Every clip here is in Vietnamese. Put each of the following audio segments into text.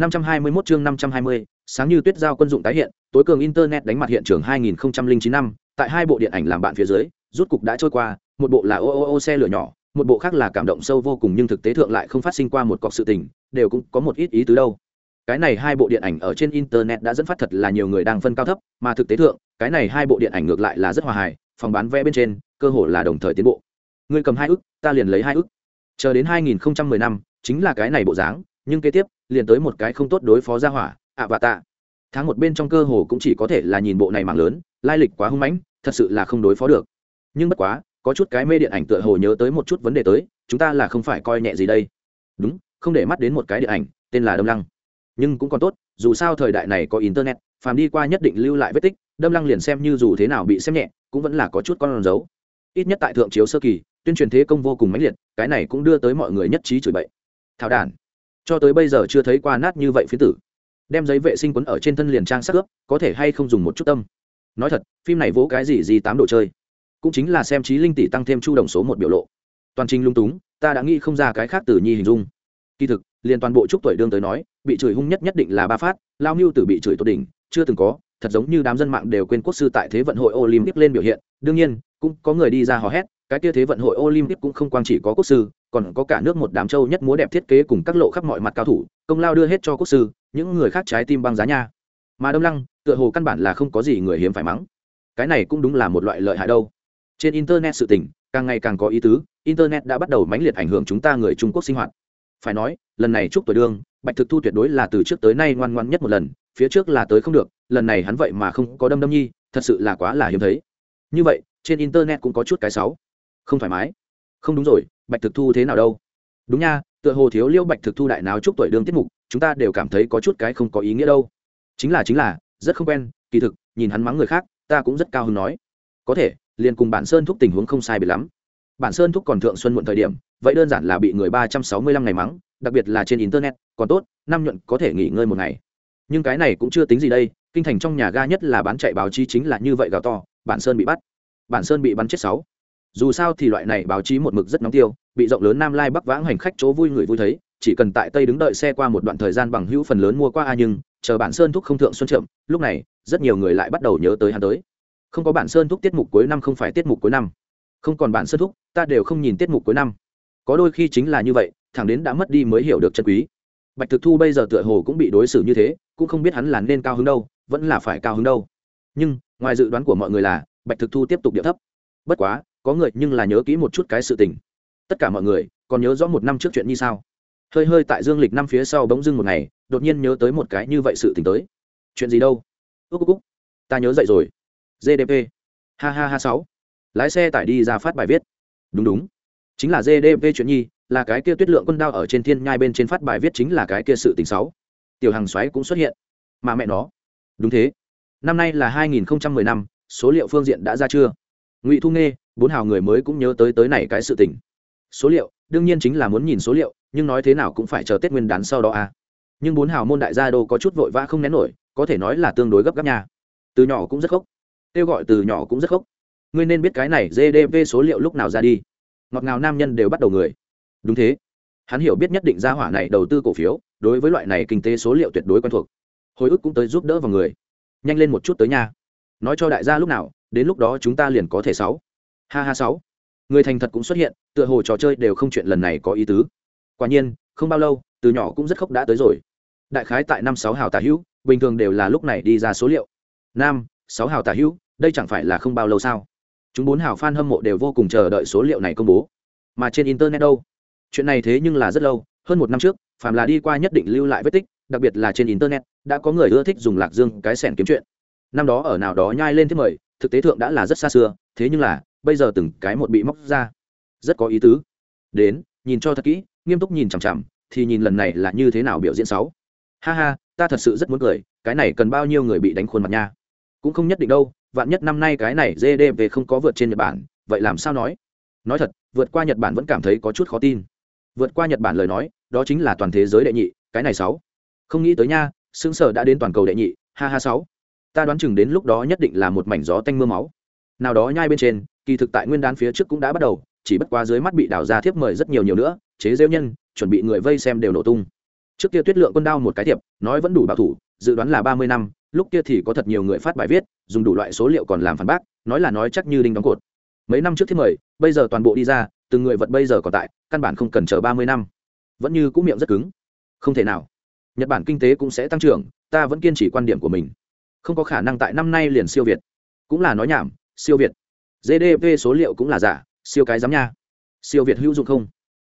521 chương 520, sáng như tuyết giao quân dụng tái hiện, tối cường internet đánh mặt hiện trường 2009 năm, tại hai bộ điện ảnh làm bạn phía dưới, rút cục đã trôi qua, một bộ là ô ô ô xe lửa nhỏ, một bộ khác là cảm động sâu vô cùng nhưng thực tế thượng lại không phát sinh qua một cọc sự tình, đều cũng có một ít ý tứ đâu. Cái này hai bộ điện ảnh ở trên internet đã dẫn phát thật là nhiều người đang phân cao thấp, mà thực tế thượng, cái này hai bộ điện ảnh ngược lại là rất hòa hài, phòng bán vé bên trên, cơ hội là đồng thời tiến bộ. Người cầm hai ức, ta liền lấy hai ức. Chờ đến 2010 năm, chính là cái này bộ dáng, nhưng kế tiếp, liền tới một cái không tốt đối phó ra hỏa ạ và tạ tháng một bên trong cơ hồ cũng chỉ có thể là nhìn bộ này mạng lớn, lai lịch quá hung mãnh, thật sự là không đối phó được. Nhưng bất quá, có chút cái mê điện ảnh tựa hồ nhớ tới một chút vấn đề tới, chúng ta là không phải coi nhẹ gì đây. Đúng, không để mắt đến một cái điện ảnh, tên là đâm lăng. Nhưng cũng còn tốt, dù sao thời đại này có internet, phàm đi qua nhất định lưu lại vết tích, đâm lăng liền xem như dù thế nào bị xem nhẹ, cũng vẫn là có chút con dấu. Ít nhất tại thượng chiếu sơ kỳ, tuyên truyền thế công vô cùng mãnh liệt, cái này cũng đưa tới mọi người nhất trí chửi bậy. Thảo đản cho tới bây giờ chưa thấy qua nát như vậy phía tử. Đem giấy vệ sinh quấn ở trên thân liền trang sắc ướp, có thể hay không dùng một chút tâm. Nói thật, phim này vỗ cái gì gì tám đồ chơi. Cũng chính là xem trí linh tỷ tăng thêm chu đồng số một biểu lộ. Toàn trình lung túng, ta đã nghĩ không ra cái khác từ nhi hình dung. Kỳ thực, liền toàn bộ chúc tuổi đương tới nói, bị chửi hung nhất nhất định là ba phát, lao mưu tử bị chửi tốt đỉnh, chưa từng có, thật giống như đám dân mạng đều quên quốc sư tại thế vận hội olympic lên biểu hiện. Đương nhiên, cũng có người đi ra hò hét, cái kia thế vận hội olympic cũng không quang chỉ có quốc sư còn có cả nước một đám châu nhất múa đẹp thiết kế cùng các lộ khắp mọi mặt cao thủ, công lao đưa hết cho quốc sư, những người khác trái tim băng giá nha. Mà đông lăng, tựa hồ căn bản là không có gì người hiếm phải mắng. Cái này cũng đúng là một loại lợi hại đâu. Trên internet sự tình, càng ngày càng có ý tứ, internet đã bắt đầu mãnh liệt ảnh hưởng chúng ta người trung quốc sinh hoạt. Phải nói, lần này chúc tuổi đương, bạch thực thu tuyệt đối là từ trước tới nay ngoan ngoan nhất một lần, phía trước là tới không được, lần này hắn vậy mà không có đâm đâm nhi, thật sự là quá là hiếm thấy. Như vậy, trên internet cũng có chút cái sáu không thoải mái. Không đúng rồi bạch thực thu thế nào đâu? Đúng nha, tựa hồ thiếu liêu bạch thực thu đại nào chúc tuổi đương tiết mục, chúng ta đều cảm thấy có chút cái không có ý nghĩa đâu. Chính là chính là, rất không quen, kỳ thực, nhìn hắn mắng người khác, ta cũng rất cao hứng nói. Có thể, liền cùng bản sơn thúc tình huống không sai biệt lắm. Bản sơn thúc còn thượng xuân muộn thời điểm, vậy đơn giản là bị người ba trăm sáu mươi lăm ngày mắng, đặc biệt là trên internet, còn tốt, năm nhuận có thể nghỉ ngơi một ngày. Nhưng cái này cũng chưa tính gì đây, kinh thành trong nhà ga nhất là bán chạy báo chí chính là như vậy gào to, bản sơn bị bắt. Bản sơn bị bắn chết sáu. Dù sao thì loại này báo chí một mực rất nóng tiêu bị rộng lớn nam lai bắc vãng hành khách chỗ vui người vui thấy, chỉ cần tại tây đứng đợi xe qua một đoạn thời gian bằng hữu phần lớn mua qua a nhưng, chờ bản sơn thúc không thượng xuân chậm lúc này, rất nhiều người lại bắt đầu nhớ tới hắn tới. Không có bản sơn thúc tiết mục cuối năm không phải tiết mục cuối năm. Không còn bản sơn thúc, ta đều không nhìn tiết mục cuối năm. Có đôi khi chính là như vậy, thẳng đến đã mất đi mới hiểu được chân quý. Bạch thực thu bây giờ tựa hồ cũng bị đối xử như thế, cũng không biết hắn là nên cao hứng đâu, vẫn là phải cao hứng đâu. Nhưng, ngoài dự đoán của mọi người là, bạch thực thu tiếp tục điệu thấp. Bất quá, có người nhưng là nhớ kỹ một chút cái sự tình tất cả mọi người, còn nhớ rõ một năm trước chuyện như sao? Hơi hơi tại dương lịch năm phía sau bỗng dưng một ngày, đột nhiên nhớ tới một cái như vậy sự tình tới. Chuyện gì đâu? Ước ước ước ta nhớ dậy rồi. Gdp ha ha ha sáu. Lái xe tải đi ra phát bài viết. Đúng đúng. Chính là gdp chuyện nhi, là cái kia tuyết lượng quân đao ở trên thiên nhai bên trên phát bài viết chính là cái kia sự tình sáu. Tiểu hàng xoáy cũng xuất hiện. Mà mẹ nó. Đúng thế. Năm nay là 2010 năm số liệu phương diện đã ra chưa? Ngụy thu nghe bốn hào người mới cũng nhớ tới tới này cái sự tình số liệu, đương nhiên chính là muốn nhìn số liệu, nhưng nói thế nào cũng phải chờ tết nguyên đán sau đó à. Nhưng bốn hào môn đại gia đô có chút vội vã không nén nổi, có thể nói là tương đối gấp gáp nha. Từ nhỏ cũng rất khốc kêu gọi từ nhỏ cũng rất khốc ngươi nên biết cái này gdp số liệu lúc nào ra đi. Ngọt ngào nam nhân đều bắt đầu người. Đúng thế. Hắn hiểu biết nhất định gia hỏa này đầu tư cổ phiếu, đối với loại này kinh tế số liệu tuyệt đối quen thuộc. Hồi ức cũng tới giúp đỡ vào người. Nhanh lên một chút tới nhà nói cho đại gia lúc nào, đến lúc đó chúng ta liền có thể sáu. Ha ha sáu người thành thật cũng xuất hiện, tựa hồ trò chơi đều không chuyện lần này có ý tứ. Quả nhiên, không bao lâu, từ nhỏ cũng rất khóc đã tới rồi. Đại khái tại năm sáu hào tả hữu, bình thường đều là lúc này đi ra số liệu. Năm sáu hào tả hữu, đây chẳng phải là không bao lâu sao? Chúng bốn hào f a n hâm mộ đều vô cùng chờ đợi số liệu này công bố. Mà trên internet đâu? Chuyện này thế nhưng là rất lâu, hơn một năm trước, phàm là đi qua nhất định lưu lại vết tích, đặc biệt là trên internet, đã có người ưa thích dùng lạc dương cái sẻn kiếm chuyện. Năm đó ở nào đó nhai lên thế mời, thực tế thượng đã là rất xa xưa, thế nhưng là bây giờ từng cái một bị móc ra. Rất có ý tứ. Đến, nhìn cho thật kỹ, nghiêm túc nhìn chằm chằm, thì nhìn lần này là như thế nào biểu diễn sáu. Ha ha, ta thật sự rất muốn cười, cái này cần bao nhiêu người bị đánh khuôn mặt nha. Cũng không nhất định đâu, vạn nhất năm nay cái này gdp không có vượt trên nhật bản, vậy làm sao nói? Nói thật, vượt qua nhật bản vẫn cảm thấy có chút khó tin. Vượt qua nhật bản lời nói, đó chính là toàn thế giới đệ nhị, cái này sáu. Không nghĩ tới nha xương sở đã đến toàn cầu đệ nhị, ha ha sáu. Ta đoán chừng đến lúc đó nhất định là một mảnh gió tanh mưa máu nào đó nhai bên trên, kỳ thực tại nguyên đán phía trước cũng đã bắt đầu, chỉ bất quá dưới mắt bị đảo ra thiếp mời rất nhiều nhiều nữa, chế rêu nhân, chuẩn bị người vây xem đều nổ tung. Trước kia tuyết lượng quân đao một cái thiệp, nói vẫn đủ bảo thủ, dự đoán là ba mươi năm, lúc kia thì có thật nhiều người phát bài viết, dùng đủ loại số liệu còn làm phản bác, nói là nói chắc như đinh đóng cột. Mấy năm trước thiếp mời, bây giờ toàn bộ đi ra, từng người vật bây giờ còn tại, căn bản không cần chờ ba mươi năm. Vẫn như cũ miệng rất cứng. Không thể nào. Nhật bản kinh tế cũng sẽ tăng trưởng, ta vẫn kiên trì quan điểm của mình. Không có khả năng tại năm nay liền siêu việt. Cũng là nói nhảm siêu việt. Gdp số liệu cũng là giả, siêu cái giám nha. Siêu việt hữu dụng không?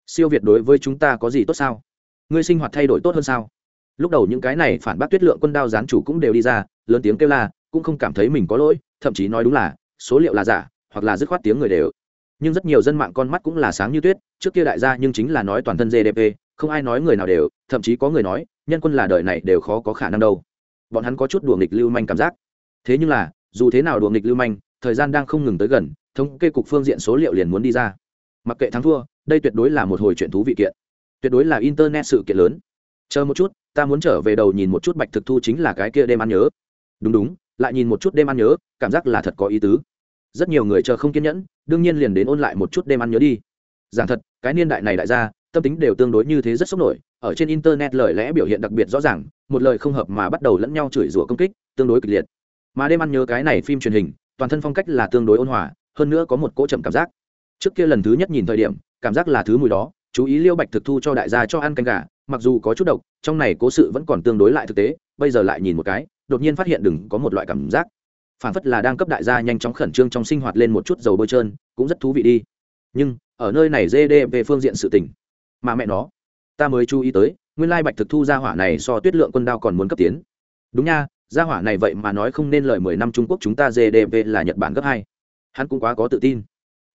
Siêu việt đối với chúng ta có gì tốt sao? Ngươi sinh hoạt thay đổi tốt hơn sao? Lúc đầu những cái này phản bác tuyết lượng quân đao gián chủ cũng đều đi ra, lớn tiếng kêu la, cũng không cảm thấy mình có lỗi, thậm chí nói đúng là, số liệu là giả, hoặc là dứt khoát tiếng người đều. Nhưng rất nhiều dân mạng con mắt cũng là sáng như tuyết, trước kia đại gia nhưng chính là nói toàn thân gdp không ai nói người nào đều, thậm chí có người nói, nhân quân là đời này đều khó có khả năng đâu. Bọn hắn có chút đùa nghịch lưu manh cảm giác. Thế nhưng là, dù thế nào đùa nghịch lưu manh thời gian đang không ngừng tới gần, thống kê cục phương diện số liệu liền muốn đi ra. Mặc kệ thắng thua, đây tuyệt đối là một hồi chuyện thú vị kiện. Tuyệt đối là internet sự kiện lớn. Chờ một chút, ta muốn trở về đầu nhìn một chút bạch thực thu chính là cái kia đêm ăn nhớ. Đúng đúng, lại nhìn một chút đêm ăn nhớ, cảm giác là thật có ý tứ. Rất nhiều người chờ không kiên nhẫn, đương nhiên liền đến ôn lại một chút đêm ăn nhớ đi. Giảng thật, cái niên đại này đại gia, tâm tính đều tương đối như thế rất sốc nổi, ở trên internet lời lẽ biểu hiện đặc biệt rõ ràng, một lời không hợp mà bắt đầu lẫn nhau chửi rủa công kích, tương đối kịch liệt. Mà đêm ăn nhớ cái này phim truyền hình toàn thân phong cách là tương đối ôn hòa, hơn nữa có một cỗ chậm cảm giác. Trước kia lần thứ nhất nhìn thời điểm, cảm giác là thứ mùi đó, chú ý liêu bạch thực thu cho đại gia cho ăn canh gà, mặc dù có chút độc, trong này cố sự vẫn còn tương đối lại thực tế, bây giờ lại nhìn một cái, đột nhiên phát hiện đừng có một loại cảm giác. Phản phất là đang cấp đại gia nhanh chóng khẩn trương trong sinh hoạt lên một chút dầu bôi trơn, cũng rất thú vị đi. Nhưng, ở nơi này gd về phương diện sự tình, mà mẹ nó, ta mới chú ý tới, nguyên lai bạch thực thu gia hỏa này so tuyết lượng quân đao còn muốn cấp tiến. Đúng nha gia hỏa này vậy mà nói không nên lời mười năm trung quốc chúng ta gdp là nhật bản gấp hai. Hắn cũng quá có tự tin.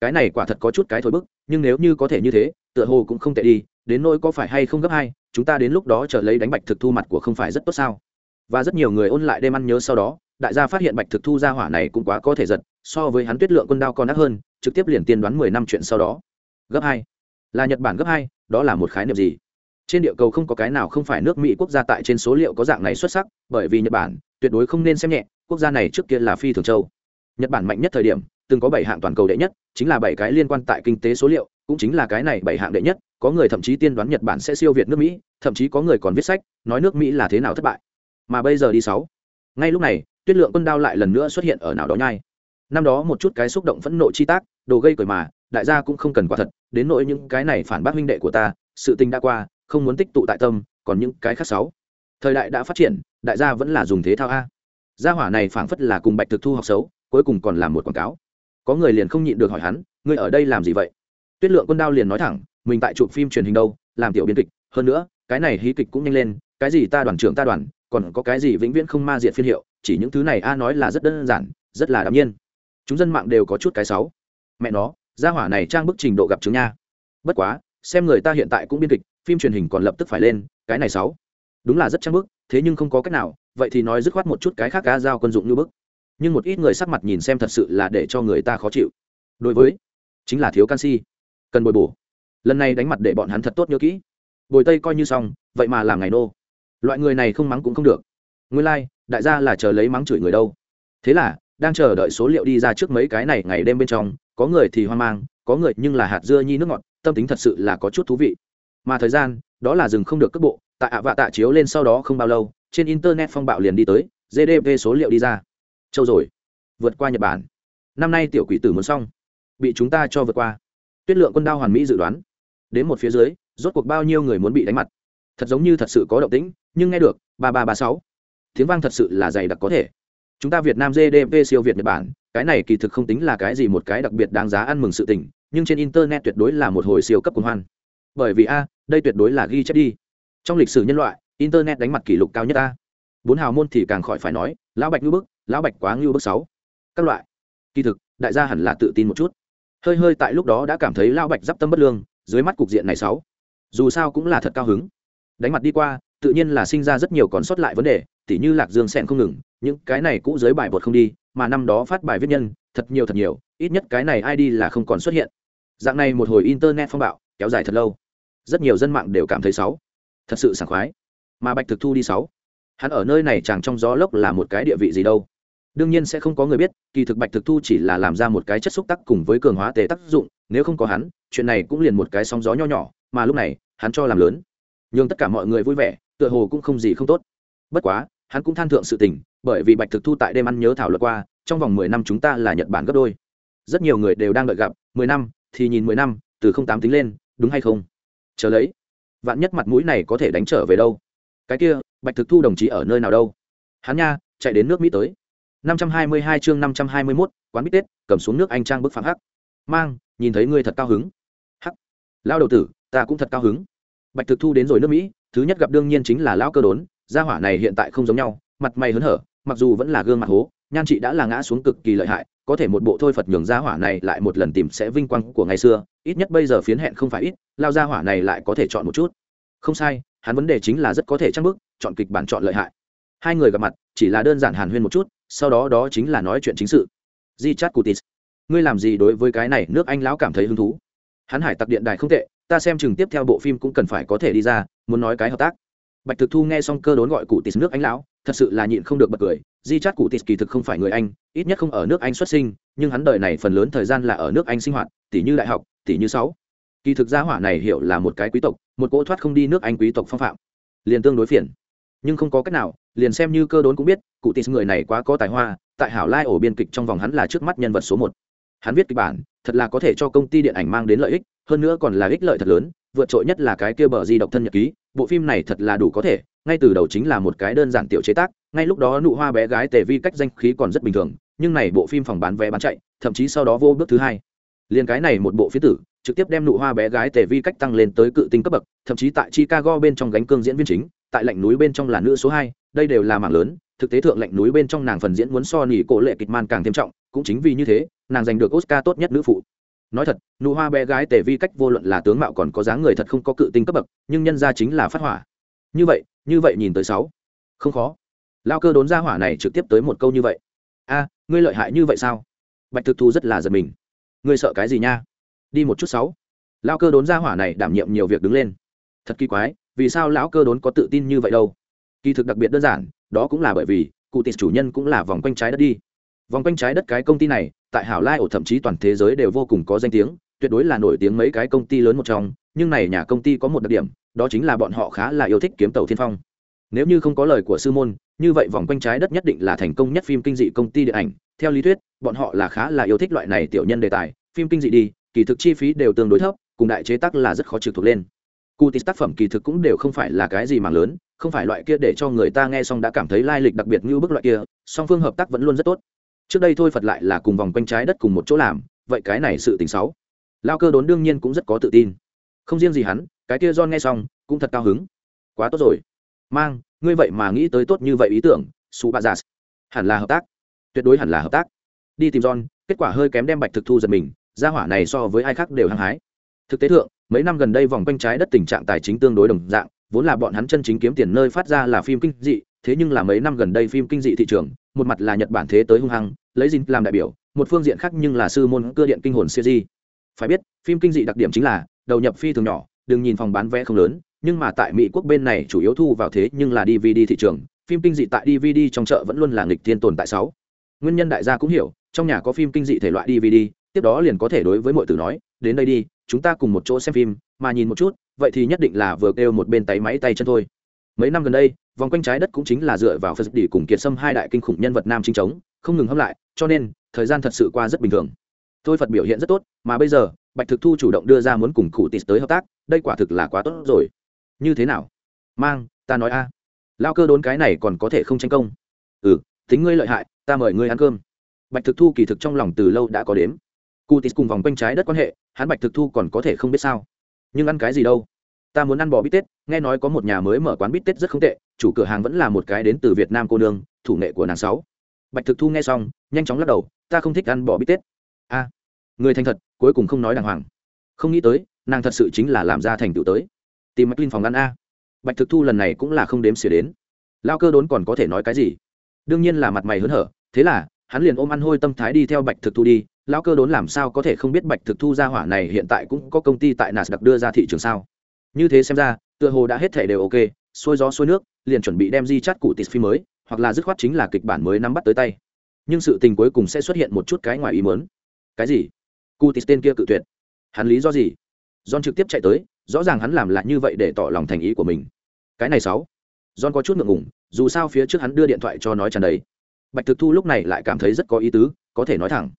Cái này quả thật có chút cái thối bức, nhưng nếu như có thể như thế, tựa hồ cũng không tệ đi, đến nỗi có phải hay không gấp hai, chúng ta đến lúc đó trở lấy đánh bạch thực thu mặt của không phải rất tốt sao? Và rất nhiều người ôn lại đêm ăn nhớ sau đó, đại gia phát hiện bạch thực thu gia hỏa này cũng quá có thể giật so với hắn tuyết lượng quân đao còn ác hơn, trực tiếp liền tiên đoán mười năm chuyện sau đó. Gấp hai. Là nhật bản gấp hai, đó là một khái niệm gì? Trên địa cầu không có cái nào không phải nước mỹ quốc gia tại trên số liệu có dạng này xuất sắc, bởi vì nhật bản tuyệt đối không nên xem nhẹ, quốc gia này trước kia là phi thường châu. Nhật bản mạnh nhất thời điểm, từng có bảy hạng toàn cầu đệ nhất, chính là bảy cái liên quan tại kinh tế số liệu, cũng chính là cái này bảy hạng đệ nhất, có người thậm chí tiên đoán nhật bản sẽ siêu việt nước mỹ, thậm chí có người còn viết sách, nói nước mỹ là thế nào thất bại. Mà bây giờ đi sáu. Ngay lúc này, tuyết lượng quân đao lại lần nữa xuất hiện ở nào đó nhai. Năm đó một chút cái xúc động phẫn nộ chi tác, đồ gây cười mà, đại gia cũng không cần quả thật, đến nỗi những cái này phản bác huynh đệ của ta, sự tình đã qua không muốn tích tụ tại tâm, còn những cái khác sáu. Thời đại đã phát triển, đại gia vẫn là dùng thế thao a. Gia hỏa này phảng phất là cùng bạch thực thu học xấu, cuối cùng còn làm một quảng cáo. Có người liền không nhịn được hỏi hắn, ngươi ở đây làm gì vậy? Tuyết lượng quân đao liền nói thẳng, mình tại chụp phim truyền hình đâu, làm tiểu biên kịch. Hơn nữa, cái này hí kịch cũng nhanh lên, cái gì ta đoàn trưởng ta đoàn, còn có cái gì vĩnh viễn không ma diệt phiên hiệu, chỉ những thứ này a nói là rất đơn giản, rất là đ nhiên. Chúng dân mạng đều có chút cái sáu. Mẹ nó, gia hỏa này trang bức trình độ gặp chứng nha. Bất quá xem người ta hiện tại cũng biên kịch phim truyền hình còn lập tức phải lên cái này sáu. Đúng là rất trang bức thế nhưng không có cách nào vậy thì nói dứt khoát một chút cái khác cá giao quân dụng như bức. Nhưng một ít người sắc mặt nhìn xem thật sự là để cho người ta khó chịu. Đối với chính là thiếu canxi. Cần bồi bổ. Lần này đánh mặt để bọn hắn thật tốt nhớ kỹ. Bồi tây coi như xong vậy mà làm ngày nô. Loại người này không mắng cũng không được. Nguyên lai、like, đại gia là chờ lấy mắng chửi người đâu. Thế là đang chờ đợi số liệu đi ra trước mấy cái này ngày đêm bên trong có người thì hoang mang có người nhưng là hạt dưa nhi nước ngọt tâm tính thật sự là có chút thú vị. Mà thời gian, đó là dừng không được cước bộ, tại ạ vạ tạ chiếu lên sau đó không bao lâu, trên internet phong bạo liền đi tới gdp số liệu đi ra. Châu rồi. Vượt qua nhật bản. Năm nay tiểu quỷ tử muốn xong. Bị chúng ta cho vượt qua. Tuyết lượng quân đao hoàn mỹ dự đoán. Đến một phía dưới, rốt cuộc bao nhiêu người muốn bị đánh mặt. Thật giống như thật sự có động tĩnh, nhưng nghe được, ba ba ba sáu. Tiếng vang thật sự là dày đặc có thể. Chúng ta việt nam gdp siêu việt nhật bản, cái này kỳ thực không tính là cái gì một cái đặc biệt đáng giá ăn mừng sự tình nhưng trên internet tuyệt đối là một hồi siêu cấp cuồng hoan. Bởi vì a, đây tuyệt đối là ghi chép đi. Trong lịch sử nhân loại, internet đánh mặt kỷ lục cao nhất a. Bốn hào môn thì càng khỏi phải nói, lão bạch ngưu bức, lão bạch quá ngưu bức sáu. Các loại. Kỳ thực, đại gia hẳn là tự tin một chút. Hơi hơi tại lúc đó đã cảm thấy lão bạch d tâm bất lương, dưới mắt cục diện này sáu. Dù sao cũng là thật cao hứng. Đánh mặt đi qua, tự nhiên là sinh ra rất nhiều còn sót lại vấn đề, tỉ như lạc dương sẹn không ngừng, những cái này cũ dưới bài bột không đi, mà năm đó phát bài viết nhân, thật nhiều thật nhiều, ít nhất cái này id là không còn xuất hiện dạng này một hồi internet phong bạo, kéo dài thật lâu. Rất nhiều dân mạng đều cảm thấy xấu. Thật sự sảng khoái. Mà bạch thực thu đi sáu hắn ở nơi này chẳng trong gió lốc là một cái địa vị gì đâu. Đương nhiên sẽ không có người biết, kỳ thực bạch thực thu chỉ là làm ra một cái chất xúc tác cùng với cường hóa tề tác dụng, nếu không có hắn, chuyện này cũng liền một cái sóng gió nho nhỏ, mà lúc này, hắn cho làm lớn. Nhưng tất cả mọi người vui vẻ, tựa hồ cũng không gì không tốt. Bất quá, hắn cũng than thượng sự tình, bởi vì bạch thực thu tại đêm ăn nhớ thảo luận qua, trong vòng mười năm chúng ta là nhật bản gấp đôi. Rất nhiều người đều đang đợi gặp, mười năm thì nhìn mười năm từ không tám tính lên đúng hay không? Chờ lấy. Vạn nhất mặt mũi này có thể đánh trở về đâu? Cái kia bạch thực thu đồng chí ở nơi nào đâu? Hắn nha chạy đến nước mỹ tới. năm trăm hai mươi hai chương năm trăm hai mươi 521, quán bít tết cầm xuống nước anh trang bức phạm hắc. Mang nhìn thấy ngươi thật cao hứng. Hắc. Lao đầu tử ta cũng thật cao hứng. Bạch thực thu đến rồi nước mỹ thứ nhất gặp đương nhiên chính là lão cơ đốn gia hỏa này hiện tại không giống nhau mặt mày hớn hở mặc dù vẫn là gương mặt hố nhan chị đã là ngã xuống cực kỳ lợi hại có thể một bộ thôi phật nhường gia hỏa này lại một lần tìm sẽ vinh quang của ngày xưa, ít nhất bây giờ phiến hẹn không phải ít, lao gia hỏa này lại có thể chọn một chút. Không sai, hắn vấn đề chính là rất có thể chắc bước, chọn kịch bản chọn lợi hại. Hai người gặp mặt, chỉ là đơn giản hàn huyên một chút, sau đó đó chính là nói chuyện chính sự. Di chát cutis ngươi làm gì đối với cái này nước anh lão cảm thấy hứng thú? Hắn hải tặc điện đài không tệ, ta xem chừng tiếp theo bộ phim cũng cần phải có thể đi ra, muốn nói cái hợp tác. Bạch thực thu nghe xong cơ đốn gọi cụ tịt nước anh lão, thật sự là nhịn không được bật cười di chát cụ tịt kỳ thực không phải người anh, ít nhất không ở nước anh xuất sinh, nhưng hắn đời này phần lớn thời gian là ở nước anh sinh hoạt tỷ như đại học tỷ như sáu. Kỳ thực gia hỏa này hiểu là một cái quý tộc, một cỗ thoát không đi nước anh quý tộc phong phạm. Liền tương đối phiền. Nhưng không có cách nào, liền xem như cơ đốn cũng biết, cụ tịt người này quá có tài hoa, tại hảo lai ổ biên kịch trong vòng hắn là trước mắt nhân vật số một. Hắn viết kịch bản, thật là có thể cho công ty điện ảnh mang đến lợi ích, hơn nữa còn là ích lợi thật lớn, vượt trội nhất là cái kia bờ di độc thân nhật ký, bộ phim này thật là đủ có thể, ngay từ đầu chính là một cái đơn giản tiểu chế tác ngay lúc đó nụ hoa bé gái tề vi cách danh khí còn rất bình thường, nhưng này bộ phim phòng bán vé bán chạy, thậm chí sau đó vô bước thứ hai. Liền cái này một bộ phía tử, trực tiếp đem nụ hoa bé gái tề vi cách tăng lên tới cự tinh cấp bậc, thậm chí tại chicago bên trong gánh cương diễn viên chính, tại lạnh núi bên trong là nữ số hai, đây đều là mảng lớn, thực tế thượng lạnh núi bên trong nàng phần diễn muốn so nỉ cổ lệ kịch man càng thêm trọng, cũng chính vì như thế, nàng giành được oscar tốt nhất nữ phụ. Nói thật, nụ hoa bé gái tề vi cách vô luận là tướng mạo còn có dáng người thật không có cự tinh cấp bậc, nhưng nhân ra chính là phát hỏa. Như vậy như vậy nhìn tới sáu. Không khó lao cơ đốn ra hỏa này trực tiếp tới một câu như vậy. A, ngươi lợi hại như vậy sao? Bạch thực thu rất là giật mình. Ngươi sợ cái gì nha? Đi một chút sáu. Lao cơ đốn ra hỏa này đảm nhiệm nhiều việc đứng lên. Thật kỳ quái, vì sao lão cơ đốn có tự tin như vậy đâu? Kỳ thực đặc biệt đơn giản, đó cũng là bởi vì, cụ tịt chủ nhân cũng là vòng quanh trái đất đi. Vòng quanh trái đất cái công ty này, tại hảo lai ổ thậm chí toàn thế giới đều vô cùng có danh tiếng, tuyệt đối là nổi tiếng mấy cái công ty lớn một trong, nhưng này nhà công ty có một đặc điểm, đó chính là bọn họ khá là yêu thích kiếm tàu thiên phong. Nếu như không có lời của sư môn như vậy vòng quanh trái đất nhất định là thành công nhất phim kinh dị công ty điện ảnh. Theo lý thuyết, bọn họ là khá là yêu thích loại này tiểu nhân đề tài. Phim kinh dị đi, kỳ thực chi phí đều tương đối thấp, cùng đại chế tác là rất khó trực thuộc lên. Cụ tít tác phẩm kỳ thực cũng đều không phải là cái gì mà lớn, không phải loại kia để cho người ta nghe xong đã cảm thấy lai lịch đặc biệt như bức loại kia, song phương hợp tác vẫn luôn rất tốt. Trước đây thôi phật lại là cùng vòng quanh trái đất cùng một chỗ làm, vậy cái này sự tình xấu. Lao cơ đốn đương nhiên cũng rất có tự tin. Không riêng gì hắn, cái kia john nghe xong cũng thật cao hứng. Quá tốt rồi. Mang ngươi vậy mà nghĩ tới tốt như vậy ý tưởng, su ba giả hẳn là hợp tác. Tuyệt đối hẳn là hợp tác. Đi tìm john, kết quả hơi kém đem bạch thực thu giật mình, gia hỏa này so với ai khác đều hăng hái. Thực tế thượng, mấy năm gần đây vòng quanh trái đất tình trạng tài chính tương đối đồng dạng, vốn là bọn hắn chân chính kiếm tiền nơi phát ra là phim kinh dị, thế nhưng là mấy năm gần đây phim kinh dị thị trường, một mặt là nhật bản thế tới hung hăng, lấy dinh làm đại biểu, một phương diện khác nhưng là sư môn cơ điện kinh hồn siêu di phải biết, phim kinh dị đặc điểm chính là đầu nhập phi thường nhỏ, đừng nhìn phòng bán vé không lớn nhưng mà tại mỹ quốc bên này chủ yếu thu vào thế nhưng là dvd thị trường, phim kinh dị tại dvd trong chợ vẫn luôn là nghịch thiên tồn tại sáu. Nguyên nhân đại gia cũng hiểu, trong nhà có phim kinh dị thể loại dvd tiếp đó liền có thể đối với mọi tử nói, đến đây đi, chúng ta cùng một chỗ xem phim, mà nhìn một chút, vậy thì nhất định là vừa kêu một bên tay máy tay chân thôi. Mấy năm gần đây, vòng quanh trái đất cũng chính là dựa vào phật đi cùng kiệt sâm hai đại kinh khủng nhân vật nam chính chống, không ngừng hâm lại, cho nên, thời gian thật sự qua rất bình thường. Tôi phật biểu hiện rất tốt, mà bây giờ, bạch thực thu chủ động đưa ra muốn cùng cụ tịt tới hợp tác, đây quả thực là quá tốt rồi như thế nào? Mang, ta nói a. Lao cơ đốn cái này còn có thể không tranh công. Ừ tính ngươi lợi hại, ta mời ngươi ăn cơm. Bạch thực thu kỳ thực trong lòng từ lâu đã có đếm. Cụ tít cùng vòng quanh trái đất quan hệ, hắn bạch thực thu còn có thể không biết sao. Nhưng ăn cái gì đâu? Ta muốn ăn bò bít tết, nghe nói có một nhà mới mở quán bít tết rất không tệ, chủ cửa hàng vẫn là một cái đến từ việt nam cô nương, thủ nghệ của nàng sáu. Bạch thực thu nghe xong, nhanh chóng lắc đầu, ta không thích ăn bò bít tết. A, người thành thật, cuối cùng không nói đàng hoàng. Không nghĩ tới, nàng thật sự chính là làm ra thành tựu tới tìm mạch linh phòng ăn a. Bạch thực thu lần này cũng là không đếm xỉa đến. Lao cơ đốn còn có thể nói cái gì? Đương nhiên là mặt mày hớn hở, thế là, hắn liền ôm ăn hôi tâm thái đi theo bạch thực thu đi. Lão cơ đốn làm sao có thể không biết bạch thực thu ra hỏa này hiện tại cũng có công ty tại nas đặc đưa ra thị trường sao? Như thế xem ra, tựa hồ đã hết thể đều ok, xuôi gió xuôi nước, liền chuẩn bị đem di chát cụ tịt phim mới, hoặc là dứt khoát chính là kịch bản mới nắm bắt tới tay. Nhưng sự tình cuối cùng sẽ xuất hiện một chút cái ngoài ý mớn cái gì? Cụ tịt tên kia cự tuyệt. Hắn lý do gì? John trực tiếp chạy tới rõ ràng hắn làm lại như vậy để tỏ lòng thành ý của mình. Cái này sáu. John có chút ngượng ngùng, dù sao phía trước hắn đưa điện thoại cho nói tràn đầy. Bạch thực thu lúc này lại cảm thấy rất có ý tứ, có thể nói thẳng.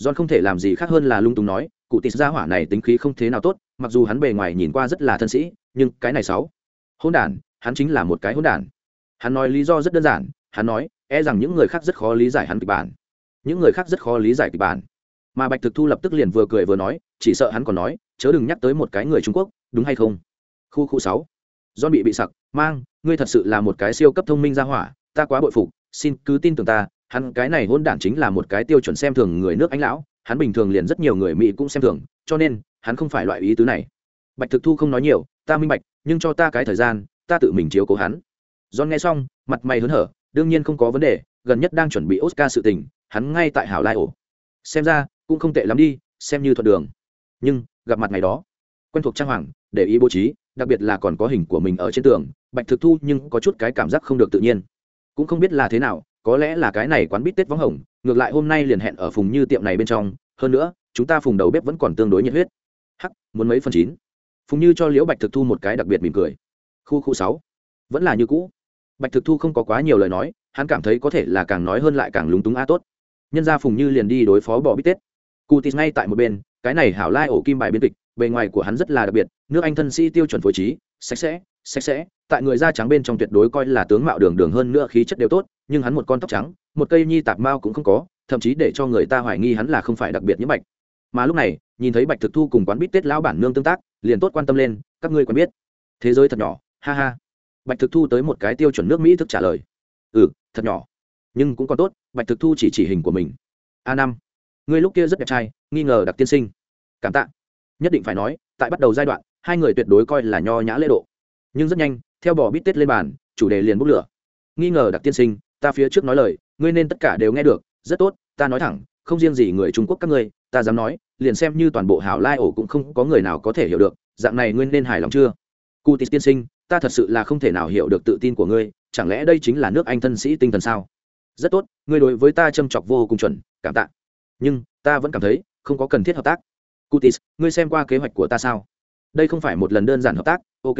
John không thể làm gì khác hơn là lung tung nói, cụ tịt gia hỏa này tính khí không thế nào tốt, mặc dù hắn bề ngoài nhìn qua rất là thân sĩ, nhưng cái này sáu. Hôn đản, hắn chính là một cái hôn đản. Hắn nói lý do rất đơn giản, hắn nói e rằng những người khác rất khó lý giải hắn kịch bản. Những người khác rất khó lý giải kịch bản mà bạch thực thu lập tức liền vừa cười vừa nói, chỉ sợ hắn còn nói, chớ đừng nhắc tới một cái người trung quốc, đúng hay không? Khu khu sáu. Do bị bị sặc, mang, ngươi thật sự là một cái siêu cấp thông minh ra hỏa, ta quá bội phục, xin cứ tin tưởng ta, hắn cái này hôn đản chính là một cái tiêu chuẩn xem thường người nước anh lão, hắn bình thường liền rất nhiều người mỹ cũng xem thường, cho nên, hắn không phải loại ý tứ này. Bạch thực thu không nói nhiều, ta minh bạch, nhưng cho ta cái thời gian, ta tự mình chiếu cố hắn. John nghe xong, mặt mày hớn hở, đương nhiên không có vấn đề, gần nhất đang chuẩn bị oscar sự tình, hắn ngay tại hảo lai ổ. Xem ra cũng không tệ lắm đi, xem như thuận đường. Nhưng, gặp mặt ngày đó, quen thuộc trang hoàng, để ý bố trí, đặc biệt là còn có hình của mình ở trên tường, bạch thực thu nhưng có chút cái cảm giác không được tự nhiên. Cũng không biết là thế nào, có lẽ là cái này quán bít tết vắng hồng, ngược lại hôm nay liền hẹn ở phùng như tiệm này bên trong, hơn nữa, chúng ta phùng đầu bếp vẫn còn tương đối nhiệt huyết. Hắc, muốn mấy phần chín? Phùng như cho liễu bạch thực thu một cái đặc biệt mỉm cười. Khu khu sáu. Vẫn là như cũ. Bạch thực thu không có quá nhiều lời nói, hắn cảm thấy có thể là càng nói hơn lại càng lúng túng a tốt. Nhân ra phùng như liền đi đối phó bỏ bít tết cụ ngay tại một bên, cái này hảo lai ổ kim bài biên kịch, bề ngoài của hắn rất là đặc biệt, nước anh thân sĩ tiêu chuẩn phối trí, sạch sẽ sạch sẽ, tại người da trắng bên trong tuyệt đối coi là tướng mạo đường đường hơn nữa khí chất đều tốt, nhưng hắn một con tóc trắng, một cây nhi tạp mao cũng không có, thậm chí để cho người ta hoài nghi hắn là không phải đặc biệt như bạch. Mà lúc này, nhìn thấy bạch thực thu cùng quán bít tết lão bản nương tương tác, liền tốt quan tâm lên, các ngươi quen biết. Thế giới thật nhỏ, ha ha. Bạch thực thu tới một cái tiêu chuẩn nước mỹ thức trả lời. Ừ thật nhỏ. Nhưng cũng còn tốt, bạch thực thu chỉ chỉ hình của mình. A năm ngươi lúc kia rất đẹp trai, nghi ngờ đặc tiên sinh. Cảm tạ. Nhất định phải nói, tại bắt đầu giai đoạn, hai người tuyệt đối coi là nho nhã lễ độ. Nhưng rất nhanh, theo bỏ bít tết lên bàn, chủ đề liền bốc lửa. Nghi ngờ đặc tiên sinh, ta phía trước nói lời, ngươi nên tất cả đều nghe được, rất tốt, ta nói thẳng, không riêng gì người trung quốc các ngươi, ta dám nói, liền xem như toàn bộ hảo lai ổ cũng không có người nào có thể hiểu được, dạng này ngươi nên hài lòng chưa? Cụ tịt tiên sinh, ta thật sự là không thể nào hiểu được tự tin của ngươi, chẳng lẽ đây chính là nước anh thân sĩ tinh thần sao? Rất tốt, ngươi đối với ta châm chọc vô cùng chuẩn, cảm tạ nhưng ta vẫn cảm thấy không có cần thiết hợp tác. Cutis, ngươi xem qua kế hoạch của ta sao? Đây không phải một lần đơn giản hợp tác, ok.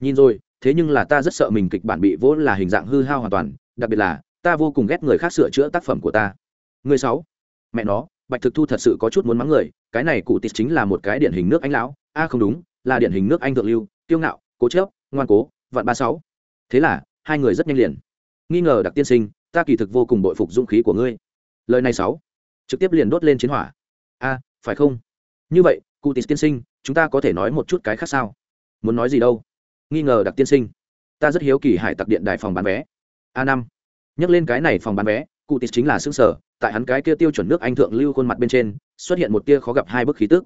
Nhìn rồi, thế nhưng là ta rất sợ mình kịch bản bị vỗ là hình dạng hư hao hoàn toàn, đặc biệt là ta vô cùng ghét người khác sửa chữa tác phẩm của ta. Người sáu. Mẹ nó, bạch thực thu thật sự có chút muốn mắng người, cái này cụ tịt chính là một cái điển hình nước anh lão. A, không đúng, là điển hình nước anh thượng lưu tiêu ngạo, cố chớp ngoan cố, vạn ba sáu. Thế là, hai người rất nhanh liền. Nghi ngờ đặc tiên sinh, ta kỳ thực vô cùng bội phục dũng khí của ngươi. Lời này sáu trực tiếp liền đốt lên chiến hỏa. A, phải không? Như vậy, cụ tis tiên sinh, chúng ta có thể nói một chút cái khác sao? Muốn nói gì đâu? Nghi ngờ đặc tiên sinh. Ta rất hiếu kỳ hải tặc điện đài phòng bán vé. A năm. Nhắc lên cái này phòng bán vé, cụ tis chính là xương sở tại hắn cái kia tiêu chuẩn nước anh thượng lưu khuôn mặt bên trên, xuất hiện một tia khó gặp hai bức khí tức.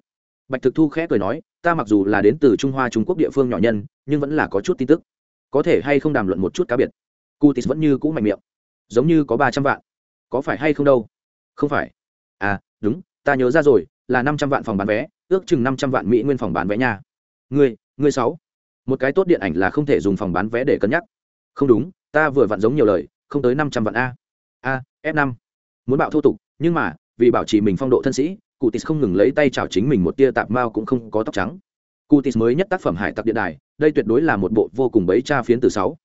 Bạch thực thu khẽ cười nói, ta mặc dù là đến từ trung hoa trung quốc địa phương nhỏ nhân, nhưng vẫn là có chút tin tức. Có thể hay không đàm luận một chút cá biệt? Cụ tis vẫn như cũ mạnh miệng. Giống như có ba trăm vạn. Có phải hay không đâu? Không phải à đúng, ta nhớ ra rồi, là năm trăm vạn phòng bán vé, ước chừng năm trăm vạn mỹ nguyên phòng bán vé nha. Ngươi ngươi sáu. Một cái tốt điện ảnh là không thể dùng phòng bán vé để cân nhắc. Không đúng, ta vừa vặn giống nhiều lời, không tới năm trăm vạn a. A, f năm. Muốn bạo thô tục, nhưng mà, vì bảo trì mình phong độ thân sĩ cụ tis không ngừng lấy tay chào chính mình một tia tạp mao cũng không có tóc trắng. Cụ tis mới nhất tác phẩm hải tặc điện đài, đây tuyệt đối là một bộ vô cùng bấy cha phiến từ sáu.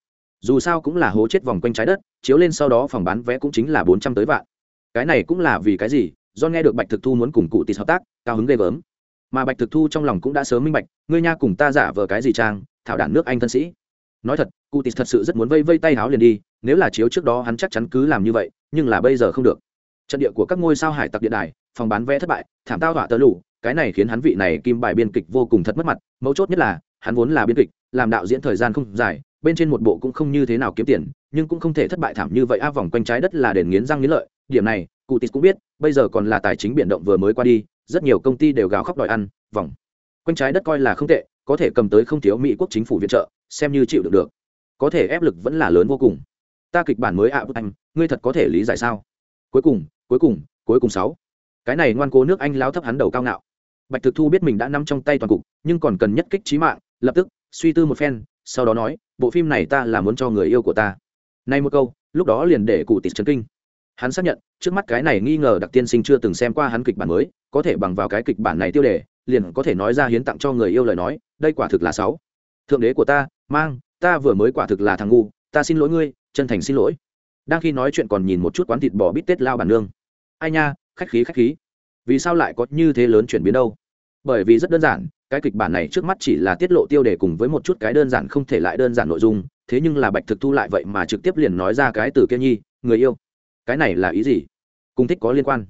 Dù sao cũng là hố chết vòng quanh trái đất, chiếu lên sau đó phòng bán vé cũng chính là bốn trăm tới vạn. Cái này cũng là vì cái gì? Do nghe được bạch thực thu muốn cùng cụ tịt hợp tác, cao hứng ghê gớm. Mà bạch thực thu trong lòng cũng đã sớm minh bạch, ngươi nha cùng ta giả vờ cái gì trang, thảo đản nước anh thân sĩ. Nói thật, cụ tịt thật sự rất muốn vây vây tay háo liền đi, nếu là chiếu trước đó hắn chắc chắn cứ làm như vậy, nhưng là bây giờ không được. Trận địa của các ngôi sao hải tặc điện đài, phòng bán vé thất bại, thảm tao họa tớ lủ cái này khiến hắn vị này kim bài biên kịch vô cùng thật mất mặt, mấu chốt nhất là, hắn vốn là biên kịch, làm đạo diễn thời gian không dài, bên trên một bộ cũng không như thế nào kiếm tiền, nhưng cũng không thể thất bại thảm như vậy, a, vòng quanh trái đất là đền nghiến răng nghiến lợi, điểm này cụ tịt cũng biết bây giờ còn là tài chính biển động vừa mới qua đi rất nhiều công ty đều gào khóc đòi ăn vòng. Quanh trái đất coi là không tệ có thể cầm tới không thiếu mỹ quốc chính phủ viện trợ xem như chịu được được. Có thể ép lực vẫn là lớn vô cùng. Ta kịch bản mới ạ à, anh ngươi thật có thể lý giải sao? Cuối cùng cuối cùng cuối cùng sáu. Cái này ngoan cố nước anh lao thấp hắn đầu cao ngạo. Bạch thực thu biết mình đã nắm trong tay toàn cục nhưng còn cần nhất kích trí mạng lập tức suy tư một phen sau đó nói bộ phim này ta là muốn cho người yêu của ta. Nay một câu lúc đó liền để cụ tịt chấn kinh hắn xác nhận, trước mắt cái này nghi ngờ đặc tiên sinh chưa từng xem qua hắn kịch bản mới, có thể bằng vào cái kịch bản này tiêu đề, liền có thể nói ra hiến tặng cho người yêu lời nói, đây quả thực là sáu. Thượng đế của ta, mang, ta vừa mới quả thực là thằng ngu, ta xin lỗi ngươi, chân thành xin lỗi. Đang khi nói chuyện còn nhìn một chút quán thịt bò bít tết lao bản nương. Ai nha, khách khí khách khí. Vì sao lại có như thế lớn chuyển biến đâu? Bởi vì rất đơn giản, cái kịch bản này trước mắt chỉ là tiết lộ tiêu đề cùng với một chút cái đơn giản không thể lại đơn giản nội dung, thế nhưng là bạch thực thu lại vậy mà trực tiếp liền nói ra cái từ kia nhi, người yêu cái này là ý gì? Cùng thích có liên quan?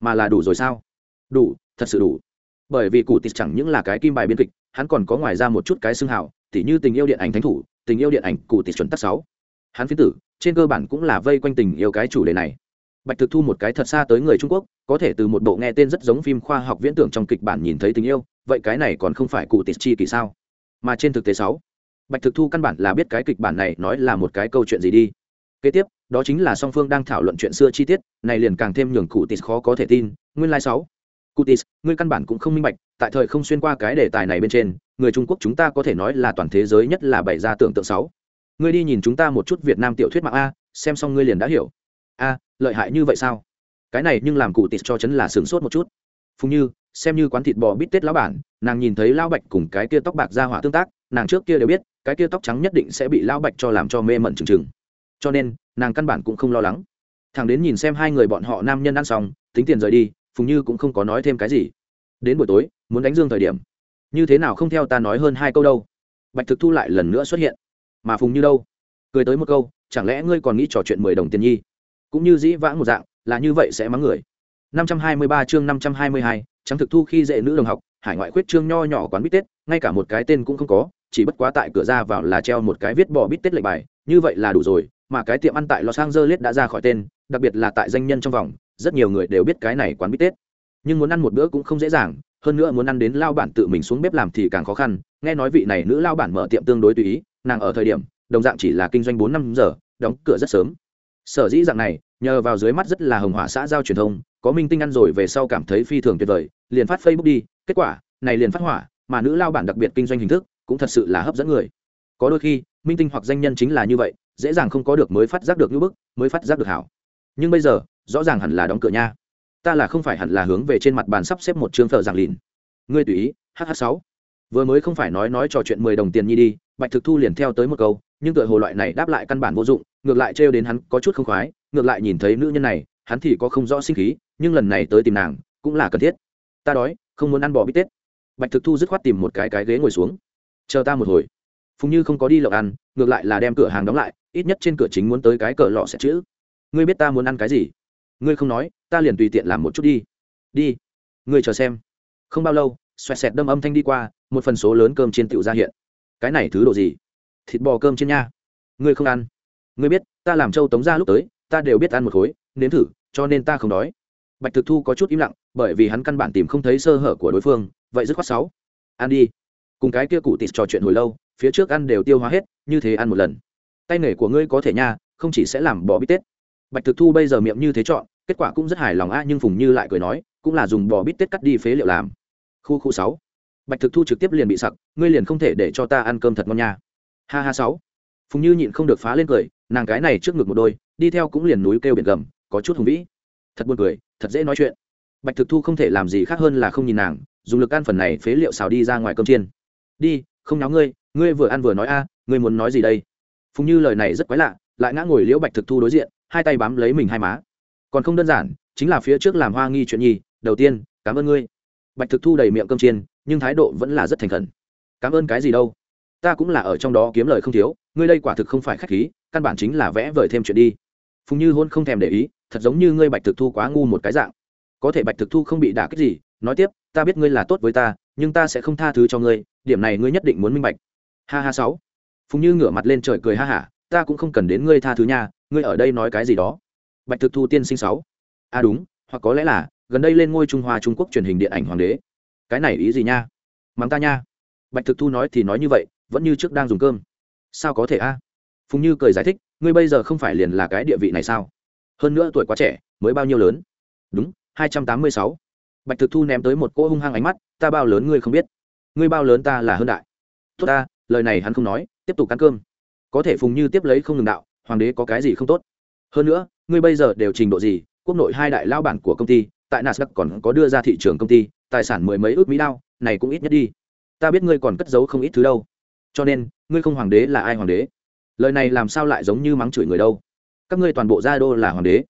Mà là đủ rồi sao? Đủ, thật sự đủ. Bởi vì cụ tịt chẳng những là cái kim bài biên kịch, hắn còn có ngoài ra một chút cái xưng hào, tỉ như tình yêu điện ảnh thánh thủ, tình yêu điện ảnh cụ tịt chuẩn tắc sáu. Hắn phiến tử, trên cơ bản cũng là vây quanh tình yêu cái chủ đề này. Bạch thực thu một cái thật xa tới người trung quốc, có thể từ một bộ nghe tên rất giống phim khoa học viễn tưởng trong kịch bản nhìn thấy tình yêu, vậy cái này còn không phải cụ tịt chi kỳ sao? Mà trên thực tế sáu, bạch thực thu căn bản là biết cái kịch bản này nói là một cái câu chuyện gì đi kế tiếp, đó chính là song phương đang thảo luận chuyện xưa chi tiết, này liền càng thêm nhường cụ tis khó có thể tin. Nguyên lai sáu. Cụ tis ngươi căn bản cũng không minh bạch, tại thời không xuyên qua cái đề tài này bên trên, người trung quốc chúng ta có thể nói là toàn thế giới nhất là bày ra tưởng tượng sáu. Ngươi đi nhìn chúng ta một chút việt nam tiểu thuyết mạng a, xem xong ngươi liền đã hiểu. A, lợi hại như vậy sao? Cái này nhưng làm cụ tis cho chấn là sướng sốt một chút. Phùng như, xem như quán thịt bò bít tết lão bản, nàng nhìn thấy lão bạch cùng cái kia tóc bạc ra hỏa tương tác, nàng trước kia đều biết, cái kia tóc trắng nhất định sẽ bị lão bạch cho làm cho mê mẩn trừng trừng cho nên nàng căn bản cũng không lo lắng. Thằng đến nhìn xem hai người bọn họ nam nhân ăn xong tính tiền rời đi phùng như cũng không có nói thêm cái gì. Đến buổi tối muốn đánh dương thời điểm. Như thế nào không theo ta nói hơn hai câu đâu. Bạch thực thu lại lần nữa xuất hiện. Mà phùng như đâu? Cười tới một câu chẳng lẽ ngươi còn nghĩ trò chuyện mười đồng tiền nhi? Cũng như dĩ vãng một dạng là như vậy sẽ mắng người. 523 chương 522, trắng thực thu khi dễ nữ đồng học hải ngoại khuyết trương nho nhỏ quán bít tết ngay cả một cái tên cũng không có chỉ bất quá tại cửa ra vào là treo một cái viết bỏ bít tết lệnh bài như vậy là đủ rồi mà cái tiệm ăn tại los angeles đã ra khỏi tên, đặc biệt là tại danh nhân trong vòng, rất nhiều người đều biết cái này quán bít tết. Nhưng muốn ăn một bữa cũng không dễ dàng, hơn nữa muốn ăn đến lao bản tự mình xuống bếp làm thì càng khó khăn. Nghe nói vị này nữ lao bản mở tiệm tương đối tùy ý, nàng ở thời điểm, đồng dạng chỉ là kinh doanh bốn năm giờ, đóng cửa rất sớm. Sở dĩ dạng này, nhờ vào dưới mắt rất là hồng hỏa xã giao truyền thông, có minh tinh ăn rồi về sau cảm thấy phi thường tuyệt vời, liền phát facebook đi. Kết quả, này liền phát hỏa, mà nữ lao bản đặc biệt kinh doanh hình thức cũng thật sự là hấp dẫn người. Có đôi khi, minh tinh hoặc danh nhân chính là như vậy dễ dàng không có được mới phát giác được như bức, mới phát giác được hảo. Nhưng bây giờ, rõ ràng hẳn là đóng cửa nha. Ta là không phải hẳn là hướng về trên mặt bàn sắp xếp một chương thợ giảng lìn. Ngươi tùy ý hh sáu. Vừa mới không phải nói nói trò chuyện mười đồng tiền nhi đi, bạch thực thu liền theo tới một câu, nhưng tựa hồ loại này đáp lại căn bản vô dụng, ngược lại trêu đến hắn có chút không khoái, ngược lại nhìn thấy nữ nhân này, hắn thì có không rõ sinh khí, nhưng lần này tới tìm nàng, cũng là cần thiết. Ta đói, không muốn ăn bò bít tết. Bạch thực thu dứt khoát tìm một cái cái ghế ngồi xuống. Chờ ta một hồi phùng như không có đi lậu ăn, ngược lại là đem cửa hàng đóng lại, ít nhất trên cửa chính muốn tới cái cờ lọ sẽ chữ. Ngươi biết ta muốn ăn cái gì? Ngươi không nói, ta liền tùy tiện làm một chút đi. Đi. Ngươi chờ xem. Không bao lâu, xoẹt xẹt đâm âm thanh đi qua, một phần số lớn cơm trên tựu ra hiện. Cái này thứ đồ gì? Thịt bò cơm trên nha. Ngươi không ăn. Ngươi biết, ta làm trâu tống ra lúc tới, ta đều biết ăn một khối, nếm thử, cho nên ta không đói. Bạch thực thu có chút im lặng, bởi vì hắn căn bản tìm không thấy sơ hở của đối phương, vậy dứt khoát sáu. Ăn đi. Cùng cái kia cụ tịt trò chuyện hồi lâu phía trước ăn đều tiêu hóa hết, như thế ăn một lần. Tay nghề của ngươi có thể nha, không chỉ sẽ làm bò bít tết. Bạch thực thu bây giờ miệng như thế chọn, kết quả cũng rất hài lòng a nhưng phùng như lại cười nói, cũng là dùng bò bít tết cắt đi phế liệu làm. Khu khu sáu. Bạch thực thu trực tiếp liền bị sặc, ngươi liền không thể để cho ta ăn cơm thật ngon nha. Ha ha sáu. Phùng như nhịn không được phá lên cười, nàng cái này trước ngực một đôi, đi theo cũng liền núi kêu biển gầm, có chút hùng vĩ. Thật buồn cười, thật dễ nói chuyện. Bạch thực thu không thể làm gì khác hơn là không nhìn nàng, dùng lực ăn phần này phế liệu xào đi ra ngoài cơm chiên. Đi, không náo ngươi ngươi vừa ăn vừa nói a, ngươi muốn nói gì đây? Phùng như lời này rất quái lạ, lại ngã ngồi liễu bạch thực thu đối diện, hai tay bám lấy mình hai má. Còn không đơn giản, chính là phía trước làm hoa nghi chuyện nhi, đầu tiên, cảm ơn ngươi. Bạch thực thu đầy miệng cơm chiên, nhưng thái độ vẫn là rất thành khẩn. Cảm ơn cái gì đâu? Ta cũng là ở trong đó kiếm lời không thiếu, ngươi đây quả thực không phải khách khí, căn bản chính là vẽ vời thêm chuyện đi. Phùng như hôn không thèm để ý, thật giống như ngươi bạch thực thu quá ngu một cái dạng. Có thể bạch thực thu không bị đả kích gì, nói tiếp, ta biết ngươi là tốt với ta, nhưng ta sẽ không tha thứ cho ngươi, điểm này ngươi nhất định muốn minh bạch ha ha sáu. Phùng như ngửa mặt lên trời cười ha hả, ta cũng không cần đến ngươi tha thứ nha, ngươi ở đây nói cái gì đó. Bạch thực thu tiên sinh sáu. À đúng, hoặc có lẽ là, gần đây lên ngôi trung hoa trung quốc truyền hình điện ảnh hoàng đế. Cái này ý gì nha? Mắng ta nha. Bạch thực thu nói thì nói như vậy, vẫn như trước đang dùng cơm. Sao có thể a? Phùng như cười giải thích, ngươi bây giờ không phải liền là cái địa vị này sao? Hơn nữa tuổi quá trẻ, mới bao nhiêu lớn? Đúng, hai trăm tám mươi sáu. Bạch thực thu ném tới một cỗ hung hăng ánh mắt, ta bao lớn ngươi không biết. Ngươi bao lớn ta là hơn đại. Tốt ta lời này hắn không nói, tiếp tục ăn cơm. Có thể phùng như tiếp lấy không ngừng đạo, hoàng đế có cái gì không tốt? Hơn nữa, ngươi bây giờ đều trình độ gì? Quốc nội hai đại lao bản của công ty, tại nasdaq còn có đưa ra thị trường công ty, tài sản mười mấy ước mỹ đao, này cũng ít nhất đi. Ta biết ngươi còn cất giấu không ít thứ đâu. Cho nên, ngươi không hoàng đế là ai hoàng đế? Lời này làm sao lại giống như mắng chửi người đâu? Các ngươi toàn bộ gia đô là hoàng đế.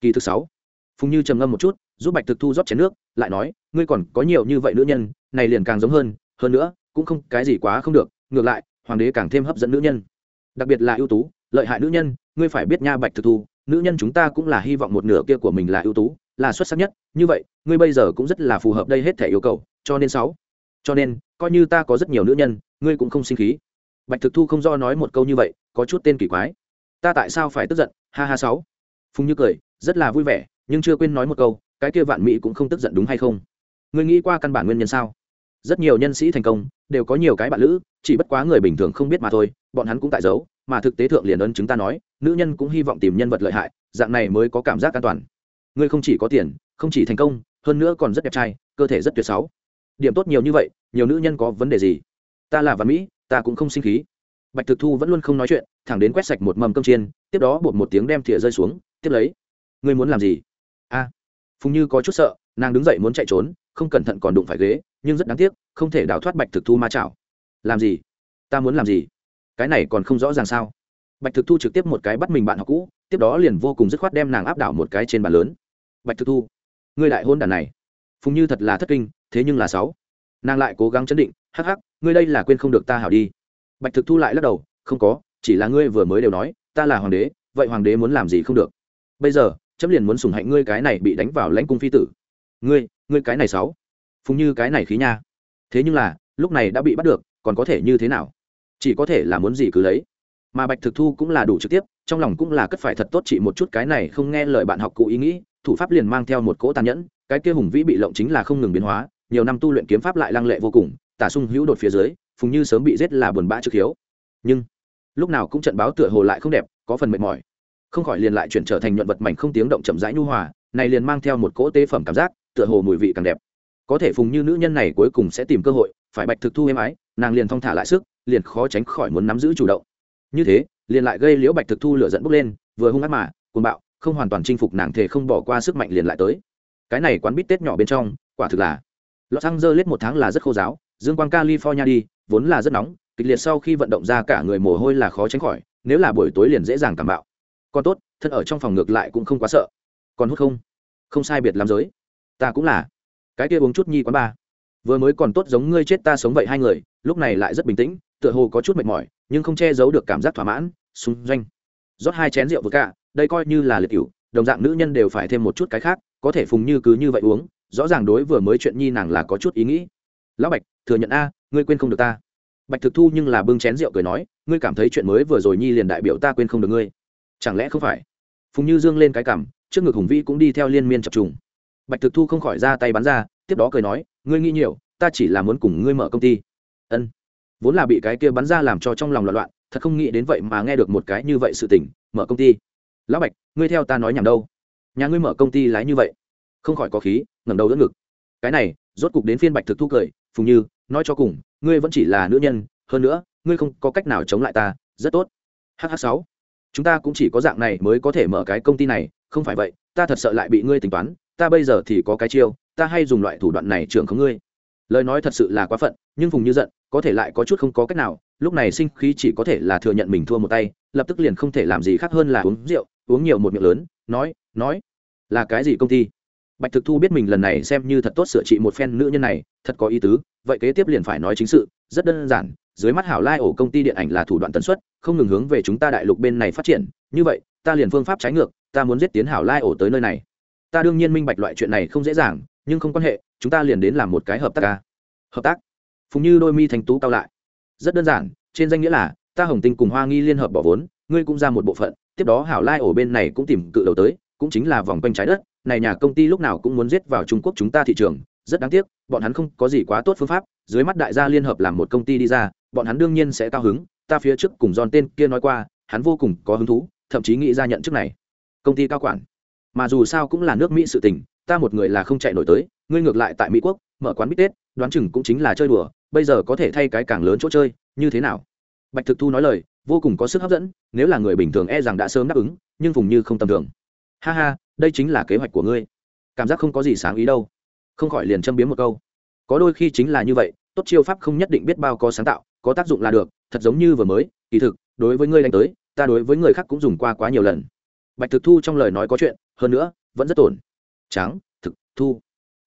Kỳ thứ sáu. Phùng như trầm ngâm một chút, giúp bạch thực thu rót chén nước, lại nói, ngươi còn có nhiều như vậy nữ nhân, này liền càng giống hơn hơn nữa, cũng không, cái gì quá không được ngược lại, hoàng đế càng thêm hấp dẫn nữ nhân. Đặc biệt là ưu tú, lợi hại nữ nhân, ngươi phải biết nha bạch thực thu, nữ nhân chúng ta cũng là hy vọng một nửa kia của mình là ưu tú, là xuất sắc nhất. Như vậy, ngươi bây giờ cũng rất là phù hợp đây hết thể yêu cầu, cho nên sáu. Cho nên, coi như ta có rất nhiều nữ nhân, ngươi cũng không sinh khí. Bạch thực thu không do nói một câu như vậy, có chút tên kỳ quái. Ta tại sao phải tức giận? Ha ha sáu. Phùng như cười, rất là vui vẻ, nhưng chưa quên nói một câu, cái kia vạn mỹ cũng không tức giận đúng hay không? Ngươi nghĩ qua căn bản nguyên nhân sao? Rất nhiều nhân sĩ thành công đều có nhiều cái bạn lữ, chỉ bất quá người bình thường không biết mà thôi, bọn hắn cũng tại giấu, mà thực tế thượng liền ấn chúng ta nói, nữ nhân cũng hy vọng tìm nhân vật lợi hại, dạng này mới có cảm giác an toàn. Ngươi không chỉ có tiền, không chỉ thành công, hơn nữa còn rất đẹp trai, cơ thể rất tuyệt sáu. Điểm tốt nhiều như vậy, nhiều nữ nhân có vấn đề gì? Ta là văn mỹ, ta cũng không sinh khí. Bạch thực thu vẫn luôn không nói chuyện, thẳng đến quét sạch một mầm cơm chiên, tiếp đó bột một tiếng đem thìa rơi xuống, tiếp lấy. Ngươi muốn làm gì? A. Phùng như có chút sợ, nàng đứng dậy muốn chạy trốn, không cẩn thận còn đụng phải ghế, nhưng rất đáng tiếc không thể đào thoát bạch thực thu ma chảo. Làm gì? Ta muốn làm gì? Cái này còn không rõ ràng sao? Bạch thực thu trực tiếp một cái bắt mình bạn học cũ, tiếp đó liền vô cùng dứt khoát đem nàng áp đảo một cái trên bàn lớn. Bạch thực thu, ngươi đại hôn đàn này. Phùng như thật là thất kinh, thế nhưng là sáu. Nàng lại cố gắng chấn định, hắc hắc, ngươi đây là quên không được ta hảo đi. Bạch thực thu lại lắc đầu, không có, chỉ là ngươi vừa mới đều nói, ta là hoàng đế, vậy hoàng đế muốn làm gì không được. Bây giờ, chấm liền muốn sủng hạnh ngươi cái này bị đánh vào lãnh cung phi tử. Ngươi ngươi cái này sáu. Phùng như cái này khí nha thế nhưng là, lúc này đã bị bắt được, còn có thể như thế nào? Chỉ có thể là muốn gì cứ lấy. Mà bạch thực thu cũng là đủ trực tiếp, trong lòng cũng là cất phải thật tốt chị một chút cái này không nghe lời bạn học cụ ý nghĩ, thủ pháp liền mang theo một cỗ tàn nhẫn, cái kia hùng vĩ bị lộng chính là không ngừng biến hóa, nhiều năm tu luyện kiếm pháp lại lăng lệ vô cùng, tả sung hữu đột phía dưới, phùng như sớm bị giết là buồn bã trước hiếu. Nhưng, lúc nào cũng trận báo tựa hồ lại không đẹp, có phần mệt mỏi. Không khỏi liền lại chuyển trở thành nhuận vật mảnh không tiếng động chậm rãi nhu hòa, này liền mang theo một cỗ tế phẩm cảm giác, tựa hồ mùi vị càng đẹp có thể phùng như nữ nhân này cuối cùng sẽ tìm cơ hội, phải bạch thực thu êm ái, nàng liền thong thả lại sức, liền khó tránh khỏi muốn nắm giữ chủ động. Như thế, liền lại gây liễu bạch thực thu lửa dẫn bốc lên, vừa hung ác mà, cuồng bạo, không hoàn toàn chinh phục nàng thể không bỏ qua sức mạnh liền lại tới. Cái này quán bít tết nhỏ bên trong, quả thực là lọ xăng dơ lết một tháng là rất khô giáo, dương quang california đi, vốn là rất nóng, kịch liệt sau khi vận động ra cả người mồ hôi là khó tránh khỏi, nếu là buổi tối liền dễ dàng cảm bạo. Còn tốt, thân ở trong phòng ngược lại cũng không quá sợ. Còn hút không? Không sai biệt làm giới. Ta cũng là cái kia uống chút nhi quán ba. Vừa mới còn tốt giống ngươi chết ta sống vậy hai người, lúc này lại rất bình tĩnh, tựa hồ có chút mệt mỏi, nhưng không che giấu được cảm giác thỏa mãn, xung doanh. Rót hai chén rượu vừa cả, đây coi như là liệt cựu đồng dạng nữ nhân đều phải thêm một chút cái khác, có thể phùng như cứ như vậy uống, rõ ràng đối vừa mới chuyện nhi nàng là có chút ý nghĩ. Lão bạch, thừa nhận a, ngươi quên không được ta. Bạch thực thu nhưng là bưng chén rượu cười nói, ngươi cảm thấy chuyện mới vừa rồi nhi liền đại biểu ta quên không được ngươi. Chẳng lẽ không phải? Phùng như dương lên cái cảm, trước ngực hùng vĩ cũng đi theo liên miên chập trùng bạch thực thu không khỏi ra tay bắn ra, tiếp đó cười nói, ngươi nghĩ nhiều, ta chỉ là muốn cùng ngươi mở công ty. Ân. Vốn là bị cái kia bắn ra làm cho trong lòng loạn loạn, thật không nghĩ đến vậy mà nghe được một cái như vậy sự tình, mở công ty? Lão bạch, ngươi theo ta nói nhảm đâu. Nhà ngươi mở công ty lái như vậy? Không khỏi có khí, ngẩng đầu đỡ ngực. Cái này, rốt cục đến phiên bạch thực thu cười phùng như, nói cho cùng, ngươi vẫn chỉ là nữ nhân, hơn nữa, ngươi không có cách nào chống lại ta, rất tốt. Hh sáu. Chúng ta cũng chỉ có dạng này mới có thể mở cái công ty này, không phải vậy, ta thật sợ lại bị ngươi tính toán ta bây giờ thì có cái chiêu, ta hay dùng loại thủ đoạn này trưởng không ngươi. Lời nói thật sự là quá phận, nhưng phùng như giận, có thể lại có chút không có cách nào, lúc này sinh khí chỉ có thể là thừa nhận mình thua một tay, lập tức liền không thể làm gì khác hơn là uống rượu, uống nhiều một miệng lớn, nói nói, là cái gì công ty? Bạch thực thu biết mình lần này xem như thật tốt sửa trị một phen nữ nhân này, thật có ý tứ, vậy kế tiếp liền phải nói chính sự, rất đơn giản, dưới mắt hảo lai ổ công ty điện ảnh là thủ đoạn tần suất, không ngừng hướng về chúng ta đại lục bên này phát triển, như vậy, ta liền phương pháp trái ngược, ta muốn giết tiến hảo lai ổ tới nơi này ta đương nhiên minh bạch loại chuyện này không dễ dàng, nhưng không quan hệ, chúng ta liền đến làm một cái hợp tác ca. Hợp tác? Phùng như đôi mi thành tú cao lại. Rất đơn giản, trên danh nghĩa là, ta hồng tinh cùng hoa nghi liên hợp bỏ vốn, ngươi cũng ra một bộ phận, tiếp đó hảo lai ổ bên này cũng tìm cự đầu tới, cũng chính là vòng quanh trái đất, này nhà công ty lúc nào cũng muốn giết vào trung quốc chúng ta thị trường, rất đáng tiếc, bọn hắn không có gì quá tốt phương pháp, dưới mắt đại gia liên hợp làm một công ty đi ra, bọn hắn đương nhiên sẽ cao hứng, ta phía trước cùng giòn tên kia nói qua, hắn vô cùng có hứng thú, thậm chí nghĩ ra nhận chức này. Công ty cao quản mà dù sao cũng là nước mỹ sự tình, ta một người là không chạy nổi tới, ngươi ngược lại tại mỹ quốc, mở quán bít tết, đoán chừng cũng chính là chơi đùa, bây giờ có thể thay cái càng lớn chỗ chơi, như thế nào? Bạch thực thu nói lời, vô cùng có sức hấp dẫn, nếu là người bình thường e rằng đã sớm đáp ứng, nhưng vùng như không tầm thường. Ha ha, đây chính là kế hoạch của ngươi. Cảm giác không có gì sáng ý đâu. Không khỏi liền châm biếm một câu. Có đôi khi chính là như vậy, tốt chiêu pháp không nhất định biết bao có sáng tạo, có tác dụng là được, thật giống như vừa mới, kỳ thực, đối với ngươi đánh tới, ta đối với người khác cũng dùng qua quá nhiều lần. Bạch thực thu trong lời nói có chuyện hơn nữa, vẫn rất tổn. Trắng, thực, thu.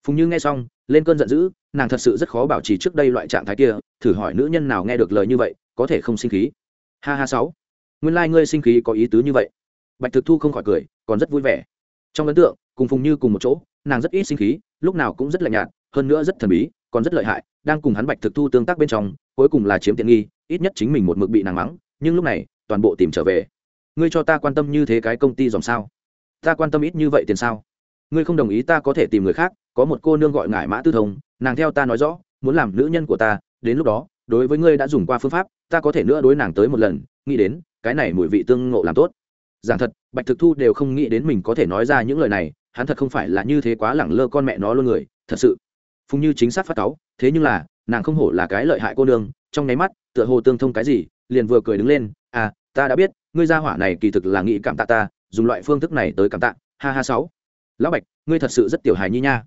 Phùng như nghe xong, lên cơn giận dữ, nàng thật sự rất khó bảo trì trước đây loại trạng thái kia, thử hỏi nữ nhân nào nghe được lời như vậy, có thể không sinh khí. Ha ha sáu. Nguyên lai、like、ngươi sinh khí có ý tứ như vậy. Bạch thực thu không khỏi cười, còn rất vui vẻ. Trong ấn tượng, cùng phùng như cùng một chỗ, nàng rất ít sinh khí, lúc nào cũng rất lạnh nhạt, hơn nữa rất thần bí, còn rất lợi hại, đang cùng hắn bạch thực thu tương tác bên trong, cuối cùng là chiếm tiện nghi, ít nhất chính mình một mực bị nàng mắng, nhưng lúc này, toàn bộ tìm trở về. Ngươi cho ta quan tâm như thế cái công ty dòng sao? Ta quan tâm ít như vậy tiền sao? Ngươi không đồng ý ta có thể tìm người khác, có một cô nương gọi ngải mã tư thông, nàng theo ta nói rõ, muốn làm nữ nhân của ta, đến lúc đó, đối với ngươi đã dùng qua phương pháp, ta có thể nữa đối nàng tới một lần, nghĩ đến, cái này mùi vị tương ngộ làm tốt. Giảng thật, bạch thực thu đều không nghĩ đến mình có thể nói ra những lời này, hắn thật không phải là như thế quá lẳng lơ con mẹ nó luôn người, thật sự. Phùng như chính xác phát cáu, thế nhưng là, nàng không hổ là cái lợi hại cô nương, trong nháy mắt, tựa hồ tương thông cái gì, liền vừa cười đứng lên à ta đã biết, ngươi gia hỏa này kỳ thực là nghĩ cảm tạ ta dùng loại phương thức này tới cảm tạ. Ha ha sáu. Lão bạch, ngươi thật sự rất tiểu hài nhi nha.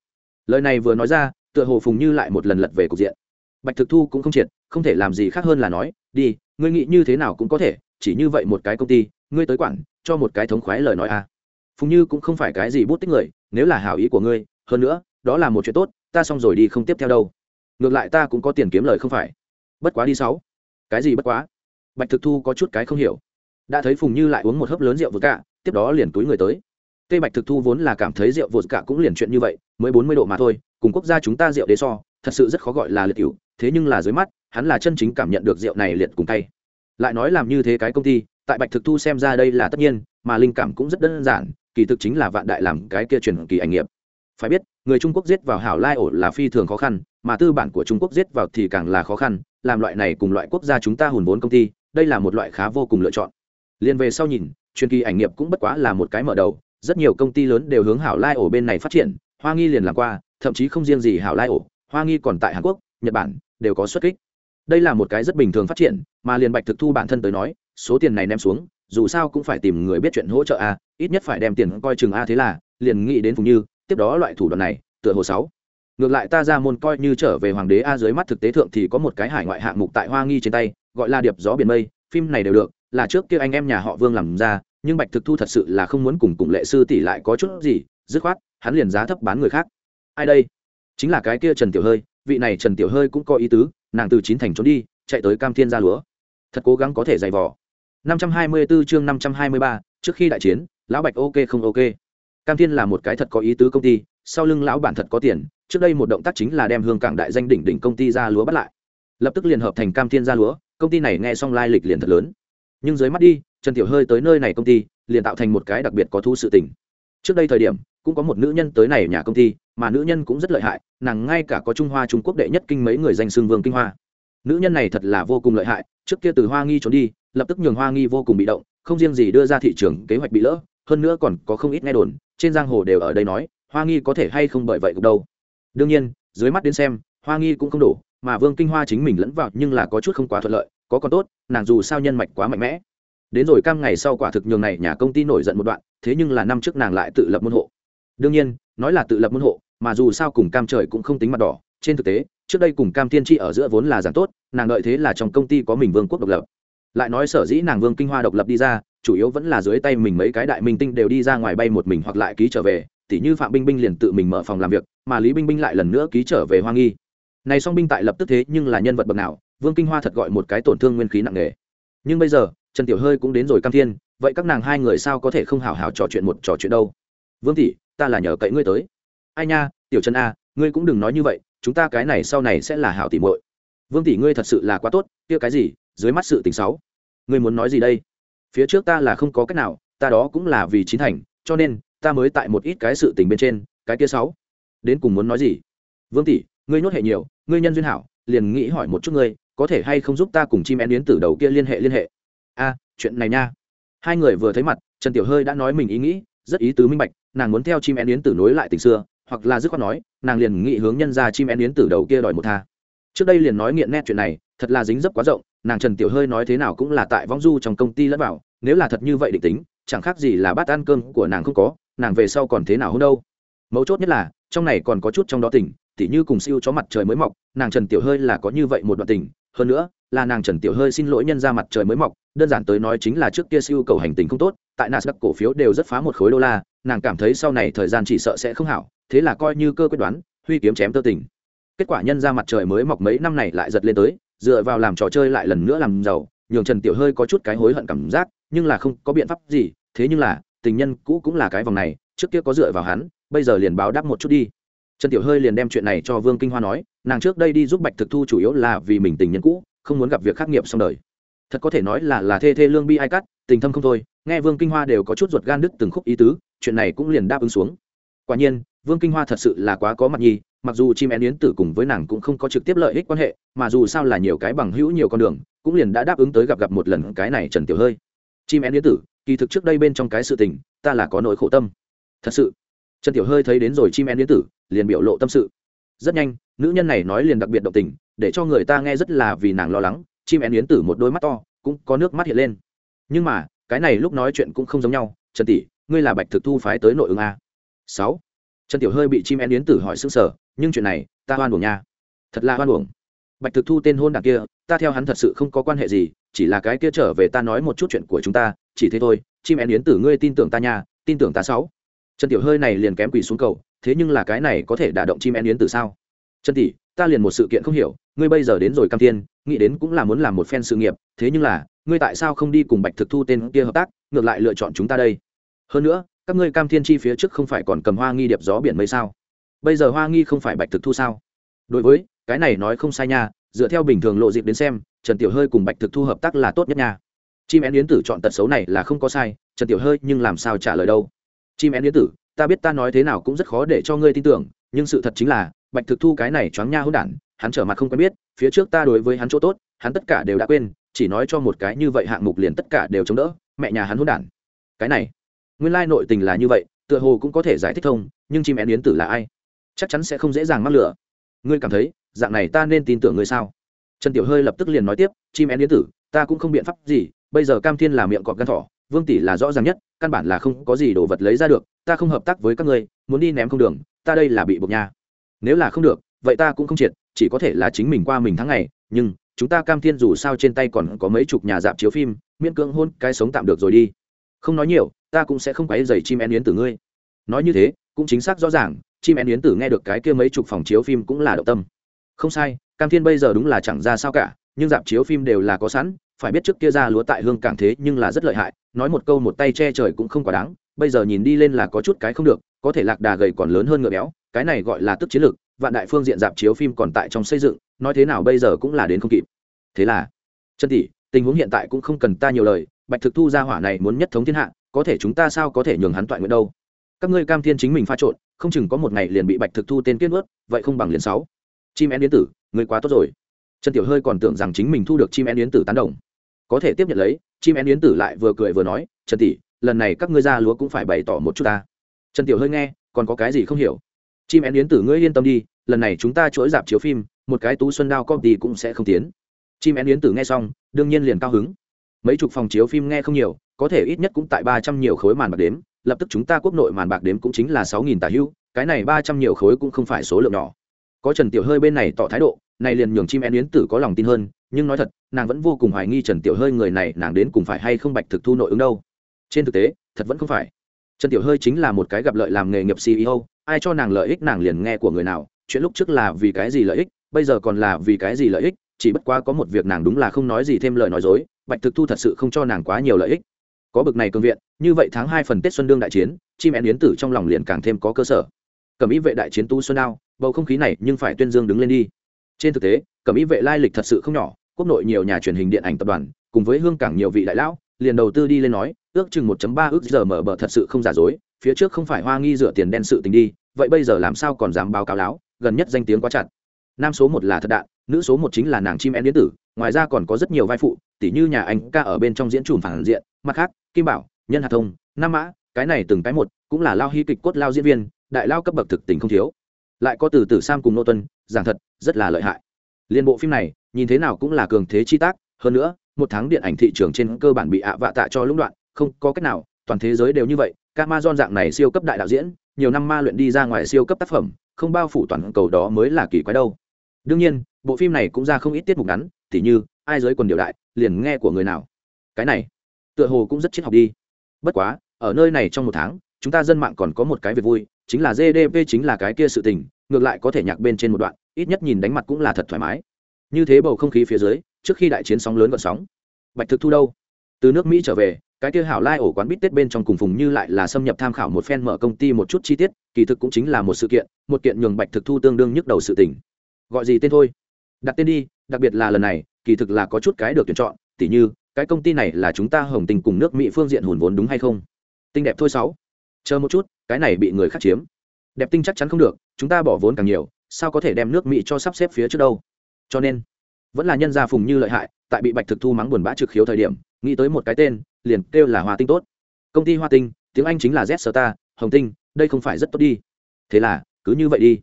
Lời này vừa nói ra, tựa hồ phùng như lại một lần lật về cục diện. Bạch thực thu cũng không triệt, không thể làm gì khác hơn là nói, đi, ngươi nghĩ như thế nào cũng có thể, chỉ như vậy một cái công ty, ngươi tới quản, cho một cái thống khoái lời nói à phùng như cũng không phải cái gì bút tích người, nếu là hảo ý của ngươi, hơn nữa, đó là một chuyện tốt, ta xong rồi đi không tiếp theo đâu. Ngược lại ta cũng có tiền kiếm lời không phải. Bất quá đi sáu. Cái gì bất quá? Bạch thực thu có chút cái không hiểu. Đã thấy phùng như lại uống một hớp lớn rượu vừa cả tiếp đó liền túi người tới. Tê bạch thực thu vốn là cảm thấy rượu vột cả cũng liền chuyện như vậy, mới bốn mươi độ mà thôi, cùng quốc gia chúng ta rượu đế so, thật sự rất khó gọi là liệt cựu thế nhưng là dưới mắt, hắn là chân chính cảm nhận được rượu này liệt cùng tay lại nói làm như thế cái công ty, tại bạch thực thu xem ra đây là tất nhiên, mà linh cảm cũng rất đơn giản, kỳ thực chính là vạn đại làm cái kia truyền kỳ ảnh nghiệp. Phải biết, người trung quốc giết vào hảo lai ổ là phi thường khó khăn, mà tư bản của trung quốc giết vào thì càng là khó khăn, làm loại này cùng loại quốc gia chúng ta hùn vốn công ty, đây là một loại khá vô cùng lựa chọn. Liền về sau nhìn truyền kỳ ảnh nghiệp cũng bất quá là một cái mở đầu, rất nhiều công ty lớn đều hướng hảo lai ổ bên này phát triển, hoa nghi liền làm qua, thậm chí không riêng gì hảo lai ổ, hoa nghi còn tại hàn quốc, nhật bản, đều có xuất kích. Đây là một cái rất bình thường phát triển, mà liền bạch thực thu bản thân tới nói, số tiền này ném xuống, dù sao cũng phải tìm người biết chuyện hỗ trợ a, ít nhất phải đem tiền coi chừng a thế là, liền nghĩ đến phùng như, tiếp đó loại thủ đoạn này, tựa hồ sáu ngược lại ta ra môn coi như trở về hoàng đế a dưới mắt thực tế thượng thì có một cái hải ngoại hạng mục tại hoa nghi trên tay, gọi là điệp gió biển mây, phim này đều được là trước kia anh em nhà họ vương làm ra nhưng bạch thực thu thật sự là không muốn cùng cùng lệ sư tỷ lại có chút gì dứt khoát hắn liền giá thấp bán người khác. Ai đây? Chính là cái kia trần tiểu hơi vị này trần tiểu hơi cũng có ý tứ nàng từ chín thành trốn đi chạy tới cam thiên gia lúa. Thật cố gắng có thể giày vò. 524 chương 523, trước khi đại chiến lão bạch ok không ok? Cam thiên là một cái thật có ý tứ công ty sau lưng lão bản thật có tiền trước đây một động tác chính là đem hương cảng đại danh đỉnh đỉnh công ty ra lúa bắt lại. Lập tức liền hợp thành cam thiên ra lúa công ty này nghe xong lai lịch liền thật lớn nhưng dưới mắt đi, trần tiểu hơi tới nơi này công ty, liền tạo thành một cái đặc biệt có thu sự tình. Trước đây thời điểm, cũng có một nữ nhân tới này nhà công ty, mà nữ nhân cũng rất lợi hại, nàng ngay cả có trung hoa trung quốc đệ nhất kinh mấy người danh xương vương kinh hoa. Nữ nhân này thật là vô cùng lợi hại, trước kia từ hoa nghi trốn đi, lập tức nhường hoa nghi vô cùng bị động, không riêng gì đưa ra thị trường kế hoạch bị lỡ, hơn nữa còn có không ít nghe đồn, trên giang hồ đều ở đây nói, hoa nghi có thể hay không bởi vậy cũng đâu đương nhiên, dưới mắt đến xem, hoa nghi cũng không đủ mà vương kinh hoa chính mình lẫn vào nhưng là có chút không quá thuận lợi có còn tốt, nàng dù sao nhân mạch quá mạnh mẽ. Đến rồi cam ngày sau quả thực nhường này nhà công ty nổi giận một đoạn, thế nhưng là năm trước nàng lại tự lập môn hộ. Đương nhiên, nói là tự lập môn hộ, mà dù sao cùng cam trời cũng không tính mặt đỏ, trên thực tế, trước đây cùng cam tiên tri ở giữa vốn là giảng tốt, nàng đợi thế là trong công ty có mình vương quốc độc lập. Lại nói sở dĩ nàng vương kinh hoa độc lập đi ra, chủ yếu vẫn là dưới tay mình mấy cái đại minh tinh đều đi ra ngoài bay một mình hoặc lại ký trở về, tỉ như phạm binh binh liền tự mình mở phòng làm việc, mà lý binh binh lại lần nữa ký trở về hoa nghi. Này song binh tại lập tức thế nhưng là nhân vật bậc nào vương kinh hoa thật gọi một cái tổn thương nguyên khí nặng nề. Nhưng bây giờ, trần tiểu hơi cũng đến rồi cam thiên, vậy các nàng hai người sao có thể không hào hào trò chuyện một trò chuyện đâu? Vương tỷ, ta là nhờ cậy ngươi tới. Ai nha, tiểu trần a, ngươi cũng đừng nói như vậy, chúng ta cái này sau này sẽ là hảo tỷ muội. Vương tỷ ngươi thật sự là quá tốt, kia cái gì, dưới mắt sự tình xấu. Ngươi muốn nói gì đây? Phía trước ta là không có cách nào, ta đó cũng là vì chín thành, cho nên, ta mới tại một ít cái sự tình bên trên, cái kia sáu đến cùng muốn nói gì? Vương tỷ, ngươi nhốt hệ nhiều, ngươi nhân duyên hảo liền nghĩ hỏi một chút ngươi, có thể hay không giúp ta cùng chim én yến từ đầu kia liên hệ liên hệ? A, chuyện này nha. Hai người vừa thấy mặt, trần tiểu hơi đã nói mình ý nghĩ, rất ý tứ minh bạch, nàng muốn theo chim én yến tử nối lại tình xưa, hoặc là dứt khoát nói, nàng liền nghĩ hướng nhân ra chim én yến tử đầu kia đòi một tha. Trước đây liền nói nghiện nét chuyện này, thật là dính dấp quá rộng, nàng trần tiểu hơi nói thế nào cũng là tại vong du trong công ty lẫn vào, nếu là thật như vậy định tính, chẳng khác gì là bát ăn cơm của nàng không có, nàng về sau còn thế nào hơn đâu. Mấu chốt nhất là, trong này còn có chút trong đó tỉnh tỉ như cùng siêu chó mặt trời mới mọc, nàng trần tiểu hơi là có như vậy một đoạn tình. Hơn nữa, là nàng trần tiểu hơi xin lỗi nhân ra mặt trời mới mọc, đơn giản tới nói chính là trước kia siêu cầu hành tình không tốt, tại nasdaq cổ phiếu đều rất phá một khối đô la, nàng cảm thấy sau này thời gian chỉ sợ sẽ không hảo, thế là coi như cơ quyết đoán, huy kiếm chém tơ tình. Kết quả nhân ra mặt trời mới mọc mấy năm này lại giật lên tới, dựa vào làm trò chơi lại lần nữa làm giàu, nhường trần tiểu hơi có chút cái hối hận cảm giác, nhưng là không có biện pháp gì, thế nhưng là, tình nhân cũ cũng là cái vòng này, trước kia có dựa vào hắn, bây giờ liền báo đáp một chút đi trần tiểu hơi liền đem chuyện này cho vương kinh hoa nói, nàng trước đây đi giúp bạch thực thu chủ yếu là vì mình tình nhân cũ, không muốn gặp việc khắc nghiệp xong đời. Thật có thể nói là là thê thê lương bi ai cắt, tình thâm không thôi, nghe vương kinh hoa đều có chút ruột gan đứt từng khúc ý tứ, chuyện này cũng liền đáp ứng xuống. Quả nhiên, vương kinh hoa thật sự là quá có mặt nhi mặc dù chim én yến tử cùng với nàng cũng không có trực tiếp lợi ích quan hệ, mà dù sao là nhiều cái bằng hữu nhiều con đường, cũng liền đã đáp ứng tới gặp gặp một lần cái này trần tiểu hơi. Chim én yến tử, kỳ thực trước đây bên trong cái sự tình, ta là có nỗi khổ tâm. Thật sự trần tiểu hơi thấy đến rồi chim én yến tử, liền biểu lộ tâm sự. Rất nhanh, nữ nhân này nói liền đặc biệt động tình, để cho người ta nghe rất là vì nàng lo lắng, chim én yến tử một đôi mắt to, cũng có nước mắt hiện lên. Nhưng mà, cái này lúc nói chuyện cũng không giống nhau, trần tỷ, ngươi là bạch thực thu phái tới nội ứng a. Sáu. Trần tiểu hơi bị chim én yến tử hỏi sững sở nhưng chuyện này, ta hoan buồn nha. Thật là hoan buồn. bạch thực thu tên hôn đảng kia, ta theo hắn thật sự không có quan hệ gì, chỉ là cái kia trở về ta nói một chút chuyện của chúng ta, chỉ thế thôi, chim én yến tử ngươi tin tưởng ta nha, tin tưởng ta sáu trần tiểu hơi này liền kém quỳ xuống cầu, thế nhưng là cái này có thể đả động chim én yến tử sao? Trần tỷ, ta liền một sự kiện không hiểu, ngươi bây giờ đến rồi cam thiên, nghĩ đến cũng là muốn làm một phen sự nghiệp, thế nhưng là, ngươi tại sao không đi cùng bạch thực thu tên kia hợp tác, ngược lại lựa chọn chúng ta đây? Hơn nữa, các ngươi cam thiên chi phía trước không phải còn cầm hoa nghi điệp gió biển mây sao? Bây giờ hoa nghi không phải bạch thực thu sao? Đối với, cái này nói không sai nha, dựa theo bình thường lộ dịp đến xem, trần tiểu hơi cùng bạch thực thu hợp tác là tốt nhất nha. Chim én yến tử chọn tật xấu này là không có sai, trần tiểu hơi nhưng làm sao trả lời đâu? Chim én yến tử, ta biết ta nói thế nào cũng rất khó để cho ngươi tin tưởng, nhưng sự thật chính là, bạch thực thu cái này choáng nha hôn đản, hắn trở mặt không quen biết, phía trước ta đối với hắn chỗ tốt, hắn tất cả đều đã quên, chỉ nói cho một cái như vậy hạng mục liền tất cả đều chống đỡ, mẹ nhà hắn hôn đản. Cái này, nguyên lai nội tình là như vậy, tựa hồ cũng có thể giải thích thông, nhưng chim én yến tử là ai? Chắc chắn sẽ không dễ dàng mắc lửa ngươi cảm thấy, dạng này ta nên tin tưởng ngươi sao? Trần tiểu hơi lập tức liền nói tiếp, chim én yến tử, ta cũng không biện pháp gì, bây giờ cam thiên là miệng cọp gan thỏ vương tỷ là rõ ràng nhất, căn bản là không có gì đồ vật lấy ra được, ta không hợp tác với các ngươi, muốn đi ném không đường, ta đây là bị buộc nhà nếu là không được, vậy ta cũng không triệt, chỉ có thể là chính mình qua mình tháng ngày, nhưng chúng ta cam thiên dù sao trên tay còn có mấy chục nhà dạp chiếu phim, miễn cưỡng hôn cái sống tạm được rồi đi. Không nói nhiều, ta cũng sẽ không quấy dày chim én yến tử ngươi. Nói như thế, cũng chính xác rõ ràng, chim én yến tử nghe được cái kia mấy chục phòng chiếu phim cũng là động tâm. Không sai, cam thiên bây giờ đúng là chẳng ra sao cả, nhưng dạp chiếu phim đều là có sẵn phải biết trước kia ra lúa tại hương cảng thế nhưng là rất lợi hại, nói một câu một tay che trời cũng không quá đáng, bây giờ nhìn đi lên là có chút cái không được, có thể lạc đà gầy còn lớn hơn ngựa béo, cái này gọi là tức chiến lược, vạn đại phương diện dạp chiếu phim còn tại trong xây dựng, nói thế nào bây giờ cũng là đến không kịp. Thế là chân tỷ, tình huống hiện tại cũng không cần ta nhiều lời, bạch thực thu ra hỏa này muốn nhất thống thiên hạ, có thể chúng ta sao có thể nhường hắn toại nguyện đâu? Các ngươi cam thiên chính mình pha trộn, không chừng có một ngày liền bị bạch thực thu tên kết ướt vậy không bằng liền sáu. Chim én yến tử người quá tốt rồi. Trần tiểu hơi còn tưởng rằng chính mình thu được chim én yến tử tán đồng có thể tiếp nhận lấy, chim én yến tử lại vừa cười vừa nói, trần tỷ, lần này các ngươi ra lúa cũng phải bày tỏ một chút ta. Trần tiểu hơi nghe, còn có cái gì không hiểu? Chim én yến tử ngươi yên tâm đi, lần này chúng ta chuỗi dạp chiếu phim, một cái tú xuân đao công ty cũng sẽ không tiến. Chim én yến tử nghe xong, đương nhiên liền cao hứng. Mấy chục phòng chiếu phim nghe không nhiều, có thể ít nhất cũng tại ba trăm nhiều khối màn bạc đếm, lập tức chúng ta quốc nội màn bạc đếm cũng chính là sáu nghìn tà hưu, cái này ba trăm nhiều khối cũng không phải số lượng nhỏ. Có trần tiểu hơi bên này tỏ thái độ này liền nhường chim én yến tử có lòng tin hơn, nhưng nói thật, nàng vẫn vô cùng hoài nghi trần tiểu hơi người này nàng đến cùng phải hay không bạch thực thu nội ứng đâu. Trên thực tế, thật vẫn không phải. Trần tiểu hơi chính là một cái gặp lợi làm nghề nghiệp ceo ai cho nàng lợi ích nàng liền nghe của người nào, chuyện lúc trước là vì cái gì lợi ích, bây giờ còn là vì cái gì lợi ích, chỉ bất quá có một việc nàng đúng là không nói gì thêm lời nói dối, bạch thực thu thật sự không cho nàng quá nhiều lợi ích. Có bực này cường viện, như vậy tháng hai phần tết xuân đương đại chiến, chim én yến tử trong lòng liền càng thêm có cơ sở. Cẩm ý vệ đại chiến tu xuân đao, bầu không khí này nhưng phải tuyên dương đứng lên đi trên thực tế, cẩm ý vệ lai lịch thật sự không nhỏ, quốc nội nhiều nhà truyền hình điện ảnh tập đoàn, cùng với hương cảng nhiều vị đại lão, liền đầu tư đi lên nói, ước chừng 1 ba ước giờ mở bờ thật sự không giả dối, phía trước không phải hoa nghi dựa tiền đen sự tình đi, vậy bây giờ làm sao còn dám báo cáo láo, gần nhất danh tiếng quá chặt. Nam số một là thật đạn, nữ số một chính là nàng chim én điện tử, ngoài ra còn có rất nhiều vai phụ, tỉ như nhà anh ca ở bên trong diễn trùm phản diện, mặt khác, kim bảo, nhân hạt thông, nam mã, cái này từng cái một, cũng là lao hy kịch cốt lao diễn viên, đại lao cấp bậc thực tình không thiếu lại có từ từ sam cùng nô tuân, giảng thật, rất là lợi hại. Liên bộ phim này, nhìn thế nào cũng là cường thế chi tác, hơn nữa, một tháng điện ảnh thị trường trên cơ bản bị ạ vạ tạ cho lũng đoạn, không có cách nào, toàn thế giới đều như vậy các ma don dạng này siêu cấp đại đạo diễn, nhiều năm ma luyện đi ra ngoài siêu cấp tác phẩm, không bao phủ toàn cầu đó mới là kỳ quái đâu. Đương nhiên, bộ phim này cũng ra không ít tiết mục ngắn, tỉ như, ai giới quần điều đại, liền nghe của người nào. Cái này, tựa hồ cũng rất triết học đi. Bất quá, ở nơi này trong một tháng chúng ta dân mạng còn có một cái việc vui, chính là gdp chính là cái kia sự tình, ngược lại có thể nhạc bên trên một đoạn, ít nhất nhìn đánh mặt cũng là thật thoải mái. Như thế bầu không khí phía dưới, trước khi đại chiến sóng lớn gọn sóng, bạch thực thu đâu? Từ nước mỹ trở về, cái kia hảo lai ổ quán bít tết bên trong cùng phùng như lại là xâm nhập tham khảo một phen mở công ty một chút chi tiết, kỳ thực cũng chính là một sự kiện, một kiện nhường bạch thực thu tương đương nhức đầu sự tình. Gọi gì tên thôi? Đặt tên đi, đặc biệt là lần này, kỳ thực là có chút cái được tuyển chọn, tỉ như, cái công ty này là chúng ta hồng tình cùng nước mỹ phương diện hùn vốn đúng hay không? Tinh đẹp thôi sáu chờ một chút, cái này bị người khác chiếm. Đẹp tinh chắc chắn không được, chúng ta bỏ vốn càng nhiều, sao có thể đem nước mỹ cho sắp xếp phía trước đâu? Cho nên, vẫn là nhân gia phùng như lợi hại, tại bị bạch thực thu mắng buồn bã trực khiếu thời điểm, nghĩ tới một cái tên, liền kêu là hoa tinh tốt. Công ty hoa tinh, tiếng anh chính là z star, hồng tinh, đây không phải rất tốt đi. Thế là, cứ như vậy đi.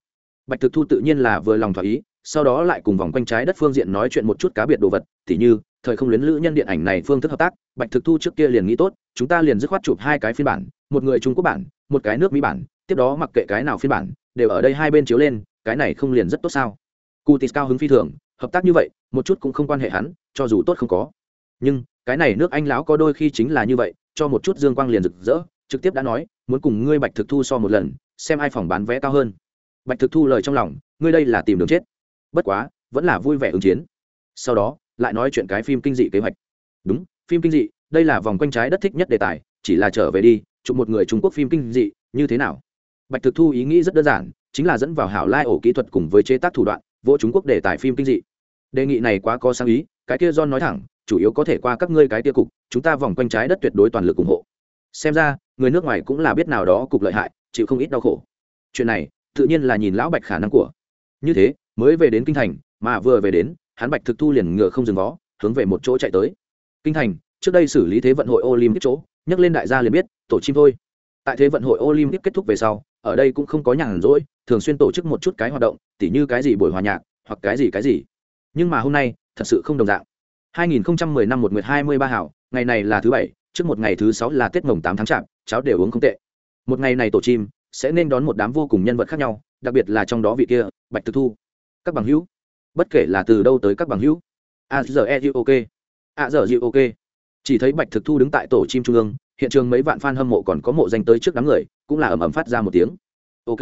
Bạch thực thu tự nhiên là vừa lòng thỏa ý, sau đó lại cùng vòng quanh trái đất phương diện nói chuyện một chút cá biệt đồ vật t h như thời không luyến lữ nhân điện ảnh này phương thức hợp tác, bạch thực thu trước kia liền nghĩ tốt, chúng ta liền dứt khoát chụp hai cái phiên bản, một người trung quốc bản, một cái nước mỹ bản, tiếp đó mặc kệ cái nào phiên bản, đều ở đây hai bên chiếu lên, cái này không liền rất tốt sao? Cụ tis cao hứng phi thường, hợp tác như vậy, một chút cũng không quan hệ hắn, cho dù tốt không có. Nhưng, cái này nước anh lão có đôi khi chính là như vậy, cho một chút dương quang liền rực rỡ, trực tiếp đã nói, muốn cùng ngươi bạch thực thu so một lần, xem ai phòng bán vé cao hơn. Bạch thực thu lời trong lòng, ngươi đây là tìm đường chết. Bất quá, vẫn là vui vẻ ứng chiến. Sau đó lại nói chuyện cái phim kinh dị kế hoạch. Đúng, phim kinh dị, đây là vòng quanh trái đất thích nhất đề tài, chỉ là trở về đi, chụp một người trung quốc phim kinh dị, như thế nào? Bạch thực thu ý nghĩ rất đơn giản, chính là dẫn vào hảo lai ổ kỹ thuật cùng với chế tác thủ đoạn, vô trung quốc đề tài phim kinh dị. Đề nghị này quá có sáng ý, cái kia john nói thẳng, chủ yếu có thể qua các ngươi cái kia cục, chúng ta vòng quanh trái đất tuyệt đối toàn lực ủng hộ. Xem ra, người nước ngoài cũng là biết nào đó cục lợi hại, chịu không ít đau khổ. Chuyện này, tự nhiên là nhìn lão bạch khả năng của. Như thế, mới về đến kinh thành, mà vừa về đến hắn bạch thực thu liền ngựa không dừng vó, hướng về một chỗ chạy tới. Kinh thành, trước đây xử lý thế vận hội olympic chỗ, nhắc lên đại gia liền biết, tổ chim thôi. Tại thế vận hội olympic kết thúc về sau, ở đây cũng không có nhàn rỗi, thường xuyên tổ chức một chút cái hoạt động, tỉ như cái gì buổi hòa nhạc, hoặc cái gì cái gì. Nhưng mà hôm nay, thật sự không đồng dạng. 2010 năm một nguyệt 23 hảo, ngày này là thứ bảy, trước một ngày thứ sáu là tết mồng 8 tháng chạp, cháo đều uống không tệ. Một ngày này tổ chim sẽ nên đón một đám vô cùng nhân vật khác nhau, đặc biệt là trong đó vị kia, bạch thực thu. Các bằng hữu bất kể là từ đâu tới các bằng hữu. A giờ e u ok. A giờ u ok. Chỉ thấy bạch thực thu đứng tại tổ chim trung ương, hiện trường mấy vạn fan hâm mộ còn có mộ danh tới trước đám người, cũng là ầm ầm phát ra một tiếng. Ok.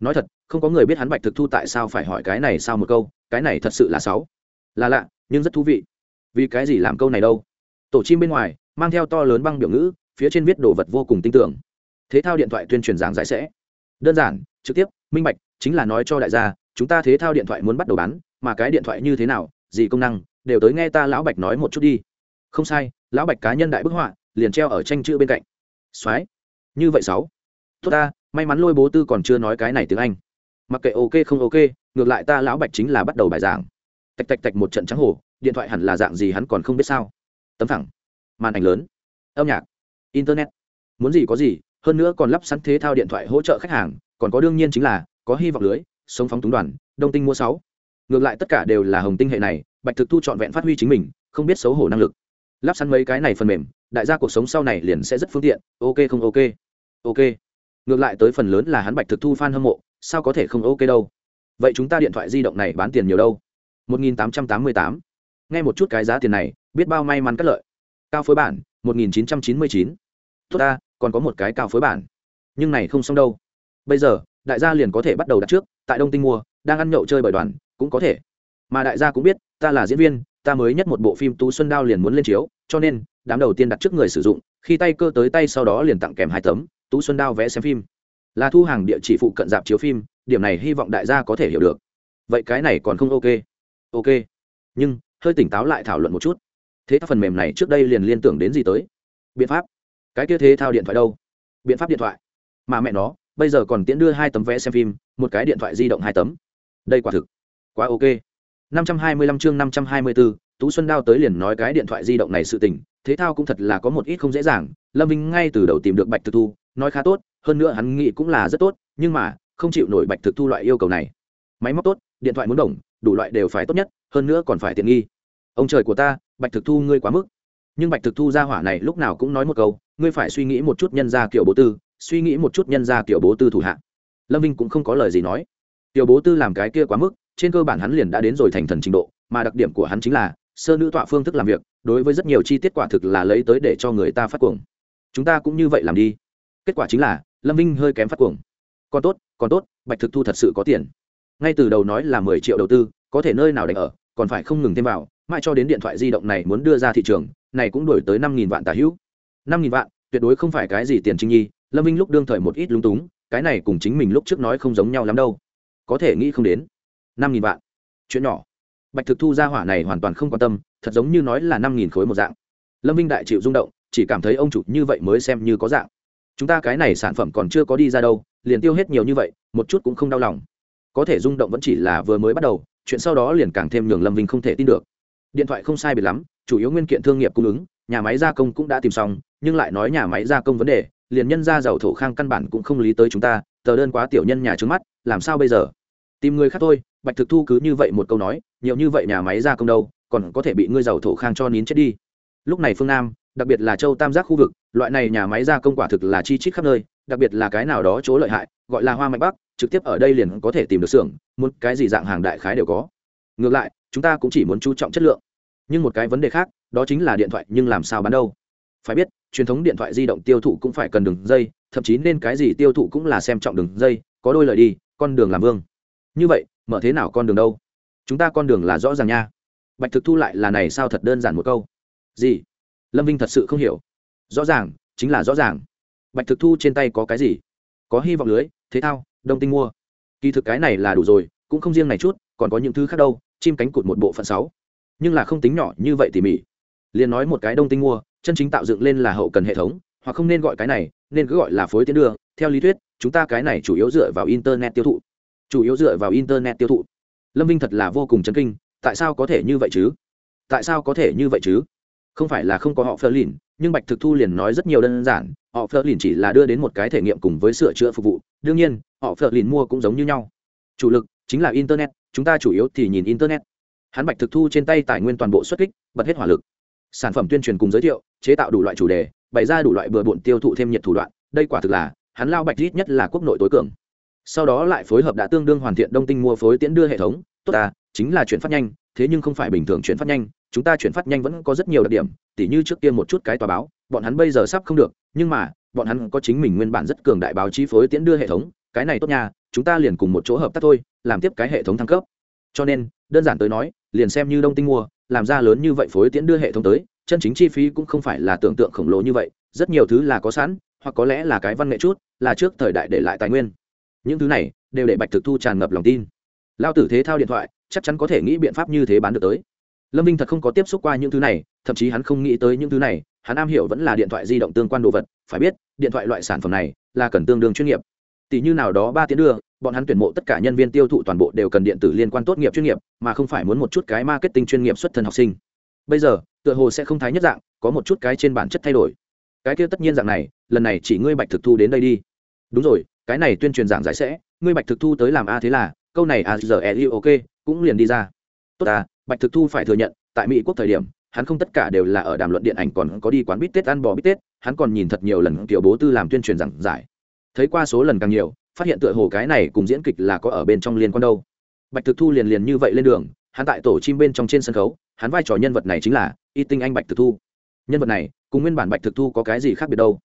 Nói thật, không có người biết hắn bạch thực thu tại sao phải hỏi cái này sao một câu, cái này thật sự là sáu là lạ, nhưng rất thú vị. Vì cái gì làm câu này đâu? Tổ chim bên ngoài, mang theo to lớn băng biểu ngữ, phía trên viết đồ vật vô cùng tin tưởng thế thao điện thoại tuyên truyền giảng giải sẽ. Đơn giản, trực tiếp, minh bạch, chính là nói cho đại gia, chúng ta thế thao điện thoại muốn bắt đầu bán mà cái điện thoại như thế nào, gì công năng, đều tới nghe ta lão bạch nói một chút đi. Không sai, lão bạch cá nhân đại bức họa, liền treo ở tranh chữ bên cạnh. Soái như vậy sáu. Tốt ta, may mắn lôi bố tư còn chưa nói cái này tiếng anh. Mặc kệ ok không ok, ngược lại ta lão bạch chính là bắt đầu bài giảng. Tạch tạch tạch một trận trắng hổ, điện thoại hẳn là dạng gì hắn còn không biết sao. Tấm thẳng. Màn ảnh lớn. Âm nhạc. Internet. Muốn gì có gì, hơn nữa còn lắp sẵn thế thao điện thoại hỗ trợ khách hàng, còn có đương nhiên chính là, có hy vọng lưới, sống phóng túng đoàn, đông tinh mua sáu ngược lại tất cả đều là hồng tinh hệ này, bạch thực thu trọn vẹn phát huy chính mình, không biết xấu hổ năng lực. Lắp sẵn mấy cái này phần mềm, đại gia cuộc sống sau này liền sẽ rất phương tiện, ok không ok? Ok. Ngược lại tới phần lớn là hắn bạch thực thu f a n hâm mộ, sao có thể không ok đâu? Vậy chúng ta điện thoại di động này bán tiền nhiều đâu? 1888. nghe một chút cái giá tiền này, biết bao may mắn cất lợi. Cao phối bản 1999. tốt ta, còn có một cái cao phối bản. Nhưng này không xong đâu. Bây giờ, đại gia liền có thể bắt đầu đặt trước, tại đông tinh mua, đang ăn nhậu chơi bởi đoàn cũng có thể. Mà đại gia cũng biết, ta là diễn viên, ta mới nhất một bộ phim tú xuân đao liền muốn lên chiếu, cho nên, đám đầu tiên đặt trước người sử dụng, khi tay cơ tới tay sau đó liền tặng kèm hai tấm, tú xuân đao vẽ xem phim. Là thu hàng địa chỉ phụ cận dạp chiếu phim, điểm này hy vọng đại gia có thể hiểu được. Vậy cái này còn không ok. Ok. Nhưng, hơi tỉnh táo lại thảo luận một chút. Thế thao phần mềm này trước đây liền liên tưởng đến gì tới? Biện pháp. Cái kia thế thao điện thoại đâu? Biện pháp điện thoại. Mà mẹ nó, bây giờ còn tiễn đưa hai tấm vé xem phim, một cái điện thoại di động hai tấm. Đây quả thực quá ok 525 chương 524, Tú Xuân Đao tới liền nói cái điện thoại di động này sự tình, thế thao cũng thật là có một ít không dễ dàng, Lâm Vinh ngay từ đầu tìm được Bạch Thực Thu, nói khá tốt, hơn nữa hắn nghĩ cũng là rất tốt, nhưng mà, không chịu nổi Bạch Thực Thu loại yêu cầu này. Máy móc tốt, điện thoại muốn đồng, đủ loại đều phải tốt nhất, hơn nữa còn phải tiện nghi. Ông trời của ta, Bạch Thực Thu ngươi quá mức. Nhưng Bạch Thực Thu ra hỏa này lúc nào cũng nói một câu, ngươi phải suy nghĩ một chút nhân gia kiểu bố tư, suy nghĩ một chút nhân gia kiểu bố tư thủ hạ. Lâm Vinh cũng không có lời gì nói. tiểu bố tư làm cái kia quá mức trên cơ bản hắn liền đã đến rồi thành thần trình độ, mà đặc điểm của hắn chính là, sơ nữ tọa phương thức làm việc, đối với rất nhiều chi tiết quả thực là lấy tới để cho người ta phát cuồng. Chúng ta cũng như vậy làm đi. Kết quả chính là, lâm vinh hơi kém phát cuồng. Còn tốt còn tốt, bạch thực thu thật sự có tiền. Ngay từ đầu nói là mười triệu đầu tư, có thể nơi nào đánh ở, còn phải không ngừng thêm vào, mãi cho đến điện thoại di động này muốn đưa ra thị trường, này cũng đổi tới năm nghìn vạn tả hữu. năm nghìn vạn, tuyệt đối không phải cái gì tiền trinh nhi, lâm vinh lúc đương thời một ít lung túng, cái này cùng chính mình lúc trước nói không giống nhau lắm đâu. Có thể nghĩ không đến năm nghìn vạn. Chuyện nhỏ. Bạch thực thu ra hỏa này hoàn toàn không quan tâm, thật giống như nói là năm nghìn khối một dạng. Lâm vinh đại chịu rung động, chỉ cảm thấy ông chủ như vậy mới xem như có dạng. Chúng ta cái này sản phẩm còn chưa có đi ra đâu, liền tiêu hết nhiều như vậy, một chút cũng không đau lòng. Có thể rung động vẫn chỉ là vừa mới bắt đầu, chuyện sau đó liền càng thêm nhường lâm vinh không thể tin được. Điện thoại không sai biệt lắm, chủ yếu nguyên kiện thương nghiệp cung ứng, nhà máy gia công cũng đã tìm xong, nhưng lại nói nhà máy gia công vấn đề, liền nhân ra giàu thổ khang căn bản cũng không lý tới chúng ta, tờ đơn quá tiểu nhân nhà trướng mắt, làm sao bây giờ? Tìm người khác thôi bạch thực thu cứ như vậy một câu nói, nhiều như vậy nhà máy gia công đâu, còn có thể bị ngươi giàu thổ khang cho nín chết đi. Lúc này phương nam, đặc biệt là châu tam giác khu vực, loại này nhà máy gia công quả thực là chi chít khắp nơi, đặc biệt là cái nào đó chỗ lợi hại, gọi là hoa mạch bắc, trực tiếp ở đây liền có thể tìm được xưởng muốn cái gì dạng hàng đại khái đều có. Ngược lại, chúng ta cũng chỉ muốn chú trọng chất lượng. Nhưng một cái vấn đề khác, đó chính là điện thoại nhưng làm sao bán đâu? Phải biết, truyền thống điện thoại di động tiêu thụ cũng phải cần đường dây, thậm chí nên cái gì tiêu thụ cũng là xem trọng đường dây, có đôi lời đi, con đường làm vương. Như vậy mở thế nào con đường đâu? Chúng ta con đường là rõ ràng nha. Bạch thực thu lại là này sao thật đơn giản một câu. Gì? Lâm vinh thật sự không hiểu. Rõ ràng, chính là rõ ràng. Bạch thực thu trên tay có cái gì? Có hy vọng lưới, thế thao, đông tinh mua. Kỳ thực cái này là đủ rồi, cũng không riêng này chút, còn có những thứ khác đâu, chim cánh cụt một bộ phận sáu. Nhưng là không tính nhỏ như vậy tỉ mỉ. Liền nói một cái đông tinh mua, chân chính tạo dựng lên là hậu cần hệ thống, hoặc không nên gọi cái này, nên cứ gọi là phối tiến đưa. Theo lý thuyết, chúng ta cái này chủ yếu dựa vào internet tiêu thụ chủ yếu dựa vào internet tiêu thụ. Lâm vinh thật là vô cùng chấn kinh, tại sao có thể như vậy chứ? Tại sao có thể như vậy chứ? Không phải là không có họ phơ lìn nhưng bạch thực thu liền nói rất nhiều đơn giản, họ phơ lìn chỉ là đưa đến một cái thể nghiệm cùng với sửa chữa phục vụ, đương nhiên, họ phơ lìn mua cũng giống như nhau. Chủ lực chính là internet, chúng ta chủ yếu thì nhìn internet. Hắn bạch thực thu trên tay tài nguyên toàn bộ xuất kích, bật hết hỏa lực. Sản phẩm tuyên truyền cùng giới thiệu, chế tạo đủ loại chủ đề, bày ra đủ loại bừa bộn tiêu thụ thêm nhiệt thủ đoạn, đây quả thực là hắn lao bạch ít nhất là quốc nội tối cường sau đó lại phối hợp đã tương đương hoàn thiện đông tinh mua phối tiễn đưa hệ thống. Tốt à chính là chuyển phát nhanh, thế nhưng không phải bình thường chuyển phát nhanh, chúng ta chuyển phát nhanh vẫn có rất nhiều đặc điểm, tỉ như trước tiên một chút cái tòa báo, bọn hắn bây giờ sắp không được, nhưng mà, bọn hắn có chính mình nguyên bản rất cường đại báo chí phối tiễn đưa hệ thống, cái này tốt nha, chúng ta liền cùng một chỗ hợp tác thôi, làm tiếp cái hệ thống thăng cấp. Cho nên, đơn giản tới nói, liền xem như đông tinh mua, làm ra lớn như vậy phối tiễn đưa hệ thống tới, chân chính chi phí cũng không phải là tưởng tượng khổng lồ như vậy, rất nhiều thứ là có sẵn, hoặc có lẽ là cái văn nghệ chút, là trước thời đại để lại tài nguyên những thứ này đều để bạch thực thu tràn ngập lòng tin. Lao tử thế thao điện thoại, chắc chắn có thể nghĩ biện pháp như thế bán được tới. Lâm vinh thật không có tiếp xúc qua những thứ này, thậm chí hắn không nghĩ tới những thứ này, hắn am hiểu vẫn là điện thoại di động tương quan đồ vật, phải biết, điện thoại loại sản phẩm này là cần tương đương chuyên nghiệp. Tỷ như nào đó ba tiếng đưa, bọn hắn tuyển mộ tất cả nhân viên tiêu thụ toàn bộ đều cần điện tử liên quan tốt nghiệp chuyên nghiệp, mà không phải muốn một chút cái marketing chuyên nghiệp xuất thân học sinh. Bây giờ, tựa hồ sẽ không thái nhất dạng, có một chút cái trên bản chất thay đổi. Cái kia tất nhiên dạng này, lần này chỉ ngươi bạch thực thu đến đây đi đúng rồi, cái này tuyên truyền giảng giải sẽ, ngươi bạch thực thu tới làm a thế là, câu này a giờ e ok, cũng liền đi ra. Tốt à bạch thực thu phải thừa nhận, tại mỹ quốc thời điểm, hắn không tất cả đều là ở đàm luận điện ảnh còn có đi quán bít tết, ăn bò bít tết, hắn còn nhìn thật nhiều lần kiểu bố tư làm tuyên truyền giảng giải. Thấy qua số lần càng nhiều, phát hiện tựa hồ cái này cùng diễn kịch là có ở bên trong liên quan đâu. Bạch thực thu liền liền như vậy lên đường, hắn tại tổ chim bên trong trên sân khấu, hắn vai trò nhân vật này chính là, y tinh anh bạch thực thu. Nhân vật này, cùng nguyên bản bạch thực thu có cái gì khác biệt đâu?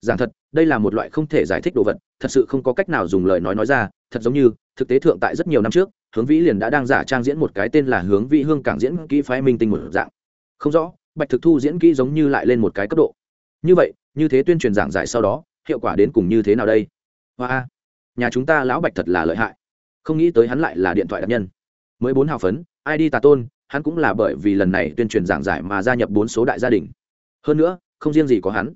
Giảng thật, đây là một loại không thể giải thích đồ vật, thật sự không có cách nào dùng lời nói nói ra, thật giống như, thực tế thượng tại rất nhiều năm trước, hướng vĩ liền đã đang giả trang diễn một cái tên là hướng vĩ hương cảng diễn kỹ phái minh tinh một dạng. Không rõ, bạch thực thu diễn kỹ giống như lại lên một cái cấp độ. Như vậy, như thế tuyên truyền giảng giải sau đó, hiệu quả đến cùng như thế nào đây? Hoa nhà chúng ta lão bạch thật là lợi hại. Không nghĩ tới hắn lại là điện thoại đặc nhân. Mới bốn hào phấn, ai đi tà tôn, hắn cũng là bởi vì lần này tuyên truyền giảng giải mà gia nhập bốn số đại gia đình. Hơn nữa, không riêng gì có hắn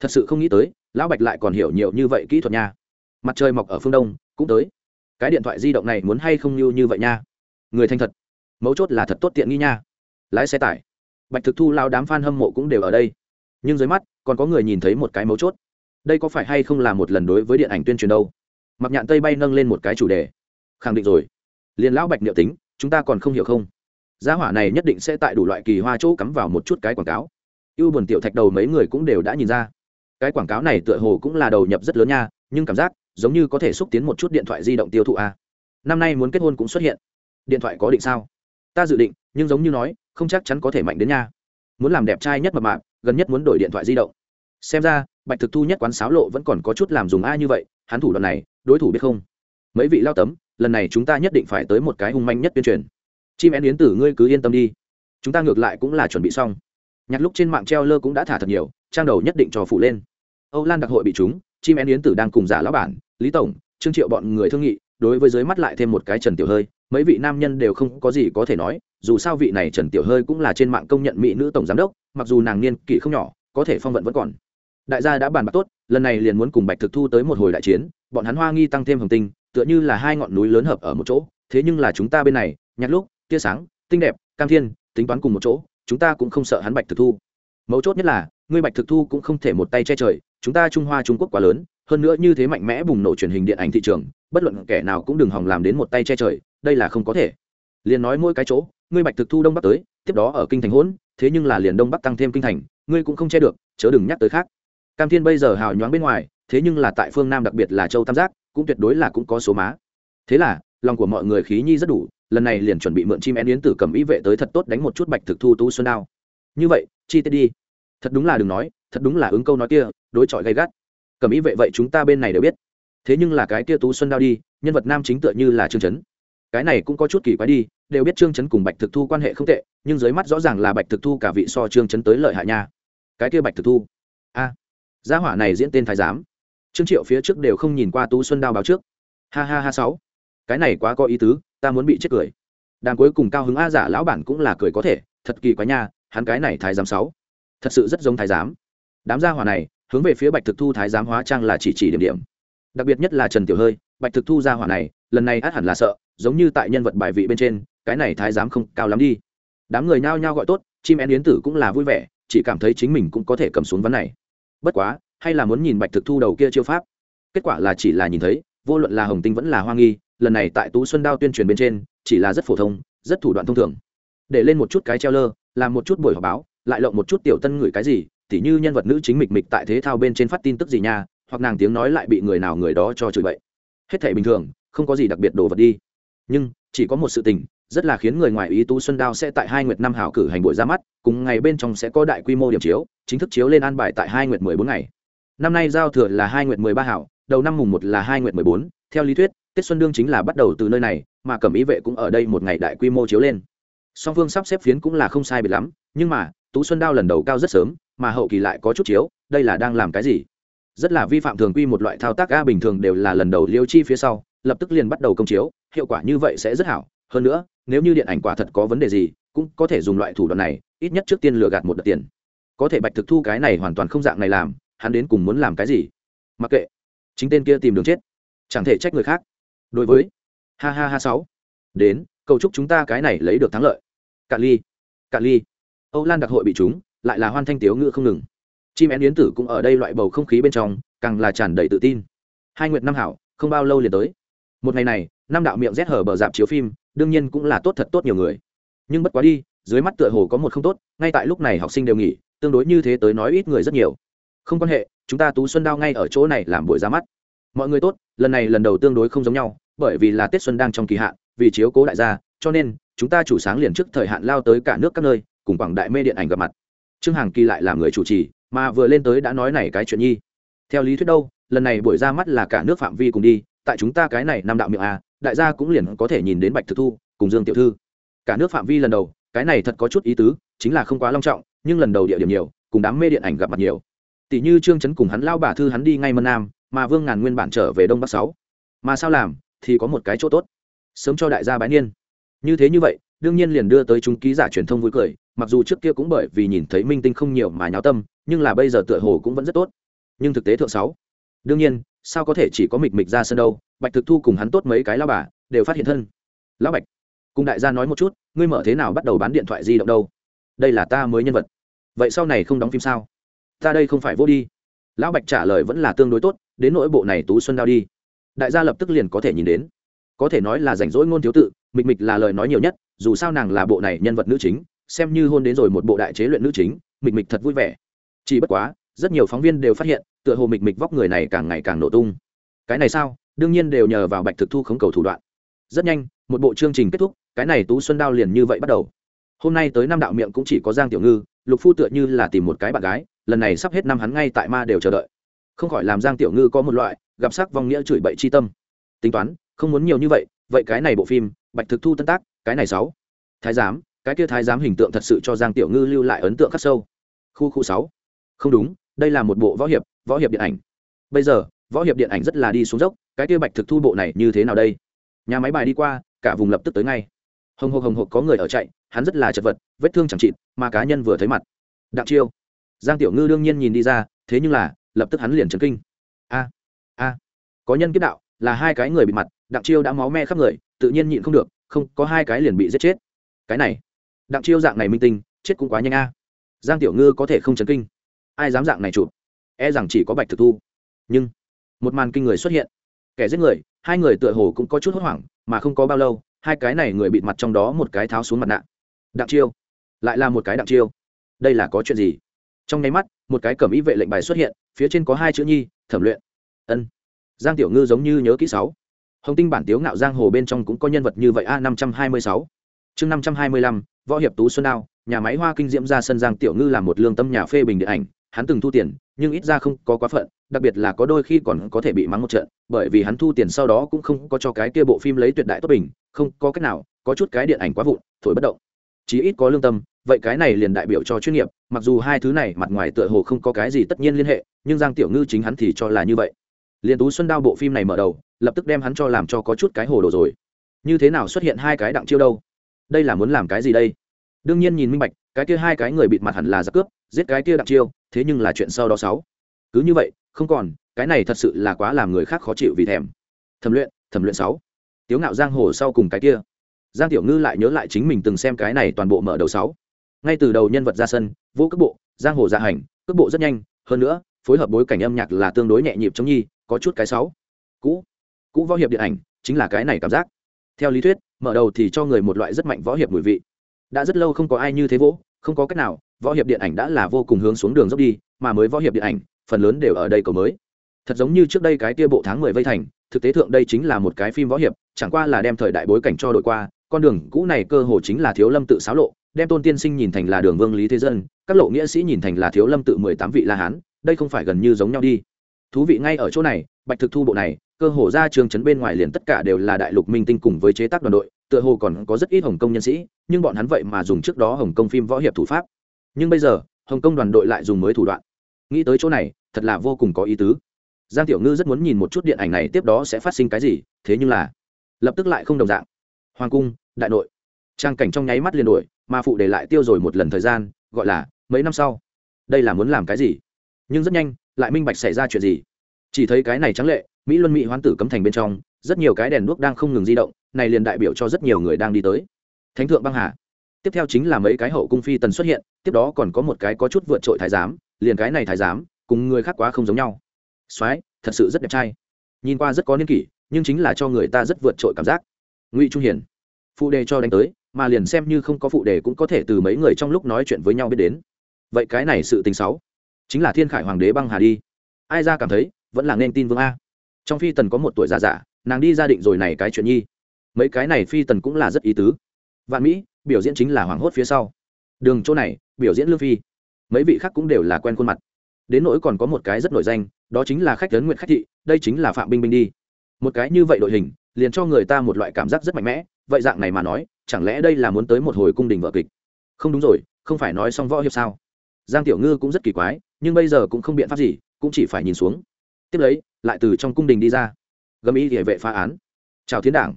thật sự không nghĩ tới, lão bạch lại còn hiểu nhiều như vậy kỹ thuật nha. Mặt trời mọc ở phương đông, cũng tới. Cái điện thoại di động này muốn hay không như như vậy nha. Người thanh thật. Mấu chốt là thật tốt tiện nghi nha. Lái xe tải. Bạch thực thu lao đám f a n hâm mộ cũng đều ở đây. Nhưng dưới mắt, còn có người nhìn thấy một cái mấu chốt. Đây có phải hay không là một lần đối với điện ảnh tuyên truyền đâu? Mặc nhạn tây bay nâng lên một cái chủ đề. Khẳng định rồi. Liền lão bạch niệm tính, chúng ta còn không hiểu không? Giá hỏa này nhất định sẽ tại đủ loại kỳ hoa chỗ cắm vào một chút cái quảng cáo. Ưu buồn tiểu thạch đầu mấy người cũng đều đã nhìn ra cái quảng cáo này tựa hồ cũng là đầu nhập rất lớn nha, nhưng cảm giác giống như có thể xúc tiến một chút điện thoại di động tiêu thụ a năm nay muốn kết hôn cũng xuất hiện. Điện thoại có định sao? Ta dự định, nhưng giống như nói, không chắc chắn có thể mạnh đến nha. Muốn làm đẹp trai nhất mập mạp, gần nhất muốn đổi điện thoại di động. Xem ra, bạch thực thu nhất quán sáo lộ vẫn còn có chút làm dùng a như vậy, hắn thủ đoạn này, đối thủ biết không? Mấy vị lao tấm, lần này chúng ta nhất định phải tới một cái hung manh nhất tuyên truyền. Chim én yến tử ngươi cứ yên tâm đi. Chúng ta ngược lại cũng là chuẩn bị xong nhạc lúc trên mạng treo lơ cũng đã thả thật nhiều, trang đầu nhất định cho phụ lên. Âu lan đặc hội bị chúng, chim én yến tử đang cùng giả lão bản, lý tổng, trương triệu bọn người thương nghị, đối với dưới mắt lại thêm một cái trần tiểu hơi, mấy vị nam nhân đều không có gì có thể nói, dù sao vị này trần tiểu hơi cũng là trên mạng công nhận mỹ nữ tổng giám đốc, mặc dù nàng niên kỷ không nhỏ, có thể phong vận vẫn còn. Đại gia đã bàn bạc tốt, lần này liền muốn cùng bạch thực thu tới một hồi đại chiến, bọn hắn hoa nghi tăng thêm hồng tinh, tựa như là hai ngọn núi lớn hợp ở một chỗ, thế nhưng là chúng ta bên này, nhạc lúc, tia sáng, tinh đẹp, cam thiên, tính toán cùng một chỗ chúng ta cũng không sợ hắn bạch thực thu. Mấu chốt nhất là, ngươi bạch thực thu cũng không thể một tay che trời, chúng ta trung hoa trung quốc quá lớn, hơn nữa như thế mạnh mẽ bùng nổ truyền hình điện ảnh thị trường, bất luận kẻ nào cũng đừng hòng làm đến một tay che trời, đây là không có thể. Liền nói mỗi cái chỗ, ngươi bạch thực thu đông bắc tới, tiếp đó ở kinh thành hỗn, thế nhưng là liền đông bắc tăng thêm kinh thành, ngươi cũng không che được, chớ đừng nhắc tới khác. Cam thiên bây giờ hào nhoáng bên ngoài, thế nhưng là tại phương nam đặc biệt là châu tam giác, cũng tuyệt đối là cũng có số má. Thế là, lòng của mọi người khí nhi rất đủ lần này liền chuẩn bị mượn chim én yến tử cầm ý vệ tới thật tốt đánh một chút bạch thực thu tú xuân đao. Như vậy, chi tiết đi. Thật đúng là đừng nói, thật đúng là ứng câu nói kia, đối chọi gay gắt. Cầm ý vệ vậy chúng ta bên này đều biết. Thế nhưng là cái kia tú xuân đao đi, nhân vật nam chính tựa như là trương chấn. Cái này cũng có chút kỳ quái đi, đều biết trương chấn cùng bạch thực thu quan hệ không tệ, nhưng dưới mắt rõ ràng là bạch thực thu cả vị so trương chấn tới lợi hại nha. Cái kia bạch thực thu. A. Gia hỏa này diễn tên thái giám. Trương triệu phía trước đều không nhìn qua tú xuân đao báo trước. Ha ha ha sáu cái này quá có ý tứ, ta muốn bị chết cười. Đàm cuối cùng cao hứng a giả lão bản cũng là cười có thể, thật kỳ quái nha, hắn cái này thái giám sáu. Thật sự rất giống thái giám. Đám gia hỏa này, hướng về phía bạch thực thu thái giám hóa trang là chỉ chỉ điểm điểm. Đặc biệt nhất là trần tiểu hơi, bạch thực thu gia hỏa này, lần này át hẳn là sợ, giống như tại nhân vật bài vị bên trên, cái này thái giám không cao lắm đi. Đám người nhao nhao gọi tốt, chim én yến tử cũng là vui vẻ, chỉ cảm thấy chính mình cũng có thể cầm xuống vấn này. Bất quá, hay là muốn nhìn bạch thực thu đầu kia chiêu pháp. Kết quả là chỉ là nhìn thấy, vô luận là hồng tinh vẫn là hoa nghi lần này tại tú xuân đao tuyên truyền bên trên, chỉ là rất phổ thông, rất thủ đoạn thông thường. Để lên một chút cái treo lơ, làm một chút buổi họp báo, lại lộng một chút tiểu tân ngửi cái gì, tỉ như nhân vật nữ chính mịch mịch tại thế thao bên trên phát tin tức gì nha, hoặc nàng tiếng nói lại bị người nào người đó cho chửi bậy. Hết thể bình thường, không có gì đặc biệt đồ vật đi. Nhưng, chỉ có một sự tình, rất là khiến người ngoài ý tú xuân đao sẽ tại hai nguyệt năm hảo cử hành buổi ra mắt, cùng ngày bên trong sẽ có đại quy mô điểm chiếu, chính thức chiếu lên an bài tại hai nguyệt mười bốn ngày. Năm nay giao thừa là hai nguyệt mười ba hảo, đầu năm mùng một là hai nguyệt mười bốn, theo lý thuyết tết xuân đương chính là bắt đầu từ nơi này, mà cẩm ý vệ cũng ở đây một ngày đại quy mô chiếu lên. Song phương sắp xếp phiến cũng là không sai biệt lắm, nhưng mà, tú xuân đao lần đầu cao rất sớm, mà hậu kỳ lại có chút chiếu, đây là đang làm cái gì? Rất là vi phạm thường quy một loại thao tác a bình thường đều là lần đầu liêu chi phía sau, lập tức liền bắt đầu công chiếu, hiệu quả như vậy sẽ rất hảo. Hơn nữa, nếu như điện ảnh quả thật có vấn đề gì, cũng có thể dùng loại thủ đoạn này, ít nhất trước tiên lừa gạt một đợt tiền. Có thể bạch thực thu cái này hoàn toàn không dạng này làm, hắn đến cùng muốn làm cái gì? Mặc kệ. Chính tên kia tìm đường chết. Chẳng thể trách người khác đối với. Ha ha ha sáu. Đến, cầu chúc chúng ta cái này lấy được thắng lợi. Cạn ly. Cạn ly. Âu lan đặc hội bị chúng lại là hoan thanh tiếu ngựa không ngừng. Chim én yến tử cũng ở đây loại bầu không khí bên trong, càng là tràn đầy tự tin. Hai nguyệt năm hảo, không bao lâu liền tới. Một ngày này, năm đạo miệng rét hở bờ dạp chiếu phim, đương nhiên cũng là tốt thật tốt nhiều người. Nhưng bất quá đi, dưới mắt tựa hồ có một không tốt, ngay tại lúc này học sinh đều nghỉ, tương đối như thế tới nói ít người rất nhiều. Không quan hệ, chúng ta tú xuân đao ngay ở chỗ này làm buổi ra mắt. Mọi người tốt, lần này lần đầu tương đối không giống nhau bởi vì là tết xuân đang trong kỳ hạn, vì chiếu cố đại gia, cho nên, chúng ta chủ sáng liền trước thời hạn lao tới cả nước các nơi, cùng quảng đại mê điện ảnh gặp mặt. Trương Hằng kỳ lại là người chủ trì, mà vừa lên tới đã nói này cái chuyện nhi. Theo lý thuyết đâu, lần này buổi ra mắt là cả nước phạm vi cùng đi, tại chúng ta cái này năm đạo miệng a, đại gia cũng liền có thể nhìn đến bạch thực thu, cùng dương tiểu thư. Cả nước phạm vi lần đầu, cái này thật có chút ý tứ, chính là không quá long trọng, nhưng lần đầu địa điểm nhiều, cùng đám mê điện ảnh gặp mặt nhiều. Tỷ như trương chấn cùng hắn lao bà thư hắn đi ngay mân nam, mà vương ngàn nguyên bản trở về đông bắc sáu. Mà sao làm? Thì có một cái chỗ tốt. Sớm cho đại gia bái niên. Như thế như vậy, đương nhiên liền đưa tới chúng ký giả truyền thông vui cười, mặc dù trước kia cũng bởi vì nhìn thấy minh tinh không nhiều mà nháo tâm, nhưng là bây giờ tựa hồ cũng vẫn rất tốt. Nhưng thực tế thượng sáu. Đương nhiên, sao có thể chỉ có mịch mịch ra sân đâu, bạch thực thu cùng hắn tốt mấy cái lao bà, đều phát hiện thân. Lão bạch, cùng đại gia nói một chút, ngươi mở thế nào bắt đầu bán điện thoại di động đâu? Đây là ta mới nhân vật. Vậy sau này không đóng phim sao? Ta đây không phải vô đi. Lão bạch trả lời vẫn là tương đối tốt, đến nỗi bộ này tú xuân đao đi đại gia lập tức liền có thể nhìn đến. Có thể nói là rảnh rỗi ngôn thiếu tự, mịch mịch là lời nói nhiều nhất, dù sao nàng là bộ này nhân vật nữ chính, xem như hôn đến rồi một bộ đại chế luyện nữ chính, mịch mịch thật vui vẻ. Chỉ bất quá, rất nhiều phóng viên đều phát hiện, tựa hồ mịch mịch vóc người này càng ngày càng nổ tung. Cái này sao? Đương nhiên đều nhờ vào bạch thực thu khống cầu thủ đoạn. Rất nhanh, một bộ chương trình kết thúc, cái này tú xuân đao liền như vậy bắt đầu. Hôm nay tới năm đạo miệng cũng chỉ có giang tiểu ngư, lục phu tựa như là tìm một cái bạn gái, lần này sắp hết năm hắn ngay tại ma đều chờ đợi không khỏi làm giang tiểu ngư có một loại gặp sắc vong nghĩa chửi bậy chi tâm. Tính toán, không muốn nhiều như vậy vậy cái này bộ phim, bạch thực thu tân tác, cái này sáu. Thái giám, cái kia thái giám hình tượng thật sự cho giang tiểu ngư lưu lại ấn tượng khắc sâu. Khu khu sáu. Không đúng, đây là một bộ võ hiệp võ hiệp điện ảnh. Bây giờ, võ hiệp điện ảnh rất là đi xuống dốc, cái kia bạch thực thu bộ này như thế nào đây? Nhà máy bài đi qua, cả vùng lập tức tới ngay. Hồng hộc hồng hộc có người ở chạy, hắn rất là chật vật, vết thương chẳng chịt, mà cá nhân vừa thấy mặt. Đặng chiêu. Giang tiểu ngư đương nhiên nhìn đi ra, thế nhưng là lập tức hắn liền chấn kinh. A a, có nhân kiếp đạo, là hai cái người bị mặt, đặng chiêu đã máu me khắp người, tự nhiên nhịn không được, không, có hai cái liền bị giết chết. Cái này, đặng chiêu dạng này minh tinh, chết cũng quá nhanh a. Giang tiểu ngư có thể không chấn kinh? Ai dám dạng này chụp? E rằng chỉ có bạch thực thu. Nhưng, một màn kinh người xuất hiện. Kẻ giết người, hai người tựa hồ cũng có chút hốt hoảng, mà không có bao lâu, hai cái này người bịt mặt trong đó một cái tháo xuống mặt nạ. Đặng chiêu, lại là một cái đặng chiêu. Đây là có chuyện gì? Trong nháy mắt, một cái cẩm ý vệ lệnh bài xuất hiện, phía trên có hai chữ nhi, thẩm luyện. Ân. Giang tiểu ngư giống như nhớ kỹ sáu. Hồng tinh bản tiếu ngạo giang hồ bên trong cũng có nhân vật như vậy a, năm trăm hai mươi sáu. Chương năm trăm hai mươi lăm, võ hiệp tú xuân đao, nhà máy hoa kinh diễm ra sân giang tiểu ngư làm một lương tâm nhà phê bình điện ảnh, hắn từng thu tiền, nhưng ít ra không có quá phận, đặc biệt là có đôi khi còn có thể bị mắng một trận, bởi vì hắn thu tiền sau đó cũng không có cho cái kia bộ phim lấy tuyệt đại tốt bình, không có cách nào, có chút cái điện ảnh quá vụn, thổi bất động. Chí ít có lương tâm vậy cái này liền đại biểu cho chuyên nghiệp, mặc dù hai thứ này mặt ngoài tựa hồ không có cái gì tất nhiên liên hệ, nhưng giang tiểu ngư chính hắn thì cho là như vậy. Liền tú xuân đao bộ phim này mở đầu, lập tức đem hắn cho làm cho có chút cái hồ đồ rồi. Như thế nào xuất hiện hai cái đặng chiêu đâu? Đây là muốn làm cái gì đây? Đương nhiên nhìn minh bạch, cái kia hai cái người bịt mặt hẳn là giặc cướp, giết cái kia đặng chiêu, thế nhưng là chuyện sau đó sáu. Cứ như vậy, không còn, cái này thật sự là quá làm người khác khó chịu vì thèm. Thẩm luyện thẩm luyện sáu. Tiếu ngạo giang hồ sau cùng cái kia. Giang tiểu ngư lại nhớ lại chính mình từng xem cái này toàn bộ mở đầu sáu ngay từ đầu nhân vật ra sân, vô cước bộ, giang hồ dạ hành, cước bộ rất nhanh, hơn nữa, phối hợp bối cảnh âm nhạc là tương đối nhẹ nhịp trong nhi, có chút cái sáu. Cũ cũ võ hiệp điện ảnh, chính là cái này cảm giác. Theo lý thuyết, mở đầu thì cho người một loại rất mạnh võ hiệp mùi vị. Đã rất lâu không có ai như thế vỗ, không có cách nào, võ hiệp điện ảnh đã là vô cùng hướng xuống đường dốc đi, mà mới võ hiệp điện ảnh, phần lớn đều ở đây cầu mới. Thật giống như trước đây cái kia bộ tháng mười vây thành, thực tế thượng đây chính là một cái phim võ hiệp, chẳng qua là đem thời đại bối cảnh cho đội qua, con đường cũ này cơ hồ chính là thiếu lâm tự xáo lộ đem tôn tiên sinh nhìn thành là đường vương lý thế dân, các lộ nghĩa sĩ nhìn thành là thiếu lâm tự mười tám vị la hán, đây không phải gần như giống nhau đi. Thú vị ngay ở chỗ này, bạch thực thu bộ này, cơ hồ ra trường trấn bên ngoài liền tất cả đều là đại lục minh tinh cùng với chế tác đoàn đội, tựa hồ còn có rất ít hồng kông nhân sĩ, nhưng bọn hắn vậy mà dùng trước đó hồng kông phim võ hiệp thủ pháp. Nhưng bây giờ, hồng kông đoàn đội lại dùng mới thủ đoạn. Nghĩ tới chỗ này, thật là vô cùng có ý tứ. Giang tiểu ngư rất muốn nhìn một chút điện ảnh này tiếp đó sẽ phát sinh cái gì, thế nhưng là, lập tức lại không đồng dạng. Hoàng cung, đại nội. Trang cảnh trong nháy mắt liền đổi mà phụ để lại tiêu rồi một lần thời gian, gọi là, mấy năm sau. Đây là muốn làm cái gì? Nhưng rất nhanh, lại minh bạch xảy ra chuyện gì. Chỉ thấy cái này trắng lệ, mỹ luân mỹ hoán tử cấm thành bên trong, rất nhiều cái đèn đuốc đang không ngừng di động, này liền đại biểu cho rất nhiều người đang đi tới. Thánh thượng băng hà. Tiếp theo chính là mấy cái hậu cung phi tần xuất hiện, tiếp đó còn có một cái có chút vượt trội thái giám, liền cái này thái giám, cùng người khác quá không giống nhau. Soái, thật sự rất đẹp trai. Nhìn qua rất có niên kỷ, nhưng chính là cho người ta rất vượt trội cảm giác. Ngụy trung hiền. Phụ đề cho đánh tới mà liền xem như không có phụ đề cũng có thể từ mấy người trong lúc nói chuyện với nhau biết đến. Vậy cái này sự tình sáu chính là thiên khải hoàng đế băng hà đi. Ai ra cảm thấy, vẫn là nên tin vương a. Trong phi tần có một tuổi già giả nàng đi gia định rồi này cái chuyện nhi. Mấy cái này phi tần cũng là rất ý tứ. Vạn mỹ, biểu diễn chính là hoàng hốt phía sau. Đường chỗ này, biểu diễn lương phi. Mấy vị khác cũng đều là quen khuôn mặt. Đến nỗi còn có một cái rất nổi danh, đó chính là khách lớn nguyện khách thị, đây chính là phạm binh binh đi. Một cái như vậy đội hình, liền cho người ta một loại cảm giác rất mạnh mẽ, vậy dạng này mà nói chẳng lẽ đây là muốn tới một hồi cung đình vợ kịch? Không đúng rồi, không phải nói xong võ hiệp sao? Giang tiểu ngư cũng rất kỳ quái, nhưng bây giờ cũng không biện pháp gì, cũng chỉ phải nhìn xuống. Tiếp lấy, lại từ trong cung đình đi ra. Gầm ý địa vệ phá án. Chào thiên đảng.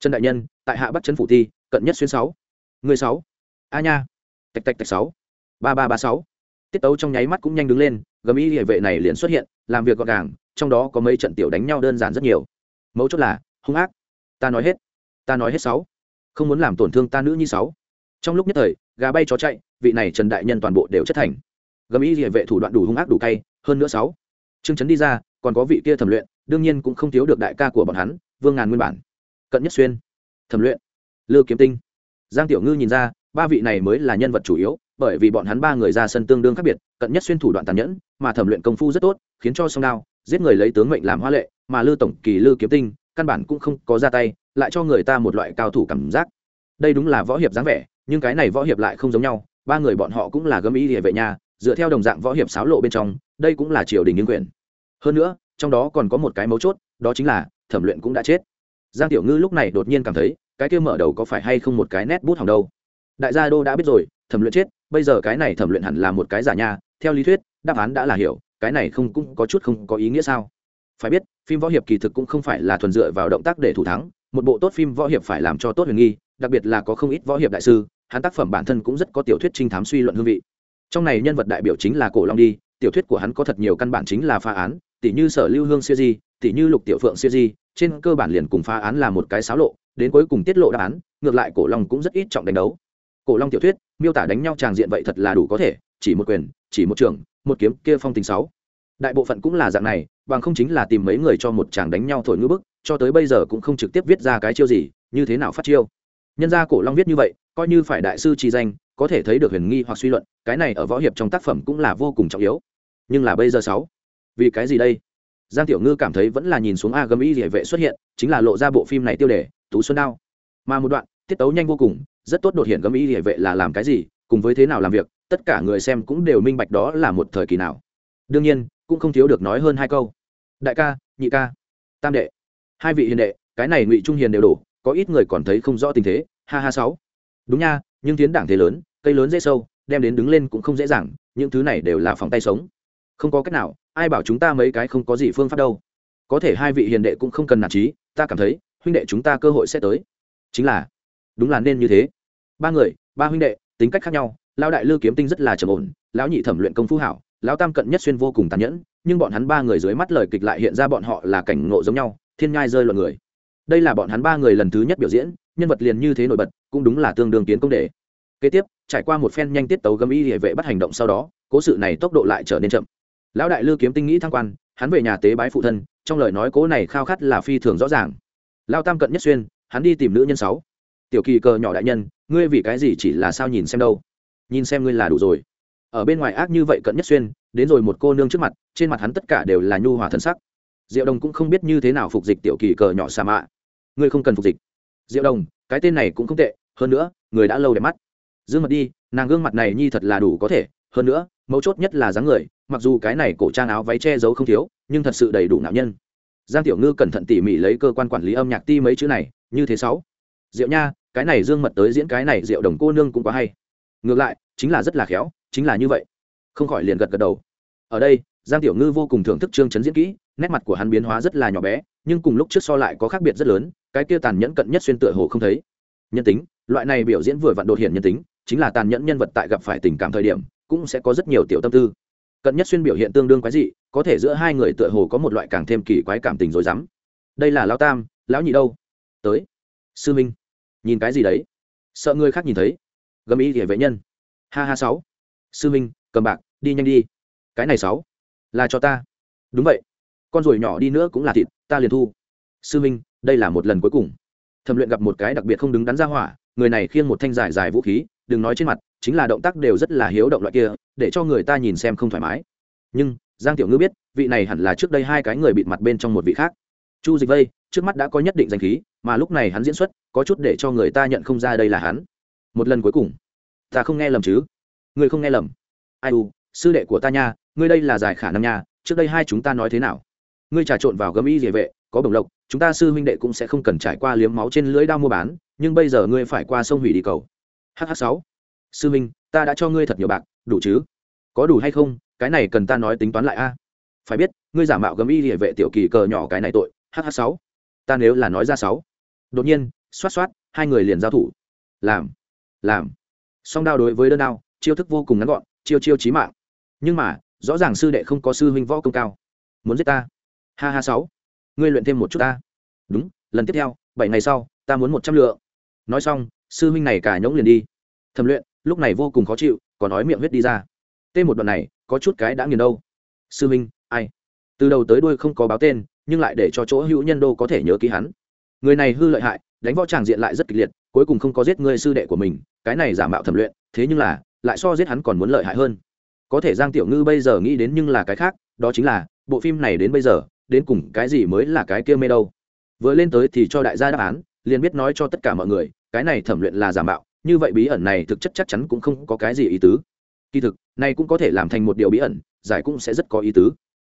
Trần đại nhân, tại hạ bắt trấn phủ thi, cận nhất xuyên sáu. Người sáu. A nha. Tạch tạch tạch sáu. Ba ba ba sáu. Tiết tấu trong nháy mắt cũng nhanh đứng lên, gầm ý địa vệ này liền xuất hiện, làm việc gọn gàng, trong đó có mấy trận tiểu đánh nhau đơn giản rất nhiều. Mấu chốt là, hung ác. Ta nói hết. Ta nói hết sáu không muốn làm tổn thương ta nữ nhi sáu. Trong lúc nhất thời, gà bay chó chạy, vị này trần đại nhân toàn bộ đều chất thành. Gầm ý địa vệ thủ đoạn đủ hung ác đủ cay, hơn nữa sáu. Trương trấn đi ra, còn có vị kia thẩm luyện, đương nhiên cũng không thiếu được đại ca của bọn hắn, vương ngàn nguyên bản. Cận nhất xuyên. Thẩm luyện. Lư kiếm tinh. Giang tiểu ngư nhìn ra, ba vị này mới là nhân vật chủ yếu, bởi vì bọn hắn ba người ra sân tương đương khác biệt, cận nhất xuyên thủ đoạn tàn nhẫn, mà thẩm luyện công phu rất tốt, khiến cho song đao, giết người lấy tướng mệnh làm hoa lệ, mà lư tổng kỳ lư kiếm tinh, căn bản cũng không có ra tay lại cho người ta một loại cao thủ cảm giác. Đây đúng là võ hiệp dáng vẻ, nhưng cái này võ hiệp lại không giống nhau, ba người bọn họ cũng là gấm ý địa vệ nhà, dựa theo đồng dạng võ hiệp sáo lộ bên trong, đây cũng là triều đình nghiêng quyền. Hơn nữa, trong đó còn có một cái mấu chốt, đó chính là thẩm luyện cũng đã chết. Giang tiểu ngư lúc này đột nhiên cảm thấy, cái kia mở đầu có phải hay không một cái nét bút hỏng đâu. Đại gia đô đã biết rồi, thẩm luyện chết, bây giờ cái này thẩm luyện hẳn là một cái giả nha theo lý thuyết, đáp án đã là hiểu, cái này không cũng có chút không có ý nghĩa sao? Phải biết, phim võ hiệp kỳ thực cũng không phải là thuần dựa vào động tác để thủ thắng một bộ tốt phim võ hiệp phải làm cho tốt huyền nghi, đặc biệt là có không ít võ hiệp đại sư, hắn tác phẩm bản thân cũng rất có tiểu thuyết trinh thám suy luận hương vị. Trong này nhân vật đại biểu chính là cổ long đi, tiểu thuyết của hắn có thật nhiều căn bản chính là phá án tỷ như sở lưu hương siêu di tỷ như lục tiểu phượng siêu di, trên cơ bản liền cùng phá án là một cái xáo lộ, đến cuối cùng tiết lộ đáp án, ngược lại cổ long cũng rất ít trọng đánh đấu. Cổ long tiểu thuyết, miêu tả đánh nhau tràng diện vậy thật là đủ có thể, chỉ một quyền, chỉ một trường, một kiếm, kia phong tình sáu. Đại bộ phận cũng là dạng này, bằng không chính là tìm mấy người cho một chàng đánh nhau thổi ngữ bức cho tới bây giờ cũng không trực tiếp viết ra cái chiêu gì, như thế nào phát chiêu. Nhân gia cổ long viết như vậy, coi như phải đại sư chi danh, có thể thấy được huyền nghi hoặc suy luận, cái này ở võ hiệp trong tác phẩm cũng là vô cùng trọng yếu. Nhưng là bây giờ sáu, vì cái gì đây? Giang tiểu ngư cảm thấy vẫn là nhìn xuống a gấm y địa vệ xuất hiện, chính là lộ ra bộ phim này tiêu đề, tú xuân đao. Mà một đoạn, tiết tấu nhanh vô cùng, rất tốt đột hiện gấm y địa vệ là làm cái gì, cùng với thế nào làm việc, tất cả người xem cũng đều minh bạch đó là một thời kỳ nào. Đương nhiên, cũng không thiếu được nói hơn hai câu. Đại ca, nhị ca, tam đệ hai vị hiền đệ, cái này ngụy trung hiền đều đổ, có ít người còn thấy không rõ tình thế. Ha ha sáu. Đúng nha, nhưng tiến đảng thế lớn, cây lớn dễ sâu, đem đến đứng lên cũng không dễ dàng, những thứ này đều là phòng tay sống. Không có cách nào, ai bảo chúng ta mấy cái không có gì phương pháp đâu. Có thể hai vị hiền đệ cũng không cần nản trí ta cảm thấy, huynh đệ chúng ta cơ hội sẽ tới. Chính là, đúng là nên như thế. Ba người, ba huynh đệ, tính cách khác nhau, lão đại lư kiếm tinh rất là trầm ổn, lão nhị thẩm luyện công phu hảo, lão tam cận nhất xuyên vô cùng tàn nhẫn, nhưng bọn hắn ba người dưới mắt lời kịch lại hiện ra bọn họ là cảnh ngộ giống nhau thiên nhai rơi luận người. Đây là bọn hắn ba người lần thứ nhất biểu diễn, nhân vật liền như thế nổi bật, cũng đúng là tương đương tiến công đề. Kế tiếp, trải qua một phen nhanh tiết tấu gấm y hệ vệ bắt hành động sau đó, cố sự này tốc độ lại trở nên chậm. Lão đại lư kiếm tinh nghĩ thăng quan, hắn về nhà tế bái phụ thân, trong lời nói cố này khao khát là phi thường rõ ràng. Lao tam cận nhất xuyên, hắn đi tìm nữ nhân sáu. Tiểu kỳ cờ nhỏ đại nhân, ngươi vì cái gì chỉ là sao nhìn xem đâu? Nhìn xem ngươi là đủ rồi. Ở bên ngoài ác như vậy cận nhất xuyên, đến rồi một cô nương trước mặt, trên mặt hắn tất cả đều là nhu hòa thân sắc diệu đồng cũng không biết như thế nào phục dịch tiểu kỳ cờ nhỏ sa mạ. Ngươi không cần phục dịch. Diệu đồng, cái tên này cũng không tệ, hơn nữa, người đã lâu đẹp mắt. Dương mật đi, nàng gương mặt này nhi thật là đủ có thể, hơn nữa, mấu chốt nhất là dáng người, mặc dù cái này cổ trang áo váy che giấu không thiếu, nhưng thật sự đầy đủ nạo nhân. Giang tiểu ngư cẩn thận tỉ mỉ lấy cơ quan quản lý âm nhạc ti mấy chữ này, như thế sáu. Diệu nha, cái này dương mật tới diễn cái này diệu đồng cô nương cũng quá hay. Ngược lại, chính là rất là khéo, chính là như vậy. Không khỏi liền gật gật đầu. Ở đây, giang tiểu ngư vô cùng thưởng thức trương chấn diễn kỹ nét mặt của hắn biến hóa rất là nhỏ bé, nhưng cùng lúc trước so lại có khác biệt rất lớn, cái kia tàn nhẫn cận nhất xuyên tựa hồ không thấy. Nhân tính, loại này biểu diễn vừa vặn đột hiện nhân tính, chính là tàn nhẫn nhân vật tại gặp phải tình cảm thời điểm, cũng sẽ có rất nhiều tiểu tâm tư. Cận nhất xuyên biểu hiện tương đương quái dị, có thể giữa hai người tựa hồ có một loại càng thêm kỳ quái cảm tình rồi dám đây là lão tam, lão nhị đâu? Tới. Sư minh. Nhìn cái gì đấy? Sợ người khác nhìn thấy. Gầm ý thì vệ nhân. Ha ha sáu. Sư minh, cầm bạc, đi nhanh đi. Cái này sáu, là cho ta. Đúng vậy con ruồi nhỏ đi nữa cũng là thịt, ta liền thu. Sư minh, đây là một lần cuối cùng. Thẩm luyện gặp một cái đặc biệt không đứng đắn ra hỏa, người này khiêng một thanh dài dài vũ khí, đừng nói trên mặt, chính là động tác đều rất là hiếu động loại kia, để cho người ta nhìn xem không thoải mái. Nhưng, giang tiểu ngư biết, vị này hẳn là trước đây hai cái người bịt mặt bên trong một vị khác. Chu dịch vây, trước mắt đã có nhất định danh khí, mà lúc này hắn diễn xuất, có chút để cho người ta nhận không ra đây là hắn. Một lần cuối cùng. Ta không nghe lầm chứ? Người không nghe lầm. Ai u, sư đệ của ta nha, ngươi đây là giải khả năng nha, trước đây hai chúng ta nói thế nào? Ngươi trà trộn vào gấm y địa vệ, có bồng lộc, chúng ta sư huynh đệ cũng sẽ không cần trải qua liếm máu trên lưới đao mua bán, nhưng bây giờ ngươi phải qua sông hủy đi cầu. Hh sáu. Sư huynh, ta đã cho ngươi thật nhiều bạc, đủ chứ? Có đủ hay không? Cái này cần ta nói tính toán lại a. Phải biết, ngươi giả mạo gấm y địa vệ tiểu kỳ cờ nhỏ cái này tội. Hh sáu. Ta nếu là nói ra sáu. Đột nhiên, xoát xoát, hai người liền giao thủ. Làm làm. Song đao đối với đơn đao, chiêu thức vô cùng ngắn gọn, chiêu chiêu chí mạng. Nhưng mà, rõ ràng sư đệ không có sư huynh võ công cao. Muốn giết ta? Ha ha sáu. Ngươi luyện thêm một chút ta. Đúng, lần tiếp theo, bảy ngày sau, ta muốn một trăm lượng. Nói xong, sư huynh này cả nhỗng liền đi. Thẩm luyện, lúc này vô cùng khó chịu, còn nói miệng huyết đi ra. Tên một đoạn này, có chút cái đã nghiền đâu. Sư huynh, ai? Từ đầu tới đuôi không có báo tên, nhưng lại để cho chỗ hữu nhân đô có thể nhớ ký hắn. Người này hư lợi hại, đánh võ tràng diện lại rất kịch liệt, cuối cùng không có giết người sư đệ của mình, cái này giả mạo thẩm luyện, thế nhưng là, lại so giết hắn còn muốn lợi hại hơn. Có thể giang tiểu ngư bây giờ nghĩ đến nhưng là cái khác, đó chính là, bộ phim này đến bây giờ đến cùng cái gì mới là cái kia mê đâu. Vừa lên tới thì cho đại gia đáp án, liền biết nói cho tất cả mọi người, cái này thẩm luyện là giả mạo, như vậy bí ẩn này thực chất chắc chắn cũng không có cái gì ý tứ. Kỳ thực, này cũng có thể làm thành một điều bí ẩn, giải cũng sẽ rất có ý tứ.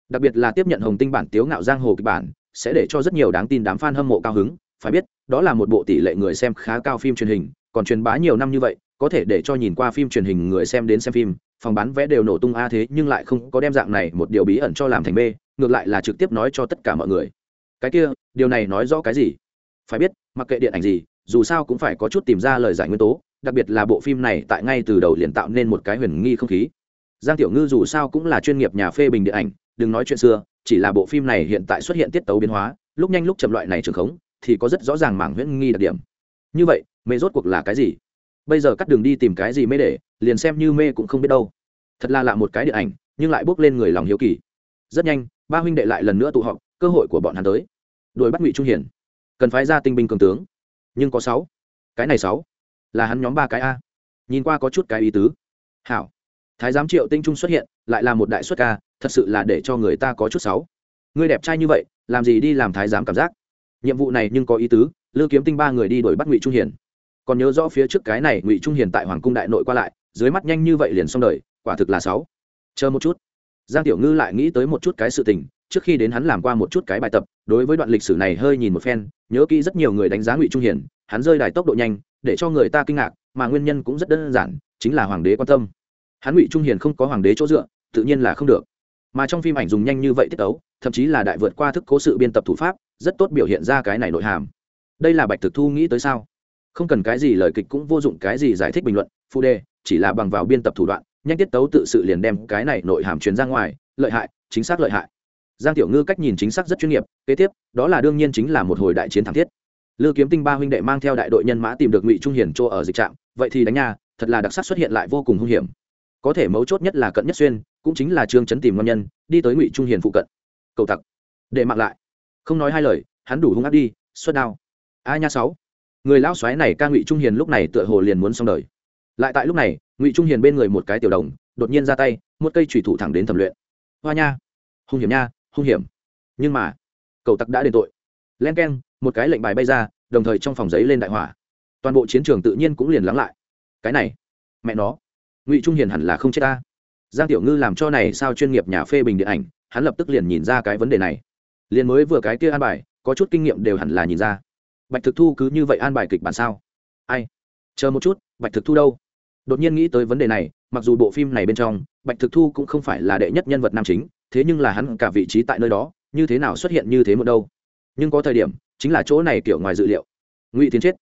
Đặc biệt là tiếp nhận hồng tinh bản tiếu ngạo giang hồ kịch bản, sẽ để cho rất nhiều đáng tin đám fan hâm mộ cao hứng. Phải biết, đó là một bộ tỷ lệ người xem khá cao phim truyền hình, còn truyền bá nhiều năm như vậy có thể để cho nhìn qua phim truyền hình người xem đến xem phim, phòng bán vé đều nổ tung a, thế nhưng lại không có đem dạng này một điều bí ẩn cho làm thành b ngược lại là trực tiếp nói cho tất cả mọi người. Cái kia, điều này nói rõ cái gì? Phải biết, mặc kệ điện ảnh gì, dù sao cũng phải có chút tìm ra lời giải nguyên tố, đặc biệt là bộ phim này tại ngay từ đầu liền tạo nên một cái huyền nghi không khí. Giang tiểu ngư dù sao cũng là chuyên nghiệp nhà phê bình điện ảnh, đừng nói chuyện xưa, chỉ là bộ phim này hiện tại xuất hiện tiết tấu biến hóa, lúc nhanh lúc chậm loại này trường khống, thì có rất rõ ràng mảng huyễn nghi đặc điểm. Như vậy, mê rốt cuộc là cái gì? Bây giờ cắt đường đi tìm cái gì mê để, liền xem như mê cũng không biết đâu. Thật là lạ một cái điện ảnh, nhưng lại bước lên người lòng hiếu kỳ. Rất nhanh, ba huynh đệ lại lần nữa tụ họp, cơ hội của bọn hắn tới. Đuổi bắt ngụy trung hiển. Cần phái ra tinh binh cường tướng. Nhưng có sáu. Cái này sáu. Là hắn nhóm ba cái a. Nhìn qua có chút cái ý tứ. Hảo. Thái giám triệu tinh trung xuất hiện, lại là một đại xuất ca, thật sự là để cho người ta có chút sáu. Người đẹp trai như vậy, làm gì đi làm thái giám cảm giác? Nhiệm vụ này nhưng có ý tứ lưu kiếm tinh ba người đi đuổi bắt ngụy trung hiển còn nhớ rõ phía trước cái này ngụy trung hiền tại hoàng cung đại nội qua lại, dưới mắt nhanh như vậy liền xong đời, quả thực là sáu. Chờ một chút. Giang tiểu ngư lại nghĩ tới một chút cái sự tình, trước khi đến hắn làm qua một chút cái bài tập, đối với đoạn lịch sử này hơi nhìn một phen, nhớ kỹ rất nhiều người đánh giá ngụy trung hiền, hắn rơi đài tốc độ nhanh, để cho người ta kinh ngạc, mà nguyên nhân cũng rất đơn giản, chính là hoàng đế quan tâm. Hắn ngụy trung hiền không có hoàng đế chỗ dựa, tự nhiên là không được. Mà trong phim ảnh dùng nhanh như vậy tiết tấu, thậm chí là đại vượt qua thức cố sự biên tập thủ pháp, rất tốt biểu hiện ra cái này nội hàm. Đây là bạch thực thu nghĩ tới sao? Không cần cái gì lời kịch cũng vô dụng, cái gì giải thích bình luận, phụ đề, chỉ là bằng vào biên tập thủ đoạn, nhanh tiết tấu tự sự liền đem cái này nội hàm truyền ra ngoài, lợi hại, chính xác lợi hại. Giang tiểu ngư cách nhìn chính xác rất chuyên nghiệp, kế tiếp, đó là đương nhiên chính là một hồi đại chiến thắng thiết. Lư kiếm tinh ba huynh đệ mang theo đại đội nhân mã tìm được ngụy trung hiển chỗ ở dịch trạm, vậy thì đánh nhà thật là đặc sắc xuất hiện lại vô cùng hung hiểm. Có thể mấu chốt nhất là cận nhất xuyên, cũng chính là trương chấn tìm ngon nhân, đi tới ngụy trung hiền phụ cận. Cầu tặc. Để mặc lại. Không nói hai lời, hắn đủ hung ác đi, xuất đao. A nha sáu người lão xoáy này ca ngụy trung hiền lúc này tựa hồ liền muốn xong đời lại tại lúc này ngụy trung hiền bên người một cái tiểu đồng đột nhiên ra tay một cây thủy thủ thẳng đến thẩm luyện hoa nha hung hiểm nha hung hiểm nhưng mà cầu tặc đã đền tội len k e n một cái lệnh bài bay ra đồng thời trong phòng giấy lên đại hỏa toàn bộ chiến trường tự nhiên cũng liền lắng lại cái này mẹ nó ngụy trung hiền hẳn là không chết ta giang tiểu ngư làm cho này sao chuyên nghiệp nhà phê bình điện ảnh hắn lập tức liền nhìn ra cái vấn đề này liền mới vừa cái kia an bài có chút kinh nghiệm đều hẳn là nhìn ra bạch thực thu cứ như vậy an bài kịch bản sao? Ai? Chờ một chút, bạch thực thu đâu? Đột nhiên nghĩ tới vấn đề này, mặc dù bộ phim này bên trong, bạch thực thu cũng không phải là đệ nhất nhân vật nam chính, thế nhưng là hắn cả vị trí tại nơi đó, như thế nào xuất hiện như thế một đâu? Nhưng có thời điểm, chính là chỗ này kiểu ngoài dự liệu. Ngụy tiến chết.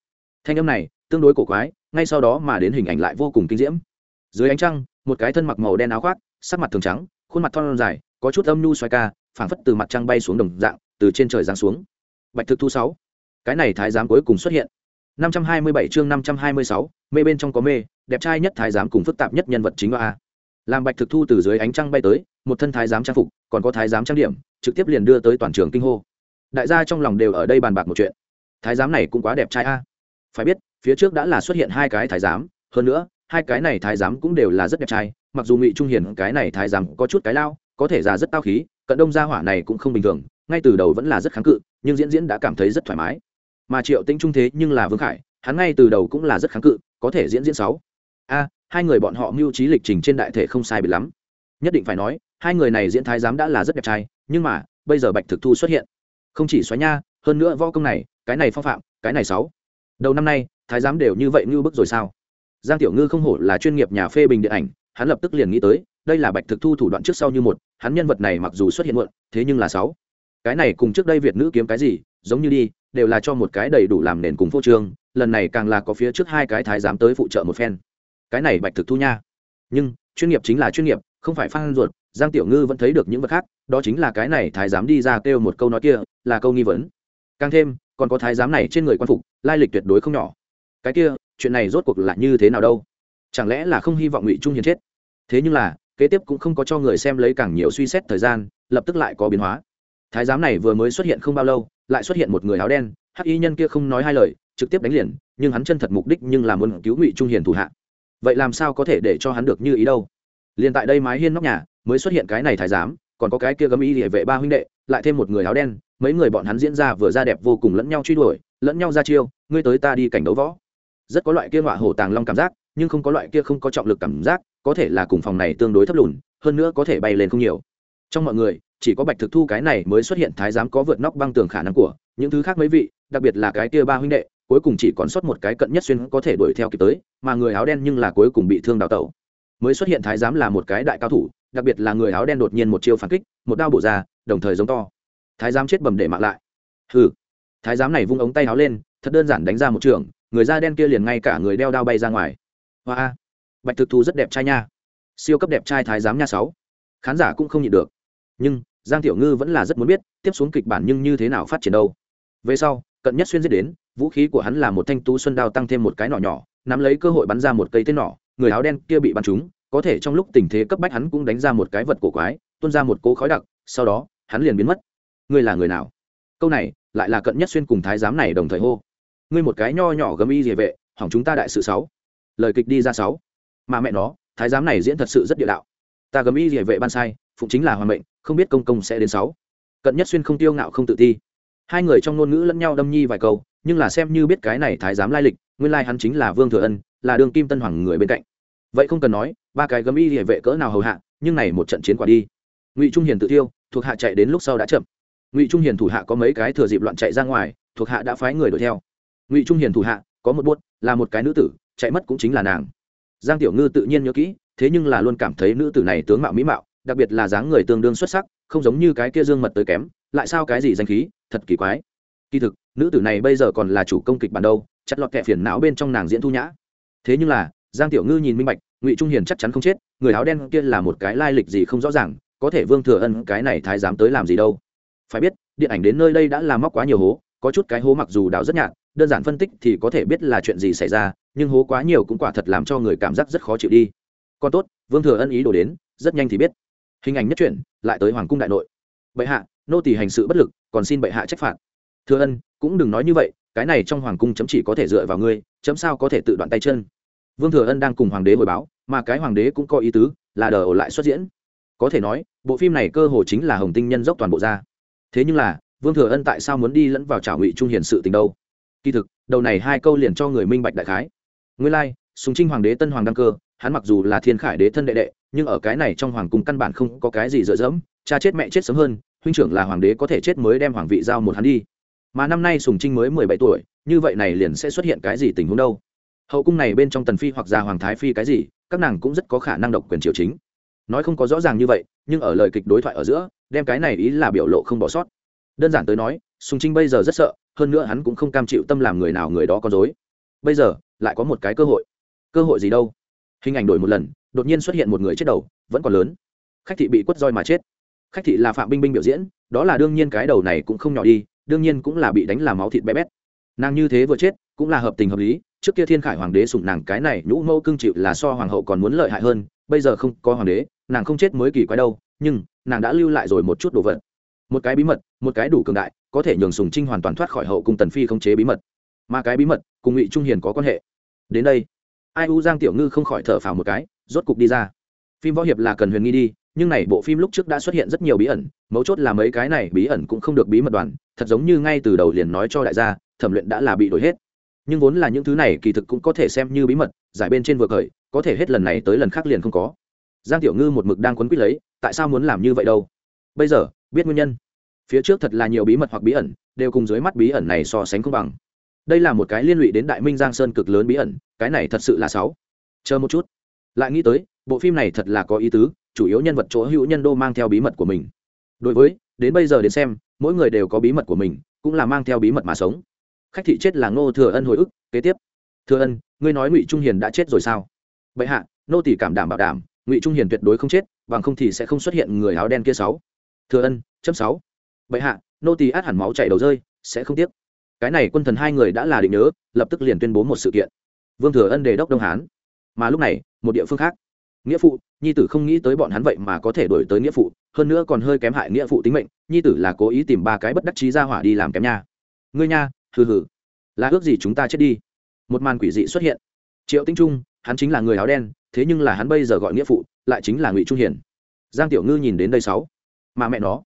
Thanh âm này, tương đối cổ quái, ngay sau đó mà đến hình ảnh lại vô cùng kinh diễm. Dưới ánh trăng, một cái thân mặc màu đen áo khoác, sắc mặt thường trắng, khuôn mặt thon dài, có chút âm nhu xoay ca, phảng phất từ mặt trăng bay xuống đồng dạng, từ trên trời giáng xuống. Bạch thực thu sáu cái này thái giám cuối cùng xuất hiện. 527 chương 526, mê bên trong có mê đẹp trai nhất thái giám cùng phức tạp nhất nhân vật chính a làm bạch thực thu từ dưới ánh trăng bay tới một thân thái giám trang phục còn có thái giám trang điểm trực tiếp liền đưa tới toàn trường kinh hô. Đại gia trong lòng đều ở đây bàn bạc một chuyện. Thái giám này cũng quá đẹp trai a phải biết phía trước đã là xuất hiện hai cái thái giám hơn nữa hai cái này thái giám cũng đều là rất đẹp trai mặc dù ngụy trung hiền cái này thái giám có chút cái lao có thể ra rất tao khí cận đông gia hỏa này cũng không bình thường ngay từ đầu vẫn là rất kháng cự nhưng diễn diễn đã cảm thấy rất thoải mái mà triệu tĩnh trung thế nhưng là vương khải, hắn ngay từ đầu cũng là rất kháng cự, có thể diễn diễn sáu. A, hai người bọn họ mưu trí lịch trình trên đại thể không sai biệt lắm. Nhất định phải nói, hai người này diễn thái giám đã là rất đẹp trai, nhưng mà, bây giờ bạch thực thu xuất hiện. Không chỉ xoáy nha, hơn nữa võ công này, cái này phong phạm, cái này sáu. Đầu năm nay, thái giám đều như vậy ngưu bức rồi sao? Giang tiểu ngư không hổ là chuyên nghiệp nhà phê bình điện ảnh, hắn lập tức liền nghĩ tới, đây là bạch thực thu thủ đoạn trước sau như một, hắn nhân vật này mặc dù xuất hiện muộn, thế nhưng là sáu. Cái này cùng trước đây việt nữ kiếm cái gì, giống như đi đều là cho một cái đầy đủ làm nền cùng phô trương, lần này càng là có phía trước hai cái thái giám tới phụ trợ một phen. Cái này bạch thực thu nha. Nhưng, chuyên nghiệp chính là chuyên nghiệp, không phải phan ruột, giang tiểu ngư vẫn thấy được những vật khác, đó chính là cái này thái giám đi ra kêu một câu nói kia, là câu nghi vấn. Càng thêm, còn có thái giám này trên người quan phục, lai lịch tuyệt đối không nhỏ. Cái kia, chuyện này rốt cuộc là như thế nào đâu? Chẳng lẽ là không hy vọng ngụy trung hiền chết? Thế nhưng là, kế tiếp cũng không có cho người xem lấy càng nhiều suy xét thời gian, lập tức lại có biến hóa. Thái giám này vừa mới xuất hiện không bao lâu lại xuất hiện một người áo đen, hắc y nhân kia không nói hai lời, trực tiếp đánh liền, nhưng hắn chân thật mục đích nhưng là muốn cứu ngụy trung hiền thủ hạ. Vậy làm sao có thể để cho hắn được như ý đâu? Liền tại đây mái hiên nóc nhà, mới xuất hiện cái này thái giám, còn có cái kia gấm y địa vệ ba huynh đệ, lại thêm một người áo đen, mấy người bọn hắn diễn ra vừa ra đẹp vô cùng lẫn nhau truy đuổi, lẫn nhau ra chiêu, ngươi tới ta đi cảnh đấu võ. Rất có loại kia ngọa hổ tàng long cảm giác, nhưng không có loại kia không có trọng lực cảm giác, có thể là cùng phòng này tương đối thấp lùn, hơn nữa có thể bay lên không nhiều. Trong mọi người chỉ có bạch thực thu cái này mới xuất hiện thái giám có vượt nóc băng tường khả năng của. Những thứ khác mấy vị, đặc biệt là cái kia ba huynh đệ, cuối cùng chỉ còn sót một cái cận nhất xuyên có thể đuổi theo kịp tới, mà người áo đen nhưng là cuối cùng bị thương đào tẩu. Mới xuất hiện thái giám là một cái đại cao thủ, đặc biệt là người áo đen đột nhiên một chiêu phản kích, một đao bổ ra, đồng thời giống to. Thái giám chết bầm để mạng lại. Hừ. Thái giám này vung ống tay áo lên, thật đơn giản đánh ra một trường, người da đen kia liền ngay cả người đeo đao bay ra ngoài. Hoa bạch thực thu rất đẹp trai nha. Siêu cấp đẹp trai thái giám nha sáu. Khán giả cũng không nhịn được. Nhưng giang tiểu ngư vẫn là rất muốn biết, tiếp xuống kịch bản nhưng như thế nào phát triển đâu. Về sau, cận nhất xuyên giết đến, vũ khí của hắn là một thanh tú xuân đao tăng thêm một cái nỏ nhỏ, nắm lấy cơ hội bắn ra một cây tên nỏ, người áo đen kia bị bắn trúng, có thể trong lúc tình thế cấp bách hắn cũng đánh ra một cái vật cổ quái, tuôn ra một cỗ khói đặc, sau đó, hắn liền biến mất. Ngươi là người nào? Câu này, lại là cận nhất xuyên cùng thái giám này đồng thời hô. Ngươi một cái nho nhỏ gấm y địa vệ, hỏng chúng ta đại sự sáu. Lời kịch đi ra sáu. Mà mẹ nó, thái giám này diễn thật sự rất địa đạo. Ta gấm y địa vệ ban sai, phụng chính là hoàng mệnh không biết công công sẽ đến sáu. Cận nhất xuyên không tiêu ngạo không tự ti. Hai người trong ngôn ngữ lẫn nhau đâm nhi vài câu, nhưng là xem như biết cái này thái giám lai lịch, nguyên lai hắn chính là vương thừa ân, là đường kim tân hoàng người bên cạnh. Vậy không cần nói, ba cái gấm y địa vệ cỡ nào hầu hạ, nhưng này một trận chiến quả đi. Ngụy trung hiền tự tiêu, thuộc hạ chạy đến lúc sau đã chậm. Ngụy trung hiền thủ hạ có mấy cái thừa dịp loạn chạy ra ngoài, thuộc hạ đã phái người đuổi theo. Ngụy trung hiền thủ hạ, có một buốt, là một cái nữ tử, chạy mất cũng chính là nàng. Giang tiểu ngư tự nhiên nhớ kỹ, thế nhưng là luôn cảm thấy nữ tử này tướng mạo mỹ mạo đặc biệt là dáng người tương đương xuất sắc, không giống như cái kia dương mật tới kém, lại sao cái gì danh khí, thật kỳ quái. Kỳ thực, nữ tử này bây giờ còn là chủ công kịch bản đâu, chặt lọt kẹ phiền não bên trong nàng diễn thu nhã. Thế nhưng là, giang tiểu ngư nhìn minh bạch, ngụy trung hiền chắc chắn không chết, người áo đen kia là một cái lai lịch gì không rõ ràng, có thể vương thừa ân cái này thái dám tới làm gì đâu. Phải biết, điện ảnh đến nơi đây đã làm móc quá nhiều hố, có chút cái hố mặc dù đào rất nhạt, đơn giản phân tích thì có thể biết là chuyện gì xảy ra, nhưng hố quá nhiều cũng quả thật làm cho người cảm giác rất khó chịu đi. Còn tốt, vương thừa ân ý đổ đến, rất nhanh thì biết hình ảnh nhất chuyển lại tới hoàng cung đại nội. Bệ hạ nô tỳ hành sự bất lực còn xin bệ hạ trách phạt. Thừa ân cũng đừng nói như vậy cái này trong hoàng cung chấm chỉ có thể dựa vào ngươi chấm sao có thể tự đoạn tay chân? Vương thừa ân đang cùng hoàng đế hồi báo mà cái hoàng đế cũng có ý tứ là đờ ổ lại xuất diễn. Có thể nói bộ phim này cơ hồ chính là hồng tinh nhân dốc toàn bộ ra. Thế nhưng là vương thừa ân tại sao muốn đi lẫn vào trảo ngụy trung hiền sự tình đâu? Kỳ thực đầu này hai câu liền cho người minh bạch đại khái. Nguyên lai、like, sùng trinh hoàng đế tân hoàng đăng cơ hắn mặc dù là thiên khải đế thân đệ đệ nhưng ở cái này trong hoàng cung căn bản không có cái gì dựa dẫm, cha chết mẹ chết sớm hơn, huynh trưởng là hoàng đế có thể chết mới đem hoàng vị giao một hắn đi. Mà năm nay sùng trinh mới mười bảy tuổi, như vậy này liền sẽ xuất hiện cái gì tình huống đâu? Hậu cung này bên trong tần phi hoặc già hoàng thái phi cái gì, các nàng cũng rất có khả năng độc quyền triều chính. Nói không có rõ ràng như vậy, nhưng ở lời kịch đối thoại ở giữa, đem cái này ý là biểu lộ không bỏ sót. Đơn giản tới nói, sùng trinh bây giờ rất sợ, hơn nữa hắn cũng không cam chịu tâm làm người nào người đó có dối. Bây giờ, lại có một cái cơ hội. Cơ hội gì đâu? Hình ảnh đổi một lần đột nhiên xuất hiện một người chết đầu vẫn còn lớn khách thị bị quất roi mà chết khách thị là phạm binh binh biểu diễn đó là đương nhiên cái đầu này cũng không nhỏ đi đương nhiên cũng là bị đánh làm máu thịt bé bét nàng như thế vừa chết cũng là hợp tình hợp lý trước kia thiên khải hoàng đế sủng nàng cái này nhũ mẫu cưng chịu là so hoàng hậu còn muốn lợi hại hơn bây giờ không có hoàng đế nàng không chết mới kỳ quái đâu nhưng nàng đã lưu lại rồi một chút đồ vật một cái bí mật một cái đủ cường đại có thể nhường sùng trinh hoàn toàn thoát khỏi hậu cung tần phi không chế bí mật mà cái bí mật cùng ngụy trung hiền có quan hệ đến đây ai u giang tiểu ngư không khỏi thở phào một cái, rốt cục đi ra. Phim võ hiệp là cần huyền nghi đi, nhưng này bộ phim lúc trước đã xuất hiện rất nhiều bí ẩn, mấu chốt là mấy cái này bí ẩn cũng không được bí mật đoàn, thật giống như ngay từ đầu liền nói cho đại gia, thẩm luyện đã là bị đổi hết. Nhưng vốn là những thứ này kỳ thực cũng có thể xem như bí mật, giải bên trên vừa khởi, có thể hết lần này tới lần khác liền không có. Giang tiểu ngư một mực đang quấn quýt lấy, tại sao muốn làm như vậy đâu? Bây giờ, biết nguyên nhân. Phía trước thật là nhiều bí mật hoặc bí ẩn, đều cùng dưới mắt bí ẩn này so sánh không bằng đây là một cái liên lụy đến đại minh giang sơn cực lớn bí ẩn, cái này thật sự là sáu. Chờ một chút. Lại nghĩ tới, bộ phim này thật là có ý tứ, chủ yếu nhân vật chỗ hữu nhân đô mang theo bí mật của mình. Đối với, đến bây giờ đến xem, mỗi người đều có bí mật của mình, cũng là mang theo bí mật mà sống. Khách thị chết là ngô thừa ân hồi ức, kế tiếp. Thừa ân, ngươi nói ngụy trung hiền đã chết rồi sao? Vậy hạ, nô tỷ cảm đảm bảo đảm, ngụy trung hiền tuyệt đối không chết, bằng không thì sẽ không xuất hiện người áo đen kia sáu. Thừa ân, chấm sáu. Vậy hạ, nô tỷ át hẳn máu chảy đầu rơi, sẽ không tiếc cái này quân thần hai người đã là định nhớ, lập tức liền tuyên bố một sự kiện. Vương thừa ân đề đốc đông hán. Mà lúc này, một địa phương khác. Nghĩa phụ, nhi tử không nghĩ tới bọn hắn vậy mà có thể đổi tới nghĩa phụ, hơn nữa còn hơi kém hại nghĩa phụ tính mệnh, nhi tử là cố ý tìm ba cái bất đắc trí ra hỏa đi làm kém nha. Ngươi nha, hừ hừ. Là ước gì chúng ta chết đi? Một màn quỷ dị xuất hiện. Triệu tinh trung, hắn chính là người áo đen, thế nhưng là hắn bây giờ gọi nghĩa phụ, lại chính là ngụy trung hiền giang tiểu ngư nhìn đến đây sáu. Mà mẹ nó.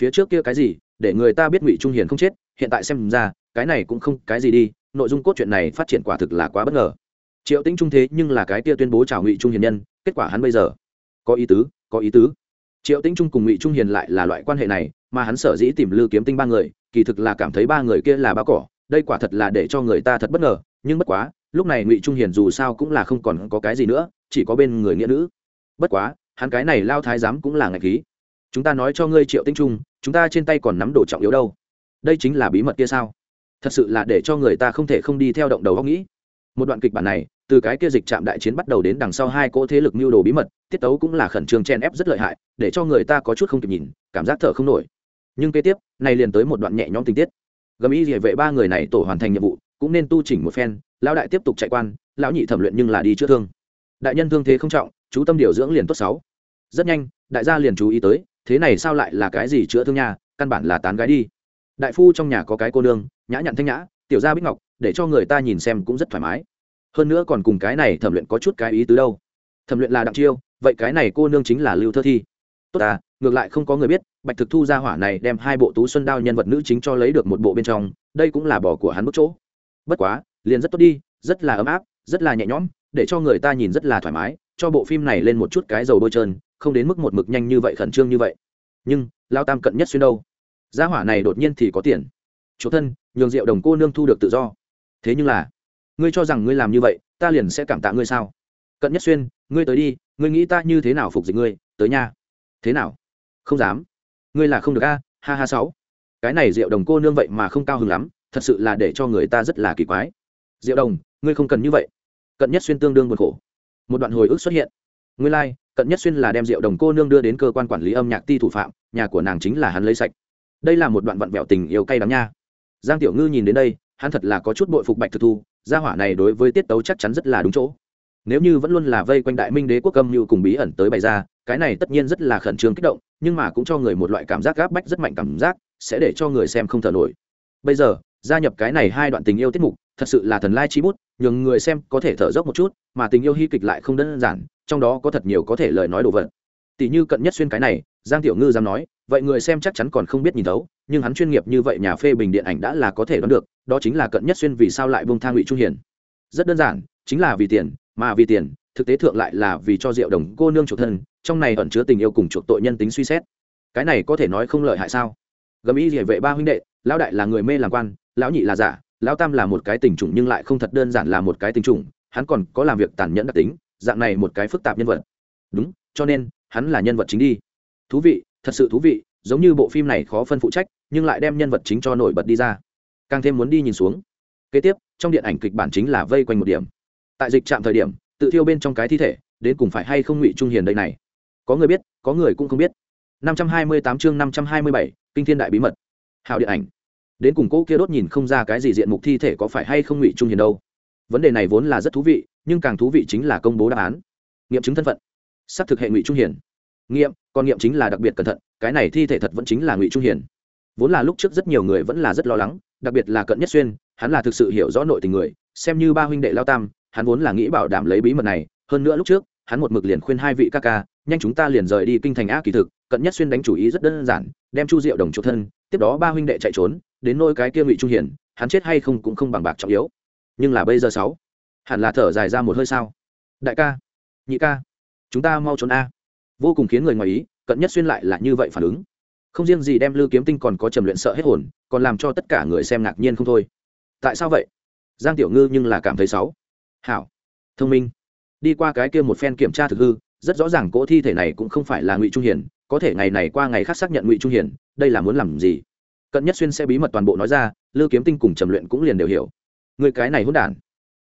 Phía trước kia cái gì, để người ta biết ngụy trung hiền không chết hiện tại xem ra, cái này cũng không cái gì đi, nội dung cốt truyện này phát triển quả thực là quá bất ngờ. Triệu tĩnh trung thế nhưng là cái kia tuyên bố chào ngụy trung hiền nhân, kết quả hắn bây giờ, có ý tứ, có ý tứ. Triệu tĩnh trung cùng ngụy trung hiền lại là loại quan hệ này, mà hắn sở dĩ tìm lư kiếm tinh ba người, kỳ thực là cảm thấy ba người kia là bao cỏ, đây quả thật là để cho người ta thật bất ngờ, nhưng bất quá, lúc này ngụy trung hiền dù sao cũng là không còn có cái gì nữa, chỉ có bên người nghĩa nữ. Bất quá, hắn cái này lao thái giám cũng là ngạch khí. Chúng ta nói cho ngươi triệu tinh trung, chúng ta trên tay còn nắm đồ trọng yếu đâu? Đây chính là bí mật kia sao? Thật sự là để cho người ta không thể không đi theo động đầu góc nghĩ. Một đoạn kịch bản này, từ cái kia dịch trạm đại chiến bắt đầu đến đằng sau hai cỗ thế lực mưu đồ bí mật, tiết tấu cũng là khẩn trương chen ép rất lợi hại, để cho người ta có chút không kịp nhìn, cảm giác thở không nổi. Nhưng kế tiếp, này liền tới một đoạn nhẹ nhõm tình tiết. Gầm ý địa vệ ba người này tổ hoàn thành nhiệm vụ, cũng nên tu chỉnh một phen, lão đại tiếp tục chạy quan, lão nhị thẩm luyện nhưng là đi chữa thương. Đại nhân thương thế không trọng, chú tâm điều dưỡng liền tốt sáu. Rất nhanh, đại gia liền chú ý tới, thế này sao lại là cái gì chữa thương nhà căn bản là tán gái đi đại phu trong nhà có cái cô nương, nhã nhặn thanh nhã, tiểu gia bích ngọc, để cho người ta nhìn xem cũng rất thoải mái. Hơn nữa còn cùng cái này thẩm luyện có chút cái ý tứ đâu. Thẩm luyện là đặng chiêu, vậy cái này cô nương chính là lưu thơ thi. Tốt à ngược lại không có người biết, bạch thực thu ra hỏa này đem hai bộ tú xuân đao nhân vật nữ chính cho lấy được một bộ bên trong, đây cũng là bỏ của hắn bước chỗ. Bất quá, liền rất tốt đi, rất là ấm áp, rất là nhẹ nhõm, để cho người ta nhìn rất là thoải mái, cho bộ phim này lên một chút cái dầu đôi trơn, không đến mức một mực nhanh như vậy, khẩn trương như vậy. Nhưng, lao tam cận nhất xuyên đâu? Gia hỏa này đột nhiên thì có tiền. Chỗ thân nhường rượu đồng cô nương thu được tự do. Thế nhưng là ngươi cho rằng ngươi làm như vậy ta liền sẽ cảm tạ ngươi sao? Cận nhất xuyên ngươi tới đi ngươi nghĩ ta như thế nào phục dịch ngươi? Tới nha. Thế nào? Không dám. Ngươi là không được a ha ha sáu. Cái này rượu đồng cô nương vậy mà không cao hứng lắm thật sự là để cho người ta rất là kỳ quái. Rượu đồng ngươi không cần như vậy. Cận nhất xuyên tương đương buồn khổ. Một đoạn hồi ức xuất hiện. Ngươi lai、like, cận nhất xuyên là đem rượu đồng cô nương đưa đến cơ quan quản lý âm nhạc ti thủ phạm nhà của nàng chính là hắn lấy sạch đây là một đoạn vặn vẹo tình yêu cay đắng nha. Giang tiểu ngư nhìn đến đây, hắn thật là có chút bội phục bạch thực thu, gia hỏa này đối với tiết tấu chắc chắn rất là đúng chỗ. Nếu như vẫn luôn là vây quanh đại minh đế quốc âm như cùng bí ẩn tới bày ra, cái này tất nhiên rất là khẩn trương kích động, nhưng mà cũng cho người một loại cảm giác gáp bách rất mạnh cảm giác, sẽ để cho người xem không thở nổi. Bây giờ, gia nhập cái này hai đoạn tình yêu tiết mục, thật sự là thần lai chi bút, nhường người xem có thể thở dốc một chút, mà tình yêu hy kịch lại không đơn giản, trong đó có thật nhiều có thể lời nói đồ vật tỷ như cận nhất xuyên cái này giang tiểu ngư dám nói, vậy người xem chắc chắn còn không biết nhìn thấu, nhưng hắn chuyên nghiệp như vậy nhà phê bình điện ảnh đã là có thể đoán được, đó chính là cận nhất xuyên vì sao lại bông thang ngụy trung hiền. Rất đơn giản, chính là vì tiền, mà vì tiền, thực tế thượng lại là vì cho diệu đồng cô nương chủ thân, trong này ẩn chứa tình yêu cùng chuộc tội nhân tính suy xét. Cái này có thể nói không lợi hại sao? Gầm ý địa vệ ba huynh đệ, lão đại là người mê làm quan, lão nhị là giả, lão tam là một cái tình trùng nhưng lại không thật đơn giản là một cái tình trùng hắn còn có làm việc tàn nhẫn đặc tính, dạng này một cái phức tạp nhân vật. Đúng, cho nên, hắn là nhân vật chính đi thú vị thật sự thú vị giống như bộ phim này khó phân phụ trách nhưng lại đem nhân vật chính cho nổi bật đi ra. Càng thêm muốn đi nhìn xuống. Kế tiếp trong điện ảnh kịch bản chính là vây quanh một điểm. Tại dịch trạm thời điểm tự thiêu bên trong cái thi thể đến cùng phải hay không ngụy trung hiền đây này? Có người biết có người cũng không biết. 528 chương 527, kinh thiên đại bí mật. Hào điện ảnh. Đến cùng cỗ kia đốt nhìn không ra cái gì diện mục thi thể có phải hay không ngụy trung hiền đâu. Vấn đề này vốn là rất thú vị nhưng càng thú vị chính là công bố đáp án. Nghiệm chứng thân phận. Xác thực hệ ngụy trung hiền nghiệm còn nghiệm chính là đặc biệt cẩn thận, cái này thi thể thật vẫn chính là ngụy trung hiền. Vốn là lúc trước rất nhiều người vẫn là rất lo lắng, đặc biệt là cận nhất xuyên, hắn là thực sự hiểu rõ nội tình người, xem như ba huynh đệ lao tam, hắn vốn là nghĩ bảo đảm lấy bí mật này, hơn nữa lúc trước, hắn một mực liền khuyên hai vị ca ca, nhanh chúng ta liền rời đi kinh thành a kỳ thực, cận nhất xuyên đánh chủ ý rất đơn giản, đem chu diệu đồng chỗ thân, tiếp đó ba huynh đệ chạy trốn, đến nôi cái kia ngụy trung hiển hắn chết hay không cũng không bằng bạc trọng yếu. Nhưng là bây giờ sáu, hẳn là thở dài ra một hơi sao? Đại ca, nhị ca, chúng ta mau trốn a vô cùng khiến người ngoài ý, cận nhất xuyên lại là như vậy phản ứng. Không riêng gì đem lưu kiếm tinh còn có trầm luyện sợ hết hồn, còn làm cho tất cả người xem ngạc nhiên không thôi. Tại sao vậy? Giang tiểu ngư nhưng là cảm thấy xấu. Hảo. Thông minh. Đi qua cái kia một phen kiểm tra thực hư, rất rõ ràng cỗ thi thể này cũng không phải là ngụy trung hiển, có thể ngày này qua ngày khác xác nhận ngụy trung hiển, đây là muốn làm gì? Cận nhất xuyên sẽ bí mật toàn bộ nói ra lưu kiếm tinh cùng trầm luyện cũng liền đều hiểu. Người cái này hôn đản.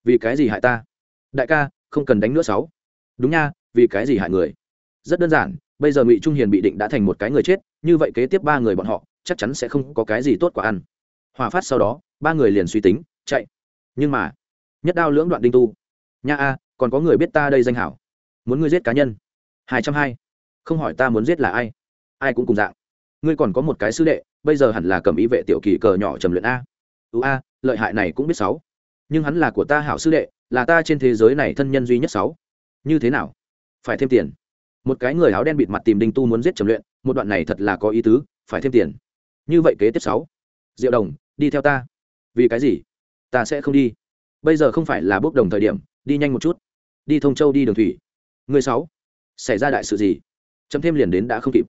Vì cái gì hại ta? Đại ca, không cần đánh nữa sáu. Đúng nha, vì cái gì hại người? Rất đơn giản, bây giờ ngụy trung hiền bị định đã thành một cái người chết, như vậy kế tiếp ba người bọn họ chắc chắn sẽ không có cái gì tốt quả ăn. Hòa phát sau đó, ba người liền suy tính, chạy. Nhưng mà, nhất đao lưỡng đoạn đinh tu. Nha a, còn có người biết ta đây danh hảo. Muốn ngươi giết cá nhân. Hai trăm hai. Không hỏi ta muốn giết là ai. Ai cũng cùng dạng. Ngươi còn có một cái sư đệ, bây giờ hẳn là cầm ý vệ tiểu kỳ cờ nhỏ trầm luyện a. Ưu a, lợi hại này cũng biết sáu. Nhưng hắn là của ta hảo sư đệ, là ta trên thế giới này thân nhân duy nhất sáu. Như thế nào? Phải thêm tiền một cái người áo đen bịt mặt tìm đinh tu muốn giết trầm luyện, một đoạn này thật là có ý tứ, phải thêm tiền. Như vậy kế tiếp sáu. Diệu đồng, đi theo ta. Vì cái gì? Ta sẽ không đi. Bây giờ không phải là bốc đồng thời điểm, đi nhanh một chút. Đi thông châu đi đường thủy. Người sáu. Xảy ra đại sự gì? Chấm thêm liền đến đã không kịp.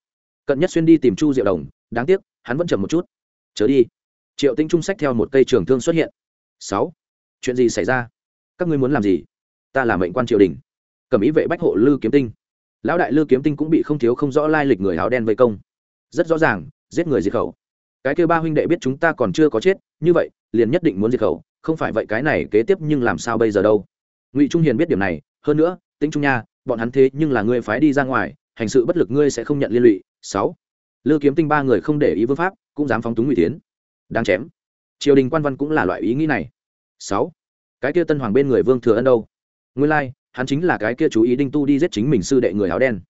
Cận nhất xuyên đi tìm chu diệu đồng, đáng tiếc, hắn vẫn chậm một chút. Chớ đi. Triệu tinh trung sách theo một cây trường thương xuất hiện. Sáu. Chuyện gì xảy ra? Các ngươi muốn làm gì? Ta là mệnh quan triều đình. Cầm ý vệ bách hộ lư kiếm tinh lão đại lư kiếm tinh cũng bị không thiếu không rõ lai lịch người áo đen vây công. Rất rõ ràng, giết người diệt khẩu. Cái kêu ba huynh đệ biết chúng ta còn chưa có chết, như vậy, liền nhất định muốn diệt khẩu. Không phải vậy cái này kế tiếp nhưng làm sao bây giờ đâu? Ngụy trung hiền biết điểm này, hơn nữa tính trung nha, bọn hắn thế nhưng là ngươi phái đi ra ngoài, hành sự bất lực ngươi sẽ không nhận liên lụy. Sáu. Lư kiếm tinh ba người không để ý vương pháp, cũng dám phóng túng ngụy tiến đáng chém. Triều đình quan văn cũng là loại ý nghĩ này. Sáu. Cái kia tân hoàng bên người vương thừa ân đâu? Nguyên lai hắn chính là cái kia chú ý đinh tu đi giết chính mình sư đệ người áo đen.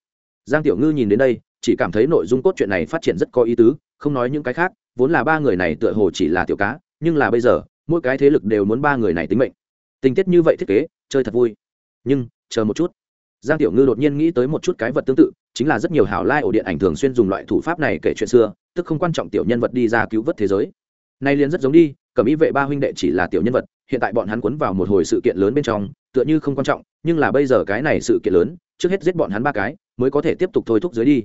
Giang tiểu ngư nhìn đến đây, chỉ cảm thấy nội dung cốt truyện này phát triển rất có ý tứ, không nói những cái khác, vốn là ba người này tựa hồ chỉ là tiểu cá, nhưng là bây giờ, mỗi cái thế lực đều muốn ba người này tính mệnh. Tình tiết như vậy thiết kế, chơi thật vui. Nhưng, chờ một chút. Giang tiểu ngư đột nhiên nghĩ tới một chút cái vật tương tự, chính là rất nhiều hảo lai ổ điện ảnh thường xuyên dùng loại thủ pháp này kể chuyện xưa, tức không quan trọng tiểu nhân vật đi ra cứu vớt thế giới. Nay liền rất giống đi cẩm ý vệ ba huynh đệ chỉ là tiểu nhân vật, hiện tại bọn hắn cuốn vào một hồi sự kiện lớn bên trong, tựa như không quan trọng nhưng là bây giờ cái này sự kiện lớn, trước hết giết bọn hắn ba cái, mới có thể tiếp tục thôi thúc dưới đi.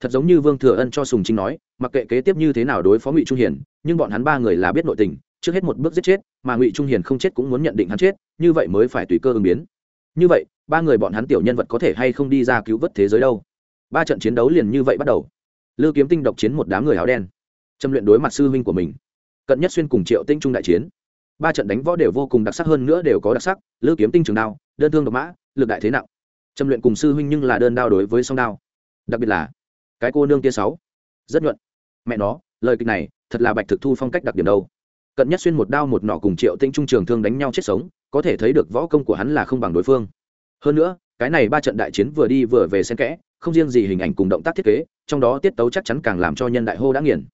Thật giống như vương thừa ân cho sùng chính nói, mặc kệ kế tiếp như thế nào đối phó ngụy trung hiền, nhưng bọn hắn ba người là biết nội tình, trước hết một bước giết chết, mà ngụy trung hiền không chết cũng muốn nhận định hắn chết, như vậy mới phải tùy cơ ứng biến. Như vậy, ba người bọn hắn tiểu nhân vật có thể hay không đi ra cứu vớt thế giới đâu? Ba trận chiến đấu liền như vậy bắt đầu. Lư kiếm tinh độc chiến một đám người áo đen, châm luyện đối mặt sư huynh của mình. Cận nhất xuyên cùng triệu tinh trung đại chiến ba trận đánh võ đều vô cùng đặc sắc hơn nữa đều có đặc sắc lữ kiếm tinh trường đao, đơn thương độc mã, lực đại thế nặng. Châm luyện cùng sư huynh nhưng là đơn đao đối với song đao. Đặc biệt là cái cô nương kia sáu, rất nhuận. Mẹ nó, lời kịch này, thật là bạch thực thu phong cách đặc điểm đâu. Cận nhất xuyên một đao một nỏ cùng triệu tinh trung trường thương đánh nhau chết sống, có thể thấy được võ công của hắn là không bằng đối phương. Hơn nữa, cái này ba trận đại chiến vừa đi vừa về xen kẽ, không riêng gì hình ảnh cùng động tác thiết kế, trong đó tiết tấu chắc chắn càng làm cho nhân đại hô đã nghiền.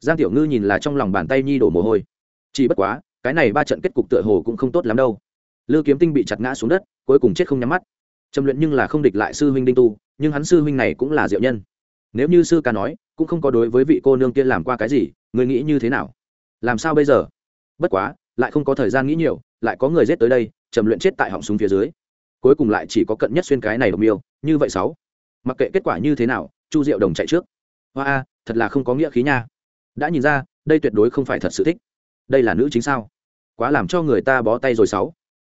Giang tiểu ngư nhìn là trong lòng bàn tay nhi đổ mồ hôi. Chỉ bất quá cái này ba trận kết cục tựa hồ cũng không tốt lắm đâu. Lư kiếm tinh bị chặt ngã xuống đất, cuối cùng chết không nhắm mắt. Trầm luyện nhưng là không địch lại sư huynh đinh tu, nhưng hắn sư huynh này cũng là diệu nhân. Nếu như sư ca nói, cũng không có đối với vị cô nương kia làm qua cái gì người nghĩ như thế nào? Làm sao bây giờ? Bất quá, lại không có thời gian nghĩ nhiều, lại có người giết tới đây, trầm luyện chết tại họng súng phía dưới. Cuối cùng lại chỉ có cận nhất xuyên cái này độc miêu, như vậy sáu. Mặc kệ kết quả như thế nào, chu diệu đồng chạy trước. Hoa a, thật là không có nghĩa khí nha. Đã nhìn ra, đây tuyệt đối không phải thật sự thích. Đây là nữ chính sao? Quá làm cho người ta bó tay rồi sáu.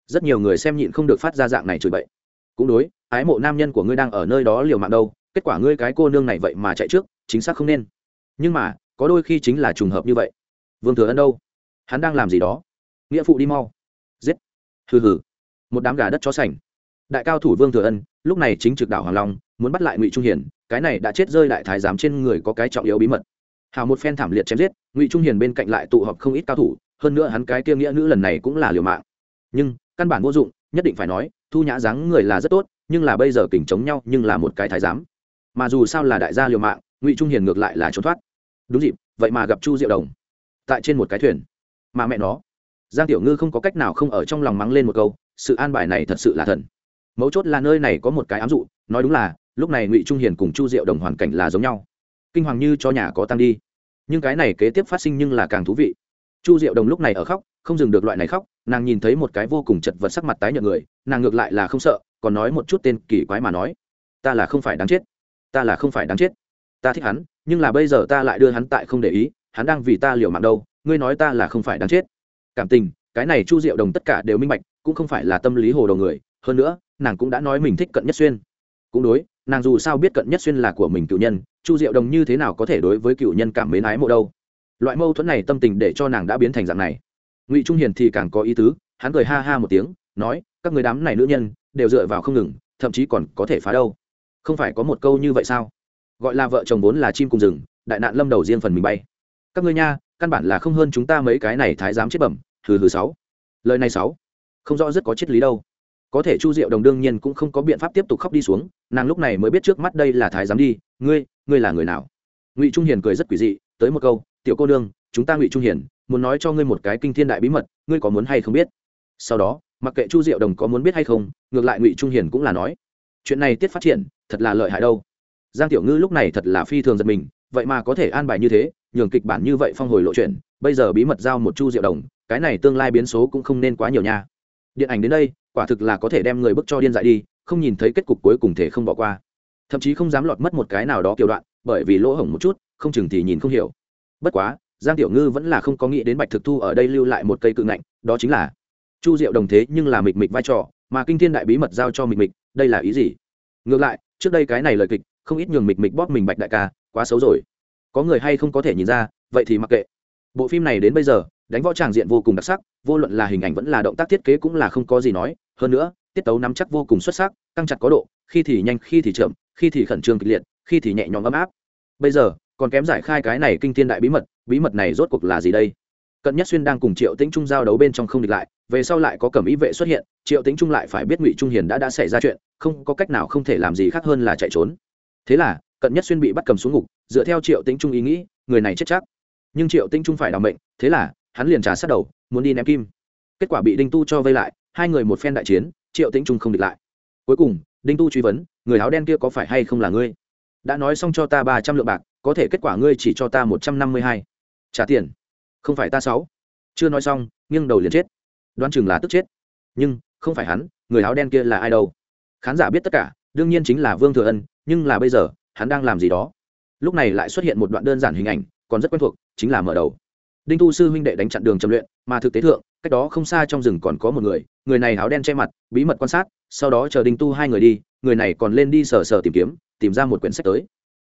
Rất nhiều người xem nhịn không được phát ra dạng này chửi bậy. Cũng đối, ái mộ nam nhân của ngươi đang ở nơi đó liều mạng đâu, kết quả ngươi cái cô nương này vậy mà chạy trước, chính xác không nên. Nhưng mà, có đôi khi chính là trùng hợp như vậy. Vương thừa ân đâu? Hắn đang làm gì đó? Nghĩa phụ đi mau. Giết. Hừ hừ. Một đám gà đất chó sành. Đại cao thủ vương thừa ân, lúc này chính trực đảo hoàng long, muốn bắt lại ngụy trung hiền, cái này đã chết rơi đại thái giám trên người có cái trọng yếu bí mật. Hào một phen thảm liệt chém giết, ngụy trung hiền bên cạnh lại tụ họp không ít cao thủ hơn nữa hắn cái kia nghĩa nữ lần này cũng là liều mạng. Nhưng, căn bản vô dụng, nhất định phải nói, thu nhã dáng người là rất tốt, nhưng là bây giờ kỉnh chống nhau, nhưng là một cái thái giám. Mà dù sao là đại gia liều mạng, ngụy trung hiền ngược lại là trốn thoát. Đúng dịp, vậy mà gặp chu diệu đồng. Tại trên một cái thuyền. Mà mẹ nó, giang tiểu ngư không có cách nào không ở trong lòng mắng lên một câu, sự an bài này thật sự là thần. Mấu chốt là nơi này có một cái ám dụ, nói đúng là, lúc này ngụy trung hiền cùng chu diệu đồng hoàn cảnh là giống nhau. Kinh hoàng như cho nhà có tăng đi. Nhưng cái này kế tiếp phát sinh nhưng là càng thú vị chu diệu đồng lúc này ở khóc, không dừng được loại này khóc, nàng nhìn thấy một cái vô cùng chật vật sắc mặt tái nhợt người, nàng ngược lại là không sợ, còn nói một chút tên kỳ quái mà nói. Ta là không phải đáng chết. Ta là không phải đáng chết. Ta thích hắn, nhưng là bây giờ ta lại đưa hắn tại không để ý, hắn đang vì ta liều mạng đâu, ngươi nói ta là không phải đáng chết. Cảm tình, cái này chu diệu đồng tất cả đều minh bạch, cũng không phải là tâm lý hồ đầu người, hơn nữa, nàng cũng đã nói mình thích cận nhất xuyên. Cũng đối, nàng dù sao biết cận nhất xuyên là của mình cựu nhân, chu diệu đồng như thế nào có thể đối với cựu nhân cảm mến ái mộ đâu loại mâu thuẫn này tâm tình để cho nàng đã biến thành dạng này. Ngụy trung hiền thì càng có ý tứ, hắn cười ha ha một tiếng, nói, các người đám này nữ nhân, đều dựa vào không ngừng, thậm chí còn có thể phá đâu. Không phải có một câu như vậy sao? Gọi là vợ chồng vốn là chim cùng rừng, đại nạn lâm đầu riêng phần mình bay. Các ngươi nha, căn bản là không hơn chúng ta mấy cái này thái giám chết bẩm, hừ hừ sáu. Lời này sáu. Không rõ rất có triết lý đâu. Có thể chu diệu đồng đương nhiên cũng không có biện pháp tiếp tục khóc đi xuống, nàng lúc này mới biết trước mắt đây là thái giám đi, ngươi ngươi là người nào? Ngụy trung hiền cười rất quỷ dị, tới một câu tiểu cô nương, chúng ta ngụy trung hiền muốn nói cho ngươi một cái kinh thiên đại bí mật, ngươi có muốn hay không biết? Sau đó, mặc kệ chu diệu đồng có muốn biết hay không, ngược lại ngụy trung hiền cũng là nói, chuyện này tiết phát triển, thật là lợi hại đâu. Giang tiểu ngư lúc này thật là phi thường giật mình, vậy mà có thể an bài như thế, nhường kịch bản như vậy phong hồi lộ chuyện, bây giờ bí mật giao một chu diệu đồng, cái này tương lai biến số cũng không nên quá nhiều nha. Điện ảnh đến đây, quả thực là có thể đem người bức cho điên dại đi, không nhìn thấy kết cục cuối cùng thể không bỏ qua. Thậm chí không dám lọt mất một cái nào đó kiểu đoạn, bởi vì lỗ hổng một chút, không chừng thì nhìn không hiểu bất quá, giang tiểu ngư vẫn là không có nghĩ đến bạch thực thu ở đây lưu lại một cây cự ngạnh, đó chính là, chu diệu đồng thế nhưng là mịch mịch vai trò, mà kinh thiên đại bí mật giao cho mịch mịch, đây là ý gì? Ngược lại, trước đây cái này lời kịch, không ít nhường mịch mịch bóp mình bạch đại ca, quá xấu rồi. Có người hay không có thể nhìn ra, vậy thì mặc kệ. Bộ phim này đến bây giờ, đánh võ tràng diện vô cùng đặc sắc, vô luận là hình ảnh vẫn là động tác thiết kế cũng là không có gì nói, hơn nữa, tiết tấu nắm chắc vô cùng xuất sắc, căng chặt có độ, khi thì nhanh, khi thì chậm, khi thì khẩn trương kịch liệt, khi thì nhẹ nhõm ấm áp. Bây giờ còn kém giải khai cái này kinh thiên đại bí mật bí mật này rốt cuộc là gì đây? Cận nhất xuyên đang cùng triệu tĩnh trung giao đấu bên trong không địch lại, về sau lại có cẩm ý vệ xuất hiện, triệu tĩnh trung lại phải biết ngụy trung hiền đã đã xảy ra chuyện, không có cách nào không thể làm gì khác hơn là chạy trốn. Thế là, cận nhất xuyên bị bắt cầm xuống ngục, dựa theo triệu tĩnh trung ý nghĩ, người này chết chắc. Nhưng triệu tĩnh trung phải đ ò mệnh, thế là, hắn liền trả sát đầu, muốn đi ném kim. Kết quả bị đinh tu cho vây lại, hai người một phen đại chiến, triệu tĩnh trung không địch lại. Cuối cùng, đinh tu truy vấn, người áo đen kia có phải hay không là ngươi? Đã nói xong cho ta ba trăm lượng bạc có thể kết quả ngươi chỉ cho ta một trăm năm mươi hai. Trả tiền. Không phải ta sáu. Chưa nói xong, nghiêng đầu liền chết. Đoán chừng là tức chết. Nhưng, không phải hắn, người áo đen kia là ai đâu? Khán giả biết tất cả, đương nhiên chính là vương thừa ân, nhưng là bây giờ, hắn đang làm gì đó? Lúc này lại xuất hiện một đoạn đơn giản hình ảnh, còn rất quen thuộc, chính là mở đầu. Đinh tu sư huynh đệ đánh chặn đường trầm luyện, mà thực tế thượng, cách đó không xa trong rừng còn có một người người này áo đen che mặt, bí mật quan sát, sau đó chờ đinh tu hai người đi, người này còn lên đi sờ sờ tìm kiếm, tìm ra một quyển sách tới.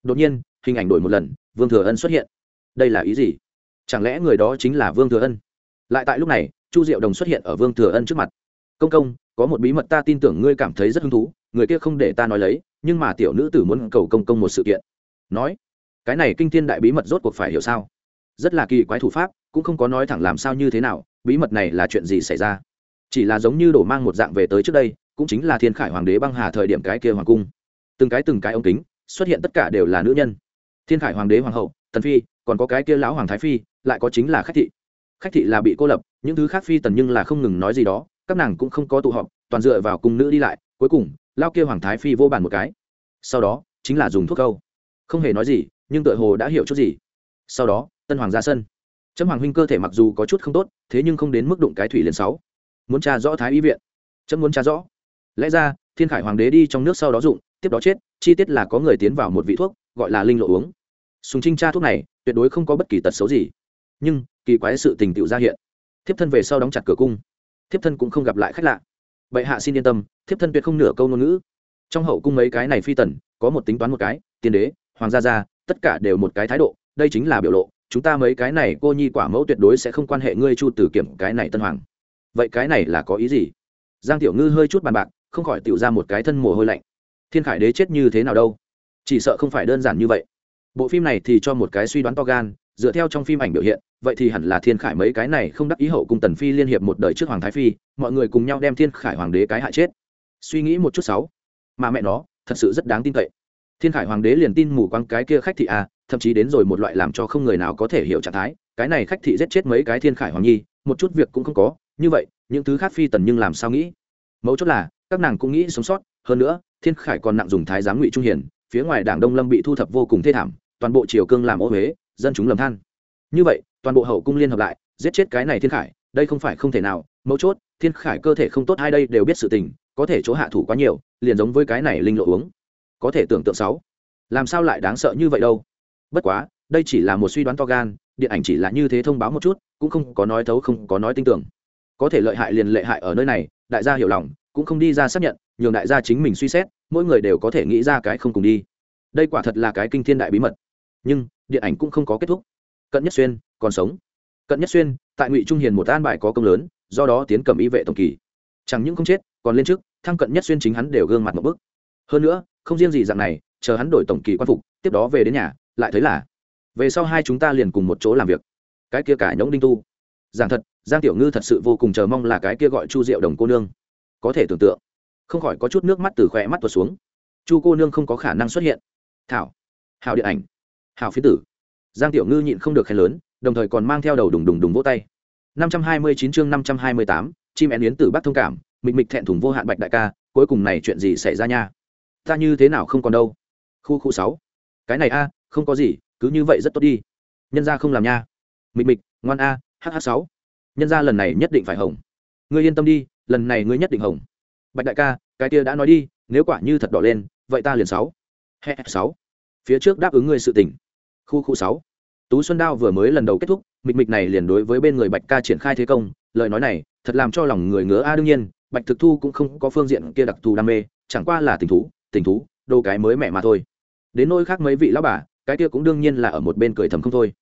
Đột nhiên hình ảnh đổi một lần, vương thừa ân xuất hiện. Đây là ý gì? Chẳng lẽ người đó chính là vương thừa ân? Lại tại lúc này, chu diệu đồng xuất hiện ở vương thừa ân trước mặt. Công công, có một bí mật ta tin tưởng ngươi cảm thấy rất hứng thú, người kia không để ta nói lấy, nhưng mà tiểu nữ tử muốn cầu công công một sự kiện. Nói, cái này kinh thiên đại bí mật rốt cuộc phải hiểu sao? Rất là kỳ quái thủ pháp, cũng không có nói thẳng làm sao như thế nào, bí mật này là chuyện gì xảy ra? Chỉ là giống như đổ mang một dạng về tới trước đây, cũng chính là thiên khải hoàng đế băng hà thời điểm cái kia hoàng cung. Từng cái từng cái ống kính, xuất hiện tất cả đều là nữ nhân thiên khải hoàng đế hoàng hậu, tần phi, còn có cái kia lão hoàng thái phi, lại có chính là khách thị. Khách thị là bị cô lập, những thứ khác phi tần nhưng là không ngừng nói gì đó, các nàng cũng không có tụ họp, toàn dựa vào cung nữ đi lại, cuối cùng, lao kia hoàng thái phi vô bàn một cái. Sau đó, chính là dùng thuốc câu. Không hề nói gì, nhưng tựa hồ đã hiểu chút gì. Sau đó, tân hoàng ra sân. Trâm hoàng huynh cơ thể mặc dù có chút không tốt, thế nhưng không đến mức đụng cái thủy liền sáu. Muốn tra rõ thái y viện. Trâm muốn tra rõ. Lẽ ra, thiên khải hoàng đế đi trong nước sau đó dụng, tiếp đó chết, chi tiết là có người tiến vào một vị thuốc, gọi là linh lộ uống sùng trinh tra thuốc này, tuyệt đối không có bất kỳ tật xấu gì. Nhưng, kỳ quái sự tình tựu ra hiện. Thiếp thân về sau đóng chặt cửa cung. Thiếp thân cũng không gặp lại khách lạ. Bệ hạ xin yên tâm, thiếp thân tuyệt không nửa câu ngôn ngữ. Trong hậu cung mấy cái này phi tần, có một tính toán một cái, tiên đế, hoàng gia gia, tất cả đều một cái thái độ, đây chính là biểu lộ, chúng ta mấy cái này cô nhi quả mẫu tuyệt đối sẽ không quan hệ ngươi chu tử kiểm, cái này tân hoàng. Vậy cái này là có ý gì? Giang tiểu ngư hơi chút bàn bạc, không khỏi tiểu ra một cái thân mồ hôi lạnh. Thiên khải đế chết như thế nào đâu? Chỉ sợ không phải đơn giản như vậy bộ phim này thì cho một cái suy đoán to gan, dựa theo trong phim ảnh biểu hiện, vậy thì hẳn là thiên khải mấy cái này không đắc ý hậu cùng tần phi liên hiệp một đời trước hoàng thái phi, mọi người cùng nhau đem thiên khải hoàng đế cái hại chết. Suy nghĩ một chút sáu. Mà mẹ nó, thật sự rất đáng tin cậy. Thiên khải hoàng đế liền tin mù quăng cái kia khách thị a thậm chí đến rồi một loại làm cho không người nào có thể hiểu trạng thái, cái này khách thị giết chết mấy cái thiên khải hoàng nhi, một chút việc cũng không có, như vậy, những thứ khác phi tần nhưng làm sao nghĩ? Mấu chốt là, các nàng cũng nghĩ sống sót, hơn nữa, thiên khải còn nặng dùng thái giám ngụy trung hiền, phía ngoài đảng đông lâm bị thu thập vô cùng thê thảm toàn bộ triều cương làm ô huế, dân chúng lầm than. Như vậy, toàn bộ hậu cung liên hợp lại, giết chết cái này thiên khải, đây không phải không thể nào, mấu chốt, thiên khải cơ thể không tốt hai đây đều biết sự tình, có thể chỗ hạ thủ quá nhiều, liền giống với cái này linh lộ uống. Có thể tưởng tượng sáu. Làm sao lại đáng sợ như vậy đâu? Bất quá, đây chỉ là một suy đoán to gan, điện ảnh chỉ là như thế thông báo một chút, cũng không có nói thấu, không có nói tin tưởng. Có thể lợi hại liền lệ hại ở nơi này, đại gia hiểu lòng, cũng không đi ra xác nhận, nhường đại gia chính mình suy xét, mỗi người đều có thể nghĩ ra cái không cùng đi. Đây quả thật là cái kinh thiên đại bí mật nhưng điện ảnh cũng không có kết thúc. Cận nhất xuyên còn sống. Cận nhất xuyên tại ngụy trung hiền một an bài có công lớn, do đó tiến cầm y vệ tổng kỳ. Chẳng những không chết, còn lên trước thăng cận nhất xuyên chính hắn đều gương mặt một bức. Hơn nữa, không riêng gì dạng này, chờ hắn đổi tổng kỳ quan phục, tiếp đó về đến nhà, lại thấy là, về sau hai chúng ta liền cùng một chỗ làm việc. Cái kia cả nhống đinh tu. Giảng thật, giang tiểu ngư thật sự vô cùng chờ mong là cái kia gọi chu diệu đồng cô nương. Có thể tưởng tượng, không khỏi có chút nước mắt từ khỏe mắt tuột xuống. Chu cô nương không có khả năng xuất hiện. Thảo hào điện ảnh hào phiến tử. Giang tiểu ngư nhịn không được khen lớn, đồng thời còn mang theo đầu đùng đùng đùng vỗ tay. năm trăm hai mươi chín chương năm trăm hai mươi tám, chim én yến tử bắt thông cảm, mịch mịch thẹn thùng vô hạn bạch đại ca, cuối cùng này chuyện gì xảy ra nha? Ta như thế nào không còn đâu? Khu khu sáu. Cái này a, không có gì, cứ như vậy rất tốt đi. Nhân ra không làm nha. Mịch mịch, ngoan a hh sáu. Nhân ra lần này nhất định phải hồng. Ngươi yên tâm đi, lần này ngươi nhất định hồng. Bạch đại ca, cái kia đã nói đi, nếu quả như thật đỏ lên, vậy ta liền sáu. Hẹ sáu phía trước đáp ứng ngươi sự tỉnh khu khu sáu. Tú xuân đao vừa mới lần đầu kết thúc, mịch mịch này liền đối với bên người bạch ca triển khai thế công, lời nói này thật làm cho lòng người ngứa a à. đương nhiên, bạch thực thu cũng không có phương diện kia đặc thù đam mê, chẳng qua là tình thú tình thú, đồ cái mới mẹ mà thôi. Đến nôi khác mấy vị lão bà, cái kia cũng đương nhiên là ở một bên cười thầm không thôi.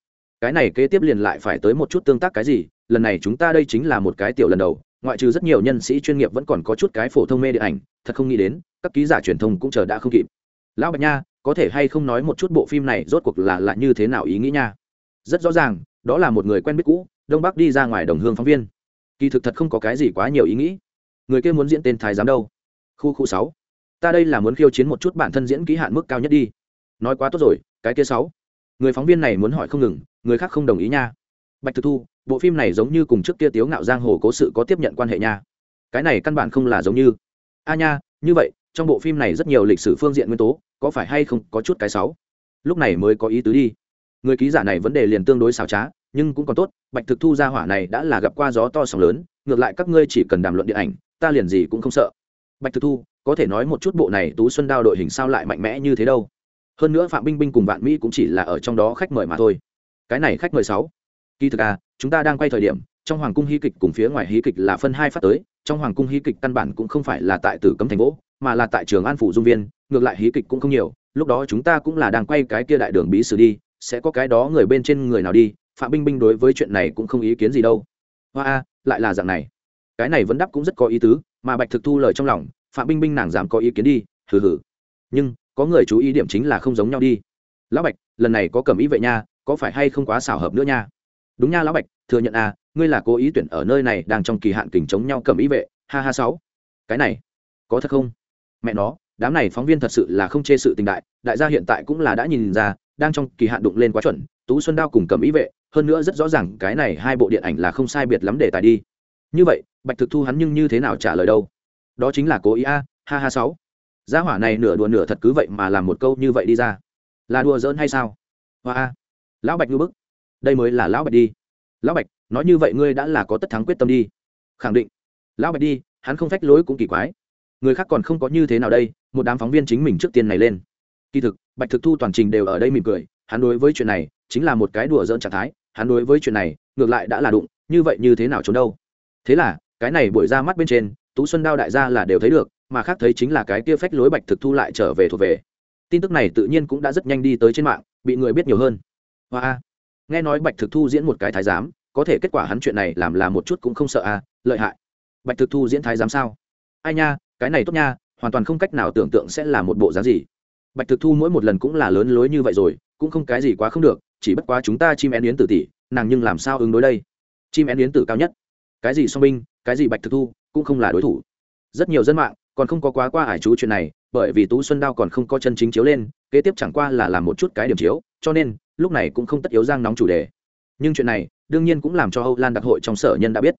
Cái này kế tiếp liền lại phải tới một chút tương tác cái gì, lần này chúng ta đây chính là một cái tiểu lần đầu, ngoại trừ rất nhiều nhân sĩ chuyên nghiệp vẫn còn có chút cái phổ thông mê điện ảnh, thật không nghĩ đến, các ký giả truyền thông cũng chờ đã không kịp. Lão bạch nha có thể hay không nói một chút bộ phim này rốt cuộc là là như thế nào ý nghĩ nha? Rất rõ ràng, đó là một người quen biết cũ, đông bắc đi ra ngoài đồng hương phóng viên. Kỳ thực thật không có cái gì quá nhiều ý nghĩ. Người kia muốn diễn tên thái giám đâu? Khu khu sáu. Ta đây là muốn khiêu chiến một chút bản thân diễn ký hạn mức cao nhất đi. Nói quá tốt rồi, cái kia sáu. Người phóng viên này muốn hỏi không ngừng, người khác không đồng ý nha. Bạch thực thu, bộ phim này giống như cùng trước kia tiếu ngạo giang hồ cố sự có tiếp nhận quan hệ nha. Cái này căn bản không là giống như. A nha, như vậy, trong bộ phim này rất nhiều lịch sử phương diện nguyên tố có phải hay không có chút cái sáu? Lúc này mới có ý tứ đi. Người ký giả này vấn đề liền tương đối xào trá, nhưng cũng còn tốt, bạch thực thu ra hỏa này đã là gặp qua gió to sóng lớn, ngược lại các ngươi chỉ cần đàm luận điện ảnh, ta liền gì cũng không sợ. Bạch thực thu, có thể nói một chút bộ này tú xuân đao đội hình sao lại mạnh mẽ như thế đâu? Hơn nữa phạm binh binh cùng vạn mỹ cũng chỉ là ở trong đó khách mời mà thôi. Cái này khách mời sáu? Kỳ thực à chúng ta đang quay thời điểm, trong hoàng cung hí kịch cùng phía ngoài hí kịch là phân hai phát tới, trong hoàng cung hí kịch căn bản cũng không phải là tại tử cấm thành gỗ mà là tại trường an phủ dung viên, ngược lại hí kịch cũng không nhiều, lúc đó chúng ta cũng là đang quay cái kia đại đường bí sử đi, sẽ có cái đó người bên trên người nào đi, phạm binh binh đối với chuyện này cũng không ý kiến gì đâu. Hoa a, lại là dạng này. Cái này vấn đáp cũng rất có ý tứ, mà bạch thực thu lời trong lòng, phạm binh binh nàng dám có ý kiến đi, hừ hừ. Nhưng, có người chú ý điểm chính là không giống nhau đi. Lão bạch, lần này có cầm ý vậy nha, có phải hay không quá xảo hợp nữa nha? Đúng nha, lão bạch, thừa nhận à ngươi là cố ý tuyển ở nơi này đang trong kỳ hạn kình chống nhau cầm ý vệ, ha ha sáu. Cái này, có thật không? Mẹ nó, đám này phóng viên thật sự là không chê sự tình đại đại gia hiện tại cũng là đã nhìn ra, đang trong kỳ hạn đụng lên quá chuẩn, tú xuân đao cùng cầm ý vệ, hơn nữa rất rõ ràng cái này hai bộ điện ảnh là không sai biệt lắm để tài đi. Như vậy, bạch thực thu hắn nhưng như thế nào trả lời đâu? Đó chính là cố ý a, ha ha sáu. Gia hỏa này nửa đùa nửa thật cứ vậy mà làm một câu như vậy đi ra. Là đùa giỡn hay sao? Hoa a. Lão bạch ngư bức. Đây mới là lão bạch đi. Lão bạch, nói như vậy ngươi đã là có tất thắng quyết tâm đi. Khẳng định. Lão bạch đi, hắn không phách lối cũng kỳ quái người khác còn không có như thế nào đây, một đám phóng viên chính mình trước tiên này lên. Kỳ thực, bạch thực thu toàn trình đều ở đây mỉm cười, hắn đối với chuyện này chính là một cái đùa dỡn trạng thái, hắn đối với chuyện này ngược lại đã là đụng, như vậy như thế nào trốn đâu. Thế là, cái này buổi ra mắt bên trên, tú xuân đao đại gia là đều thấy được, mà khác thấy chính là cái kia phách lối bạch thực thu lại trở về thuộc về. Tin tức này tự nhiên cũng đã rất nhanh đi tới trên mạng, bị người biết nhiều hơn. Hoa nghe nói bạch thực thu diễn một cái thái giám, có thể kết quả hắn chuyện này làm là một chút cũng không sợ à lợi hại. Bạch thực thu diễn thái giám sao? Ai nha cái này tốt nha, hoàn toàn không cách nào tưởng tượng sẽ là một bộ dáng gì. Bạch thực thu mỗi một lần cũng là lớn lối như vậy rồi, cũng không cái gì quá không được, chỉ bất quá chúng ta chim én yến tử tỷ, nàng nhưng làm sao ứng đối đây? Chim én yến tử cao nhất. Cái gì song binh, cái gì bạch thực thu, cũng không là đối thủ. Rất nhiều dân mạng còn không có quá qua hải chú chuyện này, bởi vì tú xuân đao còn không có chân chính chiếu lên, kế tiếp chẳng qua là làm một chút cái điểm chiếu, cho nên, lúc này cũng không tất yếu giang nóng chủ đề. Nhưng chuyện này, đương nhiên cũng làm cho âu lan đặc hội trong sở nhân đã biết.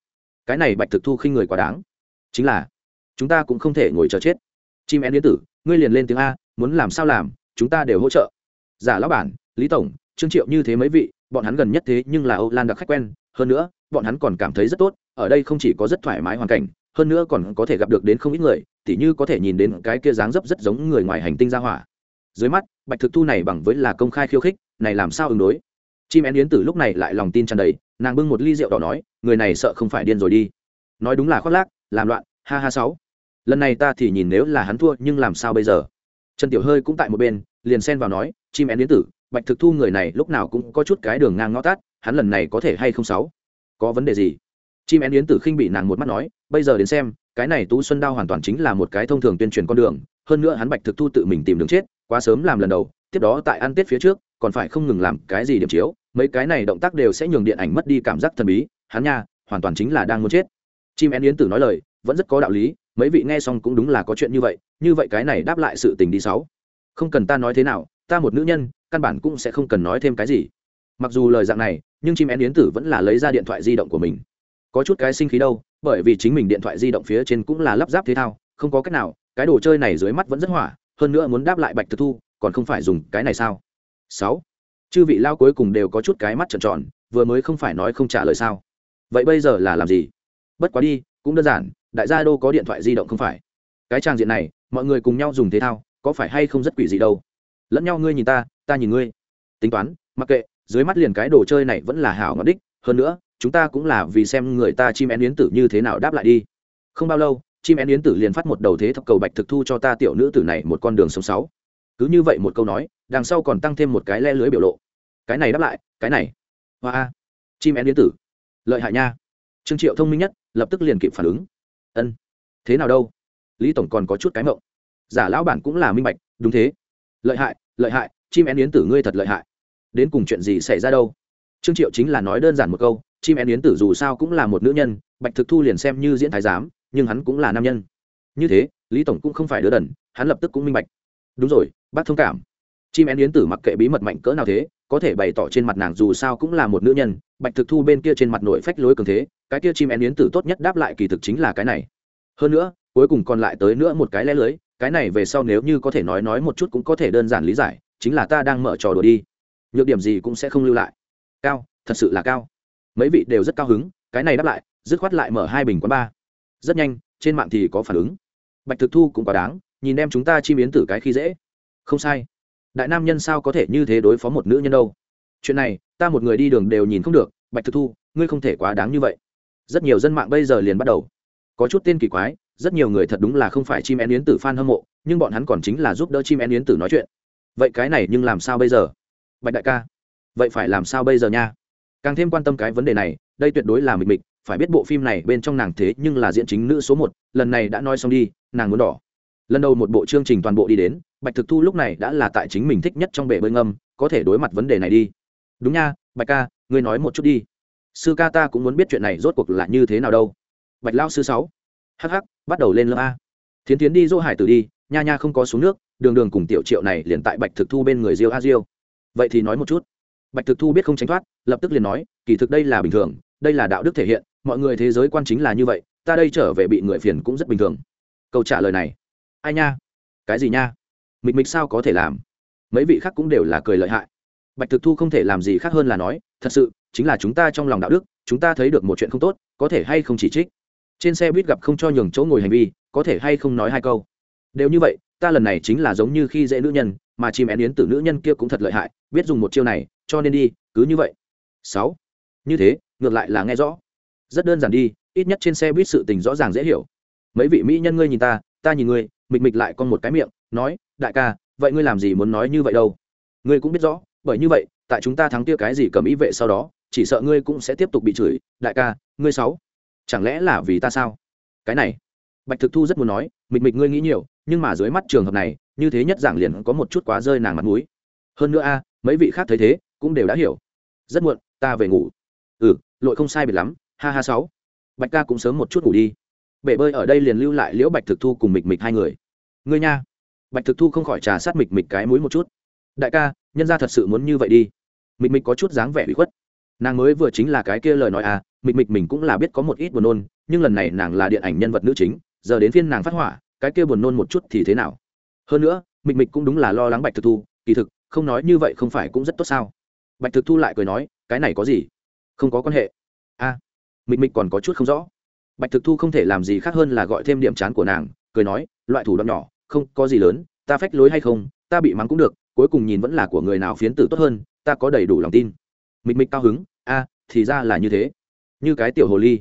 Cái này bạch thực thu khinh người quá đáng. Chính là chúng ta cũng không thể ngồi chờ chết. Chim én điện tử, ngươi liền lên tiếng a, muốn làm sao làm, chúng ta đều hỗ trợ. Giả lão bản, lý tổng, trương triệu như thế mấy vị, bọn hắn gần nhất thế nhưng là âu lan đặc khách quen, hơn nữa, bọn hắn còn cảm thấy rất tốt, ở đây không chỉ có rất thoải mái hoàn cảnh, hơn nữa còn có thể gặp được đến không ít người, tỉ như có thể nhìn đến cái kia dáng dấp rất giống người ngoài hành tinh ra hỏa. Dưới mắt, bạch thực thu này bằng với là công khai khiêu khích, này làm sao ứng đối? Chim én yến tử lúc này lại lòng tin tràn đầy, nàng bưng một ly rượu đỏ nói, người này sợ không phải điên rồi đi. Nói đúng là khoác lác, làm loạn, ha ha sáu lần này ta thì nhìn nếu là hắn thua, nhưng làm sao bây giờ? Trần tiểu hơi cũng tại một bên, liền xen vào nói, chim én đến tử, bạch thực thu người này lúc nào cũng có chút cái đường ngang ngõ tát hắn lần này có thể hay không sáu? Có vấn đề gì? Chim én yến tử khinh bị nàng một mắt nói, bây giờ đến xem, cái này tú xuân đao hoàn toàn chính là một cái thông thường tuyên truyền con đường, hơn nữa hắn bạch thực thu tự mình tìm đường chết, quá sớm làm lần đầu, tiếp đó tại ăn tết phía trước, còn phải không ngừng làm cái gì điểm chiếu, mấy cái này động tác đều sẽ nhường điện ảnh mất đi cảm giác thần bí, hắn nha, hoàn toàn chính là đang muốn chết chim én yến tử nói lời, vẫn rất có đạo lý, mấy vị nghe xong cũng đúng là có chuyện như vậy như vậy cái này đáp lại sự tình đi sáu. Không cần ta nói thế nào, ta một nữ nhân, căn bản cũng sẽ không cần nói thêm cái gì. Mặc dù lời dạng này, nhưng chim én yến tử vẫn là lấy ra điện thoại di động của mình. Có chút cái sinh khí đâu, bởi vì chính mình điện thoại di động phía trên cũng là lắp ráp thế thao, không có cách nào, cái đồ chơi này dưới mắt vẫn rất hỏa, hơn nữa muốn đáp lại bạch thực thu, còn không phải dùng cái này sao? Sáu. Chư vị lao cuối cùng đều có chút cái mắt trợn tròn, vừa mới không phải nói không trả lời sao. Vậy bây giờ là làm gì? Bất quá đi, cũng đơn giản, đại gia đô có điện thoại di động không phải. Cái trang diện này, mọi người cùng nhau dùng thế thao, có phải hay không rất quỷ gì đâu. Lẫn nhau ngươi nhìn ta ta nhìn ngươi. Tính toán, mặc kệ, dưới mắt liền cái đồ chơi này vẫn là hảo ngọt đích. Hơn nữa, chúng ta cũng là vì xem người ta chim én yến tử như thế nào đáp lại đi. Không bao lâu, chim én yến tử liền phát một đầu thế thập cầu bạch thực thu cho ta tiểu nữ tử này một con đường sống sáu. Cứ như vậy một câu nói, đằng sau còn tăng thêm một cái le lưới biểu lộ. Cái này đáp lại, cái này. Hoa, chim én yến tử. Lợi hại nha. Trương triệu thông minh nhất lập tức liền kịp phản ứng. Ân, thế nào đâu? Lý tổng còn có chút cái mộng. Giả lão bản cũng là minh bạch, đúng thế. Lợi hại lợi hại, chim én yến tử ngươi thật lợi hại. Đến cùng chuyện gì xảy ra đâu? Trương triệu chính là nói đơn giản một câu, chim én yến tử dù sao cũng là một nữ nhân, bạch thực thu liền xem như diễn thái giám, nhưng hắn cũng là nam nhân. Như thế, lý tổng cũng không phải đứa đần, hắn lập tức cũng minh bạch. Đúng rồi, bác thông cảm. Chim én yến tử mặc kệ bí mật mạnh cỡ nào thế, có thể bày tỏ trên mặt nàng dù sao cũng là một nữ nhân, bạch thực thu bên kia trên mặt nội phách lối cường thế cái kia chim én yến tử tốt nhất đáp lại kỳ thực chính là cái này. Hơn nữa, cuối cùng còn lại tới nữa một cái lẽ lưới, cái này về sau nếu như có thể nói nói một chút cũng có thể đơn giản lý giải, chính là ta đang mở trò đùa đi. Nhược điểm gì cũng sẽ không lưu lại. Cao, thật sự là cao. Mấy vị đều rất cao hứng, cái này đáp lại, dứt khoát lại mở hai bình quán ba rất nhanh, trên mạng thì có phản ứng. Bạch thực thu cũng quá đáng, nhìn em chúng ta chi biến tử cái khi dễ. Không sai. Đại nam nhân sao có thể như thế đối phó một nữ nhân đâu? Chuyện này, ta một người đi đường đều nhìn không được, bạch thực thu, ngươi không thể quá đáng như vậy rất nhiều dân mạng bây giờ liền bắt đầu. Có chút tên kỳ quái, rất nhiều người thật đúng là không phải chim én yến tử f a n hâm mộ, nhưng bọn hắn còn chính là giúp đỡ chim én yến tử nói chuyện. Vậy cái này nhưng làm sao bây giờ? Bạch đại ca, vậy phải làm sao bây giờ nha? Càng thêm quan tâm cái vấn đề này, đây tuyệt đối là mịch mịch, phải biết bộ phim này bên trong nàng thế nhưng là diễn chính nữ số một, lần này đã nói xong đi, nàng muốn đỏ. Lần đầu một bộ chương trình toàn bộ đi đến, bạch thực thu lúc này đã là tại chính mình thích nhất trong bể bơi ngâm, có thể đối mặt vấn đề này đi. Đúng nha, bạch ca, ngươi nói một chút đi sư ca ta cũng muốn biết chuyện này rốt cuộc là như thế nào đâu. Bạch lao sư sáu. Hh bắt đầu lên lớp a. Thiến tiến đi dỗ hải tử đi, nha nha không có xuống nước, đường đường cùng tiểu triệu này liền tại bạch thực thu bên người diêu a diêu. Vậy thì nói một chút. Bạch thực thu biết không tránh thoát, lập tức liền nói, kỳ thực đây là bình thường, đây là đạo đức thể hiện, mọi người thế giới quan chính là như vậy, ta đây trở về bị người phiền cũng rất bình thường. Câu trả lời này. Ai nha? Cái gì nha? Mịch mịch sao có thể làm? Mấy vị khác cũng đều là cười lợi hại. Bạch thực thu không thể làm gì khác hơn là nói, thật sự chính là chúng ta trong lòng đạo đức, chúng ta thấy được một chuyện không tốt, có thể hay không chỉ trích. Trên xe buýt gặp không cho nhường chỗ ngồi hành vi, có thể hay không nói hai câu. Đều như vậy, ta lần này chính là giống như khi dễ nữ nhân, mà chim én yến tử nữ nhân kia cũng thật lợi hại, biết dùng một chiêu này, cho nên đi, cứ như vậy. Sáu. Như thế, ngược lại là nghe rõ. Rất đơn giản đi, ít nhất trên xe buýt sự tình rõ ràng dễ hiểu. Mấy vị mỹ nhân ngươi nhìn ta ta nhìn ngươi, mịch mịch lại con một cái miệng, nói, đại ca, vậy ngươi làm gì muốn nói như vậy đâu? Ngươi cũng biết rõ, bởi như vậy, tại chúng ta thắng kia cái gì cầm ý vệ sau đó chỉ sợ ngươi cũng sẽ tiếp tục bị chửi, đại ca, ngươi sáu chẳng lẽ là vì ta sao? Cái này, bạch thực thu rất muốn nói mịch mịch ngươi nghĩ nhiều, nhưng mà dưới mắt trường hợp này, như thế nhất giảng liền có một chút quá rơi nàng mặt mũi. Hơn nữa a, mấy vị khác thấy thế, cũng đều đã hiểu. Rất muộn, ta về ngủ. Ừ lội không sai biệt lắm, ha ha sáu. Bạch ca cũng sớm một chút ngủ đi. Bể bơi ở đây liền lưu lại liễu bạch thực thu cùng mịch mịch hai người. Ngươi nha. Bạch thực thu không khỏi trà sát mịch mịch cái mũi một chút. Đại ca, nhân ra thật sự muốn như vậy đi. Mịch mịch có chút dáng vẻ bị khuất nàng mới vừa chính là cái kia lời nói à mịch mịch mình cũng là biết có một ít buồn nôn nhưng lần này nàng là điện ảnh nhân vật nữ chính giờ đến phiên nàng phát hỏa cái kia buồn nôn một chút thì thế nào? Hơn nữa mịch mịch cũng đúng là lo lắng bạch thực thu kỳ thực không nói như vậy không phải cũng rất tốt sao? Bạch thực thu lại cười nói cái này có gì? Không có quan hệ. A à, mịch mịch còn có chút không rõ. Bạch thực thu không thể làm gì khác hơn là gọi thêm điểm chán của nàng cười nói loại thủ đoạn nhỏ không có gì lớn ta phách lối hay không ta bị mắng cũng được cuối cùng nhìn vẫn là của người nào phiến tử tốt hơn ta có đầy đủ lòng tin. Mịch mịch cao hứng thì ra là như thế. Như cái tiểu hồ ly.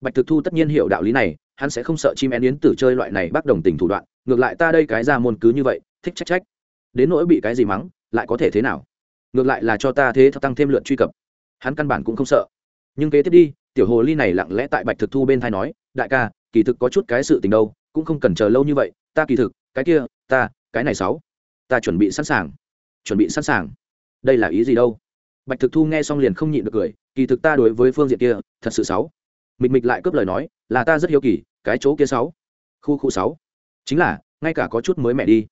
Bạch thực thu tất nhiên hiểu đạo lý này, hắn sẽ không sợ chim én yến tử chơi loại này bác đồng tình thủ đoạn, ngược lại ta đây cái ra môn cứ như vậy, thích trách trách. Đến nỗi bị cái gì mắng, lại có thể thế nào? Ngược lại là cho ta thế tăng thêm lượt truy cập. Hắn căn bản cũng không sợ. Nhưng kế tiếp đi, tiểu hồ ly này lặng lẽ tại bạch thực thu bên thai nói, đại ca, kỳ thực có chút cái sự tình đâu, cũng không cần chờ lâu như vậy, ta kỳ thực, cái kia, ta, cái này sáu, ta chuẩn bị sẵn sàng, chuẩn bị sẵn sàng. Đây là ý gì đâu? Bạch thực thu nghe xong liền không nhịn được cười kỳ thực ta đối với phương diện kia, thật sự sáu. Mịch mịch lại cướp lời nói, là ta rất hiếu kỳ, cái chỗ kia sáu. Khu khu sáu. Chính là, ngay cả có chút mới mẹ đi.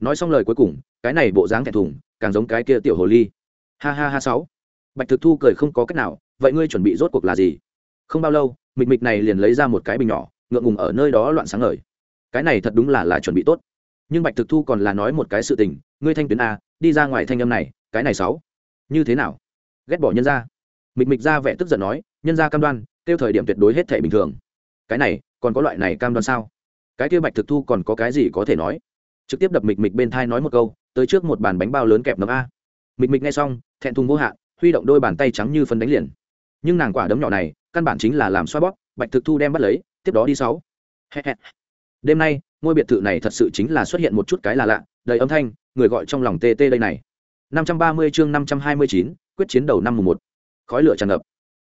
Nói xong lời cuối cùng, cái này bộ dáng thẹn thùng, càng giống cái kia tiểu hồ ly. Ha ha ha sáu. Bạch thực thu cười không có cách nào, vậy ngươi chuẩn bị rốt cuộc là gì? Không bao lâu, mịch mịch này liền lấy ra một cái bình nhỏ, ngượng ngùng ở nơi đó loạn sáng ngời. Cái này thật đúng là là chuẩn bị tốt. Nhưng bạch thực thu còn là nói một cái sự tình, ngươi thanh tuyến a, đi ra ngoài thanh âm này, cái này sáu. Như thế nào? Ghét bỏ nhân ra mịch mịch ra vẻ tức giận nói nhân ra cam đoan kêu thời điểm tuyệt đối hết thể bình thường. Cái này còn có loại này cam đoan sao? Cái kia bạch thực thu còn có cái gì có thể nói? Trực tiếp đập mịch mịch bên thai nói một câu tới trước một bàn bánh bao lớn kẹp nấm a. Mịch mịch nghe xong thẹn thùng vô hạn huy động đôi bàn tay trắng như phân đánh liền. Nhưng nàng quả đấm nhỏ này căn bản chính là làm xoa bóp bạch thực thu đem bắt lấy tiếp đó đi sáu. Đêm nay ngôi biệt thự này thật sự chính là xuất hiện một chút cái là lạ đầy âm thanh người gọi trong lòng tê tê đây này. 530 chương 529, quyết chiến đầu năm mùng một khói lửa tràn ngập.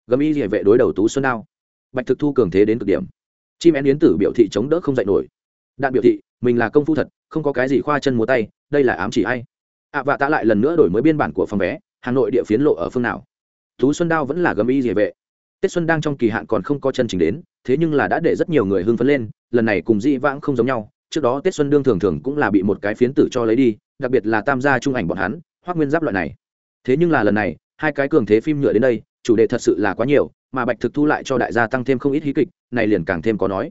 Gầm y địa vệ đối đầu tú xuân đao. Bạch thực thu cường thế đến cực điểm. Chim én yến tử biểu thị chống đỡ không dạy nổi. Đạn biểu thị, mình là công phu thật, không có cái gì khoa chân múa tay, đây là ám chỉ ai? Ạ vạ tạ lại lần nữa đổi mới biên bản của phòng vé, hà nội địa phiến lộ ở phương nào? Tú xuân đao vẫn là gầm y địa vệ. Tết xuân đang trong kỳ hạn còn không có chân trình đến, thế nhưng là đã để rất nhiều người hưng phấn lên, lần này cùng dĩ vãng không giống nhau, trước đó tết xuân đương thường thường cũng là bị một cái phiến tử cho lấy đi, đặc biệt là tam gia trung ảnh bọn hắn hoác nguyên giáp loại này. Thế nhưng là lần này hai cái cường thế phim nhựa đến đây, chủ đề thật sự là quá nhiều, mà bạch thực thu lại cho đại gia tăng thêm không ít hí kịch, này liền càng thêm có nói.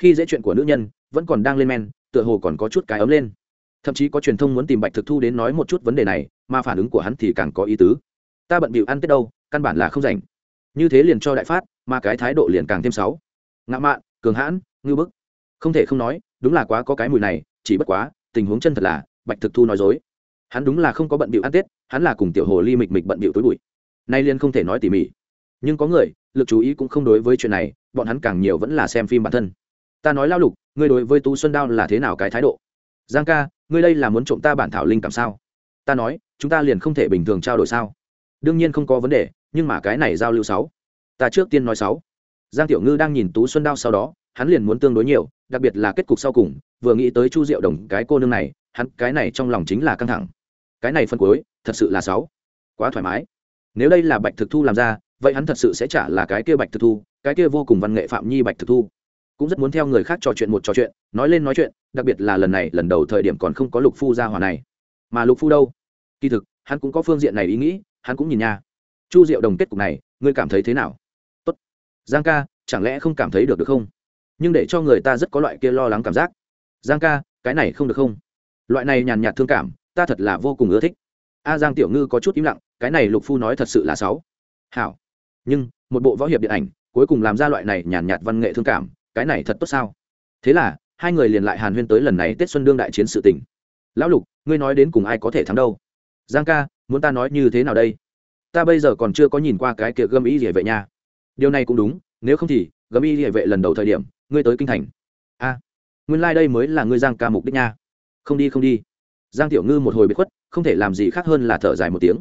Khi dễ chuyện của nữ nhân, vẫn còn đang lên men, tựa hồ còn có chút cái ấm lên. Thậm chí có truyền thông muốn tìm bạch thực thu đến nói một chút vấn đề này, mà phản ứng của hắn thì càng có ý tứ. Ta bận bịu ăn tết đâu, căn bản là không rảnh. Như thế liền cho đại phát, mà cái thái độ liền càng thêm sáu ngạo mạn, cường hãn ngư bức. Không thể không nói, đúng là quá có cái mùi này, chỉ bất quá, tình huống chân thật là, bạch thực thu nói dối hắn đúng là không có bận bịu ăn tết, hắn là cùng tiểu hồ ly mịch mịch bận bịu tối bụi. Nay liên không thể nói tỉ mỉ. Nhưng có người, lực chú ý cũng không đối với chuyện này, bọn hắn càng nhiều vẫn là xem phim bản thân. Ta nói lao lục, ngươi đối với tú xuân đao là thế nào cái thái độ? Giang ca, ngươi đây là muốn trộm ta bản thảo linh cảm sao? Ta nói, chúng ta liền không thể bình thường trao đổi sao? Đương nhiên không có vấn đề, nhưng mà cái này giao lưu sáu. Ta trước tiên nói sáu. Giang tiểu ngư đang nhìn tú xuân đao sau đó, hắn liền muốn tương đối nhiều, đặc biệt là kết cục sau cùng, vừa nghĩ tới chu diệu đồng cái cô nương này, hắn cái này trong lòng chính là căng thẳng cái này phân cuối, thật sự là sáu. Quá thoải mái. Nếu đây là bạch thực thu làm ra, vậy hắn thật sự sẽ trả là cái kia bạch thực thu, cái kia vô cùng văn nghệ phạm nhi bạch thực thu. Cũng rất muốn theo người khác trò chuyện một trò chuyện, nói lên nói chuyện, đặc biệt là lần này, lần đầu thời điểm còn không có lục phu ra hòa này. Mà lục phu đâu? Kỳ thực, hắn cũng có phương diện này ý nghĩ, hắn cũng nhìn nha. Chu diệu đồng kết cục này, ngươi cảm thấy thế nào? Tốt. Giang ca, chẳng lẽ không cảm thấy được được không? Nhưng để cho người ta rất có loại kia lo lắng cảm giác. Giang ca, cái này không được không? Loại này nhàn nhạt thương cảm ta thật là vô cùng ưa thích. A giang tiểu ngư có chút im lặng, cái này lục phu nói thật sự là sáu hảo. Nhưng, một bộ võ hiệp điện ảnh, cuối cùng làm ra loại này nhàn nhạt văn nghệ thương cảm, cái này thật tốt sao? Thế là, hai người liền lại hàn huyên tới lần này tết xuân đương đại chiến sự tình. Lão lục, ngươi nói đến cùng ai có thể thắng đâu? Giang ca, muốn ta nói như thế nào đây? Ta bây giờ còn chưa có nhìn qua cái kia gâm ý địa vệ nha. Điều này cũng đúng, nếu không thì, gâm ý địa vệ lần đầu thời điểm, ngươi tới kinh thành. A, nguyên lai、like、đây mới là ngươi giang ca mục đích nha. Không đi không đi giang tiểu ngư một hồi bị khuất, không thể làm gì khác hơn là thở dài một tiếng.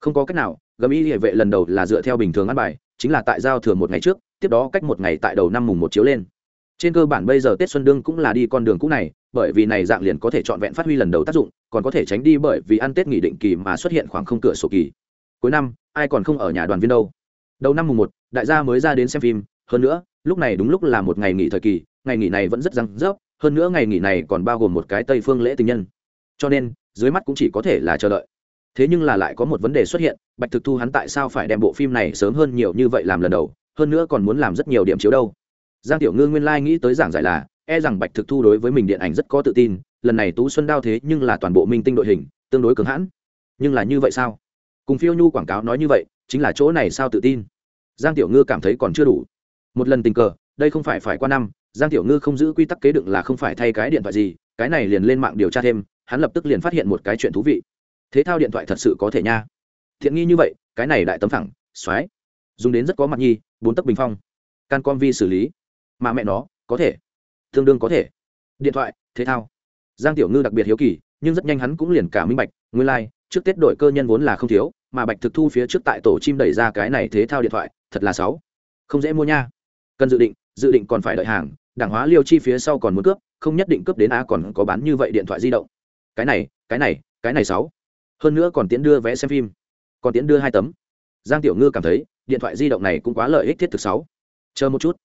Không có cách nào, gầm y địa vệ lần đầu là dựa theo bình thường ăn bài, chính là tại giao thừa một ngày trước, tiếp đó cách một ngày tại đầu năm mùng một chiếu lên. Trên cơ bản bây giờ tết xuân đương cũng là đi con đường cũ này, bởi vì này dạng liền có thể trọn vẹn phát huy lần đầu tác dụng, còn có thể tránh đi bởi vì ăn tết nghỉ định kỳ mà xuất hiện khoảng không cửa sổ kỳ. Cuối năm, ai còn không ở nhà đoàn viên đâu? Đầu năm mùng một, đại gia mới ra đến xem phim, hơn nữa, lúc này đúng lúc là một ngày nghỉ thời kỳ, ngày nghỉ này vẫn rất răng rớp, hơn nữa ngày nghỉ này còn bao gồm một cái tây phương lễ tình nhân cho nên, dưới mắt cũng chỉ có thể là chờ đợi. Thế nhưng là lại có một vấn đề xuất hiện, bạch thực thu hắn tại sao phải đem bộ phim này sớm hơn nhiều như vậy làm lần đầu, hơn nữa còn muốn làm rất nhiều điểm chiếu đâu. Giang tiểu ngư nguyên lai、like、nghĩ tới giảng giải là e rằng bạch thực thu đối với mình điện ảnh rất có tự tin, lần này tú xuân đao thế nhưng là toàn bộ minh tinh đội hình, tương đối cứng hãn. Nhưng là như vậy sao? Cùng phiêu nhu quảng cáo nói như vậy, chính là chỗ này sao tự tin? Giang tiểu ngư cảm thấy còn chưa đủ. Một lần tình cờ, đây không phải phải qua năm, giang tiểu ngư không giữ quy tắc kế đựng là không phải thay cái điện thoại gì, cái này liền lên mạng điều tra thêm hắn lập tức liền phát hiện một cái chuyện thú vị. Thế thao điện thoại thật sự có thể nha. Thiện nghi như vậy cái này đại tấm phẳng xoáy dùng đến rất có mặt nhi bốn tấc bình phong. Can con vi xử lý. Mà mẹ nó có thể. Tương đương có thể. Điện thoại thế thao. Giang tiểu ngư đặc biệt hiếu kỳ nhưng rất nhanh hắn cũng liền cả minh bạch nguyên lai、like, trước tết đội cơ nhân vốn là không thiếu mà bạch thực thu phía trước tại tổ chim đẩy ra cái này thế thao điện thoại thật là sáu không dễ mua nha. Cần dự định dự định còn phải đợi hàng đảng hóa liêu chi phía sau còn muốn cướp không nhất định cướp đến a còn có bán như vậy điện thoại di động cái này cái này cái này sáu. Hơn nữa còn tiến đưa vé xem phim. Còn tiến đưa hai tấm. Giang tiểu ngư cảm thấy, điện thoại di động này cũng quá lợi ích thiết thực sáu. Chờ một chút.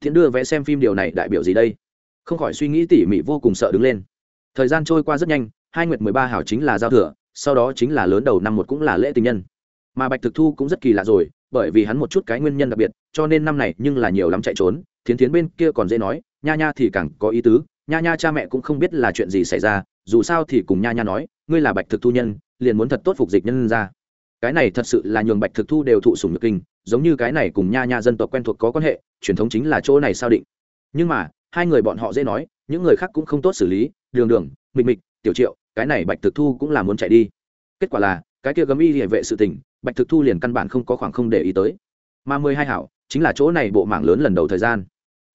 Tiến đưa vé xem phim điều này đại biểu gì đây? Không khỏi suy nghĩ tỉ mỉ vô cùng sợ đứng lên. Thời gian trôi qua rất nhanh, hai nguyệt mười ba hảo chính là giao thừa, sau đó chính là lớn đầu năm một cũng là lễ tình nhân. Mà bạch thực thu cũng rất kỳ lạ rồi, bởi vì hắn một chút cái nguyên nhân đặc biệt, cho nên năm này nhưng là nhiều lắm chạy trốn, thiến thiến bên kia còn dễ nói, nha nha thì càng có ý tứ, nha nha cha mẹ cũng không biết là chuyện gì xảy ra dù sao thì cùng nha nha nói, ngươi là bạch thực thu nhân, liền muốn thật tốt phục dịch nhân ra. Cái này thật sự là nhường bạch thực thu đều thụ sùng nhược kinh, giống như cái này cùng nha nha dân tộc quen thuộc có quan hệ, truyền thống chính là chỗ này sao định. Nhưng mà, hai người bọn họ dễ nói, những người khác cũng không tốt xử lý, đường đường, mịch mịch, tiểu triệu, cái này bạch thực thu cũng là muốn chạy đi. Kết quả là, cái kia gấm y địa vệ sự tình, bạch thực thu liền căn bản không có khoảng không để ý tới. Mà mười hai hảo, chính là chỗ này bộ mảng lớn lần đầu thời gian.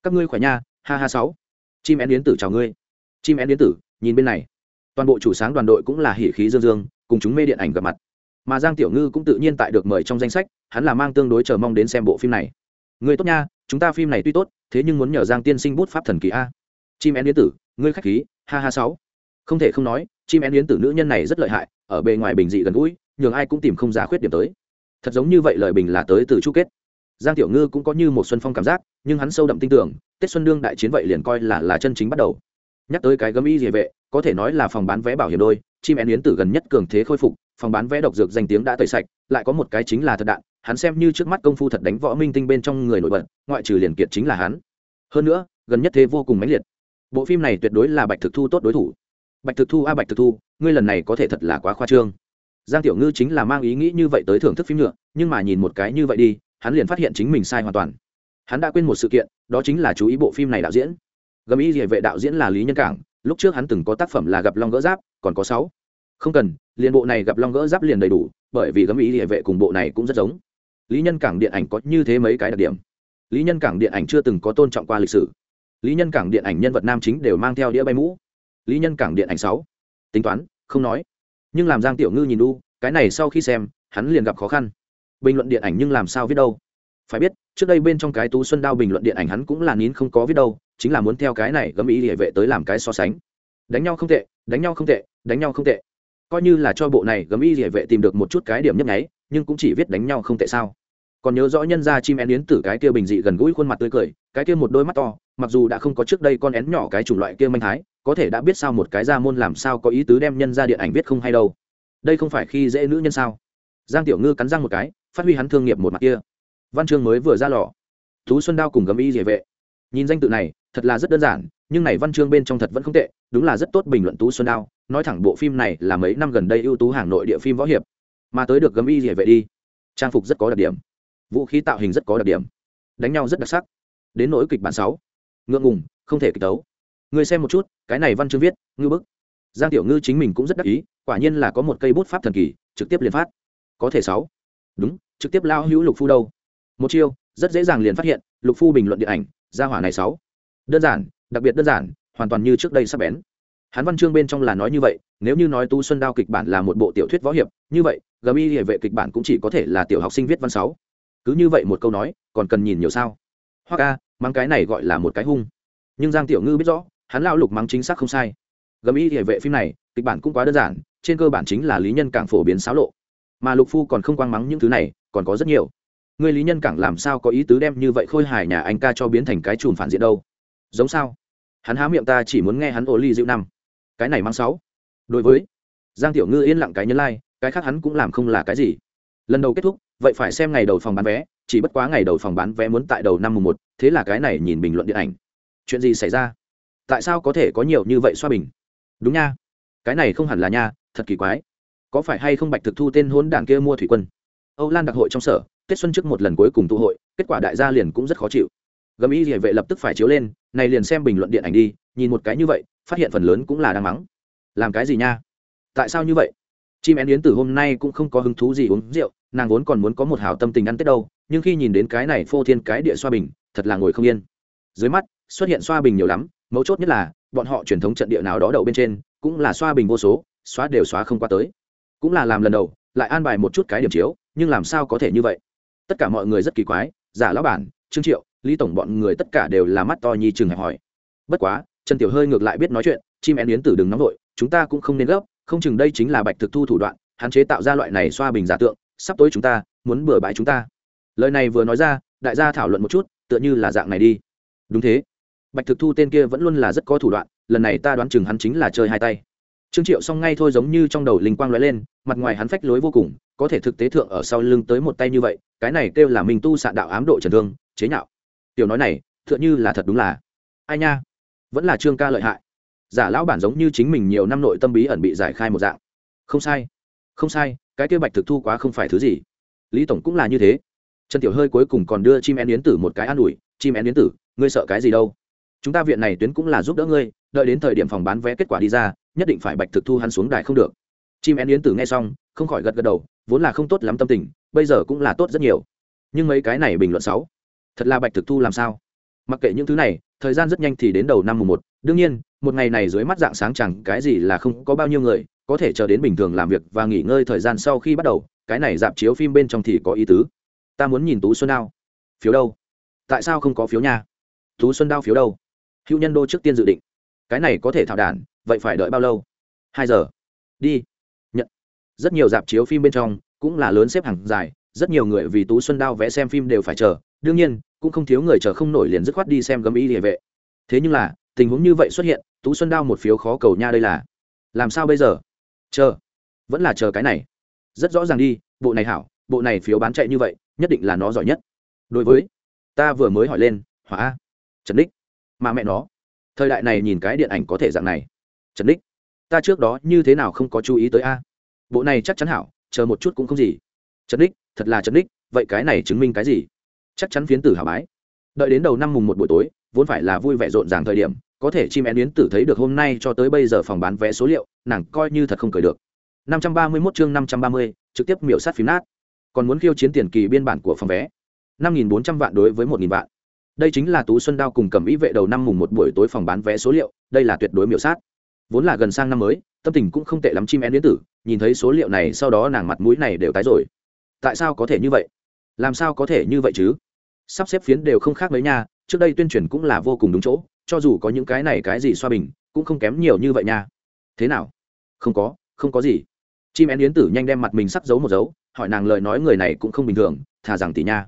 Các ngươi khỏe nha, ha ha sáu. Chim én yến tử chào ngươi. Chim én yến tử, nhìn bên này toàn bộ chủ sáng đoàn đội cũng là hỉ khí dương dương, cùng chúng mê điện ảnh gặp mặt. Mà giang tiểu ngư cũng tự nhiên tại được mời trong danh sách, hắn là mang tương đối chờ mong đến xem bộ phim này. Người tốt nha, chúng ta phim này tuy tốt, thế nhưng muốn nhờ giang tiên sinh bút pháp thần kỳ a. Chim én yến tử, ngươi khách khí, ha ha sáu. Không thể không nói, chim én yến tử nữ nhân này rất lợi hại, ở bề ngoài bình dị gần gũi, nhường ai cũng tìm không giá khuyết điểm tới. Thật giống như vậy lời bình là tới từ chu kết. Giang tiểu ngư cũng có như một xuân phong cảm giác, nhưng hắn sâu đậm tin tưởng, tết xuân đương đại chiến vậy liền coi là là chân chính bắt đầu nhắc tới cái gấm y địa vệ, có thể nói là phòng bán vé bảo hiểm đôi, chim én yến tử gần nhất cường thế khôi phục, phòng bán vé độc dược danh tiếng đã tẩy sạch, lại có một cái chính là thật đạn, hắn xem như trước mắt công phu thật đánh võ minh tinh bên trong người nổi bật, ngoại trừ liền kiệt chính là hắn. Hơn nữa, gần nhất thế vô cùng mãnh liệt. Bộ phim này tuyệt đối là bạch thực thu tốt đối thủ. Bạch thực thu a, bạch thực thu, ngươi lần này có thể thật là quá khoa trương. Giang tiểu ngư chính là mang ý nghĩ như vậy tới thưởng thức phim nhựa nhưng mà nhìn một cái như vậy đi, hắn liền phát hiện chính mình sai hoàn toàn. Hắn đã quên một sự kiện, đó chính là chú ý bộ phim này đạo diễn gầm ý địa vệ đạo diễn là lý nhân cảng, lúc trước hắn từng có tác phẩm là gặp long gỡ giáp, còn có sáu. Không cần, liền bộ này gặp long gỡ giáp liền đầy đủ, bởi vì gầm ý địa vệ cùng bộ này cũng rất giống. Lý nhân cảng điện ảnh có như thế mấy cái đặc điểm. Lý nhân cảng điện ảnh chưa từng có tôn trọng qua lịch sử. Lý nhân cảng điện ảnh nhân vật nam chính đều mang theo đĩa bay mũ. Lý nhân cảng điện ảnh sáu. Tính toán, không nói. Nhưng làm giang tiểu ngư nhìn đu, cái này sau khi xem, hắn liền gặp khó khăn. Bình luận điện ảnh nhưng làm sao viết đâu? Phải biết, trước đây bên trong cái tú xuân đao bình luận điện ảnh hắn cũng là nín không có viết đâu, chính là muốn theo cái này gấm ý địa vệ tới làm cái so sánh. Đánh nhau không tệ, đánh nhau không tệ, đánh nhau không tệ. Coi như là cho bộ này gấm y địa vệ tìm được một chút cái điểm nhấp nháy, nhưng cũng chỉ viết đánh nhau không tệ sao. Còn nhớ rõ nhân ra chim én yến tử cái kia bình dị gần gũi khuôn mặt tươi cười, cái kia một đôi mắt to, mặc dù đã không có trước đây con én nhỏ cái chủng loại kia manh thái, có thể đã biết sao một cái ra môn làm sao có ý tứ đem nhân ra điện ảnh viết không hay đâu. Đây không phải khi dễ nữ nhân sao? Giang tiểu ngư cắn răng một cái, phát huy hắn thương nghiệp một mặt kia văn chương mới vừa ra lò. Tú xuân đao cùng gấm y địa vệ. Nhìn danh tự này, thật là rất đơn giản, nhưng này văn chương bên trong thật vẫn không tệ, đúng là rất tốt bình luận tú xuân đao. Nói thẳng bộ phim này là mấy năm gần đây ưu tú hàng nội địa phim võ hiệp. Mà tới được gấm y địa vệ đi, trang phục rất có đặc điểm. Vũ khí tạo hình rất có đặc điểm. Đánh nhau rất đặc sắc. Đến nỗi kịch bản sáu, ngượng ngùng, không thể kịch tấu. Người xem một chút, cái này văn chương viết, ngư bức. Giang tiểu ngư chính mình cũng rất đắc ý, quả nhiên là có một cây bút pháp thần kỳ, trực tiếp liền phát. Có thể sáu. Đúng, trực tiếp lao hữu lục phu đâu một chiêu, rất dễ dàng liền phát hiện, lục phu bình luận điện ảnh, gia hỏa này sáu đơn giản, đặc biệt đơn giản, hoàn toàn như trước đây sắp bén. Hắn văn chương bên trong là nói như vậy, nếu như nói tu xuân đao kịch bản là một bộ tiểu thuyết võ hiệp, như vậy, gầm y địa vệ kịch bản cũng chỉ có thể là tiểu học sinh viết văn sáu cứ như vậy một câu nói, còn cần nhìn nhiều sao? Hoặc a, mắng cái này gọi là một cái hung. Nhưng giang tiểu ngư biết rõ, hắn lao lục mắng chính xác không sai. Gầm y địa vệ phim này, kịch bản cũng quá đơn giản, trên cơ bản chính là lý nhân càng phổ biến xáo lộ. Mà lục phu còn không quang mắng những thứ này, còn có rất nhiều người lý nhân cảng làm sao có ý tứ đem như vậy khôi hài nhà anh ca cho biến thành cái chùm phản diện đâu? Giống sao? Hắn há miệng ta chỉ muốn nghe hắn ô ly dịu năm cái này mang sáu. Đối với giang tiểu ngư yên lặng cái nhân lai、like, cái khác hắn cũng làm không là cái gì. Lần đầu kết thúc vậy phải xem ngày đầu phòng bán vé chỉ bất quá ngày đầu phòng bán vé muốn tại đầu năm mùng một thế là cái này nhìn bình luận điện ảnh. Chuyện gì xảy ra? Tại sao có thể có nhiều như vậy xoa bình? Đúng nha. Cái này không hẳn là nha thật kỳ quái. Có phải hay không bạch thực thu tên hốn đảng kia mua thủy quân? Âu lan đặc hội trong sở tết xuân trước một lần cuối cùng tụ hội, kết quả đại gia liền cũng rất khó chịu. Gầm ý địa vệ lập tức phải chiếu lên, này liền xem bình luận điện ảnh đi, nhìn một cái như vậy, phát hiện phần lớn cũng là đang mắng. Làm cái gì nha? Tại sao như vậy? Chim én yến từ hôm nay cũng không có hứng thú gì uống rượu, nàng vốn còn muốn có một hào tâm tình ăn tết đâu, nhưng khi nhìn đến cái này phô thiên cái địa xoa bình, thật là ngồi không yên. Dưới mắt, xuất hiện xoa bình nhiều lắm, mấu chốt nhất là, bọn họ truyền thống trận địa nào đó đậu bên trên, cũng là xoa bình vô số, xóa đều xóa không qua tới. Cũng là làm lần đầu, lại an bài một chút cái điểm chiếu, nhưng làm sao có thể như vậy? Tất cả mọi người rất kỳ quái, giả lão bản, trương triệu, lý tổng bọn người tất cả đều là mắt to nhi chừng hẹp hỏi bất quá, trần tiểu hơi ngược lại biết nói chuyện, chim én yến tử đừng nóng vội, chúng ta cũng không nên gấp, không chừng đây chính là bạch thực thu thủ đoạn hạn chế tạo ra loại này xoa bình giả tượng, sắp tối chúng ta, muốn bừa bãi chúng ta. Lời này vừa nói ra, đại gia thảo luận một chút, tựa như là dạng này đi. Đúng thế. Bạch thực thu tên kia vẫn luôn là rất có thủ đoạn, lần này ta đoán chừng hắn chính là chơi hai tay. Trương triệu xong ngay thôi giống như trong đầu linh quang lóe lên, mặt ngoài hắn phách lối vô cùng có thể thực tế thượng ở sau lưng tới một tay như vậy, cái này kêu là mình tu sạn đạo ám độ trần thương, chế nhạo. Tiểu nói này thượng như là thật đúng là. Ai nha? Vẫn là trương ca lợi hại. Giả lão bản giống như chính mình nhiều năm nội tâm bí ẩn bị giải khai một dạng. Không sai không sai, cái kia bạch thực thu quá không phải thứ gì. Lý tổng cũng là như thế. Trần tiểu hơi cuối cùng còn đưa chim én yến tử một cái an ủi, chim én yến tử, ngươi sợ cái gì đâu? Chúng ta viện này tuyến cũng là giúp đỡ ngươi, đợi đến thời điểm phòng bán vé kết quả đi ra, nhất định phải bạch thực thu hắn xuống đài không được. Chim én yến tử nghe xong, không khỏi gật gật đầu vốn là không tốt lắm tâm tình, bây giờ cũng là tốt rất nhiều. Nhưng mấy cái này bình luận sáu, thật là bạch thực thu làm sao? Mặc kệ những thứ này, thời gian rất nhanh thì đến đầu năm mùng một. Đương nhiên, một ngày này dưới mắt dạng sáng chẳng cái gì là không có bao nhiêu người, có thể chờ đến bình thường làm việc và nghỉ ngơi thời gian sau khi bắt đầu, cái này dạp chiếu phim bên trong thì có ý tứ. Ta muốn nhìn tú xuân đao. Phiếu đâu? Tại sao không có phiếu nha? Tú xuân đao phiếu đâu? Hữu nhân đô trước tiên dự định. Cái này có thể thảo đản vậy phải đợi bao lâu? Hai giờ. Đi rất nhiều dạp chiếu phim bên trong cũng là lớn xếp hàng dài, rất nhiều người vì tú xuân đao vẽ xem phim đều phải chờ, đương nhiên, cũng không thiếu người chờ không nổi liền dứt khoát đi xem gấm ý địa vệ. Thế nhưng là, tình huống như vậy xuất hiện, tú xuân đao một phiếu khó cầu nha đây là. Làm sao bây giờ? Chờ. Vẫn là chờ cái này. Rất rõ ràng đi, bộ này hảo, bộ này phiếu bán chạy như vậy, nhất định là nó giỏi nhất. Đối với, ta vừa mới hỏi lên, hỏa trần đích, mà mẹ nó. Thời đại này nhìn cái điện ảnh có thể dạng này. Trần đích, ta trước đó như thế nào không có chú ý tới a? Bộ này chắc chắn hảo chờ một chút cũng không gì. Trần đích thật là trần đích vậy cái này chứng minh cái gì? Chắc chắn phiến tử hảo bái. Đợi đến đầu năm mùng một buổi tối vốn phải là vui vẻ rộn ràng thời điểm có thể chim én yến tử thấy được hôm nay cho tới bây giờ phòng bán vé số liệu nàng coi như thật không cười được. 531 chương 530, trực tiếp miểu sát phím nát. Còn muốn khiêu chiến tiền kỳ biên bản của phòng vé. 5.400 vạn đối với 1.000 vạn. Đây chính là tú xuân đao cùng cầm ý vệ đầu năm mùng một buổi tối phòng bán vé số liệu đây là tuyệt đối miểu sát. Vốn là gần sang năm mới tâm tình cũng không tệ lắm chim én đến tử, nhìn thấy số liệu này sau đó nàng mặt mũi này đều tái rồi. Tại sao có thể như vậy? Làm sao có thể như vậy chứ? Sắp xếp phiến đều không khác mấy nha, trước đây tuyên truyền cũng là vô cùng đúng chỗ, cho dù có những cái này cái gì xoa bình, cũng không kém nhiều như vậy nha. Thế nào? Không có không có gì. Chim én yến tử nhanh đem mặt mình sắc giấu một dấu hỏi nàng lời nói người này cũng không bình thường, thà rằng tỷ nha.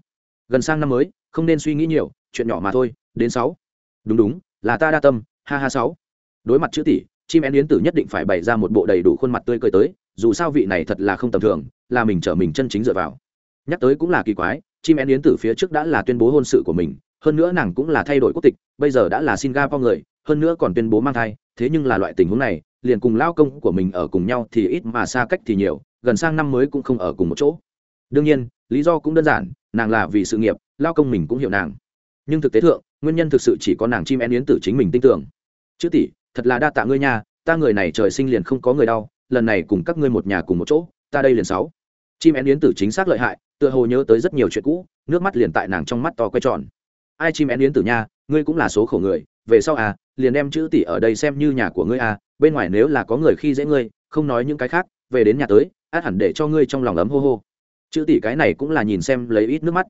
Gần sang năm mới, không nên suy nghĩ nhiều, chuyện nhỏ mà thôi, đến sáu. Đúng đúng, là ta đa tâm, ha ha sáu. Đối mặt chữ tỷ chim én yến tử nhất định phải bày ra một bộ đầy đủ khuôn mặt tươi cười tới, dù sao vị này thật là không tầm thường, là mình trở mình chân chính dựa vào. Nhắc tới cũng là kỳ quái, chim én yến tử phía trước đã là tuyên bố hôn sự của mình, hơn nữa nàng cũng là thay đổi quốc tịch, bây giờ đã là singapore người, hơn nữa còn tuyên bố mang thai, thế nhưng là loại tình huống này, liền cùng lao công của mình ở cùng nhau thì ít mà xa cách thì nhiều, gần sang năm mới cũng không ở cùng một chỗ. Đương nhiên, lý do cũng đơn giản, nàng là vì sự nghiệp, lao công mình cũng hiểu nàng. Nhưng thực tế thượng, nguyên nhân thực sự chỉ có nàng chim én yến tử chính mình tin tưởng. Chữ tỷ thật là đa tạ ngươi nha, ta người này trời sinh liền không có người đau, lần này cùng các ngươi một nhà cùng một chỗ, ta đây liền sáu. Chim én yến tử chính xác lợi hại, tựa hồ nhớ tới rất nhiều chuyện cũ, nước mắt liền tại nàng trong mắt to quay tròn. Ai chim én yến tử nha, ngươi cũng là số khổ người, về sau à liền đem chữ tỷ ở đây xem như nhà của ngươi à bên ngoài nếu là có người khi dễ ngươi, không nói những cái khác, về đến nhà tới, át hẳn để cho ngươi trong lòng ấm hô hô. Chữ tỷ cái này cũng là nhìn xem lấy ít nước mắt.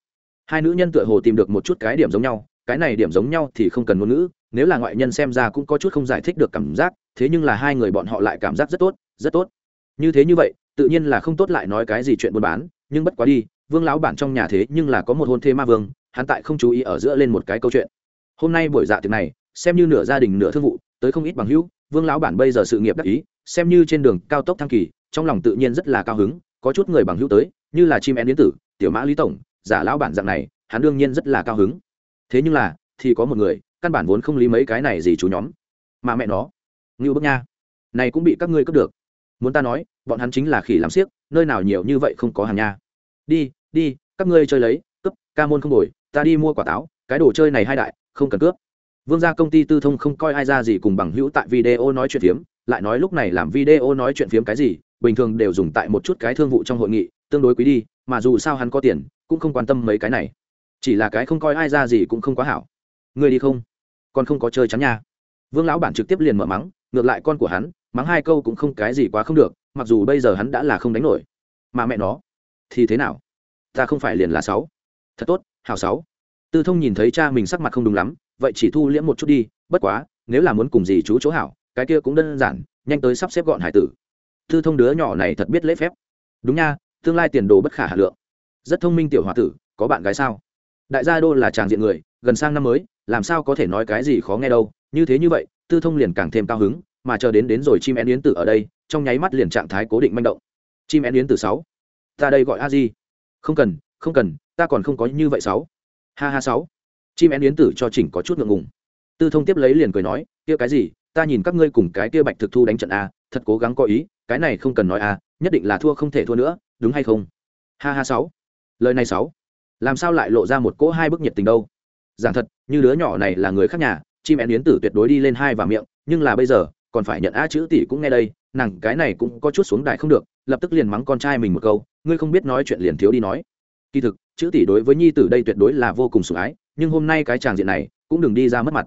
Hai nữ nhân tựa hồ tìm được một chút cái điểm giống nhau, cái này điểm giống nhau thì không cần ngôn ngữ nếu là ngoại nhân xem ra cũng có chút không giải thích được cảm giác, thế nhưng là hai người bọn họ lại cảm giác rất tốt rất tốt. Như thế như vậy, tự nhiên là không tốt lại nói cái gì chuyện buôn bán, nhưng bất quá đi, vương lão bản trong nhà thế nhưng là có một hôn thê ma vương, hắn tại không chú ý ở giữa lên một cái câu chuyện. Hôm nay buổi dạ tiệc này, xem như nửa gia đình nửa thương vụ, tới không ít bằng hữu, vương lão bản bây giờ sự nghiệp đắc ý, xem như trên đường cao tốc thăng kỳ, trong lòng tự nhiên rất là cao hứng, có chút người bằng hữu tới, như là chim én điện tử, tiểu mã lý tổng, giả lão bản dạng này, hắn đương nhiên rất là cao hứng. Thế nhưng là, thì có một người căn bản vốn không lý mấy cái này gì chú nhóm. Mà mẹ nó, ngưu bức nha, này cũng bị các ngươi cướp được. Muốn ta nói, bọn hắn chính là khỉ làm siếc nơi nào nhiều như vậy không có hàng nha. Đi đi, các ngươi chơi lấy, cướp, ca môn không đổi, ta đi mua quả táo, cái đồ chơi này hai đại, không cần cướp. Vương gia công ty tư thông không coi ai ra gì cùng bằng hữu tại video nói chuyện phiếm, lại nói lúc này làm video nói chuyện phiếm cái gì, bình thường đều dùng tại một chút cái thương vụ trong hội nghị, tương đối quý đi, mà dù sao hắn có tiền, cũng không quan tâm mấy cái này. Chỉ là cái không coi ai ra gì cũng không quá hảo. Người đi không? Còn không có chơi chắn nha. Vương lão bản trực tiếp liền mở mắng, ngược lại con của hắn, mắng hai câu cũng không cái gì quá không được, mặc dù bây giờ hắn đã là không đánh nổi. Mà mẹ nó, thì thế nào? Ta không phải liền là sáu. Thật tốt hào sáu. Tư thông nhìn thấy cha mình sắc mặt không đúng lắm, vậy chỉ thu liễm một chút đi, bất quá, nếu là muốn cùng gì chú chỗ hảo, cái kia cũng đơn giản, nhanh tới sắp xếp gọn hải tử. Tư thông đứa nhỏ này thật biết lễ phép. Đúng nha, tương lai tiền đồ bất khả hà lượng. Rất thông minh tiểu h o a tử, có bạn gái sao? Đại gia đô là tràng diện người, gần sang năm mới làm sao có thể nói cái gì khó nghe đâu, như thế như vậy, tư thông liền càng thêm cao hứng, mà chờ đến đến rồi chim én yến tử ở đây, trong nháy mắt liền trạng thái cố định manh động. Chim én yến tử sáu, ta đây gọi a di. Không cần không cần, ta còn không có như vậy sáu. Ha ha sáu. Chim én yến tử cho chỉnh có chút ngượng ngùng. Tư thông tiếp lấy liền cười nói, kia cái gì, ta nhìn các ngươi cùng cái kia bạch thực thu đánh trận a, thật cố gắng có ý, cái này không cần nói a, nhất định là thua không thể thua nữa, đúng hay không? Ha ha sáu. Lời này sáu. Làm sao lại lộ ra một cỗ hai bức nhiệt tình đâu? Giảng thật, như đứa nhỏ này là người khác nhà, chim én yến tử tuyệt đối đi lên hai và miệng, nhưng là bây giờ, còn phải nhận a chữ tỷ cũng nghe đây, nàng cái này cũng có chút xuống đài không được, lập tức liền mắng con trai mình một câu, ngươi không biết nói chuyện liền thiếu đi nói. Kỳ thực, chữ tỷ đối với nhi tử đây tuyệt đối là vô cùng sủng ái, nhưng hôm nay cái tràng diện này, cũng đừng đi ra mất mặt.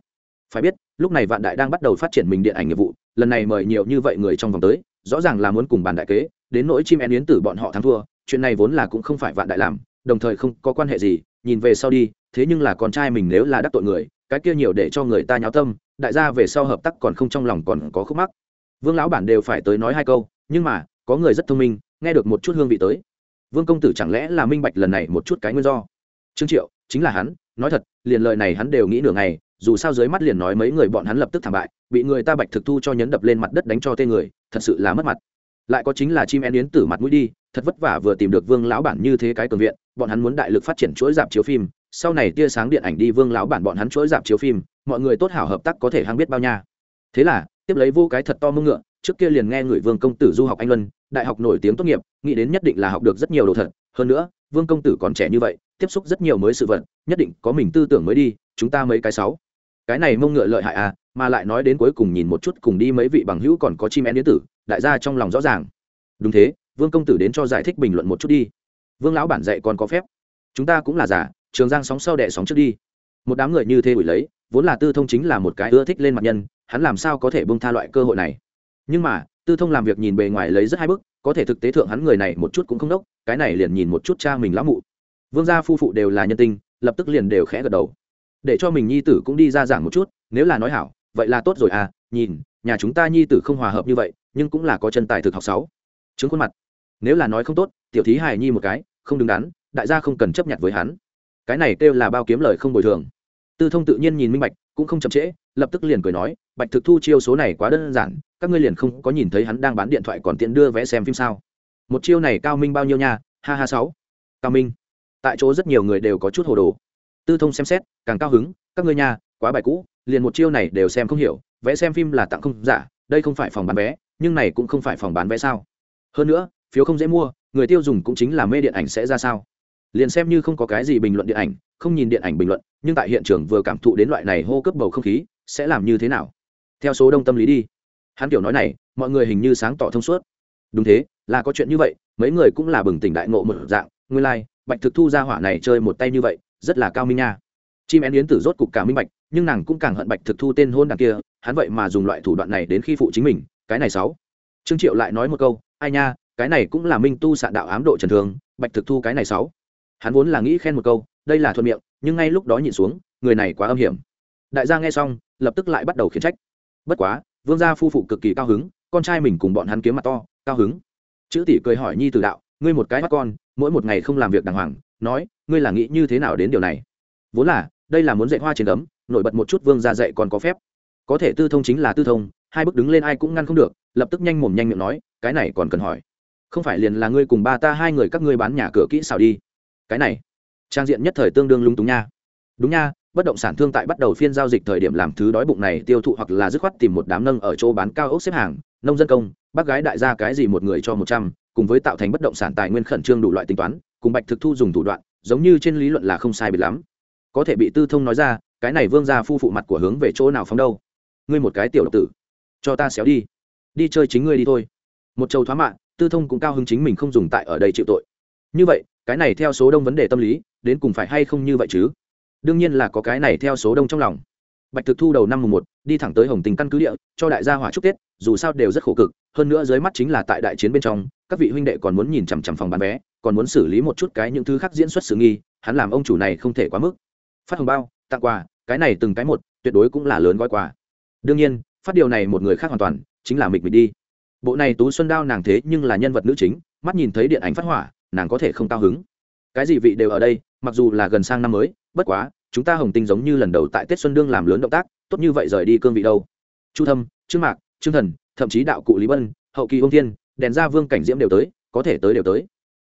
Phải biết, lúc này vạn đại đang bắt đầu phát triển mình điện ảnh nghiệp vụ, lần này mời nhiều như vậy người trong vòng tới, rõ ràng là muốn cùng bàn đại kế, đến nỗi chim én yến tử bọn họ thắng thua, chuyện này vốn là cũng không phải vạn đại làm, đồng thời không có quan hệ gì, nhìn về sau đi thế nhưng là con trai mình nếu là đắc tội người, cái kia nhiều để cho người ta nháo tâm, đại gia về sau hợp tác còn không trong lòng còn có khúc mắc. Vương lão bản đều phải tới nói hai câu, nhưng mà, có người rất thông minh, nghe được một chút hương vị tới. Vương công tử chẳng lẽ là minh bạch lần này một chút cái nguyên do? Trương triệu, chính là hắn, nói thật, liền lời này hắn đều nghĩ nửa ngày, dù sao dưới mắt liền nói mấy người bọn hắn lập tức thảm bại, bị người ta bạch thực thu cho nhấn đập lên mặt đất đánh cho tên người, thật sự là mất mặt. Lại có chính là chim én yến tử mặt mũi đi, thật vất vả vừa tìm được vương lão bản như thế cái cường viện, bọn hắn muốn đại lực phát triển chuỗi dạp chiếu phim sau này tia sáng điện ảnh đi vương lão bản bọn hắn chuỗi dạp chiếu phim, mọi người tốt hảo hợp tác có thể hăng biết bao nha. Thế là, tiếp lấy vô cái thật to mưng ngựa, trước kia liền nghe người vương công tử du học anh luân, đại học nổi tiếng tốt nghiệp, nghĩ đến nhất định là học được rất nhiều đồ thật. Hơn nữa, vương công tử còn trẻ như vậy, tiếp xúc rất nhiều mới sự vật, nhất định có mình tư tưởng mới đi, chúng ta mấy cái sáu. Cái này mông ngựa lợi hại à mà lại nói đến cuối cùng nhìn một chút cùng đi mấy vị bằng hữu còn có chim én điện tử, đại gia trong lòng rõ ràng. Đúng thế, vương công tử đến cho giải thích bình luận một chút đi. Vương lão bản dạy còn có phép. Chúng ta cũng là giả trường giang sóng sau đẻ sóng trước đi. Một đám người như thế ủi lấy, vốn là tư thông chính là một cái ưa thích lên mặt nhân, hắn làm sao có thể bông tha loại cơ hội này? Nhưng mà, tư thông làm việc nhìn bề ngoài lấy rất hai bức, có thể thực tế thượng hắn người này một chút cũng không đốc, cái này liền nhìn một chút cha mình lão mụ. Vương gia phu phụ đều là nhân tinh lập tức liền đều khẽ gật đầu. Để cho mình nhi tử cũng đi ra giảng một chút, nếu là nói hảo, vậy là tốt rồi à nhìn, nhà chúng ta nhi tử không hòa hợp như vậy, nhưng cũng là có chân tài thực học sáu. Chứng khuôn mặt. Nếu là nói không tốt, tiểu thí hài nhi một cái, không đứng đắn, đại gia không cần chấp nhận với hắn cái này kêu là bao kiếm lời không bồi thường. Tư thông tự nhiên nhìn minh bạch, cũng không chậm trễ, lập tức liền cười nói, bạch thực thu chiêu số này quá đơn giản, các ngươi liền không có nhìn thấy hắn đang bán điện thoại còn tiện đưa vẽ xem phim sao? Một chiêu này cao minh bao nhiêu nha, ha ha sáu. Cao minh. Tại chỗ rất nhiều người đều có chút hồ đồ. Tư thông xem xét, càng cao hứng, các ngươi nha, quá bài cũ, liền một chiêu này đều xem không hiểu vẽ xem phim là tặng không giả, đây không phải phòng bán vé, nhưng này cũng không phải phòng bán vé sao? Hơn nữa, phiếu không dễ mua, người tiêu dùng cũng chính là mê điện ảnh sẽ ra sao? Liền xem như không có cái gì bình luận điện ảnh không nhìn điện ảnh bình luận nhưng tại hiện trường vừa cảm thụ đến loại này hô cấp bầu không khí sẽ làm như thế nào? Theo số đông tâm lý đi. Hắn kiểu nói này mọi người hình như sáng tỏ thông suốt. Đúng thế là có chuyện như vậy mấy người cũng là bừng tỉnh đại ngộ một dạng nguyên lai、like, bạch thực thu ra hỏa này chơi một tay như vậy rất là cao minh nha. Chim én yến tử rốt cục cả minh bạch nhưng nàng cũng càng hận bạch thực thu tên hôn đằng kia hắn vậy mà dùng loại thủ đoạn này đến khi phụ chính mình cái này sáu. Trương triệu lại nói một câu ai nha cái này cũng là minh tu sạn đạo ám độ trần thường bạch thực thu cái này sáu hắn vốn là nghĩ khen một câu đây là thuận miệng nhưng ngay lúc đó nhìn xuống người này quá âm hiểm. Đại gia nghe xong lập tức lại bắt đầu khiển trách. Bất quá vương gia phu phụ cực kỳ cao hứng con trai mình cùng bọn hắn kiếm mặt to cao hứng. Chữ tỷ cười hỏi nhi từ đạo ngươi một cái mắt con mỗi một ngày không làm việc đàng hoàng nói ngươi là nghĩ như thế nào đến điều này? Vốn là đây là muốn dạy hoa trên cấm, nổi bật một chút vương gia dạy còn có phép. Có thể tư thông chính là tư thông hai bước đứng lên ai cũng ngăn không được lập tức nhanh mồm nhanh miệng nói cái này còn cần hỏi. Không phải liền là ngươi cùng ba ta hai người các ngươi bán nhà cửa kỹ xảo đi cái này. Trang diện nhất thời tương đương lung túng nha. Đúng nha, bất động sản thương tại bắt đầu phiên giao dịch thời điểm làm thứ đói bụng này, tiêu thụ hoặc là dứt khoát tìm một đám nâng ở chỗ bán cao ốc xếp hàng, nông dân công, bác gái đại gia cái gì một người cho một trăm, cùng với tạo thành bất động sản tài nguyên khẩn trương đủ loại tính toán, cùng bạch thực thu dùng thủ đoạn, giống như trên lý luận là không sai biệt lắm. Có thể bị tư thông nói ra, cái này vương ra phu phụ mặt của hướng về chỗ nào phóng đâu? Ngươi một cái tiểu độc tử, cho ta xéo đi. Đi chơi chính ngươi đi thôi. Một châu thoá mạng, tư thông cũng cao hứng chính mình không dùng tại ở đây chịu tội. Như vậy cái này theo số đông vấn đề tâm lý, đến cùng phải hay không như vậy chứ? Đương nhiên là có cái này theo số đông trong lòng. Bạch thực thu đầu năm mùng một, đi thẳng tới hồng tình căn cứ địa, cho đại gia hỏa chúc tết, dù sao đều rất khổ cực, hơn nữa dưới mắt chính là tại đại chiến bên trong, các vị huynh đệ còn muốn nhìn chằm chằm phòng bán vé, còn muốn xử lý một chút cái những thứ khác diễn xuất sự nghi, hắn làm ông chủ này không thể quá mức. Phát hồng bao, tặng quà, cái này từng cái một, tuyệt đối cũng là lớn gói quà. Đương nhiên, phát điều này một người khác hoàn toàn, chính là mịch mịch đi. Bộ này tú xuân đao nàng thế nhưng là nhân vật nữ chính, mắt nhìn thấy điện ảnh phát hỏa nàng có thể không cao hứng. Cái gì vị đều ở đây, mặc dù là gần sang năm mới, bất quá, chúng ta hồng tinh giống như lần đầu tại tết xuân đương làm lớn động tác, tốt như vậy rời đi cương vị đâu. Chu thâm, trương mạc, trương thần, thậm chí đạo cụ lý vân hậu kỳ ông thiên, đèn ra vương cảnh diễm đều tới, có thể tới đều tới.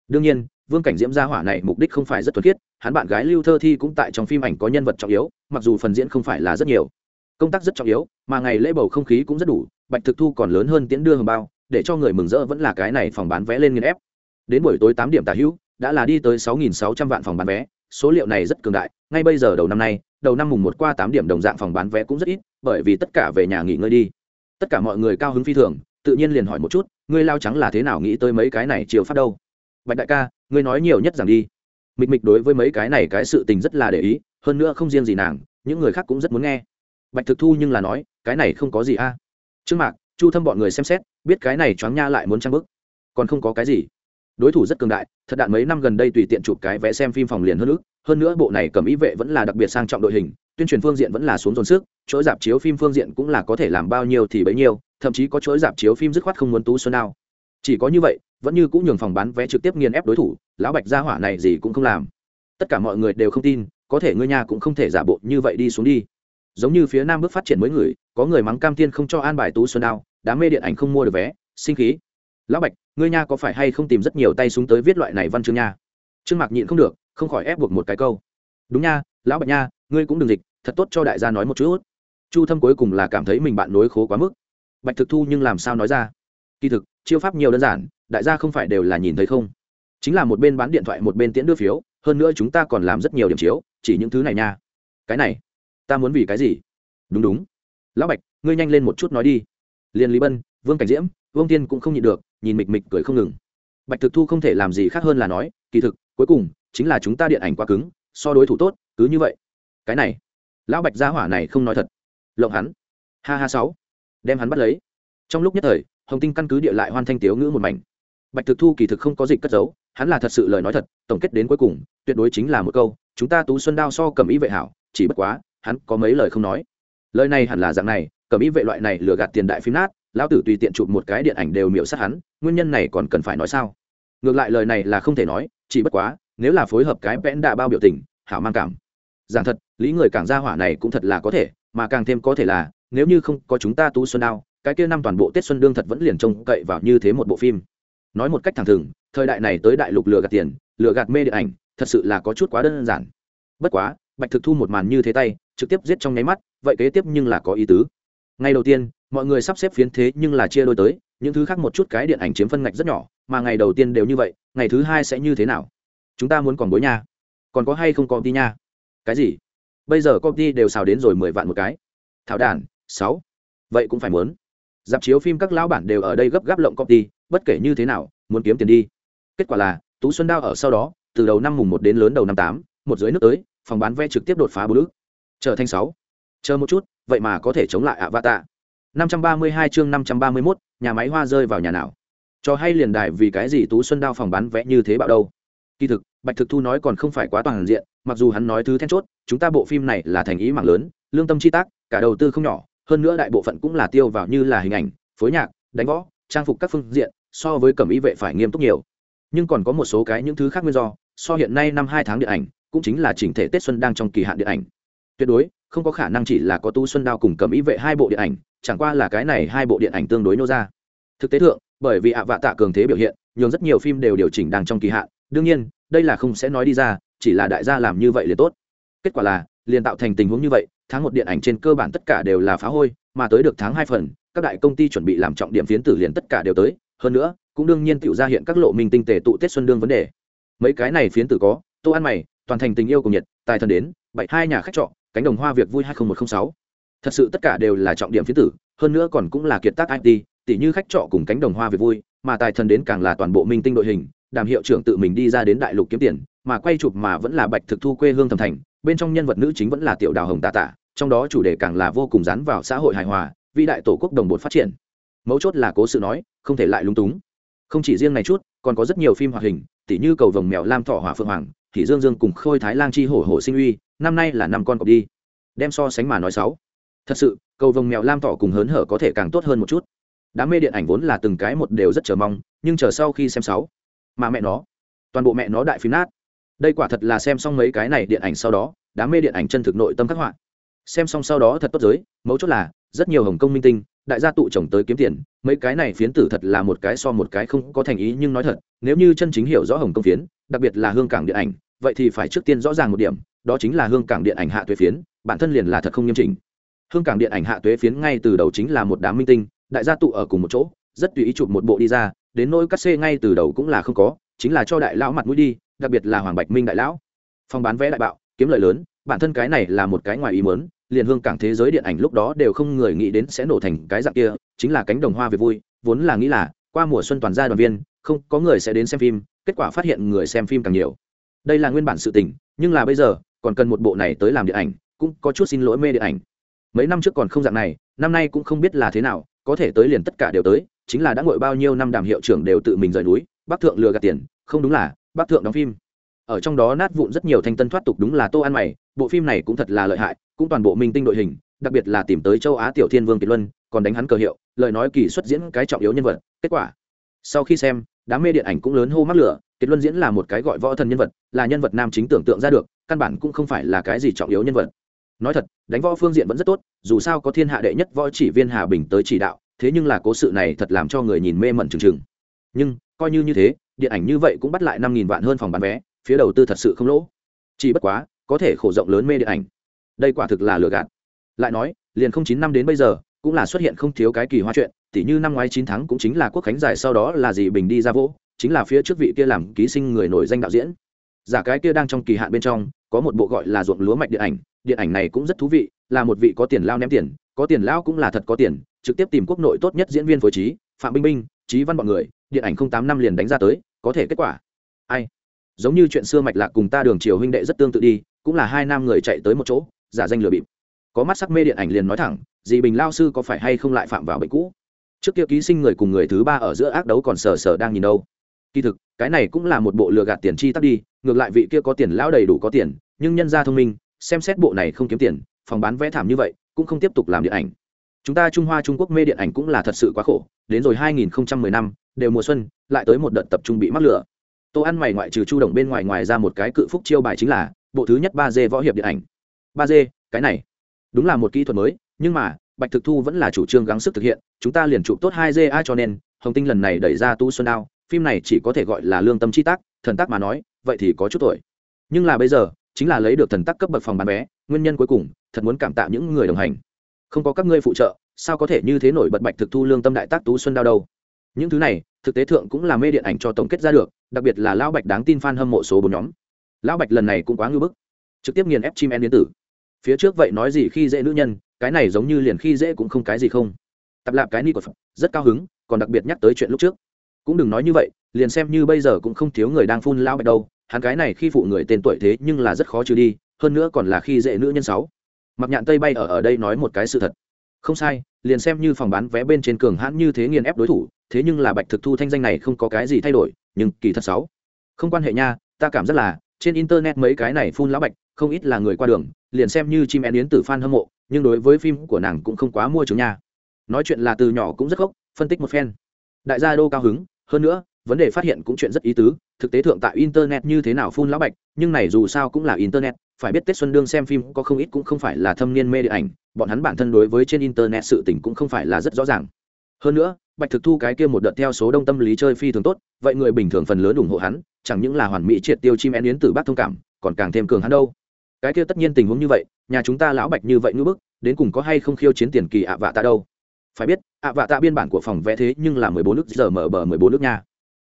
Đương nhiên, vương cảnh diễm gia hỏa này mục đích không phải rất thuần khiết, hắn bạn gái lưu thơ thi cũng tại trong phim ảnh có nhân vật trọng yếu, mặc dù phần diễn không phải là rất nhiều. Công tác rất trọng yếu, mà ngày lễ bầu không khí cũng rất đủ, bạch thực thu còn lớn hơn tiễn đưa hồng bao, để cho người mừng rỡ vẫn là cái này phòng bán vé lên nghiên ép đến buổi tối tám điểm tả hữu, đã là đi tới sáu nghìn sáu trăm vạn phòng bán vé. Số liệu này rất cường đại, ngay bây giờ đầu năm nay, đầu năm mùng một qua tám điểm đồng dạng phòng bán vé cũng rất ít, bởi vì tất cả về nhà nghỉ ngơi đi. Tất cả mọi người cao hứng phi thường, tự nhiên liền hỏi một chút, ngươi lao trắng là thế nào nghĩ tới mấy cái này chiều phát đâu? Bạch đại ca, ngươi nói nhiều nhất rằng đi. Mịch mịch đối với mấy cái này cái sự tình rất là để ý, hơn nữa không riêng gì nàng, những người khác cũng rất muốn nghe. Bạch thực thu nhưng là nói, cái này không có gì a. À. trước mạc, chu thâm bọn người xem xét, biết cái này choáng nha lại muốn trang bức, còn không có cái gì đối thủ rất cường đại thật đạn mấy năm gần đây tùy tiện chụp cái vé xem phim phòng liền hơn nữa hơn nữa bộ này cầm ý vệ vẫn là đặc biệt sang trọng đội hình tuyên truyền phương diện vẫn là xuống dồn sức chuỗi dạp chiếu phim phương diện cũng là có thể làm bao nhiêu thì bấy nhiêu thậm chí có chuỗi dạp chiếu phim dứt khoát không muốn tú xuân nào chỉ có như vậy vẫn như cũng nhường phòng bán vé trực tiếp nghiền ép đối thủ lão bạch gia hỏa này gì cũng không làm. Tất cả mọi người đều không tin có thể ngươi nhà cũng không thể giả bộ như vậy đi xuống đi. Giống như phía nam bước phát triển mới người có người mắng cam thiên không cho an bài tú xuân nào, đám mê điện ảnh không mua được vé sinh khí lão bạch, ngươi nha có phải hay không tìm rất nhiều tay súng tới viết loại này văn chương nha? Trương mạc nhịn không được, không khỏi ép buộc một cái câu. Đúng nha, lão bạch nha, ngươi cũng đừng dịch, thật tốt cho đại gia nói một chút. Chu thâm cuối cùng là cảm thấy mình bạn nối khố quá mức. Bạch thực thu nhưng làm sao nói ra? Kỳ thực, chiêu pháp nhiều đơn giản, đại gia không phải đều là nhìn thấy không? Chính là một bên bán điện thoại một bên tiễn đưa phiếu, hơn nữa chúng ta còn làm rất nhiều điểm chiếu, chỉ những thứ này nha. Cái này, ta muốn vì cái gì? Đúng đúng. Lão bạch, ngươi nhanh lên một chút nói đi. Liền lý bân, vương cảnh diễm, vương tiên cũng không nhịn được nhìn mịch mịch cười không ngừng. Bạch thực thu không thể làm gì khác hơn là nói, kỳ thực, cuối cùng, chính là chúng ta điện ảnh quá cứng, so đối thủ tốt, cứ như vậy. Cái này, lão bạch gia hỏa này không nói thật. Lộng hắn. Ha ha sáu. Đem hắn bắt lấy. Trong lúc nhất thời, hồng tinh căn cứ địa lại hoan thanh tiếu ngữ một mảnh. Bạch thực thu kỳ thực không có dịch cất giấu, hắn là thật sự lời nói thật, tổng kết đến cuối cùng, tuyệt đối chính là một câu, chúng ta tú xuân đao so cầm ý vệ hảo, chỉ bất quá, hắn có mấy lời không nói. Lời này hẳn là dạng này, cầm ý vệ loại này lừa gạt tiền đại phim nát lão tử tùy tiện chụp một cái điện ảnh đều miễu sát hắn, nguyên nhân này còn cần phải nói sao? Ngược lại lời này là không thể nói, chỉ bất quá, nếu là phối hợp cái vẽn đạ bao biểu tình, hảo mang cảm. Giảng thật, lý người càng gia hỏa này cũng thật là có thể, mà càng thêm có thể là, nếu như không có chúng ta tú xuân đao, cái kia năm toàn bộ tết xuân đương thật vẫn liền trông cậy vào như thế một bộ phim. Nói một cách thẳng thừng, thời đại này tới đại lục lừa gạt tiền, lừa gạt mê điện ảnh, thật sự là có chút quá đơn giản. Bất quá, bạch thực thu một màn như thế tay, trực tiếp giết trong nháy mắt, vậy kế tiếp nhưng là có ý tứ. Ngay đầu tiên mọi người sắp xếp phiến thế nhưng là chia đôi tới, những thứ khác một chút cái điện ảnh chiếm phân ngạch rất nhỏ, mà ngày đầu tiên đều như vậy, ngày thứ hai sẽ như thế nào? Chúng ta muốn còn bối nha. Còn có hay không có đi nha? Cái gì? Bây giờ công ty đều xào đến rồi mười vạn một cái. Thảo đàn, sáu. Vậy cũng phải muốn. Dạp chiếu phim các lão bản đều ở đây gấp gáp lộng công ty, bất kể như thế nào, muốn kiếm tiền đi. Kết quả là, tú xuân đao ở sau đó, từ đầu năm mùng một đến lớn đầu năm tám, một dưới nước tới, phòng bán vé trực tiếp đột phá bốn ước trở thành sáu. Chờ một chút, vậy mà có thể chống lại ạ va tạ năm trăm ba mươi hai chương năm trăm ba mươi 531, nhà máy hoa rơi vào nhà nào? Cho hay liền đài vì cái gì tú xuân đao phòng bán vẽ như thế bạo đâu? Kỳ thực bạch thực thu nói còn không phải quá toàn diện mặc dù hắn nói thứ then chốt chúng ta bộ phim này là thành ý mạng lớn lương tâm chi tác cả đầu tư không nhỏ hơn nữa đại bộ phận cũng là tiêu vào như là hình ảnh phối nhạc đánh võ trang phục các phương diện so với cẩm ý vệ phải nghiêm túc nhiều. Nhưng còn có một số cái những thứ khác nguyên do so hiện nay năm hai tháng điện ảnh cũng chính là chỉnh thể tết xuân đang trong kỳ hạn điện ảnh. Tuyệt đối không có khả năng chỉ là có tu xuân đao cùng cầm ý vệ hai bộ điện ảnh, chẳng qua là cái này hai bộ điện ảnh tương đối nô ra. Thực tế thượng, bởi vì ạ vạ tạ cường thế biểu hiện, nhường rất nhiều phim đều điều chỉnh đang trong kỳ hạn, đương nhiên, đây là không sẽ nói đi ra, chỉ là đại gia làm như vậy liền tốt. Kết quả là, liền tạo thành tình huống như vậy, tháng một điện ảnh trên cơ bản tất cả đều là phá hôi, mà tới được tháng hai phần, các đại công ty chuẩn bị làm trọng điểm phiến tử liền tất cả đều tới, hơn nữa, cũng đương nhiên tự ra hiện các lộ minh tinh tề tụ tết xuân đương vấn đề. Mấy cái này phiến tử có, tô ăn mày, toàn thành tình yêu cùng nhiệt, tài thần đến bảy hai nhà khách trọ cánh đồng hoa việc vui hai nghìn một trăm sáu. Thật sự tất cả đều là trọng điểm phiến tử, hơn nữa còn cũng là kiệt tác it tỷ như khách trọ cùng cánh đồng hoa việc vui, mà tài thần đến càng là toàn bộ minh tinh đội hình đàm hiệu trưởng tự mình đi ra đến đại lục kiếm tiền, mà quay chụp mà vẫn là bạch thực thu quê hương thầm thành, bên trong nhân vật nữ chính vẫn là tiểu đào hồng tạ tạ trong đó chủ đề càng là vô cùng dán vào xã hội hài hòa, vĩ đại tổ quốc đồng bột phát triển. Mấu chốt là cố sự nói, không thể lại lung túng. Không chỉ riêng này chút, còn có rất nhiều phim hoạt hình tỷ như cầu vồng mèo lam thọ hỏa phượng hoàng thì dương dương cùng khôi thái lang chi hổ hổ sinh uy năm nay là năm con cọp đi. Đem so sánh mà nói sáu. Thật sự, cầu vồng mèo lam thỏ cùng hớn hở có thể càng tốt hơn một chút. Đám mê điện ảnh vốn là từng cái một đều rất chờ mong, nhưng chờ sau khi xem sáu, mà mẹ nó, toàn bộ mẹ nó đại phim nát. Đây quả thật là xem xong mấy cái này điện ảnh sau đó, đám mê điện ảnh chân thực nội tâm khắc họa. Xem xong sau đó thật tốt giới, mấu chốt là, rất nhiều hồng công minh tinh, đại gia tụ chồng tới kiếm tiền, mấy cái này phiến tử thật là một cái so một cái không có thành ý nhưng nói thật, nếu như chân chính hiểu rõ hồng công phiến, đặc biệt là hương cảng điện ảnh, vậy thì phải trước tiên rõ ràng một điểm đó chính là hương cảng điện ảnh hạ tuế phiến, bản thân liền là thật không nghiêm chỉnh. Hương cảng điện ảnh hạ tuế phiến ngay từ đầu chính là một đám minh tinh, đại gia tụ ở cùng một chỗ, rất tùy ý chụp một bộ đi ra, đến nỗi cắt xê ngay từ đầu cũng là không có, chính là cho đại lão mặt mũi đi, đặc biệt là hoàng bạch minh đại lão. Phòng bán vé đại bạo, kiếm lợi lớn, bản thân cái này là một cái ngoài ý mớn liền hương cảng thế giới điện ảnh lúc đó đều không người nghĩ đến sẽ nổ thành cái dạng kia, chính là cánh đồng hoa về vui, vốn là nghĩ là, qua mùa xuân toàn gia đoàn viên, không, có người sẽ đến xem phim, kết quả phát hiện người xem phim càng nhiều. Đây là nguyên bản sự tình, nhưng là bây giờ còn cần một bộ này tới làm điện ảnh, cũng có chút xin lỗi mê điện ảnh. Mấy năm trước còn không dạng này, năm nay cũng không biết là thế nào, có thể tới liền tất cả đều tới, chính là đã ngồi bao nhiêu năm đàm hiệu trưởng đều tự mình rời núi, bác thượng lừa gạt tiền, không đúng là, bác thượng đóng phim. Ở trong đó nát vụn rất nhiều thanh tân thoát tục đúng là tô ăn mày, bộ phim này cũng thật là lợi hại, cũng toàn bộ minh tinh đội hình, đặc biệt là tìm tới châu á tiểu thiên vương kiệt luân, còn đánh hắn cờ hiệu, lời nói kỳ xuất diễn cái trọng yếu nhân vật, kết quả. Sau khi xem, đám mê điện ảnh cũng lớn hô mắc lửa kiệt luân diễn là một cái gọi võ thần nhân vật, là nhân vật nam chính tưởng tượng ra được, căn bản cũng không phải là cái gì trọng yếu nhân vật. Nói thật, đánh võ phương diện vẫn rất tốt, dù sao có thiên hạ đệ nhất võ chỉ viên hà bình tới chỉ đạo, thế nhưng là cố sự này thật làm cho người nhìn mê mẩn trừng trừng nhưng, coi như như thế, điện ảnh như vậy cũng bắt lại năm nghìn vạn hơn phòng bán vé, phía đầu tư thật sự không lỗ. Chỉ bất quá, có thể khổ rộng lớn mê điện ảnh. Đây quả thực là lừa gạt. Lại nói, liền không chín năm đến bây giờ cũng là xuất hiện không thiếu cái kỳ hoa chuyện, tỉ như năm ngoái chín tháng cũng chính là quốc khánh giải sau đó là gì bình đi ra vỗ, chính là phía trước vị kia làm ký sinh người nổi danh đạo diễn. Giả cái kia đang trong kỳ hạn bên trong, có một bộ gọi là ruộng lúa mạch điện ảnh điện ảnh này cũng rất thú vị, là một vị có tiền lao ném tiền, có tiền lao cũng là thật có tiền, trực tiếp tìm quốc nội tốt nhất diễn viên phối trí, phạm binh binh trí văn bọn người, điện ảnh không tám năm liền đánh ra tới, có thể kết quả. Ai? Giống như chuyện xưa mạch lạc cùng ta đường triều huynh đệ rất tương tự đi, cũng là hai nam người chạy tới một chỗ, giả danh lừa bịp có mắt sắc mê điện ảnh liền nói thẳng, dì bình lao sư có phải hay không lại phạm vào bệnh cũ? Trước kia ký sinh người cùng người thứ ba ở giữa ác đấu còn sờ sờ đang nhìn đâu. Kỳ thực, cái này cũng là một bộ lừa gạt tiền chi tắt đi, ngược lại vị kia có tiền lão đầy đủ có tiền, nhưng nhân gia thông minh, xem xét bộ này không kiếm tiền, phòng bán vẽ thảm như vậy, cũng không tiếp tục làm điện ảnh. Chúng ta trung hoa trung quốc mê điện ảnh cũng là thật sự quá khổ, đến rồi 2010 năm, đều mùa xuân, lại tới một đợt tập trung bị mắc lửa. Tô ăn mày ngoại trừ chu động bên ngoài ngoài ra một cái cự phúc chiêu bài chính là bộ thứ nhất ba d võ hiệp điện ảnh. Ba d cái này đúng là một kỹ thuật mới, nhưng mà, bạch thực thu vẫn là chủ trương gắng sức thực hiện, chúng ta liền chụp tốt hai g a cho nên, hồng tinh lần này đẩy ra tu xuân đao, phim này chỉ có thể gọi là lương tâm chi tác, thần tác mà nói, vậy thì có chút tuổi. Nhưng là bây giờ, chính là lấy được thần tác cấp bậc phòng bán vé, nguyên nhân cuối cùng, thật muốn cảm tạ những người đồng hành. Không có các ngươi phụ trợ, sao có thể như thế nổi bật bạch thực thu lương tâm đại tác tú xuân đao đâu? Những thứ này, thực tế thượng cũng là mê điện ảnh cho tổng kết ra được, đặc biệt là lão bạch đáng tin f a n hâm mộ số bốn nhóm. Lão bạch lần này cũng quá ngưỡng bức. Trực tiếp nghiền ép chim en điện tử phía trước vậy nói gì khi dễ nữ nhân, cái này giống như liền khi dễ cũng không cái gì không. Tập lạp cái ni của phật, rất cao hứng, còn đặc biệt nhắc tới chuyện lúc trước. Cũng đừng nói như vậy, liền xem như bây giờ cũng không thiếu người đang phun lão bạch đâu, hắn cái này khi phụ người tên tuổi thế nhưng là rất khó trừ đi, hơn nữa còn là khi dễ nữ nhân sáu. Mặc nhạn tây bay ở ở đây nói một cái sự thật. Không sai, liền xem như phòng bán vé bên trên cường hãn như thế nghiền ép đối thủ, thế nhưng là bạch thực thu thanh danh này không có cái gì thay đổi, nhưng kỳ thật sáu. Không quan hệ nha, ta cảm rất là trên internet mấy cái này phun lão bạch, không ít là người qua đường, liền xem như chim én yến tử fan hâm mộ, nhưng đối với phim của nàng cũng không quá mua chứng nha. Nói chuyện là từ nhỏ cũng rất khóc phân tích một phen. Đại gia đô cao hứng, hơn nữa, vấn đề phát hiện cũng chuyện rất ý tứ, thực tế thượng tại internet như thế nào phun lão bạch, nhưng này dù sao cũng là internet, phải biết tết xuân đương xem phim có không ít cũng không phải là thâm niên mê điện ảnh, bọn hắn bản thân đối với trên internet sự tình cũng không phải là rất rõ ràng. Hơn nữa, bạch thực thu cái kia một đợt theo số đông tâm lý chơi phi thường tốt, vậy người bình thường phần lớn ủng hộ hắn chẳng những là hoàn mỹ triệt tiêu chim én yến từ bác thông cảm, còn càng thêm cường hắn đâu. Cái kia tất nhiên tình huống như vậy, nhà chúng ta lão bạch như vậy ngữ bức, đến cùng có hay không khiêu chiến tiền kỳ ạ vạ tạ đâu? Phải biết, ạ vạ tạ biên bản của phòng vẽ thế nhưng là mười bốn nước, giờ mở bờ mười bốn nước nha.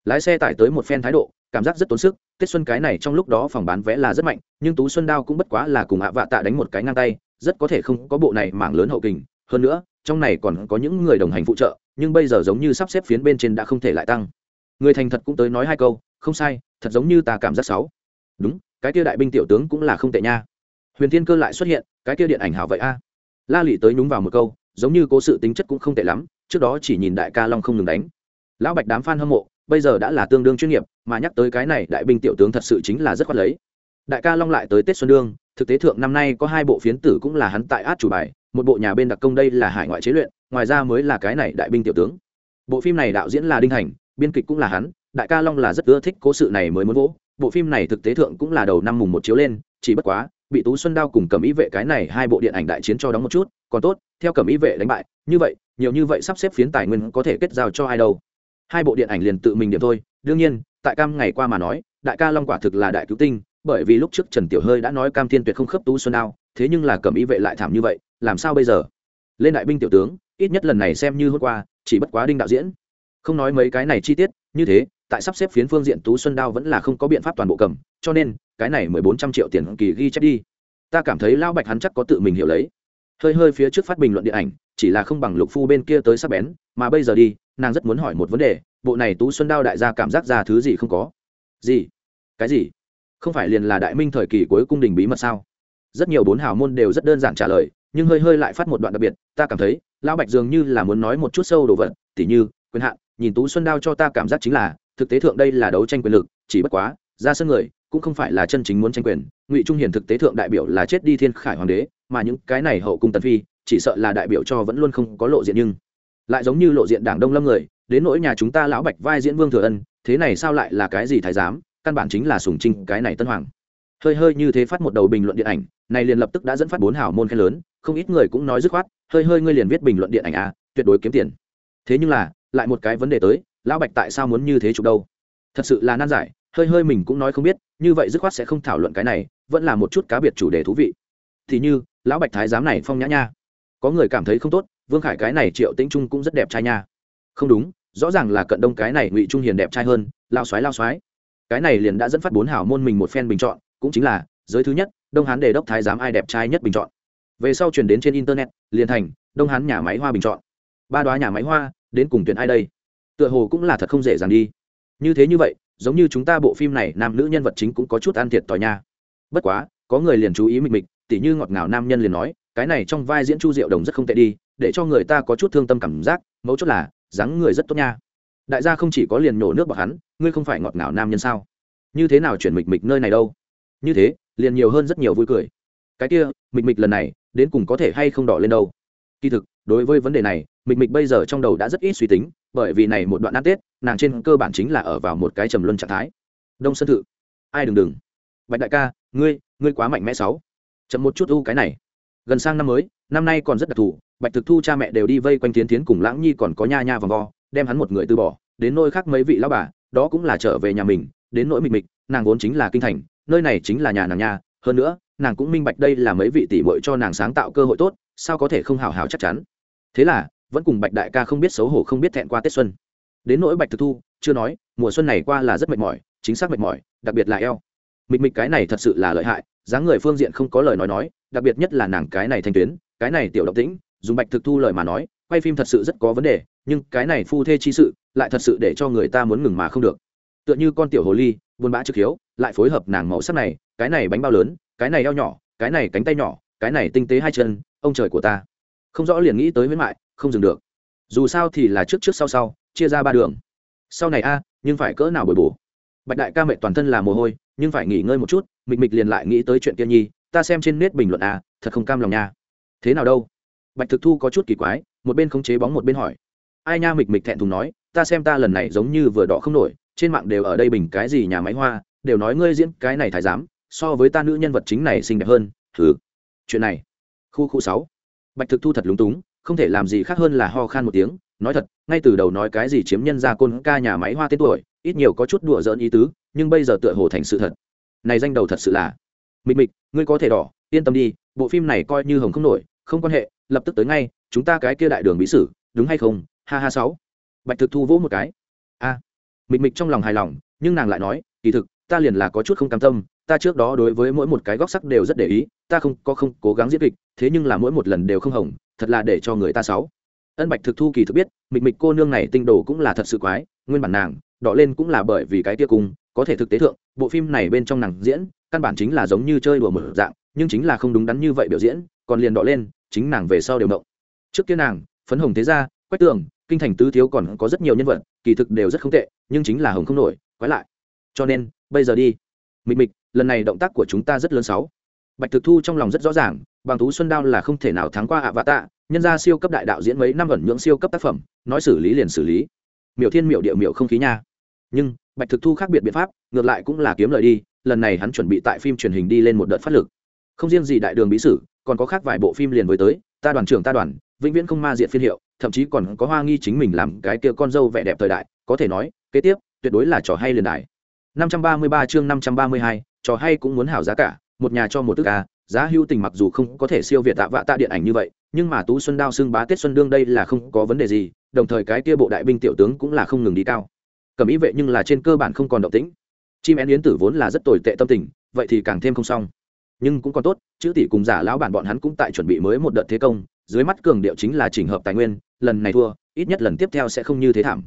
Lái xe tải tới một phen thái độ, cảm giác rất tốn sức, tết xuân cái này trong lúc đó phòng bán vé là rất mạnh, nhưng tú xuân đao cũng bất quá là cùng ạ vạ tạ đánh một cái ngang tay, rất có thể không có bộ này mảng lớn hậu kình. Hơn nữa, trong này còn có những người đồng hành phụ trợ, nhưng bây giờ giống như sắp xếp phiến bên trên đã không thể lại tăng. Người thành thật cũng tới nói hai câu không sai, thật giống như ta cảm giác sáu. Đúng, cái kia đại binh tiểu tướng cũng là không tệ nha. Huyền thiên cơ lại xuất hiện, cái kia điện ảnh hảo vậy a. La lị tới nhúng vào một câu, giống như cố sự tính chất cũng không tệ lắm, trước đó chỉ nhìn đại ca long không ngừng đánh. Lão bạch đám f a n hâm mộ, bây giờ đã là tương đương chuyên nghiệp, mà nhắc tới cái này đại binh tiểu tướng thật sự chính là rất khoát lấy. Đại ca long lại tới tết xuân đương, thực tế thượng năm nay có hai bộ phiến tử cũng là hắn tại át chủ bài, một bộ nhà bên đặc công đây là hải ngoại chế luyện, ngoài ra mới là cái này đại binh tiểu tướng. Bộ phim này đạo diễn là đinh hành biên kịch cũng là hắn đại ca long là rất ưa thích cố sự này mới muốn vỗ. Bộ phim này thực tế thượng cũng là đầu năm mùng một chiếu lên, chỉ bất quá, bị tú xuân đao cùng cầm ý vệ cái này hai bộ điện ảnh đại chiến cho đóng một chút, còn tốt, theo cầm ý vệ đánh bại, như vậy, nhiều như vậy sắp xếp phiến tài nguyên có thể kết giao cho ai đâu. Hai bộ điện ảnh liền tự mình điểm thôi, đương nhiên, tại cam ngày qua mà nói, đại ca long quả thực là đại cứu tinh, bởi vì lúc trước trần tiểu hơi đã nói cam thiên tuyệt không khớp tú xuân đao, thế nhưng là cầm ý vệ lại thảm như vậy, làm sao bây giờ? Lên đại binh tiểu tướng, ít nhất lần này xem như hôm qua, chỉ bất quá đinh đạo diễn. Không nói mấy cái này chi tiết, như thế tại sắp xếp phiến phương diện tú xuân đao vẫn là không có biện pháp toàn bộ cầm, cho nên, cái này mười bốn trăm triệu tiền kỳ ghi chép đi. Ta cảm thấy lão bạch hắn chắc có tự mình hiểu lấy. Hơi hơi phía trước phát bình luận điện ảnh, chỉ là không bằng lục phu bên kia tới sắp bén, mà bây giờ đi, nàng rất muốn hỏi một vấn đề, bộ này tú xuân đao đại gia cảm giác ra thứ gì không có? Gì? Cái gì? Không phải liền là đại minh thời kỳ cuối cung đình bí mật sao? Rất nhiều bốn hào môn đều rất đơn giản trả lời, nhưng hơi hơi lại phát một đoạn đặc biệt, ta cảm thấy, lão bạch dường như là muốn nói một chút sâu đồ vật, tỉ như, quyền hạn, nhìn tú xuân đao cho ta cảm giác chính là thực tế thượng đây là đấu tranh quyền lực, chỉ bất quá, ra sân người cũng không phải là chân chính muốn tranh quyền. Ngụy trung hiền thực tế thượng đại biểu là chết đi thiên khải hoàng đế, mà những cái này hậu cung tần phi, chỉ sợ là đại biểu cho vẫn luôn không có lộ diện nhưng lại giống như lộ diện đảng đông lâm người, đến nỗi nhà chúng ta lão bạch vai diễn vương thừa ân, thế này sao lại là cái gì thái giám? Căn bản chính là sùng trinh cái này tân hoàng. Hơi hơi như thế phát một đầu bình luận điện ảnh, này liền lập tức đã dẫn phát bốn hảo môn khen lớn, không ít người cũng nói dứt khoát, hơi hơi ngươi liền viết bình luận điện ảnh a tuyệt đối kiếm tiền. Thế nhưng là, lại một cái vấn đề tới lão bạch tại sao muốn như thế chụp đâu? Thật sự là nan giải, hơi hơi mình cũng nói không biết, như vậy dứt khoát sẽ không thảo luận cái này, vẫn là một chút cá biệt chủ đề thú vị. Thì như, lão bạch thái giám này phong nhã nha. Có người cảm thấy không tốt, vương khải cái này triệu tĩnh trung cũng rất đẹp trai nha. Không đúng, rõ ràng là cận đông cái này ngụy trung hiền đẹp trai hơn lao xoái lao xoái cái này liền đã dẫn phát bốn hảo môn mình một phen bình chọn, cũng chính là, giới thứ nhất, đông hán đề đốc thái giám ai đẹp trai nhất bình chọn. Về sau truyền đến trên internet, liền thành, đông hán nhà máy hoa bình chọn. Ba đoá nhà máy hoa, đến cùng tuyển ai đây? Tựa hồ cũng là thật không dễ dàng đi. Như thế như vậy, giống như chúng ta bộ phim này, nam nữ nhân vật chính cũng có chút ăn thiệt tỏi nha. Bất quá, có người liền chú ý mịch mịch, tỉ như ngọt ngào nam nhân liền nói, cái này trong vai diễn chu diệu đồng rất không tệ đi, để cho người ta có chút thương tâm cảm giác, mấu chốt là, dáng người rất tốt nha. Đại gia không chỉ có liền nhổ nước bọc hắn, ngươi không phải ngọt ngào nam nhân sao? Như thế nào chuyển mịch mịch nơi này đâu? Như thế, liền nhiều hơn rất nhiều vui cười. Cái kia, mịch mịch lần này, đến cùng có thể hay không đỏ lên đâu? Kỳ thực, đối với vấn đề này, mịch mịch bây giờ trong đầu đã rất ít suy tính bởi vì này một đoạn ăn tết, nàng trên cơ bản chính là ở vào một cái trầm luân trạng thái. Đông sơn thự. Ai đừng đừng. Bạch đại ca, ngươi ngươi quá mạnh mẽ sáu. Chậm một chút u cái này. Gần sang năm mới, năm nay còn rất đặc thù, bạch thực thu cha mẹ đều đi vây quanh tiến tiến cùng lãng nhi còn có nha nha vòng vo, đem hắn một người từ bỏ, đến nôi khác mấy vị lão bà, đó cũng là trở về nhà mình, đến nỗi mịch mịch nàng vốn chính là kinh thành, nơi này chính là nhà nàng nha, hơn nữa, nàng cũng minh bạch đây là mấy vị tỷ muội cho nàng sáng tạo cơ hội tốt, sao có thể không hào hào chắc chắn. Thế là vẫn cùng bạch đại ca không biết xấu hổ không biết thẹn qua tết xuân đến nỗi bạch thực thu chưa nói mùa xuân này qua là rất mệt mỏi chính xác mệt mỏi đặc biệt là eo mịch mịch cái này thật sự là lợi hại dáng người phương diện không có lời nói nói đặc biệt nhất là nàng cái này thanh tuyến cái này tiểu động tĩnh dùng bạch thực thu lời mà nói quay phim thật sự rất có vấn đề nhưng cái này phu thê chi sự lại thật sự để cho người ta muốn ngừng mà không được tựa như con tiểu hồ ly buôn bã trực hiếu lại phối hợp nàng màu sắc này cái này bánh bao lớn cái này eo nhỏ cái này cánh tay nhỏ cái này tinh tế hai chân ông trời của ta không rõ liền nghĩ tới huyết mại, không dừng được. Dù sao thì là trước trước sau sau, chia ra ba đường. Sau này a, nhưng phải cỡ nào bồi bổ? Bạch đại ca mẹ toàn thân là mồ hôi, nhưng phải nghỉ ngơi một chút, mịch mịch liền lại nghĩ tới chuyện kia nhi, ta xem trên nét bình luận a, thật không cam lòng nha. Thế nào đâu? Bạch thực thu có chút kỳ quái, một bên không chế bóng một bên hỏi. Ai nha mịch mịch thẹn thùng nói, ta xem ta lần này giống như vừa đỏ không nổi, trên mạng đều ở đây bình cái gì nhà máy hoa, đều nói ngươi diễn cái này thái giám, so với ta nữ nhân vật chính này xinh đẹp hơn thử chuyện này. Khu khu sáu bạch thực thu thật lúng túng, không thể làm gì khác hơn là ho khan một tiếng, nói thật, ngay từ đầu nói cái gì chiếm nhân gia côn ca nhà máy hoa tên tuổi, ít nhiều có chút đùa giỡn ý tứ, nhưng bây giờ tựa hồ thành sự thật. Này danh đầu thật sự là mịch mịch, ngươi có thể đỏ, yên tâm đi, bộ phim này coi như hồng không nổi, không quan hệ, lập tức tới ngay, chúng ta cái kia đại đường bí sử, đúng hay không? Ha ha sáu. Bạch thực thu vỗ một cái. A. Mịch mịch trong lòng hài lòng, nhưng nàng lại nói, kỳ thực, ta liền là có chút không cam tâm ta trước đó đối với mỗi một cái góc sắc đều rất để ý ta không có không cố gắng diễn kịch thế nhưng là mỗi một lần đều không hồng thật là để cho người ta sáu ân bạch thực thu kỳ thực biết mịch mịch cô nương này tinh đồ cũng là thật sự quái nguyên bản nàng đỏ lên cũng là bởi vì cái kia cùng, có thể thực tế thượng bộ phim này bên trong nàng diễn căn bản chính là giống như chơi đùa mở dạng nhưng chính là không đúng đắn như vậy biểu diễn còn liền đỏ lên chính nàng về sau đều động trước kia nàng phấn hồng thế ra quách tường kinh thành tứ thiếu còn có rất nhiều nhân vật kỳ thực đều rất không tệ nhưng chính là hồng không nổi quái lại. Cho nên bây giờ đi. Mịch mịch lần này động tác của chúng ta rất lớn sáu. Bạch thực thu trong lòng rất rõ ràng bằng tú xuân đao là không thể nào thắng qua ạ vạ tạ nhân ra siêu cấp đại đạo diễn mấy năm ẩn nhưỡng siêu cấp tác phẩm nói xử lý liền xử lý. Miểu thiên miểu địa miểu không khí nha. Nhưng bạch thực thu khác biệt biện pháp ngược lại cũng là kiếm lời đi lần này hắn chuẩn bị tại phim truyền hình đi lên một đợt phát lực. Không riêng gì đại đường bí sử còn có khác vài bộ phim liền với tới ta đoàn trưởng ta đoàn vĩnh viễn không ma diện phiên hiệu thậm chí còn có hoa nghi chính mình làm cái kia con dâu vẻ đẹp thời đại có thể nói kế tiếp tuyệt đối là trò hay liền đại. 533 chương 532, trò hay cũng muốn hảo giá cả, một nhà cho một tức a à, giá hưu tình mặc dù không có thể siêu việt tạ vạ tạ điện ảnh như vậy, nhưng mà tú xuân đao xưng bá tết xuân đương đây là không có vấn đề gì, đồng thời cái kia bộ đại binh tiểu tướng cũng là không ngừng đi cao. Cầm ý vệ nhưng là trên cơ bản không còn động tĩnh. Chim én yến tử vốn là rất tồi tệ tâm tình, vậy thì càng thêm không xong. Nhưng cũng còn tốt, chữ tỷ cùng giả lão bản bọn hắn cũng tại chuẩn bị mới một đợt thế công, dưới mắt cường điệu chính là chỉnh hợp tài nguyên, lần này thua, ít nhất lần tiếp theo sẽ không như thế thảm.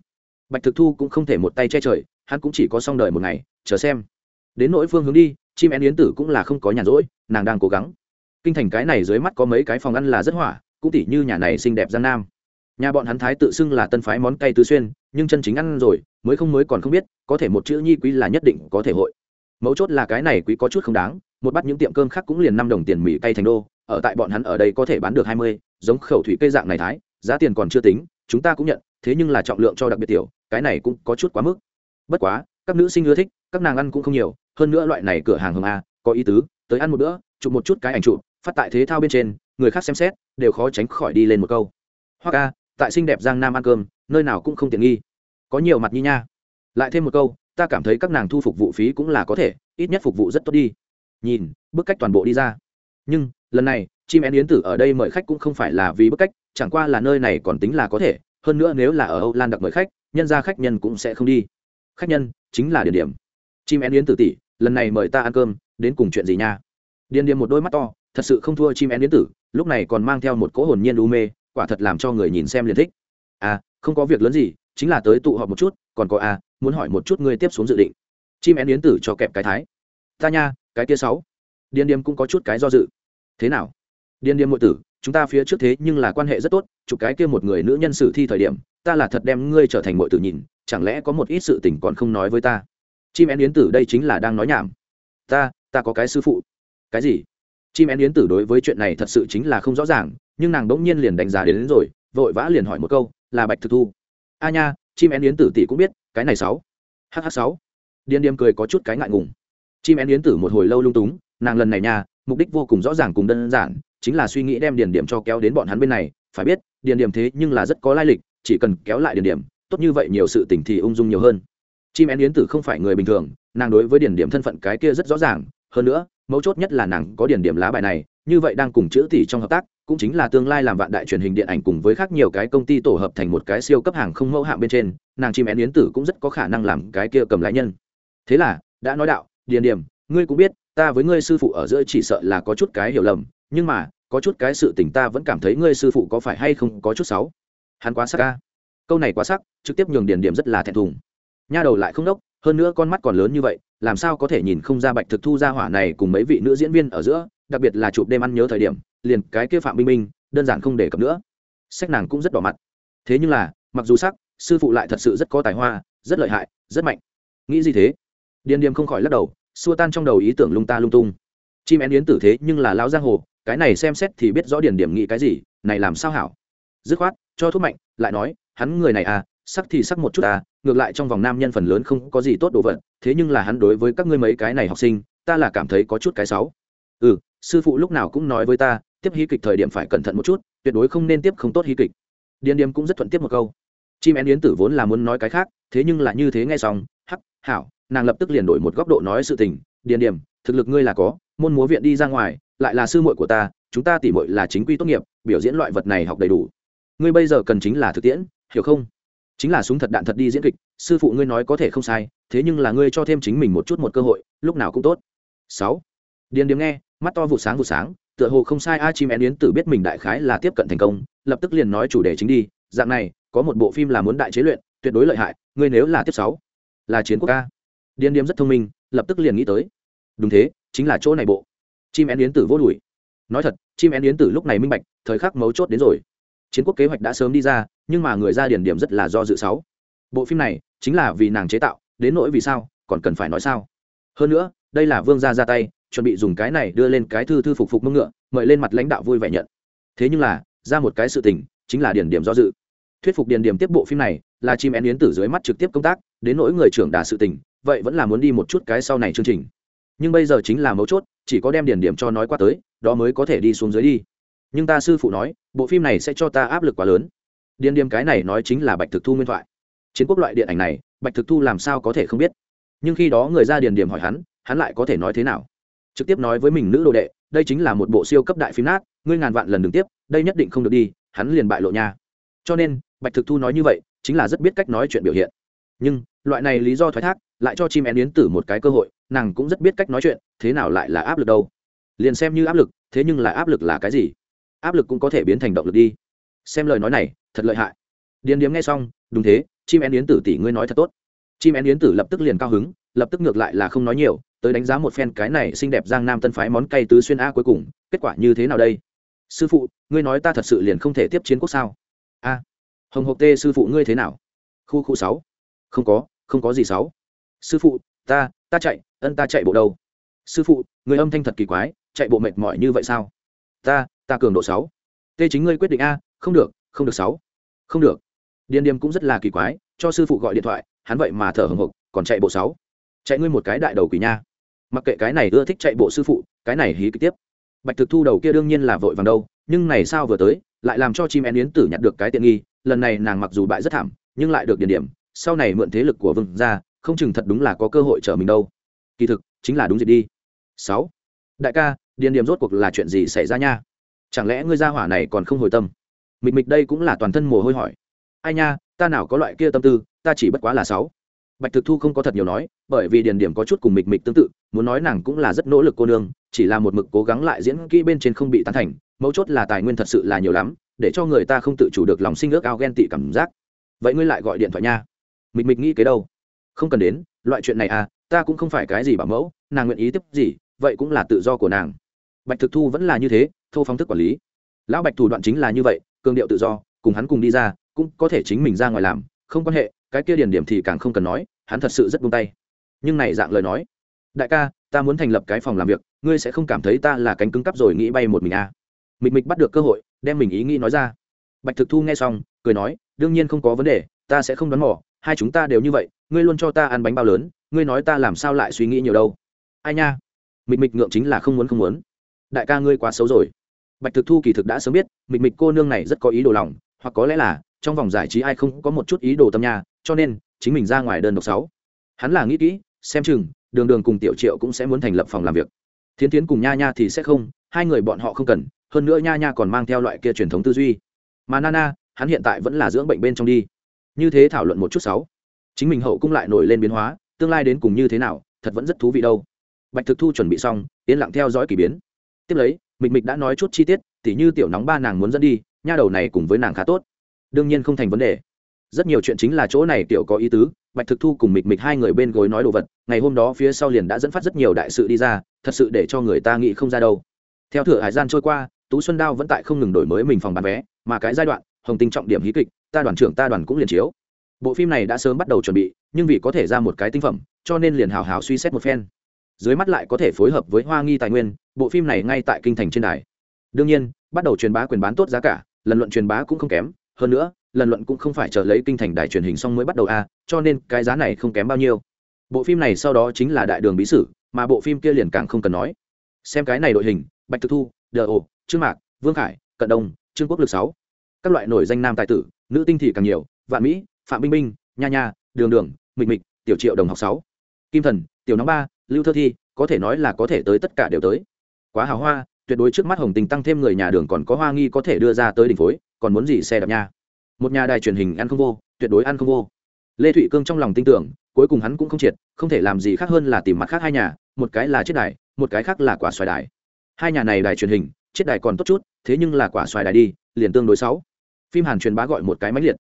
Bạch thực thu cũng không thể một tay che trời, hắn cũng chỉ có xong đời một ngày, chờ xem đến nỗi phương hướng đi, chim én yến tử cũng là không có nhàn rỗi, nàng đang cố gắng. Kinh thành cái này dưới mắt có mấy cái phòng ăn là rất hỏa, cũng tỉ như nhà này xinh đẹp gian nam. Nhà bọn hắn thái tự xưng là tân phái món cay tứ xuyên, nhưng chân chính ăn rồi, mới không mới còn không biết, có thể một chữ nhi quý là nhất định có thể hội. Mấu chốt là cái này quý có chút không đáng, một bát những tiệm cơm khác cũng liền năm đồng tiền mì cay thành đô, ở tại bọn hắn ở đây có thể bán được hai mươi, giống khẩu thủy cây dạng này thái, giá tiền còn chưa tính, chúng ta cũng nhận, thế nhưng là trọng lượng cho đặc biệt tiểu, cái này cũng có chút quá mức. Bất quá các nữ sinh ưa thích, các nàng ăn cũng không nhiều, hơn nữa loại này cửa hàng hồng a, có ý tứ, tới ăn một bữa, chụp một chút cái ảnh chụp, phát tại thế thao bên trên, người khác xem xét, đều khó tránh khỏi đi lên một câu. Hoặc a, tại xinh đẹp giang nam ăn cơm, nơi nào cũng không tiện nghi. Có nhiều mặt như nha. Lại thêm một câu, ta cảm thấy các nàng thu phục vụ phí cũng là có thể, ít nhất phục vụ rất tốt đi. Nhìn, bức cách toàn bộ đi ra. Nhưng, lần này, chim én yến tử ở đây mời khách cũng không phải là vì bức cách, chẳng qua là nơi này còn tính là có thể, hơn nữa nếu là ở âu lan đặc mời khách, nhân ra khách nhân cũng sẽ không đi. Khách nhân chính là địa điểm. Chim én yến tử tỷ, lần này mời ta ăn cơm, đến cùng chuyện gì nha? Điền điềm một đôi mắt to, thật sự không thua chim én yến tử, lúc này còn mang theo một cỗ hồn nhiên u mê, quả thật làm cho người nhìn xem liền thích. À không có việc lớn gì, chính là tới tụ họp một chút, còn có à muốn hỏi một chút ngươi tiếp xuống dự định. Chim én yến tử cho kẹp cái thái. Ta nha, cái kia sáu. Điền điềm cũng có chút cái do dự. Thế nào? Điền điềm ngụy tử chúng ta phía trước thế nhưng là quan hệ rất tốt chụp cái kia một người nữ nhân sử thi thời điểm ta là thật đem ngươi trở thành ngụy tử nhìn chẳng lẽ có một ít sự tình còn không nói với ta? Chim én yến tử đây chính là đang nói nhảm. Ta ta có cái sư phụ. Cái gì? Chim én yến tử đối với chuyện này thật sự chính là không rõ ràng nhưng nàng đỗng nhiên liền đánh giá đến, đến rồi vội vã liền hỏi một câu là bạch thực thu? A nha chim én yến tử tỷ cũng biết cái này sáu. Hh sáu. Điên điềm cười có chút cái ngại ngùng. Chim én yến tử một hồi lâu lung túng nàng lần này nha mục đích vô cùng rõ ràng cùng đơn giản chính là suy nghĩ đem điền điểm cho kéo đến bọn hắn bên này, phải biết, điền điểm thế nhưng là rất có lai lịch, chỉ cần kéo lại điền điểm, tốt như vậy nhiều sự tình thì ung dung nhiều hơn. Chim én yến tử không phải người bình thường, nàng đối với điền điểm thân phận cái kia rất rõ ràng, hơn nữa, mấu chốt nhất là nàng có điền điểm lá bài này, như vậy đang cùng chữ tỷ trong hợp tác, cũng chính là tương lai làm vạn đại truyền hình điện ảnh cùng với khác nhiều cái công ty tổ hợp thành một cái siêu cấp hàng không mẫu hạng bên trên, nàng chim én yến tử cũng rất có khả năng làm cái kia cầm lái nhân. Thế là, đã nói đạo, điền điểm, ngươi cũng biết, ta với ngươi sư phụ ở giữa chỉ sợ là có chút cái hiểu lầm nhưng mà, có chút cái sự tình ta vẫn cảm thấy ngươi sư phụ có phải hay không có chút xấu. Hắn quá sắc ca câu này quá sắc, trực tiếp nhường điền điểm rất là thẹn thùng. Nha đầu lại không đốc, hơn nữa con mắt còn lớn như vậy, làm sao có thể nhìn không ra bạch thực thu ra hỏa này cùng mấy vị nữ diễn viên ở giữa, đặc biệt là chụp đêm ăn nhớ thời điểm, liền cái kia phạm minh minh, đơn giản không để cập nữa. Sách nàng cũng rất đỏ mặt. Thế nhưng là, mặc dù sắc, sư phụ lại thật sự rất có tài hoa, rất lợi hại, rất mạnh. Nghĩ gì thế? Điền điềm không khỏi lắc đầu, xua tan trong đầu ý tưởng lung ta lung tung. Chim én yến tử thế nhưng là lão giang hồ cái này xem xét thì biết rõ điển điểm nghĩ cái gì, này làm sao hảo? Dứt khoát, cho thuốc mạnh, lại nói, hắn người này à sắc thì sắc một chút à ngược lại trong vòng nam nhân phần lớn không có gì tốt đồ vật, thế nhưng là hắn đối với các ngươi mấy cái này học sinh, ta là cảm thấy có chút cái sáu ừ sư phụ lúc nào cũng nói với ta, tiếp hí kịch thời điểm phải cẩn thận một chút, tuyệt đối không nên tiếp không tốt hí kịch. Điền điềm cũng rất thuận tiếp một câu. Chim én yến tử vốn là muốn nói cái khác, thế nhưng là như thế nghe xong, hắc, hảo, nàng lập tức liền đổi một góc độ nói sự tình. Điền điềm, thực lực ngươi là có, môn múa viện đi ra ngoài lại là sư muội của ta, chúng ta tỉ muội là chính quy tốt nghiệp, biểu diễn loại vật này học đầy đủ. Ngươi bây giờ cần chính là thực tiễn, hiểu không? Chính là súng thật đạn thật đi diễn kịch, sư phụ ngươi nói có thể không sai, thế nhưng là ngươi cho thêm chính mình một chút một cơ hội, lúc nào cũng tốt. Sáu. Điền điếm nghe, mắt to vụ sáng vụ sáng, tựa hồ không sai, a chim én yến tử biết mình đại khái là tiếp cận thành công, lập tức liền nói chủ đề chính đi, dạng này, có một bộ phim là muốn đại chế luyện, tuyệt đối lợi hại, ngươi nếu là tiếp sáu, là chiến quốc ca điền điếm rất thông minh, lập tức liền nghĩ tới. Đúng thế, chính là chỗ này bộ chim én yến tử vô đùi. Nói thật, chim én yến tử lúc này minh bạch, thời khắc mấu chốt đến rồi. Chiến quốc kế hoạch đã sớm đi ra, nhưng mà người ra điển điểm rất là do dự sáu. Bộ phim này chính là vì nàng chế tạo, đến nỗi vì sao, còn cần phải nói sao? Hơn nữa, đây là vương gia ra tay, chuẩn bị dùng cái này đưa lên cái thư thư phục phục mông ngựa, mời lên mặt lãnh đạo vui vẻ nhận. Thế nhưng là, ra một cái sự tình, chính là điển điểm do dự. Thuyết phục điển điểm tiếp bộ phim này là chim én yến tử dưới mắt trực tiếp công tác, đến nỗi người trưởng đà sự tình, vậy vẫn là muốn đi một chút cái sau này chương trình nhưng bây giờ chính là mấu chốt, chỉ có đem điển điểm cho nói qua tới, đó mới có thể đi xuống dưới đi. Nhưng ta sư phụ nói, bộ phim này sẽ cho ta áp lực quá lớn. Điền điềm cái này nói chính là bạch thực thu nguyên thoại. Chiến quốc loại điện ảnh này, bạch thực thu làm sao có thể không biết? Nhưng khi đó người ra điền điềm hỏi hắn hắn lại có thể nói thế nào? Trực tiếp nói với mình nữ đồ đệ, đây chính là một bộ siêu cấp đại phim nát, ngươi ngàn vạn lần đ tiếp, đây nhất định không được đi, hắn liền bại lộ nha. Cho nên, bạch thực thu nói như vậy, chính là rất biết cách nói chuyện biểu hiện. Nhưng, loại này lý do thoái thác lại cho chim én yến tử một cái cơ hội, nàng cũng rất biết cách nói chuyện, thế nào lại là áp lực đâu? Liền xem như áp lực, thế nhưng là áp lực là cái gì? Áp lực cũng có thể biến thành động lực đi. Xem lời nói này, thật lợi hại. Điền điếm nghe xong, đúng thế, chim én yến tử tỷ ngươi nói thật tốt. Chim én yến tử lập tức liền cao hứng, lập tức ngược lại là không nói nhiều, tới đánh giá một phen cái này xinh đẹp giang nam tân phái món cay tứ xuyên a cuối cùng, kết quả như thế nào đây? Sư phụ, ngươi nói ta thật sự liền không thể tiếp chiến quốc sao? A. Hồng hộc tê, sư phụ ngươi thế nào? Khu khu sáu. Không có không có gì sáu sư phụ, ta ta chạy, ân ta chạy bộ đâu? Sư phụ, người âm thanh thật kỳ quái, chạy bộ mệt mỏi như vậy sao? Ta ta cường độ sáu. Tê chính ngươi quyết định a, không được không được sáu. Không được. Điền điềm cũng rất là kỳ quái, cho sư phụ gọi điện thoại, hắn vậy mà thở hồng hộc, còn chạy bộ sáu. Chạy ngươi một cái đại đầu quỷ nha. Mặc kệ cái này ưa thích chạy bộ sư phụ, cái này hí kịch tiếp. Bạch thực thu đầu kia đương nhiên là vội vàng đâu, nhưng này sao vừa tới, lại làm cho chim én yến tử nhặt được cái tiện nghi, lần này nàng mặc dù bại rất thảm, nhưng lại được điền điểm sau này mượn thế lực của vương ra không chừng thật đúng là có cơ hội trở mình đâu. Kỳ thực, chính là đúng gì đi. Sáu. Đại ca, điền điểm rốt cuộc là chuyện gì xảy ra nha? Chẳng lẽ ngươi gia hỏa này còn không hồi tâm? Mịch mịch đây cũng là toàn thân mồ hôi hỏi. Ai nha, ta nào có loại kia tâm tư, ta chỉ bất quá là sáu. Bạch thực thu không có thật nhiều nói, bởi vì điền điểm có chút cùng mịch mịch tương tự, muốn nói nàng cũng là rất nỗ lực cô nương, chỉ là một mực cố gắng lại diễn kỹ bên trên không bị tán thành, mấu chốt là tài nguyên thật sự là nhiều lắm, để cho người ta không tự chủ được lòng sinh ước ao ghen tị cảm giác. Vậy ngươi lại gọi điện thoại nha. Mịch mịch nghĩ cái đâu? Không cần đến, loại chuyện này à ta cũng không phải cái gì bảo mẫu, nàng nguyện ý tiếp gì, vậy cũng là tự do của nàng. Bạch thực thu vẫn là như thế, thô phong thức quản lý. Lão bạch thủ đoạn chính là như vậy cương điệu tự do, cùng hắn cùng đi ra, cũng có thể chính mình ra ngoài làm, không quan hệ, cái kia điển điểm thì càng không cần nói, hắn thật sự rất buông tay. Nhưng này dạng lời nói, đại ca, ta muốn thành lập cái phòng làm việc, ngươi sẽ không cảm thấy ta là cánh cứng cắp rồi nghĩ bay một mình à. mịch mịch bắt được cơ hội, đem mình ý nghĩ nói ra. Bạch thực thu nghe xong, cười nói, đương nhiên không có vấn đề, ta sẽ không đoán mỏ hai chúng ta đều như vậy ngươi luôn cho ta ăn bánh bao lớn ngươi nói ta làm sao lại suy nghĩ nhiều đâu? Ai nha? Mịch mịch ngượng chính là không muốn không muốn. Đại ca ngươi quá xấu rồi. Bạch thực thu kỳ thực đã sớm biết mịch mịch cô nương này rất có ý đồ lòng hoặc có lẽ là trong vòng giải trí ai không có một chút ý đồ tâm nhà, cho nên chính mình ra ngoài đơn độc sáu. Hắn là nghĩ kỹ xem chừng đường đường cùng tiểu triệu cũng sẽ muốn thành lập phòng làm việc. Thiến thiến cùng nha nha thì sẽ không hai người bọn họ không cần hơn nữa nha nha còn mang theo loại kia truyền thống tư duy. Mà nana hắn hiện tại vẫn là dưỡng bệnh bên trong đi như thế thảo luận một chút sáu. Chính mình hậu cung lại nổi lên biến hóa, tương lai đến cùng như thế nào, thật vẫn rất thú vị đâu. Bạch thực thu chuẩn bị xong, yên lặng theo dõi k ỳ biến. Tiếp lấy, mịch mịch đã nói chút chi tiết, tỉ như tiểu nóng ba nàng muốn dẫn đi, nha đầu này cùng với nàng khá tốt. Đương nhiên không thành vấn đề. Rất nhiều chuyện chính là chỗ này tiểu có ý tứ, bạch thực thu cùng mịch mịch hai người bên gối nói đồ vật, ngày hôm đó phía sau liền đã dẫn phát rất nhiều đại sự đi ra, thật sự để cho người ta nghĩ không ra đâu. Theo thửa hải gian trôi qua, tú xuân đao vẫn tại không ngừng đổi mới mình phòng bán vé, mà cái giai đoạn, hồng tinh trọng điểm hí kịch ta đoàn trưởng ta đoàn cũng liền chiếu. Bộ phim này đã sớm bắt đầu chuẩn bị, nhưng vì có thể ra một cái tinh phẩm, cho nên liền hào hào suy xét một phen. Dưới mắt lại có thể phối hợp với hoa nghi tài nguyên, bộ phim này ngay tại kinh thành trên đài. Đương nhiên, bắt đầu truyền bá quyền bán tốt giá cả, lần luận truyền bá cũng không kém, hơn nữa, lần luận cũng không phải chờ lấy kinh thành đài truyền hình xong mới bắt đầu a cho nên cái giá này không kém bao nhiêu. Bộ phim này sau đó chính là đại đường bí sử, mà bộ phim kia liền càng không cần nói. Xem cái này đội hình, bạch thực thu, đờ ồ, trương mạc, vương khải, cận đông, trương quốc lực sáu các loại nổi danh nam tài tử, nữ tinh thì càng nhiều, vạn mỹ, phạm binh binh nha nha, đường đường, mịch mịch, tiểu triệu đồng học sáu, kim thần, tiểu nóng ba, lưu thơ thi, có thể nói là có thể tới tất cả đều tới. Quá hào hoa, tuyệt đối trước mắt hồng tình tăng thêm người nhà đường còn có hoa nghi có thể đưa ra tới đỉnh phối, còn muốn gì xe đạp nha. Một nhà đài truyền hình ăn không vô, tuyệt đối ăn không vô. Lê thụy cương trong lòng tin tưởng, cuối cùng hắn cũng không triệt, không thể làm gì khác hơn là tìm mặt khác hai nhà, một cái là chiết đài, một cái khác là quả xoài đài. Hai nhà này đài truyền hình chiết đài còn tốt chút, thế nhưng là quả xoài đài đi, liền tương đối sáu phim hàn truyền bá gọi một cái máy liệt.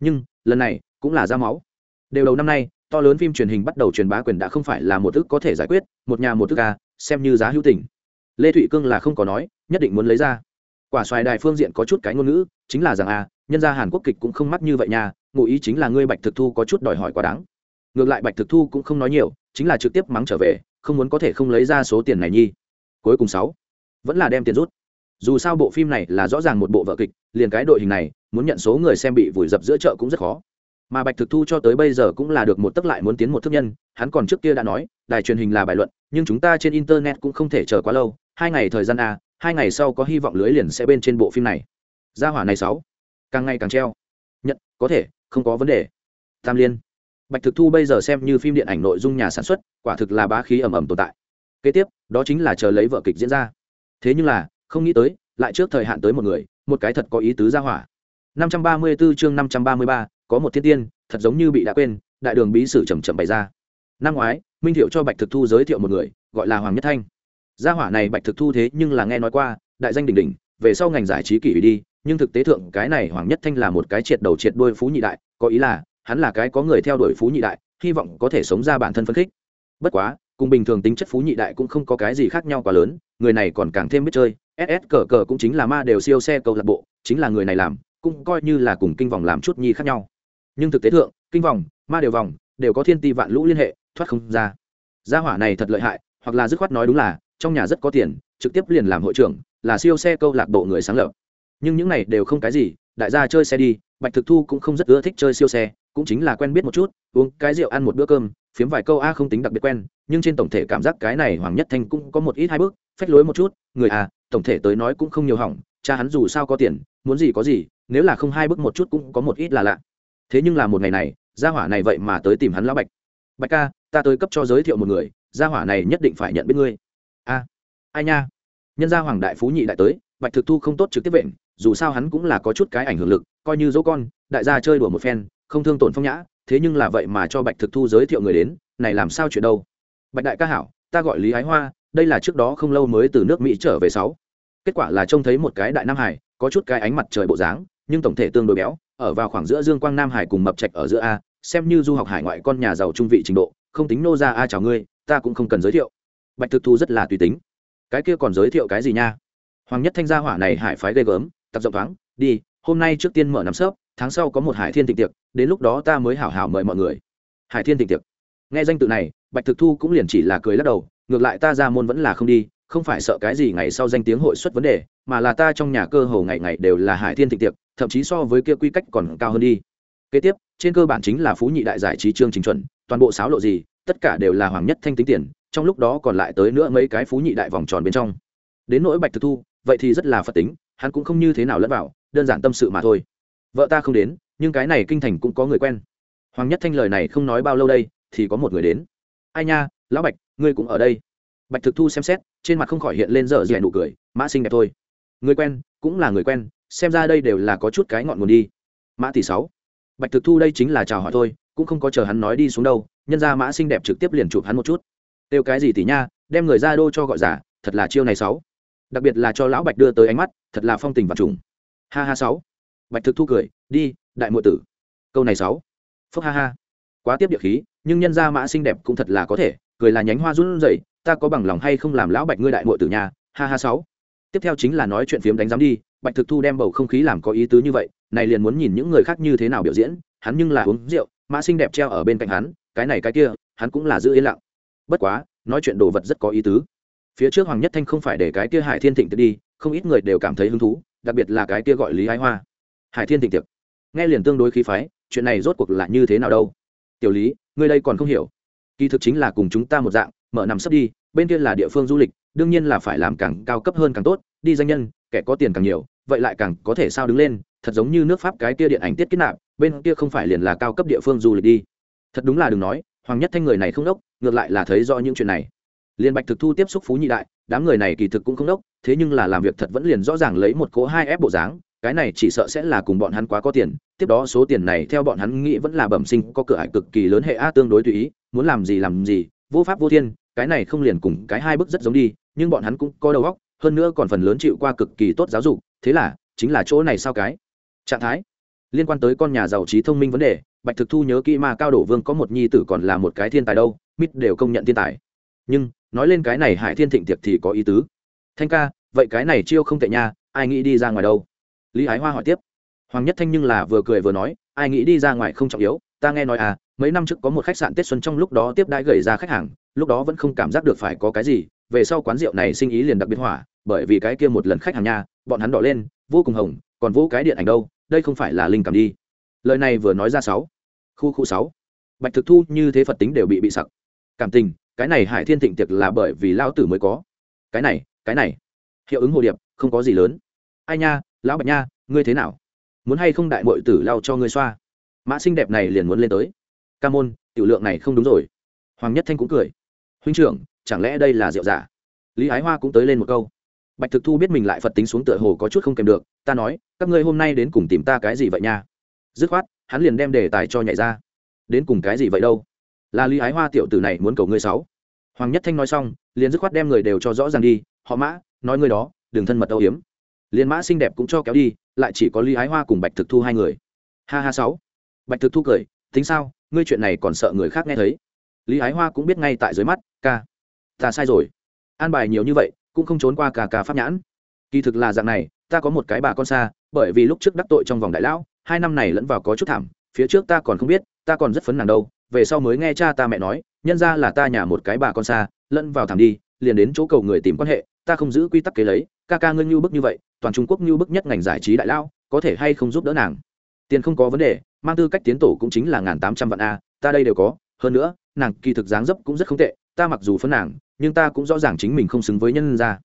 Nhưng, lần này, cũng là ra máu. Đều đầu năm nay, to lớn phim truyền hình bắt đầu truyền bá quyền đã không phải là một thức có thể giải quyết, một nhà một thức ca à, xem như giá hữu tình. Lê thụy cương là không có nói, nhất định muốn lấy ra. Quả xoài đài phương diện có chút cái ngôn ngữ, chính là rằng a nhân gia hàn quốc kịch cũng không mắc như vậy nha, ngụ ý chính là ngươi bạch thực thu có chút đòi hỏi quá đáng. Ngược lại bạch thực thu cũng không nói nhiều, chính là trực tiếp mắng trở về, không muốn có thể không lấy ra số tiền này nhi. Cuối cùng sáu, vẫn là đem tiền rút dù sao bộ phim này là rõ ràng một bộ vợ kịch, liền cái đội hình này, muốn nhận số người xem bị vùi dập giữa chợ cũng rất khó. Mà bạch thực thu cho tới bây giờ cũng là được một tấc lại muốn tiến một thức nhân, hắn còn trước kia đã nói, đài truyền hình là bài luận, nhưng chúng ta trên internet cũng không thể chờ quá lâu, hai ngày thời gian a hai ngày sau có hy vọng lưới liền sẽ bên trên bộ phim này. Gia hỏa này sáu càng ngày càng treo. Nhận, có thể, không có vấn đề. Tam liên. Bạch thực thu bây giờ xem như phim điện ảnh nội dung nhà sản xuất, quả thực là bá khí ẩm ẩm tồn tại. Kế tiếp, đó chính là chờ lấy vợ kịch diễn ra. Thế nhưng là không nghĩ tới lại trước thời hạn tới một người một cái thật có ý tứ ra hỏa. 534 chương 533, có một thiên tiên thật giống như bị đã quên đại đường bí sử chậm chậm bày ra. Năm ngoái minh thiệu cho bạch thực thu giới thiệu một người gọi là hoàng nhất thanh. Gia hỏa này bạch thực thu thế nhưng là nghe nói qua đại danh đỉnh đỉnh về sau ngành giải trí kỷ đi nhưng thực tế thượng cái này hoàng nhất thanh là một cái triệt đầu triệt đuôi phú nhị đại có ý là hắn là cái có người theo đuổi phú nhị đại hy vọng có thể sống ra bản thân phấn khích. Bất quá cùng bình thường tính chất phú nhị đại cũng không có cái gì khác nhau quá lớn người này còn càng thêm biết chơi ss cờ cờ cũng chính là ma đều siêu xe câu lạc bộ, chính là người này làm, cũng coi như là cùng kinh vòng làm chút nhi khác nhau. Nhưng thực tế thượng, kinh vòng, ma đều vòng, đều có thiên ti vạn lũ liên hệ, thoát không ra. Gia hỏa này thật lợi hại, hoặc là dứt khoát nói đúng là, trong nhà rất có tiền, trực tiếp liền làm hội trưởng, là siêu xe câu lạc bộ người sáng lập. Nhưng những này đều không cái gì, đại gia chơi xe đi, bạch thực thu cũng không rất ưa thích chơi siêu xe, cũng chính là quen biết một chút, uống cái rượu ăn một bữa cơm, phiếm vài câu a không tính đặc biệt quen, nhưng trên tổng thể cảm giác cái này hoàng nhất thanh cũng có một ít hai bước, phách lối một chút, người à tổng thể tới nói cũng không nhiều hỏng, cha hắn dù sao có tiền, muốn gì có gì, nếu là không hai bước một chút cũng có một ít là lạ. Thế nhưng là một ngày này, gia hỏa này vậy mà tới tìm hắn lão bạch. Bạch ca, ta tới cấp cho giới thiệu một người, gia hỏa này nhất định phải nhận biết ngươi. A, ai nha? Nhân gia hoàng đại phú nhị đại tới, bạch thực thu không tốt trực tiếp vệnh, dù sao hắn cũng là có chút cái ảnh hưởng lực, coi như dỗ con, đại gia chơi đùa một phen, không thương tổn phong nhã, thế nhưng là vậy mà cho bạch thực thu giới thiệu người đến, này làm sao chuyện đâu? Bạch đại ca hảo, ta gọi lý ái hoa, đây là trước đó không lâu mới từ nước mỹ trở về sáu kết quả là trông thấy một cái đại nam hải, có chút cái ánh mặt trời bộ dáng, nhưng tổng thể tương đối béo, ở vào khoảng giữa dương quang nam hải cùng mập trạch ở giữa a, xem như du học hải ngoại con nhà giàu trung vị trình độ, không tính nô ra a chào ngươi, ta cũng không cần giới thiệu. Bạch thực thu rất là tùy tính. Cái kia còn giới thiệu cái gì nha? Hoàng nhất thanh gia hỏa này hải phái ghê gớm, tập rộng thoáng, đi, hôm nay trước tiên mở nắm sớp, tháng sau có một hải thiên tịnh tiệc, đến lúc đó ta mới hảo hảo mời mọi người. Hải thiên tịnh tiệc. Nghe danh tự này, bạch thực thu cũng liền chỉ là cười lắc đầu, ngược lại ta ra môn vẫn là không đi không phải sợ cái gì ngày sau danh tiếng hội xuất vấn đề, mà là ta trong nhà cơ hồ ngày ngày đều là hải thiên thịnh tiệc, thậm chí so với kia quy cách còn cao hơn đi. Kế tiếp, trên cơ bản chính là phú nhị đại giải trí chương trình chuẩn, toàn bộ sáo lộ gì, tất cả đều là hoàng nhất thanh tính tiền, trong lúc đó còn lại tới nữa mấy cái phú nhị đại vòng tròn bên trong. Đến nỗi bạch thực thu, vậy thì rất là phật tính, hắn cũng không như thế nào lẫn vào, đơn giản tâm sự mà thôi. Vợ ta không đến, nhưng cái này kinh thành cũng có người quen. Hoàng nhất thanh lời này không nói bao lâu đây, thì có một người đến. Ai nha, lão bạch, ngươi cũng ở đây bạch thực thu xem xét, trên mặt không khỏi hiện lên dở dẻ nụ cười, mã sinh đẹp thôi. Người quen, cũng là người quen, xem ra đây đều là có chút cái ngọn nguồn đi. Mã tỷ sáu. Bạch thực thu đây chính là chào hỏi thôi, cũng không có chờ hắn nói đi xuống đâu, nhân ra mã Sinh đẹp trực tiếp liền chụp hắn một chút. Kêu cái gì tỷ nha, đem người ra đô cho gọi giả, thật là chiêu này sáu. Đặc biệt là cho lão bạch đưa tới ánh mắt, thật là phong tình và trùng. Ha ha sáu. Bạch thực thu cười, đi, đại muội tử. Câu này sáu. Phúc ha ha. Quá tiếp địa khí, nhưng nhân gia mã xinh đẹp cũng thật là có thể, cười là nhánh hoa run rẩy ta có bằng lòng hay không làm lão bạch ngươi đại ngộ tử nhà? Ha ha sáu. Tiếp theo chính là nói chuyện phiếm đánh giám đi, bạch thực thu đem bầu không khí làm có ý tứ như vậy, này liền muốn nhìn những người khác như thế nào biểu diễn, hắn nhưng là uống rượu, mã xinh đẹp treo ở bên cạnh hắn, cái này cái kia, hắn cũng là giữ yên lặng. Bất quá, nói chuyện đồ vật rất có ý tứ. Phía trước hoàng nhất thanh không phải để cái kia hải thiên thịnh tiệc đi, không ít người đều cảm thấy hứng thú, đặc biệt là cái kia gọi lý ái hoa. Hải thiên thịnh tiệc. Nghe liền tương đối khí phái, chuyện này rốt cuộc là như thế nào đâu? Tiểu lý, ngươi đây còn không hiểu. Kỳ thực chính là cùng chúng ta một dạng mở nằm sấp đi, bên kia là địa phương du lịch, đương nhiên là phải làm càng cao cấp hơn càng tốt, đi danh nhân, kẻ có tiền càng nhiều, vậy lại càng có thể sao đứng lên, thật giống như nước pháp cái kia điện ảnh tiết kết nạp, bên kia không phải liền là cao cấp địa phương du lịch đi. Thật đúng là đừng nói, hoàng nhất thanh người này không đốc, ngược lại là thấy rõ những chuyện này. Liên bạch thực thu tiếp xúc phú nhị đại, đám người này kỳ thực cũng không đốc, thế nhưng là làm việc thật vẫn liền rõ ràng lấy một cố hai ép bộ dáng, cái này chỉ sợ sẽ là cùng bọn hắn quá có tiền, tiếp đó số tiền này theo bọn hắn nghĩ vẫn là bẩm sinh có cửa ải cực kỳ lớn hệ a tương đối tùy ý, muốn làm gì làm gì vô pháp vô thiên, cái này không liền cùng cái hai bức rất giống đi, nhưng bọn hắn cũng có đầu óc, hơn nữa còn phần lớn chịu qua cực kỳ tốt giáo dục, thế là, chính là chỗ này sao cái? Trạng thái. Liên quan tới con nhà giàu trí thông minh vấn đề, bạch thực thu nhớ kỹ mà cao đổ vương có một nhi tử còn là một cái thiên tài đâu, mít đều công nhận thiên tài. Nhưng, nói lên cái này hải thiên thịnh tiệc thì có ý tứ. Thanh ca, vậy cái này chiêu không tệ nha, ai nghĩ đi ra ngoài đâu? Lý ái hoa hỏi tiếp. Hoàng nhất thanh nhưng là vừa cười vừa nói, ai nghĩ đi ra ngoài không trọng yếu, ta nghe nói à mấy năm trước có một khách sạn tết xuân trong lúc đó tiếp đãi gầy ra khách hàng, lúc đó vẫn không cảm giác được phải có cái gì, về sau quán rượu này sinh ý liền đặc biệt hỏa, bởi vì cái kia một lần khách hàng nha, bọn hắn đỏ lên, vô cùng hồng, còn vô cái điện ảnh đâu, đây không phải là linh cảm đi. Lời này vừa nói ra sáu, khu khu sáu. Bạch thực thu như thế phật tính đều bị bị sặc. Cảm tình, cái này hải thiên thịnh tiệc là bởi vì lao tử mới có. Cái này cái này. Hiệu ứng hồ điệp, không có gì lớn. Ai nha, lão bạch nha, ngươi thế nào? Muốn hay không đại mội tử lao cho ngươi xoa? Mã xinh đẹp này liền muốn lên tới ca môn, tiểu lượng này không đúng rồi. Hoàng nhất thanh cũng cười. Huynh trưởng, chẳng lẽ đây là rượu giả? Lý ái hoa cũng tới lên một câu. Bạch thực thu biết mình lại phật tính xuống tựa hồ có chút không kèm được, ta nói, các ngươi hôm nay đến cùng tìm ta cái gì vậy nha? Dứt khoát, hắn liền đem đề tài cho nhảy ra. Đến cùng cái gì vậy đâu? Là lý ái hoa tiểu tử này muốn cầu ngươi sáu. Hoàng nhất thanh nói xong, liền dứt khoát đem người đều cho rõ ràng đi, họ mã, nói ngươi đó, đừng thân mật âu hiếm liền mã xinh đẹp cũng cho kéo đi, lại chỉ có lý ái hoa cùng bạch thực thu hai người. Ha ha sáu. Bạch thực thu cười, tính sao? Ngươi chuyện này còn sợ người khác nghe thấy. Lý ái hoa cũng biết ngay tại dưới mắt, ca, ta sai rồi. An bài nhiều như vậy, cũng không trốn qua cả cả pháp nhãn. Kỳ thực là dạng này, ta có một cái bà con xa, bởi vì lúc trước đắc tội trong vòng đại lão, hai năm này lẫn vào có chút thảm, phía trước ta còn không biết, ta còn rất phấn nàng đâu, về sau mới nghe cha ta mẹ nói, nhân ra là ta nhà một cái bà con xa, lẫn vào thảm đi, liền đến chỗ cầu người tìm quan hệ, ta không giữ quy tắc kế lấy, ca ca ngưng như bức như vậy, toàn trung quốc như bức nhất ngành giải trí đại lao có thể hay không giúp đỡ nàng? Tiền không có vấn đề, mang tư cách tiến tổ cũng chính là ngàn tám trăm vạn a, ta đây đều có, hơn nữa, nàng kỳ thực dáng dấp cũng rất không tệ, ta mặc dù phân nàng, nhưng ta cũng rõ ràng chính mình không xứng với nhân gia.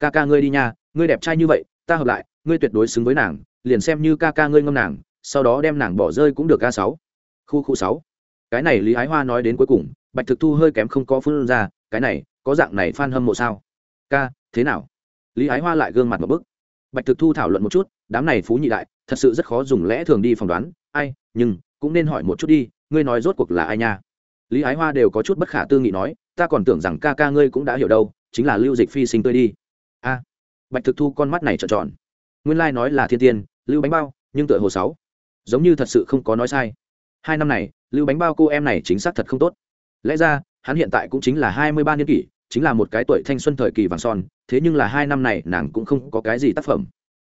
Ca ca ngươi đi nha, ngươi đẹp trai như vậy, ta hợp lại, ngươi tuyệt đối xứng với nàng, liền xem như ca ca ngươi ngâm nàng, sau đó đem nàng bỏ rơi cũng được ca sáu. Khu khu sáu. Cái này lý ái hoa nói đến cuối cùng, bạch thực thu hơi kém không có phương ra, cái này, có dạng này f hâm mộ sao? Ca, thế nào? Lý ái hoa lại gương mặt một bức. Bạch thực thu thảo luận một chút, đám này phú nhị đại thật sự rất khó dùng lẽ thường đi phỏng đoán. Ai, nhưng cũng nên hỏi một chút đi, ngươi nói rốt cuộc là ai nha? Lý ái hoa đều có chút bất khả tư nghị nói, ta còn tưởng rằng ca ca ngươi cũng đã hiểu đâu, chính là lưu dịch phi sinh tươi đi. A, bạch thực thu con mắt này trợn tròn. Nguyên lai nói là thiên tiên, lưu bánh bao, nhưng tựa hồ sáu. Giống như thật sự không có nói sai. Hai năm này, lưu bánh bao cô em này chính xác thật không tốt. Lẽ ra, hắn hiện tại cũng chính là hai mươi ba niên kỷ, chính là một cái tuổi thanh xuân thời kỳ vàng son, thế nhưng là hai năm này nàng cũng không có cái gì tác phẩm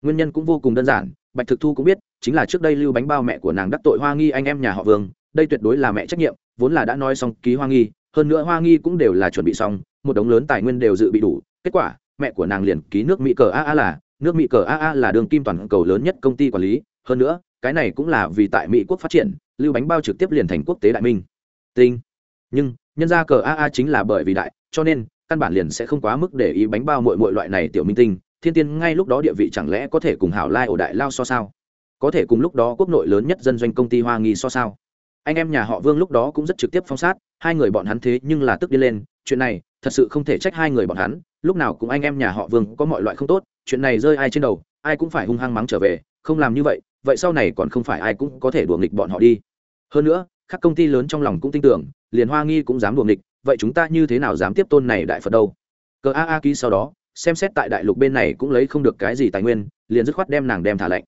nguyên nhân cũng vô cùng đơn giản, bạch thực thu cũng biết, chính là trước đây lưu bánh bao mẹ của nàng đắc tội hoa nghi anh em nhà họ vương, đây tuyệt đối là mẹ trách nhiệm, vốn là đã nói xong ký hoa nghi, hơn nữa hoa nghi cũng đều là chuẩn bị xong, một đống lớn tài nguyên đều dự bị đủ, kết quả, mẹ của nàng liền ký nước mỹ cờ a a là, nước mỹ cờ a a là đường kim toàn cầu lớn nhất công ty quản lý, hơn nữa, cái này cũng là vì tại mỹ quốc phát triển, lưu bánh bao trực tiếp liền thành quốc tế đại minh. Tinh. Nhưng, nhân ra cờ a a chính là bởi vì đại, cho nên, căn bản liền sẽ không quá mức để ý bánh bao mội mội loại này tiểu minh tinh thiên tiên ngay lúc đó địa vị chẳng lẽ có thể cùng hảo lai ổ đại lao so sao? Có thể cùng lúc đó quốc nội lớn nhất dân doanh công ty hoa nghi so sao? Anh em nhà họ vương lúc đó cũng rất trực tiếp phong sát, hai người bọn hắn thế nhưng là tức đi lên, chuyện này thật sự không thể trách hai người bọn hắn, lúc nào cũng anh em nhà họ vương có mọi loại không tốt, chuyện này rơi ai trên đầu, ai cũng phải hung hăng mắng trở về, không làm như vậy vậy sau này còn không phải ai cũng có thể đùa nghịch bọn họ đi. Hơn nữa, các công ty lớn trong lòng cũng tin tưởng, liền hoa nghi cũng dám đùa nghịch, vậy chúng ta như thế nào dám tiếp tôn này đại phật đâu? Cờ a a ký sau đó xem xét tại đại lục bên này cũng lấy không được cái gì tài nguyên, liền dứt khoát đem nàng đem thả lệnh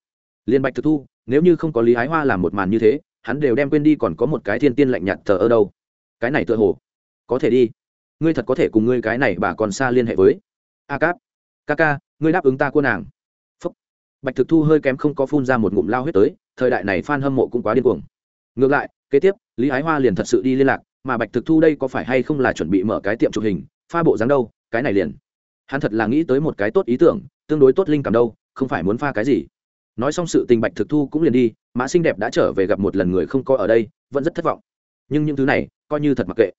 liên bạch thực thu, nếu như không có lý ái hoa làm một màn như thế, hắn đều đem quên đi còn có một cái thiên tiên lạnh nhạt thờ ở đâu. Cái này tựa hồ, có thể đi. Ngươi thật có thể cùng ngươi cái này bà còn xa liên hệ với. A cáp, ca ca, ngươi đáp ứng ta cô nàng. Phúc. bạch thực thu hơi kém không có phun ra một ngụm lao huyết tới, thời đại này f a n hâm mộ cũng quá điên cuồng. Ngược lại, kế tiếp, lý ái hoa liền thật sự đi liên lạc, mà bạch thực thu đây có phải hay không là chuẩn bị mở cái tiệm chụp hình, pha bộ dáng đâu, cái này liền hắn thật là nghĩ tới một cái tốt ý tưởng, tương đối tốt linh cảm đâu, không phải muốn pha cái gì. Nói xong sự tình bạch thực thu cũng liền đi, mã xinh đẹp đã trở về gặp một lần người không có ở đây, vẫn rất thất vọng. Nhưng những thứ này, coi như thật mặc kệ.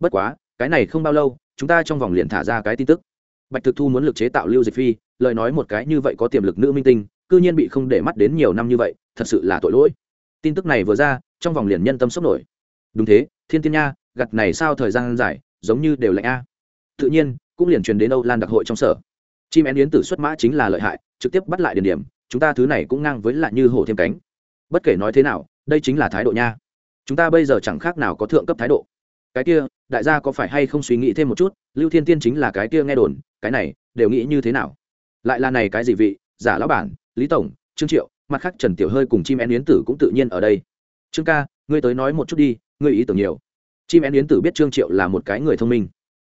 Bất quá, cái này không bao lâu, chúng ta trong vòng liền thả ra cái tin tức. Bạch thực thu muốn lực chế tạo lưu dịch phi, lời nói một cái như vậy có tiềm lực nữ minh tinh, cư nhiên bị không để mắt đến nhiều năm như vậy, thật sự là tội lỗi. Tin tức này vừa ra, trong vòng liền nhân tâm sốc nổi. Đúng thế, thiên tiên nha, gặt này sao thời gian dài, giống như đều lạnh a. Tự nhiên cũng liền truyền đến âu lan đặc hội trong sở. Chim én yến tử xuất mã chính là lợi hại, trực tiếp bắt lại điển điểm, chúng ta thứ này cũng ngang với lại như hổ thêm cánh. Bất kể nói thế nào, đây chính là thái độ nha. Chúng ta bây giờ chẳng khác nào có thượng cấp thái độ. Cái kia, đại gia có phải hay không suy nghĩ thêm một chút, lưu thiên tiên chính là cái kia nghe đồn, cái này, đều nghĩ như thế nào? Lại là này cái gì vị, giả lão bản, lý tổng, trương triệu, mặt khác trần tiểu hơi cùng chim én yến tử cũng tự nhiên ở đây. Trương ca, ngươi tới nói một chút đi, ngươi ý tưởng nhiều. Chim én yến tử biết trương triệu là một cái người thông minh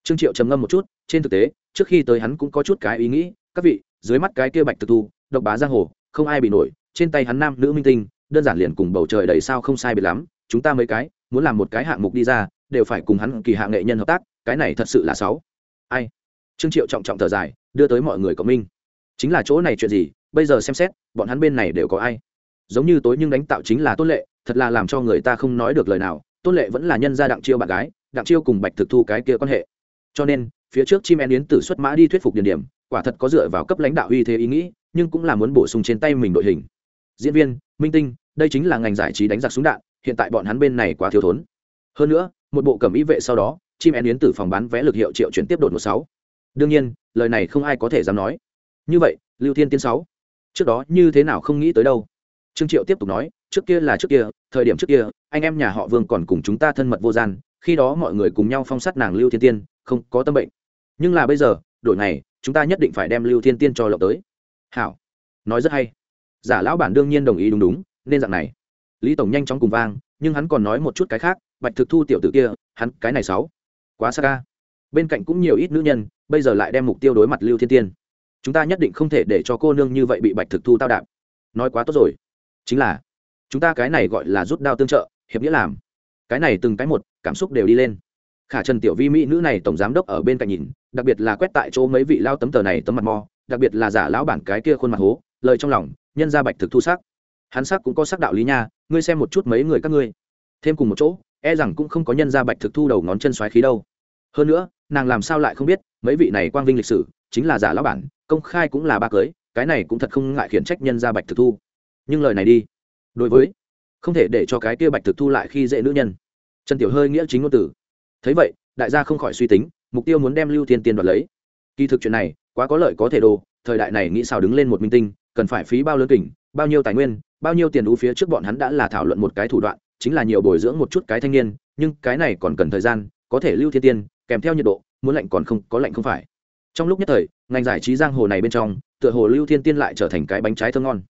trương triệu trầm ngâm một chút, trên thực tế, trước khi tới hắn cũng có chút cái ý nghĩ, các vị, dưới mắt cái kia bạch thực thu, độc bá giang hồ, không ai bị nổi, trên tay hắn nam nữ minh tinh, đơn giản liền cùng bầu trời đầy sao không sai biệt lắm, chúng ta mấy cái, muốn làm một cái hạng mục đi ra, đều phải cùng hắn kỳ hạ nghệ nhân hợp tác, cái này thật sự là sáu ai? Trương triệu trọng trọng thở dài, đưa tới mọi người cộng minh chính là chỗ này chuyện gì, bây giờ xem xét, bọn hắn bên này đều có ai? Giống như tối nhưng đánh tạo chính là tôn lệ, thật là làm cho người ta không nói được lời nào, tôn lệ vẫn là nhân gia đặng chiêu bạn gái, đặng chiêu cùng bạch thực thu cái kia quan hệ cho nên, phía trước chim én yến tử xuất mã đi thuyết phục điển điểm, quả thật có dựa vào cấp lãnh đạo uy thế ý nghĩ, nhưng cũng là muốn bổ sung trên tay mình đội hình. Diễn viên, minh tinh, đây chính là ngành giải trí đánh giặc súng đạn, hiện tại bọn hắn bên này quá thiếu thốn. Hơn nữa, một bộ cẩm ý vệ sau đó, chim én yến tử phòng bán vé lực hiệu triệu chuyển tiếp đột một sáu. Đương nhiên, lời này không ai có thể dám nói. Như vậy, lưu thiên tiên sáu. Trước đó như thế nào không nghĩ tới đâu. Trương triệu tiếp tục nói, trước kia là trước kia, thời điểm trước kia, anh em nhà họ vương còn cùng chúng ta thân mật vô gian, khi đó mọi người cùng nhau phong sát nàng lưu thiên tiên không có tâm bệnh. Nhưng là bây giờ, đổi này chúng ta nhất định phải đem lưu thiên tiên cho lộng tới. Hảo. Nói rất hay. Giả lão bản đương nhiên đồng ý đúng đúng, nên dạng này. Lý tổng nhanh chóng cùng vang, nhưng hắn còn nói một chút cái khác, bạch thực thu tiểu t ử kia, hắn cái này sáu. Quá xa ca. Bên cạnh cũng nhiều ít nữ nhân, bây giờ lại đem mục tiêu đối mặt lưu thiên tiên. Chúng ta nhất định không thể để cho cô nương như vậy bị bạch thực thu tao đạp. Nói quá tốt rồi. Chính là, chúng ta cái này gọi là rút đao tương trợ, hiệp nghĩa làm. Cái này từng cái một, cảm xúc đều đi lên khả trần tiểu vi mỹ nữ này tổng giám đốc ở bên cạnh nhìn, đặc biệt là quét tại chỗ mấy vị lao tấm tờ này tấm mặt mò đặc biệt là giả lão bản cái kia khuôn mặt hố, lời trong lòng, nhân ra bạch thực thu sắc. Hắn sắc cũng có sắc đạo lý nha, ngươi xem một chút mấy người các ngươi. Thêm cùng một chỗ e rằng cũng không có nhân ra bạch thực thu đầu ngón chân xoáy khí đâu. Hơn nữa, nàng làm sao lại không biết, mấy vị này quang vinh lịch sử, chính là giả lão bản, công khai cũng là ba cưới, cái này cũng thật không ngại khiển trách nhân ra bạch thực thu. Nhưng lời này đi. Đối với, không thể để cho cái kia bạch thực thu lại khi dễ nữ nhân. Trần tiểu hơi nghĩa chính ngôn tử thấy vậy, đại gia không khỏi suy tính, mục tiêu muốn đem lưu thiên tiên đoạt lấy. Kỳ thực chuyện này, quá có lợi có thể đồ, thời đại này nghĩ sao đứng lên một minh tinh, cần phải phí bao lớn kỉnh, bao nhiêu tài nguyên, bao nhiêu tiền ưu phía trước bọn hắn đã là thảo luận một cái thủ đoạn, chính là nhiều bồi dưỡng một chút cái thanh niên, nhưng cái này còn cần thời gian, có thể lưu thiên tiên, kèm theo nhiệt độ, muốn lạnh còn không, có lạnh không phải. Trong lúc nhất thời, ngành giải trí giang hồ này bên trong, tựa hồ lưu thiên tiên lại trở thành cái bánh trái thơ ngon.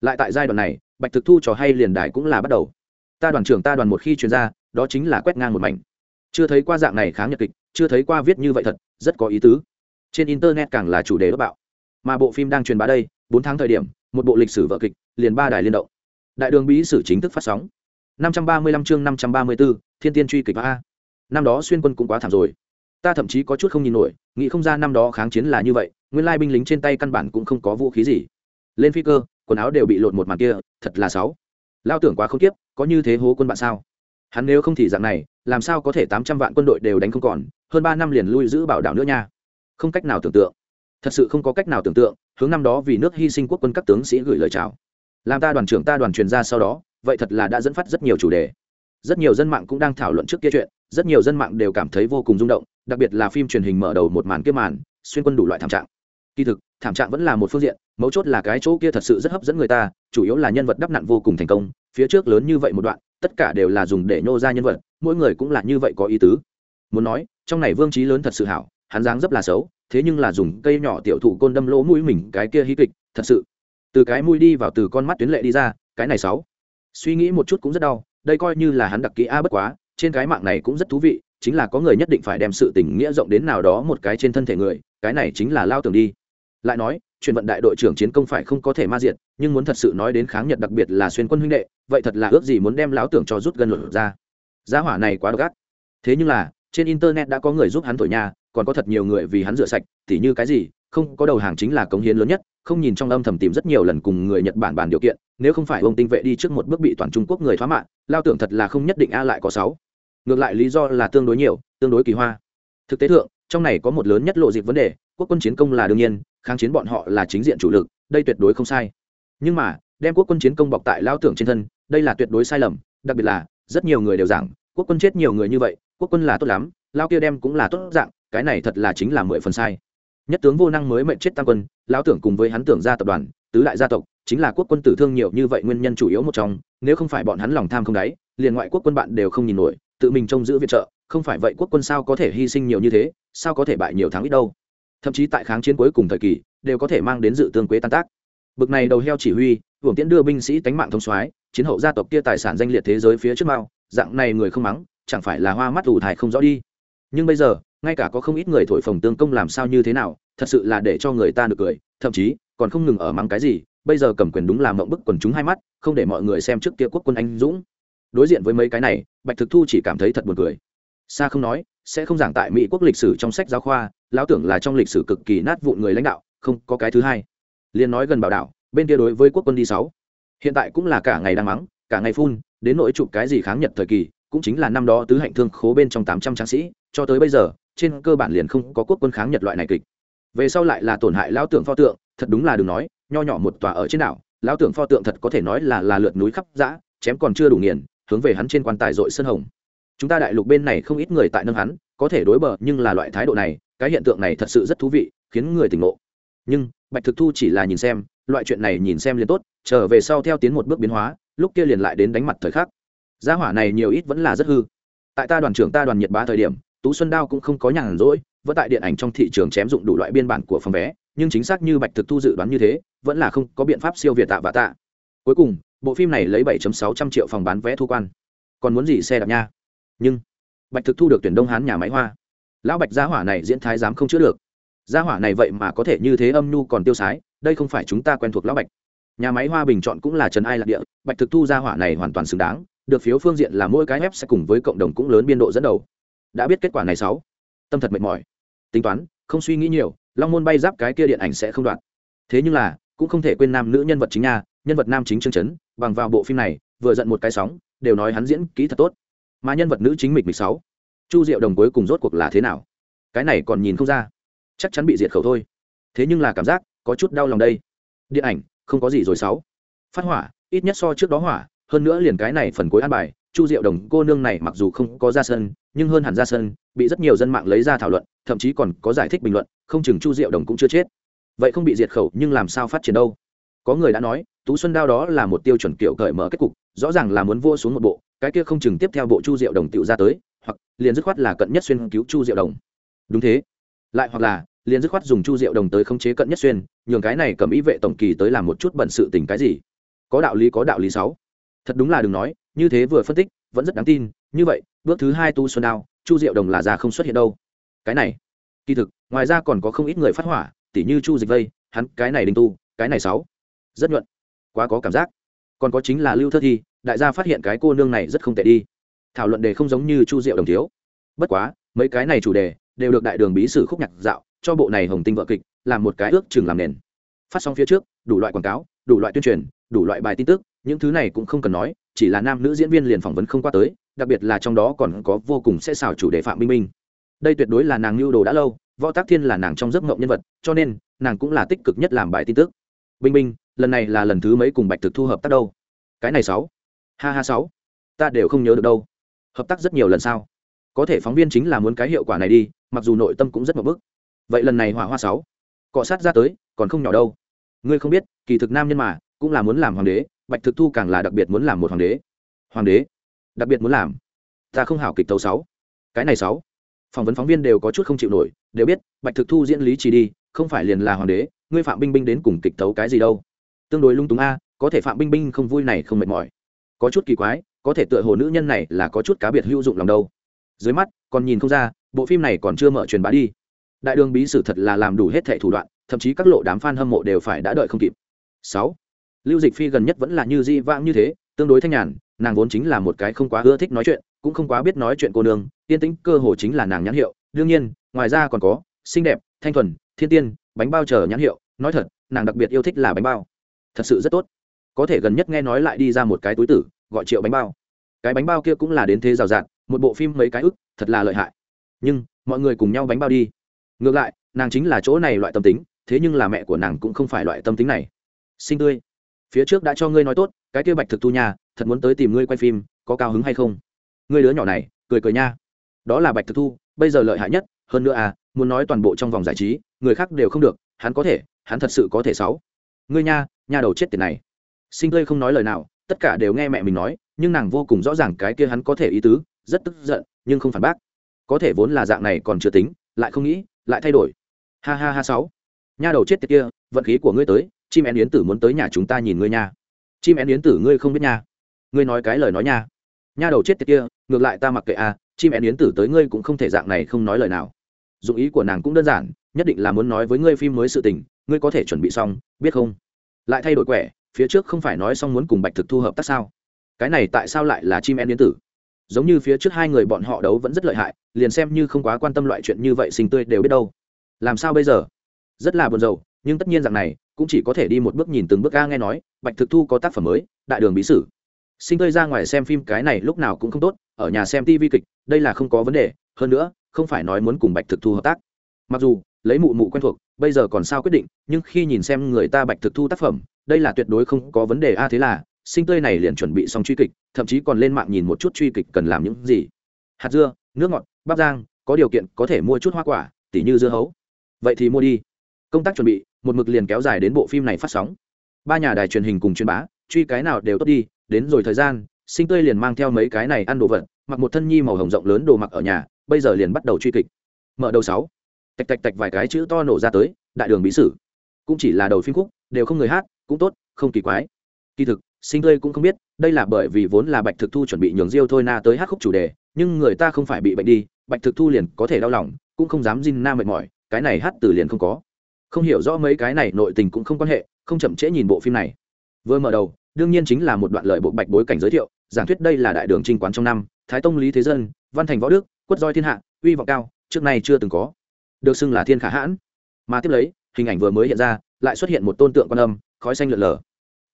Lại tại giai đoạn này, bạch thực thu trò hay liền đài cũng là bắt đầu. Ta đoàn trưởng, ta đoàn một khi chuyên ra, đó chính là quét ngang một mảnh chưa thấy qua dạng này kháng nhật kịch chưa thấy qua viết như vậy thật rất có ý tứ. Trên internet càng là chủ đề bất bạo. Mà bộ phim đang truyền bá đây bốn tháng thời điểm một bộ lịch sử vợ kịch liền ba đài liên động. Đại đường bí sử chính thức phát sóng. năm trăm ba mươi lăm chương năm trăm ba mươi 534, thiên tiên truy kịch a năm đó xuyên quân cũng quá thảm rồi. Ta thậm chí có chút không nhìn nổi nghĩ không ra năm đó kháng chiến là như vậy nguyên lai binh lính trên tay căn bản cũng không có vũ khí gì. Lên phi cơ quần áo đều bị lột một màn kia thật là sáu lao tưởng quá không tiếp có như thế hố quân bạn sao? Hắn nếu không thì dạng này làm sao có thể tám trăm vạn quân đội đều đánh không còn, hơn ba năm liền lui giữ bảo đảo nữa nha. Không cách nào tưởng tượng. Thật sự không có cách nào tưởng tượng, hướng năm đó vì nước hy sinh quốc quân các tướng sĩ gửi lời chào. Làm ta đoàn trưởng ta đoàn truyền ra sau đó, vậy thật là đã dẫn phát rất nhiều chủ đề. Rất nhiều dân mạng cũng đang thảo luận trước kia chuyện, rất nhiều dân mạng đều cảm thấy vô cùng rung động, đặc biệt là phim truyền hình mở đầu một màn kia màn, xuyên quân đủ loại thảm trạng. Kỳ thực, thảm trạng vẫn là một phương diện, mấu chốt là cái chỗ kia thật sự rất hấp dẫn người ta, chủ yếu là nhân vật đắp nặn vô cùng thành công, phía trước lớn như vậy một đoạn, tất cả đều là dùng để nhô ra nhân vật mỗi người cũng là như vậy có ý tứ. Muốn nói, trong này vương trí lớn thật sự hảo, hắn dáng rất là xấu, thế nhưng là dùng cây nhỏ tiểu thụ côn đâm lỗ mũi mình, cái kia hí kịch, thật sự. Từ cái mũi đi vào từ con mắt tuyến lệ đi ra, cái này xấu. Suy nghĩ một chút cũng rất đau, đây coi như là hắn đặc kỹ a bất quá, trên cái mạng này cũng rất thú vị, chính là có người nhất định phải đem sự tình nghĩa rộng đến nào đó một cái trên thân thể người, cái này chính là lao tưởng đi. Lại nói truyền vận đại đội trưởng chiến công phải không có thể ma diệt, nhưng muốn thật sự nói đến kháng nhật đặc biệt là xuyên quân huynh đệ, vậy thật là ước gì muốn đem lão tưởng cho rút gần luận ra giá hỏa này quá độc ác. Thế nhưng là, trên internet đã có người giúp hắn thổi nhà còn có thật nhiều người vì hắn rửa sạch, tỉ như cái gì, không, có đầu hàng chính là cống hiến lớn nhất, không nhìn trong âm thầm tìm rất nhiều lần cùng người nhật bản bàn điều kiện, nếu không phải ông tinh vệ đi trước một bước bị toàn trung quốc người thoá mạng, lao tưởng thật là không nhất định a lại có sáu. Ngược lại lý do là tương đối nhiều, tương đối kỳ hoa. Thực tế thượng, trong này có một lớn nhất lộ dịp vấn đề, quốc quân chiến công là đương nhiên, kháng chiến bọn họ là chính diện chủ lực, đây tuyệt đối không sai. Nhưng mà, đem quốc quân chiến công bọc tại lao tưởng trên thân, đây là tuyệt đối sai lầm, đặc biệt là, rất nhiều người đều rằng quốc quân chết nhiều người như vậy, quốc quân là tốt lắm, lao kia đem cũng là tốt dạng, cái này thật là chính là mười phần sai. Nhất tướng vô năng mới mệnh chết tam quân lao tưởng cùng với hắn tưởng ra tập đoàn, tứ đại gia tộc, chính là quốc quân tử thương nhiều như vậy nguyên nhân chủ yếu một trong, nếu không phải bọn hắn lòng tham không đáy, liền ngoại quốc quân bạn đều không nhìn nổi, tự mình trông giữ viện trợ, không phải vậy quốc quân sao có thể hy sinh nhiều như thế, sao có thể bại nhiều tháng ít đâu. Thậm chí tại kháng chiến cuối cùng thời kỳ, đều có thể mang đến dự tương quế tan tác. Bực này đầu heo chỉ huy, hưởng tiễn đưa binh sĩ tánh mạng thông soái, chiến hậu gia tộc kia tài sản danh liệt thế giới phía trước mao dạng này người không mắng, chẳng phải là hoa mắt ủ thải không rõ đi. Nhưng bây giờ, ngay cả có không ít người thổi phồng tương công làm sao như thế nào, thật sự là để cho người ta được cười, thậm chí, còn không ngừng ở mắng cái gì, bây giờ cầm quyền đúng là mộng bức quần chúng hai mắt, không để mọi người xem trước kia quốc quân anh dũng. Đối diện với mấy cái này, bạch thực thu chỉ cảm thấy thật buồn cười. Xa không nói, sẽ không giảng tại mỹ quốc lịch sử trong sách giáo khoa, lão tưởng là trong lịch sử cực kỳ nát vụn người lãnh đạo, không có cái thứ hai. Liền nói gần bảo đảo, bên kia đối với quốc quân đi sáu. Hiện tại cũng là cả ngày đang mắng, cả ngày phun đến nỗi chụp cái gì kháng nhật thời kỳ, cũng chính là năm đó tứ hạnh thương khố bên trong tám trăm tráng sĩ, cho tới bây giờ, trên cơ bản liền không có quốc quân kháng nhật loại này kịch. Về sau lại là tổn hại lão tưởng pho tượng, thật đúng là đừng nói, nho nhỏ một tòa ở trên đảo, lão tưởng pho tượng thật có thể nói là là lượt núi khắp dã, chém còn chưa đủ nghiền, hướng về hắn trên quan tài dội sân hồng. Chúng ta đại lục bên này không ít người tại nâng hắn, có thể đối bờ, nhưng là loại thái độ này, cái hiện tượng này thật sự rất thú vị, khiến người tỉnh ngộ. Nhưng, bạch thực thu chỉ là nhìn xem, loại chuyện này nhìn xem liền tốt, trở về sau theo tiến một bước biến hóa lúc kia liền lại đến đánh mặt thời khắc. Gia hỏa này nhiều ít vẫn là rất hư. Tại ta đoàn trưởng ta đoàn nhiệt bá thời điểm, tú xuân đao cũng không có nhàn rỗi, vẫn tại điện ảnh trong thị trường chém dụng đủ loại biên bản của phòng vé, nhưng chính xác như bạch thực thu dự đoán như thế, vẫn là không có biện pháp siêu việt tạ và tạ. Cuối cùng, bộ phim này lấy 7.600 triệu phòng bán vé thu quan. Còn muốn gì xe đạp nha? Nhưng, bạch thực thu được tuyển đông hán nhà máy hoa. Lão bạch gia hỏa này diễn thái dám không chữa được. Gia hỏa này vậy mà có thể như thế âm nhu còn tiêu sái, đây không phải chúng ta quen thuộc lão bạch nhà máy hoa bình chọn cũng là trần ai lạc địa, bạch thực thu ra hỏa này hoàn toàn xứng đáng, được phiếu phương diện là mỗi cái ép sẽ cùng với cộng đồng cũng lớn biên độ dẫn đầu. Đã biết kết quả này sáu, tâm thật mệt mỏi. Tính toán, không suy nghĩ nhiều, long môn bay giáp cái kia điện ảnh sẽ không đoạn. Thế nhưng là, cũng không thể quên nam nữ nhân vật chính nha nhân vật nam chính chương chấn, bằng vào bộ phim này, vừa giận một cái sóng, đều nói hắn diễn kỹ thật tốt. Mà nhân vật nữ chính mịch mịch sáu, chu diệu đồng cuối cùng rốt cuộc là thế nào? Cái này còn nhìn không ra. Chắc chắn bị diệt khẩu thôi. Thế nhưng là cảm giác, có chút đau lòng đây. Điện ảnh không có gì rồi sáu. Phát hỏa, ít nhất so trước đó hỏa, hơn nữa liền cái này phần cuối an bài, chu diệu đồng cô nương này mặc dù không có ra sân, nhưng hơn hẳn ra sân, bị rất nhiều dân mạng lấy ra thảo luận, thậm chí còn có giải thích bình luận, không chừng chu diệu đồng cũng chưa chết. Vậy không bị diệt khẩu, nhưng làm sao phát triển đâu? Có người đã nói, tú xuân đao đó là một tiêu chuẩn kiểu cởi mở kết cục, rõ ràng là muốn vua xuống một bộ, cái kia không chừng tiếp theo bộ chu diệu đồng tựu ra tới, hoặc liền dứt khoát là cận nhất xuyên cứu chu diệu đồng. Đúng thế. Lại hoặc là liền dứt khoát dùng chu diệu đồng tới khống chế cận nhất xuyên, nhường cái này cầm ý vệ tổng kỳ tới làm một chút bận sự tình cái gì. Có đạo lý, có đạo lý sáu. Thật đúng là đừng nói, như thế vừa phân tích, vẫn rất đáng tin. Như vậy, bước thứ hai tu xuân đao, chu diệu đồng là già không xuất hiện đâu. Cái này, kỳ thực, ngoài ra còn có không ít người phát hỏa, tỉ như chu dịch vây, hắn, cái này đình tu, cái này sáu. Rất nhuận. Quá có cảm giác. Còn có chính là lưu thơ thi, đại gia phát hiện cái cô nương này rất không tệ đi. Thảo luận đề không giống như chu diệu đồng thiếu. Bất quá, mấy cái này chủ đề đều được đại đường bí sử khúc nhạc dạo cho bộ này hồng tinh vợ kịch làm một cái ước chừng làm nền. Phát sóng phía trước, đủ loại quảng cáo, đủ loại tuyên truyền, đủ loại bài tin tức, những thứ này cũng không cần nói, chỉ là nam nữ diễn viên liền phỏng vấn không qua tới, đặc biệt là trong đó còn có vô cùng sẽ xào chủ đề phạm minh minh đây tuyệt đối là nàng lưu đồ đã lâu, võ tác thiên là nàng trong giấc mộng nhân vật, cho nên nàng cũng là tích cực nhất làm bài tin tức. Minh Minh lần này là lần thứ mấy cùng bạch thực thu hợp tác đâu? Cái này sáu. Ha ha sáu. Ta đều không nhớ được đâu. Hợp tác rất nhiều lần sao? Có thể phóng viên chính là muốn cái hiệu quả này đi, mặc dù nội tâm cũng rất một bức vậy lần này hỏa hoa sáu, cọ sát ra tới, còn không nhỏ đâu. Ngươi không biết, kỳ thực nam nhân mà, cũng là muốn làm hoàng đế, bạch thực thu càng là đặc biệt muốn làm một hoàng đế. Hoàng đế? Đặc biệt muốn làm? Ta không hảo kịch tấu sáu. Cái này sáu. Phỏng vấn phóng viên đều có chút không chịu nổi, đều biết, bạch thực thu diễn lý chỉ đi, không phải liền là hoàng đế, ngươi phạm binh binh đến cùng kịch tấu cái gì đâu. Tương đối lung túng a, có thể phạm binh binh không vui này không mệt mỏi. Có chút kỳ quái, có thể tựa hồ nữ nhân này là có chút cá biệt hữu dụng lòng đâu. Dưới mắt, còn nhìn không ra, bộ phim này còn chưa mở truyền bá đi đại đường bí sử thật là làm đủ hết thệ thủ đoạn, thậm chí các lộ đám f a n hâm mộ đều phải đã đợi không kịp. Sáu, lưu dịch phi gần nhất vẫn là như di vãng như thế, tương đối thanh nhàn, nàng vốn chính là một cái không quá ưa thích nói chuyện, cũng không quá biết nói chuyện cô nương tiên tĩnh cơ hồ chính là nàng nhãn hiệu, đương nhiên, ngoài ra còn có, xinh đẹp, thanh thuần, thiên tiên, bánh bao chờ nhãn hiệu, nói thật, nàng đặc biệt yêu thích là bánh bao. Thật sự rất tốt. Có thể gần nhất nghe nói lại đi ra một cái túi tử, gọi triệu bánh bao. Cái bánh bao kia cũng là đến thế rào rạt một bộ phim mấy cái ức, thật là lợi hại. Nhưng, mọi người cùng nhau bánh bao đi ngược lại, nàng chính là chỗ này loại tâm tính, thế nhưng là mẹ của nàng cũng không phải loại tâm tính này. Sinh tươi phía trước đã cho ngươi nói tốt, cái kia bạch thực thu nhà thật muốn tới tìm ngươi quay phim, có cao hứng hay không? Ngươi đứa nhỏ này, cười cười nha. Đó là bạch thực thu, bây giờ lợi hại nhất, hơn nữa à muốn nói toàn bộ trong vòng giải trí, người khác đều không được, hắn có thể, hắn thật sự có thể sáu. Ngươi nha nha đầu chết tiền này. Sinh tươi không nói lời nào, tất cả đều nghe mẹ mình nói, nhưng nàng vô cùng rõ ràng cái kia hắn có thể ý tứ, rất tức giận, nhưng không phản bác. Có thể vốn là dạng này còn chưa tính lại không nghĩ, lại thay đổi. Ha ha ha sáu. Nha đầu chết tiệt kia, vận khí của ngươi tới, chim én yến tử muốn tới nhà chúng ta nhìn ngươi nha. Chim én yến tử ngươi không biết nha. Ngươi nói cái lời nói nha. Nha đầu chết tiệt kia, ngược lại ta mặc kệ à chim én yến tử tới ngươi cũng không thể dạng này không nói lời nào. Dụng ý của nàng cũng đơn giản, nhất định là muốn nói với ngươi phim mới sự tình, ngươi có thể chuẩn bị xong, biết không? Lại thay đổi quẻ, phía trước không phải nói xong muốn cùng bạch thực thu hợp tác sao? Cái này tại sao lại là chim én yến tử? Giống như phía trước hai người bọn họ đấu vẫn rất lợi hại, liền xem như không quá quan tâm loại chuyện như vậy sinh tươi đều biết đâu. Làm sao bây giờ? Rất là buồn rầu, nhưng tất nhiên rằng này, cũng chỉ có thể đi một bước nhìn từng bước ga nghe nói, bạch thực thu có tác phẩm mới, đại đường bí sử. Sinh tươi ra ngoài xem phim cái này lúc nào cũng không tốt, ở nhà xem tv kịch, đây là không có vấn đề, hơn nữa, không phải nói muốn cùng bạch thực thu hợp tác. Mặc dù, lấy mụ mụ quen thuộc, bây giờ còn sao quyết định, nhưng khi nhìn xem người ta bạch thực thu tác phẩm, đây là tuyệt đối không có vấn đề a, thế là sinh tươi này liền chuẩn bị xong truy kịch, thậm chí còn lên mạng nhìn một chút truy kịch cần làm những gì. Hạt dưa, nước ngọt, bắp giang có điều kiện có thể mua chút hoa quả, tỉ như dưa hấu. Vậy thì mua đi. Công tác chuẩn bị, một mực liền kéo dài đến bộ phim này phát sóng. Ba nhà đài truyền hình cùng truyền bá, truy cái nào đều tốt đi, đến rồi thời gian, sinh tươi liền mang theo mấy cái này ăn đồ vật, mặc một thân nhi màu hồng rộng lớn đồ mặc ở nhà, bây giờ liền bắt đầu truy kịch. Mở đầu sáu. Tạch tạch tạch vài cái chữ to nổ ra tới, đại đường bí sử. Cũng chỉ là đầu phim khúc, đều không người hát, cũng tốt, không kỳ quái. Kỳ thực sinh tươi cũng không biết, đây là bởi vì vốn là bạch thực thu chuẩn bị nhường diêu thôi na tới hát khúc chủ đề, nhưng người ta không phải bị bệnh đi, bạch thực thu liền có thể đau lòng, cũng không dám dinh na mệt mỏi, cái này hát từ liền không có. Không hiểu rõ mấy cái này nội tình cũng không quan hệ, không chậm trễ nhìn bộ phim này. Vừa mở đầu, đương nhiên chính là một đoạn lời bộ bạch bối cảnh giới thiệu, giảng thuyết đây là đại đường trinh quán trong năm, thái tông lý thế dân, văn thành võ đức, quất roi thiên hạ, uy vọng cao, trước nay chưa từng có. Được xưng là thiên khả hãn. Mà tiếp lấy, hình ảnh vừa mới hiện ra, lại xuất hiện một tôn tượng quan âm, khói xanh lượn lờ.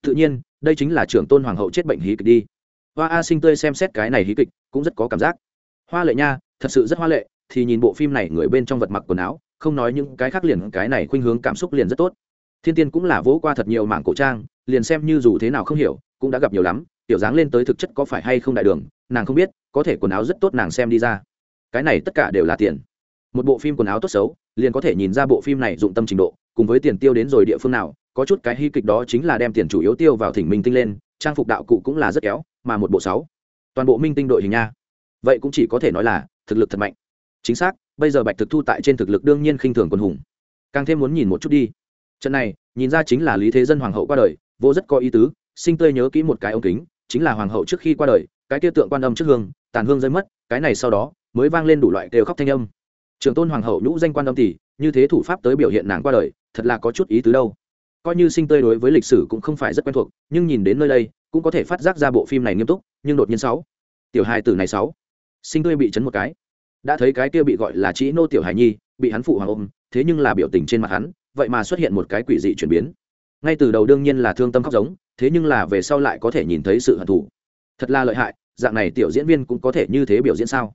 Tự nhiên đây chính là trưởng tôn hoàng hậu chết bệnh hí kịch đi. Hoa a sinh tươi xem xét cái này hí kịch, cũng rất có cảm giác. Hoa lệ nha, thật sự rất hoa lệ, thì nhìn bộ phim này người bên trong vật mặc quần áo, không nói những cái khác liền, cái này khuynh hướng cảm xúc liền rất tốt. Thiên tiên cũng là vỗ qua thật nhiều mảng cổ trang, liền xem như dù thế nào không hiểu, cũng đã gặp nhiều lắm, tiểu dáng lên tới thực chất có phải hay không đại đường, nàng không biết, có thể quần áo rất tốt nàng xem đi ra. Cái này tất cả đều là tiền. Một bộ phim quần áo tốt xấu, liền có thể nhìn ra bộ phim này dụng tâm trình độ, cùng với tiền tiêu đến rồi địa phương nào có chút cái hy kịch đó chính là đem tiền chủ yếu tiêu vào thỉnh minh tinh lên, trang phục đạo cụ cũng là rất kéo, mà một bộ sáu. Toàn bộ minh tinh đội hình nha. Vậy cũng chỉ có thể nói là thực lực thật mạnh. Chính xác, bây giờ bạch thực thu tại trên thực lực đương nhiên khinh thường quân hùng. Càng thêm muốn nhìn một chút đi. Trận này, nhìn ra chính là lý thế dân hoàng hậu qua đời, vô rất có ý tứ sinh tươi nhớ kỹ một cái ống kính, chính là hoàng hậu trước khi qua đời, cái tiêu tượng quan âm trước hương, tàn hương rơi mất, cái này sau đó, mới vang lên đủ loại kêu khóc thanh âm. Trường tôn hoàng hậu nhũ danh quan âm tỷ như thế thủ pháp tới biểu hiện nàng qua đời, thật là có chút ý tứ đâu coi như sinh tươi đối với lịch sử cũng không phải rất quen thuộc, nhưng nhìn đến nơi đây, cũng có thể phát giác ra bộ phim này nghiêm túc, nhưng đột nhiên sáu, tiểu hài tử này sáu, sinh tươi bị chấn một cái. Đã thấy cái kia bị gọi là chỉ nô tiểu hài nhi, bị hắn phụ hoàng ôm, thế nhưng là biểu tình trên mặt hắn, vậy mà xuất hiện một cái quỷ dị chuyển biến. Ngay từ đầu đương nhiên là thương tâm khóc giống, thế nhưng là về sau lại có thể nhìn thấy sự hận thù. Thật là lợi hại, dạng này tiểu diễn viên cũng có thể như thế biểu diễn sao?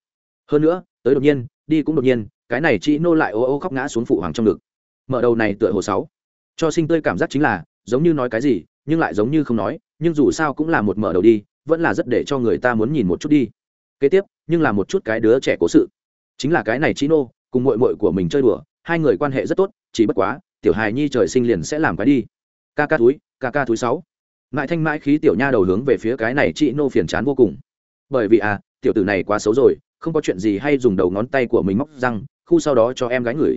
Hơn nữa, tới đột nhiên, đi cũng đột nhiên, cái này chị nô lại ô ô khóc ngã xuống phụ hoàng trong ngực. Mở đầu này tựa hồ sáu cho sinh tươi cảm giác chính là, giống như nói cái gì, nhưng lại giống như không nói, nhưng dù sao cũng là một mở đầu đi, vẫn là rất để cho người ta muốn nhìn một chút đi. Kế tiếp, nhưng là một chút cái đứa trẻ cố sự. Chính là cái này chị nô cùng mội mội của mình chơi đùa, hai người quan hệ rất tốt, chỉ bất quá, tiểu hài nhi trời sinh liền sẽ làm cái đi. Ca ca túi, ca ca túi sáu. Mãi thanh mãi khí tiểu nha đầu hướng về phía cái này chị nô phiền chán vô cùng. Bởi vì à tiểu tử này quá xấu rồi, không có chuyện gì hay dùng đầu ngón tay của mình móc răng, khu sau đó cho em gái ngửi.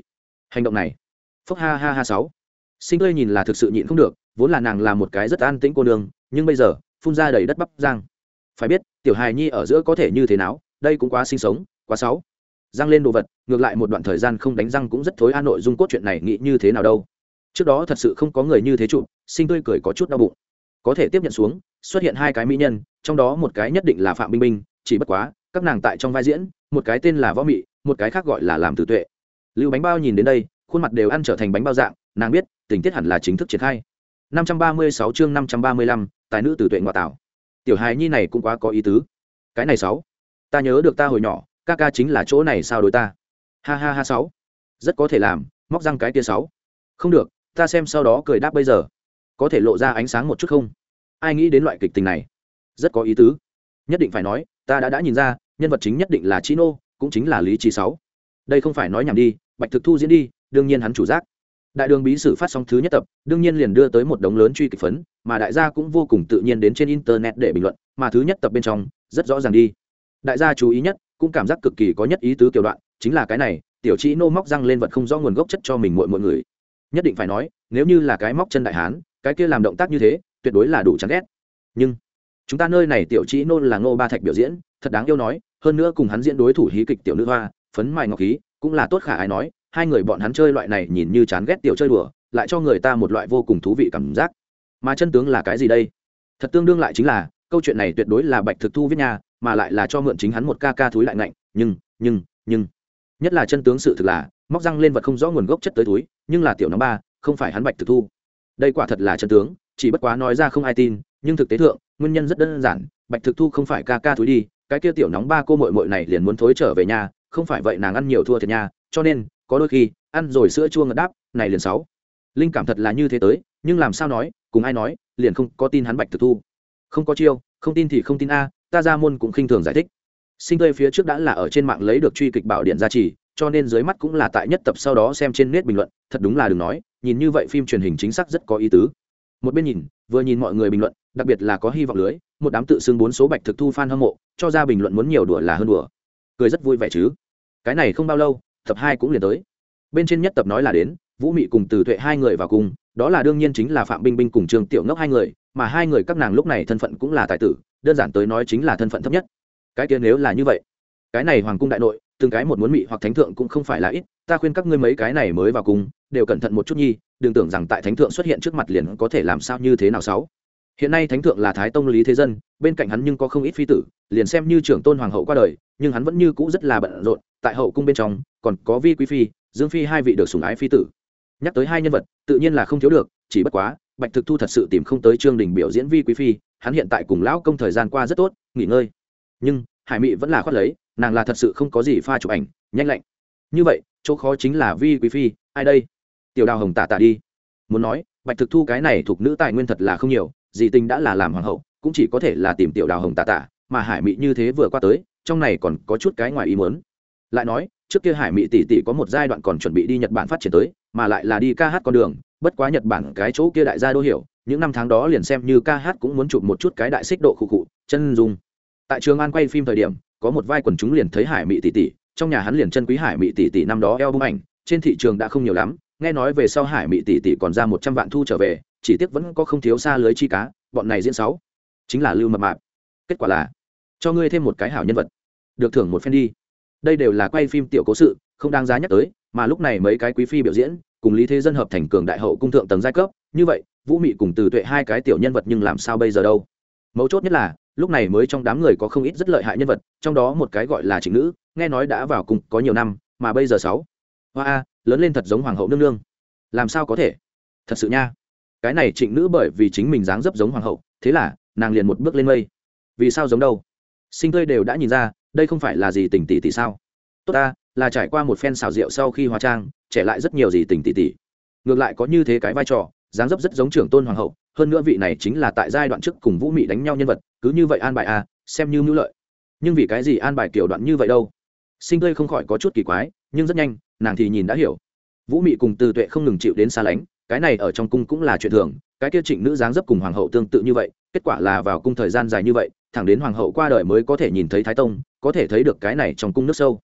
Hành động này. Phúc ha ha ha sáu sinh tươi nhìn là thực sự nhịn không được vốn là nàng là một cái rất an tĩnh cô nương nhưng bây giờ phun ra đầy đất bắp giang phải biết tiểu hài nhi ở giữa có thể như thế nào đây cũng quá sinh sống quá sáu răng lên đồ vật ngược lại một đoạn thời gian không đánh răng cũng rất thối a nội dung cốt chuyện này nghĩ như thế nào đâu. Trước đó thật sự không có người như thế trụ sinh tươi cười có chút đau bụng. Có thể tiếp nhận xuống xuất hiện hai cái mỹ nhân trong đó một cái nhất định là phạm minh minh, chỉ bất quá các nàng tại trong vai diễn một cái tên là võ mị một cái khác gọi là làm tử tuệ. Lưu bánh bao nhìn đến đây khuôn mặt đều ăn trở thành bánh bao dạng nàng biết tình tiết hẳn là chính thức triển khai. 536 chương 535, tài nữ tử tuệ ngoại tảo tiểu hài nhi này cũng quá có ý tứ. Cái này sáu. Ta nhớ được ta hồi nhỏ ca ca chính là chỗ này sao đối ta? Ha ha ha sáu. Rất có thể làm móc răng cái tia sáu. Không được ta xem sau đó cười đáp bây giờ. Có thể lộ ra ánh sáng một chút không? Ai nghĩ đến loại kịch tình này? Rất có ý tứ. Nhất định phải nói ta đã đã nhìn ra nhân vật chính nhất định là chino cũng chính là lý trí sáu. Đây không phải nói nhảm đi bạch thực thu diễn đi đương nhiên hắn chủ giác đại đường bí sử phát sóng thứ nhất tập, đương nhiên liền đưa tới một đống lớn truy kịch phấn, mà đại gia cũng vô cùng tự nhiên đến trên internet để bình luận, mà thứ nhất tập bên trong, rất rõ ràng đi. Đại gia chú ý nhất, cũng cảm giác cực kỳ có nhất ý tứ kiểu đoạn, chính là cái này, tiểu chỉ nô móc răng lên vật không rõ nguồn gốc chất cho mình mọi mọi người. Nhất định phải nói, nếu như là cái móc chân đại hán, cái kia làm động tác như thế, tuyệt đối là đủ chán ghét. Nhưng, chúng ta nơi này tiểu chỉ nô là ngô ba thạch biểu diễn, thật đáng yêu nói, hơn nữa cùng hắn diễn đối thủ hí kịch tiểu nữ hoa, phấn mài ngọc khí, cũng là tốt khả ai nói hai người bọn hắn chơi loại này nhìn như chán ghét tiểu chơi đùa, lại cho người ta một loại vô cùng thú vị cảm giác. Mà chân tướng là cái gì đây? Thật tương đương lại chính là, câu chuyện này tuyệt đối là bạch thực thu viết nhà mà lại là cho mượn chính hắn một ca ca thúi lại ngạnh, nhưng nhưng nhưng. Nhất là chân tướng sự thực là, móc răng lên vật không rõ nguồn gốc chất tới túi nhưng là tiểu nóng ba, không phải hắn bạch thực thu. Đây quả thật là chân tướng, chỉ bất quá nói ra không ai tin, nhưng thực tế thượng, nguyên nhân rất đơn giản, bạch thực thu không phải ca ca thúi đi, cái kia tiểu nóng ba cô mội mội này liền muốn thối trở về nhà, không phải vậy nàng ăn nhiều thua thiệt nha, cho nên có đôi khi, ăn rồi sữa chua ngật đáp, này liền sáu. Linh cảm thật là như thế tới, nhưng làm sao nói, cùng ai nói, liền không có tin hắn bạch thực thu. Không có chiêu, không tin thì không tin a, ta ra môn cũng khinh thường giải thích. Sinh tươi phía trước đã là ở trên mạng lấy được truy kịch bảo điện gia trì, cho nên dưới mắt cũng là tại nhất tập sau đó xem trên nét bình luận, thật đúng là đừng nói, nhìn như vậy phim truyền hình chính xác rất có ý tứ. Một bên nhìn, vừa nhìn mọi người bình luận, đặc biệt là có hy vọng lưới, một đám tự xưng bốn số bạch thực thu f a n hâm mộ, cho ra bình luận muốn nhiều đùa là hơn đùa. Cười rất vui vẻ chứ. Cái này không bao lâu tập hai cũng liền tới. Bên trên nhất tập nói là đến, vũ mị cùng từ tuệ hai người vào cùng, đó là đương nhiên chính là phạm binh binh cùng trường tiểu ngốc hai người, mà hai người các nàng lúc này thân phận cũng là tài tử, đơn giản tới nói chính là thân phận thấp nhất. Cái kia nếu là như vậy, cái này hoàng cung đại nội, từng cái một muốn mị hoặc thánh thượng cũng không phải là ít, ta khuyên các ngươi mấy cái này mới vào cung đều cẩn thận một chút nhi, đừng tưởng rằng tại thánh thượng xuất hiện trước mặt liền có thể làm sao như thế nào sáu hiện nay thánh thượng là thái tông lý thế dân, bên cạnh hắn nhưng có không ít phi tử, liền xem như trưởng tôn hoàng hậu qua đời, nhưng hắn vẫn như cũ rất là bận rộn, tại hậu cung bên trong, còn có vi quý phi, dương phi hai vị được sủng ái phi tử. Nhắc tới hai nhân vật, tự nhiên là không thiếu được, chỉ bất quá, bạch thực thu thật sự tìm không tới trương đình biểu diễn vi quý phi, hắn hiện tại cùng lão công thời gian qua rất tốt, nghỉ ngơi. Nhưng, hải mị vẫn là khoát lấy, nàng là thật sự không có gì pha chụp ảnh, nhanh lạnh. Như vậy, chỗ khó chính là vi quý phi, ai đây? Tiểu đào hồng tả tả đi. Muốn nói, bạch thực thu cái này thuộc nữ tài nguyên thật là không nhiều dì tình đã là làm hoàng hậu, cũng chỉ có thể là tìm tiểu đào hồng tà tả mà hải mị như thế vừa qua tới, trong này còn có chút cái ngoài ý muốn. Lại nói, trước kia hải mị tỷ tỷ có một giai đoạn còn chuẩn bị đi nhật bản phát triển tới, mà lại là đi ca hát con đường, bất quá nhật bản cái chỗ kia đại gia đô hiểu, những năm tháng đó liền xem như ca hát cũng muốn chụp một chút cái đại xích độ khụ khụ, chân dung. Tại trường an quay phim thời điểm, có một vai quần chúng liền thấy hải mị tỷ tỷ, trong nhà hắn liền chân quý hải mị tỷ tỷ năm đó eo bung ảnh, trên thị trường đã không nhiều lắm, nghe nói về sau hải mị tỷ tỷ còn ra một trăm vạn thu trở về chỉ tiếc vẫn có không thiếu xa lưới chi cá, bọn này diễn sáu. Chính là lưu mập mạp. Kết quả là, cho ngươi thêm một cái hảo nhân vật. Được thưởng một phen đi. Đây đều là quay phim tiểu cố sự, không đáng giá nhắc tới, mà lúc này mấy cái quý phi biểu diễn, cùng lý thế dân hợp thành cường đại hậu cung thượng tầng giai cấp, như vậy, vũ mị cùng từ tuệ hai cái tiểu nhân vật nhưng làm sao bây giờ đâu? Mấu chốt nhất là, lúc này mới trong đám người có không ít rất lợi hại nhân vật, trong đó một cái gọi là trịnh nữ, nghe nói đã vào cùng có nhiều năm, mà bây giờ sáu. Hoa a, lớn lên thật giống hoàng hậu nương nương. Làm sao có thể? Thật sự nha cái này trịnh nữ bởi vì chính mình dáng dấp giống hoàng hậu, thế là, nàng liền một bước lên mây. Vì sao giống đâu? Sinh tươi đều đã nhìn ra, đây không phải là gì tình tỷ tỷ sao? Tốt ta, là trải qua một phen xào rượu sau khi hóa trang, trẻ lại rất nhiều gì tình tỷ tỷ. Ngược lại có như thế cái vai trò, dáng dấp rất giống trưởng tôn hoàng hậu, hơn nữa vị này chính là tại giai đoạn trước cùng vũ mị đánh nhau nhân vật, cứ như vậy an bài a xem như mưu lợi. Nhưng vì cái gì an bài kiểu đoạn như vậy đâu? Sinh tươi không khỏi có chút kỳ quái, nhưng rất nhanh, nàng thì nhìn đã hiểu. Vũ mị cùng từ tuệ không ngừng chịu đến xa lánh cái này ở trong cung cũng là chuyện thường, cái kia trịnh nữ dáng dấp cùng hoàng hậu tương tự như vậy, kết quả là vào cung thời gian dài như vậy, thẳng đến hoàng hậu qua đời mới có thể nhìn thấy thái tông, có thể thấy được cái này trong cung nước sâu.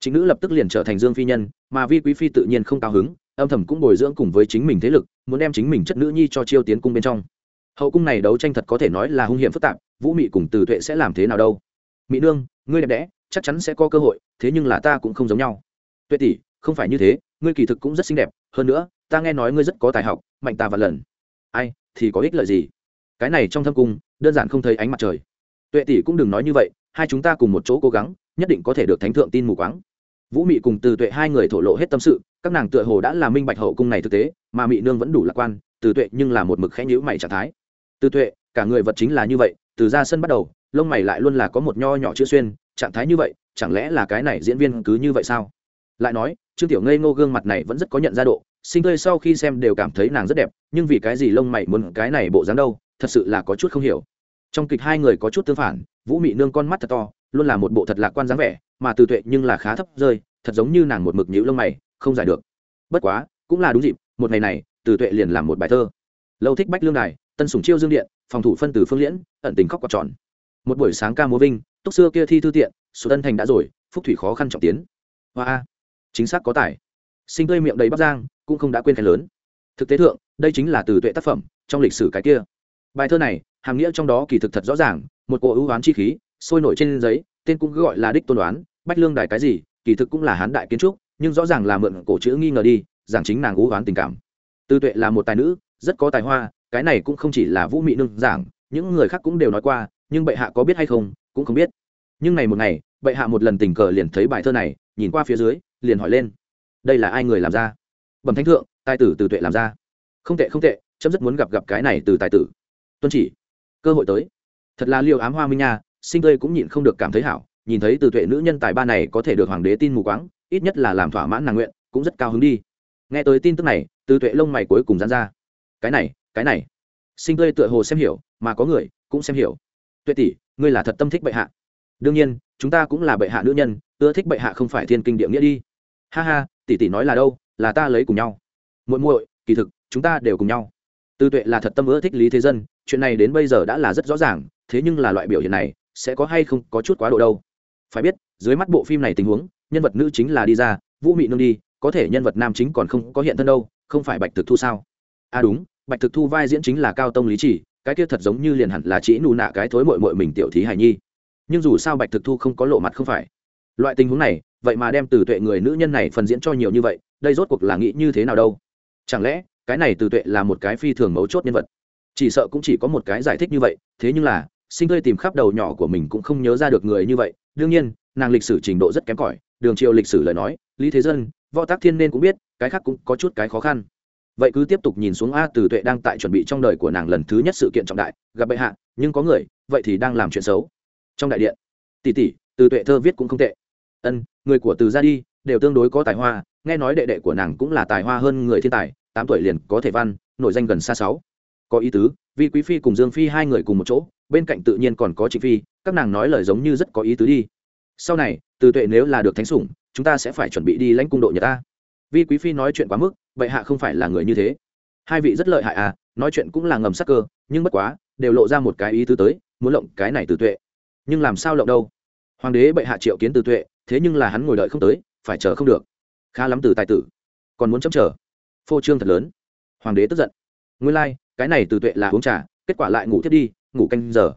Chính nữ lập tức liền trở thành dương phi nhân, mà vi quý phi tự nhiên không cao hứng, âm thầm cũng bồi dưỡng cùng với chính mình thế lực, muốn đem chính mình chất nữ nhi cho chiêu tiến cung bên trong. Hậu cung này đấu tranh thật có thể nói là hung hiểm phức tạp, vũ mị cùng từ tuệ sẽ làm thế nào đâu? Mỹ nương, ngươi đẹp đẽ, chắc chắn sẽ có cơ hội, thế nhưng là ta cũng không giống nhau. Tuệ tỷ, không phải như thế, ngươi kỳ thực cũng rất xinh đẹp, hơn nữa ta nghe nói ngươi rất có tài học, mạnh ta và lần. Ai, thì có ích lợi gì? Cái này trong thâm cung, đơn giản không thấy ánh mặt trời. Tuệ tỷ cũng đừng nói như vậy, hai chúng ta cùng một chỗ cố gắng, nhất định có thể được thánh thượng tin mù quáng. Vũ mị cùng từ tuệ hai người thổ lộ hết tâm sự, các nàng tựa hồ đã là minh bạch hậu cung này thực tế, mà mị nương vẫn đủ lạc quan, từ tuệ nhưng là một mực khẽ nhữ mày trạng thái. Từ tuệ, cả người vật chính là như vậy, từ ra sân bắt đầu, lông mày lại luôn là có một nho nhỏ chữ xuyên, trạng thái như vậy, chẳng lẽ là cái này diễn viên cứ như vậy sao? Lại nói, trương tiểu ngây ngô gương mặt này vẫn rất có nhận ra độ sinh tươi sau khi xem đều cảm thấy nàng rất đẹp, nhưng vì cái gì lông mày muốn cái này bộ dáng đâu, thật sự là có chút không hiểu. Trong kịch hai người có chút tương phản, vũ mị nương con mắt thật to, luôn là một bộ thật lạc quan dáng vẻ, mà từ tuệ nhưng là khá thấp rơi, thật giống như nàng một mực nhũ lông mày, không giải được. Bất quá, cũng là đúng dịp, một ngày này, từ tuệ liền làm một bài thơ. Lâu thích bách lương đài, tân sủng chiêu dương điện, phòng thủ phân từ phương liễn, ẩn tình khóc quạt tròn. Một buổi sáng ca múa vinh, túc xưa kia thi thư tiện số tân thành đã rồi, phúc thủy khó khăn trọng tiến. Hoa, chính xác có tài. Sinh tươi miệng đầy bắc giang cũng không đã quên khen lớn. Thực tế thượng, đây chính là từ tuệ tác phẩm, trong lịch sử cái kia. Bài thơ này, hàm nghĩa trong đó kỳ thực thật rõ ràng, một cỗ ưu oán chi khí, sôi nổi trên giấy, tên cũng gọi là đích tôn đoán, bách lương đài cái gì, kỳ thực cũng là hán đại kiến trúc, nhưng rõ ràng là mượn cổ chữ nghi ngờ đi, giảng chính nàng ưu oán tình cảm. Tư tuệ là một tài nữ, rất có tài hoa, cái này cũng không chỉ là vũ mị nương giảng, những người khác cũng đều nói qua, nhưng bệ hạ có biết hay không, cũng không biết. Nhưng này một ngày, bệ hạ một lần tình cờ liền thấy bài thơ này, nhìn qua phía dưới, liền hỏi lên, đây là ai người làm ra? Bẩm thánh thượng, tài tử từ tuệ làm ra. Không tệ không tệ, chấm rất muốn gặp gặp cái này từ tài tử. Tuân chỉ, cơ hội tới. Thật là liệu ám hoa minh nha, sinh tươi cũng nhịn không được cảm thấy hảo, nhìn thấy từ tuệ nữ nhân tài ba này có thể được hoàng đế tin mù quáng, ít nhất là làm thỏa mãn nàng nguyện, cũng rất cao hứng đi. Nghe tới tin tức này, từ tuệ lông mày cuối cùng dán ra. Cái này cái này. Sinh tươi tựa hồ xem hiểu, mà có người cũng xem hiểu. Tuệ tỷ, ngươi là thật tâm thích bệ hạ. Đương nhiên, chúng ta cũng là bệ hạ nữ nhân, ưa thích bệ hạ không phải thiên kinh địa nghĩa đi. Ha ha, tỷ tỷ nói là đâu? Là ta lấy cùng nhau. Muội muội, kỳ thực, chúng ta đều cùng nhau. Tư tuệ là thật tâm ưa thích lý thế dân, chuyện này đến bây giờ đã là rất rõ ràng, thế nhưng là loại biểu hiện này, sẽ có hay không có chút quá độ đâu. Phải biết, dưới mắt bộ phim này tình huống, nhân vật nữ chính là đi ra, vũ mị nương đi, có thể nhân vật nam chính còn không có hiện thân đâu, không phải bạch thực thu sao? À đúng, bạch thực thu vai diễn chính là cao tông lý chỉ, cái kia thật giống như liền hẳn là chỉ nù nạ cái thối mội mội mình tiểu thí hải nhi. Nhưng dù sao bạch thực thu không có lộ mặt không phải. Loại tình huống này, vậy mà đem từ tuệ người nữ nhân này phần diễn cho nhiều như vậy đây rốt cuộc là nghĩ như thế nào đâu? Chẳng lẽ, cái này từ tuệ là một cái phi thường mấu chốt nhân vật? Chỉ sợ cũng chỉ có một cái giải thích như vậy, thế nhưng là, sinh tươi tìm khắp đầu nhỏ của mình cũng không nhớ ra được người như vậy. Đương nhiên, nàng lịch sử trình độ rất kém cỏi, đường triều lịch sử lời nói, lý thế dân, võ tác thiên nên cũng biết, cái khác cũng có chút cái khó khăn. Vậy cứ tiếp tục nhìn xuống a từ tuệ đang tại chuẩn bị trong đời của nàng lần thứ nhất sự kiện trọng đại, gặp bệ hạ, nhưng có người, vậy thì đang làm chuyện xấu. Trong đại điện, tỷ tỷ, từ tuệ thơ viết cũng không tệ. Ân, người của từ ra đi đều tương đối có tài hoa, nghe nói đệ đệ của nàng cũng là tài hoa hơn người thiên tài, tám tuổi liền có thể văn, nổi danh gần xa sáu. Có ý tứ vì quý phi cùng dương phi hai người cùng một chỗ, bên cạnh tự nhiên còn có chị phi, các nàng nói lời giống như rất có ý tứ đi. Sau này, từ tuệ nếu là được thánh sủng, chúng ta sẽ phải chuẩn bị đi lãnh cung độ nhà ta. Vì quý phi nói chuyện quá mức, vậy hạ không phải là người như thế. Hai vị rất lợi hại à nói chuyện cũng là ngầm sắc cơ, nhưng bất quá, đều lộ ra một cái ý tứ tới, muốn lộng cái này từ tuệ. Nhưng làm sao lộng đâu? Hoàng đế bệ hạ triệu kiến từ tuệ, thế nhưng là hắn ngồi đợi không tới phải chờ không được. Khá lắm từ tài tử. Còn muốn chấm chờ. Phô trương thật lớn. Hoàng đế tức giận. Nguyên lai、like, cái này từ tuệ là uống trà kết quả lại ngủ thiết đi ngủ canh giờ.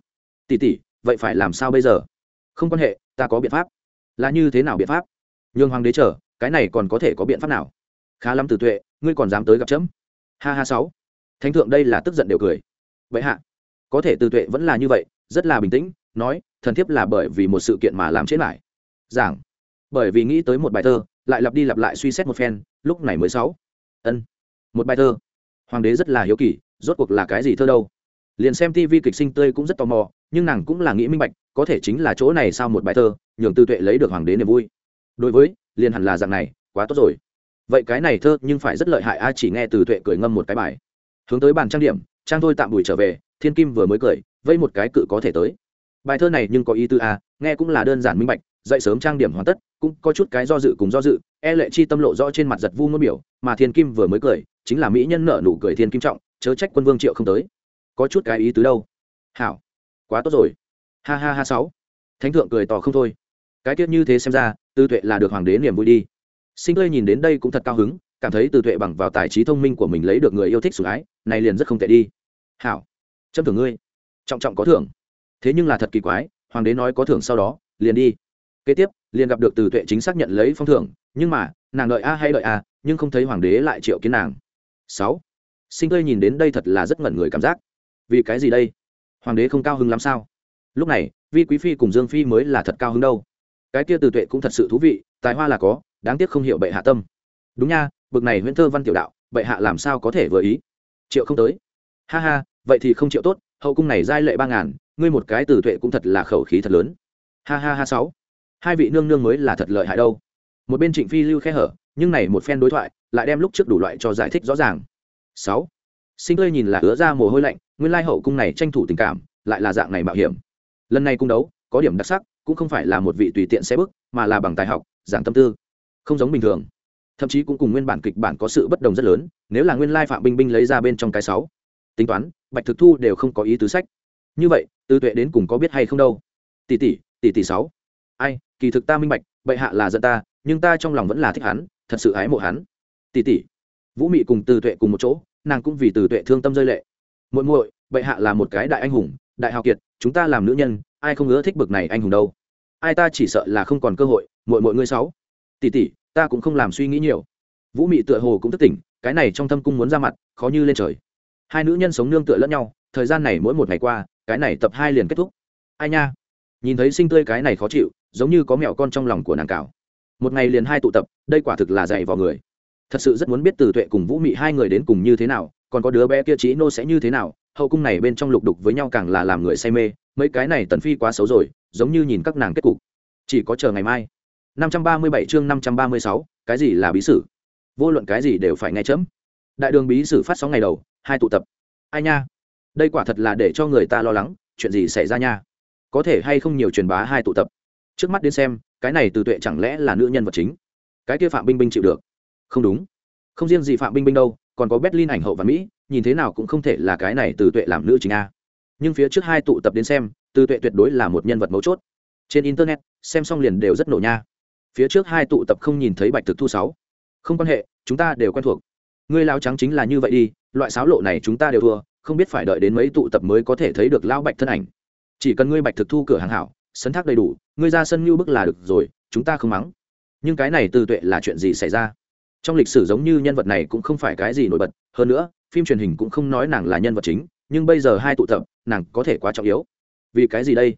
Tỉ tỉ vậy phải làm sao bây giờ? Không quan hệ ta có biện pháp. Là như thế nào biện pháp? Nhường hoàng đế chờ cái này còn có thể có biện pháp nào? Khá lắm từ tuệ ngươi còn dám tới gặp chấm? Ha ha sáu. Thánh thượng đây là tức giận đều cười. Vậy hạ có thể từ tuệ vẫn là như vậy rất là bình tĩnh nói thần thiếp là bởi vì một sự kiện mà làm chết lại. Giảng bởi vì nghĩ tới một bài thơ, lại lặp đi lặp lại suy xét một phen, lúc này mới sáu. Ân, một bài thơ. Hoàng đế rất là hiếu kỳ, rốt cuộc là cái gì thơ đâu? Liền xem tv kịch sinh tươi cũng rất tò mò, nhưng nàng cũng là nghĩ minh bạch, có thể chính là chỗ này sao một bài thơ, nhường tư tuệ lấy được hoàng đế niềm vui. Đối với, liền hẳn là dạng này, quá tốt rồi. Vậy cái này thơ nhưng phải rất lợi hại a chỉ nghe từ tuệ cười ngâm một cái bài. Hướng tới bàn trang điểm, trang thôi tạm bùi trở về, thiên kim vừa mới cười vây một cái cự có thể tới. Bài thơ này nhưng có ý tư a nghe cũng là đơn giản minh bạch dậy sớm trang điểm hoàn tất, cũng có chút cái do dự cùng do dự e lệ chi tâm lộ rõ trên mặt giật vu ngôn biểu, mà thiên kim vừa mới cười, chính là mỹ nhân nợ nụ cười thiên kim trọng, chớ trách quân vương triệu không tới. Có chút cái ý tứ đâu. Hảo. Quá tốt rồi. Ha ha ha sáu. Thánh thượng cười tỏ không thôi. Cái tiết như thế xem ra, tư tuệ là được hoàng đế niềm vui đi. Sinh tươi nhìn đến đây cũng thật cao hứng, cảm thấy tư tuệ bằng vào tài trí thông minh của mình lấy được người yêu thích sủng ái, này liền rất không tệ đi. Hảo. Trâm thưởng ngươi. Trọng trọng có thưởng. Thế nhưng là thật kỳ quái, hoàng đế nói có thưởng sau đó, liền đi kế tiếp, liền gặp được từ tuệ chính xác nhận lấy phong thưởng, nhưng mà, nàng đợi a hay đợi a, nhưng không thấy hoàng đế lại triệu kiến nàng. Sáu. Sinh tươi nhìn đến đây thật là rất ngẩn người cảm giác. Vì cái gì đây? Hoàng đế không cao hứng lắm sao? Lúc này, vi quý phi cùng dương phi mới là thật cao hứng đâu. Cái kia từ tuệ cũng thật sự thú vị, tài hoa là có, đáng tiếc không hiểu bệ hạ tâm. Đúng nha, bực này nguyễn thơ văn tiểu đạo, bệ hạ làm sao có thể vừa ý? Triệu không tới. Ha ha, vậy thì không triệu tốt, hậu cung này giai lệ ba ngàn, ngươi một cái từ tuệ cũng thật là khẩu khí thật lớn. Ha ha ha, sáu hai vị nương nương mới là thật lợi hại đâu. Một bên trịnh phi lưu khe hở, nhưng này một phen đối thoại, lại đem lúc trước đủ loại cho giải thích rõ ràng. Sáu. Sinh tươi nhìn là ứa ra mồ hôi lạnh, nguyên lai hậu cung này tranh thủ tình cảm, lại là dạng này mạo hiểm. Lần này cung đấu, có điểm đặc sắc, cũng không phải là một vị tùy tiện xe bước mà là bằng tài học giảng tâm tư. Không giống bình thường. Thậm chí cũng cùng nguyên bản kịch bản có sự bất đồng rất lớn, nếu là nguyên lai phạm binh binh lấy ra bên trong cái sáu. Tính toán, bạch thực thu đều không có ý tứ sách. Như vậy, tư tuệ đến cùng có biết hay không đâu? Tỷ tỷ tỷ tỷ sáu ai, kỳ thực ta minh bạch, bệ hạ là giận ta, nhưng ta trong lòng vẫn là thích hắn, thật sự ái mộ hắn. Tỉ tỷ. Vũ mị cùng từ tuệ cùng một chỗ, nàng cũng vì từ tuệ thương tâm rơi lệ. Muội muội, bệ hạ là một cái đại anh hùng, đại hào kiệt, chúng ta làm nữ nhân, ai không ưa thích bực này anh hùng đâu. Ai ta chỉ sợ là không còn cơ hội, muội muội ngươi sáu. Tỷ tỷ, ta cũng không làm suy nghĩ nhiều. Vũ mị tựa hồ cũng thức tỉnh, cái này trong thâm cung muốn ra mặt, khó như lên trời. Hai nữ nhân sống nương tựa lẫn nhau, thời gian này mỗi một ngày qua, cái này tập hai liền kết thúc. Ai nha? Nhìn thấy sinh tươi cái này khó chịu giống như có mẹo con trong lòng của nàng cào. Một ngày liền hai tụ tập đây quả thực là dạy vào người. Thật sự rất muốn biết từ tuệ cùng vũ mị hai người đến cùng như thế nào còn có đứa bé kia trí nô sẽ như thế nào hậu cung này bên trong lục đục với nhau càng là làm người say mê mấy cái này tần phi quá xấu rồi giống như nhìn các nàng kết cục. Chỉ có chờ ngày mai. 537 chương 536, cái gì là bí sử? Vô luận cái gì đều phải nghe chấm. Đại đường bí sử phát sóng ngày đầu hai tụ tập. Ai nha? Đây quả thật là để cho người ta lo lắng chuyện gì xảy ra nha? Có thể hay không nhiều truyền bá hai tụ tập. Trước mắt đến xem, cái này từ tuệ chẳng lẽ là nữ nhân vật chính? Cái kia phạm binh binh chịu được. Không đúng. Không riêng gì phạm binh binh đâu, còn có berlin ảnh hậu và mỹ, nhìn thế nào cũng không thể là cái này từ tuệ làm nữ chính a. Nhưng phía trước hai tụ tập đến xem, từ tuệ tuyệt đối là một nhân vật mấu chốt. Trên internet, xem xong liền đều rất nổ nha. Phía trước hai tụ tập không nhìn thấy bạch thực thu sáu. Không quan hệ, chúng ta đều quen thuộc. Ngươi lao trắng chính là như vậy đi, loại sáo lộ này chúng ta đều thua, không biết phải đợi đến mấy tụ tập mới có thể thấy được lao bạch thân ảnh chỉ cần ngươi bạch thực thu cửa hàng hảo sân thác đầy đủ, ngươi ra sân như bức là được rồi, chúng ta không mắng. Nhưng cái này từ tuệ là chuyện gì xảy ra? Trong lịch sử giống như nhân vật này cũng không phải cái gì nổi bật, hơn nữa, phim truyền hình cũng không nói nàng là nhân vật chính, nhưng bây giờ hai tụ tập, nàng có thể quá trọng yếu. Vì cái gì đây?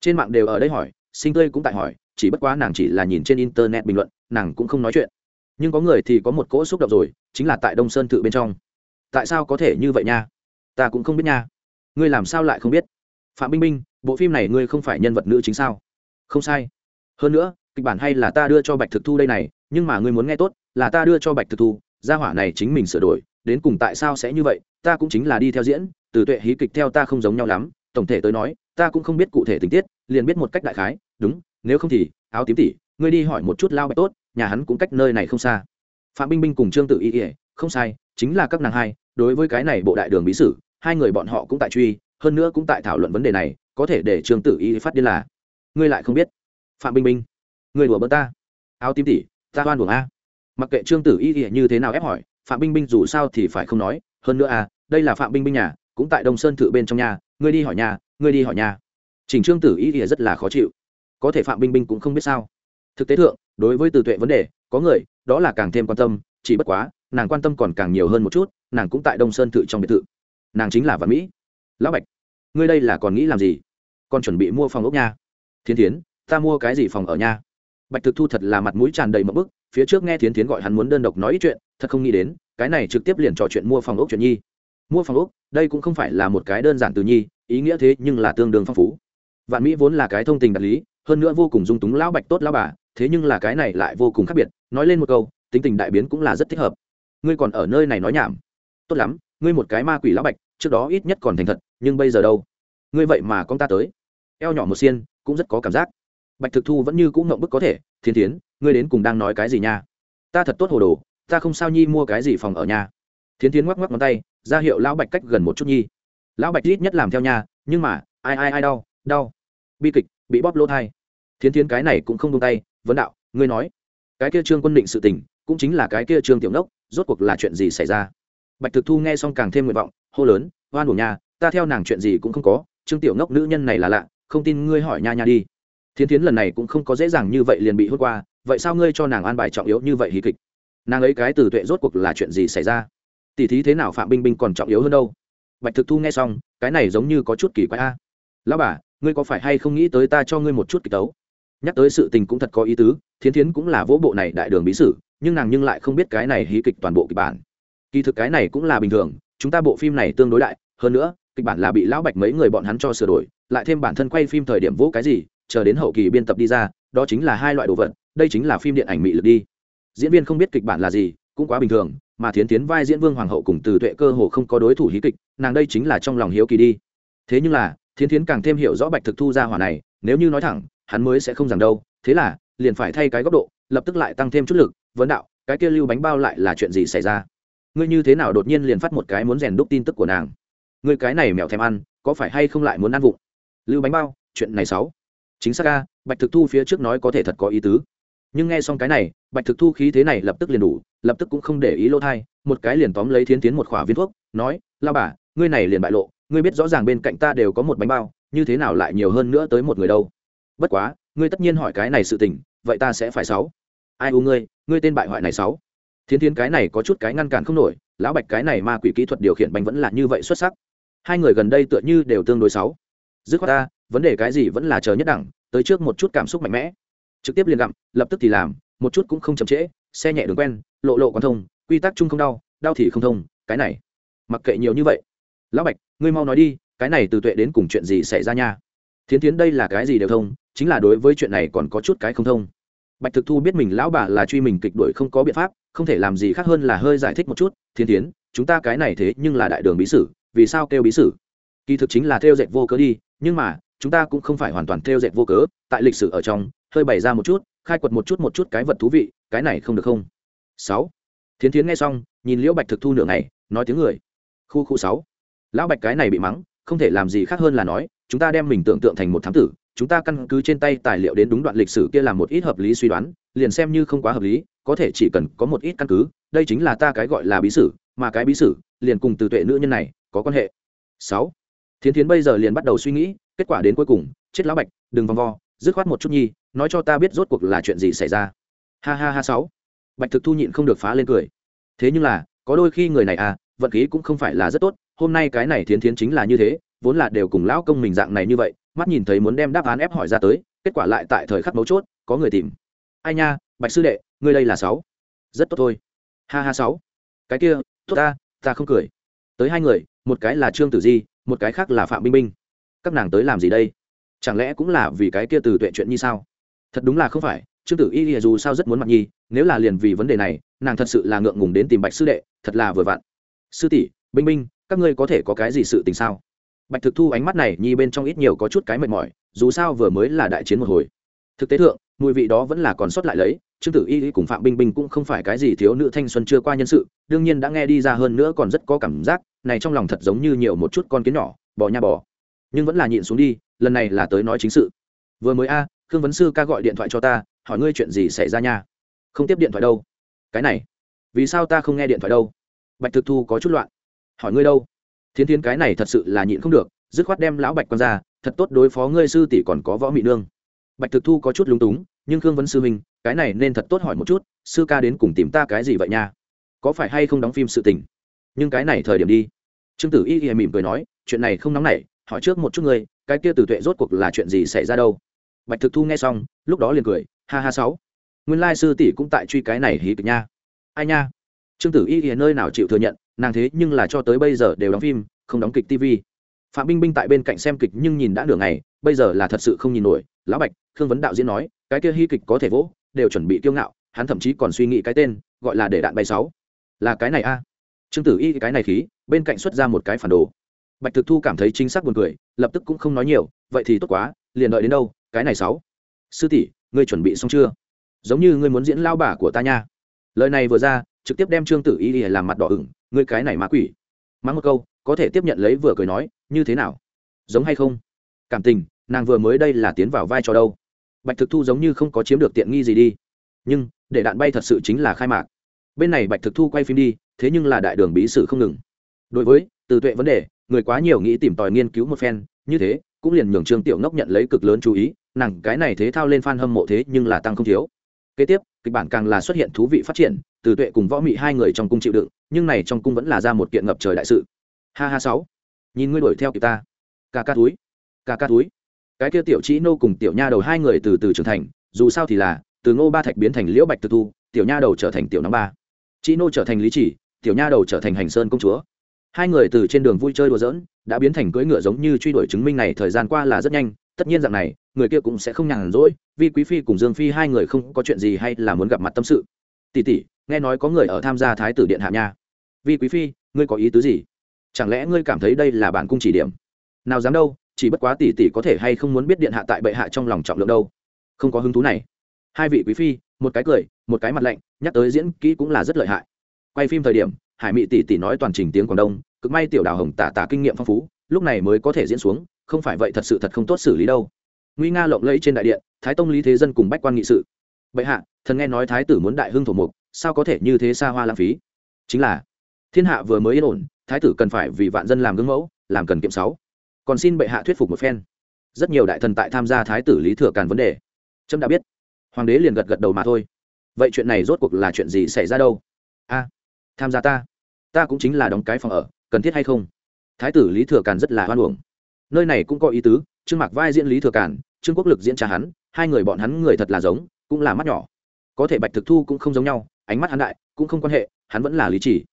Trên mạng đều ở đây hỏi, sinh tươi cũng tại hỏi, chỉ bất quá nàng chỉ là nhìn trên internet bình luận, nàng cũng không nói chuyện. Nhưng có người thì có một cỗ xúc động rồi, chính là tại đông sơn tự bên trong. Tại sao có thể như vậy nha? Ta cũng không biết nha. Ngươi làm sao lại không biết? Phạm binh binh, bộ phim này ngươi không phải nhân vật nữ chính sao? Không sai. Hơn nữa, kịch bản hay là ta đưa cho bạch thực thu đây này, nhưng mà ngươi muốn nghe tốt, là ta đưa cho bạch thực thu, gia hỏa này chính mình sửa đổi, đến cùng tại sao sẽ như vậy, ta cũng chính là đi theo diễn, từ tuệ hí kịch theo ta không giống nhau lắm, tổng thể tới nói, ta cũng không biết cụ thể tình tiết, liền biết một cách đại khái, đúng, nếu không thì, áo tím tỉ ngươi đi hỏi một chút lao bạch tốt, nhà hắn cũng cách nơi này không xa. Phạm binh binh cùng trương tự y ỉa không sai, chính là các nàng hai, đối với cái này bộ đại đường bí sử, hai người bọn họ cũng tại truy hơn nữa cũng tại thảo luận vấn đề này, có thể để trương tử y phát điên là. Ngươi lại không biết. Phạm bình minh người đùa bỡ ta. Áo tím tỉ, ta oan buồng a. Mặc kệ trương tử y như thế nào ép hỏi, phạm binh binh dù sao thì phải không nói, hơn nữa à đây là phạm binh binh nhà, cũng tại đông sơn thự bên trong nhà, ngươi đi hỏi nhà, ngươi đi hỏi nhà. Chỉnh trương tử y rất là khó chịu. Có thể phạm binh binh cũng không biết sao. Thực tế thượng, đối với từ tuệ vấn đề, có người, đó là càng thêm quan tâm, chỉ bất quá, nàng quan tâm còn càng nhiều hơn một chút, nàng cũng tại đông sơn thự trong biệt thự. Nàng chính là vạn mỹ lão bạch, ngươi đây là còn nghĩ làm gì? Còn chuẩn bị mua phòng ốc nha. Thiên tiến ta mua cái gì phòng ở nha? Bạch thực thu thật là mặt mũi tràn đầy mậm bức, phía trước nghe thiến tiến gọi hắn muốn đơn độc nói ít chuyện, thật không nghĩ đến, cái này trực tiếp liền trò chuyện mua phòng ốc chuyện nhi. Mua phòng ốc, đây cũng không phải là một cái đơn giản từ nhi, ý nghĩa thế nhưng là tương đương phong phú. Vạn mỹ vốn là cái thông tình đạt lý, hơn nữa vô cùng dung túng lão bạch tốt lão bà, thế nhưng là cái này lại vô cùng khác biệt, nói lên một câu, tính tình đại biến cũng là rất thích hợp. Ngươi còn ở nơi này nói nhảm. Tốt lắm, ngươi một cái ma quỷ lão bạch, trước đó ít nhất còn thành thật nhưng bây giờ đâu? Ngươi vậy mà con ta tới. Eo nhỏ một xiên, cũng rất có cảm giác. Bạch thực thu vẫn như cũng ngộng bức có thể, thiên tiến ngươi đến cùng đang nói cái gì nha? Ta thật tốt hồ đồ, ta không sao nhi mua cái gì phòng ở nhà thiên tiến ngoắc ngoắc ngón tay, ra hiệu lão bạch cách gần một chút nhi. Lão bạch ít nhất làm theo nhà nhưng mà, ai ai ai đau đau. Bi kịch, bị bóp lỗ thai. Thiên tiến cái này cũng không tung tay, vấn đạo, ngươi nói, cái kia trương quân định sự tình, cũng chính là cái kia trương tiểu nốc, rốt cuộc là chuyện gì xảy ra? Bạch thực thu nghe xong càng thêm nguyện vọng, hô lớn, oan đủ nhà ta theo nàng chuyện gì cũng không có, trương tiểu ngốc nữ nhân này là lạ, không tin ngươi hỏi nha nha đi. Thiến thiến lần này cũng không có dễ dàng như vậy liền bị hút qua, vậy sao ngươi cho nàng an bài trọng yếu như vậy hí kịch? Nàng ấy cái từ tuệ rốt cuộc là chuyện gì xảy ra? Tỉ thí thế nào phạm binh binh còn trọng yếu hơn đâu? Bạch thực thu nghe xong, cái này giống như có chút kỳ quái a. Lão bà, ngươi có phải hay không nghĩ tới ta cho ngươi một chút kỳ tấu? Nhắc tới sự tình cũng thật có ý tứ, thiến thiến cũng là vỗ bộ này đại đường bí sử, nhưng nàng nhưng lại không biết cái này hí kịch toàn bộ kịch bản. Kỳ thực cái này cũng là bình thường, chúng ta bộ phim này tương đối đại, hơn nữa kịch bản là bị lão bạch mấy người bọn hắn cho sửa đổi, lại thêm bản thân quay phim thời điểm vỗ cái gì, chờ đến hậu kỳ biên tập đi ra, đó chính là hai loại đồ vật, đây chính là phim điện ảnh mị lực đi. Diễn viên không biết kịch bản là gì, cũng quá bình thường, mà thiến tiến vai diễn vương hoàng hậu cùng từ tuệ cơ hồ không có đối thủ hí kịch, nàng đây chính là trong lòng hiếu kỳ đi. Thế nhưng là, thiến tiến càng thêm hiểu rõ bạch thực thu ra hỏa này, nếu như nói thẳng, hắn mới sẽ không rằng đâu, thế là, liền phải thay cái góc độ, lập tức lại tăng thêm chút lực, vấn đạo, cái kia lưu bánh bao lại là chuyện gì xảy ra? Ngươi như thế nào đột nhiên liền phát một cái muốn rèn đúc tin tức của nàng? Ngươi cái này mèo thèm ăn, có phải hay không lại muốn ăn vụng? Lưu bánh bao, chuyện này sáu. Chính xác ca bạch thực thu phía trước nói có thể thật có ý tứ. Nhưng nghe xong cái này, bạch thực thu khí thế này lập tức liền đủ, lập tức cũng không để ý lỗ thai, một cái liền tóm lấy thiến tiến một khỏa viên thuốc, nói, lao bà, ngươi này liền bại lộ, ngươi biết rõ ràng bên cạnh ta đều có một bánh bao, như thế nào lại nhiều hơn nữa tới một người đâu? Bất quá, ngươi tất nhiên hỏi cái này sự tình, vậy ta sẽ phải sáu. Ai u ngươi ngươi tên bại hoại này sáu. Thiến Thiến cái này có chút cái ngăn cản không nổi, lão bạch cái này ma quỷ kỹ thuật điều khiển bánh vẫn là như vậy xuất sắc hai người gần đây tựa như đều tương đối sáu dứt khoát ta, vấn đề cái gì vẫn là chờ nhất đẳng, tới trước một chút cảm xúc mạnh mẽ. Trực tiếp liền gặm, lập tức thì làm, một chút cũng không chậm trễ, xe nhẹ đường quen, lộ lộ quan thông, quy tắc chung không đau đau thì không thông, cái này. Mặc kệ nhiều như vậy. Lão bạch, ngươi mau nói đi, cái này từ tuệ đến cùng chuyện gì xảy ra nha? Thiến tiến đây là cái gì đều thông, chính là đối với chuyện này còn có chút cái không thông. Bạch thực thu biết mình lão bà là truy mình kịch đuổi không có biện pháp, không thể làm gì khác hơn là hơi giải thích một chút. Thiên tiến chúng ta cái này thế nhưng là đại đường bí sử vì sao kêu bí sử? Kỳ thực chính là theo dệt vô cớ đi, nhưng mà, chúng ta cũng không phải hoàn toàn theo dệt vô cớ, tại lịch sử ở trong, hơi bày ra một chút, khai quật một chút một chút cái vật thú vị, cái này không được không? Sáu. Thiến thiến nghe xong, nhìn liễu bạch thực thu nửa ngày, nói tiếng người. Khu khu sáu. Lão bạch cái này bị mắng, không thể làm gì khác hơn là nói, chúng ta đem mình tưởng tượng thành một thám tử, chúng ta căn cứ trên tay tài liệu đến đúng đoạn lịch sử kia làm một ít hợp lý suy đoán, liền xem như không quá hợp lý, có thể chỉ cần có một ít căn cứ, đây chính là ta cái gọi là bí sử, mà cái bí sử, liền cùng từ tuệ nữ nhân này có quan hệ. Sáu. Thiến thiến bây giờ liền bắt đầu suy nghĩ, kết quả đến cuối cùng, chết lão bạch, đừng vòng vo, dứt khoát một chút nhi, nói cho ta biết rốt cuộc là chuyện gì xảy ra. Ha ha ha, sáu. Bạch thực thu nhịn không được phá lên cười. Thế nhưng là, có đôi khi người này à vận khí cũng không phải là rất tốt, hôm nay cái này thiến thiến chính là như thế, vốn là đều cùng lão công mình dạng này như vậy, mắt nhìn thấy muốn đem đáp án ép hỏi ra tới, kết quả lại tại thời khắc mấu chốt, có người tìm. Ai nha, bạch sư đệ, ngươi đây là sáu. Rất tốt thôi. Ha ha, sáu. Cái kia, tốt ta ta không cười. Tới hai người một cái là trương tử di một cái khác là phạm minh minh, các nàng tới làm gì đây chẳng lẽ cũng là vì cái kia từ tuệ chuyện như sao thật đúng là không phải trương tử y dù sao rất muốn mặt nhi nếu là liền vì vấn đề này nàng thật sự là ngượng ngùng đến tìm bạch sư đệ thật là vừa vặn sư tỷ binh binh các ngươi có thể có cái gì sự tình sao bạch thực thu ánh mắt này nhi bên trong ít nhiều có chút cái mệt mỏi dù sao vừa mới là đại chiến một hồi thực tế thượng mùi vị đó vẫn là còn sót lại lấy trương tử y cùng phạm binh binh cũng không phải cái gì thiếu nữ thanh xuân chưa qua nhân sự đương nhiên đã nghe đi ra hơn nữa còn rất có cảm giác này trong lòng thật giống như nhiều một chút con kiến nhỏ bò nha bò. Nhưng vẫn là nhịn xuống đi lần này là tới nói chính sự. Vừa mới a à, khương vấn sư ca gọi điện thoại cho ta hỏi ngươi chuyện gì xảy ra nha? Không tiếp điện thoại đâu. Cái này vì sao ta không nghe điện thoại đâu? Bạch thực thu có chút loạn. Hỏi ngươi đâu? Thiến thiến cái này thật sự là nhịn không được dứt khoát đem lão bạch con ra thật tốt đối phó ngươi sư tỷ còn có võ mị nương. Bạch thực thu có chút lúng túng nhưng khương vấn sư minh cái này nên thật tốt hỏi một chút sư ca đến cùng tìm ta cái gì vậy nha? Có phải hay không đóng phim sự tình? Nhưng cái này thời điểm đi. Trương tử y y mỉm cười nói, chuyện này không nóng nảy, hỏi trước một chút ngươi, cái kia từ tuệ rốt cuộc là chuyện gì xảy ra đâu? Bạch thực thu nghe xong, lúc đó liền cười, ha ha sáu. Nguyên lai sư tỷ cũng tại truy cái này hí kịch nha. Ai nha? Trương tử y y nơi nào chịu thừa nhận, nàng thế nhưng là cho tới bây giờ đều đóng phim, không đóng kịch tv phạm binh binh tại bên cạnh xem kịch nhưng nhìn đã nửa ngày, bây giờ là thật sự không nhìn nổi. Lão bạch, khương vấn đạo diễn nói, cái kia hí kịch có thể vỗ, đều chuẩn bị kiêu ngạo, hắn thậm chí còn suy nghĩ cái tên, gọi là để đạn bay sáu. Là cái này a? Trương tử y cái này khí, bên cạnh xuất ra một cái phản đồ. Bạch thực thu cảm thấy chính xác buồn cười, lập tức cũng không nói nhiều, vậy thì tốt quá, liền đợi đến đâu, cái này sáu. Sư tỷ, ngươi chuẩn bị xong chưa? Giống như ngươi muốn diễn lao bà của ta nha. Lời này vừa ra, trực tiếp đem trương tử y làm mặt đỏ ửng, ngươi cái này má quỷ. Mắng một câu, có thể tiếp nhận lấy vừa cười nói, như thế nào? Giống hay không? Cảm tình, nàng vừa mới đây là tiến vào vai trò đâu? Bạch thực thu giống như không có chiếm được tiện nghi gì đi. Nhưng, để đạn bay thật sự chính là khai mạc. Bên này bạch thực thu quay phim đi thế nhưng là đại đường bí sử không ngừng. Đối với, từ tuệ vấn đề, người quá nhiều nghĩ tìm tòi nghiên cứu một phen, như thế, cũng liền nhường trương tiểu ngốc nhận lấy cực lớn chú ý, nàng cái này thế thao lên fan hâm mộ thế nhưng là tăng không thiếu. Kế tiếp, kịch bản càng là xuất hiện thú vị phát triển, từ tuệ cùng võ mị hai người trong cung chịu đựng, nhưng này trong cung vẫn là ra một kiện ngập trời đại sự. Ha ha sáu. Nhìn ngươi đuổi theo kịp ta. Ca ca túi. Ca ca túi. Cái kia tiểu chỉ nô cùng tiểu nha đầu hai người từ từ trưởng thành, dù sao thì là, từ ngô ba thạch biến thành liễu bạch từ thu, tiểu nha đầu trở thành tiểu năm ba. Chỉ nô trở thành lý chỉ tiểu nha đầu trở thành hành sơn công chúa. Hai người từ trên đường vui chơi đùa giỡn, đã biến thành cưỡi ngựa giống như truy đuổi chứng minh này thời gian qua là rất nhanh, tất nhiên dạng này, người kia cũng sẽ không nhàn rỗi, vì quý phi cùng dương phi hai người không có chuyện gì hay là muốn gặp mặt tâm sự. Tỷ tỷ, nghe nói có người ở tham gia thái tử điện hạ nha. Vì quý phi, ngươi có ý tứ gì? Chẳng lẽ ngươi cảm thấy đây là bản cung chỉ điểm? Nào dám đâu, chỉ bất quá tỷ tỷ có thể hay không muốn biết điện hạ tại bệ hạ trong lòng trọng lượng đâu. Không có hứng thú này. Hai vị quý phi, một cái cười, một cái mặt lạnh, nhắc tới diễn kỹ cũng là rất lợi hại quay phim thời điểm, hải mị tỷ tỷ nói toàn trình tiếng quảng đông, cực may tiểu đào hồng tả tả kinh nghiệm phong phú, lúc này mới có thể diễn xuống, không phải vậy thật sự thật không tốt xử lý đâu. Nguy nga lộng lẫy trên đại điện, thái tông lý thế dân cùng bách quan nghị sự. Bệ hạ, thần nghe nói thái tử muốn đại hưng thổ mục, sao có thể như thế xa hoa lãng phí? Chính là, thiên hạ vừa mới yên ổn, thái tử cần phải vì vạn dân làm gương mẫu, làm cần kiệm sáu. Còn xin bệ hạ thuyết phục một phen. Rất nhiều đại thần tại tham gia thái tử lý thừa càn vấn đề. Trâm đã biết. Hoàng đế liền gật gật đầu mà thôi. Vậy chuyện này rốt cuộc là chuyện gì xảy ra đâu? A tham gia ta. Ta cũng chính là đóng cái phòng ở, cần thiết hay không? Thái tử lý thừa càn rất là hoan hưởng nơi này cũng có ý tứ, trương mạc vai diễn lý thừa càn, trương quốc lực diễn cha hắn, hai người bọn hắn người thật là giống, cũng là mắt nhỏ. Có thể bạch thực thu cũng không giống nhau, ánh mắt hắn đại, cũng không quan hệ, hắn vẫn là lý chỉ.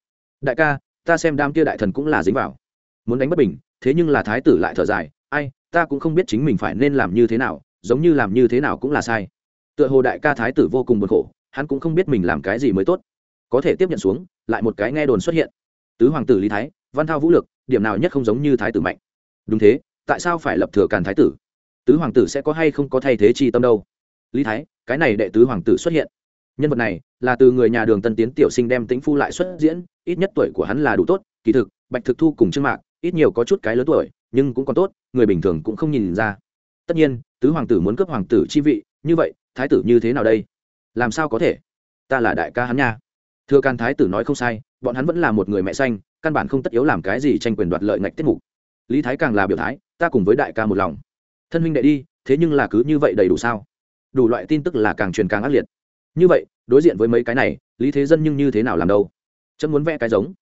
Đại ca, ta xem đam kia đại thần cũng là dính vào. Muốn đánh bất bình, thế nhưng là thái tử lại thở dài, ai, ta cũng không biết chính mình phải nên làm như thế nào, giống như làm như thế nào cũng là sai. Tựa hồ đại ca thái tử vô cùng bực khổ, hắn cũng không biết mình làm cái gì mới tốt có thể tiếp nhận xuống, lại một cái nghe đồn xuất hiện. Tứ hoàng tử lý thái, văn thao vũ lực điểm nào nhất không giống như thái tử mạnh? Đúng thế, tại sao phải lập thừa càn thái tử? Tứ hoàng tử sẽ có hay không có thay thế chi tâm đâu? Lý thái, cái này đệ tứ hoàng tử xuất hiện. Nhân vật này là từ người nhà đường tân tiến tiểu sinh đem tính phu lại xuất diễn, ít nhất tuổi của hắn là đủ tốt, kỳ thực, bạch thực thu cùng trương mạc, ít nhiều có chút cái lớn tuổi, nhưng cũng còn tốt, người bình thường cũng không nhìn ra. Tất nhiên, tứ hoàng tử muốn cướp hoàng tử chi vị, như vậy, thái tử như thế nào đây? Làm sao có thể? Ta là đại ca hắn nha thưa can thái tử nói không sai, bọn hắn vẫn là một người mẹ xanh, căn bản không tất yếu làm cái gì tranh quyền đoạt lợi ngạch tiết mục. Lý thái càng là biểu thái, ta cùng với đại ca một lòng. Thân huynh đệ đi, thế nhưng là cứ như vậy đầy đủ sao? Đủ loại tin tức là càng truyền càng ác liệt. Như vậy, đối diện với mấy cái này, lý thế dân nhưng như thế nào làm đâu? Chấm muốn vẽ cái giống.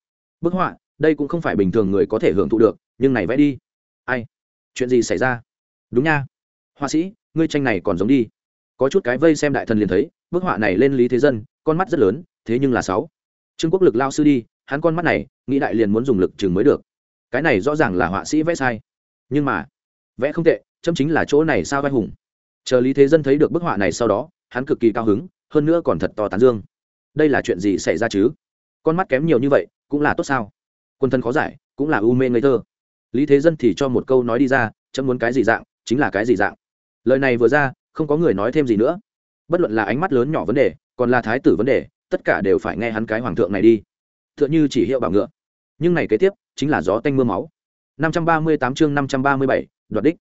Bức họa, đây cũng không phải bình thường người có thể hưởng thụ được, nhưng này vẽ đi. Ai? Chuyện gì xảy ra? Đúng nha. Họa sĩ, ngươi tranh này còn giống đi. Có chút cái vây xem đại thần liền thấy, bức họa này lên lý thế dân, con mắt rất lớn thế nhưng là sáu. Trương quốc lực lao sư đi, hắn con mắt này, nghĩ đại liền muốn dùng lực chừng mới được. Cái này rõ ràng là họa sĩ vẽ sai. Nhưng mà, vẽ không tệ châm chính là chỗ này sao vai hùng. Chờ lý thế dân thấy được bức họa này sau đó, hắn cực kỳ cao hứng, hơn nữa còn thật to tán dương. Đây là chuyện gì xảy ra chứ? Con mắt kém nhiều như vậy, cũng là tốt sao? Quân thân khó giải, cũng là u mê ngây thơ. Lý thế dân thì cho một câu nói đi ra, chấm muốn cái gì dạng, chính là cái gì dạng. Lời này vừa ra, không có người nói thêm gì nữa. Bất luận là ánh mắt lớn nhỏ vấn đề, còn là thái tử vấn đề tất cả đều phải nghe hắn cái hoàng thượng này đi. T h ư ợ n chỉ hiệu bảo ngựa. Nhưng này kế tiếp, chính là gió tanh m ư a máu. năm trăm ba mươi tám chương năm trăm ba mươi bảy, đoạt đích.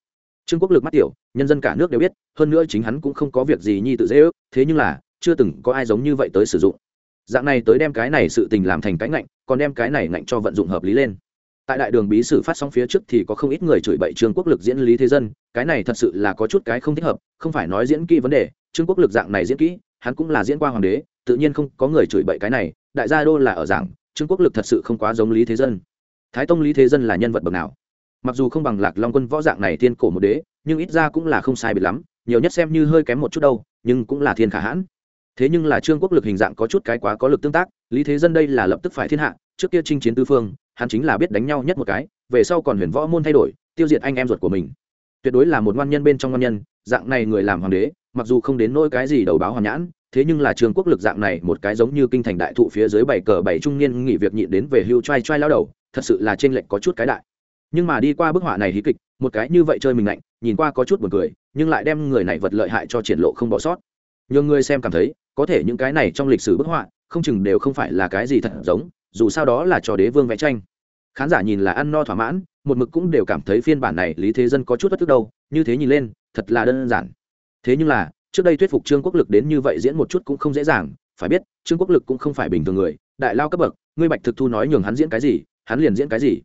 Trương quốc lực mắt tiểu, nhân dân cả nước đều biết, hơn nữa chính hắn cũng không có việc gì nhi tự dễ ước, thế nhưng là, chưa từng có ai giống như vậy tới sử dụng. Dạng này tới đem cái này sự tình làm thành cái ngạnh, còn đem cái này ngạnh cho vận dụng hợp lý lên. Tại đại đường bí sử phát sóng phía trước thì có không ít người chửi bậy trương quốc lực diễn lý thế dân, cái này thật sự là có chút cái không thích hợp, không phải nói diễn kỹ vấn đề, trương quốc lực dạng này diễn kỹ, hắn cũng là diễn qua hoàng đế tự nhiên không có người chửi bậy cái này, đại gia đô là ở giảng, trương quốc lực thật sự không quá giống lý thế dân. Thái tông lý thế dân là nhân vật bậc nào? Mặc dù không bằng lạc long quân võ dạng này thiên cổ một đế, nhưng ít ra cũng là không sai biệt lắm, nhiều nhất xem như hơi kém một chút đâu, nhưng cũng là thiên khả hãn. Thế nhưng là trương quốc lực hình dạng có chút cái quá có lực tương tác, lý thế dân đây là lập tức phải thiên hạ, trước kia chinh chiến tư phương, hắn chính là biết đánh nhau nhất một cái, về sau còn huyền võ môn thay đổi, tiêu diệt anh em ruột của mình. Tuyệt đối là một ngoan nhân bên trong ngoan nhân, dạng này người làm hoàng đế, mặc dù không đến nỗi cái gì đầu báo hoàn nhãn thế nhưng là trường quốc lực dạng này một cái giống như kinh thành đại thụ phía dưới bảy cờ bảy trung niên nghỉ việc nhịn đến về hưu trai trai lao đầu, thật sự là trên lệnh có chút cái đại. Nhưng mà đi qua bức họa này hí kịch, một cái như vậy chơi mình lạnh, nhìn qua có chút buồn cười, nhưng lại đem người này vật lợi hại cho triển lộ không bỏ sót. Nhiều người xem cảm thấy, có thể những cái này trong lịch sử bức họa, không chừng đều không phải là cái gì thật giống, dù sao đó là cho đế vương vẽ tranh. Khán giả nhìn là ăn no thỏa mãn, một mực cũng đều cảm thấy phiên bản này lý thế dân có chút bất tức đâu, như thế nhìn lên, thật là đơn giản. Thế nhưng là trước đây thuyết phục trương quốc lực đến như vậy diễn một chút cũng không dễ dàng, phải biết, trương quốc lực cũng không phải bình thường người, đại lao cấp bậc, ngươi bạch thực thu nói nhường hắn diễn cái gì, hắn liền diễn cái gì.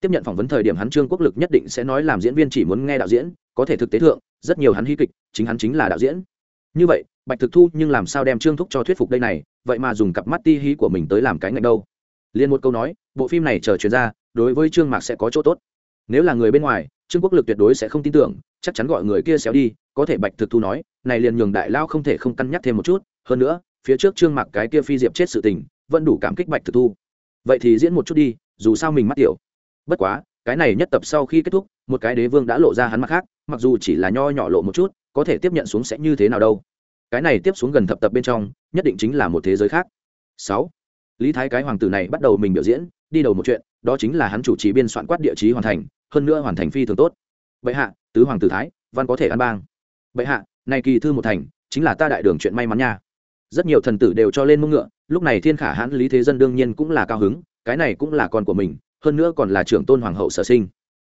Tiếp nhận phỏng vấn thời điểm hắn trương quốc lực nhất định sẽ nói làm diễn viên chỉ muốn nghe đạo diễn, có thể thực tế thượng, rất nhiều hắn hy kịch, chính hắn chính là đạo diễn. Như vậy, bạch thực thu nhưng làm sao đem trương thúc cho thuyết phục đây này, vậy mà dùng cặp mắt ti hí của mình tới làm cái ngạch đâu? Liền một câu nói, bộ phim này chờ chuyển ra đối với trương mạc sẽ có chỗ tốt. Nếu là người bên ngoài, trương quốc lực tuyệt đối sẽ không tin tưởng, chắc chắn gọi người kia xéo đi, có thể bạch thực thu nói này liền nhường đại lao không thể không cân nhắc thêm một chút, hơn nữa, phía trước trương mặc cái kia phi diệp chết sự tình, vẫn đủ cảm kích bạch thực thu. Vậy thì diễn một chút đi, dù sao mình mắt tiểu. Bất quá, cái này nhất tập sau khi kết thúc, một cái đế vương đã lộ ra hắn mặt khác, mặc dù chỉ là nho nhỏ lộ một chút, có thể tiếp nhận xuống sẽ như thế nào đâu. Cái này tiếp xuống gần thập tập bên trong, nhất định chính là một thế giới khác. Sáu, lý thái cái hoàng tử này bắt đầu mình biểu diễn, đi đầu một chuyện, đó chính là hắn chủ trì biên soạn quát địa chí hoàn thành, hơn nữa hoàn thành phi thường tốt. Vậy hạ, tứ hoàng tử thái, văn có thể ăn bang. Bệ hạ này kỳ thư một thành, chính là ta đại đường chuyện may mắn nha. Rất nhiều thần tử đều cho lên mông ngựa, lúc này thiên khả hãn lý thế dân đương nhiên cũng là cao hứng, cái này cũng là con của mình, hơn nữa còn là trưởng tôn hoàng hậu sở sinh.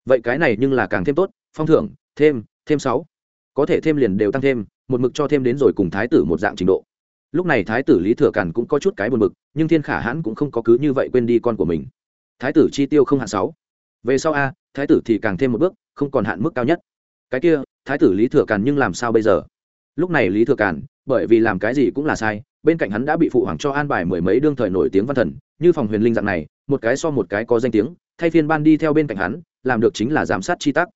Vậy cái này nhưng là càng thêm tốt, phong thưởng, thêm thêm sáu. Có thể thêm liền đều tăng thêm, một mực cho thêm đến rồi cùng thái tử một dạng trình độ. Lúc này thái tử lý thừa càn cũng có chút cái buồn mực nhưng thiên khả hãn cũng không có cứ như vậy quên đi con của mình. Thái tử chi tiêu không hạn sáu. Về sau a, thái tử thì càng thêm một bước, không còn hạn mức cao nhất. Cái kia thái tử lý thừa càn nhưng làm sao bây giờ? Lúc này lý thừa càn, bởi vì làm cái gì cũng là sai, bên cạnh hắn đã bị phụ hoàng cho an bài mười mấy đương thời nổi tiếng văn thần, như phòng huyền linh dạng này, một cái so một cái có danh tiếng, thay phiên ban đi theo bên cạnh hắn, làm được chính là giám sát chi tắc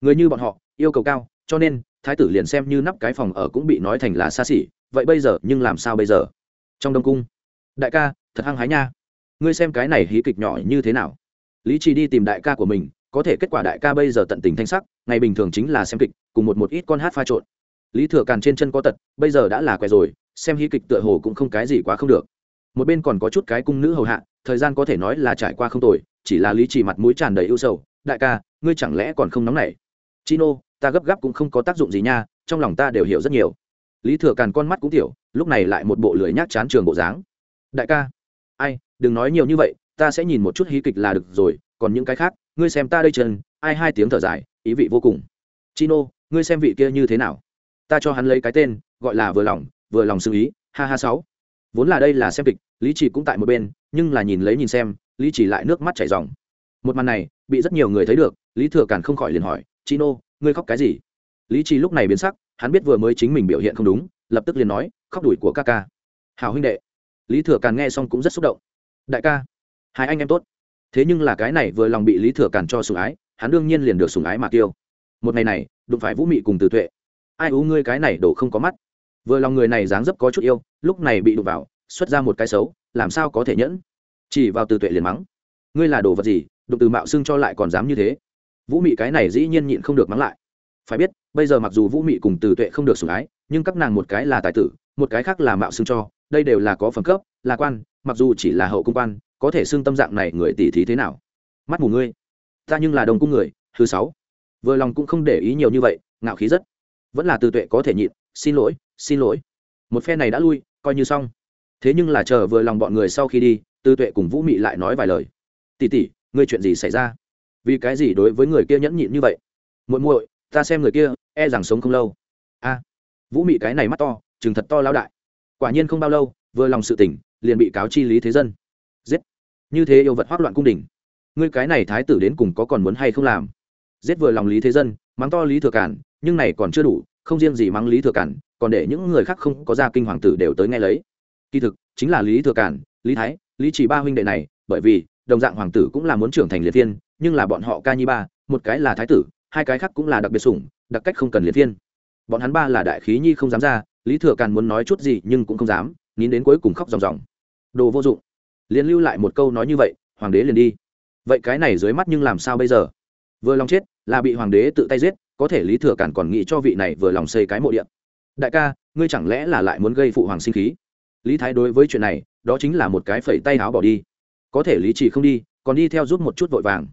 người như bọn họ, yêu cầu cao, cho nên, thái tử liền xem như nắp cái phòng ở cũng bị nói thành là xa xỉ, vậy bây giờ, nhưng làm sao bây giờ? Trong đông cung, đại ca, thật hăng hái nha. Ngươi xem cái này hí kịch nhỏ như thế nào? Lý trì đi tìm đại ca của mình, có thể kết quả đại ca bây giờ tận tình thanh sắc ngày bình thường chính là xem kịch, cùng một một ít con hát pha trộn. Lý thừa càn trên chân có tật, bây giờ đã là què rồi, xem hy kịch tựa hồ cũng không cái gì quá không được. Một bên còn có chút cái cung nữ hầu hạ, thời gian có thể nói là trải qua không tồi, chỉ là lý chỉ mặt mũi tràn đầy ưu sầu, đại ca, ngươi chẳng lẽ còn không nóng nảy? Chino, ta gấp gáp cũng không có tác dụng gì nha, trong lòng ta đều hiểu rất nhiều. Lý thừa càn con mắt cũng tiểu, lúc này lại một bộ lưỡi nhác chán trường bộ dáng. Đại ca, ai, đừng nói nhiều như vậy ta sẽ nhìn một chút hí kịch là được rồi, còn những cái khác, ngươi xem ta đây chân, ai hai tiếng thở dài, ý vị vô cùng. Chino, ngươi xem vị kia như thế nào? Ta cho hắn lấy cái tên, gọi là vừa lòng vừa lòng xử ý, ha ha sáu. Vốn là đây là xem kịch, lý chỉ cũng tại một bên, nhưng là nhìn lấy nhìn xem, lý chỉ lại nước mắt chảy ròng một màn này, bị rất nhiều người thấy được, lý thừa càn không khỏi liền hỏi, chino, ngươi khóc cái gì? Lý chỉ lúc này biến sắc, hắn biết vừa mới chính mình biểu hiện không đúng, lập tức liền nói, khóc đuổi của ca ca. Hào huynh đệ. Lý thừa càn nghe xong cũng rất xúc động. Đại ca hai anh em tốt. Thế nhưng là cái này vừa lòng bị lý thừa càn cho sùng ái, hắn đương nhiên liền được sùng ái mà tiêu một ngày này, đụng phải vũ mị cùng từ tuệ. Ai ú ngươi cái này đổ không có mắt. Vừa lòng người này dáng dấp có chút yêu, lúc này bị đụng vào, xuất ra một cái xấu, làm sao có thể nhẫn? Chỉ vào từ tuệ liền mắng. Ngươi là đồ vật gì, đụng từ mạo xưng cho lại còn dám như thế? Vũ mị cái này dĩ nhiên nhịn không được mắng lại. Phải biết, bây giờ mặc dù vũ mị cùng từ tuệ không được sủng ái, nhưng các nàng một cái là tài tử, một cái khác là mạo xưng cho, đây đều là có phẩm cấp, là quan, mặc dù chỉ là hậu công quan có thể xưng tâm dạng này người tỷ thí thế nào? Mắt mù ngươi. Ta nhưng là đồng cung người, thứ sáu. Vừa lòng cũng không để ý nhiều như vậy, ngạo khí rất. Vẫn là từ tuệ có thể nhịn, xin lỗi xin lỗi. Một phe này đã lui, coi như xong. Thế nhưng là chờ vừa lòng bọn người sau khi đi, tư tuệ cùng vũ mị lại nói vài lời. Tỉ tỉ, ngươi chuyện gì xảy ra? Vì cái gì đối với người kia nhẫn nhịn như vậy? Muội muội, ta xem người kia e rằng sống không lâu. A. Vũ mị cái này mắt to chừng thật to lao đại. Quả nhiên không bao lâu, vừa lòng sự tỉnh, liền bị cáo chi lý thế dân. Giết như thế yêu vật hoác loạn cung đình. Ngươi cái này thái tử đến cùng có còn muốn hay không làm? Giết vừa lòng lý thế dân, mắng to lý thừa cản, nhưng này còn chưa đủ, không riêng gì mắng lý thừa cản, còn để những người khác không có gia kinh hoàng tử đều tới nghe lấy. Kỳ thực, chính là lý thừa cản, lý thái, lý chỉ ba huynh đệ này, bởi vì, đồng dạng hoàng tử cũng là muốn trưởng thành liệt thiên, nhưng là bọn họ ca nhi ba, một cái là thái tử, hai cái khác cũng là đặc biệt sủng, đặc cách không cần liệt thiên. Bọn hắn ba là đại khí nhi không dám ra, lý thừa càn muốn nói chút gì nhưng cũng không dám, nín đến cuối cùng khóc ròng ròng. Đồ vô dụng liền lưu lại một câu nói như vậy, hoàng đế liền đi. Vậy cái này dưới mắt nhưng làm sao bây giờ? Vừa lòng chết, là bị hoàng đế tự tay giết, có thể lý thừa cản còn nghĩ cho vị này vừa lòng xây cái mộ điện. Đại ca, ngươi chẳng lẽ là lại muốn gây phụ hoàng sinh khí? Lý thái đối với chuyện này, đó chính là một cái phẩy tay áo bỏ đi. Có thể lý chỉ không đi, còn đi theo giúp một chút vội vàng.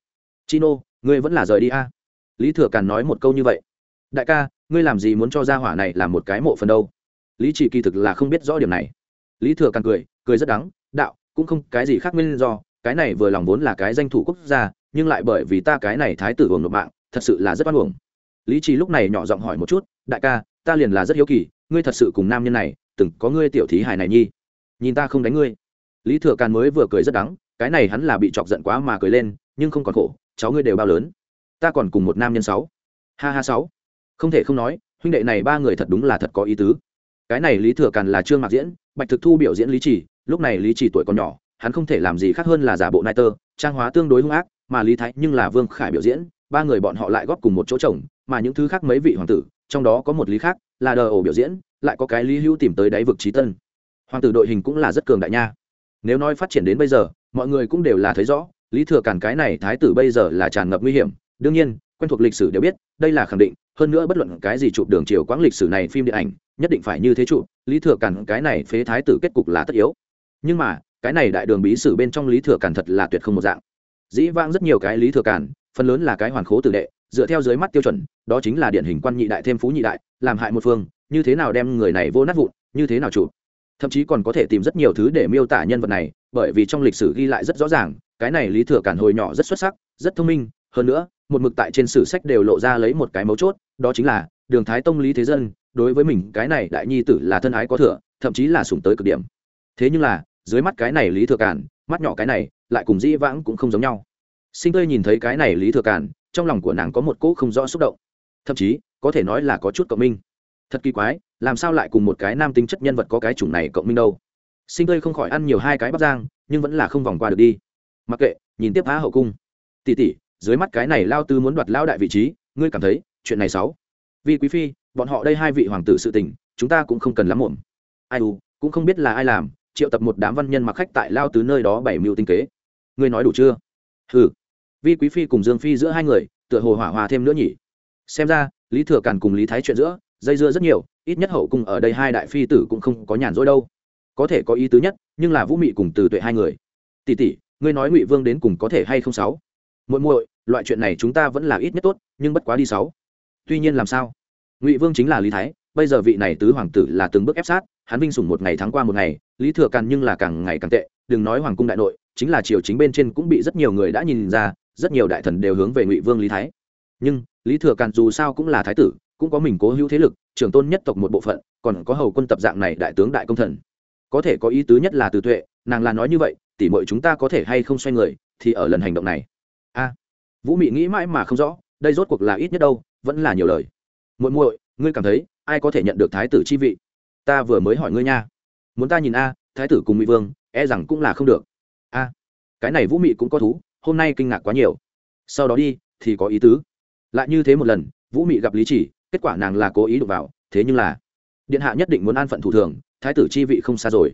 Chino, ngươi vẫn là rời đi a. Lý thừa càn nói một câu như vậy. Đại ca, ngươi làm gì muốn cho gia hỏa này làm một cái mộ phần đâu? Lý chỉ kỳ thực là không biết rõ điểm này. Lý thừa càn cười cười rất đắng, đạo cũng không cái gì khác nguyên do, cái này vừa lòng vốn là cái danh thủ quốc gia, nhưng lại bởi vì ta cái này thái tử uổng nộp mạng, thật sự là rất oan uổng. Lý trí lúc này nhỏ giọng hỏi một chút, đại ca, ta liền là rất hiếu kỳ, ngươi thật sự cùng nam nhân này, từng có ngươi tiểu thí hài này nhi? Nhìn ta không đánh ngươi. Lý thừa càn mới vừa cười rất đắng, cái này hắn là bị chọc giận quá mà cười lên, nhưng không còn khổ, cháu ngươi đều bao lớn. Ta còn cùng một nam nhân sáu. Ha ha sáu. Không thể không nói, huynh đệ này ba người thật đúng là thật có ý tứ. Cái này lý thừa càn là trương mạc diễn, bạch thực thu biểu diễn lý chỉ lúc này lý chỉ tuổi còn nhỏ, hắn không thể làm gì khác hơn là giả bộ nai tơ trang hóa tương đối hung ác, mà lý thái nhưng là vương khải biểu diễn, ba người bọn họ lại góp cùng một chỗ chồng, mà những thứ khác mấy vị hoàng tử, trong đó có một lý khác, là đờ ổ biểu diễn, lại có cái lý hữu tìm tới đáy vực trí tân. Hoàng tử đội hình cũng là rất cường đại nha. Nếu nói phát triển đến bây giờ, mọi người cũng đều là thấy rõ, lý thừa cản cái này thái tử bây giờ là tràn ngập nguy hiểm. Đương nhiên, quen thuộc lịch sử đều biết, đây là khẳng định, hơn nữa bất luận cái gì chụp đường chiều quãng lịch sử này phim điện ảnh, nhất định phải như thế chụp. Lý thừa cản cái này phế thái tử kết cục là tất yếu nhưng mà, cái này đại đường bí sử bên trong lý thừa càn thật là tuyệt không một dạng. Dĩ vãng rất nhiều cái lý thừa càn, phần lớn là cái hoàn khố tử đệ, dựa theo dưới mắt tiêu chuẩn, đó chính là điển hình quan nhị đại thêm phú nhị đại, làm hại một phương, như thế nào đem người này vô nát vụn, như thế nào chụp thậm chí còn có thể tìm rất nhiều thứ để miêu tả nhân vật này, bởi vì trong lịch sử ghi lại rất rõ ràng, cái này lý thừa cản hồi nhỏ rất xuất sắc, rất thông minh, hơn nữa, một mực tại trên sử sách đều lộ ra lấy một cái mấu chốt, đó chính là, đường thái tông lý thế dân, đối với mình cái này đại nhi tử là thân ái có thừa, thậm chí là sủng tới cực điểm. Thế nhưng là dưới mắt cái này lý thừa cản mắt nhỏ cái này, lại cùng dĩ vãng cũng không giống nhau. Sinh tươi nhìn thấy cái này lý thừa cản trong lòng của nàng có một cỗ không rõ xúc động. Thậm chí, có thể nói là có chút cộng minh. Thật kỳ quái, làm sao lại cùng một cái nam tính chất nhân vật có cái chủng này cộng minh đâu? Sinh tươi không khỏi ăn nhiều hai cái bắp giang nhưng vẫn là không vòng qua được đi. Mặc kệ, nhìn tiếp phá hậu cung. Tỉ tỉ dưới mắt cái này lao tư muốn đoạt lao đại vị trí, ngươi cảm thấy, chuyện này xấu. Vì quý phi, bọn họ đây hai vị hoàng tử sự tình, chúng ta cũng không cần lắm muộn. Ai u, cũng không biết là ai làm triệu tập một đám văn nhân mặc khách tại lao tứ nơi đó bảy mưu tinh kế. Ngươi nói đủ chưa? Ừ vi quý phi cùng dương phi giữa hai người, tựa hồ hỏa hòa thêm nữa nhỉ. Xem ra, lý thừa càn cùng lý thái chuyện giữa, dây dưa rất nhiều, ít nhất hậu cung ở đây hai đại phi tử cũng không có nhàn rỗi đâu. Có thể có ý tứ nhất, nhưng là vũ mị cùng từ tuệ hai người. Tỷ tỷ, ngươi nói ngụy vương đến cùng có thể hay không sáu? Muội muội, loại chuyện này chúng ta vẫn là ít nhất tốt, nhưng bất quá đi sáu. Tuy nhiên làm sao? Ngụy vương chính là lý thái bây giờ vị này tứ hoàng tử là từng bước ép sát, hắn vinh sủng một ngày tháng qua một ngày, lý thừa càn nhưng là càng ngày càng tệ, đừng nói hoàng cung đại nội, chính là triều chính bên trên cũng bị rất nhiều người đã nhìn ra, rất nhiều đại thần đều hướng về ngụy vương lý thái. Nhưng, lý thừa càn dù sao cũng là thái tử, cũng có mình cố hữu thế lực, trưởng tôn nhất tộc một bộ phận, còn có hầu quân tập dạng này đại tướng đại công thần. Có thể có ý tứ nhất là từ tuệ, nàng là nói như vậy, tỉ mọi chúng ta có thể hay không xoay người, thì ở lần hành động này. A, vũ mị nghĩ mãi mà không rõ, đây rốt cuộc là ít nhất đâu, vẫn là nhiều lời. Muội muội, ngươi cảm thấy ai có thể nhận được thái tử chi vị? Ta vừa mới hỏi ngươi nha. Muốn ta nhìn a, thái tử cùng mỹ vương e rằng cũng là không được. A, cái này vũ mị cũng có thú, hôm nay kinh ngạc quá nhiều. Sau đó đi, thì có ý tứ. Lại như thế một lần, vũ mị gặp lý chỉ, kết quả nàng là cố ý đụng vào, thế nhưng là, điện hạ nhất định muốn an phận thủ thường, thái tử chi vị không xa rồi.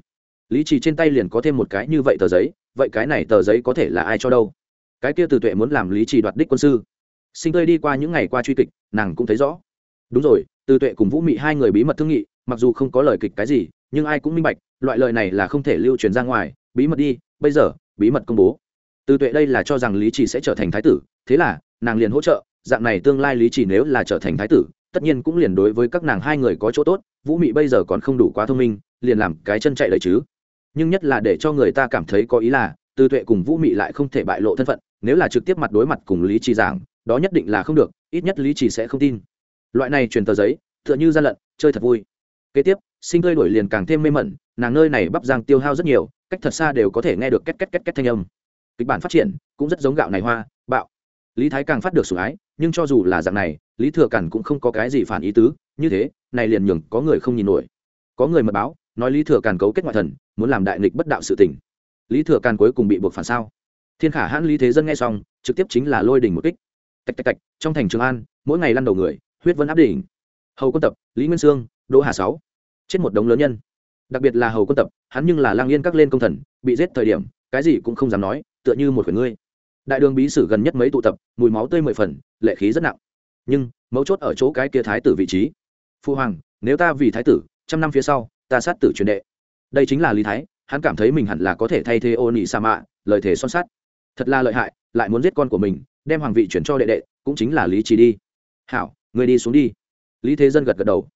Lý chỉ trên tay liền có thêm một cái như vậy tờ giấy, vậy cái này tờ giấy có thể là ai cho đâu? Cái kia từ tuệ muốn làm lý chỉ đoạt đích quân sư. Sinh tươi đi qua những ngày qua truy kịch, nàng cũng thấy rõ. Đúng rồi từ tuệ cùng vũ mị hai người bí mật thương nghị, mặc dù không có lời kịch cái gì, nhưng ai cũng minh bạch, loại lời này là không thể lưu truyền ra ngoài, bí mật đi, bây giờ, bí mật công bố. Từ tuệ đây là cho rằng lý chỉ sẽ trở thành thái tử, thế là, nàng liền hỗ trợ, dạng này tương lai lý chỉ nếu là trở thành thái tử, tất nhiên cũng liền đối với các nàng hai người có chỗ tốt, vũ mị bây giờ còn không đủ quá thông minh, liền làm cái chân chạy đấy chứ. Nhưng nhất là để cho người ta cảm thấy có ý là, từ tuệ cùng vũ mị lại không thể bại lộ thân phận, nếu là trực tiếp mặt đối mặt cùng lý trì giảng, đó nhất định là không được, ít nhất lý trì sẽ không tin loại này truyền tờ giấy, tựa như gian lận, chơi thật vui. Kế tiếp, sinh tươi đổi liền càng thêm mê mẩn, nàng nơi này bắp giang tiêu hao rất nhiều, cách thật xa đều có thể nghe được két két két két thanh âm. Kịch bản phát triển cũng rất giống gạo này hoa, bạo. Lý thái càng phát được sủng ái, nhưng cho dù là dạng này, lý thừa cản cũng không có cái gì phản ý tứ, như thế, này liền nhường có người không nhìn nổi. Có người mật báo, nói lý thừa càn cấu kết ngoại thần, muốn làm đại nghịch bất đạo sự tình. Lý thừa càn cuối cùng bị buộc phản sao? Thiên khả hãn lý thế dân nghe xong, trực tiếp chính là lôi đỉnh một kích. Tạch tạch tạch, trong thành trường an, mỗi ngày lăn đầu người huyết vân áp đỉnh. Hầu quân tập, lý nguyên sương, đỗ hà sáu. Chết một đống lớn nhân. Đặc biệt là hầu quân tập, hắn nhưng là lang yên các lên công thần, bị giết thời điểm, cái gì cũng không dám nói, tựa như một người. ngươi. Đại đường bí sử gần nhất mấy tụ tập, mùi máu tươi mười phần, lệ khí rất nặng. Nhưng, mấu chốt ở chỗ cái kia thái tử vị trí. Phu hoàng, nếu ta vì thái tử, trăm năm phía sau, ta sát tử truyền đệ. Đây chính là lý thái, hắn cảm thấy mình hẳn là có thể thay thế ô nị sa mạ, lời thề son sát thật là lợi hại, lại muốn giết con của mình, đem hoàng vị chuyển cho đệ đệ, cũng chính là lý trí đi. Hảo người đi xuống đi. Lý thế dân gật gật đầu.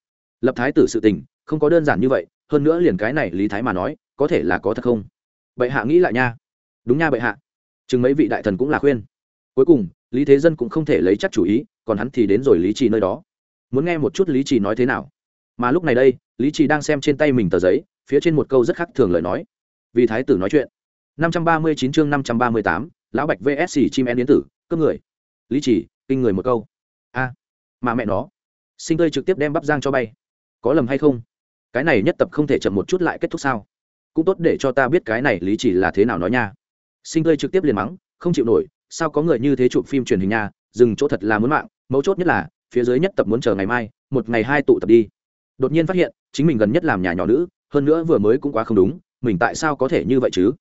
Lập thái tử sự tình không có đơn giản như vậy hơn nữa liền cái này lý thái mà nói có thể là có thật không? Bệ hạ nghĩ lại nha. Đúng nha bệ hạ. Chừng mấy vị đại thần cũng là khuyên. Cuối cùng lý thế dân cũng không thể lấy chắc chủ ý còn hắn thì đến rồi lý trì nơi đó. Muốn nghe một chút lý trì nói thế nào? Mà lúc này đây lý trì đang xem trên tay mình tờ giấy phía trên một câu rất khác thường lời nói. Vì thái tử nói chuyện. 539 chương 538, lão bạch vsc chim én yến tử cướp người. Lý chỉ kinh người một câu. A mà mẹ nó, sinh tươi trực tiếp đem bắp giang cho bay. Có lầm hay không? Cái này nhất tập không thể chậm một chút lại kết thúc sao? Cũng tốt để cho ta biết cái này lý chỉ là thế nào nói nha. Sinh tươi trực tiếp liền mắng, không chịu nổi, sao có người như thế chụp phim truyền hình nha? Dừng chỗ thật là muốn mạng, mấu chốt nhất là, phía dưới nhất tập muốn chờ ngày mai, một ngày hai tụ tập đi. Đột nhiên phát hiện, chính mình gần nhất làm nhà nhỏ nữ, hơn nữa vừa mới cũng quá không đúng, mình tại sao có thể như vậy chứ?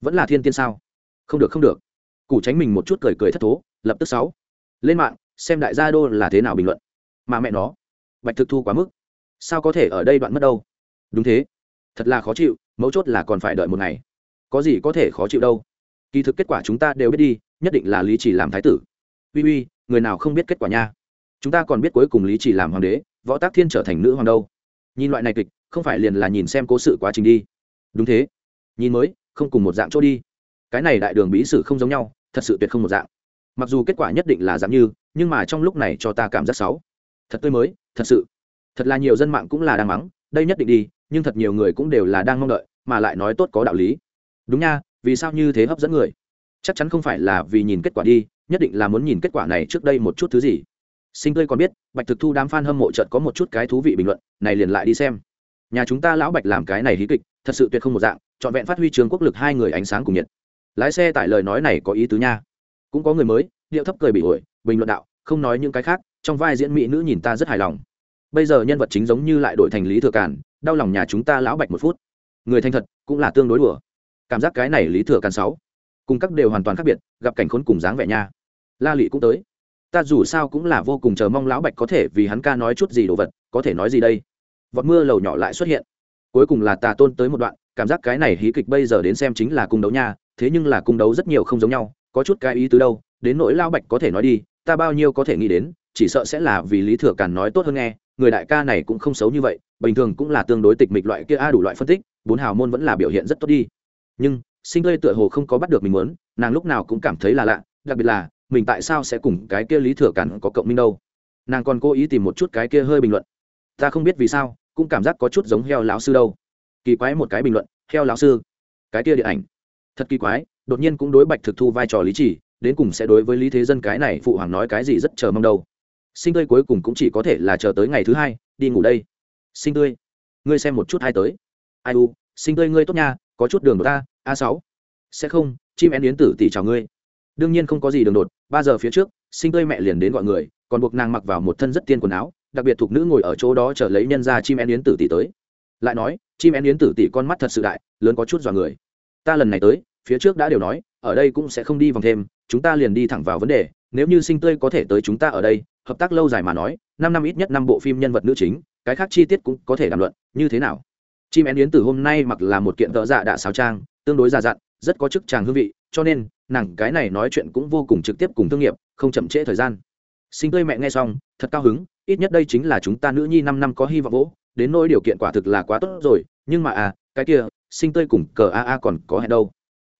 Vẫn là thiên tiên sao? Không được không được. Củ tránh mình một chút cười cười thất thố, lập tức sáu. Lên mạng xem đại gia đô là thế nào bình luận. Mà mẹ nó, bạch thực thu quá mức. Sao có thể ở đây đoạn mất đâu? Đúng thế. Thật là khó chịu, mấu chốt là còn phải đợi một ngày. Có gì có thể khó chịu đâu. Kỳ thực kết quả chúng ta đều biết đi, nhất định là lý chỉ làm thái tử. Uy uy, người nào không biết kết quả nha. Chúng ta còn biết cuối cùng lý chỉ làm hoàng đế, võ tác thiên trở thành nữ hoàng đâu. Nhìn loại này kịch, không phải liền là nhìn xem cố sự quá trình đi. Đúng thế. Nhìn mới, không cùng một dạng chỗ đi. Cái này đại đường bí sử không giống nhau, thật sự tuyệt không một dạng mặc dù kết quả nhất định là giảm như, nhưng mà trong lúc này cho ta cảm giác xấu. Thật tươi mới, thật sự. Thật là nhiều dân mạng cũng là đang mắng, đây nhất định đi, nhưng thật nhiều người cũng đều là đang mong đợi, mà lại nói tốt có đạo lý. Đúng nha, vì sao như thế hấp dẫn người? Chắc chắn không phải là vì nhìn kết quả đi, nhất định là muốn nhìn kết quả này trước đây một chút thứ gì. Sinh tươi còn biết, bạch thực thu đám f a n hâm mộ trận có một chút cái thú vị bình luận, này liền lại đi xem. Nhà chúng ta lão bạch làm cái này hí kịch, thật sự tuyệt không một dạng, trọn vẹn phát huy trường quốc lực hai người ánh sáng cùng nhiệt. Lái xe tại lời nói này có ý tứ nha cũng có người mới điệu thấp cười bị ổi bình luận đạo không nói những cái khác trong vai diễn mỹ nữ nhìn ta rất hài lòng. Bây giờ nhân vật chính giống như lại đổi thành lý thừa cản, đau lòng nhà chúng ta lão bạch một phút. Người thành thật cũng là tương đối đùa. Cảm giác cái này lý thừa cản sáu cùng các đều hoàn toàn khác biệt gặp cảnh khốn cùng dáng vẻ nha. La lị cũng tới. Ta dù sao cũng là vô cùng chờ mong lão bạch có thể vì hắn ca nói chút gì đồ vật có thể nói gì đây? Vọt mưa lầu nhỏ lại xuất hiện. Cuối cùng là tà tôn tới một đoạn cảm giác cái này hí kịch bây giờ đến xem chính là cung đấu nha thế nhưng là cung đấu rất nhiều không giống nhau có chút cái ý tứ đâu, đến nỗi lao bạch có thể nói đi, ta bao nhiêu có thể nghĩ đến, chỉ sợ sẽ là vì lý thừa càn nói tốt hơn nghe, người đại ca này cũng không xấu như vậy, bình thường cũng là tương đối tịch mịch loại kia a đủ loại phân tích, bốn hào môn vẫn là biểu hiện rất tốt đi. Nhưng, sinh tươi tựa hồ không có bắt được mình muốn, nàng lúc nào cũng cảm thấy là lạ, đặc biệt là, mình tại sao sẽ cùng cái kia lý thừa cản có cộng minh đâu. Nàng còn cố ý tìm một chút cái kia hơi bình luận. Ta không biết vì sao, cũng cảm giác có chút giống heo lão sư đâu. Kỳ quái một cái bình luận, heo lão sư, cái kia điện ảnh. Thật kỳ quái đột nhiên cũng đối bạch thực thu vai trò lý chỉ, đến cùng sẽ đối với lý thế dân cái này phụ hoàng nói cái gì rất chờ mong đâu. Sinh tươi cuối cùng cũng chỉ có thể là chờ tới ngày thứ hai, đi ngủ đây. Sinh tươi, ngươi xem một chút hai tới. Ai u, sinh tươi ngươi tốt nha, có chút đường đột ta a sáu. Sẽ không, chim én yến tử tỷ chào ngươi. Đương nhiên không có gì đường đột, ba giờ phía trước, sinh tươi mẹ liền đến gọi người, còn buộc nàng mặc vào một thân rất tiên quần áo, đặc biệt thuộc nữ ngồi ở chỗ đó chờ lấy nhân ra chim én yến tử tỷ tới. Lại nói, chim én yến tử tỷ con mắt thật sự đại, lớn có chút dọa người. Ta lần này tới phía trước đã đều nói, ở đây cũng sẽ không đi vòng thêm, chúng ta liền đi thẳng vào vấn đề, nếu như sinh tươi có thể tới chúng ta ở đây, hợp tác lâu dài mà nói, năm năm ít nhất năm bộ phim nhân vật nữ chính, cái khác chi tiết cũng có thể đàm luận, như thế nào? Chim én yến từ hôm nay mặc là một kiện tợ dạ đã sáo trang, tương đối già dặn, rất có chức chàng hương vị, cho nên, nàng cái này nói chuyện cũng vô cùng trực tiếp cùng thương nghiệp, không chậm trễ thời gian. Sinh tươi mẹ nghe xong, thật cao hứng, ít nhất đây chính là chúng ta nữ nhi năm năm có hy vọng vỗ, đến nỗi điều kiện quả thực là quá tốt rồi, nhưng mà à cái kia, sinh tươi cùng cờ a a còn có hẹn đâu?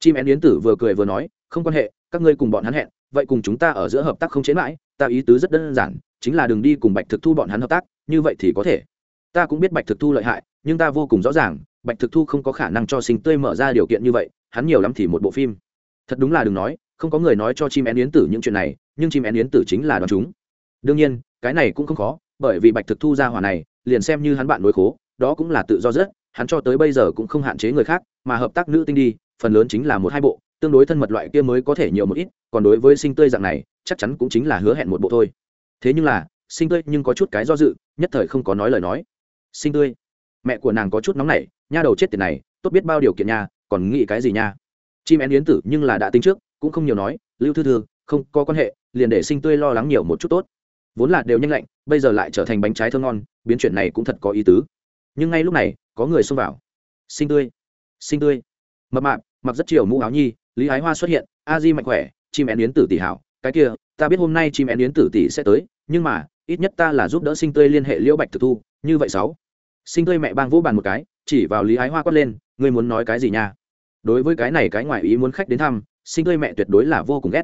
Chim én yến tử vừa cười vừa nói, không quan hệ, các ngươi cùng bọn hắn hẹn, vậy cùng chúng ta ở giữa hợp tác không chế mãi, ta ý tứ rất đơn giản, chính là đừng đi cùng bạch thực thu bọn hắn hợp tác, như vậy thì có thể. Ta cũng biết bạch thực thu lợi hại, nhưng ta vô cùng rõ ràng, bạch thực thu không có khả năng cho sinh tươi mở ra điều kiện như vậy, hắn nhiều lắm thì một bộ phim. Thật đúng là đừng nói, không có người nói cho chim én yến tử những chuyện này, nhưng chim én yến tử chính là đoàn chúng. Đương nhiên, cái này cũng không khó, bởi vì bạch thực thu ra hỏa này, liền xem như hắn bạn đối khố, đó cũng là tự do rất hắn cho tới bây giờ cũng không hạn chế người khác, mà hợp tác nữ tinh đi, phần lớn chính là một hai bộ, tương đối thân mật loại kia mới có thể nhiều một ít, còn đối với sinh tươi dạng này, chắc chắn cũng chính là hứa hẹn một bộ thôi. Thế nhưng là, sinh tươi nhưng có chút cái do dự, nhất thời không có nói lời nói. Sinh tươi, mẹ của nàng có chút nóng nảy, nha đầu chết tiền này, tốt biết bao điều kiện nha, còn nghĩ cái gì nha? Chim én yến tử nhưng là đã tính trước, cũng không nhiều nói, lưu thư thư, không có quan hệ, liền để sinh tươi lo lắng nhiều một chút tốt. Vốn là đều nhanh lạnh, bây giờ lại trở thành bánh trái thơ ngon, biến chuyện này cũng thật có ý tứ nhưng ngay lúc này, có người xông vào. Sinh tươi sinh tươi. Mập mạp, mặc rất chiều mũ áo nhi, lý ái hoa xuất hiện, a di mạnh khỏe, chim én yến tử tỷ hảo, cái kia, ta biết hôm nay chim én yến tử tỷ sẽ tới, nhưng mà, ít nhất ta là giúp đỡ sinh tươi liên hệ liễu bạch thực thu, như vậy sáu. Sinh tươi mẹ bang vỗ bàn một cái, chỉ vào lý ái hoa quát lên, ngươi muốn nói cái gì nha? Đối với cái này cái ngoài ý muốn khách đến thăm sinh tươi mẹ tuyệt đối là vô cùng ghét.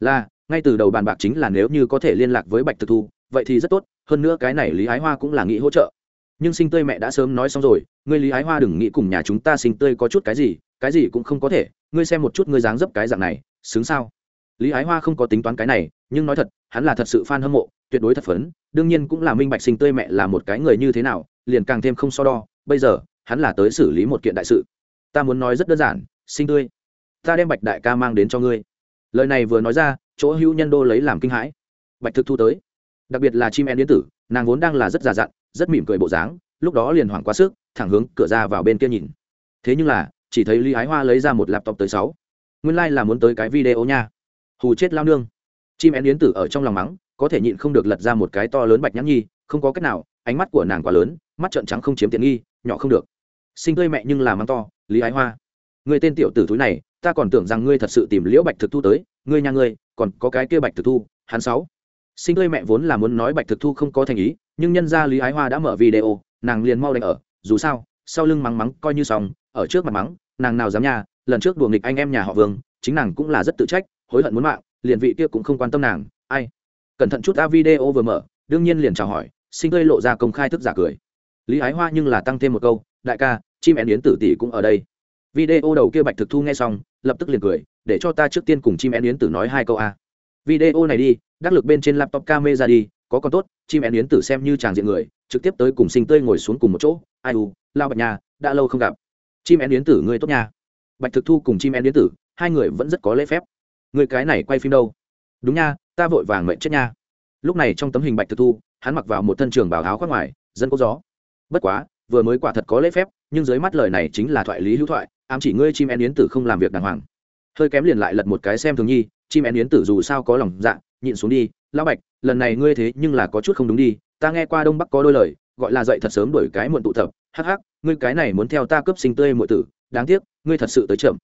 Là, ngay từ đầu bàn bạc chính là nếu như có thể liên lạc với bạch thực thu, vậy thì rất tốt, hơn nữa cái này lý ái hoa cũng là nghĩ hỗ trợ nhưng sinh tươi mẹ đã sớm nói xong rồi, ngươi lý ái hoa đừng nghĩ cùng nhà chúng ta sinh tươi có chút cái gì cái gì cũng không có thể, ngươi xem một chút ngươi dáng dấp cái dạng này, xứng sao? Lý ái hoa không có tính toán cái này, nhưng nói thật, hắn là thật sự f a n hâm mộ, tuyệt đối thật phấn, đương nhiên cũng là minh bạch sinh tươi mẹ là một cái người như thế nào, liền càng thêm không so đo, bây giờ, hắn là tới xử lý một kiện đại sự. Ta muốn nói rất đơn giản, sinh tươi. Ta đem bạch đại ca mang đến cho ngươi. Lời này vừa nói ra, chỗ hữu nhân đô lấy làm kinh hãi. Bạch thực thu tới. Đặc biệt là chim én yến tử, nàng vốn đang là rất già dặn rất mỉm cười bộ dáng, lúc đó liền hoảng quá sức, thẳng hướng cửa ra vào bên kia nhìn. Thế nhưng là, chỉ thấy lý ái hoa lấy ra một laptop tới sáu. Nguyên lai、like、là muốn tới cái video nha. Hù chết lao nương. Chim én yến tử ở trong lòng mắng, có thể nhịn không được lật ra một cái to lớn bạch nhãn nhi, không có cách nào, ánh mắt của nàng quá lớn, mắt trợn trắng không chiếm tiện nghi, nhỏ không được. Sinh tươi mẹ nhưng là mắng to, lý ái hoa. Người tên tiểu tử túi này, ta còn tưởng rằng ngươi thật sự tìm liễu bạch thực thu tới, ngươi nhà ngươi, còn có cái kia bạch thực thu, hắn sáu sinh tươi mẹ vốn là muốn nói bạch thực thu không có thành ý, nhưng nhân ra lý ái hoa đã mở video, nàng liền mau đánh ở, dù sao, sau lưng mắng mắng coi như xong, ở trước mặt mắng, nàng nào dám nha, lần trước đùa nghịch anh em nhà họ vương, chính nàng cũng là rất tự trách, hối hận muốn mạng, liền vị kia cũng không quan tâm nàng, ai. Cẩn thận chút a video vừa mở, đương nhiên liền chào hỏi, sinh tươi lộ ra công khai thức giả cười. Lý ái hoa nhưng là tăng thêm một câu, đại ca, chim én yến tử tỷ cũng ở đây. Video đầu kia bạch thực thu nghe xong, lập tức liền cười, để cho ta trước tiên cùng chim én yến tử nói hai câu a. Video này đi đắc lực bên trên laptop camera đi, có con tốt, chim én yến tử xem như chàng diện người, trực tiếp tới cùng sinh tươi ngồi xuống cùng một chỗ. Ai u, lao bạch nhà đã lâu không gặp. Chim én yến tử ngươi tốt nha. Bạch thực thu cùng chim én yến tử, hai người vẫn rất có lễ phép. Người cái này quay phim đâu? Đúng nha, ta vội vàng mệnh chết nha. Lúc này trong tấm hình bạch thực thu, hắn mặc vào một thân trường bảo áo khoác ngoài, dân có gió. Bất quá, vừa mới quả thật có lễ phép, nhưng dưới mắt lời này chính là thoại lý hữu thoại, ám chỉ ngươi chim én yến tử không làm việc đàng hoàng. Hơi kém liền lại lật một cái xem thường nhi, chim én yến tử dù sao có lòng dạ nhịn xuống đi, lão bạch, lần này ngươi thế nhưng là có chút không đúng đi, ta nghe qua đông bắc có đôi lời, gọi là dậy thật sớm đổi cái muộn tụ tập, hắc hắc, ngươi cái này muốn theo ta cướp sinh tươi muội tử, đáng tiếc, ngươi thật sự tới chậm.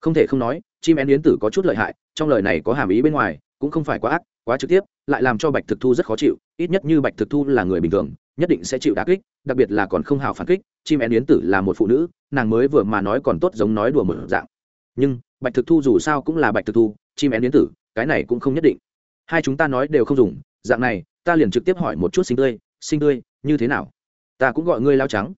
Không thể không nói, chim én yến tử có chút lợi hại, trong lời này có hàm ý bên ngoài, cũng không phải quá ác, quá trực tiếp, lại làm cho bạch thực thu rất khó chịu, ít nhất như bạch thực thu là người bình thường, nhất định sẽ chịu đá kích, đặc biệt là còn không hào phản kích, chim én yến tử là một phụ nữ, nàng mới vừa mà nói còn tốt giống nói đùa một dạng. Nhưng, bạch thực thu dù sao cũng là bạch thực thu, chim én yến tử, cái này cũng không nhất định hai chúng ta nói đều không dùng, dạng này, ta liền trực tiếp hỏi một chút sinh tươi sinh tươi, như thế nào? Ta cũng gọi ngươi lao trắng.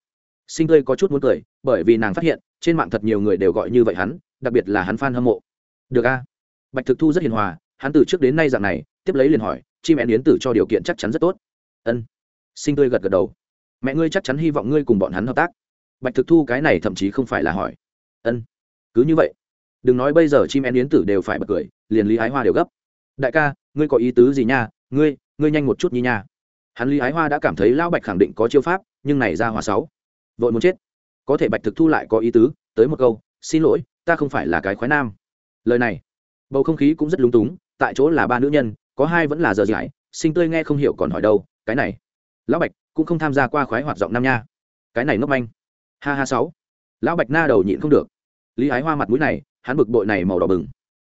Sinh tươi có chút muốn cười, bởi vì nàng phát hiện, trên mạng thật nhiều người đều gọi như vậy hắn, đặc biệt là hắn f a n hâm mộ. Được a. Bạch thực thu rất hiền hòa, hắn từ trước đến nay dạng này, tiếp lấy liền hỏi chim én yến tử cho điều kiện chắc chắn rất tốt. Ân. Sinh tươi gật gật đầu. Mẹ ngươi chắc chắn hy vọng ngươi cùng bọn hắn hợp tác. Bạch thực thu cái này thậm chí không phải là hỏi. Ân, cứ như vậy. Đừng nói bây giờ chim én yến tử đều phải bật cười, liền lý ái hoa đều gấp. Đại ca ngươi có ý tứ gì nha ngươi ngươi nhanh một chút nhi nha. Hắn lý ái hoa đã cảm thấy lão bạch khẳng định có chiêu pháp nhưng này ra hòa sáu vội muốn chết. Có thể bạch thực thu lại có ý tứ tới một câu xin lỗi ta không phải là cái khoái nam. Lời này bầu không khí cũng rất lúng túng tại chỗ là ba nữ nhân có hai vẫn là giờ giải, sinh tươi nghe không hiểu còn hỏi đâu cái này lão bạch cũng không tham gia qua khoái hoạt giọng nam nha. Cái này ngốc manh. Ha ha sáu. Lão bạch na đầu nhịn không được. Lý ái hoa mặt mũi này hắn bực bội này màu đỏ bừng.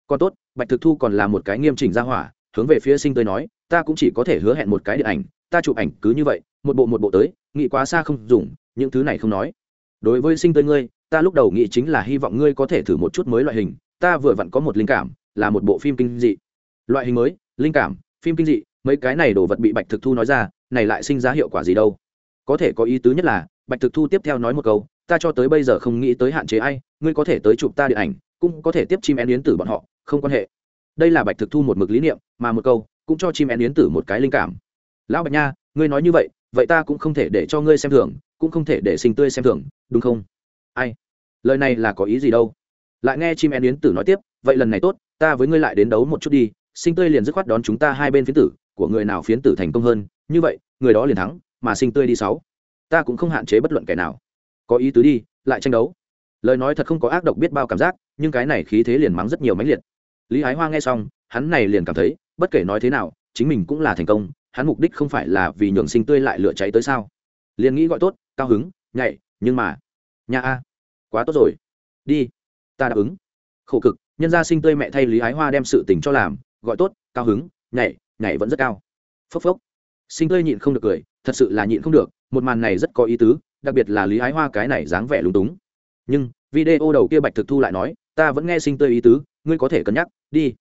Còn tốt bạch thực thu còn là một cái nghiêm chỉnh ra hỏa hướng về phía sinh tươi nói, ta cũng chỉ có thể hứa hẹn một cái điện ảnh, ta chụp ảnh cứ như vậy, một bộ một bộ tới, nghĩ quá xa không dùng, những thứ này không nói. Đối với sinh tươi ngươi, ta lúc đầu nghĩ chính là hy vọng ngươi có thể thử một chút mới loại hình, ta vừa vặn có một linh cảm, là một bộ phim kinh dị. Loại hình mới, linh cảm, phim kinh dị, mấy cái này đồ vật bị bạch thực thu nói ra, này lại sinh ra hiệu quả gì đâu? Có thể có ý tứ nhất là, bạch thực thu tiếp theo nói một câu, ta cho tới bây giờ không nghĩ tới hạn chế ai, ngươi có thể tới chụp ta điện ảnh, cũng có thể tiếp chim én yến tử bọn họ, không quan hệ đây là bạch thực thu một mực lý niệm, mà một câu cũng cho chim én yến tử một cái linh cảm. Lão bạch nha, ngươi nói như vậy vậy ta cũng không thể để cho ngươi xem thường, cũng không thể để sinh tươi xem thường, đúng không? Ai? Lời này là có ý gì đâu? Lại nghe chim én yến tử nói tiếp, vậy lần này tốt, ta với ngươi lại đến đấu một chút đi, sinh tươi liền dứt khoát đón chúng ta hai bên phiến tử, của người nào phiến tử thành công hơn, như vậy, người đó liền thắng, mà sinh tươi đi sáu. Ta cũng không hạn chế bất luận kẻ nào. Có ý tứ đi, lại tranh đấu. Lời nói thật không có ác độc biết bao cảm giác, nhưng cái này khí thế liền mắng rất nhiều mãnh liệt lý ái hoa nghe xong, hắn này liền cảm thấy, bất kể nói thế nào, chính mình cũng là thành công, hắn mục đích không phải là vì nhường sinh tươi lại lửa cháy tới sao? Liền nghĩ gọi tốt, cao hứng, nhảy, nhưng mà, nhà a, quá tốt rồi. Đi, ta đáp ứng. Khổ cực, nhân gia sinh tươi mẹ thay lý ái hoa đem sự tình cho làm, gọi tốt, cao hứng, nhảy nhảy vẫn rất cao. Phốc phốc. Sinh tươi nhịn không được cười, thật sự là nhịn không được, một màn này rất có ý tứ, đặc biệt là lý ái hoa cái này dáng vẻ lúng túng. Nhưng, video đầu kia bạch thực thu lại nói, ta vẫn nghe sinh tươi ý tứ ngươi có thể cân nhắc, đi.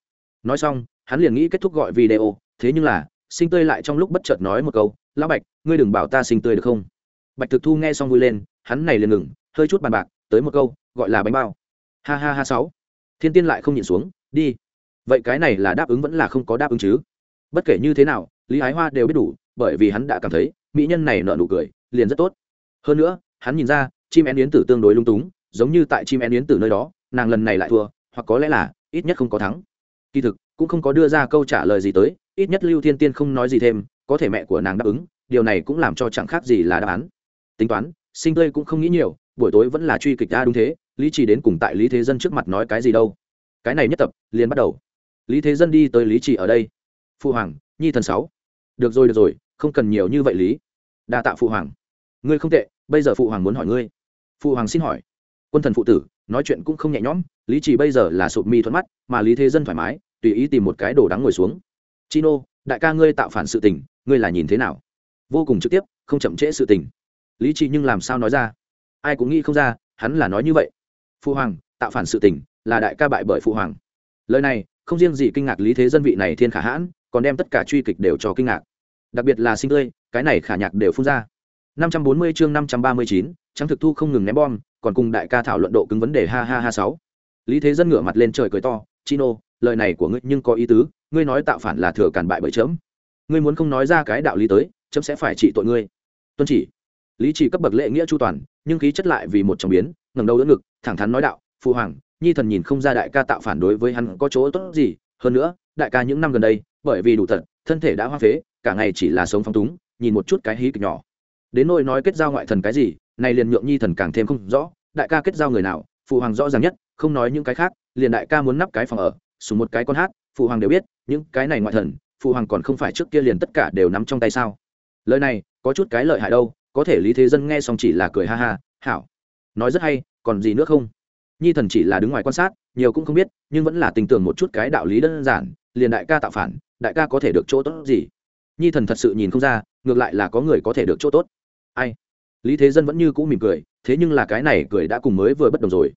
Nói xong, hắn liền nghĩ kết thúc gọi video, thế nhưng là, sinh tươi lại trong lúc bất chợt nói một câu, lão bạch, ngươi đừng bảo ta sinh tươi được không? Bạch thực thu nghe xong vui lên, hắn này liền ngừng, hơi chút bàn bạc, tới một câu, gọi là bánh bao. Ha ha ha sáu. Thiên tiên lại không nhịn xuống, đi. Vậy cái này là đáp ứng vẫn là không có đáp ứng chứ? Bất kể như thế nào, lý ái hoa đều biết đủ, bởi vì hắn đã cảm thấy, mỹ nhân này nợ nụ cười, liền rất tốt. Hơn nữa, hắn nhìn ra, chim én yến tử tương đối lung túng, giống như tại chim én yến tử nơi đó, nàng lần này lại thua hoặc có lẽ là, ít nhất không có thắng. Kỳ thực, cũng không có đưa ra câu trả lời gì tới, ít nhất lưu thiên tiên không nói gì thêm, có thể mẹ của nàng đáp ứng, điều này cũng làm cho chẳng khác gì là đáp án. Tính toán, sinh tươi cũng không nghĩ nhiều, buổi tối vẫn là truy kịch ra đúng thế, lý trì đến cùng tại lý thế dân trước mặt nói cái gì đâu. Cái này nhất tập, liền bắt đầu. Lý thế dân đi tới lý trì ở đây. Phụ hoàng, nhi thần sáu. Được rồi được rồi, không cần nhiều như vậy lý. Đa tạ phụ hoàng. Ngươi không tệ, bây giờ phụ hoàng muốn hỏi ngươi. Phụ hoàng xin hỏi. Quân thần phụ tử nói chuyện cũng không nhẹ nhõm lý trì bây giờ là sụp mi thuận mắt mà lý thế dân thoải mái tùy ý tìm một cái đồ đắng ngồi xuống. Chino đại ca ngươi tạo phản sự tình ngươi là nhìn thế nào? Vô cùng trực tiếp không chậm trễ sự tình. Lý trì nhưng làm sao nói ra? Ai cũng nghĩ không ra hắn là nói như vậy. Phụ hoàng tạo phản sự tình là đại ca bại bởi phụ hoàng. Lời này không riêng gì kinh ngạc lý thế dân vị này thiên khả hãn còn đem tất cả truy kịch đều cho kinh ngạc. Đặc biệt là sinh tươi cái này khả nhạc đều phun ra. 540 chương 539, trắng thực thu không ngừng ném bom còn cùng đại ca thảo luận độ cứng vấn đề ha ha ha sáu. Lý thế dân ngửa mặt lên trời cười to, chino, lời này của ngươi nhưng có ý tứ, ngươi nói tạo phản là thừa cản bại bởi chấm. Ngươi muốn không nói ra cái đạo lý tới, chấm sẽ phải trị tội ngươi. Tuân chỉ. Lý chỉ cấp bậc lệ nghĩa chu toàn, nhưng khí chất lại vì một trong biến, ngẩng đầu đỡ ngực, thẳng thắn nói đạo, phụ hoàng, nhi thần nhìn không ra đại ca tạo phản đối với hắn có chỗ tốt gì. Hơn nữa, đại ca những năm gần đây, bởi vì đủ thật, thân thể đã hoa phế, cả ngày chỉ là sống phong túng, nhìn một chút cái hí kịch nhỏ. Đến nỗi nói kết giao ngoại thần cái gì này liền nhượng nhi thần càng thêm không rõ, đại ca kết giao người nào, phụ hoàng rõ ràng nhất, không nói những cái khác, liền đại ca muốn nắp cái phòng ở, sùng một cái con hát, phụ hoàng đều biết, những cái này ngoại thần, phụ hoàng còn không phải trước kia liền tất cả đều nắm trong tay sao? Lời này, có chút cái lợi hại đâu, có thể lý thế dân nghe xong chỉ là cười ha ha, hảo, nói rất hay, còn gì nữa không? Nhi thần chỉ là đứng ngoài quan sát, nhiều cũng không biết, nhưng vẫn là tình tưởng một chút cái đạo lý đơn giản, liền đại ca tạo phản, đại ca có thể được chỗ tốt gì? Nhi thần thật sự nhìn không ra, ngược lại là có người có thể được chỗ tốt. Ai? Lý thế dân vẫn như cũ mỉm cười, thế nhưng là cái này cười đã cùng mới vừa bất đồng rồi.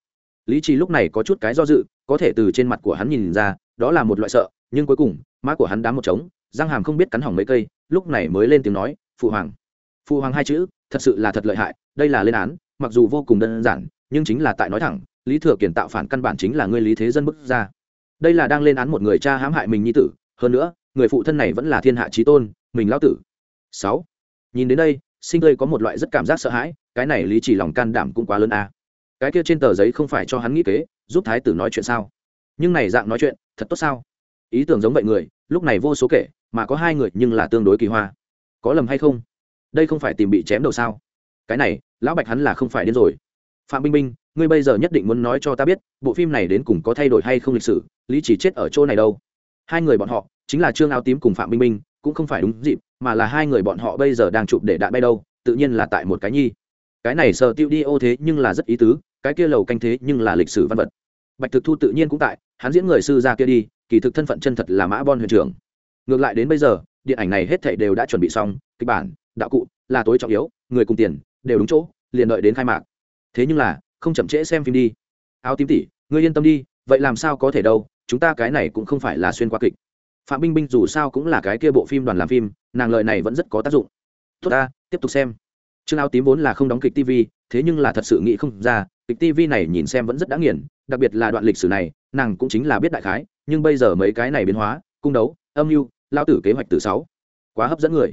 Lý trì lúc này có chút cái do dự, có thể từ trên mặt của hắn nhìn ra, đó là một loại sợ, nhưng cuối cùng, má của hắn đá một trống, răng hàm không biết cắn hỏng mấy cây, lúc này mới lên tiếng nói, phụ hoàng phụ hoàng hai chữ, thật sự là thật lợi hại, đây là lên án, mặc dù vô cùng đơn giản, nhưng chính là tại nói thẳng, lý thừa kiển tạo phản căn bản chính là ngươi lý thế dân bức ra. Đây là đang lên án một người cha hãm hại mình nhi tử, hơn nữa, người phụ thân này vẫn là thiên hạ trí tôn, mình lao tử. Sáu. Nhìn đến đây sinh tươi có một loại rất cảm giác sợ hãi, cái này lý chỉ lòng can đảm cũng quá lớn a à. cái kia trên tờ giấy không phải cho hắn nghĩ kế, giúp thái tử nói chuyện sao? Nhưng này dạng nói chuyện, thật tốt sao? Ý tưởng giống vậy người, lúc này vô số kể, mà có hai người nhưng là tương đối kỳ hoa. Có lầm hay không? Đây không phải tìm bị chém đầu sao? Cái này, lão bạch hắn là không phải đến rồi. Phạm binh binh ngươi bây giờ nhất định muốn nói cho ta biết, bộ phim này đến cùng có thay đổi hay không lịch sử, lý chỉ chết ở chỗ này đâu. Hai người bọn họ, chính là trương áo tím cùng phạm binh binh cũng không phải đúng dịp mà là hai người bọn họ bây giờ đang chụp để đạn bay đâu, tự nhiên là tại một cái nhi. Cái này sở tiêu đi ô thế nhưng là rất ý tứ, cái kia lầu canh thế nhưng là lịch sử văn vật. Bạch thực thu tự nhiên cũng tại, hắn diễn người sư ra kia đi, kỳ thực thân phận chân thật là mã bon huyền trưởng. Ngược lại đến bây giờ, điện ảnh này hết thảy đều đã chuẩn bị xong, kịch bản, đạo cụ, là tối trọng yếu, người cùng tiền, đều đúng chỗ, liền đợi đến khai mạc. Thế nhưng là, không chậm trễ xem phim đi. Áo tím tỉ ngươi yên tâm đi, vậy làm sao có thể đâu, chúng ta cái này cũng không phải là xuyên qua kịch phạm binh binh dù sao cũng là cái kia bộ phim đoàn làm phim, nàng lợi này vẫn rất có tác dụng. Tốt ta, tiếp tục xem. Chương áo tím vốn là không đóng kịch tv thế nhưng là thật sự nghĩ không ra, kịch tv này nhìn xem vẫn rất đã nghiền, đặc biệt là đoạn lịch sử này, nàng cũng chính là biết đại khái, nhưng bây giờ mấy cái này biến hóa, cung đấu, âm mưu lao tử kế hoạch từ sáu. Quá hấp dẫn người.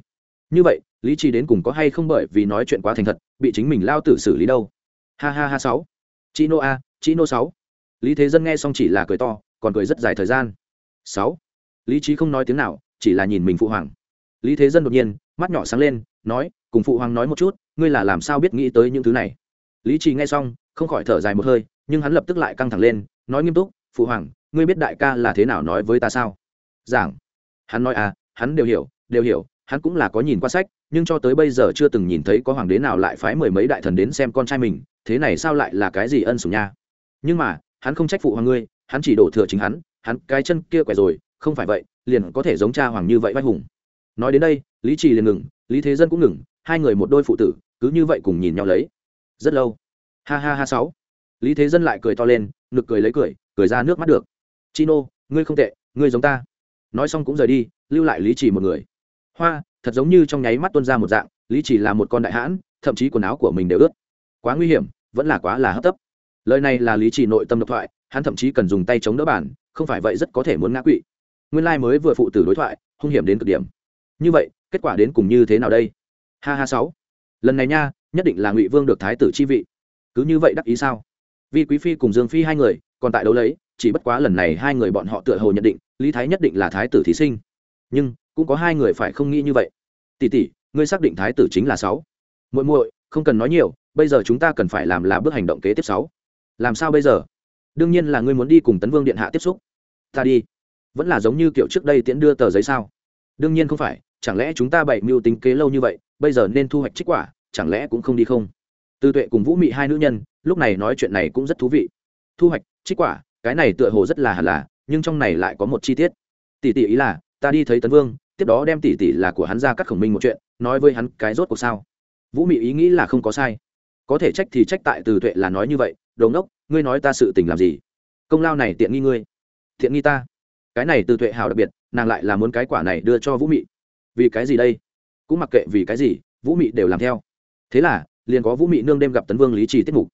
Như vậy, lý trí đến cùng có hay không bởi vì nói chuyện quá thành thật, bị chính mình lao tử xử lý đâu? Ha ha ha sáu. Chị nô a chị nô sáu. Lý thế dân nghe xong chỉ là cười to, còn cười rất dài thời gian. Sáu lý trí không nói tiếng nào, chỉ là nhìn mình phụ hoàng. Lý thế dân đột nhiên, mắt nhỏ sáng lên, nói, cùng phụ hoàng nói một chút, ngươi là làm sao biết nghĩ tới những thứ này? Lý trí nghe xong, không khỏi thở dài một hơi, nhưng hắn lập tức lại căng thẳng lên, nói nghiêm túc, phụ hoàng, ngươi biết đại ca là thế nào nói với ta sao? Giảng. Hắn nói à hắn đều hiểu đều hiểu, hắn cũng là có nhìn qua sách, nhưng cho tới bây giờ chưa từng nhìn thấy có hoàng đế nào lại phái mười mấy đại thần đến xem con trai mình, thế này sao lại là cái gì ân sủng nha? Nhưng mà, hắn không trách phụ hoàng ngươi, hắn chỉ đổ thừa chính hắn hắn cái chân kia quẻ rồi không phải vậy, liền có thể giống cha hoàng như vậy vai hùng. Nói đến đây, lý trì liền ngừng, lý thế dân cũng ngừng, hai người một đôi phụ tử, cứ như vậy cùng nhìn nhau lấy. Rất lâu. Ha ha ha sáu. Lý thế dân lại cười to lên ngực cười lấy cười cười ra nước mắt được. Chino, ngươi không tệ, ngươi giống ta. Nói xong cũng rời đi, lưu lại lý trì một người. Hoa, thật giống như trong nháy mắt tuân ra một dạng, lý trì là một con đại hãn, thậm chí quần áo của mình đều ướt. Quá nguy hiểm, vẫn là quá là hấp tấp. Lời này là lý trì nội tâm độc thoại, hắn thậm chí cần dùng tay chống đỡ bản, không phải vậy rất có thể muốn ngã quỵ nguyên Lai mới vừa phụ tử đối thoại, hung hiểm đến cực điểm. Như vậy, kết quả đến cùng như thế nào đây? Ha ha sáu. Lần này nha, nhất định là ngụy vương được thái tử chi vị. Cứ như vậy đắc ý sao? Vì quý phi cùng dương phi hai người, còn tại đấu lấy, chỉ bất quá lần này hai người bọn họ tựa hồ nhận định, lý thái nhất định là thái tử thí sinh. Nhưng, cũng có hai người phải không nghĩ như vậy. Tỷ tỷ, ngươi xác định thái tử chính là sáu. Muội muội, không cần nói nhiều, bây giờ chúng ta cần phải làm là bước hành động kế tiếp sáu. Làm sao bây giờ? Đương nhiên là ngươi muốn đi cùng tấn vương điện hạ tiếp xúc. Ta đi vẫn là giống như kiểu trước đây tiễn đưa tờ giấy sao? Đương nhiên không phải, chẳng lẽ chúng ta bày mưu tính kế lâu như vậy, bây giờ nên thu hoạch trích quả, chẳng lẽ cũng không đi không? Tư tuệ cùng vũ mị hai nữ nhân, lúc này nói chuyện này cũng rất thú vị. Thu hoạch, trích quả, cái này tựa hồ rất là hẳn là, nhưng trong này lại có một chi tiết. Tỷ tỷ ý là, ta đi thấy tấn vương, tiếp đó đem tỷ tỷ là của hắn ra cắt khổng minh một chuyện, nói với hắn cái rốt cuộc sao? Vũ mị ý nghĩ là không có sai. Có thể trách thì trách tại từ tuệ là nói như vậy, đồ ngốc, ngươi nói ta sự tình làm gì? Công lao này tiện nghi ngươi. Tiện nghi ta? Cái này từ tuệ hào đặc biệt, nàng lại là muốn cái quả này đưa cho vũ mị. Vì cái gì đây? Cũng mặc kệ vì cái gì, vũ mị đều làm theo. Thế là, liền có vũ mị nương đêm gặp tấn vương lý trì tiết mục.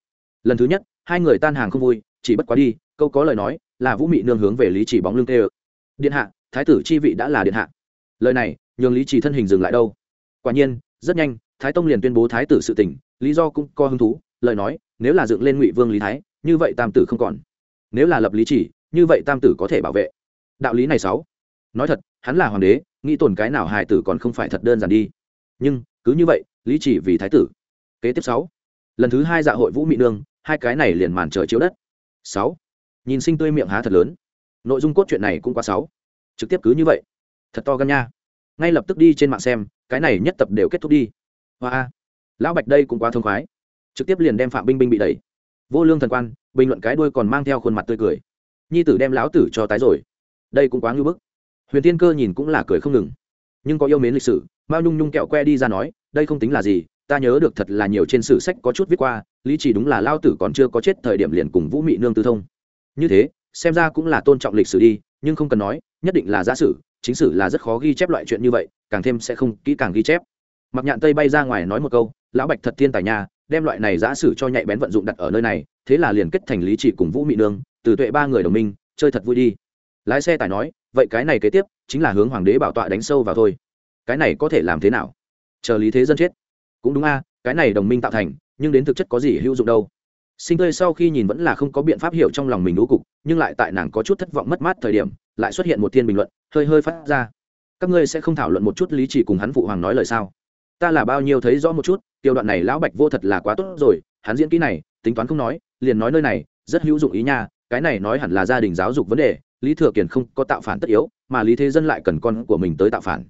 Lần thứ nhất, hai người tan hàng không vui, chỉ bất quá đi, câu có lời nói, là vũ mị nương hướng về lý trì bóng lưng tê ơ điện hạ, thái tử chi vị đã là điện hạ. Lời này, nhường lý trì thân hình dừng lại đâu. Quả nhiên, rất nhanh, thái tông liền tuyên bố thái tử sự tỉnh lý do cũng có hứng thú, lời nói, nếu là dựng lên ngụy vương lý thái, như vậy tam tử không còn. Nếu là lập lý chỉ như vậy tam tử có thể bảo vệ đạo lý này sáu. Nói thật, hắn là hoàng đế, nghĩ tổn cái nào hài tử còn không phải thật đơn giản đi. Nhưng, cứ như vậy, lý chỉ vì thái tử. Kế tiếp sáu. Lần thứ hai dạ hội vũ mị nương, hai cái này liền màn trời chiếu đất. Sáu. Nhìn sinh tươi miệng há thật lớn. Nội dung cốt truyện này cũng quá sáu. Trực tiếp cứ như vậy. Thật to gan nha. Ngay lập tức đi trên mạng xem, cái này nhất tập đều kết thúc đi. Hoa lão bạch đây cũng quá thông khoái. Trực tiếp liền đem phạm binh binh bị đẩy. Vô lương thần quan, bình luận cái đuôi còn mang theo khuôn mặt tươi cười. Nhi tử đem lão tử cho tái rồi đây cũng quá ngưỡng bức. Huyền Thiên cơ nhìn cũng là cười không ngừng. Nhưng có yêu mến lịch sử, mao nhung nhung kẹo que đi ra nói, đây không tính là gì, ta nhớ được thật là nhiều trên sử sách có chút viết qua, lý chỉ đúng là lao tử còn chưa có chết thời điểm liền cùng vũ mị nương tư thông. Như thế, xem ra cũng là tôn trọng lịch sử đi, nhưng không cần nói, nhất định là giả sử, chính sử là rất khó ghi chép loại chuyện như vậy, càng thêm sẽ không kỹ càng ghi chép. Mặc nhạn tây bay ra ngoài nói một câu, lão bạch thật thiên tài nhà đem loại này giả sử cho nhạy bén vận dụng đặt ở nơi này, thế là liền kết thành lý chỉ cùng vũ mị nương, từ tuệ ba người đồng minh, chơi thật vui đi lái xe tài nói, vậy cái này kế tiếp chính là hướng hoàng đế bảo tọa đánh sâu vào thôi. Cái này có thể làm thế nào? Chờ lý thế dân chết. Cũng đúng a, cái này đồng minh tạo thành, nhưng đến thực chất có gì hữu dụng đâu? Sinh tươi sau khi nhìn vẫn là không có biện pháp hiểu trong lòng mình đũ cục, nhưng lại tại nàng có chút thất vọng mất mát thời điểm, lại xuất hiện một thiên bình luận, hơi hơi phát ra. Các ngươi sẽ không thảo luận một chút lý chỉ cùng hắn phụ hoàng nói lời sao? Ta là bao nhiêu thấy rõ một chút tiêu đoạn này lão bạch vô thật là quá tốt rồi, hắn diễn kỹ này, tính toán không nói, liền nói nơi này, rất hữu dụng ý nha, cái này nói hẳn là gia đình giáo dục vấn đề lý thừa kiền không có tạo phản tất yếu, mà lý thế dân lại cần con của mình tới tạo phản.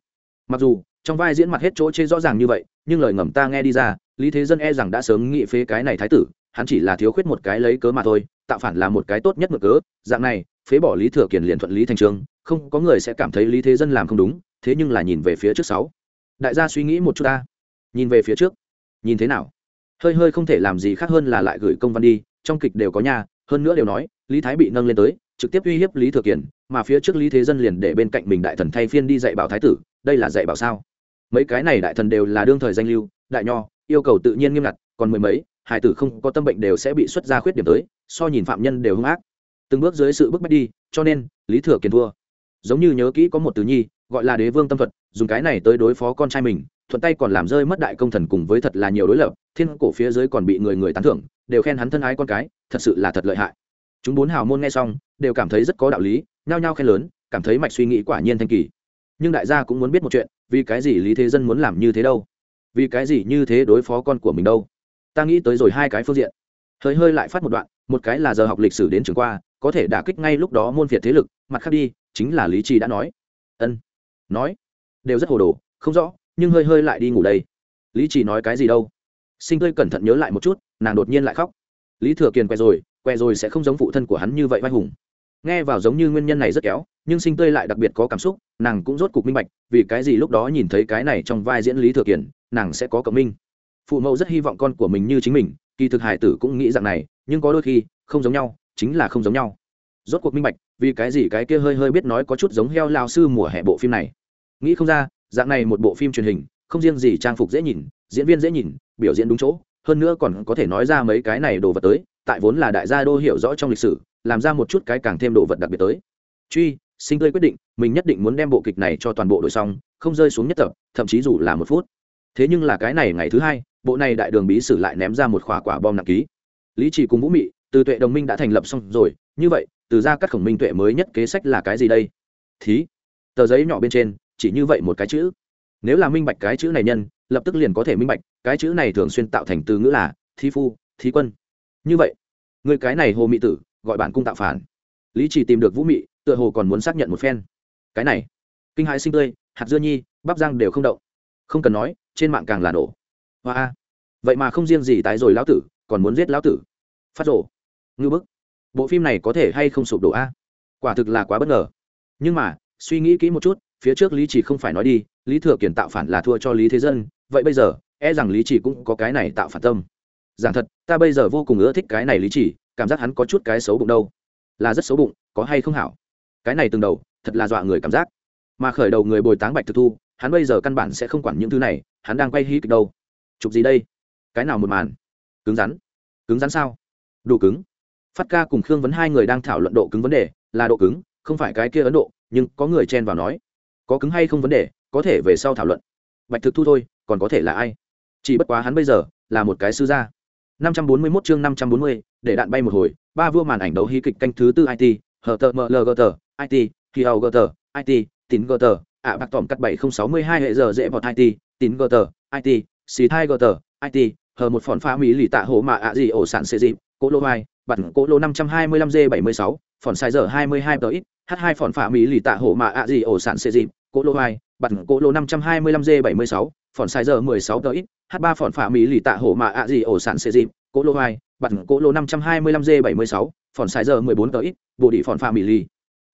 Mặc dù, trong vai diễn mặt hết chỗ chê rõ ràng như vậy, nhưng lời ngầm ta nghe đi ra, lý thế dân e rằng đã sớm nghĩ phế cái này thái tử, hắn chỉ là thiếu khuyết một cái lấy cớ mà thôi, tạo phản là một cái tốt nhất mực cớ. Dạng này, phế bỏ lý thừa kiền liền thuận lý thành trường, không có người sẽ cảm thấy lý thế dân làm không đúng, thế nhưng là nhìn về phía trước sáu. Đại gia suy nghĩ một chút ta. Nhìn về phía trước. Nhìn thế nào? Hơi hơi không thể làm gì khác hơn là lại gửi công văn đi, trong kịch đều có nhà hơn nữa đều nói, lý thái bị nâng lên tới, trực tiếp uy hiếp lý thừa kiền mà phía trước lý thế dân liền để bên cạnh mình đại thần thay phiên đi dạy bảo thái tử, đây là dạy bảo sao? Mấy cái này đại thần đều là đương thời danh lưu, đại nho, yêu cầu tự nhiên nghiêm ngặt, còn mười mấy hải tử không có tâm bệnh đều sẽ bị xuất ra khuyết điểm tới, so nhìn phạm nhân đều hung ác. Từng bước dưới sự bức bách đi, cho nên, lý thừa kiền thua. Giống như nhớ kỹ có một từ nhi, gọi là đế vương tâm thuật, dùng cái này tới đối phó con trai mình, thuận tay còn làm rơi mất đại công thần cùng với thật là nhiều đối lập, thiên cổ phía dưới còn bị người người tán thưởng đều khen hắn thân ái con cái, thật sự là thật lợi hại. Chúng bốn hào môn nghe xong, đều cảm thấy rất có đạo lý, nhao nhao khen lớn, cảm thấy mạch suy nghĩ quả nhiên thanh kỳ. Nhưng đại gia cũng muốn biết một chuyện, vì cái gì lý thế dân muốn làm như thế đâu? Vì cái gì như thế đối phó con của mình đâu? Ta nghĩ tới rồi hai cái phương diện. Hơi hơi lại phát một đoạn, một cái là giờ học lịch sử đến trường qua, có thể đả kích ngay lúc đó môn việt thế lực, mặt khác đi, chính là lý trì đã nói. Ân. Nói. Đều rất hồ đồ, không rõ, nhưng hơi hơi lại đi ngủ đây. Lý trì nói cái gì đâu? Sinh tươi cẩn thận nhớ lại một chút nàng đột nhiên lại khóc. Lý thừa kiền quẹ rồi quẹ rồi sẽ không giống phụ thân của hắn như vậy vai hùng. Nghe vào giống như nguyên nhân này rất kéo nhưng sinh tươi lại đặc biệt có cảm xúc nàng cũng rốt cục minh bạch vì cái gì lúc đó nhìn thấy cái này trong vai diễn lý thừa Kiền, nàng sẽ có cộng minh. Phụ mẫu rất hy vọng con của mình như chính mình kỳ thực hải tử cũng nghĩ rằng này nhưng có đôi khi không giống nhau chính là không giống nhau. Rốt cuộc minh bạch vì cái gì cái kia hơi hơi biết nói có chút giống heo lao sư mùa hè bộ phim này. Nghĩ không ra dạng này một bộ phim truyền hình không riêng gì trang phục dễ nhìn diễn viên dễ nhìn biểu diễn đúng chỗ hơn nữa còn có thể nói ra mấy cái này đồ vật tới, tại vốn là đại gia đô hiểu rõ trong lịch sử, làm ra một chút cái càng thêm đồ vật đặc biệt tới. Truy sinh tươi quyết định, mình nhất định muốn đem bộ kịch này cho toàn bộ đội xong, không rơi xuống nhất tập, thậm chí dù là một phút. Thế nhưng là cái này ngày thứ hai, bộ này đại đường bí sử lại ném ra một khỏa quả bom nặng ký. Lý chỉ cùng vũ mị, từ tuệ đồng minh đã thành lập xong rồi, như vậy, từ ra các khổng minh tuệ mới nhất kế sách là cái gì đây? Thí, tờ giấy nhỏ bên trên, chỉ như vậy một cái chữ nếu là minh bạch cái chữ này nhân, lập tức liền có thể minh bạch, cái chữ này thường xuyên tạo thành từ ngữ là thí phu thí quân. Như vậy, người cái này hồ mị tử, gọi bản cung tạo phản. Lý chỉ tìm được vũ mị, tựa hồ còn muốn xác nhận một phen. Cái này, kinh hãi sinh tươi, hạt dưa nhi, bắp giang đều không động. Không cần nói, trên mạng càng là nổ. Hoa a. Vậy mà không riêng gì tái rồi lão tử, còn muốn giết lão tử. Phát rổ ngư bức. Bộ phim này có thể hay không sụp đổ a? Quả thực là quá bất ngờ. Nhưng mà, suy nghĩ kỹ một chút phía trước lý chỉ không phải nói đi, lý thừa kiển tạo phản là thua cho lý thế dân, vậy bây giờ e rằng lý chỉ cũng có cái này tạo phản tâm. Giảng thật, ta bây giờ vô cùng ưa thích cái này lý chỉ, cảm giác hắn có chút cái xấu bụng đâu. Là rất xấu bụng, có hay không hảo? Cái này từng đầu, thật là dọa người cảm giác. Mà khởi đầu người bồi táng bạch thực thu, hắn bây giờ căn bản sẽ không quản những thứ này, hắn đang quay hí kịch đâu. Chụp gì đây? Cái nào một màn? Cứng rắn. Cứng rắn sao? Đủ cứng. Phát ca cùng khương vấn hai người đang thảo luận độ cứng vấn đề, là độ cứng, không phải cái kia ấn độ, nhưng có người chen vào nói có cứng hay không vấn đề có thể về sau thảo luận. Bạch thực thu thôi còn có thể là ai? Chỉ bất quá hắn bây giờ là một cái sư gia. 541 chương 540, để đạn bay một hồi ba vua màn ảnh đấu hí kịch canh thứ tư it hờ tờ mlg tờ it khi hầu gờ tờ it tín gờ tờ ạ bạc tỏm cắt bảy không sáu mươi hai hệ giờ dễ vọt it tín gờ tờ it xì thai gờ tờ it hờ một phòn pha mỹ lì tạ hổ mà ạ gì ổ sản xê dịp cỗ lô vai bản cỗ lô năm trăm hai mươi lăm g bảy mươi sáu phòn sai giờ hai mươi hai tờ ít h hai phòn pha mỹ lì tạ hổ mà ạ gì ổ sản xê dịp cỗ lô hai, bản cỗ lô năm trăm hai mươi lăm g bảy mươi sáu phòn sai giờ mười sáu tới, h ba phòn phả mỹ lì tạ hổ mạ ạ gì ổ sản xê dịp. Cỗ lô hai, bản cỗ lô năm trăm hai mươi lăm g bảy mươi sáu phòn sai giờ mười bốn tới, ít bộ phòn phả mỹ lì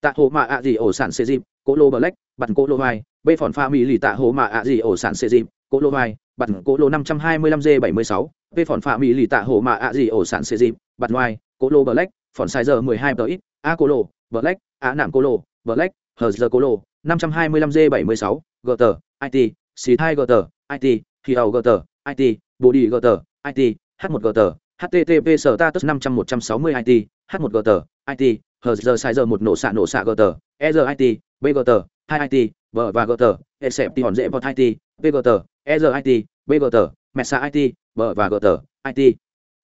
tạ hồ mạ ạ gì ổ sản xê dịp. Cỗ lô black bật cỗ lô hai, bê phòn phả mỹ lì tạ hồ mạ ạ gì ổ sản xê dịp. Cỗ lô hai, bật cỗ lô 525G76, V phòn phả mỹ lì tạ hồ mạ ạ gì ổ sản xê dịp, bật ngoài, cỗ lô Black, phòn size giờ mười hai tới, A cỗ lô, Black, A nạm cỗ lô, Black, hờ giờ cỗ lô, 525G76, GT, IT, C2 GT, IT, Hiao GT, IT, Body GT, IT, H1 GT, HTTP status 500 160 IT, H1 GT, IT, hờ giờ size nổ xạ nổ xạ GT, EZIT, BGT, 2 IT, V và GT, Exception dễ vào IT, VGT, EZIT, BGT, Mesa IT, V và GT, IT,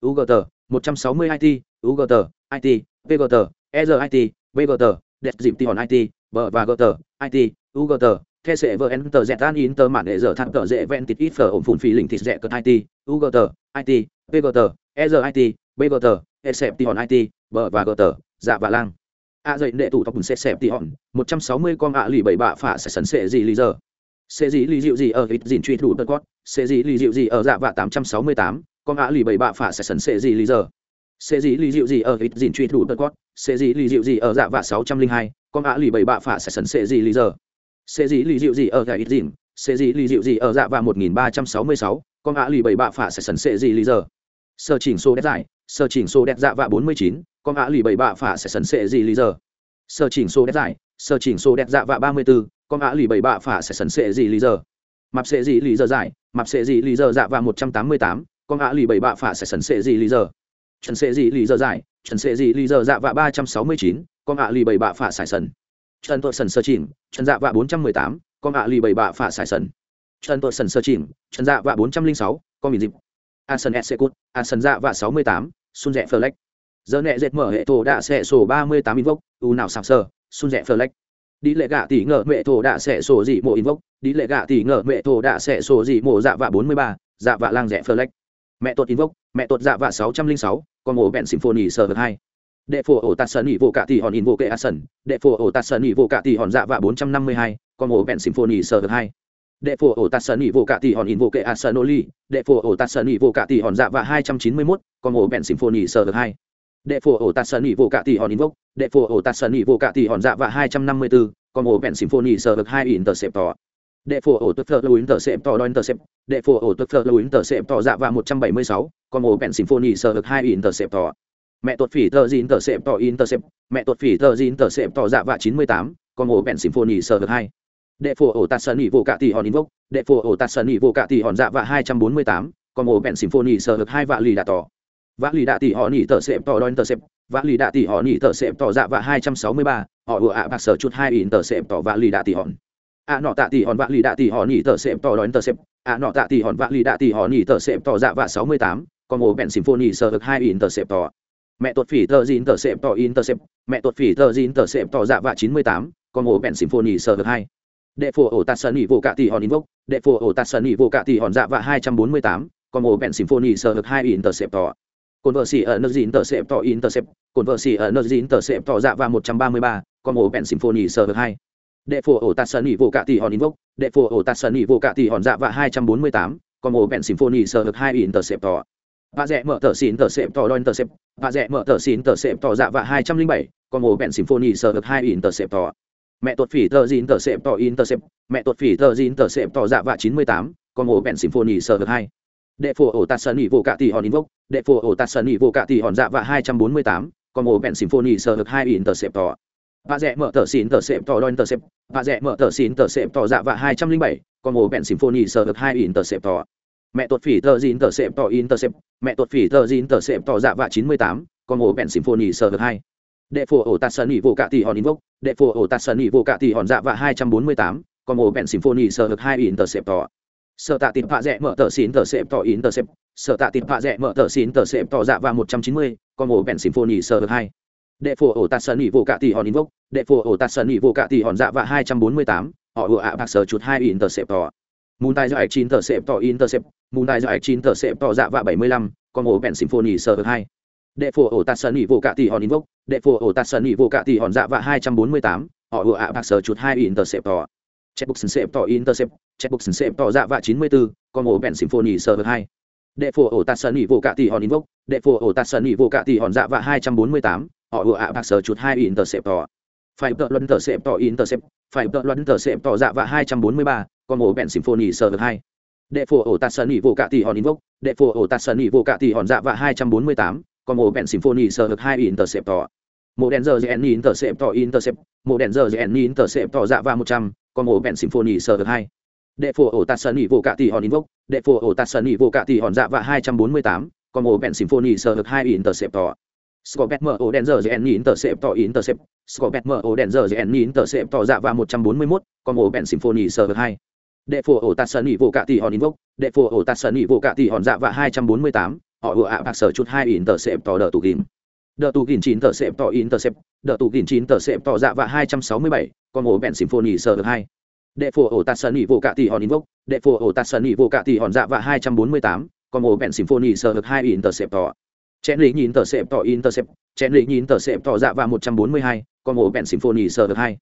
UGT, 160 IT, UGT, IT, VGT, EZIT, BGT, Deception IT, bờ và GT, IT, UGT, the sẽ vờ tờ dẹt an tờ mạn hệ giờ thẳng tờ dễ ven tít ít phở ổn phun phì lỉnh thịt dẹ cất it ugt it pgt tờ e giờ it bờ và gt dạ và lang. A dậy đệ tụ tóc bùn xe sẹp tỉ hòn một trăm sáu mươi con ạ lì bảy bạ phả sẽ sấn sệ gì lý giờ sẽ gì lý dịu gì ở ít dìn truy thủ tật cốt sẽ gì lý dịu gì ở dạ vạ tám trăm sáu mươi tám con ạ lì bảy bạ phả sẽ sấn sệ gì lý giờ sẽ gì lý dịu gì ở ít dìn truy thủ tật cốt sẽ gì lý dịu gì ở dạ vạ sáu trăm linh hai con ạ lì bảy bạ phả sẽ sấn sệ gì lý giờ sệ gì lý dịu gì ở dạ ít dìn sệ gì lý dịu gì ở dạ vạ một nghìn ba trăm sáu mươi sáu con ạ lì bảy bạ phả sẽ sấn sệ gì lý giờ sơ chỉnh số đẹp giải sơ chỉnh số đẹp dạ vạ bốn mươi chín con ạ lì bảy bạ phả sẽ sấn sệ gì lý giờ sơ chỉnh số đẹp giải sơ chỉnh số đẹp dạ vạ ba mươi bốn, con ạ lì bảy bạ phả sẽ sấn sệ gì lý giờ mạp sệ gì lý giờ giải mạp sệ gì lý giờ dạ vạ một trăm tám mươi tám con ạ lì bảy bạ phả sẽ sấn sệ gì lý giờ trần sệ gì lý giờ giải trần sệ gì lý giờ dạ vạ ba trăm sáu mươi chín con ạ lì bảy bạ phả sải sần. Trần tội sần sơ chỉnh trần dạ vạ bốn trăm mười tám, con ạ lì bảy bạ phả sải sần. Trần tội sần sơ chỉnh trần dạ vạ bốn trăm linh sáu, con bị dịp. A sần e cút, a sần dạ vạ sáu mươi tám xuân rẽ phờ lách giờ nẹ dệt mở hệ thổ đạ xẻ sổ ba mươi tám invoke, u nào sạc sơ xuân rẽ phờ lách đi lệ gạ tỷ ngờ mẹ thổ đạ xẻ sổ dị mộ invoke, đi lệ gạ tỷ ngờ mẹ thổ đạ xẻ sổ dị mộ dạ vạ bốn mươi ba dạ vạ lang rẽ phờ lách mẹ tuột invoke, mẹ tuột dạ vạ sáu trăm linh sáu, con mổ bẹn symphony sờ vật hai đệ phổ ổ tạt sơn ỉ vô cả tỷ hòn in vô kệ a sần đệ phổ ổ tạt sơn ỉ vô cả tỷ hòn dạ vạ bốn trăm năm mươi hai, con ổ bẹn symphony sơ vật hai. Đệ phổ ổ tạt sơn ỉ vô cả tỷ hòn in vô kệ a sơn oli đệ phổ ổ tạt sơn ỉ vô cả tỷ hòn dạ vạ hai trăm chín mươi mốt, con ổ bẹn symphony sơ vật hai. Đệ phổ ổ tạt sơn ỉ vô cả tỷ hòn in vốc. Đệ phổ ổ tạt sơn ỉ vô cả tỷ hòn dạ vạ hai trăm năm mươi bốn con ổ bẹn symphony sơ vật hai tỏ đệ phổ ổ tức thơ lưu interceptor tờ sẹp đệ phổ ổ tức thơ lưu interceptor dạ vạ một trăm bảy mươi sáu con ổ bẹn symphony sơ vật hai tỏ mẹ tuột phỉ tờ xẹp tỏ in tờ intercept mẹ tuột phỉ tờ gì tỏ dạ vạ chín mươi tám, con hồ bèn symphony sờ được hai. Đệ phổ ổ tạt sơn ỉ vô cả tỷ hòn invoke. Đệ phổ ổ tạt sơn ỉ vô cả tỷ hòn dạ vạ hai trăm bốn mươi tám, con hồ bèn symphony sờ được hai vạ lì đà tỏ. Vạ lì đạ tỷ họ nỉ tờ xẹp tỏ đo intercept vạ lì đạ tỷ họ nỉ tờ xẹp tỏ dạ vạ hai trăm sáu mươi ba, họ ủa ạ bạc sở chút hai in tờ xẹp tỏ vạ lì đạ tỷ hòn. Ạ nọ tạ tỷ hòn vạ lì đạ tỷ họ nỉ tờ xẹp tỏ đo intercept ạ nọ tạ tỷ hòn vạ lì đạ tỷ họ nỉ tờ xẹp tỏ dạ vạ sáu mươi tám, con ổ bèn symphony sờ vật hai in tờ xẹp tỏ mẹ tuột phỉ tờ gì tờ xẹp tỏ in tờ intercept mẹ tuột phỉ tờ gì tờ xẹp tỏ dạ vạ chín mươi tám, con ổ bẹn symphony sờ được hai. Đệ phổ ổ tạt sơn ỉ vô cả tỷ hòn invoke. Đệ phổ ổ tạt sơn ỉ vô cả tỷ hòn dạ vạ hai trăm bốn mươi tám, con ổ bẹn symphony sờ được hai interceptor cồn vợ xỉ ở nơi dín tờ xẹp tỏ in tờ intercept cồn vợ xỉ ở nơi dín tờ xẹp tỏ dạ vạ một trăm ba mươi ba, con ổ bẹn symphony sơ hai. Đệ phổ ổ tạt sơn ỉ vô cả tỷ hòn invoke. Đệ phổ ổ tạt sơn ỉ vô cả tỷ hòn dạ vạ hai trăm bốn mươi tám, con ổ bẹn symphony sơ hai intercept tỏ. Và rẻ mở tờ xin tờ xẹp tỏ đo intercept và rẻ mở tờ xin tờ xẹp tỏ dạ và hai trăm linh bảy, còn ổ bẹn symphony sơ hai ỉn tờ xẹp tỏ. Mẹ tuột phỉ tờ xin tờ xẹp tỏ in tờ xẹp mẹ tuột phỉ tờ xin tờ xẹp tỏ dạ và chín mươi tám, còn ổ bẹn symphony sơ hai. Đệ phổ ổ tạt sơn ỉ vô cả tỷ hòn invoke, đệ phổ ổ tạt sơn ỉ vô cả tỷ hòn dạ và hai trăm bốn mươi tám, còn ổ bẹn symphony sở được hai interceptor và rẻ mở tờ xin tờ xẹp tỏ doin tờ xẹp và rẻ mở tờ xin tờ xẹp tỏ dạ và hai trăm linh bảy, còn ổ bẹn symphony sở được hai interceptor mẹ tuột phỉ tờ xin tờ xẹp tỏ in tờ xẹp mẹ tuột phỉ tờ dín tờ xẹp tỏ dạ vạ chín mươi tám, con ổ bẹn symphony sờ được hai. Đệ phổ ổ tạt sơn ỉ vô cả tỷ hòn invoke đệ phổ ổ tạt sơn ỉ vô cả tỷ hòn dạ vạ hai trăm bốn mươi tám, con ổ bẹn symphony sờ được hai tỏ. Sợ tạ tịt pạ rẽ mở tờ xin tờ xẹp tỏ in tờ xẹp sợ tạ tịt pạ rẽ mở tờ xin tờ xẹp tỏ dạ vạ một trăm chín mươi, con ổ bèn symphony sờ được hai. Đệ phổ ổ tạt sơn ỉ vô cả tỷ hòn invoke đệ phổ ổ tạt sơn ỉ vô cả tỷ hòn dạ vạ hai trăm bốn mươi tám, họ ủa ạ bạc sở chuột hai in tờ xẹp tỏ. Mùn tài giải chín tờ xẹp tỏ in tờ xẹp mùn tài giải chín tờ xếp tỏ dạ và bảy mươi lăm con ổ bèn symphony sơ được hai đệ phổ ổ tạt sơn ỉ vô cả tỷ hòn invoke đệ phổ ổ tạt sơn ỉ vô cả tỷ hòn dạ và hai trăm bốn mươi tám họ ủa ạ bạc sở chuột hai in tờ xẹp tỏ. Checkbook xếp tỏ intercept checkbook xếp tỏ dạ vạ 94, con ổ bèn symphony sơ hai đệ phổ ổ tạt sơn ỉ vô cả tỷ hòn invoke đệ phổ ổ tạt sơn ỉ vô cả tỷ hòn dạ vạ 248, họ ủa ạ bạc sở chuột 2 intercept tỏ. Phải tợ luân tờ xếp tỏ intercept phải tợ luân tờ xếp tỏ dạ vạ 243, con ổ bèn symphony sơ hai đệ phổ ổ tạt sơn ỉ vô cạ tỷ hòn invoke đệ phổ ổ tạt sơn ỉ vô cạ tỷ hòn dạ và hai trăm bốn mươi tám. Còn mổ bẹn symphony sơ được hai interceptor mổ đèn giờ gn interceptor intercept. Mổ đèn giờ gn interceptor dạ và một trăm. Còn mổ bẹn symphony sơ được hai. Đệ phổ ổ tạt sơn ỉ vô cạ tỷ hòn invoke đệ phổ ổ tạt sơn ỉ vô cạ tỷ hòn dạ và hai trăm bốn mươi tám. Còn mổ bẹn symphony sơ được hai interceptor Scorpet mở ổ đèn giờ GN Interceptor Intercept, Scorpet mở ổ đèn giờ GN Interceptor dạ và 141, còn ổ bẹn Symphony Server 2 đệ phổ ổ tạt sơn ỉ vô cả tỷ hòn in invoke đệ phổ ổ tạt sơn ỉ vô cả tỷ hòn dạ và hai trăm bốn mươi tám. Họ vừa ạ bạc sở chút hai in tờ xẹp tỏ đờ tù ghìm đờ tù ghìm chín tờ xẹp tỏ in tờ xẹp đờ tù ghìm chín tờ xẹp tỏ dạ và hai trăm sáu mươi bảy. Con ổ bèn symphony sờ được hai. Đệ phổ ổ tạt sơn ỉ vô cả tỷ hòn in invoke đệ phổ ổ tạt sơn ỉ vô cả tỷ hòn dạ và hai trăm bốn mươi tám. Con ổ bèn symphony sờ được hai in tờ xẹp tỏ. Chén lý nhìn tờ xẹp tỏ in tờ xẹp chén lý nhìn tờ xẹp tỏ dạ và một trăm bốn mươi hai. Con ổ bèn symphony sờ được hai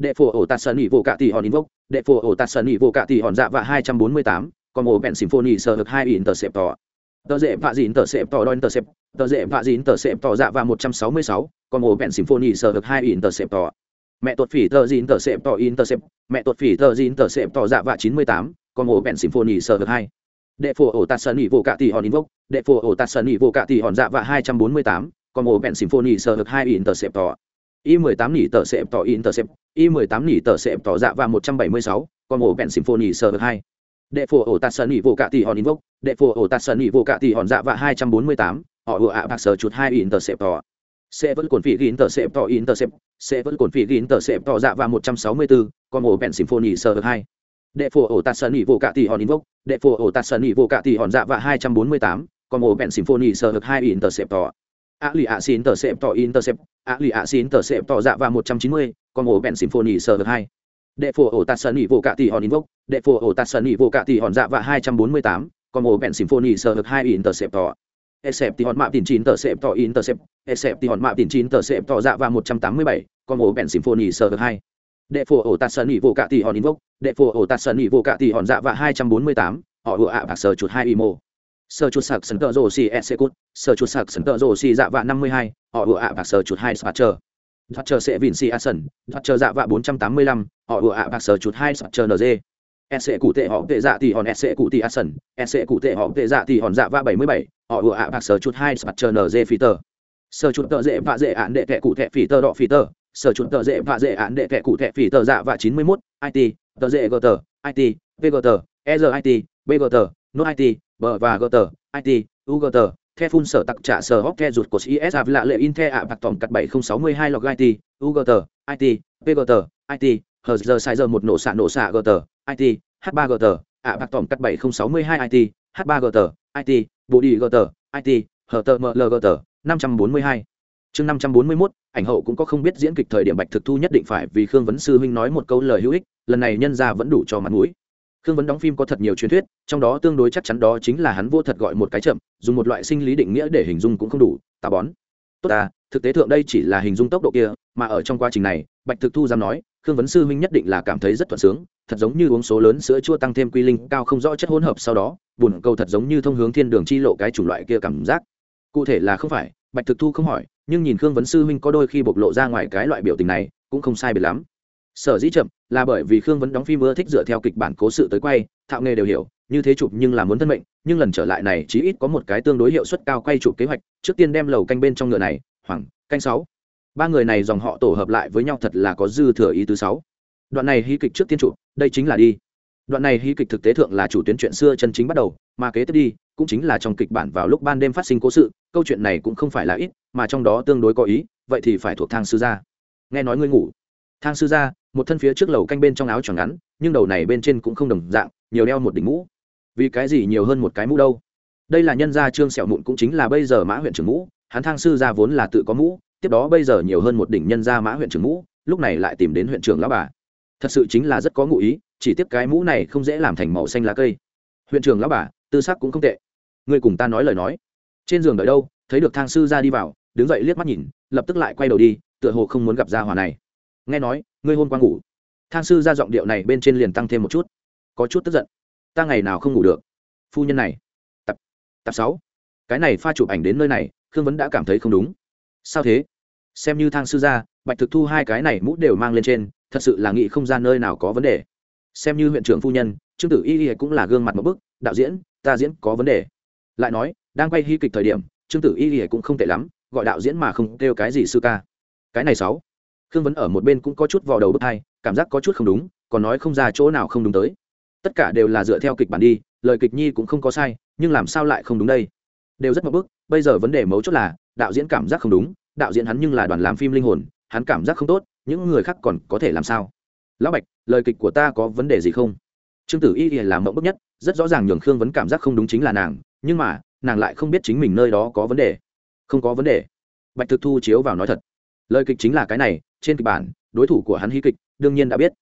đệ phổ ổ tạt sơn ỉ vô cạ tỷ hòn invoke. Đệ phổ ổ tạt sơn ỉ vô cạ tỷ hòn dạ và hai trăm bốn mươi tám. Còn ổ bèn symphony sơ được hai intercept tỏ tờ dễ vạ dịn tờ xẹp tỏ đo intercept. Tờ dễ vạ dịn tờ xẹp tỏ dạ và một trăm sáu mươi sáu. Còn ổ bèn symphony sơ được hai intercept tỏ mẹ tuột phỉ tờ dịn tờ xẹp tỏ intercept. Mẹ tuột phỉ tờ dịn tờ xẹp tỏ dạ và chín mươi tám. Còn ổ bèn symphony sơ được hai. Đệ phổ ổ tạt sơn ỉ vô cạ tỷ hòn invoke. Đệ phổ ổ tạt sơn ỉ vô cạ tỷ hòn dạ và hai trăm bốn mươi tám. Còn ổ bẹn symphony sơ được hai intercept tỏ Y 18 nỉ tờ xẹp tỏ sẹp Y 18 nỉ tờ sẹp tỏ dạ và 176, con mổ vẹn Symphony sờ được 2. Đệ phổ ổ tạt sân vô cả tỷ hòn invoke, đệ phổ ổ tạt sân vô cả tỷ hòn dạ và 248, họ vừa ạ bạc sở chuột 2 Intercept sẽ vẫn cồn phỉ ghi intercept to sẹp, sẽ vẫn cồn phỉ tờ sẹp to dạ và 164, con mổ vẹn Symphony sờ được 2. Đệ phổ ổ tạt sân vô cả tỷ hòn invoke, đệ phổ ổ tạt sân vô cả tỷ hòn dạ và 248, con mổ vẹn Symphony sờ Server 2 Intercept ạ lì ạ xin tờ xếp tỏ intercept ạ lì ạ xin tờ xếp tỏ dạ và một trăm chín mươi còn ổ bẹn symphony sờ hai. Đệ phổ ổ tạt sơn ỉ vô cả tỷ hòn invoke, đệ phổ ổ tạt sơn ỉ vô cả tỷ hòn dạ và hai trăm bốn mươi tám còn ổ bẹn symphony sơ được hai tỏ. Except thì hòn mạ tiền chín tờ xếp tỏ intercept except thì hòn mạ tiền chín tờ xếp tỏ dạ và một trăm tám mươi bảy còn ổ bẹn symphony sờ hai. Đệ phổ ổ tạt sơn ỉ vô cả tỷ hòn invoke, đệ phổ ổ tạt sơn ỉ vô cả tỷ hòn dạ và hai trăm bốn mươi tám, họ vừa ạ bạc sờ chuột hai imo Sơ chuột sạc sân tợ rồ xì e cút. Sờ chuột sạc sân tợ rồ xì dạ vạ năm mươi hai. Họ vừa ạ bạc sơ chuột hai sạc chờ. Thoát chờ sẽ vìn xì a sân thoát chờ dạ vạ bốn trăm tám mươi lăm. Họ vừa ạ bạc sơ chuột hai sạc chờ nd sẽ cụ tệ họ tệ dạ thì hòn sẽ cụ tị a sần. Sẽ cụ tệ họ tệ dạ thì hòn dạ vạ bảy mươi bảy. Họ vừa ạ bạc sơ chuột hai sạc chờ nd phi tờ. Sơ chuột tợ dễ vạ dễ án đệ tệ cụ tệ phi tờ đỏ phi tờ. Sở chuột tợ dễ vạ dễ án đệ tệ cụ tệ phi tờ dạ vạ chín mươi mốt. It tờ. Dễ gt it vgt ezit bgt nốt it bờ và gờ tờ it ugt the phun sở tặc trả sở hóc the rụt của is ав lạ lệ in the ạ bạc tổng cắt bảy không sáu mươi hai log it ugt it pgt it hờ giờ sai giờ một nổ xạ nổ xạ gt it h 3 gt ạ bạc tổng cắt bảy không sáu mươi hai it h 3 gt it bộ đi gt it hờ tờ ml gt năm trăm bốn mươi hai. Chương năm trăm bốn mươi mốt, ảnh hậu cũng có không biết diễn kịch thời điểm bạch thực thu nhất định phải vì khương vấn sư huynh nói một câu lời hữu ích, lần này nhân ra vẫn đủ cho mặt mũi khương vấn đóng phim có thật nhiều truyền thuyết, trong đó tương đối chắc chắn đó chính là hắn vô thật gọi một cái chậm, dùng một loại sinh lý định nghĩa để hình dung cũng không đủ, tà bón. Tốt ta, thực tế thượng đây chỉ là hình dung tốc độ kia, mà ở trong quá trình này, bạch thực thu dám nói, khương vấn sư huynh nhất định là cảm thấy rất thuận sướng, thật giống như uống số lớn sữa chua tăng thêm quy linh cao không rõ chất hỗn hợp sau đó, buồn cầu thật giống như thông hướng thiên đường chi lộ cái chủng loại kia cảm giác. Cụ thể là không phải, bạch thực thu không hỏi, nhưng nhìn khương vấn sư huynh có đôi khi bộc lộ ra ngoài cái loại biểu tình này, cũng không sai biệt lắm sở dĩ chậm là bởi vì khương vấn đóng phim ưa thích dựa theo kịch bản cố sự tới quay, thạo nghề đều hiểu, như thế chụp nhưng là muốn thân mệnh, nhưng lần trở lại này chí ít có một cái tương đối hiệu suất cao quay chụp kế hoạch, trước tiên đem lầu canh bên trong ngựa này khoảng canh sáu. Ba người này dòng họ tổ hợp lại với nhau thật là có dư thừa ý thứ sáu. Đoạn này hí kịch trước tiên chụp, đây chính là đi. Đoạn này hí kịch thực tế thượng là chủ tuyến chuyện xưa chân chính bắt đầu, mà kế tiếp đi, cũng chính là trong kịch bản vào lúc ban đêm phát sinh cố sự, câu chuyện này cũng không phải là ít, mà trong đó tương đối có ý, vậy thì phải thuộc thang sư gia. Nghe nói ngươi ngủ. Thang sư gia một thân phía trước lầu canh bên trong áo tròn ngắn, nhưng đầu này bên trên cũng không đồng dạng, nhiều đeo một đỉnh mũ. Vì cái gì nhiều hơn một cái mũ đâu? Đây là nhân gia trương sẹo mụn cũng chính là bây giờ mã huyện trưởng mũ, hắn thang sư gia vốn là tự có mũ, tiếp đó bây giờ nhiều hơn một đỉnh nhân gia mã huyện trưởng mũ, lúc này lại tìm đến huyện trưởng lão bà. Thật sự chính là rất có ngụ ý, chỉ tiếc cái mũ này không dễ làm thành màu xanh lá cây. Huyện trưởng lão bà, tư sắc cũng không tệ. Ngươi cùng ta nói lời nói. Trên giường đợi đâu, thấy được thang sư gia đi vào, đứng dậy liếc mắt nhìn, lập tức lại quay đầu đi, tựa hồ không muốn gặp gia hòa này. Nghe nói ngươi hôn qua ngủ. Thang sư ra giọng điệu này bên trên liền tăng thêm một chút. Có chút tức giận. Ta ngày nào không ngủ được? Phu nhân này. Tập tập sáu. Cái này pha chụp ảnh đến nơi này khương vấn đã cảm thấy không đúng. Sao thế? Xem như thang sư gia, bạch thực thu hai cái này mũ đều mang lên trên thật sự là nghĩ không ra nơi nào có vấn đề. Xem như huyện trưởng phu nhân trương tử y y cũng là gương mặt một bức đạo diễn ta diễn có vấn đề. Lại nói đang quay hy kịch thời điểm trương tử y y cũng không tệ lắm gọi đạo diễn mà không kêu cái gì sư ca. Cái này sáu khương vấn ở một bên cũng có chút vào đầu bước hai cảm giác có chút không đúng, còn nói không ra chỗ nào không đúng tới. Tất cả đều là dựa theo kịch bản đi, lời kịch nhi cũng không có sai, nhưng làm sao lại không đúng đây? Đều rất mập bức, bây giờ vấn đề mấu chốt là, đạo diễn cảm giác không đúng, đạo diễn hắn nhưng là đoàn làm phim linh hồn, hắn cảm giác không tốt, những người khác còn có thể làm sao? Lão bạch, lời kịch của ta có vấn đề gì không? Trương tử y là mộng bức nhất, rất rõ ràng nhường khương vấn cảm giác không đúng chính là nàng, nhưng mà, nàng lại không biết chính mình nơi đó có vấn đề. Không có vấn đề. Bạch thực thu chiếu vào nói thật lời kịch chính là cái này, trên kịch bản, đối thủ của hắn hí kịch, đương nhiên đã biết.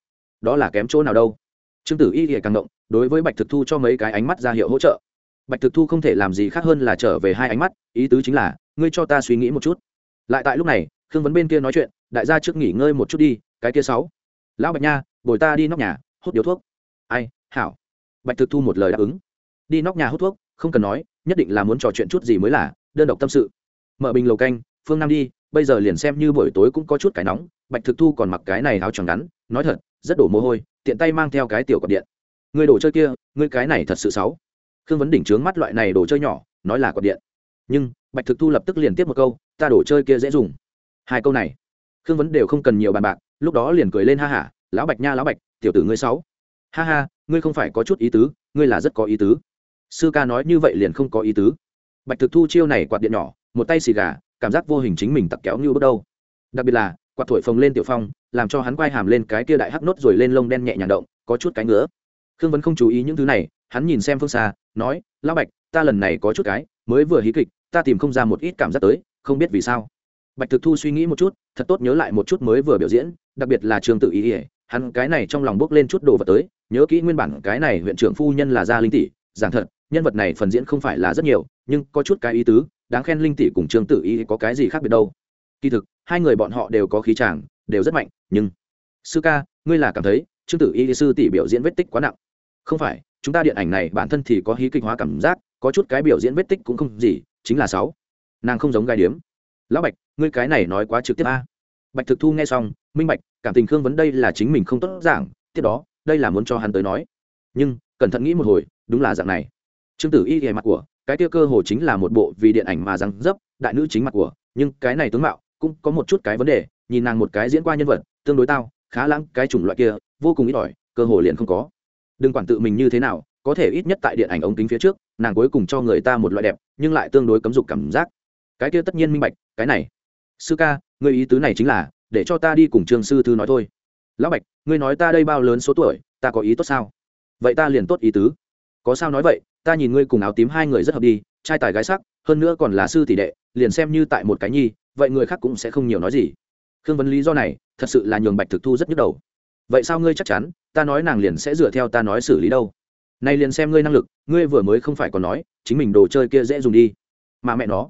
Đó là kém chỗ nào đâu. Trương tử y thì càng động, đối với bạch thực thu cho mấy cái ánh mắt ra hiệu hỗ trợ. Bạch thực thu không thể làm gì khác hơn là trở về hai ánh mắt, ý tứ chính là, ngươi cho ta suy nghĩ một chút. Lại tại lúc này, khương vấn bên kia nói chuyện, đại gia trước nghỉ ngơi một chút đi, cái kia sáu. Lão bạch nha, bồi ta đi nóc nhà, hút điếu thuốc. Ai, hảo. Bạch thực thu một lời đáp ứng. Đi nóc nhà hút thuốc, không cần nói, nhất định là muốn trò chuyện chút gì mới là, đơn độc tâm sự. Mở bình lầu canh, phương nam đi bây giờ liền xem như buổi tối cũng có chút cái nóng, bạch thực thu còn mặc cái này áo tròn ngắn, nói thật, rất đổ mồ hôi, tiện tay mang theo cái tiểu cọc điện. Người đồ chơi kia, người cái này thật sự xấu. Khương vấn đỉnh trướng mắt loại này đồ chơi nhỏ, nói là cọc điện. Nhưng, bạch thực thu lập tức liền tiếp một câu, ta đồ chơi kia dễ dùng. Hai câu này, khương vấn đều không cần nhiều bàn bạc, lúc đó liền cười lên ha hả, lão bạch nha lão bạch, tiểu tử ngươi sáu ha ha, ngươi không phải có chút ý tứ, ngươi là rất có ý tứ. Sư ca nói như vậy liền không có ý tứ. Bạch thực thu chiêu này quạt điện nhỏ, một tay xì gà cảm giác vô hình chính mình tặc kéo như bước đâu. Đặc biệt là, quạt thổi phồng lên tiểu phong, làm cho hắn quay hàm lên cái kia đại hắc nốt rồi lên lông đen nhẹ nhàng động, có chút cái ngứa. Khương vẫn không chú ý những thứ này, hắn nhìn xem phương xa, nói, lão bạch, ta lần này có chút cái, mới vừa hí kịch, ta tìm không ra một ít cảm giác tới, không biết vì sao. Bạch thực thu suy nghĩ một chút, thật tốt nhớ lại một chút mới vừa biểu diễn, đặc biệt là trường tự ý ỉa hắn cái này trong lòng bước lên chút đồ vật tới, nhớ kỹ nguyên bản cái này huyện trưởng phu nhân là gia linh tỷ, giảng thật, nhân vật này phần diễn không phải là rất nhiều, nhưng có chút cái ý tứ đáng khen linh tỷ cùng trương tử y có cái gì khác biệt đâu. Kỳ thực, hai người bọn họ đều có khí tràng đều rất mạnh, nhưng sư ca, ngươi là cảm thấy trương tử y sư tỷ biểu diễn vết tích quá nặng. Không phải, chúng ta điện ảnh này bản thân thì có hí kịch hóa cảm giác, có chút cái biểu diễn vết tích cũng không gì, chính là sáu. Nàng không giống gai điếm. Lão bạch, ngươi cái này nói quá trực tiếp a. Bạch thực thu nghe xong, minh bạch, cảm tình khương vấn đây là chính mình không tốt giảng tiếp đó, đây là muốn cho hắn tới nói. Nhưng, cẩn thận nghĩ một hồi, đúng là dạng này. Trương tử y ghề mặt của cái kia cơ hồ chính là một bộ vì điện ảnh mà răng dấp, đại nữ chính mặt của, nhưng cái này tướng mạo cũng có một chút cái vấn đề, nhìn nàng một cái diễn qua nhân vật, tương đối tao, khá lãng cái chủng loại kia, vô cùng ít ỏi, cơ hồ liền không có. Đừng quản tự mình như thế nào, có thể ít nhất tại điện ảnh ống kính phía trước, nàng cuối cùng cho người ta một loại đẹp, nhưng lại tương đối cấm dục cảm giác. Cái kia tất nhiên minh bạch, cái này. Sư ca người ý tứ này chính là, để cho ta đi cùng trường sư thư nói thôi. Lão bạch, ngươi nói ta đây bao lớn số tuổi, ta có ý tốt sao? Vậy ta liền tốt ý tứ có sao nói vậy, ta nhìn ngươi cùng áo tím hai người rất hợp đi, trai tài gái sắc, hơn nữa còn là sư tỷ đệ, liền xem như tại một cái nhi, vậy người khác cũng sẽ không nhiều nói gì. Khương vấn lý do này, thật sự là nhường bạch thực thu rất nhức đầu. Vậy sao ngươi chắc chắn, ta nói nàng liền sẽ dựa theo ta nói xử lý đâu? Nay liền xem ngươi năng lực, ngươi vừa mới không phải còn nói, chính mình đồ chơi kia dễ dùng đi. Mà mẹ nó.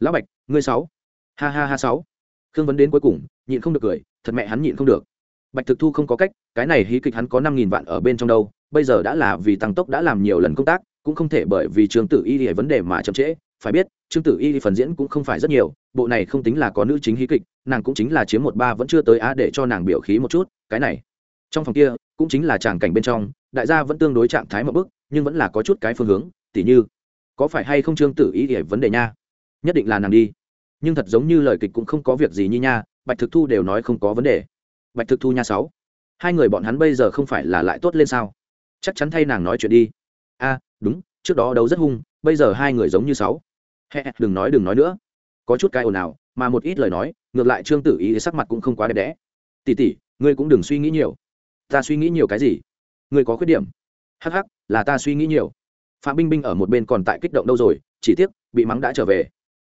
Lão bạch, ngươi sáu. Ha ha ha sáu. Khương vấn đến cuối cùng, nhịn không được cười, thật mẹ hắn nhịn không được. Bạch thực thu không có cách cái này hí kịch hắn có năm nghìn vạn ở bên trong đâu, bây giờ đã là vì tăng tốc đã làm nhiều lần công tác, cũng không thể bởi vì trương tử y thì vấn đề mà chậm trễ. Phải biết, trương tử y phần diễn cũng không phải rất nhiều, bộ này không tính là có nữ chính hí kịch, nàng cũng chính là chiếm một ba vẫn chưa tới á để cho nàng biểu khí một chút, cái này. Trong phòng kia, cũng chính là tràng cảnh bên trong, đại gia vẫn tương đối trạng thái một bước, nhưng vẫn là có chút cái phương hướng, tỉ như, có phải hay không trương tử y thì vấn đề nha? Nhất định là nàng đi. Nhưng thật giống như lời kịch cũng không có việc gì như nha, bạch thực thu đều nói không có vấn đề. Bạch thực thu nha sáu hai người bọn hắn bây giờ không phải là lại tốt lên sao? Chắc chắn thay nàng nói chuyện đi. A, đúng, trước đó đấu rất hung, bây giờ hai người giống như sáu. Hẹ đừng nói đừng nói nữa. Có chút cái ồn ào, mà một ít lời nói, ngược lại trương tử ý sắc mặt cũng không quá đẹp đẽ. Tỉ tỉ ngươi cũng đừng suy nghĩ nhiều. Ta suy nghĩ nhiều cái gì? Ngươi có khuyết điểm. Hắc hắc, là ta suy nghĩ nhiều. Phạm binh binh ở một bên còn tại kích động đâu rồi, chỉ tiếc, bị mắng đã trở về.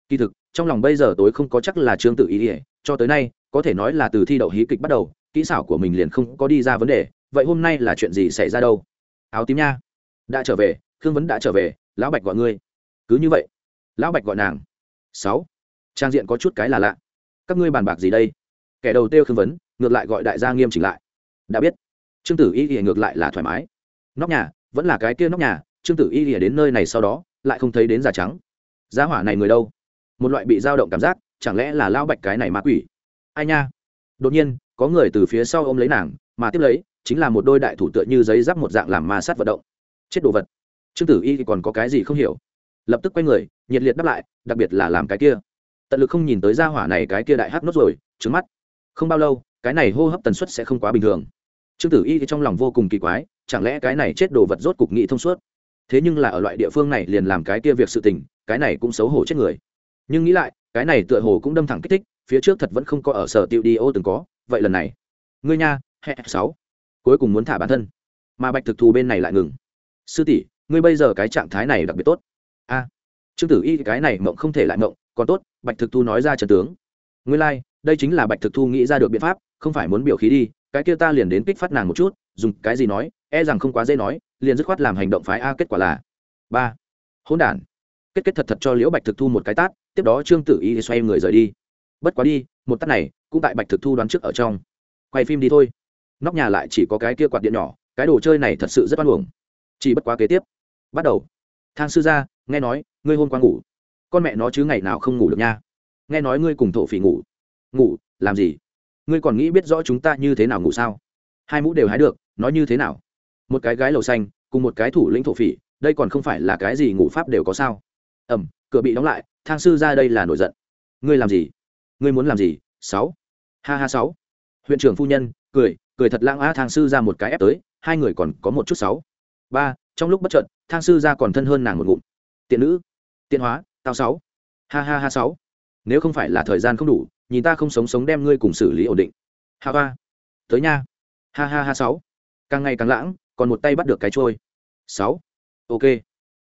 Kỳ thực, trong lòng bây giờ tối không có chắc là trương tử ý ỉa cho tới nay, có thể nói là từ thi đậu hí kịch bắt đầu kỹ xảo của mình liền không có đi ra vấn đề, vậy hôm nay là chuyện gì xảy ra đâu? Áo tím nha. Đã trở về, khương vấn đã trở về, lão bạch gọi ngươi. Cứ như vậy. Lão bạch gọi nàng. Sáu. Trang diện có chút cái là lạ. Các ngươi bàn bạc gì đây? Kẻ đầu tiêu khương vấn, ngược lại gọi đại gia nghiêm chỉnh lại. Đã biết. Trương tử y ỉa ngược lại là thoải mái. Nóc nhà, vẫn là cái kia nóc nhà, trương tử y ỉa đến nơi này sau đó, lại không thấy đến già trắng. Giá hỏa này người đâu? Một loại bị dao động cảm giác, chẳng lẽ là lao bạch cái này ma quỷ? Ai nha? Đột nhiên có người từ phía sau ôm lấy nàng, mà tiếp lấy, chính là một đôi đại thủ tựa như giấy giáp một dạng làm ma sát vận động. Chết đồ vật. Trương tử y thì còn có cái gì không hiểu. Lập tức quay người, nhiệt liệt đáp lại, đặc biệt là làm cái kia. Tận lực không nhìn tới gia hỏa này cái kia đại hát nốt rồi trứng mắt. Không bao lâu, cái này hô hấp tần suất sẽ không quá bình thường. Trương tử y thì trong lòng vô cùng kỳ quái, chẳng lẽ cái này chết đồ vật rốt cục nghị thông suốt? Thế nhưng là ở loại địa phương này liền làm cái kia việc sự tình, cái này cũng xấu hổ chết người. Nhưng nghĩ lại, cái này tựa hồ cũng đâm thẳng kích thích, phía trước thật vẫn không có ở sở tiệu đi ô từng có vậy lần này. Ngươi nha hẹ sáu. Cuối cùng muốn thả bản thân. Mà bạch thực thù bên này lại ngừng. Sư tỷ ngươi bây giờ cái trạng thái này đặc biệt tốt. A. Trương tử y cái này mộng không thể lại mộng còn tốt bạch thực thu nói ra trần tướng. Ngươi lai、like, đây chính là bạch thực thu nghĩ ra được biện pháp không phải muốn biểu khí đi cái kia ta liền đến kích phát nàng một chút dùng cái gì nói e rằng không quá dễ nói liền dứt khoát làm hành động phái a kết quả là. Ba. Hỗn đản. Kết kết thật thật cho liễu bạch thực thu một cái tát tiếp đó trương tử y xoay người rời đi. Bất quá đi một tát này cũng tại bạch thực thu đoán trước ở trong. Quay phim đi thôi. Nóc nhà lại chỉ có cái kia quạt điện nhỏ, cái đồ chơi này thật sự rất oan uổng. Chỉ bất quá kế tiếp. Bắt đầu. Thang sư gia, nghe nói, ngươi hôm qua ngủ. Con mẹ nó chứ ngày nào không ngủ được nha. Nghe nói ngươi cùng thổ phỉ ngủ. Ngủ, làm gì? Ngươi còn nghĩ biết rõ chúng ta như thế nào ngủ sao? Hai mũ đều hái được, nói như thế nào? Một cái gái lầu xanh, cùng một cái thủ lĩnh thổ phỉ, đây còn không phải là cái gì ngủ pháp đều có sao? Ẩm, cửa bị đóng lại, thang sư ra đây là nổi giận. Ngươi làm gì? Ngươi muốn làm gì? Sáu ha ha sáu. Huyện trưởng phu nhân, cười cười thật lãng á, thang sư ra một cái ép tới, hai người còn có một chút sáu. Ba, trong lúc bất trợn thang sư ra còn thân hơn nàng một ngụm. Tiện nữ, tiện hóa, tao sáu. Ha ha ha sáu. Nếu không phải là thời gian không đủ, nhìn ta không sống sống đem ngươi cùng xử lý ổn định. Ha ba. Tới nha. Ha ha ha sáu. Càng ngày càng lãng, còn một tay bắt được cái trôi. Sáu. Ok.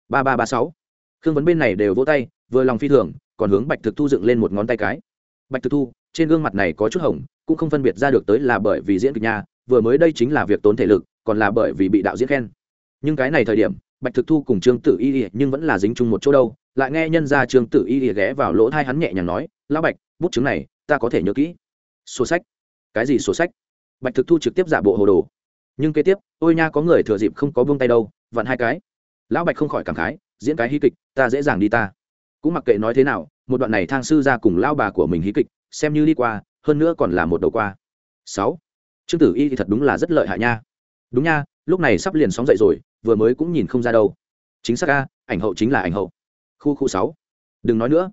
Ba ba ba sáu. Khương vấn bên này đều vỗ tay, vừa lòng phi thường, còn hướng bạch thực thu dựng lên một ngón tay cái. Bạch thực thu trên gương mặt này có chút hồng, cũng không phân biệt ra được tới là bởi vì diễn kịch nha, vừa mới đây chính là việc tốn thể lực, còn là bởi vì bị đạo diễn khen. Nhưng cái này thời điểm, bạch thực thu cùng trương tử y nhưng vẫn là dính chung một chỗ đâu, lại nghe nhân ra trương tử y ghé vào lỗ thai hắn nhẹ nhàng nói, lão bạch, bút chứng này, ta có thể nhớ kỹ. Sổ sách. Cái gì sổ sách? Bạch thực thu trực tiếp giả bộ hồ đồ. Nhưng kế tiếp ôi nha có người thừa dịp không có buông tay đâu, vặn hai cái. Lão bạch không khỏi cảm khái, diễn cái hí kịch, ta dễ dàng đi ta cũng mặc kệ nói thế nào, một đoạn này thang sư ra cùng lao bà của mình hí kịch, xem như đi qua, hơn nữa còn là một đầu qua. Sáu. Trương tử y thì thật đúng là rất lợi hại nha. Đúng nha, lúc này sắp liền sóng dậy rồi, vừa mới cũng nhìn không ra đâu. Chính xác ca ảnh hậu chính là ảnh hậu. Khu khu sáu. Đừng nói nữa.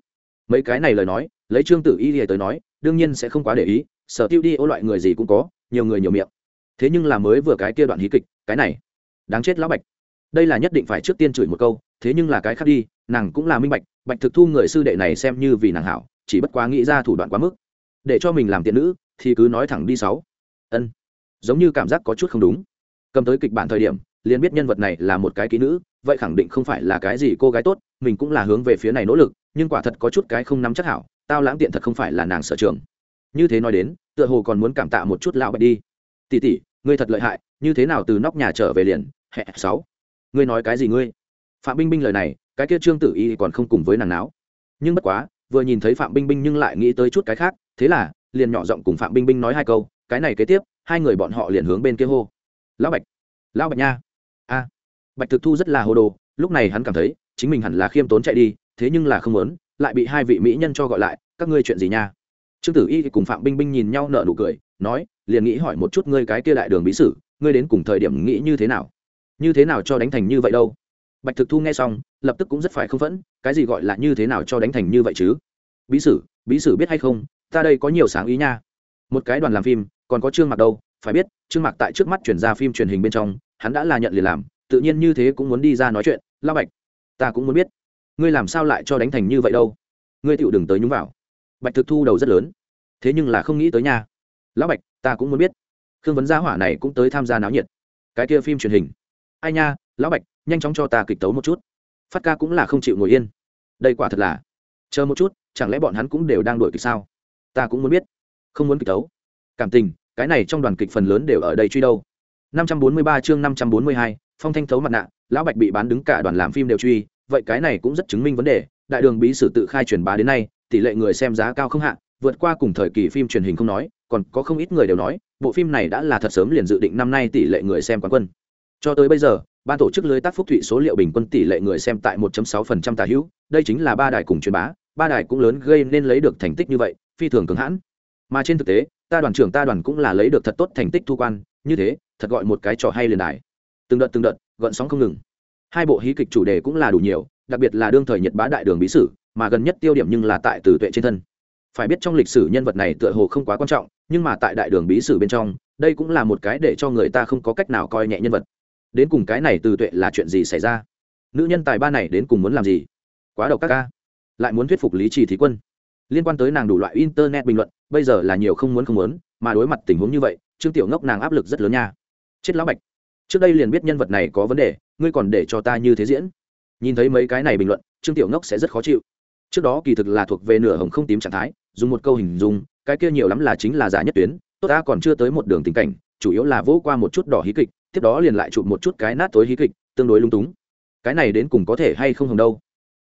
Mấy cái này lời nói, lấy trương tử y thì tới nói, đương nhiên sẽ không quá để ý, sở tiêu đi ô loại người gì cũng có, nhiều người nhiều miệng. Thế nhưng là mới vừa cái kia đoạn hí kịch, cái này, đáng chết lão bạch. Đây là nhất định phải trước tiên chửi một câu, thế nhưng là cái khác đi, nàng cũng là minh bạch bạch thực thu người sư đệ này xem như vì nàng hảo, chỉ bất quá nghĩ ra thủ đoạn quá mức. Để cho mình làm tiện nữ, thì cứ nói thẳng đi sáu. Ân. Giống như cảm giác có chút không đúng. Cầm tới kịch bản thời điểm, liền biết nhân vật này là một cái kỹ nữ, vậy khẳng định không phải là cái gì cô gái tốt, mình cũng là hướng về phía này nỗ lực, nhưng quả thật có chút cái không nắm chắc hảo, tao lãng tiện thật không phải là nàng sở trường. Như thế nói đến, tựa hồ còn muốn cảm tạ một chút lão bạch đi. Tỷ tỷ, ngươi thật lợi hại, như thế nào từ nóc nhà trở về liền? Hẹ, sáu. Ngươi nói cái gì ngươi? Phạm binh binh lời này cái kia trương tử y còn không cùng với nàng náo. Nhưng bất quá, vừa nhìn thấy phạm binh binh nhưng lại nghĩ tới chút cái khác, thế là, liền nhỏ giọng cùng phạm binh binh nói hai câu, cái này kế tiếp, hai người bọn họ liền hướng bên kia hô. Lão bạch lão bạch nha. A, bạch thực thu rất là hồ đồ, lúc này hắn cảm thấy, chính mình hẳn là khiêm tốn chạy đi, thế nhưng là không muốn, lại bị hai vị mỹ nhân cho gọi lại, các ngươi chuyện gì nha? Trương tử y cùng phạm binh binh nhìn nhau nợ nụ cười, nói, liền nghĩ hỏi một chút ngươi cái kia đại đường bí sử, ngươi đến cùng thời điểm nghĩ như thế nào? Như thế nào cho đánh thành như vậy đâu? Bạch thực thu nghe xong, lập tức cũng rất phải không phẫn, cái gì gọi là như thế nào cho đánh thành như vậy chứ? Bí sử bí sử biết hay không, ta đây có nhiều sáng ý nha. Một cái đoàn làm phim, còn có trương mặc đâu, phải biết, trương mặc tại trước mắt chuyển ra phim truyền hình bên trong, hắn đã là nhận liền làm, tự nhiên như thế cũng muốn đi ra nói chuyện lao bạch, ta cũng muốn biết, ngươi làm sao lại cho đánh thành như vậy đâu? Ngươi tựu đừng tới nhúng vào. Bạch thực thu đầu rất lớn. Thế nhưng là không nghĩ tới nha. Lão bạch, ta cũng muốn biết. Khương vấn gia hỏa này cũng tới tham gia náo nhiệt. Cái kia phim truyền hình. Ai nha lão bạch nhanh chóng cho ta kịch tấu một chút. Phát ca cũng là không chịu ngồi yên. Đây quả thật là chờ một chút chẳng lẽ bọn hắn cũng đều đang đổi kịch sao? Ta cũng muốn biết không muốn kịch tấu. Cảm tình cái này trong đoàn kịch phần lớn đều ở đây truy đâu. 543 chương 542, phong thanh thấu mặt nạ lão bạch bị bán đứng cả đoàn làm phim đều truy vậy cái này cũng rất chứng minh vấn đề đại đường bí sử tự khai truyền bá đến nay tỷ lệ người xem giá cao không hạ vượt qua cùng thời kỳ phim truyền hình không nói còn có không ít người đều nói bộ phim này đã là thật sớm liền dự định năm nay tỷ lệ người xem quán quân. Cho tới bây giờ ban tổ chức lưới tác phúc thụy số liệu bình quân tỷ lệ người xem tại 1.6% tà hữu, đây chính là ba đài cùng truyền bá, ba đài cũng lớn gây nên lấy được thành tích như vậy, phi thường cứng hãn. Mà trên thực tế, ta đoàn trưởng ta đoàn cũng là lấy được thật tốt thành tích thu quan, như thế, thật gọi một cái trò hay liền đài. Từng đợt từng đợt gợn sóng không ngừng. Hai bộ hí kịch chủ đề cũng là đủ nhiều, đặc biệt là đương thời nhật bá đại đường bí sử, mà gần nhất tiêu điểm nhưng là tại từ tuệ trên thân. Phải biết trong lịch sử nhân vật này tựa hồ không quá quan trọng, nhưng mà tại đại đường bí sử bên trong, đây cũng là một cái để cho người ta không có cách nào coi nhẹ nhân vật đến cùng cái này từ tuệ là chuyện gì xảy ra? Nữ nhân tài ba này đến cùng muốn làm gì? Quá độc các ca. Lại muốn thuyết phục lý trì thí quân. Liên quan tới nàng đủ loại internet bình luận, bây giờ là nhiều không muốn không muốn, mà đối mặt tình huống như vậy, trương tiểu ngốc nàng áp lực rất lớn nha. Chết lão bạch. Trước đây liền biết nhân vật này có vấn đề, ngươi còn để cho ta như thế diễn. Nhìn thấy mấy cái này bình luận, trương tiểu ngốc sẽ rất khó chịu. Trước đó kỳ thực là thuộc về nửa hồng không tím trạng thái, dùng một câu hình dung, cái kia nhiều lắm là chính là giả nhất tuyến, tốt ta còn chưa tới một đường tình cảnh, chủ yếu là vỗ qua một chút đỏ hí kịch tiếp đó liền lại chụp một chút cái nát tối hí kịch, tương đối lung túng. Cái này đến cùng có thể hay không hồng đâu?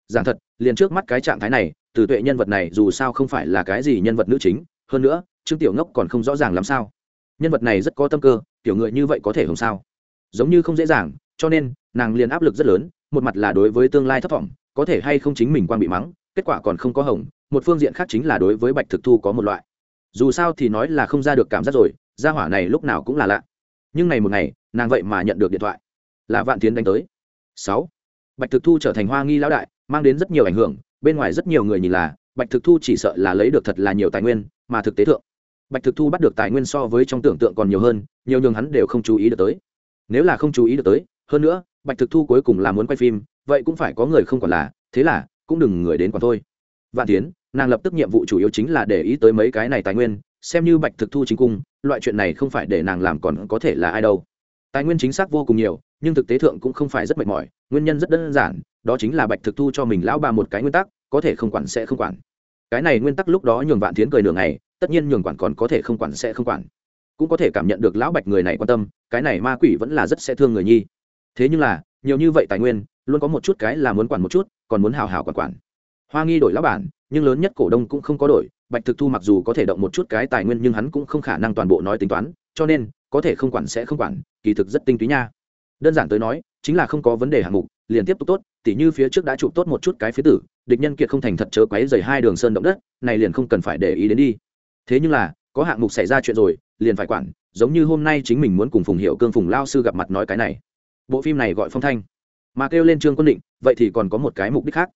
Giảng thật, liền trước mắt cái trạng thái này, từ tuệ nhân vật này dù sao không phải là cái gì nhân vật nữ chính, hơn nữa, trương tiểu ngốc còn không rõ ràng làm sao. Nhân vật này rất có tâm cơ, tiểu người như vậy có thể hồng sao? Giống như không dễ dàng, cho nên, nàng liền áp lực rất lớn, một mặt là đối với tương lai thất vọng, có thể hay không chính mình quan bị mắng, kết quả còn không có hồng, một phương diện khác chính là đối với bạch thực thu có một loại. Dù sao thì nói là không ra được cảm giác rồi, gia hỏa này lúc nào cũng là lạ nhưng này một ngày, nàng vậy mà nhận được điện thoại. Là vạn tiến đánh tới. Sáu. Bạch thực thu trở thành hoa nghi lão đại, mang đến rất nhiều ảnh hưởng, bên ngoài rất nhiều người nhìn là, bạch thực thu chỉ sợ là lấy được thật là nhiều tài nguyên, mà thực tế thượng, bạch thực thu bắt được tài nguyên so với trong tưởng tượng còn nhiều hơn, nhiều nhường hắn đều không chú ý được tới. Nếu là không chú ý được tới, hơn nữa, bạch thực thu cuối cùng là muốn quay phim, vậy cũng phải có người không còn là, thế là, cũng đừng người đến còn thôi. Vạn tiến, nàng lập tức nhiệm vụ chủ yếu chính là để ý tới mấy cái này tài nguyên xem như bạch thực thu chính cung, loại chuyện này không phải để nàng làm còn có thể là ai đâu. Tài nguyên chính xác vô cùng nhiều, nhưng thực tế thượng cũng không phải rất mệt mỏi, nguyên nhân rất đơn giản, đó chính là bạch thực thu cho mình lão bà một cái nguyên tắc, có thể không quản sẽ không quản. Cái này nguyên tắc lúc đó nhường vạn tiến cười nửa ngày, tất nhiên nhường quản còn có thể không quản sẽ không quản. Cũng có thể cảm nhận được lão bạch người này quan tâm, cái này ma quỷ vẫn là rất sẽ thương người nhi. Thế nhưng là, nhiều như vậy tài nguyên, luôn có một chút cái là muốn quản một chút, còn muốn hào hào quản quản. Hoa nghi đổi lão bản, nhưng lớn nhất cổ đông cũng không có đổi bạch thực thu mặc dù có thể động một chút cái tài nguyên nhưng hắn cũng không khả năng toàn bộ nói tính toán, cho nên, có thể không quản sẽ không quản, kỳ thực rất tinh túy nha. Đơn giản tới nói, chính là không có vấn đề hạng mục, liền tiếp tục tốt, tỉ như phía trước đã chụp tốt một chút cái phía tử, địch nhân kiệt không thành thật chớ quấy dày hai đường sơn động đất, này liền không cần phải để ý đến đi. Thế nhưng là, có hạng mục xảy ra chuyện rồi, liền phải quản, giống như hôm nay chính mình muốn cùng phùng hiệu cương phùng lao sư gặp mặt nói cái này. Bộ phim này gọi phong thanh. Mà kêu lên trương quân định, vậy thì còn có một cái mục đích khác.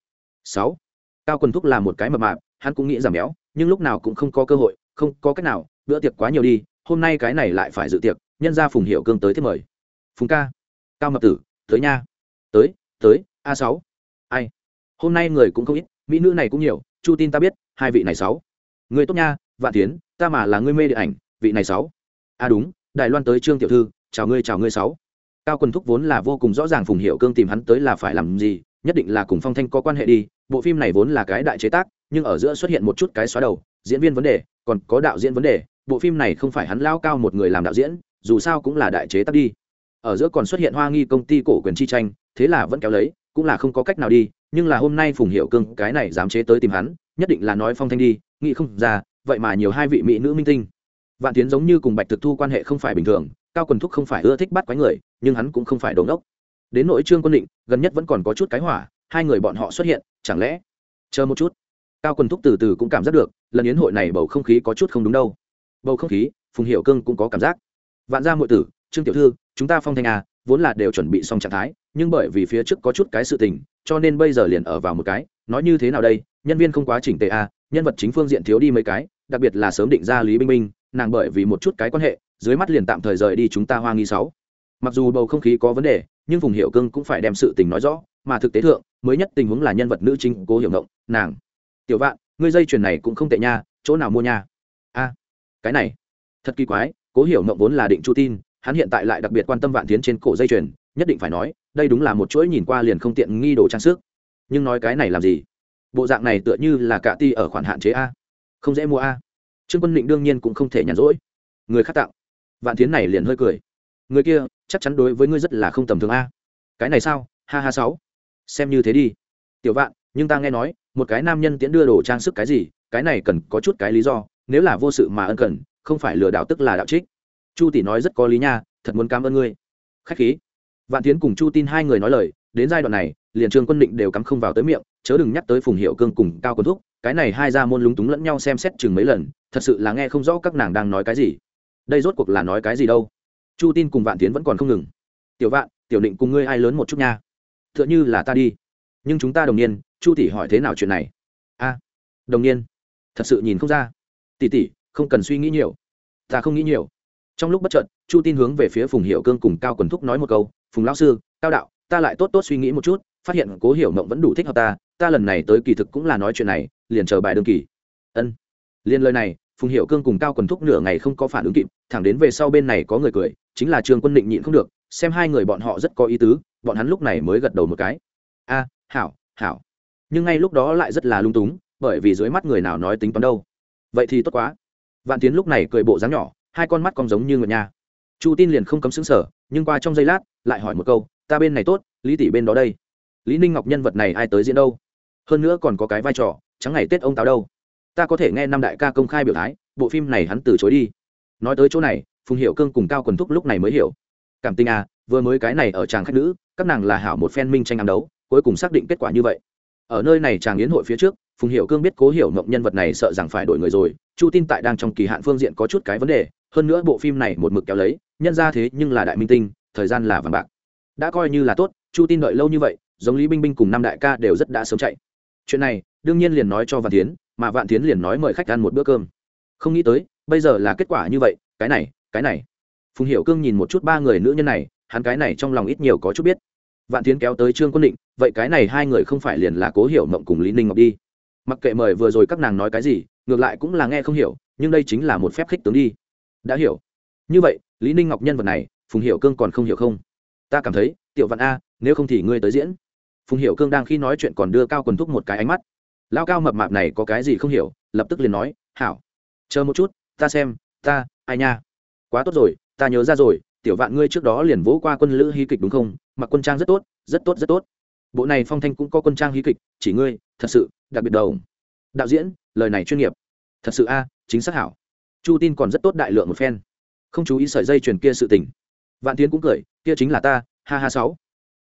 Sáu. Cao quần thúc là một cái mập mạp hắn cũng nghĩ giảm béo, nhưng lúc nào cũng không có cơ hội, không có cách nào, bữa tiệc quá nhiều đi, hôm nay cái này lại phải dự tiệc, nhân ra phùng hiệu cương tới thiết mời. Phùng ca, cao mập tử, tới nha. Tới tới, a sáu. Ai? Hôm nay người cũng không ít, mỹ nữ này cũng nhiều, chu tin ta biết, hai vị này sáu. Người tốt nha, vạn tiến, ta mà là người mê điện ảnh, vị này sáu. A đúng, đài loan tới trương tiểu thư, chào ngươi chào ngươi sáu. Cao quần thúc vốn là vô cùng rõ ràng phùng hiệu cương tìm hắn tới là phải làm gì, nhất định là cùng phong thanh có quan hệ đi, bộ phim này vốn là cái đại chế tác nhưng ở giữa xuất hiện một chút cái xóa đầu, diễn viên vấn đề, còn có đạo diễn vấn đề, bộ phim này không phải hắn lao cao một người làm đạo diễn, dù sao cũng là đại chế tắt đi. Ở giữa còn xuất hiện hoa nghi công ty cổ quyền chi tranh, thế là vẫn kéo lấy, cũng là không có cách nào đi, nhưng là hôm nay phùng hiệu cương cái này dám chế tới tìm hắn, nhất định là nói phong thanh đi, nghĩ không ra, vậy mà nhiều hai vị mỹ nữ minh tinh. Vạn tiến giống như cùng bạch thực thu quan hệ không phải bình thường, cao quần thúc không phải ưa thích bắt quái người, nhưng hắn cũng không phải đồn đốc đến nội trương quân định, gần nhất vẫn còn có chút cái hỏa, hai người bọn họ xuất hiện, chẳng lẽ? Chờ một chút cao quần thúc từ từ cũng cảm giác được, lần yến hội này bầu không khí có chút không đúng đâu. Bầu không khí, phùng hiệu cương cũng có cảm giác. Vạn gia muội tử, trương tiểu thư, chúng ta phong thanh à vốn là đều chuẩn bị xong trạng thái, nhưng bởi vì phía trước có chút cái sự tình, cho nên bây giờ liền ở vào một cái, nói như thế nào đây, nhân viên không quá chỉnh tề à nhân vật chính phương diện thiếu đi mấy cái, đặc biệt là sớm định ra lý binh minh, nàng bởi vì một chút cái quan hệ, dưới mắt liền tạm thời rời đi chúng ta hoa nghi sáu. Mặc dù bầu không khí có vấn đề, nhưng phùng hiệu cương cũng phải đem sự tình nói rõ, mà thực tế thượng, mới nhất tình huống là nhân vật nữ chính cố hiểu ngộng, nàng tiểu vạn, ngươi dây chuyền này cũng không tệ nha, chỗ nào mua nha? A, cái này, thật kỳ quái, cố hiểu mộng vốn là định chu tin, hắn hiện tại lại đặc biệt quan tâm vạn tiến trên cổ dây chuyền, nhất định phải nói, đây đúng là một chuỗi nhìn qua liền không tiện nghi đồ trang sức. Nhưng nói cái này làm gì? Bộ dạng này tựa như là cả ti ở khoản hạn chế a. Không dễ mua a. Trương quân định đương nhiên cũng không thể nhàn rỗi. Người khác tặng. vạn tiến này liền hơi cười. Người kia, chắc chắn đối với ngươi rất là không tầm thường a. Cái này sao? Ha ha sáu. Xem như thế đi. Tiểu vạn nhưng ta nghe nói, một cái nam nhân tiễn đưa đồ trang sức cái gì, cái này cần có chút cái lý do, nếu là vô sự mà ân cần, không phải lừa đảo tức là đạo trích. Chu tỷ nói rất có lý nha, thật muốn cảm ơn ngươi. Khách khí. Vạn tiến cùng chu tin hai người nói lời, đến giai đoạn này, liền trương quân định đều cắm không vào tới miệng, chớ đừng nhắc tới phùng hiệu cương cùng cao quân thúc, cái này hai ra môn lúng túng lẫn nhau xem xét chừng mấy lần, thật sự là nghe không rõ các nàng đang nói cái gì. Đây rốt cuộc là nói cái gì đâu? Chu tin cùng vạn tiến vẫn còn không ngừng. Tiểu vạn, tiểu định cùng ngươi ai lớn một chút nha. T h ư ợ n h ư là ta đi nhưng chúng ta đồng niên, chu tỷ hỏi thế nào chuyện này? A, đồng niên, thật sự nhìn không ra. Tỷ tỷ, không cần suy nghĩ nhiều. Ta không nghĩ nhiều. Trong lúc bất trợn chu tin hướng về phía phùng hiệu cương cùng cao quần thúc nói một câu, phùng lão sư, cao đạo, ta lại tốt tốt suy nghĩ một chút, phát hiện cố hiểu mộng vẫn đủ thích hợp ta ta lần này tới kỳ thực cũng là nói chuyện này, liền chờ bài đương kỳ. Ân. Liên lời này, phùng hiệu cương cùng cao quần thúc nửa ngày không có phản ứng kịp, thẳng đến về sau bên này có người cười, chính là trương quân định nhịn không được, xem hai người bọn họ rất có ý tứ, bọn hắn lúc này mới gật đầu một cái. A hảo hảo. Nhưng ngay lúc đó lại rất là lung túng, bởi vì dưới mắt người nào nói tính toán đâu. Vậy thì tốt quá. Vạn tiến lúc này cười bộ dáng nhỏ, hai con mắt còn giống như ngựa nhà chu tin liền không cấm xứng sở nhưng qua trong giây lát, lại hỏi một câu, ta bên này tốt, lý tỷ bên đó đây? Lý ninh ngọc nhân vật này ai tới diễn đâu? Hơn nữa còn có cái vai trò, chẳng ngày tết ông táo đâu. Ta có thể nghe năm đại ca công khai biểu thái, bộ phim này hắn từ chối đi. Nói tới chỗ này, phùng hiệu cương cùng cao quần thúc lúc này mới hiểu. Cảm tình à vừa mới cái này ở tràng khách nữ, các nàng là hảo một phen minh tranh ám đấu cuối cùng xác định kết quả như vậy. Ở nơi này chàng yến hội phía trước, phùng hiểu cương biết cố hiểu mộng nhân vật này sợ rằng phải đổi người rồi, chu tin tại đang trong kỳ hạn phương diện có chút cái vấn đề, hơn nữa bộ phim này một mực kéo lấy, nhân ra thế nhưng là đại minh tinh, thời gian là vàng bạc. Đã coi như là tốt, chu tin đợi lâu như vậy, giống lý binh binh cùng năm đại ca đều rất đã sớm chạy. Chuyện này, đương nhiên liền nói cho vạn tiến mà vạn tiến liền nói mời khách ăn một bữa cơm. Không nghĩ tới, bây giờ là kết quả như vậy, cái này cái này. Phùng hiểu cương nhìn một chút ba người nữ nhân này, hắn cái này trong lòng ít nhiều có chút biết. Vạn tiến kéo tới trương quân định vậy cái này hai người không phải liền là cố hiểu mộng cùng lý ninh ngọc đi? Mặc kệ mời vừa rồi các nàng nói cái gì, ngược lại cũng là nghe không hiểu, nhưng đây chính là một phép khích tướng đi. Đã hiểu. Như vậy, lý ninh ngọc nhân vật này, phùng Hiểu cương còn không hiểu không? Ta cảm thấy, tiểu vạn a, nếu không thì ngươi tới diễn. Phùng Hiểu cương đang khi nói chuyện còn đưa cao quần thúc một cái ánh mắt. Lao cao mập mạp này có cái gì không hiểu, lập tức liền nói, hảo. Chờ một chút, ta xem, ta, ai nha? Quá tốt rồi, ta nhớ ra rồi, tiểu vạn ngươi trước đó liền vỗ qua quân lữ hí kịch đúng không? Mặc quân trang rất tốt rất tốt rất tốt bộ này phong thanh cũng có quân trang hí kịch, chỉ ngươi, thật sự, đặc biệt đầu đạo diễn, lời này chuyên nghiệp. Thật sự a, chính xác hảo. Chu tin còn rất tốt đại lượng một phen. Không chú ý sợi dây chuyền kia sự tình. Vạn tiến cũng cười, kia chính là ta, ha ha sáu.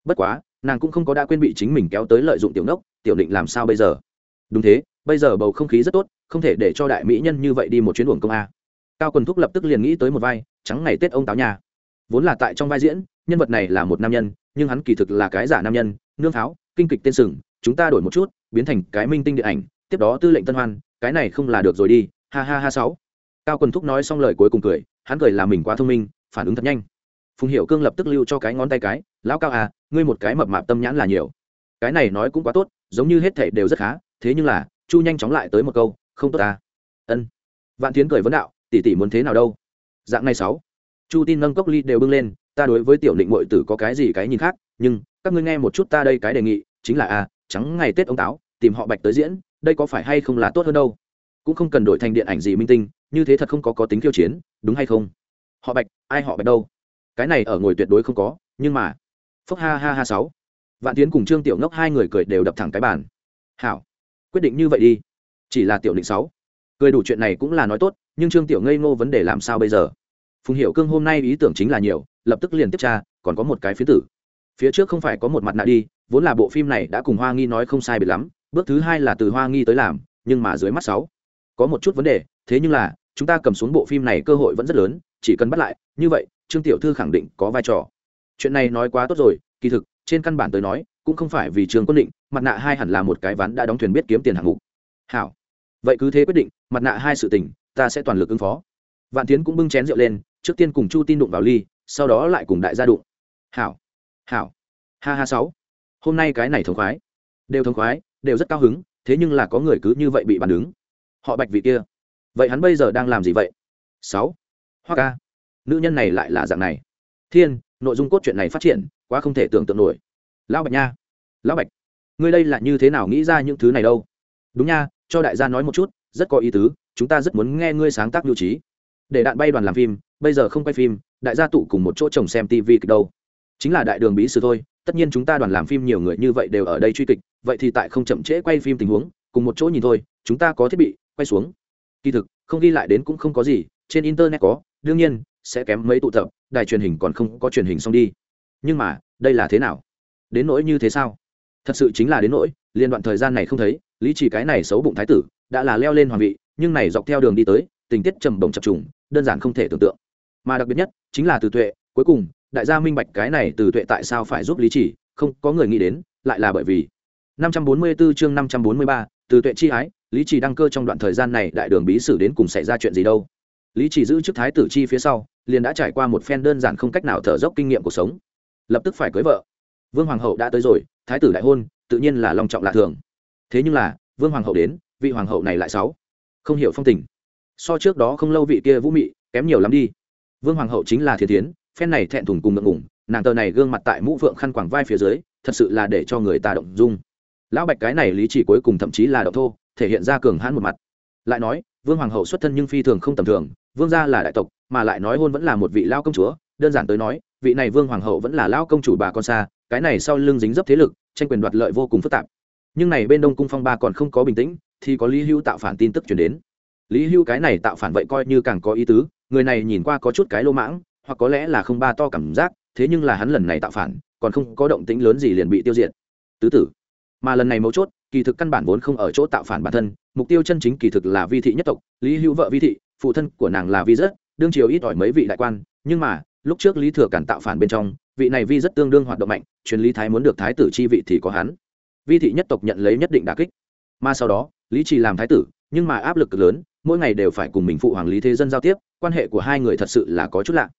Bất quá, nàng cũng không có đã quên bị chính mình kéo tới lợi dụng tiểu nốc, tiểu định làm sao bây giờ? Đúng thế, bây giờ bầu không khí rất tốt, không thể để cho đại mỹ nhân như vậy đi một chuyến uổng công a. Cao quần thúc lập tức liền nghĩ tới một vai, trắng ngày tết ông táo nhà. Vốn là tại trong vai diễn, nhân vật này là một nam nhân, nhưng hắn kỳ thực là cái giả nam nhân nương pháo, kinh kịch tên sừng, chúng ta đổi một chút, biến thành cái minh tinh điện ảnh, tiếp đó tư lệnh tân hoan, cái này không là được rồi đi, ha ha ha sáu. Cao quần thúc nói xong lời cuối cùng cười, hắn cười là mình quá thông minh, phản ứng thật nhanh. Phùng hiệu cương lập tức lưu cho cái ngón tay cái, lão cao à ngươi một cái mập mạp tâm nhãn là nhiều. Cái này nói cũng quá tốt, giống như hết thể đều rất khá, thế nhưng là, chu nhanh chóng lại tới một câu, không tốt ta ân. Vạn tiến cười vấn đạo, tỷ tỷ muốn thế nào đâu? Dạng này sáu. Chu tin nâng cốc ly đều bưng lên, ta đối với tiểu định mội tử có cái gì cái nhìn khác nhưng các ngươi nghe một chút ta đây cái đề nghị, chính là a trắng ngày tết ông táo, tìm họ bạch tới diễn, đây có phải hay không là tốt hơn đâu? Cũng không cần đổi thành điện ảnh gì minh tinh, như thế thật không có có tính khiêu chiến, đúng hay không? Họ bạch, ai họ bạch đâu? Cái này ở ngồi tuyệt đối không có, nhưng mà, phúc ha ha ha sáu. Vạn tiến cùng trương tiểu ngốc hai người cười đều đập thẳng cái bàn. Hảo, quyết định như vậy đi. Chỉ là tiểu định sáu. Cười đủ chuyện này cũng là nói tốt, nhưng trương tiểu ngây ngô vấn đề làm sao bây giờ? Phùng hiệu cương hôm nay ý tưởng chính là nhiều, lập tức liền tiếp tra, còn có một cái phía tử phía trước không phải có một mặt nạ đi, vốn là bộ phim này đã cùng hoa nghi nói không sai biệt lắm, bước thứ hai là từ hoa nghi tới làm, nhưng mà dưới mắt sáu, có một chút vấn đề, thế nhưng là, chúng ta cầm xuống bộ phim này cơ hội vẫn rất lớn, chỉ cần bắt lại, như vậy, trương tiểu thư khẳng định có vai trò. Chuyện này nói quá tốt rồi, kỳ thực, trên căn bản tới nói, cũng không phải vì trường quân định, mặt nạ hai hẳn là một cái ván đã đóng thuyền biết kiếm tiền hạng mục. Hảo. Vậy cứ thế quyết định, mặt nạ hai sự tình, ta sẽ toàn lực ứng phó. Vạn tiến cũng bưng chén rượu lên, trước tiên cùng chu tin đụng vào ly, sau đó lại cùng đại gia đụng. Hảo hảo. Ha ha sáu. Hôm nay cái này thống khoái. Đều thống khoái, đều rất cao hứng, thế nhưng là có người cứ như vậy bị bàn đứng. Họ bạch vị kia. Vậy hắn bây giờ đang làm gì vậy? Sáu. Hoa ca. Nữ nhân này lại là dạng này. Thiên, nội dung cốt truyện này phát triển, quá không thể tưởng tượng nổi. Lão bạch nha. Lão bạch, ngươi đây là như thế nào nghĩ ra những thứ này đâu? Đúng nha, cho đại gia nói một chút, rất có ý tứ, chúng ta rất muốn nghe ngươi sáng tác lưu trí. Để đạn bay đoàn làm phim, bây giờ không quay phim, đại gia tụ cùng một chỗ chồng xem tv kịch đâu chính là đại đường bí sử thôi, tất nhiên chúng ta đoàn làm phim nhiều người như vậy đều ở đây truy kịch, vậy thì tại không chậm trễ quay phim tình huống, cùng một chỗ nhìn thôi, chúng ta có thiết bị, quay xuống. Kỳ thực, không ghi lại đến cũng không có gì, trên internet có, đương nhiên, sẽ kém mấy tụ tập, đài truyền hình còn không có truyền hình xong đi. Nhưng mà, đây là thế nào? Đến nỗi như thế sao? Thật sự chính là đến nỗi, liên đoạn thời gian này không thấy, lý chỉ cái này xấu bụng thái tử, đã là leo lên hoàng vị, nhưng này dọc theo đường đi tới, tình tiết trầm bồng chập trùng, đơn giản không thể tưởng tượng. Mà đặc biệt nhất, chính là từ tuệ, cuối cùng đại gia minh bạch cái này từ tuệ tại sao phải giúp lý chỉ không có người nghĩ đến lại là bởi vì 544 chương 543, từ tuệ chi ái lý chỉ đăng cơ trong đoạn thời gian này đại đường bí sử đến cùng xảy ra chuyện gì đâu. Lý chỉ giữ chức thái tử chi phía sau liền đã trải qua một phen đơn giản không cách nào thở dốc kinh nghiệm cuộc sống. Lập tức phải cưới vợ. Vương hoàng hậu đã tới rồi thái tử đại hôn tự nhiên là long trọng lạ thường. Thế nhưng là vương hoàng hậu đến vị hoàng hậu này lại sáu không hiểu phong tình. So trước đó không lâu vị kia vũ mị kém nhiều lắm đi. Vương hoàng hậu chính là thiên tiến phen này thẹn thùng cùng ngượng ngủng nàng tờ này gương mặt tại mũ phượng khăn quàng vai phía dưới, thật sự là để cho người ta động dung. Lão bạch cái này lý chỉ cuối cùng thậm chí là động thô, thể hiện ra cường hãn một mặt. Lại nói, vương hoàng hậu xuất thân nhưng phi thường không tầm thường, vương gia là đại tộc, mà lại nói hôn vẫn là một vị lao công chúa, đơn giản tới nói, vị này vương hoàng hậu vẫn là lao công chủ bà con xa, cái này sau lưng dính dấp thế lực, tranh quyền đoạt lợi vô cùng phức tạp. Nhưng này bên đông cung phong ba còn không có bình tĩnh, thì có lý hưu tạo phản tin tức chuyển đến. Lý hưu cái này tạo phản vậy coi như càng có ý tứ, người này nhìn qua có chút cái lô mãng hoặc có lẽ là không ba to cảm giác, thế nhưng là hắn lần này tạo phản, còn không có động tĩnh lớn gì liền bị tiêu diệt. Tứ tử, mà lần này mấu chốt, kỳ thực căn bản vốn không ở chỗ tạo phản bản thân, mục tiêu chân chính kỳ thực là vi thị nhất tộc, lý hữu vợ vi thị, phụ thân của nàng là vi rất đương triều ít ỏi mấy vị đại quan, nhưng mà, lúc trước lý thừa cản tạo phản bên trong, vị này vi rất tương đương hoạt động mạnh, truyền lý thái muốn được thái tử chi vị thì có hắn. Vi thị nhất tộc nhận lấy nhất định đà kích. Mà sau đó, lý trì làm thái tử, nhưng mà áp lực cực lớn, mỗi ngày đều phải cùng mình phụ hoàng lý thế dân giao tiếp, quan hệ của hai người thật sự là có chút lạ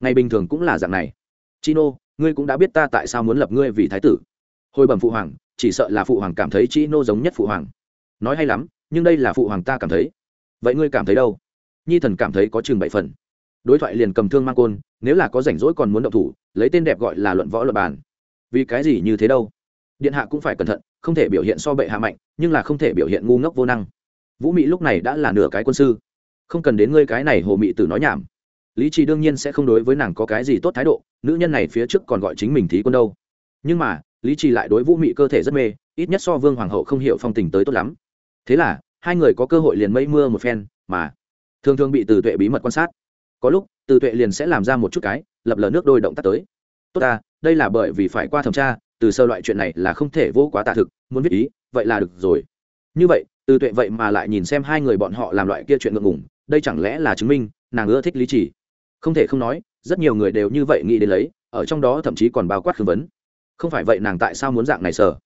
ngày bình thường cũng là dạng này. Chino, ngươi cũng đã biết ta tại sao muốn lập ngươi vì thái tử. Hồi bẩm phụ hoàng, chỉ sợ là phụ hoàng cảm thấy chino giống nhất phụ hoàng. Nói hay lắm, nhưng đây là phụ hoàng ta cảm thấy. Vậy ngươi cảm thấy đâu? Nhi thần cảm thấy có chừng bảy phần. Đối thoại liền cầm thương mang côn, nếu là có rảnh rỗi còn muốn động thủ, lấy tên đẹp gọi là luận võ luật bàn. Vì cái gì như thế đâu? Điện hạ cũng phải cẩn thận, không thể biểu hiện so bệ hạ mạnh, nhưng là không thể biểu hiện ngu ngốc vô năng. Vũ mị lúc này đã là nửa cái quân sư. Không cần đến ngươi cái này hồ mị tử nói nhảm lý trì đương nhiên sẽ không đối với nàng có cái gì tốt thái độ, nữ nhân này phía trước còn gọi chính mình thí quân đâu. Nhưng mà, lý trì lại đối vũ mị cơ thể rất mê, ít nhất so vương hoàng hậu không hiểu phong tình tới tốt lắm. Thế là, hai người có cơ hội liền mây mưa một phen, mà thường thường bị từ tuệ bí mật quan sát. Có lúc, từ tuệ liền sẽ làm ra một chút cái, lập lờ nước đôi động tác tới. Tốt ta, đây là bởi vì phải qua thẩm tra, từ sơ loại chuyện này là không thể vô quá tạ thực, muốn viết ý, vậy là được rồi. Như vậy, từ tuệ vậy mà lại nhìn xem hai người bọn họ làm loại kia chuyện ngượng ngùng, đây chẳng lẽ là chứng minh nàng ưa thích lý chỉ không thể không nói, rất nhiều người đều như vậy nghĩ đến lấy, ở trong đó thậm chí còn bao quát khương vấn. Không phải vậy nàng tại sao muốn dạng này sở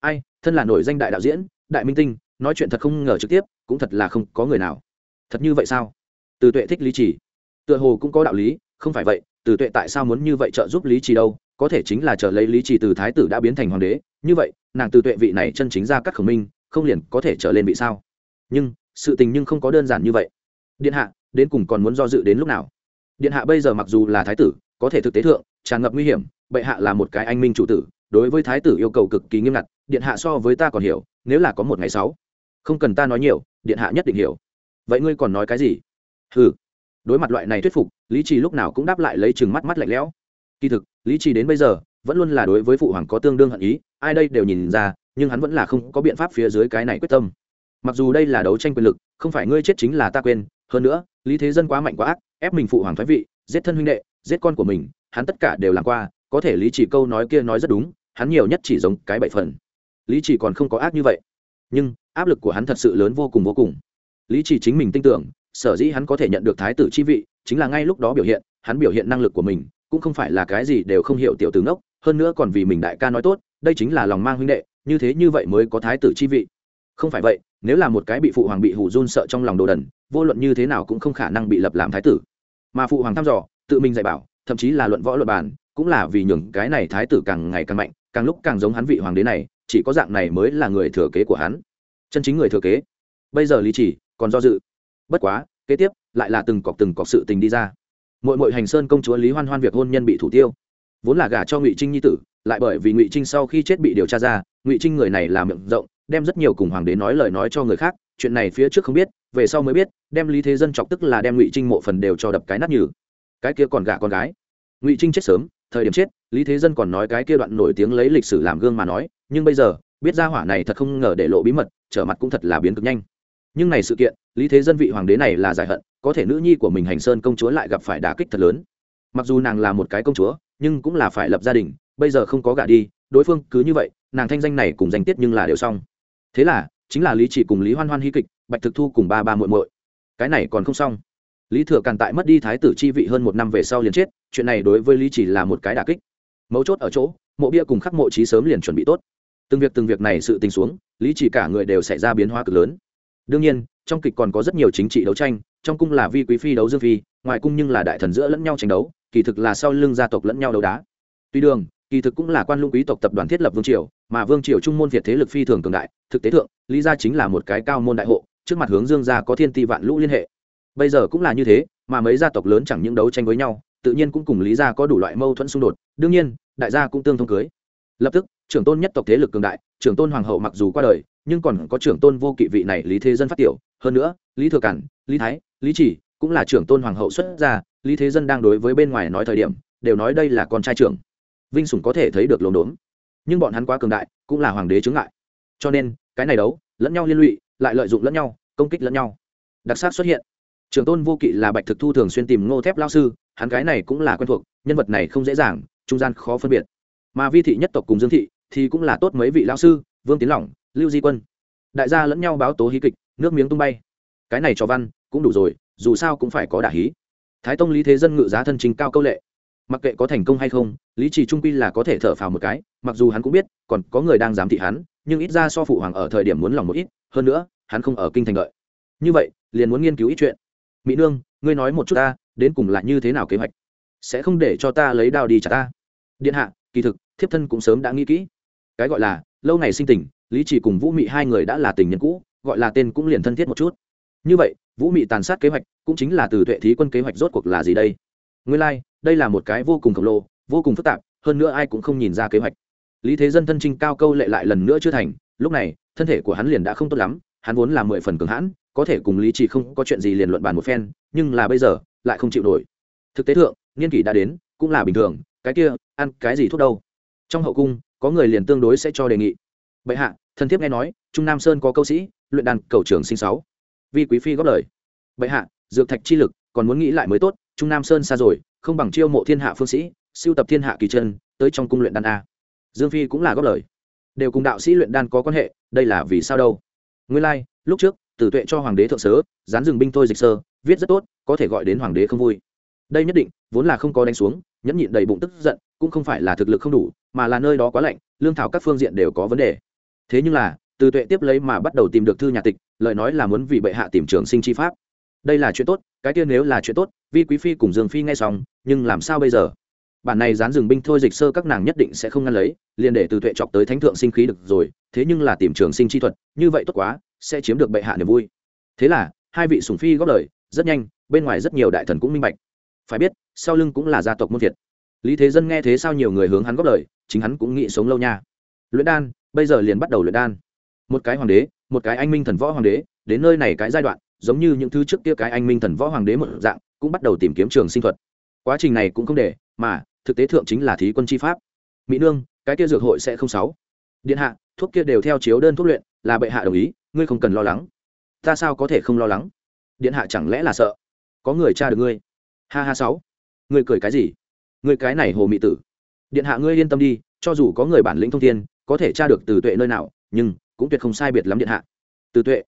ai, thân là nổi danh đại đạo diễn, đại minh tinh, nói chuyện thật không ngờ trực tiếp, cũng thật là không có người nào. Thật như vậy sao? Từ tuệ thích lý chỉ. Tựa hồ cũng có đạo lý, không phải vậy, từ tuệ tại sao muốn như vậy trợ giúp lý trì đâu? Có thể chính là trở lấy lý trì từ thái tử đã biến thành hoàng đế. Như vậy, nàng từ tuệ vị này chân chính ra các khẩu minh, không liền có thể trở lên vị sao? Nhưng, sự tình nhưng không có đơn giản như vậy. Điện hạ, đến cùng còn muốn do dự đến lúc nào? Điện hạ bây giờ mặc dù là thái tử, có thể thực tế thượng, tràn ngập nguy hiểm, bệ hạ là một cái anh minh chủ tử, đối với thái tử yêu cầu cực kỳ nghiêm ngặt, điện hạ so với ta còn hiểu, nếu là có một ngày sáu, không cần ta nói nhiều, điện hạ nhất định hiểu. Vậy ngươi còn nói cái gì? Ừ đối mặt loại này thuyết phục, lý trì lúc nào cũng đáp lại lấy chừng mắt mắt lạnh lẽo. Kỳ thực, lý trì đến bây giờ, vẫn luôn là đối với phụ hoàng có tương đương hận ý, ai đây đều nhìn ra, nhưng hắn vẫn là không có biện pháp phía dưới cái này quyết tâm. Mặc dù đây là đấu tranh quyền lực, không phải ngươi chết chính là ta quên, hơn nữa, lý thế dân quá mạnh quá ác ép mình phụ hoàng thoái vị, giết thân huynh đệ, giết con của mình, hắn tất cả đều làm qua, có thể lý chỉ câu nói kia nói rất đúng, hắn nhiều nhất chỉ giống cái bảy phần. Lý chỉ còn không có ác như vậy. Nhưng, áp lực của hắn thật sự lớn vô cùng vô cùng. Lý chỉ chính mình tin tưởng, sở dĩ hắn có thể nhận được thái tử chi vị, chính là ngay lúc đó biểu hiện, hắn biểu hiện năng lực của mình, cũng không phải là cái gì đều không hiểu tiểu tử ngốc, hơn nữa còn vì mình đại ca nói tốt, đây chính là lòng mang huynh đệ, như thế như vậy mới có thái tử chi vị. Không phải vậy, nếu là một cái bị phụ hoàng bị hủ run sợ trong lòng đồ đần, vô luận như thế nào cũng không khả năng bị lập làm thái tử mà phụ hoàng thăm dò, tự mình dạy bảo, thậm chí là luận võ luật bàn, cũng là vì nhường cái này thái tử càng ngày càng mạnh, càng lúc càng giống hắn vị hoàng đế này, chỉ có dạng này mới là người thừa kế của hắn. Chân chính người thừa kế. Bây giờ lý chỉ còn do dự. Bất quá, kế tiếp, lại là từng cọc từng cọc sự tình đi ra. Mỗi mỗi hành sơn công chúa lý hoan hoan việc hôn nhân bị thủ tiêu. Vốn là gả cho ngụy trinh nhi tử, lại bởi vì ngụy trinh sau khi chết bị điều tra ra, ngụy trinh người này làm miệng rộng, đem rất nhiều cùng hoàng đế nói lời nói cho người khác, chuyện này phía trước không biết về sau mới biết, đem lý thế dân chọc tức là đem ngụy trinh mộ phần đều cho đập cái nát nhừ. Cái kia còn gả con gái. Ngụy trinh chết sớm, thời điểm chết, lý thế dân còn nói cái kia đoạn nổi tiếng lấy lịch sử làm gương mà nói, nhưng bây giờ, biết ra hỏa này thật không ngờ để lộ bí mật, trở mặt cũng thật là biến cực nhanh. Nhưng này sự kiện, lý thế dân vị hoàng đế này là giải hận, có thể nữ nhi của mình hành sơn công chúa lại gặp phải đả kích thật lớn. Mặc dù nàng là một cái công chúa, nhưng cũng là phải lập gia đình, bây giờ không có gả đi, đối phương cứ như vậy, nàng thanh danh này cùng danh tiết nhưng là đều xong. Thế là, chính là lý chỉ cùng lý hoan hoan hy kịch bạch thực thu cùng ba ba muội muội. Cái này còn không xong. Lý thừa càn tại mất đi thái tử chi vị hơn một năm về sau liền chết, chuyện này đối với lý chỉ là một cái đà kích. Mấu chốt ở chỗ, mộ bia cùng khắc mộ trí sớm liền chuẩn bị tốt. Từng việc từng việc này sự tình xuống, lý chỉ cả người đều xảy ra biến hóa cực lớn. Đương nhiên, trong kịch còn có rất nhiều chính trị đấu tranh, trong cung là vi quý phi đấu dương phi, ngoài cung nhưng là đại thần giữa lẫn nhau tranh đấu, kỳ thực là sau lưng gia tộc lẫn nhau đấu đá. Tuy đường, kỳ thực cũng là quan lũng quý tộc tập đoàn thiết lập vương triều, mà vương triều trung môn việt thế lực phi thường cường đại, thực tế thượng, lý gia chính là một cái cao môn đại hộ trước mặt hướng dương gia có thiên ti vạn lũ liên hệ. Bây giờ cũng là như thế, mà mấy gia tộc lớn chẳng những đấu tranh với nhau, tự nhiên cũng cùng lý gia có đủ loại mâu thuẫn xung đột, đương nhiên, đại gia cũng tương thông cưới. Lập tức, trưởng tôn nhất tộc thế lực cường đại, trưởng tôn hoàng hậu mặc dù qua đời, nhưng còn có trưởng tôn vô kỵ vị này lý thế dân phát tiểu, hơn nữa, lý thừa cản, lý thái, lý chỉ cũng là trưởng tôn hoàng hậu xuất gia, lý thế dân đang đối với bên ngoài nói thời điểm, đều nói đây là con trai trưởng. Vinh sủng có thể thấy được lồn đốn. Nhưng bọn hắn quá cường đại, cũng là hoàng đế chứng ngại. Cho nên, cái này đấu, lẫn nhau liên lụy lại lợi dụng lẫn nhau, công kích lẫn nhau. Đặc sắc xuất hiện. Trường tôn vô kỵ là bạch thực thu thường xuyên tìm ngô thép lao sư, hắn cái này cũng là quen thuộc, nhân vật này không dễ dàng, trung gian khó phân biệt. Mà vi thị nhất tộc cùng dương thị thì cũng là tốt mấy vị lao sư, vương tiến lỏng, lưu di quân. Đại gia lẫn nhau báo tố hí kịch, nước miếng tung bay. Cái này cho văn, cũng đủ rồi, dù sao cũng phải có đả hí. Thái tông lý thế dân ngự giá thân trình cao câu lệ. Mặc kệ có thành công hay không, lý trì trung quy là có thể thở phào một cái, mặc dù hắn cũng biết, còn có người đang giám thị hắn, nhưng ít ra so phụ hoàng ở thời điểm muốn lòng một ít hơn nữa hắn không ở kinh thành lợi như vậy liền muốn nghiên cứu ít chuyện. Mỹ nương ngươi nói một chút ta đến cùng là như thế nào kế hoạch? Sẽ không để cho ta lấy đao đi trả ta? Điện hạ kỳ thực thiếp thân cũng sớm đã nghĩ kỹ. Cái gọi là lâu ngày sinh tình lý chỉ cùng vũ mị hai người đã là tình nhân cũ gọi là tên cũng liền thân thiết một chút. Như vậy vũ mị tàn sát kế hoạch cũng chính là từ tuệ thí quân kế hoạch rốt cuộc là gì đây? Nguyên lai、like, đây là một cái vô cùng khổng lồ vô cùng phức tạp hơn nữa ai cũng không nhìn ra kế hoạch. Lý thế dân thân trinh cao câu lệ lại lần nữa chưa thành lúc này thân thể của hắn liền đã không tốt lắm, hắn vốn là mười phần cường hãn, có thể cùng lý trì không có chuyện gì liền luận bàn một phen, nhưng là bây giờ, lại không chịu nổi. Thực tế thượng niên kỷ đã đến, cũng là bình thường, cái kia, ăn cái gì thuốc đâu? Trong hậu cung, có người liền tương đối sẽ cho đề nghị. Bệ hạ, thần thiếp nghe nói, trung nam sơn có câu sĩ, luyện đàn cầu trường sinh sáu. Vi quý phi góp lời. Bệ hạ, dược thạch chi lực, còn muốn nghĩ lại mới tốt, trung nam sơn xa rồi, không bằng chiêu mộ thiên hạ phương sĩ, siêu tập thiên hạ kỳ chân, tới trong cung luyện đan a. Dương phi cũng là góp lời đều cùng đạo sĩ luyện đan có quan hệ đây là vì sao đâu? Nguyên lai、like, lúc trước tử tuệ cho hoàng đế thượng sớ dán dừng binh thôi dịch sơ viết rất tốt có thể gọi đến hoàng đế không vui. Đây nhất định vốn là không có đánh xuống nhẫn nhịn đầy bụng tức giận cũng không phải là thực lực không đủ mà là nơi đó quá lạnh lương thảo các phương diện đều có vấn đề. Thế nhưng là từ tuệ tiếp lấy mà bắt đầu tìm được thư nhà tịch lời nói là muốn vì bệ hạ tìm trường sinh chi pháp. Đây là chuyện tốt cái tiên nếu là chuyện tốt vi quý phi cùng dương phi nghe xong nhưng làm sao bây giờ? Bản này dán rừng binh thôi dịch sơ các nàng nhất định sẽ không ngăn lấy, liền để từ tuệ chọc tới thánh thượng sinh khí được rồi, thế nhưng là tìm trường sinh chi thuật, như vậy tốt quá, sẽ chiếm được bệ hạ niềm vui. Thế là, hai vị sùng phi góp lời, rất nhanh, bên ngoài rất nhiều đại thần cũng minh bạch. Phải biết, sau lưng cũng là gia tộc môn thiệt lý thế dân nghe thế sao nhiều người hướng hắn góp lời, chính hắn cũng nghĩ sống lâu nha. Luyện đan, bây giờ liền bắt đầu luyện đan. Một cái hoàng đế, một cái anh minh thần võ hoàng đế, đến nơi này cái giai đoạn, giống như những thứ trước kia cái anh minh thần võ hoàng đế một dạng, cũng bắt đầu tìm kiếm trường sinh thuật. Quá trình này cũng không để, mà thực tế thượng chính là thí quân chi pháp. Mỹ nương, cái kia dược hội sẽ không sáu. Điện hạ, thuốc kia đều theo chiếu đơn thuốc luyện, là bệ hạ đồng ý, ngươi không cần lo lắng. Ta sao có thể không lo lắng? Điện hạ chẳng lẽ là sợ? Có người tra được ngươi? Ha ha sáu. Ngươi cười cái gì? Ngươi cái này hồ mị tử. Điện hạ ngươi yên tâm đi, cho dù có người bản lĩnh thông thiên, có thể tra được từ tuệ nơi nào, nhưng cũng tuyệt không sai biệt lắm điện hạ. Từ tuệ,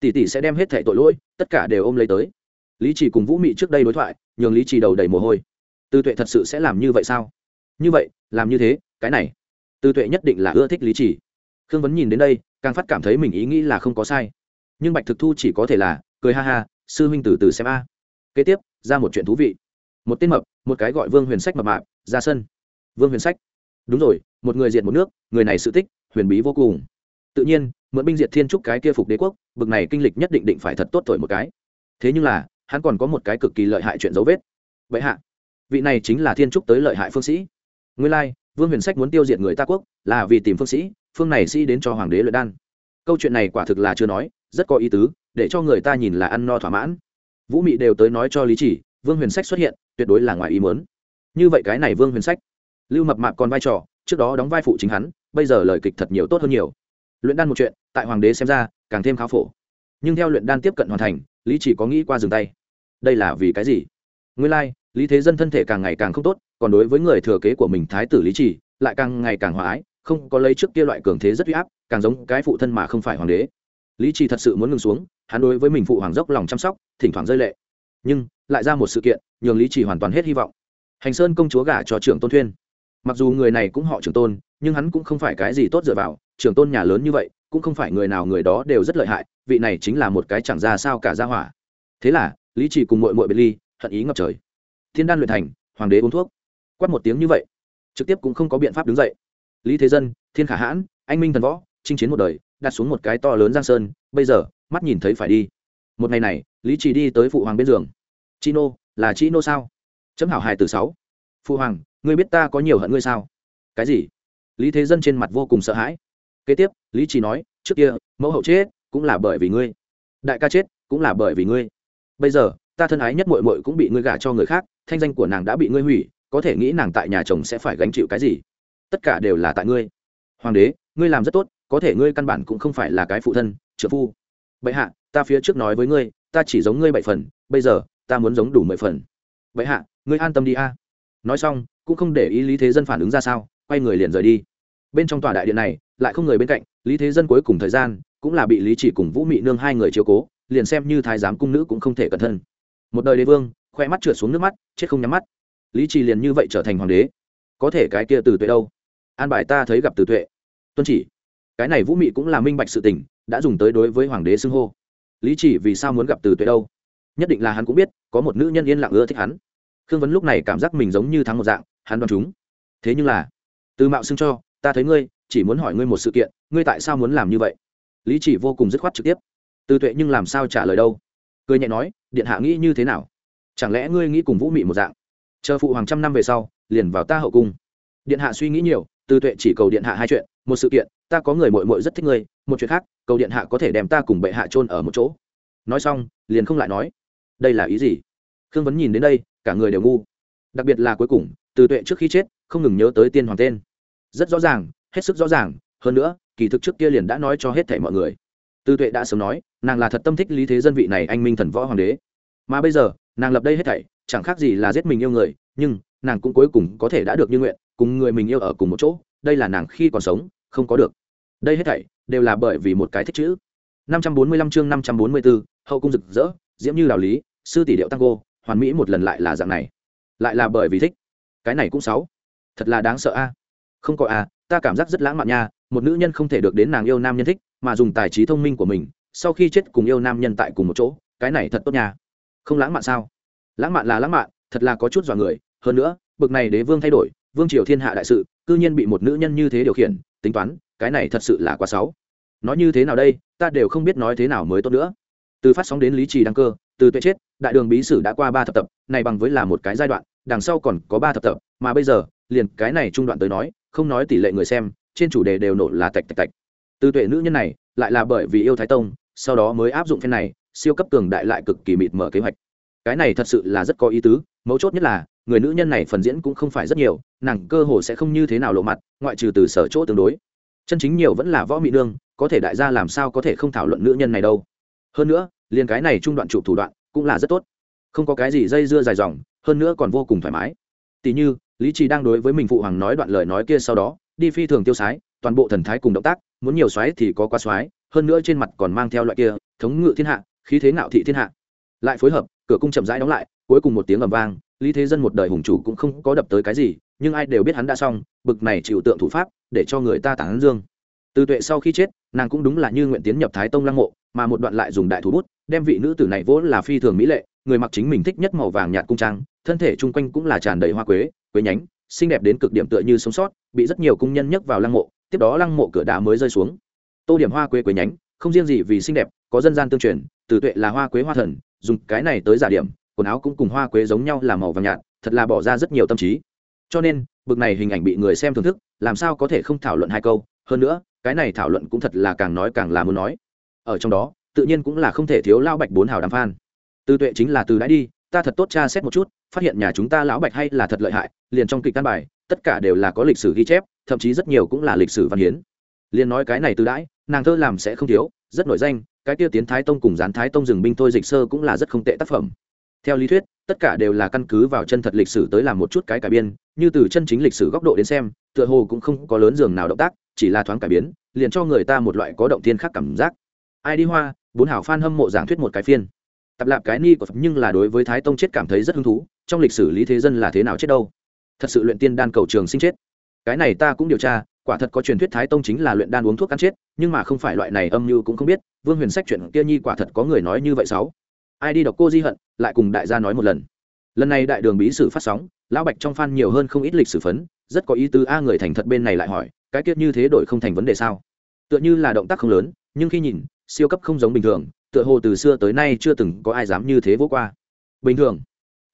tỷ tỷ sẽ đem hết thẻ tội lỗi, tất cả đều ôm lấy tới. Lý trì cùng vũ mị trước đây đối thoại, nhường lý trì đầu đầy mồ hôi. Tư tuệ thật sự sẽ làm như vậy sao? Như vậy, làm như thế, cái này. Tư tuệ nhất định là ưa thích lý trì. Khương vấn nhìn đến đây, càng phát cảm thấy mình ý nghĩ là không có sai. Nhưng bạch thực thu chỉ có thể là, cười ha ha, sư huynh từ từ xem a. Kế tiếp, ra một chuyện thú vị. Một tên mập, một cái gọi vương huyền sách mập mạp, ra sân. Vương huyền sách. Đúng rồi, một người diệt một nước, người này sự tích, huyền bí vô cùng. Tự nhiên, mượn binh diệt thiên trúc cái kia phục đế quốc, bực này kinh lịch nhất định định phải thật tốt thổi một cái. Thế nhưng là, hắn còn có một cái cực kỳ lợi hại chuyện dấu vết. Vậy hạ vị này chính là thiên trúc tới lợi hại phương sĩ. Nguyên lai vương huyền sách muốn tiêu diệt người ta quốc là vì tìm phương sĩ phương này sĩ đến cho hoàng đế luyện đan. Câu chuyện này quả thực là chưa nói rất có ý tứ để cho người ta nhìn là ăn no thỏa mãn. Vũ mị đều tới nói cho lý chỉ vương huyền sách xuất hiện tuyệt đối là ngoài ý muốn. Như vậy cái này vương huyền sách lưu mập mạp còn vai trò trước đó đóng vai phụ chính hắn bây giờ lời kịch thật nhiều tốt hơn nhiều. Luyện đan một chuyện tại hoàng đế xem ra càng thêm khá phổ. Nhưng theo luyện đan tiếp cận hoàn thành lý chỉ có nghĩ qua dừng tay. Đây là vì cái gì? Nguyên lai、like, lý thế dân thân thể càng ngày càng không tốt, còn đối với người thừa kế của mình thái tử lý chỉ lại càng ngày càng hòa ái, không có lấy trước kia loại cường thế rất huy áp, càng giống cái phụ thân mà không phải hoàng đế. Lý chỉ thật sự muốn ngừng xuống, hắn đối với mình phụ hoàng dốc lòng chăm sóc, thỉnh thoảng rơi lệ. Nhưng, lại ra một sự kiện, nhường lý chỉ hoàn toàn hết hy vọng. Hành sơn công chúa gả cho trưởng tôn thuyên. Mặc dù người này cũng họ trưởng tôn, nhưng hắn cũng không phải cái gì tốt dựa vào, trưởng tôn nhà lớn như vậy, cũng không phải người nào người đó đều rất lợi hại, vị này chính là một cái chẳng ra sao cả ra hỏa. Thế là, lý chỉ cùng mội mội bê ly, hận ý ngập trời thiên đan luyện thành, hoàng đế uống thuốc. Quát một tiếng như vậy, trực tiếp cũng không có biện pháp đứng dậy. Lý thế dân, thiên khả hãn, anh minh thần võ, chinh chiến một đời, đặt xuống một cái to lớn giang sơn, bây giờ, mắt nhìn thấy phải đi. Một ngày này, lý chỉ đi tới phụ hoàng bên giường. Chi nô, là chi nô sao? Chấm hảo hài từ sáu. Phụ hoàng, ngươi biết ta có nhiều hận ngươi sao? Cái gì? Lý thế dân trên mặt vô cùng sợ hãi. Kế tiếp, lý chỉ nói, trước kia, mẫu hậu chết, cũng là bởi vì ngươi. Đại ca chết, cũng là bởi vì ngươi. Bây giờ ta thân ái nhất muội muội cũng bị ngươi gả cho người khác, thanh danh của nàng đã bị ngươi hủy, có thể nghĩ nàng tại nhà chồng sẽ phải gánh chịu cái gì? Tất cả đều là tại ngươi. Hoàng đế, ngươi làm rất tốt, có thể ngươi căn bản cũng không phải là cái phụ thân, trợ phu. Bệ hạ, ta phía trước nói với ngươi, ta chỉ giống ngươi bảy phần, bây giờ, ta muốn giống đủ mười phần. Bệ hạ, ngươi an tâm đi a. Nói xong, cũng không để ý lý thế dân phản ứng ra sao, quay người liền rời đi. Bên trong tòa đại điện này, lại không người bên cạnh, lý thế dân cuối cùng thời gian, cũng là bị lý chỉ cùng vũ mị nương hai người chiếu cố, liền xem như thái giám cung nữ cũng không thể cẩn thân một đời đế vương, khoe mắt trượt xuống nước mắt, chết không nhắm mắt. Lý trì liền như vậy trở thành hoàng đế. Có thể cái kia từ tuệ đâu? An bài ta thấy gặp từ tuệ. Tuân chỉ. Cái này vũ mị cũng là minh bạch sự tình, đã dùng tới đối với hoàng đế xưng hô. Lý chỉ vì sao muốn gặp từ tuệ đâu? Nhất định là hắn cũng biết, có một nữ nhân yên lặng ưa thích hắn. Khương vấn lúc này cảm giác mình giống như thắng một dạng, hắn đoán chúng. Thế nhưng là, từ mạo xưng cho, ta thấy ngươi, chỉ muốn hỏi ngươi một sự kiện, ngươi tại sao muốn làm như vậy? Lý chỉ vô cùng dứt khoát trực tiếp. Từ tuệ nhưng làm sao trả lời đâu? Cười nhẹ nói điện hạ nghĩ như thế nào? Chẳng lẽ ngươi nghĩ cùng vũ mị một dạng? Chờ phụ hoàng trăm năm về sau, liền vào ta hậu cung. Điện hạ suy nghĩ nhiều, từ tuệ chỉ cầu điện hạ hai chuyện. Một sự kiện, ta có người mội mội rất thích ngươi. Một chuyện khác, cầu điện hạ có thể đem ta cùng bệ hạ chôn ở một chỗ. Nói xong, liền không lại nói. Đây là ý gì? Khương vấn nhìn đến đây, cả người đều ngu. Đặc biệt là cuối cùng, từ tuệ trước khi chết, không ngừng nhớ tới tiên hoàng tên. Rất rõ ràng, hết sức rõ ràng. Hơn nữa, kỳ thực trước kia liền đã nói cho hết thảy mọi người từ tuệ đã sớm nói nàng là thật tâm thích lý thế dân vị này anh minh thần võ hoàng đế. Mà bây giờ nàng lập đây hết thảy chẳng khác gì là giết mình yêu người nhưng nàng cũng cuối cùng có thể đã được như nguyện cùng người mình yêu ở cùng một chỗ đây là nàng khi còn sống không có được. Đây hết thảy đều là bởi vì một cái thích chữ. 545 chương 544, hậu cung rực rỡ diễm như đạo lý sư tỷ điệu tango hoàn mỹ một lần lại là dạng này. Lại là bởi vì thích. Cái này cũng xấu thật là đáng sợ a. Không có a ta cảm giác rất lãng mạn nha một nữ nhân không thể được đến nàng yêu nam nhân thích mà dùng tài trí thông minh của mình, sau khi chết cùng yêu nam nhân tại cùng một chỗ, cái này thật tốt nha. Không lãng mạn sao? Lãng mạn là lãng mạn, thật là có chút dọa người. Hơn nữa, bực này đế vương thay đổi, vương triều thiên hạ đại sự, cư nhiên bị một nữ nhân như thế điều khiển, tính toán, cái này thật sự là quá xấu. Nói như thế nào đây, ta đều không biết nói thế nào mới tốt nữa. Từ phát sóng đến lý trì đăng cơ, từ tuệ chết, đại đường bí sử đã qua ba thập tập, này bằng với là một cái giai đoạn, đằng sau còn có ba thập tập, mà bây giờ, liền cái này trung đoạn tới nói, không nói tỷ lệ người xem, trên chủ đề đều nổ là tạch tạch tạch từ tuệ nữ nhân này lại là bởi vì yêu thái tông, sau đó mới áp dụng phen này, siêu cấp cường đại lại cực kỳ mịt mở kế hoạch. Cái này thật sự là rất có ý tứ, mấu chốt nhất là, người nữ nhân này phần diễn cũng không phải rất nhiều, nàng cơ hồ sẽ không như thế nào lộ mặt, ngoại trừ từ sở chỗ tương đối. Chân chính nhiều vẫn là võ mỹ nương, có thể đại gia làm sao có thể không thảo luận nữ nhân này đâu. Hơn nữa, liền cái này trung đoạn chụp thủ đoạn cũng là rất tốt. Không có cái gì dây dưa dài dòng, hơn nữa còn vô cùng thoải mái. Tỷ như, lý trì đang đối với mình phụ hoàng nói đoạn lời nói kia sau đó, đi phi thường tiêu sái toàn bộ thần thái cùng động tác, muốn nhiều xoáy thì có quá xoáy, hơn nữa trên mặt còn mang theo loại kia, thống ngự thiên hạ, khí thế ngạo thị thiên hạ. Lại phối hợp, cửa cung chậm rãi đóng lại, cuối cùng một tiếng ầm vang, lý thế dân một đời hùng chủ cũng không có đập tới cái gì, nhưng ai đều biết hắn đã xong, bực này chịu tượng thủ pháp, để cho người ta tản dương. Từ tuệ sau khi chết, nàng cũng đúng là như nguyện tiến nhập thái tông lăng mộ, mà một đoạn lại dùng đại thủ bút, đem vị nữ tử này vốn là phi thường mỹ lệ, người mặc chính mình thích nhất màu vàng nhạt cung trang, thân thể chung quanh cũng là tràn đầy hoa quế quế nhánh, xinh đẹp đến cực điểm tựa như sống sót, bị rất nhiều cung nhân nhấc vào lăng mộ tiếp đó lăng mộ cửa đá mới rơi xuống. Tô điểm hoa quế quế nhánh, không riêng gì vì xinh đẹp, có dân gian tương truyền, từ tuệ là hoa quế hoa thần, dùng cái này tới giả điểm, quần áo cũng cùng hoa quế giống nhau là màu vàng nhạt, thật là bỏ ra rất nhiều tâm trí. Cho nên, bực này hình ảnh bị người xem thưởng thức, làm sao có thể không thảo luận hai câu, hơn nữa, cái này thảo luận cũng thật là càng nói càng là muốn nói. Ở trong đó, tự nhiên cũng là không thể thiếu lão bạch bốn hào đàm phan tư tuệ chính là từ đã đi, ta thật tốt tra xét một chút, phát hiện nhà chúng ta lão bạch hay là thật lợi hại, liền trong kịch căn bài, tất cả đều là có lịch sử ghi chép thậm chí rất nhiều cũng là lịch sử văn hiến. Liền nói cái này từ đãi, nàng thơ làm sẽ không thiếu, rất nổi danh, cái tiêu tiến thái tông cùng gián thái tông rừng binh thôi dịch sơ cũng là rất không tệ tác phẩm. Theo lý thuyết, tất cả đều là căn cứ vào chân thật lịch sử tới làm một chút cái cải biên, như từ chân chính lịch sử góc độ đến xem, tựa hồ cũng không có lớn giường nào động tác, chỉ là thoáng cải biến liền cho người ta một loại có động thiên khác cảm giác. Ai đi hoa, bốn hảo phan hâm mộ giảng thuyết một cái phiên. Tập lạp cái ni của phật nhưng là đối với thái tông chết cảm thấy rất hứng thú, trong lịch sử lý thế dân là thế nào chết đâu? Thật sự luyện tiên đan cầu trường sinh chết cái này ta cũng điều tra, quả thật có truyền thuyết thái tông chính là luyện đan uống thuốc cắn chết, nhưng mà không phải loại này âm mưu cũng không biết, vương huyền sách chuyện kia nhi quả thật có người nói như vậy sáu. Ai đi đọc cô di hận, lại cùng đại gia nói một lần. Lần này đại đường bí sử phát sóng, lão bạch trong fan nhiều hơn không ít lịch sử phấn, rất có ý tứ a người thành thật bên này lại hỏi, cái kiết như thế đổi không thành vấn đề sao? Tựa như là động tác không lớn, nhưng khi nhìn, siêu cấp không giống bình thường, tựa hồ từ xưa tới nay chưa từng có ai dám như thế vô qua. Bình thường,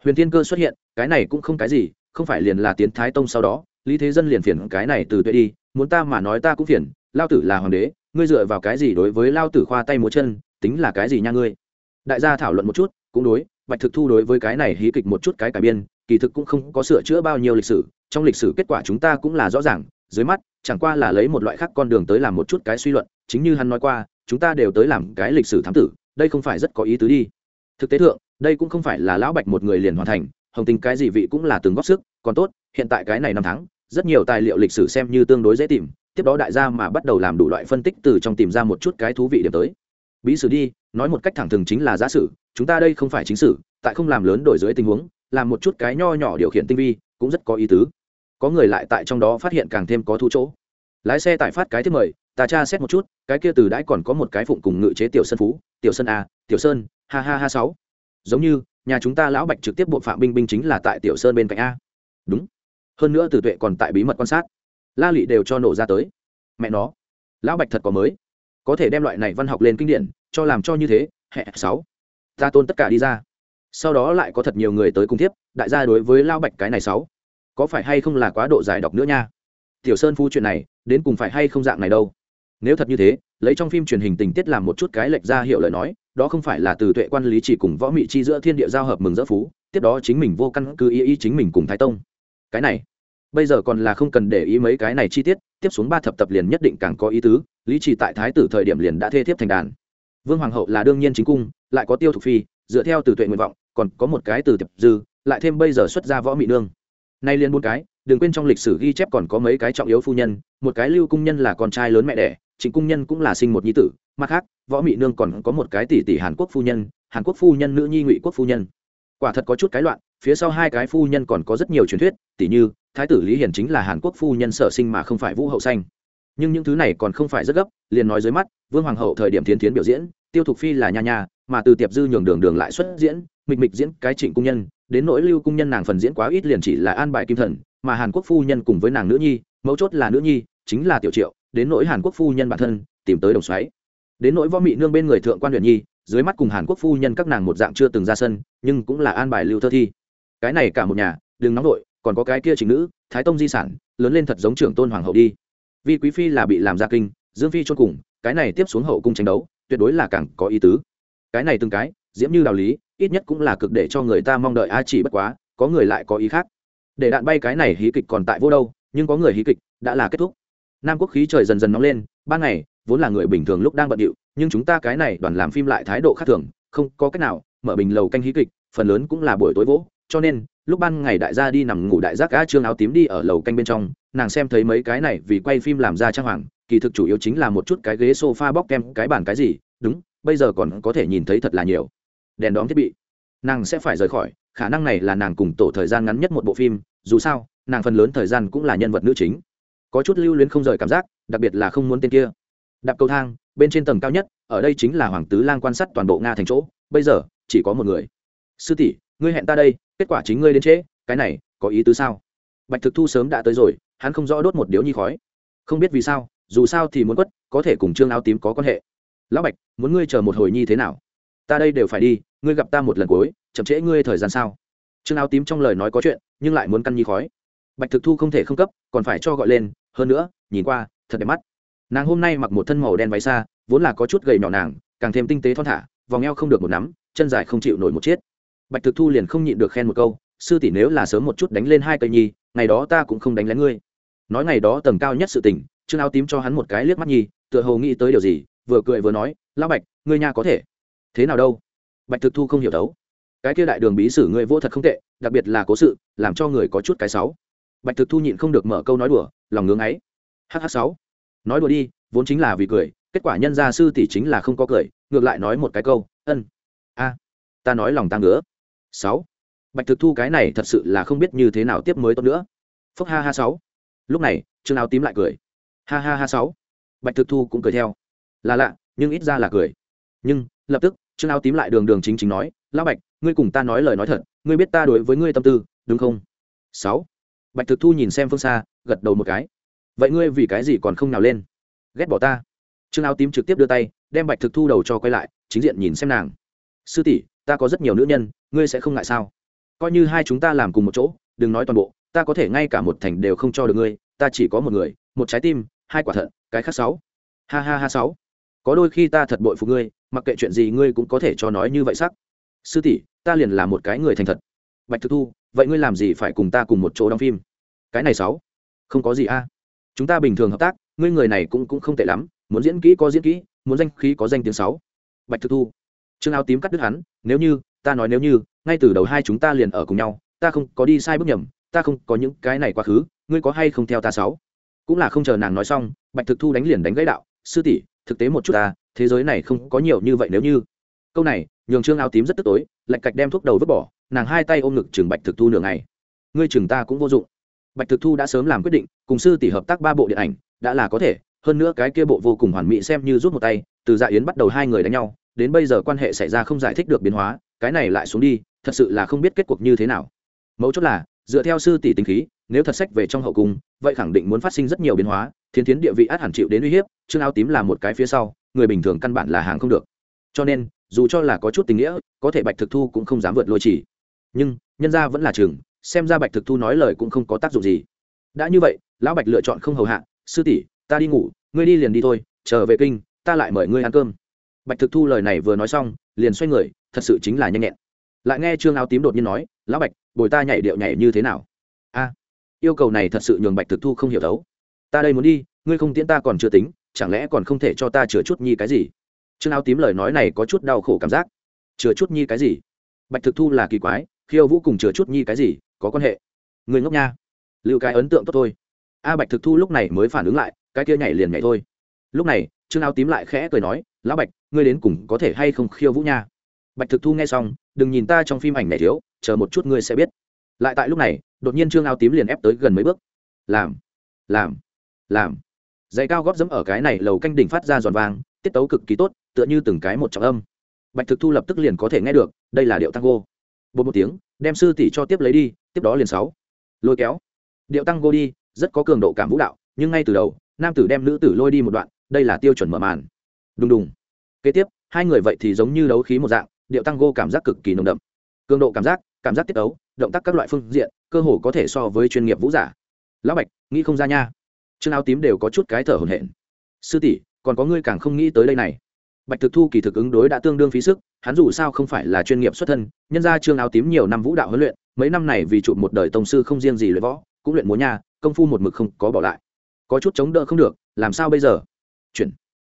huyền thiên cơ xuất hiện, cái này cũng không cái gì, không phải liền là tiến thái tông sau đó lý thế dân liền phiền cái này từ tuệ đi, muốn ta mà nói ta cũng phiền, lao tử là hoàng đế, ngươi dựa vào cái gì đối với lao tử khoa tay múa chân, tính là cái gì nha ngươi? Đại gia thảo luận một chút, cũng đối, bạch thực thu đối với cái này hí kịch một chút cái cải biên, kỳ thực cũng không có sửa chữa bao nhiêu lịch sử, trong lịch sử kết quả chúng ta cũng là rõ ràng, dưới mắt, chẳng qua là lấy một loại khác con đường tới làm một chút cái suy luận, chính như hắn nói qua, chúng ta đều tới làm cái lịch sử thám tử, đây không phải rất có ý tứ đi. Thực tế thượng, đây cũng không phải là lão bạch một người liền hoàn thành, hồng tình cái gì vị cũng là từng góp sức, còn tốt, hiện tại cái này năm tháng rất nhiều tài liệu lịch sử xem như tương đối dễ tìm, tiếp đó đại gia mà bắt đầu làm đủ loại phân tích từ trong tìm ra một chút cái thú vị điểm tới. Bí sử đi, nói một cách thẳng thừng chính là giả sử, chúng ta đây không phải chính sử, tại không làm lớn đổi dưới tình huống, làm một chút cái nho nhỏ điều khiển tinh vi, cũng rất có ý tứ. Có người lại tại trong đó phát hiện càng thêm có thu chỗ. Lái xe tại phát cái thứ mời, ta tra xét một chút, cái kia từ đãi còn có một cái phụng cùng ngự chế tiểu sơn phú, tiểu sơn a, tiểu sơn, ha ha ha sáu. Giống như, nhà chúng ta lão bạch trực tiếp bộ phạm binh binh chính là tại tiểu sơn bên cạnh a. Đúng hơn nữa từ tuệ còn tại bí mật quan sát. La lị đều cho nổ ra tới. Mẹ nó, lão bạch thật có mới. Có thể đem loại này văn học lên kinh điển, cho làm cho như thế hệ sáu. Ta tôn tất cả đi ra. Sau đó lại có thật nhiều người tới cùng tiếp đại gia đối với lao bạch cái này sáu. Có phải hay không là quá độ dài đọc nữa nha? Tiểu sơn phu chuyện này, đến cùng phải hay không dạng này đâu? Nếu thật như thế, lấy trong phim truyền hình tình tiết làm một chút cái lệch ra hiệu lời nói, đó không phải là từ tuệ quan lý chỉ cùng võ mị chi giữa thiên địa giao hợp mừng dỡ phú, tiếp đó chính mình vô căn cứ ý ý chính mình cùng thái tông cái này. Bây giờ còn là không cần để ý mấy cái này chi tiết, tiếp xuống ba thập tập liền nhất định càng có ý tứ, lý trì tại thái tử thời điểm liền đã thê thiếp thành đàn. Vương hoàng hậu là đương nhiên chính cung, lại có tiêu thục phi, dựa theo từ tuệ nguyện vọng, còn có một cái từ tiệp dư, lại thêm bây giờ xuất ra võ mị nương. Nay liên bốn cái, đừng quên trong lịch sử ghi chép còn có mấy cái trọng yếu phu nhân, một cái lưu cung nhân là con trai lớn mẹ đẻ chính cung nhân cũng là sinh một nhi tử, mặt khác, võ mị nương còn có một cái tỷ tỷ hàn quốc phu nhân, hàn quốc phu nhân nữ nhi ngụy quốc phu nhân. Quả thật có chút cái loạn phía sau hai cái phu nhân còn có rất nhiều truyền thuyết tỷ như, thái tử lý hiển chính là hàn quốc phu nhân sở sinh mà không phải vũ hậu xanh nhưng những thứ này còn không phải rất gấp, liền nói dưới mắt, vương hoàng hậu thời điểm thiến thiến biểu diễn, tiêu thục phi là nha nha, mà từ tiệp dư nhường đường đường lại xuất diễn, mịch mịch diễn cái trịnh cung nhân, đến nỗi lưu cung nhân nàng phần diễn quá ít liền chỉ là an bài kim thần, mà hàn quốc phu nhân cùng với nàng nữ nhi, mấu chốt là nữ nhi chính là tiểu triệu, đến nỗi hàn quốc phu nhân bản thân, tìm tới đồng xoáy. Đến nỗi võ mị nương bên người thượng quan huyện nhi, dưới mắt cùng hàn quốc phu nhân các nàng một dạng chưa từng ra sân, nhưng cũng là an bài lưu thơ thi cái này cả một nhà, đừng nóng vội, còn có cái kia chính nữ, thái tông di sản, lớn lên thật giống trưởng tôn hoàng hậu đi. Vì quý phi là bị làm gia kinh, dương phi chôn cùng, cái này tiếp xuống hậu cung tranh đấu, tuyệt đối là càng có ý tứ. Cái này từng cái, diễm như đạo lý, ít nhất cũng là cực để cho người ta mong đợi a chỉ bất quá, có người lại có ý khác. Để đạn bay cái này hí kịch còn tại vô đâu, nhưng có người hí kịch đã là kết thúc. Nam quốc khí trời dần dần nóng lên, ban ngày, vốn là người bình thường lúc đang bận điệu, nhưng chúng ta cái này đoàn làm phim lại thái độ khác thường, không có cách nào, mở bình lầu canh hí kịch, phần lớn cũng là buổi tối vỗ cho nên, lúc ban ngày đại gia đi nằm ngủ đại giác cá trương áo tím đi ở lầu canh bên trong, nàng xem thấy mấy cái này vì quay phim làm ra trang hoàng, kỳ thực chủ yếu chính là một chút cái ghế sofa bóc kem, cái bàn cái gì, đúng, bây giờ còn có thể nhìn thấy thật là nhiều. Đèn đóm thiết bị. Nàng sẽ phải rời khỏi, khả năng này là nàng cùng tổ thời gian ngắn nhất một bộ phim, dù sao, nàng phần lớn thời gian cũng là nhân vật nữ chính. Có chút lưu luyến không rời cảm giác, đặc biệt là không muốn tên kia. Đạp cầu thang, bên trên tầng cao nhất, ở đây chính là hoàng tứ lang quan sát toàn bộ nga thành chỗ, bây giờ, chỉ có một người. Sư tỷ, ngươi hẹn ta đây kết quả chính ngươi đến trễ, cái này, có ý tứ sao? Bạch thực thu sớm đã tới rồi, hắn không rõ đốt một điếu nhi khói. Không biết vì sao, dù sao thì muốn quất, có thể cùng trương áo tím có quan hệ. Lão bạch, muốn ngươi chờ một hồi nhi thế nào? Ta đây đều phải đi, ngươi gặp ta một lần cuối, chậm trễ ngươi thời gian sao? Trương áo tím trong lời nói có chuyện, nhưng lại muốn căn nhi khói. Bạch thực thu không thể không cấp, còn phải cho gọi lên, hơn nữa, nhìn qua, thật đẹp mắt. Nàng hôm nay mặc một thân màu đen váy xa, vốn là có chút gầy nhỏ nàng, càng thêm tinh tế thon thả, vòng eo không được một nắm, chân dài không chịu nổi một chiếc bạch thực thu liền không nhịn được khen một câu, sư tỷ nếu là sớm một chút đánh lên hai cây nhi, ngày đó ta cũng không đánh lén ngươi. Nói ngày đó tầng cao nhất sự tình chương áo tím cho hắn một cái liếc mắt nhi, tựa hồ nghĩ tới điều gì, vừa cười vừa nói, lão bạch, ngươi nha có thể. Thế nào đâu? Bạch thực thu không hiểu đấu cái kia đại đường bí sử ngươi vô thật không tệ, đặc biệt là cố sự, làm cho người có chút cái sáu. Bạch thực thu nhịn không được mở câu nói đùa, lòng ngưỡng ấy. Hh sáu. Nói đùa đi, vốn chính là vì cười, kết quả nhân gia sư tỷ chính là không có cười, ngược lại nói một cái câu, ân. A, ta nói lòng ta ngứa sáu. Bạch thực thu cái này thật sự là không biết như thế nào tiếp mới tốt nữa. Phúc ha ha sáu. Lúc này, trương áo tím lại cười. Ha ha ha sáu. Bạch thực thu cũng cười theo. Là lạ, nhưng ít ra là cười. Nhưng, lập tức, trương áo tím lại đường đường chính chính nói, lão bạch, ngươi cùng ta nói lời nói thật, ngươi biết ta đối với ngươi tâm tư, đúng không? Sáu. Bạch thực thu nhìn xem phương xa, gật đầu một cái. Vậy ngươi vì cái gì còn không nào lên? Ghét bỏ ta. Trương áo tím trực tiếp đưa tay, đem bạch thực thu đầu cho quay lại, chính diện nhìn xem nàng. Sư tỷ ta có rất nhiều nữ nhân, ngươi sẽ không ngại sao? Coi như hai chúng ta làm cùng một chỗ, đừng nói toàn bộ, ta có thể ngay cả một thành đều không cho được ngươi, ta chỉ có một người, một trái tim, hai quả thận, cái khác sáu. Ha ha ha sáu. Có đôi khi ta thật bội phục ngươi, mặc kệ chuyện gì ngươi cũng có thể cho nói như vậy sắc. Sư tỷ, ta liền là một cái người thành thật. Bạch thực thu, vậy ngươi làm gì phải cùng ta cùng một chỗ đóng phim? Cái này sáu. Không có gì a. Chúng ta bình thường hợp tác, ngươi người này cũng cũng không tệ lắm, muốn diễn kỹ có diễn kỹ, muốn danh khí có danh tiếng sáu. Bạch thực thu trương áo tím cắt đứt hắn, nếu như, ta nói nếu như, ngay từ đầu hai chúng ta liền ở cùng nhau, ta không có đi sai bước nhầm, ta không có những cái này quá khứ, ngươi có hay không theo ta sáu? Cũng là không chờ nàng nói xong, bạch thực thu đánh liền đánh gãy đạo, sư tỷ, thực tế một chút ta, thế giới này không có nhiều như vậy nếu như. Câu này, nhường trương áo tím rất tức tối, lạch cạch đem thuốc đầu vứt bỏ, nàng hai tay ôm ngực chừng bạch thực thu nửa ngày. Ngươi chừng ta cũng vô dụng. Bạch thực thu đã sớm làm quyết định, cùng sư tỷ hợp tác ba bộ điện ảnh, đã là có thể, hơn nữa cái kia bộ vô cùng hoàn mỹ xem như rút một tay, từ dạ yến bắt đầu hai người đánh nhau đến bây giờ quan hệ xảy ra không giải thích được biến hóa, cái này lại xuống đi, thật sự là không biết kết cuộc như thế nào. Mấu chốt là, dựa theo sư tỷ tính khí, nếu thật sách về trong hậu cung, vậy khẳng định muốn phát sinh rất nhiều biến hóa thiên tiến địa vị át hẳn chịu đến uy hiếp chương áo tím là một cái phía sau, người bình thường căn bản là hàng không được. Cho nên, dù cho là có chút tình nghĩa, có thể bạch thực thu cũng không dám vượt lôi chỉ. Nhưng, nhân ra vẫn là trường, xem ra bạch thực thu nói lời cũng không có tác dụng gì. Đã như vậy, lão bạch lựa chọn không hầu hạ, sư tỷ, ta đi ngủ, ngươi đi liền đi thôi, trở về kinh, ta lại mời ngươi ăn cơm bạch thực thu lời này vừa nói xong, liền xoay người, thật sự chính là nhanh nhẹn. Lại nghe trương áo tím đột nhiên nói, lão bạch, bồi ta nhảy điệu nhảy như thế nào? A, yêu cầu này thật sự nhường bạch thực thu không hiểu thấu. Ta đây muốn đi, ngươi không tiễn ta còn chưa tính, chẳng lẽ còn không thể cho ta chừa chút nhi cái gì? Trương áo tím lời nói này có chút đau khổ cảm giác. Chừa chút nhi cái gì? Bạch thực thu là kỳ quái, khiêu vũ cùng chừa chút nhi cái gì, có quan hệ? Người ngốc nha. Lưu cái ấn tượng tốt thôi. A bạch thực thu lúc này mới phản ứng lại, cái kia nhảy liền nhảy thôi lúc này trương áo tím lại khẽ cười nói lão bạch ngươi đến cùng có thể hay không khiêu vũ nha? Bạch thực thu nghe xong đừng nhìn ta trong phim ảnh này thiếu chờ một chút ngươi sẽ biết. Lại tại lúc này đột nhiên trương áo tím liền ép tới gần mấy bước. Làm làm làm. Giày cao góp dẫm ở cái này lầu canh đỉnh phát ra giòn vàng, tiết tấu cực kỳ tốt tựa như từng cái một trọng âm. Bạch thực thu lập tức liền có thể nghe được đây là điệu tango. Bột một tiếng đem sư tỷ cho tiếp lấy đi tiếp đó liền sáu. Lôi kéo. Điệu tango đi rất có cường độ cảm vũ đạo nhưng ngay từ đầu nam tử đem nữ tử lôi đi một đoạn đây là tiêu chuẩn mở màn. Đùng đùng. Kế tiếp, hai người vậy thì giống như đấu khí một dạng, điệu tango cảm giác cực kỳ nồng đậm. Cường độ cảm giác cảm giác tiết tấu, động tác các loại phương diện, cơ hồ có thể so với chuyên nghiệp vũ giả. Lão bạch, nghĩ không ra nha. Chương áo tím đều có chút cái thở hổn hển. Sư tỷ, còn có ngươi càng không nghĩ tới đây này. Bạch thực thu kỳ thực ứng đối đã tương đương phí sức, hắn dù sao không phải là chuyên nghiệp xuất thân, nhân ra trương áo tím nhiều năm vũ đạo huấn luyện, mấy năm này vì chụp một đời tổng sư không riêng gì luyện võ, cũng luyện múa nha, công phu một mực không có bỏ lại. Có chút chống đỡ không được, làm sao bây giờ? Chuyển.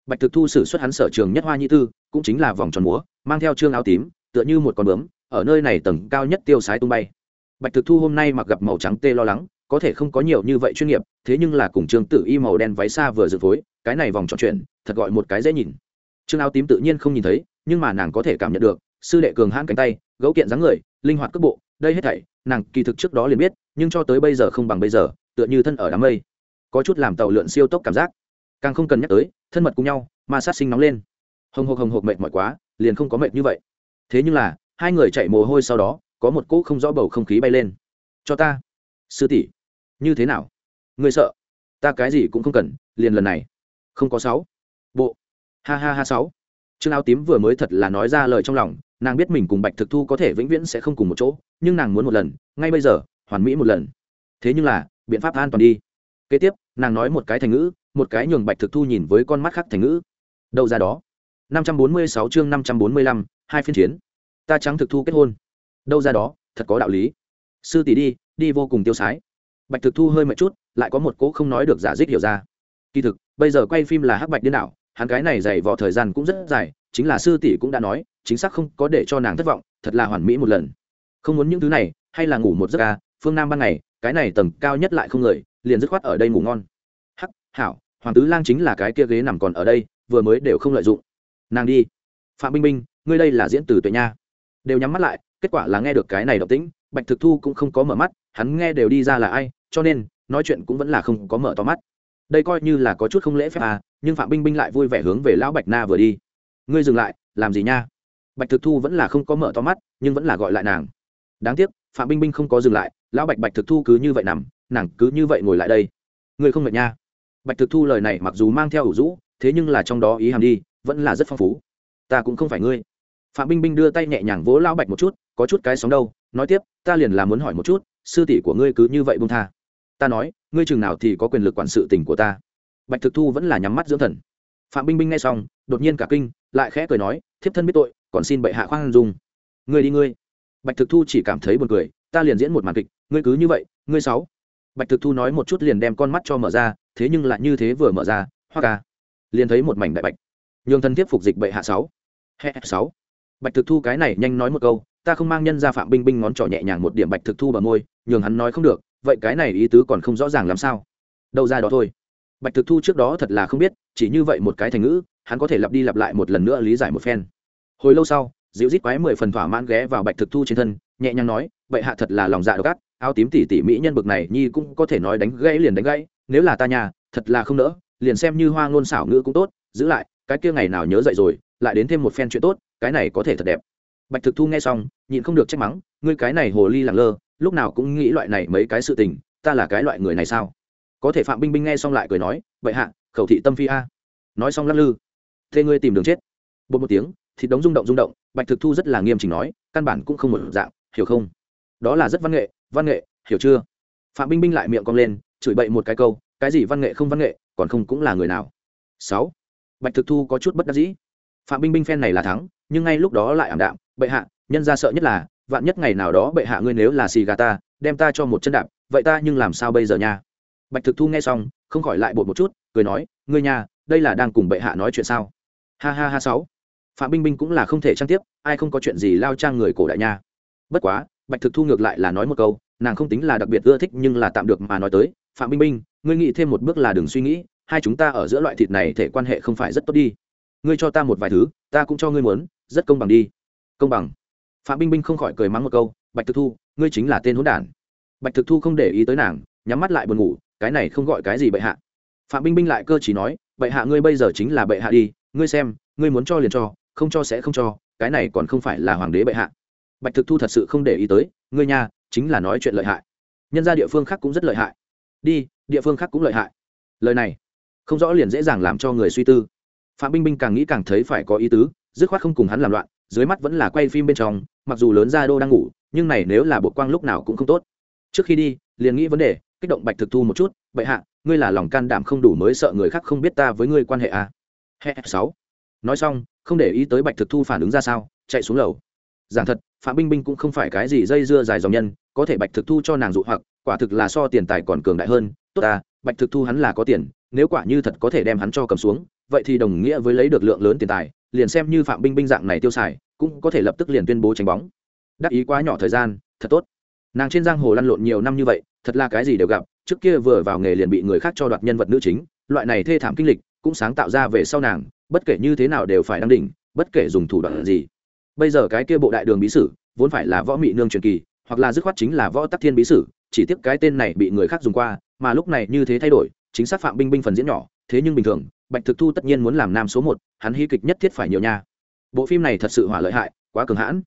Bạch thực thu xử xuất hắn sở trường nhất hoa nhi tư, cũng chính là vòng tròn múa, mang theo trương áo tím, tựa như một con bướm, ở nơi này tầng cao nhất tiêu sái tung bay. Bạch thực thu hôm nay mặc gặp màu trắng tê lo lắng, có thể không có nhiều như vậy chuyên nghiệp, thế nhưng là cùng trương tử y màu đen váy xa vừa dự phối, cái này vòng tròn chuyện thật gọi một cái dễ nhìn. Trương áo tím tự nhiên không nhìn thấy, nhưng mà nàng có thể cảm nhận được, sư đệ cường hãn cánh tay, gấu kiện dáng người, linh hoạt cước bộ, đây hết thảy, nàng kỳ thực trước đó liền biết, nhưng cho tới bây giờ không bằng bây giờ, tựa như thân ở đám mây. Có chút làm tàu lượn siêu tốc cảm giác càng không cần nhắc tới, thân mật cùng nhau, mà sát sinh nóng lên. Hồng hộc hồng hộc mệt mỏi quá, liền không có mệt như vậy. Thế nhưng là, hai người chạy mồ hôi sau đó, có một cỗ không rõ bầu không khí bay lên. Cho ta. Sư tỷ. Như thế nào? Ngươi sợ. Ta cái gì cũng không cần, liền lần này. Không có sáu. Bộ. Ha ha ha sáu. Trương áo tím vừa mới thật là nói ra lời trong lòng, nàng biết mình cùng bạch thực thu có thể vĩnh viễn sẽ không cùng một chỗ, nhưng nàng muốn một lần, ngay bây giờ, hoàn mỹ một lần. Thế nhưng là, biện pháp an toàn đi. Kế tiếp, nàng nói một cái thành ngữ một cái nhường bạch thực thu nhìn với con mắt khác thành ngữ. Đâu ra đó? 546 chương 545, hai phiên chiến. Ta trắng thực thu kết hôn. Đâu ra đó? Thật có đạo lý. Sư tỷ đi đi vô cùng tiêu sái. Bạch thực thu hơi mệt chút lại có một cỗ không nói được giả dích hiểu ra. Kỳ thực bây giờ quay phim là hắc bạch điên đảo hắn cái này dày vò thời gian cũng rất dài chính là sư tỷ cũng đã nói chính xác không có để cho nàng thất vọng thật là hoàn mỹ một lần. Không muốn những thứ này hay là ngủ một giấc ca phương nam ban ngày cái này tầng cao nhất lại không người liền dứt khoát ở đây ngủ ngon hảo, hoàng tứ lang chính là cái kia ghế nằm còn ở đây, vừa mới đều không lợi dụng. Nàng đi. Phạm binh binh, ngươi đây là diễn từ tuệ nha. Đều nhắm mắt lại, kết quả là nghe được cái này động tĩnh, bạch thực thu cũng không có mở mắt, hắn nghe đều đi ra là ai, cho nên, nói chuyện cũng vẫn là không có mở to mắt. Đây coi như là có chút không lễ phép à nhưng phạm binh binh lại vui vẻ hướng về lão bạch na vừa đi. Ngươi dừng lại, làm gì nha? Bạch thực thu vẫn là không có mở to mắt, nhưng vẫn là gọi lại nàng. Đáng tiếc, phạm binh binh không có dừng lại, lão bạch bạch thực thu cứ như vậy nằm, nàng cứ như vậy ngồi lại đây. Ngươi không mệt nha? Bạch thực thu lời này mặc dù mang theo ủ rũ, thế nhưng là trong đó ý hàm đi, vẫn là rất phong phú. Ta cũng không phải ngươi. Phạm binh binh đưa tay nhẹ nhàng vỗ lão bạch một chút, có chút cái sóng đâu, nói tiếp, ta liền là muốn hỏi một chút, sư tỷ của ngươi cứ như vậy bông tha. Ta nói, ngươi chừng nào thì có quyền lực quản sự tình của ta. Bạch thực thu vẫn là nhắm mắt dưỡng thần. Phạm binh binh nghe xong, đột nhiên cả kinh, lại khẽ cười nói, thiếp thân biết tội, còn xin bệ hạ khoan dung. Ngươi đi ngươi. Bạch thực thu chỉ cảm thấy buồn cười, ta liền diễn một màn kịch, ngươi cứ như vậy, ngươi sáu. Bạch thực thu nói một chút liền đem con mắt cho mở ra thế nhưng lại như thế vừa mở ra, hoa ca, liền thấy một mảnh đại bạch. Nhường thân tiếp phục dịch bệ hạ sáu. Hệ sáu. Bạch thực thu cái này nhanh nói một câu, ta không mang nhân ra phạm binh binh ngón trỏ nhẹ nhàng một điểm bạch thực thu bờ môi, nhường hắn nói không được, vậy cái này ý tứ còn không rõ ràng làm sao? Đâu ra đó thôi. Bạch thực thu trước đó thật là không biết, chỉ như vậy một cái thành ngữ, hắn có thể lặp đi lặp lại một lần nữa lý giải một phen. Hồi lâu sau dịu rít quái mười phần thỏa mãn ghé vào bạch thực thu trên thân, nhẹ nhàng nói, bệ hạ thật là lòng dạ độc ác, áo tím tỉ tỉ mỹ nhân bực này nhi cũng có thể nói đánh gãy liền đánh gãy nếu là ta nhà, thật là không nỡ, liền xem như hoa ngôn xảo ngữ cũng tốt, giữ lại, cái kia ngày nào nhớ dậy rồi, lại đến thêm một phen chuyện tốt, cái này có thể thật đẹp. Bạch thực thu nghe xong, nhịn không được trách mắng, ngươi cái này hồ ly lẳng lơ, lúc nào cũng nghĩ loại này mấy cái sự tình, ta là cái loại người này sao? Có thể phạm binh binh nghe xong lại cười nói, vậy hạ, khẩu thị tâm phi a. Nói xong lắc lư. Thế ngươi tìm đường chết. Bột một tiếng, thịt đống rung động rung động, bạch thực thu rất là nghiêm chỉnh nói, căn bản cũng không một dạng, hiểu không? Đó là rất văn nghệ văn nghệ, hiểu chưa? Phạm binh binh lại miệng cong lên chửi bậy một cái câu, cái gì văn nghệ không văn nghệ, còn không cũng là người nào. Sáu, bạch thực thu có chút bất đắc dĩ. Phạm binh binh phen này là thắng, nhưng ngay lúc đó lại ảm đạm, bệ hạ, nhân ra sợ nhất là, vạn nhất ngày nào đó bệ hạ ngươi nếu là xì gà ta, đem ta cho một chân đạp, vậy ta nhưng làm sao bây giờ nha? Bạch thực thu nghe xong, không khỏi lại bột một chút, cười nói, ngươi nhà đây là đang cùng bệ hạ nói chuyện sao? Ha ha ha, sáu. Phạm binh binh cũng là không thể trang tiếp, ai không có chuyện gì lao trang người cổ đại nha. Bất quá, bạch thực thu ngược lại là nói một câu nàng không tính là đặc biệt ưa thích nhưng là tạm được mà nói tới. Phạm minh minh ngươi nghĩ thêm một bước là đừng suy nghĩ, hai chúng ta ở giữa loại thịt này thể quan hệ không phải rất tốt đi. Ngươi cho ta một vài thứ, ta cũng cho ngươi muốn, rất công bằng đi. Công bằng. Phạm minh minh không khỏi cười mắng một câu, bạch thực thu, ngươi chính là tên hỗn đản. Bạch thực thu không để ý tới nàng, nhắm mắt lại buồn ngủ, cái này không gọi cái gì bệ hạ. Phạm minh minh lại cơ chỉ nói, bệ hạ ngươi bây giờ chính là bệ hạ đi, ngươi xem, ngươi muốn cho liền cho, không cho sẽ không cho, cái này còn không phải là hoàng đế bệ hạ. Bạch thực thu thật sự không để ý tới, ngươi nha chính là nói chuyện lợi hại. Nhân ra địa phương khác cũng rất lợi hại. Đi, địa phương khác cũng lợi hại. Lời này, không rõ liền dễ dàng làm cho người suy tư. Phạm binh binh càng nghĩ càng thấy phải có ý tứ, dứt khoát không cùng hắn làm loạn, dưới mắt vẫn là quay phim bên trong, mặc dù lớn ra đô đang ngủ, nhưng này nếu là bộ quang lúc nào cũng không tốt. Trước khi đi, liền nghĩ vấn đề, kích động bạch thực thu một chút, bệ hạ, ngươi là lòng can đảm không đủ mới sợ người khác không biết ta với ngươi quan hệ à. hệ sáu. Nói xong, không để ý tới bạch thực thu phản ứng ra sao, chạy xuống lầu. Giảng thật, phạm binh binh cũng không phải cái gì dây dưa dài dòng nhân có thể bạch thực thu cho nàng dụ hoặc, quả thực là so tiền tài còn cường đại hơn. Tốt ta, bạch thực thu hắn là có tiền, nếu quả như thật có thể đem hắn cho cầm xuống, vậy thì đồng nghĩa với lấy được lượng lớn tiền tài, liền xem như phạm binh binh dạng này tiêu xài, cũng có thể lập tức liền tuyên bố tránh bóng. Đắc ý quá nhỏ thời gian, thật tốt. Nàng trên giang hồ lăn lộn nhiều năm như vậy, thật là cái gì đều gặp, trước kia vừa vào nghề liền bị người khác cho đoạt nhân vật nữ chính, loại này thê thảm kinh lịch, cũng sáng tạo ra về sau nàng, bất kể như thế nào đều phải đăng đỉnh, bất kể dùng thủ đoạn gì. Bây giờ cái kia bộ đại đường bí sử, vốn phải là võ mị nương truyền kỳ hoặc là dứt khoát chính là võ tắc thiên bí sử, chỉ tiếc cái tên này bị người khác dùng qua, mà lúc này như thế thay đổi, chính xác phạm binh binh phần diễn nhỏ, thế nhưng bình thường, bạch thực thu tất nhiên muốn làm nam số một, hắn hy kịch nhất thiết phải nhiều nha. Bộ phim này thật sự hỏa lợi hại, quá cường hãn.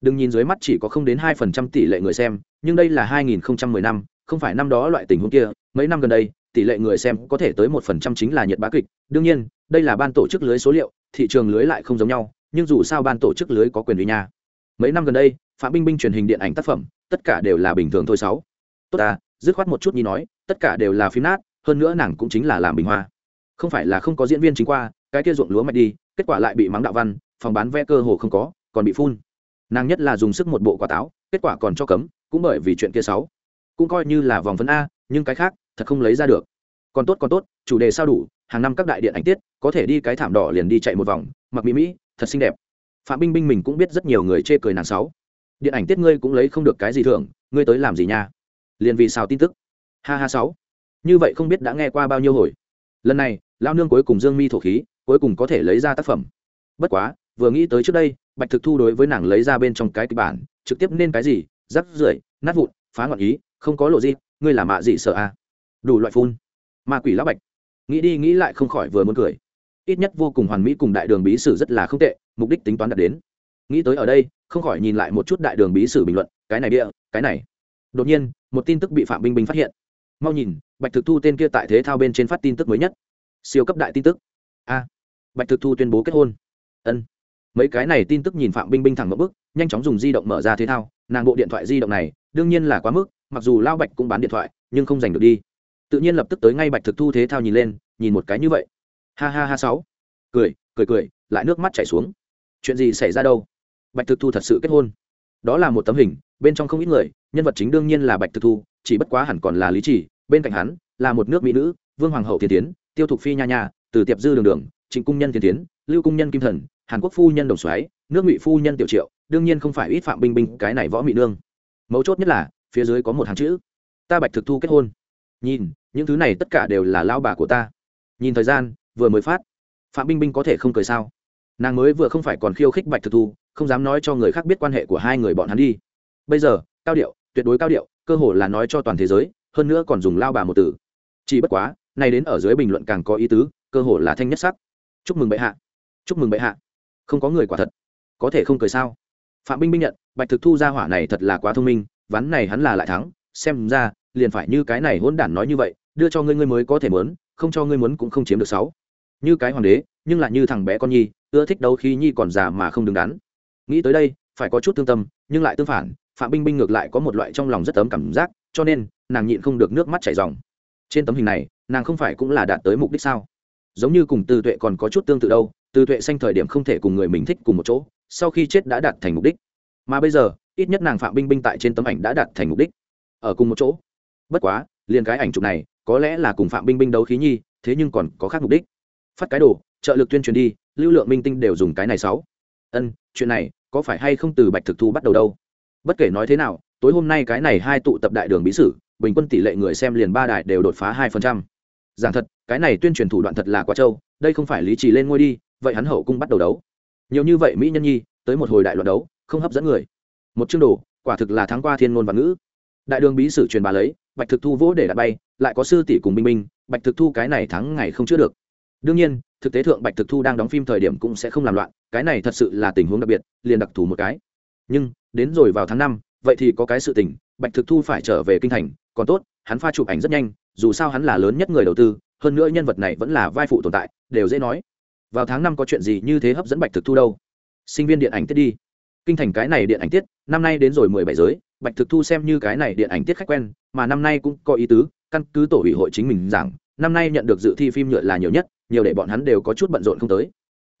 Đừng nhìn dưới mắt chỉ có không đến hai phần trăm tỷ lệ người xem, nhưng đây là hai nghìn không trăm mười năm, không phải năm đó loại tình huống kia, mấy năm gần đây, tỷ lệ người xem có thể tới một phần trăm chính là nhiệt bá kịch. Đương nhiên, đây là ban tổ chức lưới số liệu, thị trường lưới lại không giống nhau, nhưng dù sao ban tổ chức lưới có quyền uy nha. Mấy năm gần đây phạm binh binh truyền hình điện ảnh tác phẩm, tất cả đều là bình thường thôi sáu. Tốt ta, dứt khoát một chút nhi nói, tất cả đều là phim nát, hơn nữa nàng cũng chính là làm bình hoa. Không phải là không có diễn viên chính qua, cái kia ruộng lúa mạch đi, kết quả lại bị mắng đạo văn, phòng bán vé cơ hồ không có, còn bị phun. Nàng nhất là dùng sức một bộ quả táo, kết quả còn cho cấm, cũng bởi vì chuyện kia sáu. Cũng coi như là vòng vấn a, nhưng cái khác, thật không lấy ra được. Còn tốt còn tốt, chủ đề sao đủ, hàng năm các đại điện ảnh tiết, có thể đi cái thảm đỏ liền đi chạy một vòng, mặc mỹ mỹ, thật xinh đẹp. Phạm binh binh mình cũng biết rất nhiều người chê cười nàng sáu điện ảnh tiết ngươi cũng lấy không được cái gì thường ngươi tới làm gì nha? Liền vì sao tin tức. Ha ha sáu. Như vậy không biết đã nghe qua bao nhiêu hồi. Lần này lao nương cuối cùng dương mi thổ khí, cuối cùng có thể lấy ra tác phẩm. Bất quá, vừa nghĩ tới trước đây, bạch thực thu đối với nàng lấy ra bên trong cái kịch bản, trực tiếp nên cái gì? Rắc rưởi, nát vụn, phá ngọn ý, không có lộ gì, ngươi là mạ gì sợ à? Đủ loại phun. Ma quỷ lão bạch. Nghĩ đi nghĩ lại không khỏi vừa muốn cười. Ít nhất vô cùng hoàn mỹ cùng đại đường bí sử rất là không tệ, mục đích tính toán đạt đến nghĩ tới ở đây, không khỏi nhìn lại một chút đại đường bí sử bình luận, cái này bịa, cái này. Đột nhiên, một tin tức bị phạm binh binh phát hiện. Mau nhìn, bạch thực thu tên kia tại thế thao bên trên phát tin tức mới nhất. Siêu cấp đại tin tức. A. Bạch thực thu tuyên bố kết hôn. Ân. Mấy cái này tin tức nhìn phạm binh binh thẳng một bước, nhanh chóng dùng di động mở ra thế thao. Nàng bộ điện thoại di động này, đương nhiên là quá mức, mặc dù lao bạch cũng bán điện thoại, nhưng không giành được đi. Tự nhiên lập tức tới ngay bạch thực thu thế thao nhìn lên, nhìn một cái như vậy. Ha ha ha sáu. Cười cười cười, lại nước mắt chảy xuống. Chuyện gì xảy ra đâu? Bạch thực thu thật sự kết hôn. Đó là một tấm hình, bên trong không ít người, nhân vật chính đương nhiên là bạch thực thu, chỉ bất quá hẳn còn là lý chỉ bên cạnh hắn là một nước mỹ nữ, vương hoàng hậu thiên tiến, tiêu thục phi nha nha, từ tiệp dư đường đường, trịnh cung nhân thiên tiến, lưu cung nhân kim thần, hàn quốc phu nhân đồng xoáy nước ngụy phu nhân tiểu triệu, đương nhiên không phải ít phạm binh binh cái này võ mỹ nương. Mấu chốt nhất là, phía dưới có một hàng chữ, ta bạch thực thu kết hôn. Nhìn, những thứ này tất cả đều là lao bà của ta. Nhìn thời gian, vừa mới phát, phạm binh binh có thể không cười sao? Nàng mới vừa không phải còn khiêu khích bạch thực thu không dám nói cho người khác biết quan hệ của hai người bọn hắn đi. Bây giờ, cao điệu, tuyệt đối cao điệu, cơ hồ là nói cho toàn thế giới, hơn nữa còn dùng lao bà một từ. Chỉ bất quá nay đến ở dưới bình luận càng có ý tứ, cơ hồ là thanh nhất sắc. Chúc mừng bệ hạ. Chúc mừng bệ hạ. Không có người quả thật. Có thể không cười sao? Phạm binh binh nhận, bạch thực thu ra hỏa này thật là quá thông minh, ván này hắn là lại thắng, xem ra, liền phải như cái này hôn đản nói như vậy, đưa cho ngươi ngươi mới có thể mớn không cho ngươi muốn cũng không chiếm được sáu. Như cái hoàng đế, nhưng lại như thằng bé con nhi, ưa thích đâu khi nhi còn già mà không đứng đắn nghĩ tới đây, phải có chút thương tâm, nhưng lại tương phản, phạm binh binh ngược lại có một loại trong lòng rất ấm cảm giác, cho nên, nàng nhịn không được nước mắt chảy ròng. Trên tấm hình này, nàng không phải cũng là đạt tới mục đích sao? Giống như cùng tư tuệ còn có chút tương tự đâu, tư tuệ sanh thời điểm không thể cùng người mình thích cùng một chỗ, sau khi chết đã đạt thành mục đích. Mà bây giờ, ít nhất nàng phạm binh binh tại trên tấm ảnh đã đạt thành mục đích. Ở cùng một chỗ. Bất quá, liền cái ảnh chụp này, có lẽ là cùng phạm binh binh đấu khí nhi, thế nhưng còn có khác mục đích. Phát cái đồ, trợ lực tuyên truyền đi, lưu lượng minh tinh đều dùng cái này sáu. Ân, chuyện này có phải hay không từ bạch thực thu bắt đầu đâu? Bất kể nói thế nào, tối hôm nay cái này hai tụ tập đại đường bí sử, bình quân tỷ lệ người xem liền ba đại đều đột phá hai phần trăm. Giảng thật, cái này tuyên truyền thủ đoạn thật là quá trâu, đây không phải lý trì lên ngôi đi, vậy hắn hậu cung bắt đầu đấu. Nhiều như vậy mỹ nhân nhi, tới một hồi đại loạn đấu, không hấp dẫn người. Một chương đồ, quả thực là thắng qua thiên ngôn và ngữ. Đại đường bí sử truyền bà lấy, bạch thực thu vỗ để đặt bay, lại có sư tỷ cùng minh minh bạch thực thu cái này thắng ngày không chữa được đương nhiên, thực tế thượng bạch thực thu đang đóng phim thời điểm cũng sẽ không làm loạn, cái này thật sự là tình huống đặc biệt, liền đặc thù một cái. Nhưng, đến rồi vào tháng năm, vậy thì có cái sự tình, bạch thực thu phải trở về kinh thành, còn tốt, hắn pha chụp ảnh rất nhanh, dù sao hắn là lớn nhất người đầu tư, hơn nữa nhân vật này vẫn là vai phụ tồn tại, đều dễ nói. Vào tháng năm có chuyện gì như thế hấp dẫn bạch thực thu đâu? Sinh viên điện ảnh tiết đi. Kinh thành cái này điện ảnh tiết, năm nay đến rồi mười bảy giới, bạch thực thu xem như cái này điện ảnh tiết khách quen, mà năm nay cũng có ý tứ, căn cứ tổ ủy hội chính mình rằng năm nay nhận được dự thi phim nhựa là nhiều nhất, nhiều để bọn hắn đều có chút bận rộn không tới.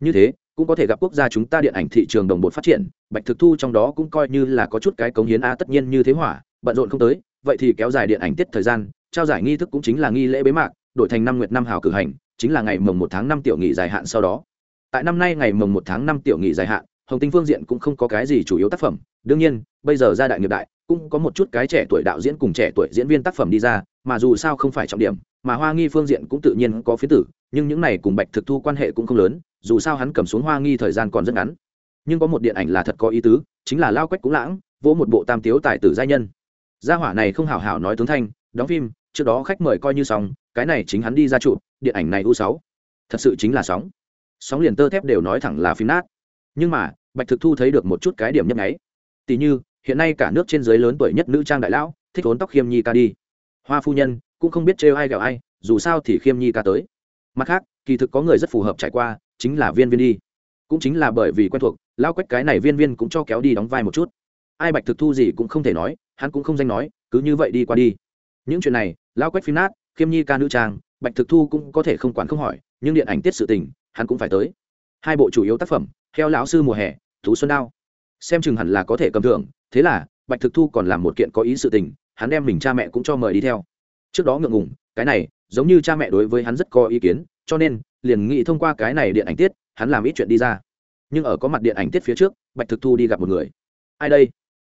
Như thế, cũng có thể gặp quốc gia chúng ta điện ảnh thị trường đồng bộ phát triển, bạch thực thu trong đó cũng coi như là có chút cái cống hiến a tất nhiên như thế hỏa, bận rộn không tới, vậy thì kéo dài điện ảnh tiết thời gian, trao giải nghi thức cũng chính là nghi lễ bế mạc, đổi thành năm nguyệt năm hào cử hành, chính là ngày mồng một tháng năm tiểu nghỉ dài hạn sau đó. Tại năm nay ngày mồng một tháng năm tiểu nghỉ dài hạn, hồng tinh phương diện cũng không có cái gì chủ yếu tác phẩm. Đương nhiên, bây giờ ra đại nghiệp đại, cũng có một chút cái trẻ tuổi đạo diễn cùng trẻ tuổi diễn viên tác phẩm đi ra, mà dù sao không phải trọng điểm mà hoa nghi phương diện cũng tự nhiên có phía tử nhưng những này cùng bạch thực thu quan hệ cũng không lớn dù sao hắn cầm xuống hoa nghi thời gian còn rất ngắn. Nhưng có một điện ảnh là thật có ý tứ chính là lao quách cũng lãng vỗ một bộ tam tiếu tài tử giai nhân. Gia hỏa này không hảo hảo nói tướng thanh đóng phim trước đó khách mời coi như sóng, cái này chính hắn đi ra trụ điện ảnh này u sáu. Thật sự chính là sóng. Sóng liền tơ thép đều nói thẳng là phim nát. Nhưng mà bạch thực thu thấy được một chút cái điểm nhấp nháy. Tỷ như hiện nay cả nước trên dưới lớn tuổi nhất nữ trang đại lão thích vốn tóc khiêm nhi ca đi. Hoa phu nhân cũng không biết trêu ai gẹo ai, dù sao thì khiêm nhi ca tới. Mặt khác, kỳ thực có người rất phù hợp trải qua, chính là viên viên đi. Cũng chính là bởi vì quen thuộc, lao quách cái này viên viên cũng cho kéo đi đóng vai một chút. Ai bạch thực thu gì cũng không thể nói, hắn cũng không danh nói, cứ như vậy đi qua đi. Những chuyện này, lao quách phim nát, khiêm nhi ca nữ trang, bạch thực thu cũng có thể không quản không hỏi, nhưng điện ảnh tiết sự tình, hắn cũng phải tới. Hai bộ chủ yếu tác phẩm theo lão sư mùa hè, thú xuân đao. Xem chừng hẳn là có thể cầm thưởng, thế là, bạch thực thu còn làm một kiện có ý sự tình, hắn đem mình cha mẹ cũng cho mời đi theo trước đó ngượng ngùng, cái này, giống như cha mẹ đối với hắn rất có ý kiến, cho nên, liền nghĩ thông qua cái này điện ảnh tiết, hắn làm ít chuyện đi ra. Nhưng ở có mặt điện ảnh tiết phía trước, bạch thực thu đi gặp một người. Ai đây?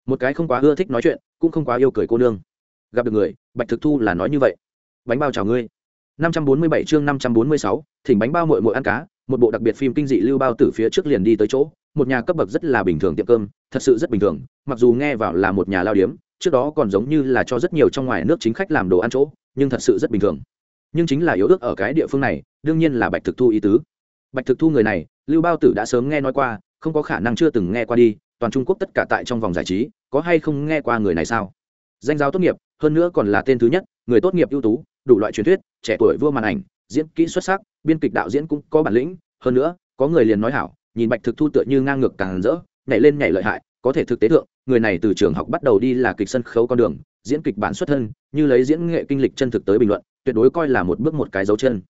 Một cái không quá ưa thích nói chuyện, cũng không quá yêu cười cô nương. Gặp được người, bạch thực thu là nói như vậy. Bánh bao chào ngươi. năm trăm bốn mươi bảy chương năm trăm bốn mươi sáu, thỉnh bánh bao mội mội ăn cá, một bộ đặc biệt phim kinh dị lưu bao tử phía trước liền đi tới chỗ. Một nhà cấp bậc rất là bình thường tiệm cơm, thật sự rất bình thường, mặc dù nghe vào là một nhà lao điếm trước đó còn giống như là cho rất nhiều trong ngoài nước chính khách làm đồ ăn chỗ, nhưng thật sự rất bình thường. Nhưng chính là yếu ước ở cái địa phương này, đương nhiên là bạch thực thu ý tứ. Bạch thực thu người này, lưu bao tử đã sớm nghe nói qua, không có khả năng chưa từng nghe qua đi, toàn trung quốc tất cả tại trong vòng giải trí, có hay không nghe qua người này sao? Danh giáo tốt nghiệp, hơn nữa còn là tên thứ nhất, người tốt nghiệp ưu tú, đủ loại truyền thuyết, trẻ tuổi vua màn ảnh, diễn kỹ xuất sắc, biên kịch đạo diễn cũng có bản lĩnh. Hơn nữa, có người liền nói hảo, nhìn bạch thực thu tựa như ngang ngược càng rỡ, nhảy lên nhảy lợi hại có thể thực tế thượng, người này từ trường học bắt đầu đi là kịch sân khấu con đường, diễn kịch bản xuất thân, như lấy diễn nghệ kinh lịch chân thực tới bình luận, tuyệt đối coi là một bước một cái dấu chân.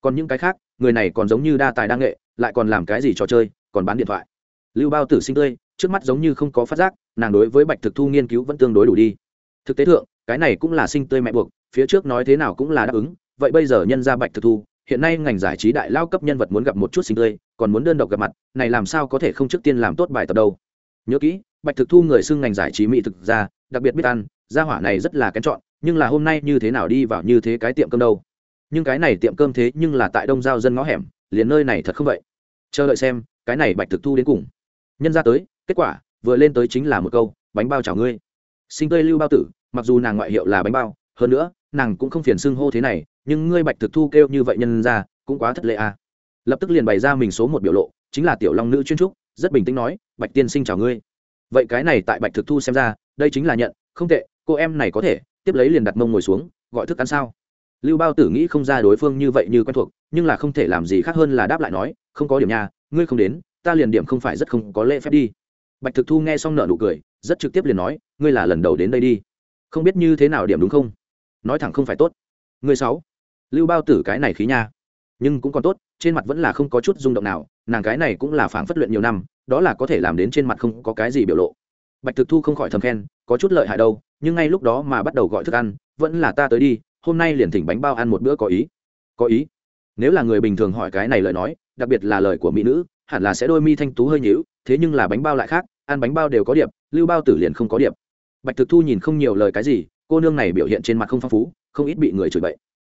Còn những cái khác, người này còn giống như đa tài đa nghệ, lại còn làm cái gì trò chơi, còn bán điện thoại. Lưu bao tử sinh tươi, trước mắt giống như không có phát giác, nàng đối với bạch thực thu nghiên cứu vẫn tương đối đủ đi. Thực tế thượng, cái này cũng là sinh tươi mẹ buộc, phía trước nói thế nào cũng là đáp ứng, vậy bây giờ nhân ra bạch thực thu, hiện nay ngành giải trí đại lao cấp nhân vật muốn gặp một chút sinh tươi, còn muốn đơn độc gặp mặt, này làm sao có thể không trước tiên làm tốt bài tập đâu? Nhớ kỹ, bạch thực thu người xưng ngành giải trí mỹ thực ra, đặc biệt biết ăn, gia hỏa này rất là kén chọn, nhưng là hôm nay như thế nào đi vào như thế cái tiệm cơm đâu? Nhưng cái này tiệm cơm thế nhưng là tại đông giao dân ngõ hẻm, liền nơi này thật không vậy? Chờ đợi xem, cái này bạch thực thu đến cùng. Nhân ra tới, kết quả, vừa lên tới chính là một câu, bánh bao chào ngươi. Sinh tươi lưu bao tử, mặc dù nàng ngoại hiệu là bánh bao, hơn nữa, nàng cũng không phiền xưng hô thế này, nhưng ngươi bạch thực thu kêu như vậy nhân ra, cũng quá thất lệ à. lập tức liền bày ra mình số một biểu lộ, chính là tiểu long nữ chuyên trúc rất bình tĩnh nói, bạch tiên sinh chào ngươi. Vậy cái này tại bạch thực thu xem ra, đây chính là nhận, không tệ, cô em này có thể, tiếp lấy liền đặt mông ngồi xuống, gọi thức ăn sao? Lưu bao tử nghĩ không ra đối phương như vậy như quen thuộc, nhưng là không thể làm gì khác hơn là đáp lại nói, không có điểm nhà ngươi không đến, ta liền điểm không phải rất không có lễ phép đi. Bạch thực thu nghe xong nợ nụ cười, rất trực tiếp liền nói, ngươi là lần đầu đến đây đi. Không biết như thế nào điểm đúng không? Nói thẳng không phải tốt. Ngươi sáu. Lưu bao tử cái này khí nha nhưng cũng còn tốt, trên mặt vẫn là không có chút rung động nào, nàng cái này cũng là phản phất luyện nhiều năm, đó là có thể làm đến trên mặt không có cái gì biểu lộ. Bạch thực thu không khỏi thầm khen, có chút lợi hại đâu, nhưng ngay lúc đó mà bắt đầu gọi thức ăn, vẫn là ta tới đi, hôm nay liền thỉnh bánh bao ăn một bữa có ý. Có ý? Nếu là người bình thường hỏi cái này lời nói, đặc biệt là lời của mỹ nữ, hẳn là sẽ đôi mi thanh tú hơi nhíu, thế nhưng là bánh bao lại khác, ăn bánh bao đều có điệp, lưu bao tử liền không có điệp. Bạch thực thu nhìn không nhiều lời cái gì, cô nương này biểu hiện trên mặt không phong phú, không ít bị người chửi bậy.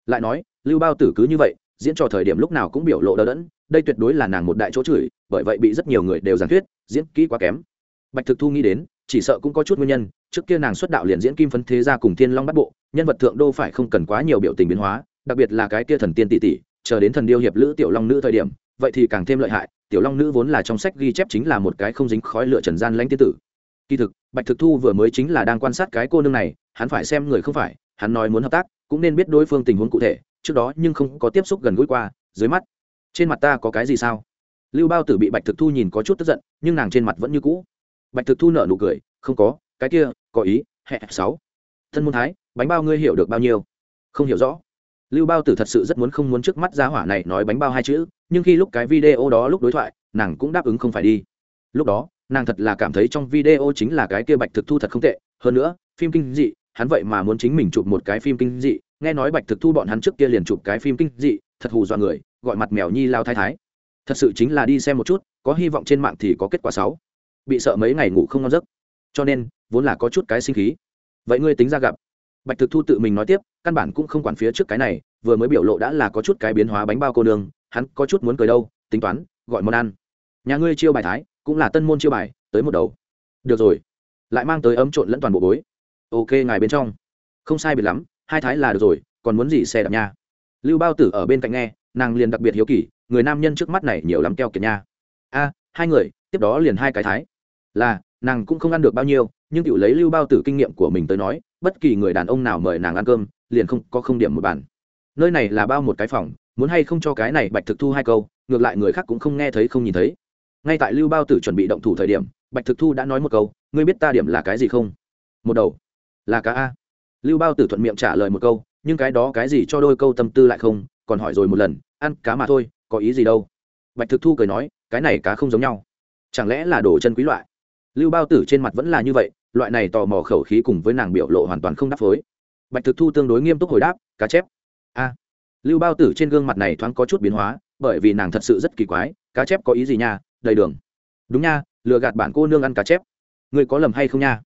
Lại nói, lưu bao tử cứ như vậy diễn trò thời điểm lúc nào cũng biểu lộ đờ đẫn, đây tuyệt đối là nàng một đại chỗ chửi, bởi vậy bị rất nhiều người đều giảng thuyết, diễn kỹ quá kém. Bạch thực thu nghĩ đến, chỉ sợ cũng có chút nguyên nhân, trước kia nàng xuất đạo liền diễn kim phấn thế gia cùng thiên long bắt bộ, nhân vật thượng đô phải không cần quá nhiều biểu tình biến hóa, đặc biệt là cái kia thần tiên tỷ tỷ, chờ đến thần điêu hiệp lữ tiểu long nữ thời điểm, vậy thì càng thêm lợi hại, tiểu long nữ vốn là trong sách ghi chép chính là một cái không dính khói lửa trần gian lãnh tiên tử. Kỳ thực, bạch thực thu vừa mới chính là đang quan sát cái cô nương này, hắn phải xem người không phải, hắn nói muốn hợp tác, cũng nên biết đối phương tình huống cụ thể trước đó nhưng không có tiếp xúc gần gũi qua, dưới mắt. Trên mặt ta có cái gì sao? Lưu bao tử bị bạch thực thu nhìn có chút tức giận, nhưng nàng trên mặt vẫn như cũ. Bạch thực thu nở nụ cười, không có, cái kia, có ý, hẹ sáu. Thân môn thái, bánh bao ngươi hiểu được bao nhiêu? Không hiểu rõ. Lưu bao tử thật sự rất muốn không muốn trước mắt giá hỏa này nói bánh bao hai chữ, nhưng khi lúc cái video đó lúc đối thoại, nàng cũng đáp ứng không phải đi. Lúc đó, nàng thật là cảm thấy trong video chính là cái kia bạch thực thu thật không tệ. Hơn nữa, phim kinh dị, hắn vậy mà muốn chính mình chụp một cái phim kinh dị nghe nói bạch thực thu bọn hắn trước kia liền chụp cái phim kinh dị, thật hù dọa người, gọi mặt mèo nhi lao thái thái. Thật sự chính là đi xem một chút, có hy vọng trên mạng thì có kết quả sáu bị sợ mấy ngày ngủ không ngon giấc. Cho nên, vốn là có chút cái sinh khí. Vậy ngươi tính ra gặp. Bạch thực thu tự mình nói tiếp, căn bản cũng không quản phía trước cái này, vừa mới biểu lộ đã là có chút cái biến hóa bánh bao cô đường hắn có chút muốn cười đâu, tính toán, gọi món ăn. Nhà ngươi chiêu bài thái, cũng là tân môn chiêu bài, tới một đầu. Được rồi. Lại mang tới ấm trộn lẫn toàn bộ bối. Ok, ngài bên trong. Không sai biệt lắm hai thái là được rồi, còn muốn gì xe đạp nha. Lưu bao tử ở bên cạnh nghe, nàng liền đặc biệt hiếu kỳ, người nam nhân trước mắt này nhiều lắm keo kiệt nha. A, hai người, tiếp đó liền hai cái thái. Là, nàng cũng không ăn được bao nhiêu, nhưng tự lấy lưu bao tử kinh nghiệm của mình tới nói, bất kỳ người đàn ông nào mời nàng ăn cơm, liền không có không điểm một bàn. Nơi này là bao một cái phòng, muốn hay không cho cái này bạch thực thu hai câu, ngược lại người khác cũng không nghe thấy không nhìn thấy. Ngay tại lưu bao tử chuẩn bị động thủ thời điểm, bạch thực thu đã nói một câu, ngươi biết ta điểm là cái gì không? Một đầu. Là cá a lưu bao tử thuận miệng trả lời một câu, nhưng cái đó cái gì cho đôi câu tâm tư lại không, còn hỏi rồi một lần, ăn cá mà thôi, có ý gì đâu. Bạch thực thu cười nói, cái này cá không giống nhau. Chẳng lẽ là đồ chân quý loại? Lưu bao tử trên mặt vẫn là như vậy, loại này tò mò khẩu khí cùng với nàng biểu lộ hoàn toàn không đáp phối. Bạch thực thu tương đối nghiêm túc hồi đáp, cá chép. A. Lưu bao tử trên gương mặt này thoáng có chút biến hóa, bởi vì nàng thật sự rất kỳ quái, cá chép có ý gì nha, đầy đường. Đúng nha, lừa gạt bản cô nương ăn cá chép. Người có lầm hay không nha?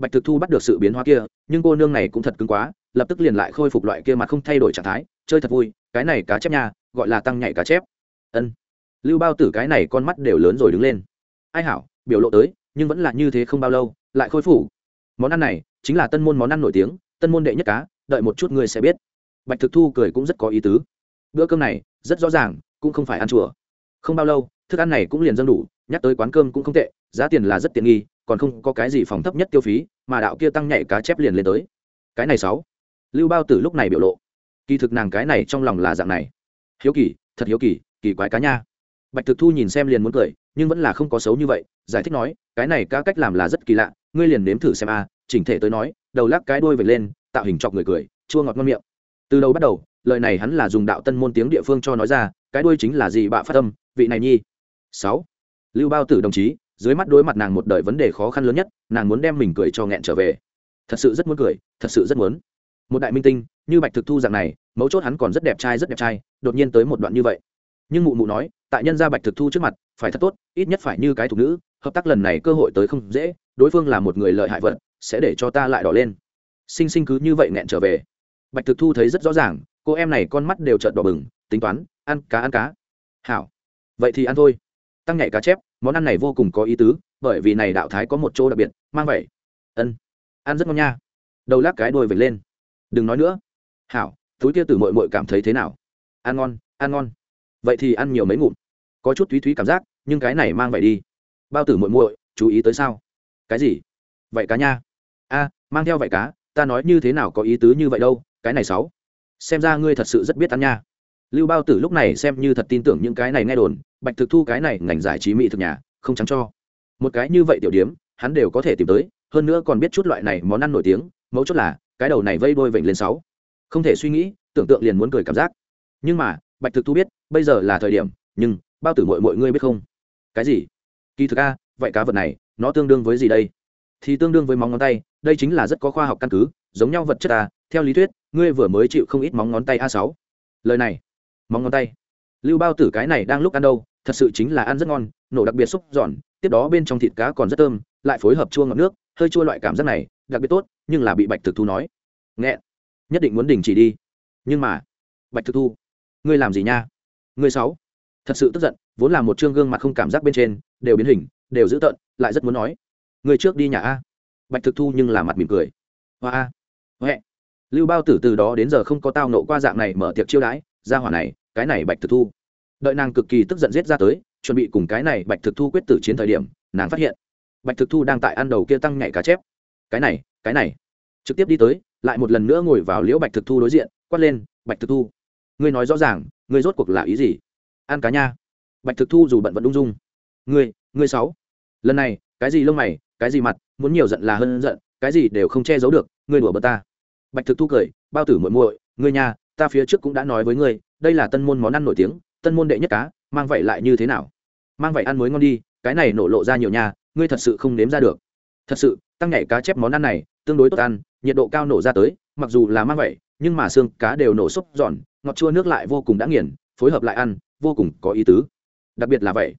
Bạch thực thu bắt được sự biến hóa kia, nhưng cô nương này cũng thật cứng quá, lập tức liền lại khôi phục loại kia mặt không thay đổi trạng thái, chơi thật vui, cái này cá chép nha, gọi là tăng nhảy cá chép. Ân. Lưu bao tử cái này con mắt đều lớn rồi đứng lên. Ai hảo, biểu lộ tới, nhưng vẫn là như thế không bao lâu, lại khôi phủ món ăn này, chính là tân môn món ăn nổi tiếng, tân môn đệ nhất cá, đợi một chút người sẽ biết. Bạch thực thu cười cũng rất có ý tứ. Bữa cơm này, rất rõ ràng, cũng không phải ăn chùa. Không bao lâu, thức ăn này cũng liền dâng đủ, nhắc tới quán cơm cũng không tệ, giá tiền là rất tiện nghi còn không có cái gì phòng thấp nhất tiêu phí, mà đạo kia tăng nhảy cá chép liền lên tới. Cái này sáu. Lưu bao tử lúc này biểu lộ. Kỳ thực nàng cái này trong lòng là dạng này. Hiếu kỳ, thật hiếu kỳ kỳ quái cá nha. Bạch thực thu nhìn xem liền muốn cười, nhưng vẫn là không có xấu như vậy, giải thích nói, cái này cá cách làm là rất kỳ lạ, ngươi liền nếm thử xem a, chỉnh thể tới nói, đầu lắc cái đuôi vệt lên, tạo hình chọc người cười, chua ngọt ngon miệng. Từ đầu bắt đầu, lời này hắn là dùng đạo tân môn tiếng địa phương cho nói ra, cái đuôi chính là gì bạ phát âm, vị này nhi. Sáu. Lưu bao tử đồng chí dưới mắt đối mặt nàng một đời vấn đề khó khăn lớn nhất, nàng muốn đem mình cười cho nghẹn trở về. Thật sự rất muốn cười, thật sự rất muốn. Một đại minh tinh, như bạch thực thu dạng này, mấu chốt hắn còn rất đẹp trai, rất đẹp trai, đột nhiên tới một đoạn như vậy. Nhưng mụ mụ nói, tại nhân gia bạch thực thu trước mặt, phải thật tốt, ít nhất phải như cái thục nữ, hợp tác lần này cơ hội tới không dễ, đối phương là một người lợi hại vật, sẽ để cho ta lại đỏ lên. Sinh sinh cứ như vậy nghẹn trở về. Bạch thực thu thấy rất rõ ràng, cô em này con mắt đều trợn đỏ bừng, tính toán, ăn cá ăn cá. Hảo. Vậy thì ăn thôi. Tăng nhảy cá chép món ăn này vô cùng có ý tứ, bởi vì này đạo thái có một chỗ đặc biệt, mang vậy ân, ăn rất ngon nha. Đầu lắc cái đôi vệt lên. Đừng nói nữa. Hảo, túi kia tử mội mội cảm thấy thế nào? Ăn ngon ăn ngon. Vậy thì ăn nhiều mấy ngụm. Có chút thúy thúy cảm giác, nhưng cái này mang vậy đi. Bao tử muội muội, chú ý tới sao? Cái gì? Vậy cá nha. A, mang theo vậy cá, ta nói như thế nào có ý tứ như vậy đâu? Cái này sáu. Xem ra ngươi thật sự rất biết ăn nha lưu bao tử lúc này xem như thật tin tưởng những cái này nghe đồn, bạch thực thu cái này ngành giải trí mỹ thực nhà, không trắng cho. Một cái như vậy tiểu điếm, hắn đều có thể tìm tới, hơn nữa còn biết chút loại này món ăn nổi tiếng, mấu chốt là, cái đầu này vây đôi vểnh lên sáu. Không thể suy nghĩ, tưởng tượng liền muốn cười cảm giác. Nhưng mà, bạch thực thu biết, bây giờ là thời điểm, nhưng, bao tử mội mọi ngươi biết không? Cái gì? Kỳ thực a, vậy cá vật này, nó tương đương với gì đây? Thì tương đương với móng ngón tay, đây chính là rất có khoa học căn cứ, giống nhau vật chất a, theo lý thuyết, ngươi vừa mới chịu không ít móng ngón tay a sáu. Lời này móng ngón tay. Lưu bao tử cái này đang lúc ăn đâu, thật sự chính là ăn rất ngon, nổ đặc biệt xúc giòn, tiếp đó bên trong thịt cá còn rất thơm, lại phối hợp chua ngọt nước, hơi chua loại cảm giác này, đặc biệt tốt, nhưng là bị bạch thực thu nói. Nghẹn. Nhất định muốn đình chỉ đi. Nhưng mà, bạch thực thu, ngươi làm gì nha? Ngươi sáu thật sự tức giận, vốn là một chương gương mặt không cảm giác bên trên, đều biến hình, đều dữ tợn, lại rất muốn nói. Người trước đi nhà a. Bạch thực thu nhưng là mặt mỉm cười. Hoa a. Huệ. Lưu bao tử từ đó đến giờ không có tao nộ qua dạng này mở tiệc chiêu đãi, ra hỏa này cái này bạch thực thu. Đợi nàng cực kỳ tức giận giết ra tới, chuẩn bị cùng cái này bạch thực thu quyết tử chiến thời điểm, nàng phát hiện, bạch thực thu đang tại ăn đầu kia tăng nhảy cá chép. Cái này cái này. Trực tiếp đi tới, lại một lần nữa ngồi vào liễu bạch thực thu đối diện, quát lên, bạch thực thu, ngươi nói rõ ràng, ngươi rốt cuộc là ý gì? Ăn cá nha. Bạch thực thu dù bận vẫn ung dung, ngươi ngươi sáu. Lần này, cái gì lông mày, cái gì mặt, muốn nhiều giận là hơn giận, cái gì đều không che giấu được, ngươi đùa bật ta. Bạch thực thu cười, bao tử muội muội, ngươi nha, ta phía trước cũng đã nói với ngươi đây là tân môn món ăn nổi tiếng, tân môn đệ nhất cá, mang vậy lại như thế nào? Mang vậy ăn mới ngon đi, cái này nổ lộ ra nhiều nha, ngươi thật sự không nếm ra được. Thật sự, tăng nhảy cá chép món ăn này, tương đối tốt ăn, nhiệt độ cao nổ ra tới, mặc dù là mang vậy, nhưng mà xương cá đều nổ xúc giòn, ngọt chua nước lại vô cùng đã nghiền, phối hợp lại ăn, vô cùng có ý tứ. Đặc biệt là vậy.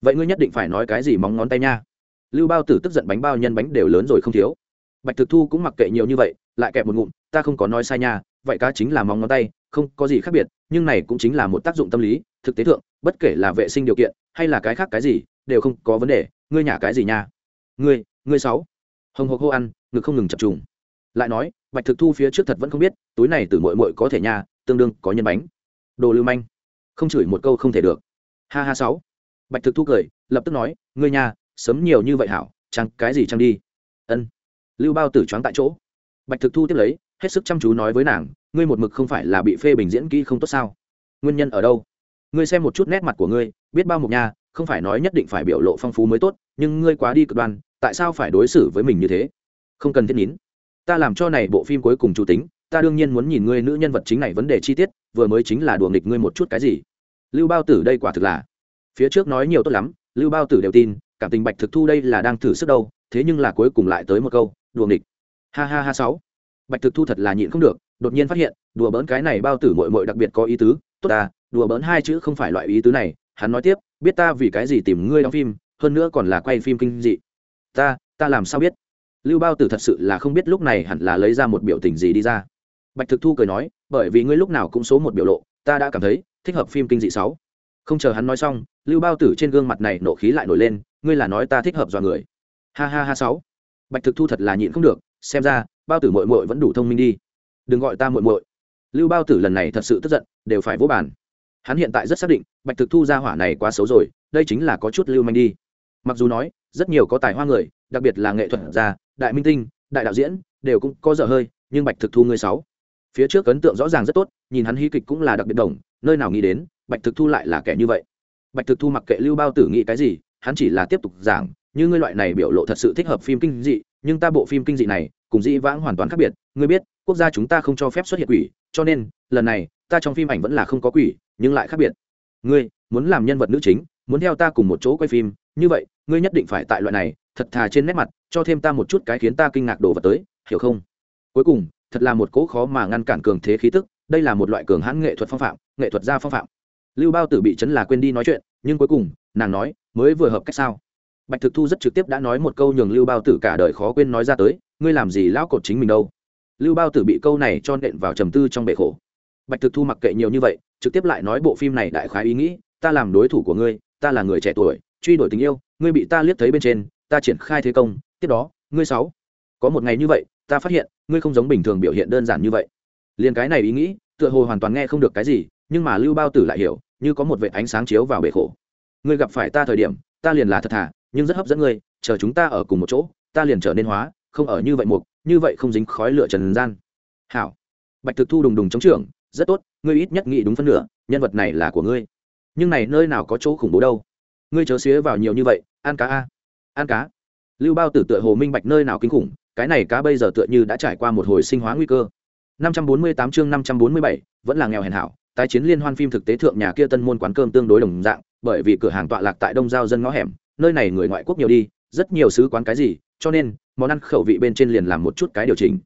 Vậy ngươi nhất định phải nói cái gì móng ngón tay nha. Lưu bao tử tức giận bánh bao nhân bánh đều lớn rồi không thiếu. Bạch thực thu cũng mặc kệ nhiều như vậy, lại kẹp một ngụm, ta không có nói sai nha vậy cá chính là móng ngón tay, không có gì khác biệt, nhưng này cũng chính là một tác dụng tâm lý, thực tế thượng, bất kể là vệ sinh điều kiện, hay là cái khác cái gì, đều không có vấn đề, ngươi nhả cái gì nha? Ngươi ngươi sáu. Hồng hộc hô ăn, ngực không ngừng chập trùng. Lại nói, bạch thực thu phía trước thật vẫn không biết, túi này từ mội mội có thể nha, tương đương có nhân bánh. Đồ lưu manh. Không chửi một câu không thể được. Ha ha sáu. Bạch thực thu cười, lập tức nói, ngươi nha, sớm nhiều như vậy hảo chăng cái gì chăng đi. Ân. Lưu bao tử choáng tại chỗ. Bạch thực thu tiếp lấy hết sức chăm chú nói với nàng, ngươi một mực không phải là bị phê bình diễn kỹ không tốt sao? Nguyên nhân ở đâu? Ngươi xem một chút nét mặt của ngươi, biết bao mục nha, không phải nói nhất định phải biểu lộ phong phú mới tốt, nhưng ngươi quá đi cực đoan, tại sao phải đối xử với mình như thế? Không cần thiết nín. Ta làm cho này bộ phim cuối cùng chủ tính, ta đương nhiên muốn nhìn ngươi nữ nhân vật chính này vấn đề chi tiết, vừa mới chính là đùa nghịch ngươi một chút cái gì? Lưu bao tử đây quả thực là phía trước nói nhiều tốt lắm, lưu bao tử đều tin, cảm tình bạch thực thu đây là đang thử sức đâu, thế nhưng là cuối cùng lại tới một câu, đùa nghịch. Ha ha ha sáu bạch thực thu thật là nhịn không được, đột nhiên phát hiện, đùa bỡn cái này bao tử mội mội đặc biệt có ý tứ, tốt ta, đùa bỡn hai chữ không phải loại ý tứ này, hắn nói tiếp, biết ta vì cái gì tìm ngươi đóng phim, hơn nữa còn là quay phim kinh dị. Ta ta làm sao biết? Lưu bao tử thật sự là không biết lúc này hẳn là lấy ra một biểu tình gì đi ra. Bạch thực thu cười nói, bởi vì ngươi lúc nào cũng số một biểu lộ, ta đã cảm thấy, thích hợp phim kinh dị sáu. Không chờ hắn nói xong, lưu bao tử trên gương mặt này nộ khí lại nổi lên, ngươi là nói ta thích hợp dọa người. Ha ha ha sáu. Bạch thực thu thật là nhịn không được, xem ra bao tử mội mội vẫn đủ thông minh đi. Đừng gọi ta mội mội lưu bao tử lần này thật sự tức giận, đều phải vỗ bàn. Hắn hiện tại rất xác định, bạch thực thu ra hỏa này quá xấu rồi, đây chính là có chút lưu manh đi. Mặc dù nói, rất nhiều có tài hoa người, đặc biệt là nghệ thuật gia, đại minh tinh, đại đạo diễn, đều cũng có dở hơi, nhưng bạch thực thu người sáu. Phía trước ấn tượng rõ ràng rất tốt, nhìn hắn hy kịch cũng là đặc biệt đồng, nơi nào nghĩ đến, bạch thực thu lại là kẻ như vậy. Bạch thực thu mặc kệ lưu bao tử nghĩ cái gì, hắn chỉ là tiếp tục giảng, như ngươi loại này biểu lộ thật sự thích hợp phim kinh dị, nhưng ta bộ phim kinh dị này cùng dĩ vãng hoàn toàn khác biệt. Ngươi biết, quốc gia chúng ta không cho phép xuất hiện quỷ, cho nên, lần này, ta trong phim ảnh vẫn là không có quỷ, nhưng lại khác biệt. Ngươi, muốn làm nhân vật nữ chính, muốn theo ta cùng một chỗ quay phim, như vậy, ngươi nhất định phải tại loại này, thật thà trên nét mặt, cho thêm ta một chút cái khiến ta kinh ngạc đổ vật tới, hiểu không? Cuối cùng, thật là một cỗ khó mà ngăn cản cường thế khí tức, đây là một loại cường hãn nghệ thuật phong phạm, nghệ thuật gia phong phạm. Lưu bao tử bị chấn là quên đi nói chuyện, nhưng cuối cùng, nàng nói, mới vừa hợp cách sao? Bạch thực thu rất trực tiếp đã nói một câu nhường lưu bao tử cả đời khó quên nói ra tới ngươi làm gì lão cột chính mình đâu? Lưu bao tử bị câu này cho nện vào trầm tư trong bể khổ. Bạch thực thu mặc kệ nhiều như vậy, trực tiếp lại nói bộ phim này đại khái ý nghĩ, ta làm đối thủ của ngươi, ta là người trẻ tuổi, truy đuổi tình yêu, ngươi bị ta liếc thấy bên trên, ta triển khai thế công, tiếp đó, ngươi sáu. Có một ngày như vậy, ta phát hiện, ngươi không giống bình thường biểu hiện đơn giản như vậy. Liền cái này ý nghĩ, tựa hồ hoàn toàn nghe không được cái gì, nhưng mà lưu bao tử lại hiểu, như có một vệ ánh sáng chiếu vào bể khổ. Ngươi gặp phải ta thời điểm, ta liền là thật thà, nhưng rất hấp dẫn ngươi, chờ chúng ta ở cùng một chỗ, ta liền trở nên hóa không ở như vậy mục như vậy không dính khói lửa trần gian. Hảo. Bạch thực thu đùng đùng chống trưởng rất tốt ngươi ít nhất nghĩ đúng phân nửa nhân vật này là của ngươi. Nhưng này nơi nào có chỗ khủng bố đâu. Ngươi chớ xía vào nhiều như vậy ăn cá a. Ăn cá. Lưu bao tử tựa hồ minh bạch nơi nào kinh khủng cái này cá bây giờ tựa như đã trải qua một hồi sinh hóa nguy cơ. 548 chương 547, vẫn là nghèo hèn hảo tái chiến liên hoan phim thực tế thượng nhà kia tân môn quán cơm tương đối đồng dạng bởi vì cửa hàng tọa lạc tại đông giao dân ngõ hẻm nơi này người ngoại quốc nhiều đi rất nhiều sứ quán cái gì cho nên món ăn khẩu vị bên trên liền làm một chút cái điều chỉnh.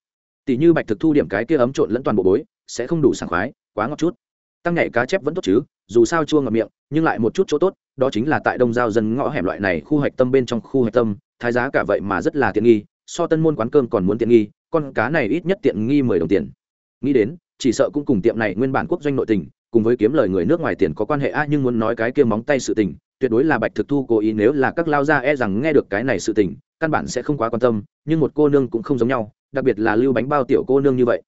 Tỷ như bạch thực thu điểm cái kia ấm trộn lẫn toàn bộ bối, sẽ không đủ sảng khoái, quá ngọt chút. Tăng nhảy cá chép vẫn tốt chứ, dù sao chua ngập miệng, nhưng lại một chút chỗ tốt, đó chính là tại đông giao dân ngõ hẻm loại này khu hạch tâm bên trong khu hạch tâm, thái giá cả vậy mà rất là tiện nghi, so tân môn quán cơm còn muốn tiện nghi, con cá này ít nhất tiện nghi mười đồng tiền. Nghĩ đến, chỉ sợ cũng cùng tiệm này nguyên bản quốc doanh nội tình, cùng với kiếm lời người nước ngoài tiền có quan hệ a, nhưng muốn nói cái kia móng tay sự tình, tuyệt đối là bạch thực thu cố ý, nếu là các lao gia e rằng nghe được cái này sự tình căn bản sẽ không quá quan tâm, nhưng một cô nương cũng không giống nhau, đặc biệt là lưu bánh bao tiểu cô nương như vậy.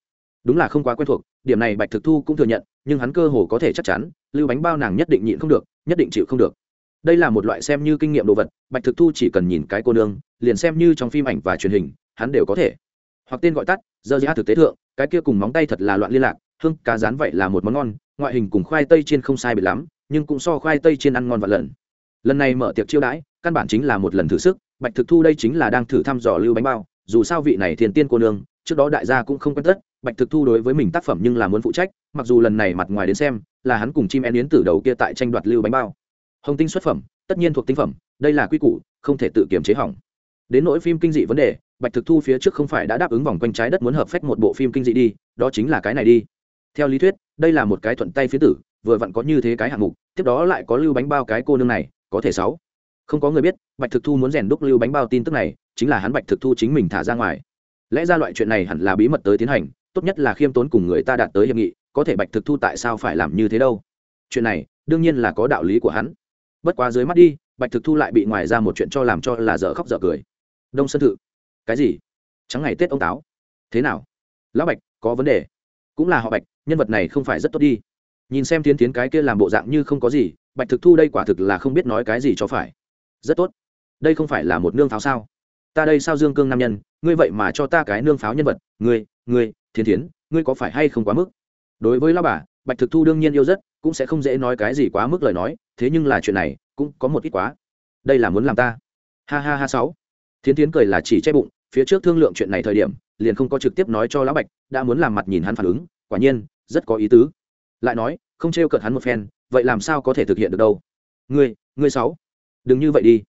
Đúng là không quá quen thuộc, điểm này bạch thực thu cũng thừa nhận, nhưng hắn cơ hồ có thể chắc chắn, lưu bánh bao nàng nhất định nhịn không được, nhất định chịu không được. Đây là một loại xem như kinh nghiệm đồ vật, bạch thực thu chỉ cần nhìn cái cô nương, liền xem như trong phim ảnh và truyền hình, hắn đều có thể. Hoặc tên gọi tắt giờ ra thực tế thượng, cái kia cùng móng tay thật là loạn liên lạc, hương cá rán vậy là một món ngon, ngoại hình cùng khoai tây chiên không sai biệt lắm, nhưng cũng so khoai tây chiên ăn ngon và lần. Lần này mở tiệc chiêu đãi căn bản chính là một lần thử sức, bạch thực thu đây chính là đang thử thăm dò lưu bánh bao, dù sao vị này thiền tiên cô nương, trước đó đại gia cũng không quen tất, bạch thực thu đối với mình tác phẩm nhưng là muốn phụ trách, mặc dù lần này mặt ngoài đến xem, là hắn cùng chim én yến từ đầu kia tại tranh đoạt lưu bánh bao. Hồng tinh xuất phẩm, tất nhiên thuộc tinh phẩm, đây là quy củ, không thể tự kiềm chế hỏng. Đến nỗi phim kinh dị vấn đề, bạch thực thu phía trước không phải đã đáp ứng vòng quanh trái đất muốn hợp phách một bộ phim kinh dị đi, đó chính là cái này đi. Theo lý thuyết, đây là một cái thuận tay phía tử, vừa vặn có như thế cái hạng mục, tiếp đó lại có lưu bánh bao cái cô nương này, có thể sáu không có người biết, bạch thực thu muốn rèn đúc lưu bánh bao tin tức này, chính là hắn bạch thực thu chính mình thả ra ngoài. Lẽ ra loại chuyện này hẳn là bí mật tới tiến hành, tốt nhất là khiêm tốn cùng người ta đạt tới hiệp nghị, có thể bạch thực thu tại sao phải làm như thế đâu? Chuyện này, đương nhiên là có đạo lý của hắn. Bất quá dưới mắt đi, bạch thực thu lại bị ngoài ra một chuyện cho làm cho là dở khóc dở cười. Đông sơn thự. Cái gì? Trắng ngày tết ông táo. Thế nào? Lão bạch, có vấn đề. Cũng là họ bạch, nhân vật này không phải rất tốt đi. Nhìn xem tiến tiến cái kia làm bộ dạng như không có gì, bạch thực thu đây quả thực là không biết nói cái gì cho phải rất tốt. Đây không phải là một nương pháo sao? Ta đây sao dương cương nam nhân, ngươi vậy mà cho ta cái nương pháo nhân vật, ngươi ngươi thiên thiến, ngươi có phải hay không quá mức? Đối với lao bà, bạch thực thu đương nhiên yêu rất, cũng sẽ không dễ nói cái gì quá mức lời nói, thế nhưng là chuyện này, cũng có một ít quá. Đây là muốn làm ta. Ha ha ha sáu. Thiến thiến cười là chỉ che bụng, phía trước thương lượng chuyện này thời điểm, liền không có trực tiếp nói cho lão bạch, đã muốn làm mặt nhìn hắn phản ứng, quả nhiên, rất có ý tứ. Lại nói, không trêu cợt hắn một phen, vậy làm sao có thể thực hiện được đâu? Ngươi ngươi sáu đừng như vậy đi.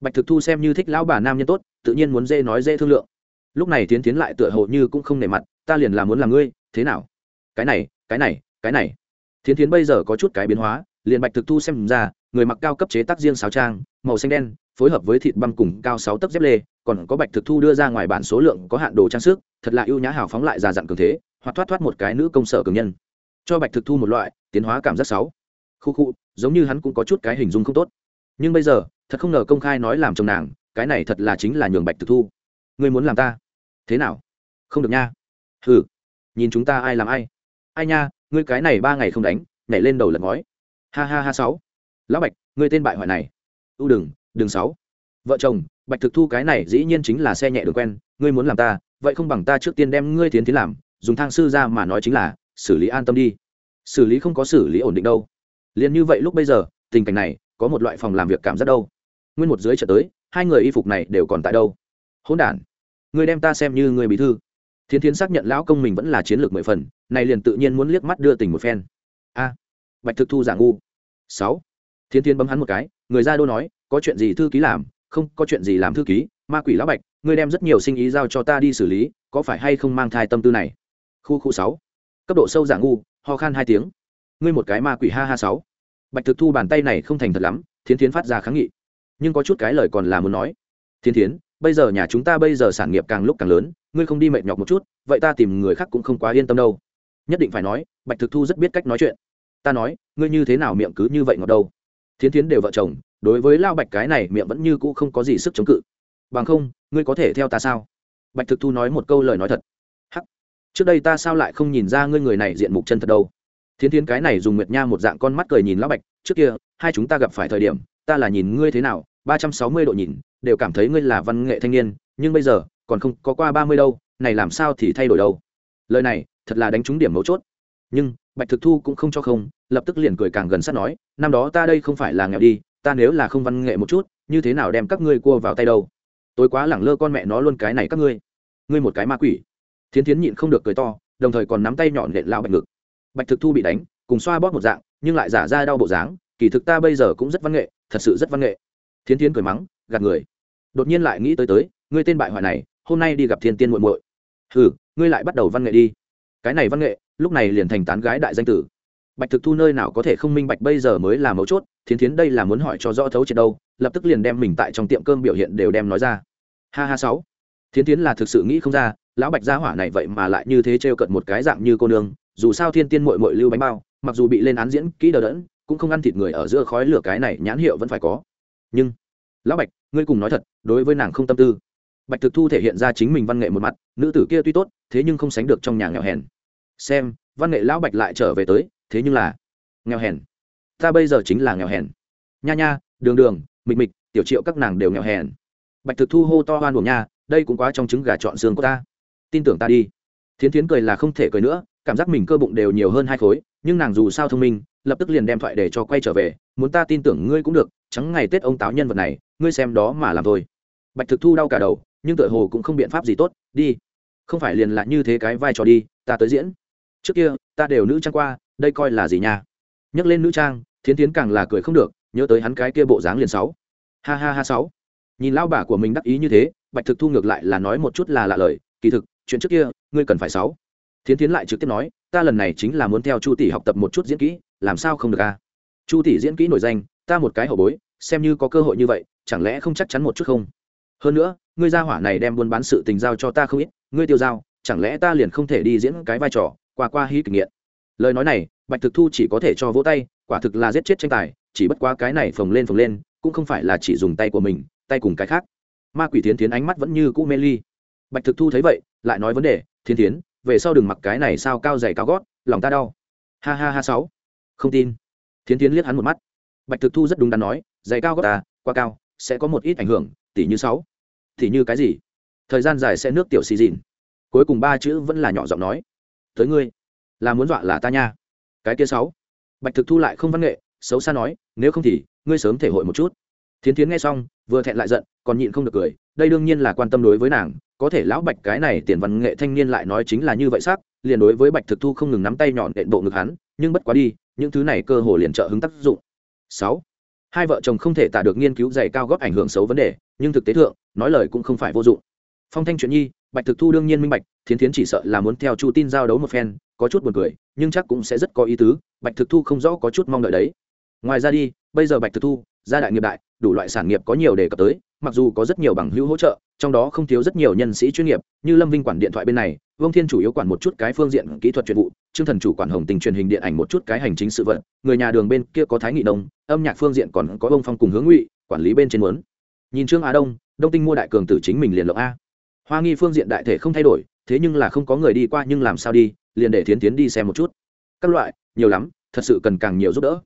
Bạch thực thu xem như thích lão bà nam nhân tốt, tự nhiên muốn dê nói dê thương lượng. Lúc này tiến tiến lại tựa hồ như cũng không nể mặt, ta liền là muốn làm ngươi, thế nào? Cái này cái này cái này. Tiến tiến bây giờ có chút cái biến hóa, liền bạch thực thu xem ra, người mặc cao cấp chế tác riêng sáo trang, màu xanh đen, phối hợp với thịt băng cùng cao sáu tấc dép lê, còn có bạch thực thu đưa ra ngoài bản số lượng có hạn đồ trang sức, thật là ưu nhã hào phóng lại già dặn cường thế, hoặc thoát thoát một cái nữ công sở cường nhân. Cho bạch thực thu một loại, tiến hóa cảm giác sáu. Khu khu, giống như hắn cũng có chút cái hình dung không tốt nhưng bây giờ, thật không ngờ công khai nói làm chồng nàng, cái này thật là chính là nhường bạch thực thu. Ngươi muốn làm ta? Thế nào? Không được nha. Hừ. Nhìn chúng ta ai làm ai. Ai nha, ngươi cái này ba ngày không đánh, nhảy lên đầu lật ngói. Ha ha ha sáu. Lão bạch, ngươi tên bại hoại này. U đừng đừng sáu. Vợ chồng, bạch thực thu cái này dĩ nhiên chính là xe nhẹ đường quen, ngươi muốn làm ta, vậy không bằng ta trước tiên đem ngươi tiến tiến làm, dùng thang sư ra mà nói chính là, xử lý an tâm đi. Xử lý không có xử lý ổn định đâu. Liền như vậy lúc bây giờ, tình cảnh này có một loại phòng làm việc cảm giác đâu. Nguyên một dưới trở tới, hai người y phục này đều còn tại đâu. Hỗn đản, người đem ta xem như người bí thư. Thiến thiến xác nhận lão công mình vẫn là chiến lược mười phần, này liền tự nhiên muốn liếc mắt đưa tình một phen. A, bạch thực thu giả ngu. Sáu, thiến thiến bấm hắn một cái, người ra đô nói, có chuyện gì thư ký làm, không, có chuyện gì làm thư ký, ma quỷ lão bạch, ngươi đem rất nhiều sinh ý giao cho ta đi xử lý, có phải hay không mang thai tâm tư này? Khu khu sáu, cấp độ sâu giả ngu, ho khan hai tiếng. Ngươi một cái ma quỷ ha ha sáu bạch thực thu bàn tay này không thành thật lắm, thiến thiến phát ra kháng nghị. Nhưng có chút cái lời còn là muốn nói. Thiến thiến, bây giờ nhà chúng ta bây giờ sản nghiệp càng lúc càng lớn, ngươi không đi mệt nhọc một chút, vậy ta tìm người khác cũng không quá yên tâm đâu. Nhất định phải nói, bạch thực thu rất biết cách nói chuyện. Ta nói, ngươi như thế nào miệng cứ như vậy ngọt đâu? Thiến thiến đều vợ chồng, đối với lao bạch cái này miệng vẫn như cũ không có gì sức chống cự. Bằng không, ngươi có thể theo ta sao? Bạch thực thu nói một câu lời nói thật. Hắc, trước đây ta sao lại không nhìn ra ngươi người này diện mục chân thật đâu? Thiến thiến cái này dùng nguyệt nha một dạng con mắt cười nhìn lão bạch, trước kia, hai chúng ta gặp phải thời điểm, ta là nhìn ngươi thế nào, ba trăm sáu mươi độ nhìn, đều cảm thấy ngươi là văn nghệ thanh niên, nhưng bây giờ, còn không có qua ba mươi đâu, này làm sao thì thay đổi đâu? Lời này, thật là đánh trúng điểm mấu chốt. Nhưng, bạch thực thu cũng không cho không, lập tức liền cười càng gần sát nói, năm đó ta đây không phải là nghèo đi, ta nếu là không văn nghệ một chút, như thế nào đem các ngươi cua vào tay đâu? Tối quá lẳng lơ con mẹ nó luôn cái này các ngươi ngươi một cái ma quỷ. Thiến thiến nhịn không được cười to, đồng thời còn nắm tay nhọn lện lao bạch ngực bạch thực thu bị đánh, cùng xoa bóp một dạng, nhưng lại giả ra đau bộ dáng, kỳ thực ta bây giờ cũng rất văn nghệ, thật sự rất văn nghệ. Thiến thiến cười mắng, gạt người. Đột nhiên lại nghĩ tới tới, ngươi tên bại hoại này, hôm nay đi gặp thiên tiên muội muội. Hừ, ngươi lại bắt đầu văn nghệ đi. Cái này văn nghệ, lúc này liền thành tán gái đại danh tử. Bạch thực thu nơi nào có thể không minh bạch bây giờ mới là mấu chốt, thiến thiến đây là muốn hỏi cho rõ thấu triệt đâu, lập tức liền đem mình tại trong tiệm cơm biểu hiện đều đem nói ra. Ha ha sáu. Thiến thiến là thực sự nghĩ không ra, lão bạch gia hỏa này vậy mà lại như thế trêu cận một cái dạng như cô nương dù sao thiên tiên mội mội lưu bánh bao, mặc dù bị lên án diễn kỹ đờ đẫn, cũng không ăn thịt người ở giữa khói lửa cái này nhãn hiệu vẫn phải có. Nhưng, lão bạch, ngươi cùng nói thật, đối với nàng không tâm tư. Bạch thực thu thể hiện ra chính mình văn nghệ một mặt, nữ tử kia tuy tốt, thế nhưng không sánh được trong nhà nghèo hèn. Xem, văn nghệ lão bạch lại trở về tới, thế nhưng là nghèo hèn. Ta bây giờ chính là nghèo hèn. Nha nha, đường đường, mịch mịch, tiểu triệu các nàng đều nghèo hèn. Bạch thực thu hô to hoan buồng nha, đây cũng quá trong trứng gà chọn xương của ta. Tin tưởng ta đi. Thiến thiến cười là không thể cười nữa cảm giác mình cơ bụng đều nhiều hơn hai khối, nhưng nàng dù sao thông minh, lập tức liền đem thoại để cho quay trở về, muốn ta tin tưởng ngươi cũng được trắng ngày tết ông táo nhân vật này, ngươi xem đó mà làm thôi. Bạch thực thu đau cả đầu, nhưng tựa hồ cũng không biện pháp gì tốt, đi. Không phải liền lại như thế cái vai trò đi, ta tới diễn. Trước kia, ta đều nữ trang qua, đây coi là gì nha? Nhắc lên nữ trang, thiến tiến càng là cười không được, nhớ tới hắn cái kia bộ dáng liền sáu. Ha ha ha sáu. Nhìn lao bà của mình đắc ý như thế, bạch thực thu ngược lại là nói một chút là lạ lời, kỳ thực, chuyện trước kia, ngươi cần phải sáu thiến tiến lại trực tiếp nói, ta lần này chính là muốn theo chu tỷ học tập một chút diễn kỹ, làm sao không được a chu tỷ diễn kỹ nổi danh, ta một cái hậu bối, xem như có cơ hội như vậy, chẳng lẽ không chắc chắn một chút không? Hơn nữa, ngươi gia hỏa này đem buôn bán sự tình giao cho ta không ít, ngươi tiêu giao, chẳng lẽ ta liền không thể đi diễn cái vai trò, qua qua hí kinh nghiệm lời nói này, bạch thực thu chỉ có thể cho vỗ tay, quả thực là giết chết tranh tài, chỉ bất quá cái này phồng lên phồng lên, cũng không phải là chỉ dùng tay của mình, tay cùng cái khác. Ma quỷ thiến tiến ánh mắt vẫn như cũ mê ly. Bạch thực thu thấy vậy, lại nói vấn đề thiên tiến về sau đừng mặc cái này sao cao dày cao gót, lòng ta đau. Ha ha ha sáu. Không tin. Thiến tiến liếc hắn một mắt. Bạch thực thu rất đúng đắn nói, dày cao gót ta qua cao, sẽ có một ít ảnh hưởng tỷ như sáu. Tỷ như cái gì? Thời gian dài sẽ nước tiểu xì dìn cuối cùng ba chữ vẫn là nhỏ giọng nói. Tới ngươi. Là muốn dọa là ta nha. Cái kia sáu. Bạch thực thu lại không văn nghệ, xấu xa nói, nếu không thì, ngươi sớm thể hội một chút. Thiến thiến nghe xong, vừa thẹn lại giận, còn nhịn không được cười, đây đương nhiên là quan tâm đối với nàng có thể lão bạch cái này tiền văn nghệ thanh niên lại nói chính là như vậy xác, liền đối với bạch thực thu không ngừng nắm tay nhọn đệm bộ ngực hắn, nhưng bất quá đi, những thứ này cơ hồ liền trợ hứng tác dụng. Sáu, hai vợ chồng không thể tả được nghiên cứu dày cao góp ảnh hưởng xấu vấn đề, nhưng thực tế thượng, nói lời cũng không phải vô dụng. Phong thanh chuyện nhi, bạch thực thu đương nhiên minh bạch, thiến thiến chỉ sợ là muốn theo chu tin giao đấu một phen, có chút buồn cười, nhưng chắc cũng sẽ rất có ý tứ, bạch thực thu không rõ có chút mong đợi đấy. Ngoài ra đi, bây giờ bạch thực thu gia đại nghiệp đại, đủ loại sản nghiệp có nhiều đề cập tới, mặc dù có rất nhiều bằng hữu hỗ trợ, trong đó không thiếu rất nhiều nhân sĩ chuyên nghiệp, như lâm vinh quản điện thoại bên này, vương thiên chủ yếu quản một chút cái phương diện kỹ thuật chuyện vụ chương thần chủ quản hồng tình truyền hình điện ảnh một chút cái hành chính sự vận người nhà đường bên kia có thái nghị đông, âm nhạc phương diện còn có ông phong cùng hướng ngụy, quản lý bên trên muốn. Nhìn trương á đông đông tinh mua đại cường tử chính mình liền lộng a. Hoa nghi phương diện đại thể không thay đổi, thế nhưng là không có người đi qua nhưng làm sao đi, liền để thiến tiến đi xem một chút. Các loại, nhiều lắm, thật sự cần càng nhiều giúp đỡ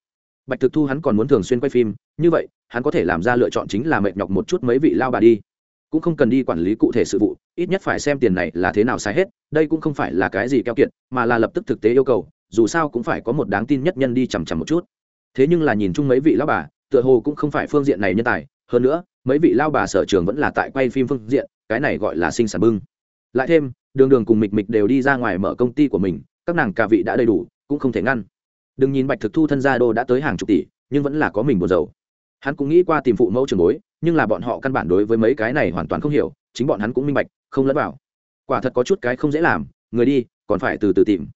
bạch thực thu hắn còn muốn thường xuyên quay phim, như vậy, hắn có thể làm ra lựa chọn chính là mệt nhọc một chút mấy vị lao bà đi. Cũng không cần đi quản lý cụ thể sự vụ, ít nhất phải xem tiền này là thế nào sai hết, đây cũng không phải là cái gì keo kiệt, mà là lập tức thực tế yêu cầu, dù sao cũng phải có một đáng tin nhất nhân đi chằm chằm một chút. Thế nhưng là nhìn chung mấy vị lao bà, tựa hồ cũng không phải phương diện này nhân tài, hơn nữa, mấy vị lao bà sở trường vẫn là tại quay phim phương diện, cái này gọi là sinh sản bưng. Lại thêm, đường đường cùng mịch mịch đều đi ra ngoài mở công ty của mình, các nàng cả vị đã đầy đủ, cũng không thể ngăn đừng nhìn bạch thực thu thân gia đô đã tới hàng chục tỷ, nhưng vẫn là có mình buồn dầu hắn cũng nghĩ qua tìm phụ mẫu trường bối, nhưng là bọn họ căn bản đối với mấy cái này hoàn toàn không hiểu, chính bọn hắn cũng minh bạch, không lẫn vào. Quả thật có chút cái không dễ làm, người đi, còn phải từ từ tìm.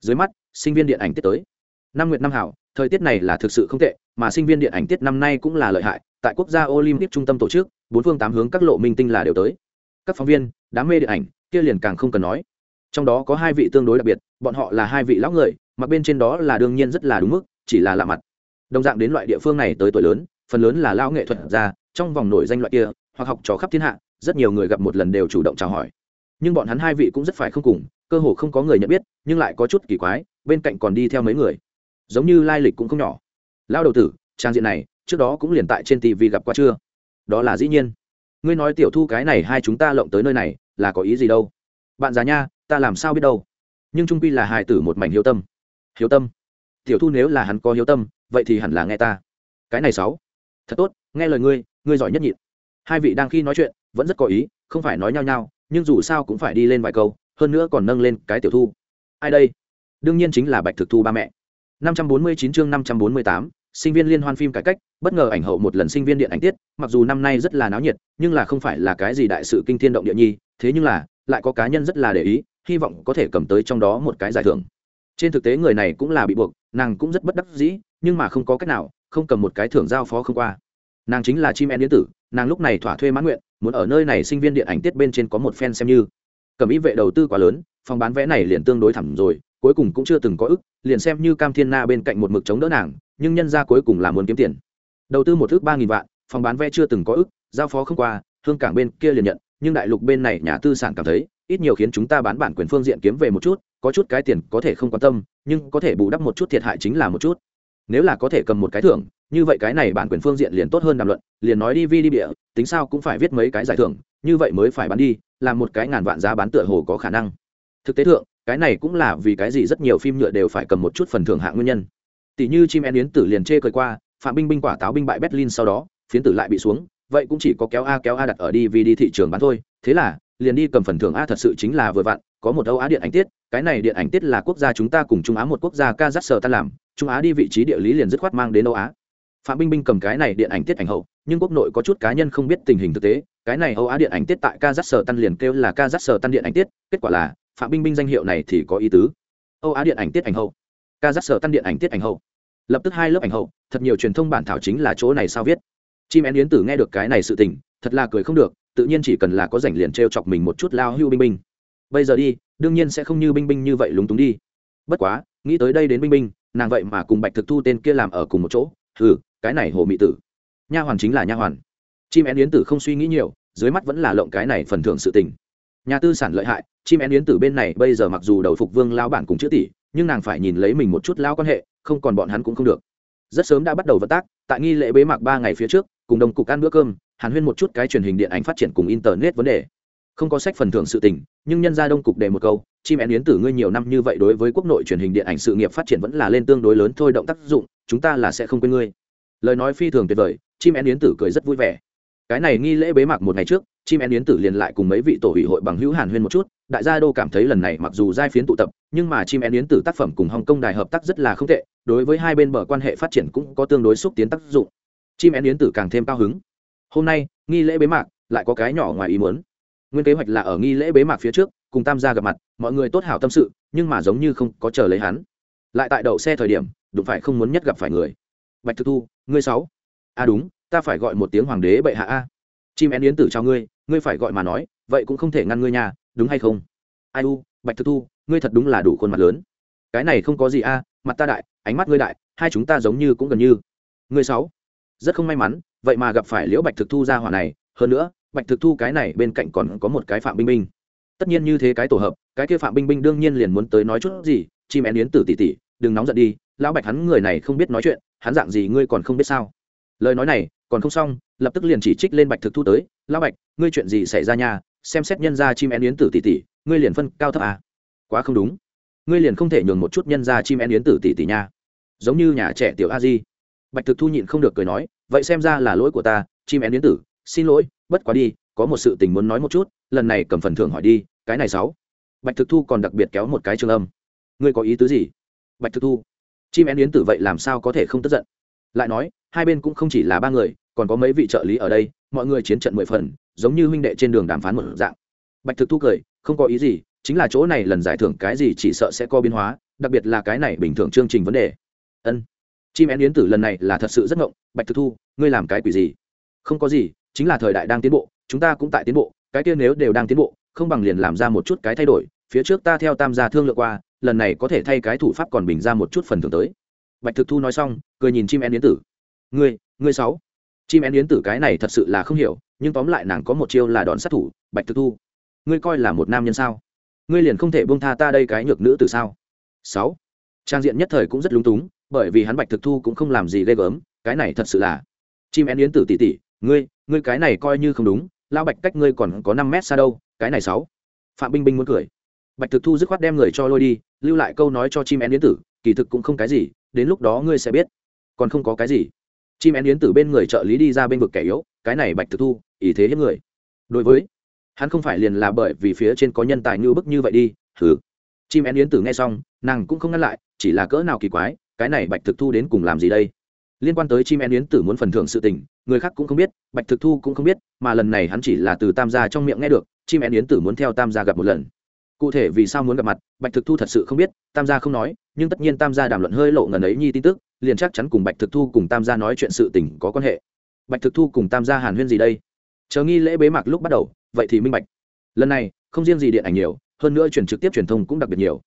Dưới mắt, sinh viên điện ảnh tiết tới. Năm nguyệt năm hảo, thời tiết này là thực sự không tệ, mà sinh viên điện ảnh tiết năm nay cũng là lợi hại, tại quốc gia olympic trung tâm tổ chức, bốn phương tám hướng các lộ minh tinh là đều tới. Các phóng viên, đám mê điện ảnh, kia liền càng không cần nói. Trong đó có hai vị tương đối đặc biệt, bọn họ là hai vị lão người mặc bên trên đó là đương nhiên rất là đúng mức, chỉ là lạ mặt. Đồng dạng đến loại địa phương này tới tuổi lớn, phần lớn là lao nghệ thuật ra trong vòng nổi danh loại kia, hoặc học trò khắp thiên hạ, rất nhiều người gặp một lần đều chủ động chào hỏi. Nhưng bọn hắn hai vị cũng rất phải không cùng, cơ hồ không có người nhận biết, nhưng lại có chút kỳ quái, bên cạnh còn đi theo mấy người. Giống như lai lịch cũng không nhỏ. Lao đầu tử, trang diện này, trước đó cũng liền tại trên tv gặp qua chưa? Đó là dĩ nhiên. Ngươi nói tiểu thu cái này hai chúng ta lộng tới nơi này, là có ý gì đâu? Bạn già nha, ta làm sao biết đâu? Nhưng trung quy là hài tử một mảnh hiếu tâm hiếu tâm. Tiểu thu nếu là hắn có hiếu tâm vậy thì hẳn là nghe ta. Cái này sáu. Thật tốt nghe lời ngươi ngươi giỏi nhất nhịn. Hai vị đang khi nói chuyện vẫn rất có ý không phải nói nhau nhau nhưng dù sao cũng phải đi lên vài câu hơn nữa còn nâng lên cái tiểu thu. Ai đây? Đương nhiên chính là bạch thực thu ba mẹ. 549 chương 548, sinh viên liên hoan phim cải cách bất ngờ ảnh hậu một lần sinh viên điện ảnh tiết mặc dù năm nay rất là náo nhiệt nhưng là không phải là cái gì đại sự kinh thiên động địa nhi thế nhưng là lại có cá nhân rất là để ý hy vọng có thể cầm tới trong đó một cái giải thưởng trên thực tế người này cũng là bị buộc, nàng cũng rất bất đắc dĩ, nhưng mà không có cách nào, không cầm một cái thưởng giao phó không qua. Nàng chính là chim én điện tử, nàng lúc này thỏa thuê mãn nguyện, muốn ở nơi này sinh viên điện ảnh tiết bên trên có một fan xem như. Cầm ý vệ đầu tư quá lớn, phòng bán vé này liền tương đối thẳng rồi, cuối cùng cũng chưa từng có ức, liền xem như cam thiên na bên cạnh một mực chống đỡ nàng, nhưng nhân ra cuối cùng là muốn kiếm tiền. Đầu tư một ước ba nghìn vạn, phòng bán vé chưa từng có ức, giao phó không qua, hương cảng bên kia liền nhận nhưng đại lục bên này nhà tư sản cảm thấy, ít nhiều khiến chúng ta bán bản quyền phương diện kiếm về một chút, có chút cái tiền có thể không quan tâm, nhưng có thể bù đắp một chút thiệt hại chính là một chút. Nếu là có thể cầm một cái thưởng, như vậy cái này bản quyền phương diện liền tốt hơn đàm luận, liền nói đi vi đi địa, tính sao cũng phải viết mấy cái giải thưởng, như vậy mới phải bán đi, làm một cái ngàn vạn giá bán tựa hồ có khả năng. Thực tế thượng, cái này cũng là vì cái gì rất nhiều phim nhựa đều phải cầm một chút phần thưởng hạng nguyên nhân. Tỷ như chim én yến tử liền chê cười qua, phạm binh binh quả táo binh bại berlin sau đó, phiến tử lại bị xuống vậy cũng chỉ có kéo a kéo a đặt ở đi vì đi thị trường bán thôi. Thế là, liền đi cầm phần thưởng a thật sự chính là vừa vặn, có một âu á điện ảnh tiết. Cái này điện ảnh tiết là quốc gia chúng ta cùng trung á một quốc gia kazakhstan ta làm. Trung á đi vị trí địa lý liền dứt khoát mang đến âu á. Phạm binh binh cầm cái này điện ảnh tiết ảnh hậu, nhưng quốc nội có chút cá nhân không biết tình hình thực tế. Cái này âu á điện ảnh tiết tại kazakhstan liền kêu là kazakhstan điện ảnh tiết. Kết quả là, phạm binh binh danh hiệu này thì có ý tứ. Âu á điện ảnh tiết ảnh hậu. Kazakhstan điện ảnh tiết ảnh hậu. Lập tức hai lớp ảnh hậu, thật nhiều truyền thông bản thảo chính là chỗ này sao viết chim én yến tử nghe được cái này sự tình, thật là cười không được, tự nhiên chỉ cần là có rảnh liền t r e o chọc mình một chút lao hưu binh binh. Bây giờ đi, đương nhiên sẽ không như binh binh như vậy lúng túng đi. Bất quá, nghĩ tới đây đến binh binh, nàng vậy mà cùng bạch thực thu tên kia làm ở cùng một chỗ. Ừ cái này hồ mị tử. Nha hoàn chính là nha hoàn. Chim én yến tử không suy nghĩ nhiều, dưới mắt vẫn là lộng cái này phần thưởng sự tình. Nhà tư sản lợi hại, chim én yến tử bên này bây giờ mặc dù đầu phục vương lao bản cùng chữ tỷ, nhưng nàng phải nhìn lấy mình một chút lao quan hệ, không còn bọn hắn cũng không được. Rất sớm đã bắt đầu vận tác, tại nghi lễ bế mạc ba ngày phía trước cùng đồng cục ăn bữa cơm, hàn huyên một chút cái truyền hình điện ảnh phát triển cùng internet vấn đề. Không có sách phần thưởng sự tình, nhưng nhân gia đông cục đề một câu, chim én yến tử ngươi nhiều năm như vậy đối với quốc nội truyền hình điện ảnh sự nghiệp phát triển vẫn là lên tương đối lớn thôi động tác dụng, chúng ta là sẽ không quên ngươi. Lời nói phi thường tuyệt vời, chim én yến tử cười rất vui vẻ. Cái này nghi lễ bế mạc một ngày trước, chim én yến tử liền lại cùng mấy vị tổ ủy hội bằng hữu hàn huyên một chút, đại gia đô cảm thấy lần này mặc dù giai phiến tụ tập, nhưng mà chim én yến tử tác phẩm cùng hồng kông đài hợp tác rất là không tệ, đối với hai bên bờ quan hệ phát triển cũng có tương đối xúc tiến tác dụng chim én yến tử càng thêm cao hứng. Hôm nay, nghi lễ bế mạc, lại có cái nhỏ ngoài ý muốn. Nguyên kế hoạch là ở nghi lễ bế mạc phía trước, cùng tam gia gặp mặt, mọi người tốt hảo tâm sự, nhưng mà giống như không có chờ lấy hắn. Lại tại đậu xe thời điểm, đụng phải không muốn nhất gặp phải người. Bạch thực thu, ngươi sáu. A à đúng, ta phải gọi một tiếng hoàng đế bệ hạ a. Chim én yến tử cho ngươi ngươi phải gọi mà nói, vậy cũng không thể ngăn ngươi nhà đúng hay không? Ai u, bạch thực thu, ngươi thật đúng là đủ khuôn mặt lớn. Cái này không có gì a, mặt ta đại, ánh mắt ngươi đại, hai chúng ta giống như cũng gần như. Ngươi sáu rất không may mắn, vậy mà gặp phải liễu bạch thực thu ra hỏa này, hơn nữa, bạch thực thu cái này bên cạnh còn có một cái phạm binh binh. Tất nhiên như thế cái tổ hợp, cái kia phạm binh binh đương nhiên liền muốn tới nói chút gì, chim én yến tử tỷ tỷ, đừng nóng giận đi, lão bạch hắn người này không biết nói chuyện, hắn dạng gì ngươi còn không biết sao? Lời nói này, còn không xong, lập tức liền chỉ trích lên bạch thực thu tới, lão bạch, ngươi chuyện gì xảy ra nha? Xem xét nhân ra chim én yến tử tỷ tỷ, ngươi liền phân cao thấp à? Quá không đúng. Ngươi liền không thể nhường một chút nhân ra chim én yến tử tỷ tỷ nha. Giống như nhà trẻ tiểu a di bạch thực thu nhịn không được cười nói, vậy xem ra là lỗi của ta, chim én đến tử, xin lỗi, bất quá đi, có một sự tình muốn nói một chút, lần này cầm phần thưởng hỏi đi, cái này sáu. Bạch thực thu còn đặc biệt kéo một cái trường âm. Ngươi có ý tứ gì? Bạch thực thu. Chim én yến tử vậy làm sao có thể không tức giận? Lại nói, hai bên cũng không chỉ là ba người, còn có mấy vị trợ lý ở đây, mọi người chiến trận mười phần, giống như huynh đệ trên đường đàm phán một dạng. Bạch thực thu cười, không có ý gì, chính là chỗ này lần giải thưởng cái gì chỉ sợ sẽ có biến hóa, đặc biệt là cái này bình thường chương trình vấn đề. Ân chim én yến tử lần này là thật sự rất ngộng, bạch thực thu, ngươi làm cái quỷ gì? Không có gì, chính là thời đại đang tiến bộ, chúng ta cũng tại tiến bộ, cái kia nếu đều đang tiến bộ, không bằng liền làm ra một chút cái thay đổi, phía trước ta theo tam gia thương lượng qua, lần này có thể thay cái thủ pháp còn bình ra một chút phần thưởng tới. Bạch thực thu nói xong, cười nhìn chim én yến tử. Ngươi ngươi sáu. Chim én yến tử cái này thật sự là không hiểu, nhưng tóm lại nàng có một chiêu là đòn sát thủ, bạch thực thu. Ngươi coi là một nam nhân sao? Ngươi liền không thể buông tha ta đây cái nhược nữ từ sao? Sáu. Trang diện nhất thời cũng rất lúng túng bởi vì hắn bạch thực thu cũng không làm gì ghê gớm, cái này thật sự là chim én yến tử tỷ tỷ, ngươi ngươi cái này coi như không đúng lao bạch cách ngươi còn có năm mét xa đâu, cái này sáu. Phạm binh binh muốn cười. Bạch thực thu dứt khoát đem người cho lôi đi, lưu lại câu nói cho chim én yến tử, kỳ thực cũng không cái gì, đến lúc đó ngươi sẽ biết. Còn không có cái gì. Chim én yến tử bên người trợ lý đi ra bên vực kẻ yếu, cái này bạch thực thu, ý thế hết người. Đối với, hắn không phải liền là bởi vì phía trên có nhân tài như bức như vậy đi thử chim én yến tử nghe xong, nàng cũng không ngăn lại, chỉ là cỡ nào kỳ quái cái này bạch thực thu đến cùng làm gì đây? Liên quan tới chim én yến tử muốn phần thưởng sự tình, người khác cũng không biết, bạch thực thu cũng không biết, mà lần này hắn chỉ là từ tam gia trong miệng nghe được, chim én yến tử muốn theo tam gia gặp một lần. Cụ thể vì sao muốn gặp mặt, bạch thực thu thật sự không biết, tam gia không nói, nhưng tất nhiên tam gia đàm luận hơi lộ ngần ấy nhi tin tức, liền chắc chắn cùng bạch thực thu cùng tam gia nói chuyện sự tình có quan hệ. Bạch thực thu cùng tam gia hàn huyên gì đây? Chờ nghi lễ bế mạc lúc bắt đầu, vậy thì minh bạch. Lần này, không riêng gì điện ảnh nhiều, hơn nữa truyền trực tiếp truyền thông cũng đặc biệt nhiều.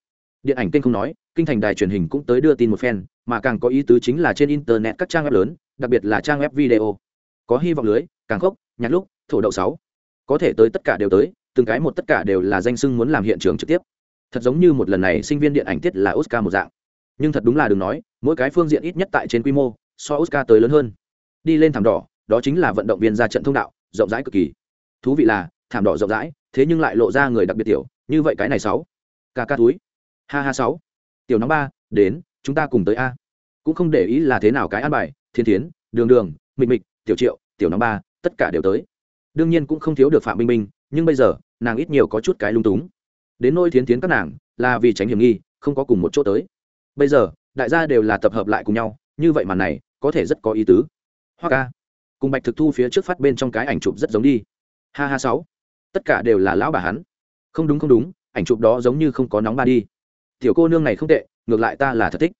Điện ảnh kênh không nói kinh thành đài truyền hình cũng tới đưa tin một phen, mà càng có ý tứ chính là trên internet các trang web lớn, đặc biệt là trang web video. Có hy vọng lưới, càng khốc, nhạc lúc, thổ đậu sáu. Có thể tới tất cả đều tới, từng cái một tất cả đều là danh sưng muốn làm hiện trường trực tiếp. Thật giống như một lần này sinh viên điện ảnh tiết là oscar một dạng. Nhưng thật đúng là đừng nói, mỗi cái phương diện ít nhất tại trên quy mô, so oscar tới lớn hơn. Đi lên thảm đỏ, đó chính là vận động viên ra trận thông đạo, rộng rãi cực kỳ. Thú vị là, thảm đỏ rộng rãi, thế nhưng lại lộ ra người đặc biệt tiểu, như vậy cái này sáu. Ca ca túi. Ha ha sáu tiểu nóng ba, đến, chúng ta cùng tới a. Cũng không để ý là thế nào cái an bài, thiên thiến, đường đường, mịch mịch, tiểu triệu, tiểu nóng ba, tất cả đều tới. Đương nhiên cũng không thiếu được phạm minh minh nhưng bây giờ, nàng ít nhiều có chút cái lung túng. Đến nôi thiến thiến các nàng, là vì tránh hiểm nghi, không có cùng một chỗ tới. Bây giờ, đại gia đều là tập hợp lại cùng nhau, như vậy mà này, có thể rất có ý tứ. Hoa ca, cùng bạch thực thu phía trước phát bên trong cái ảnh chụp rất giống đi. Ha ha sáu, tất cả đều là lão bà hắn. Không đúng không đúng, ảnh chụp đó giống như không có nóng ba đi tiểu cô nương này không tệ, ngược lại ta là thật thích.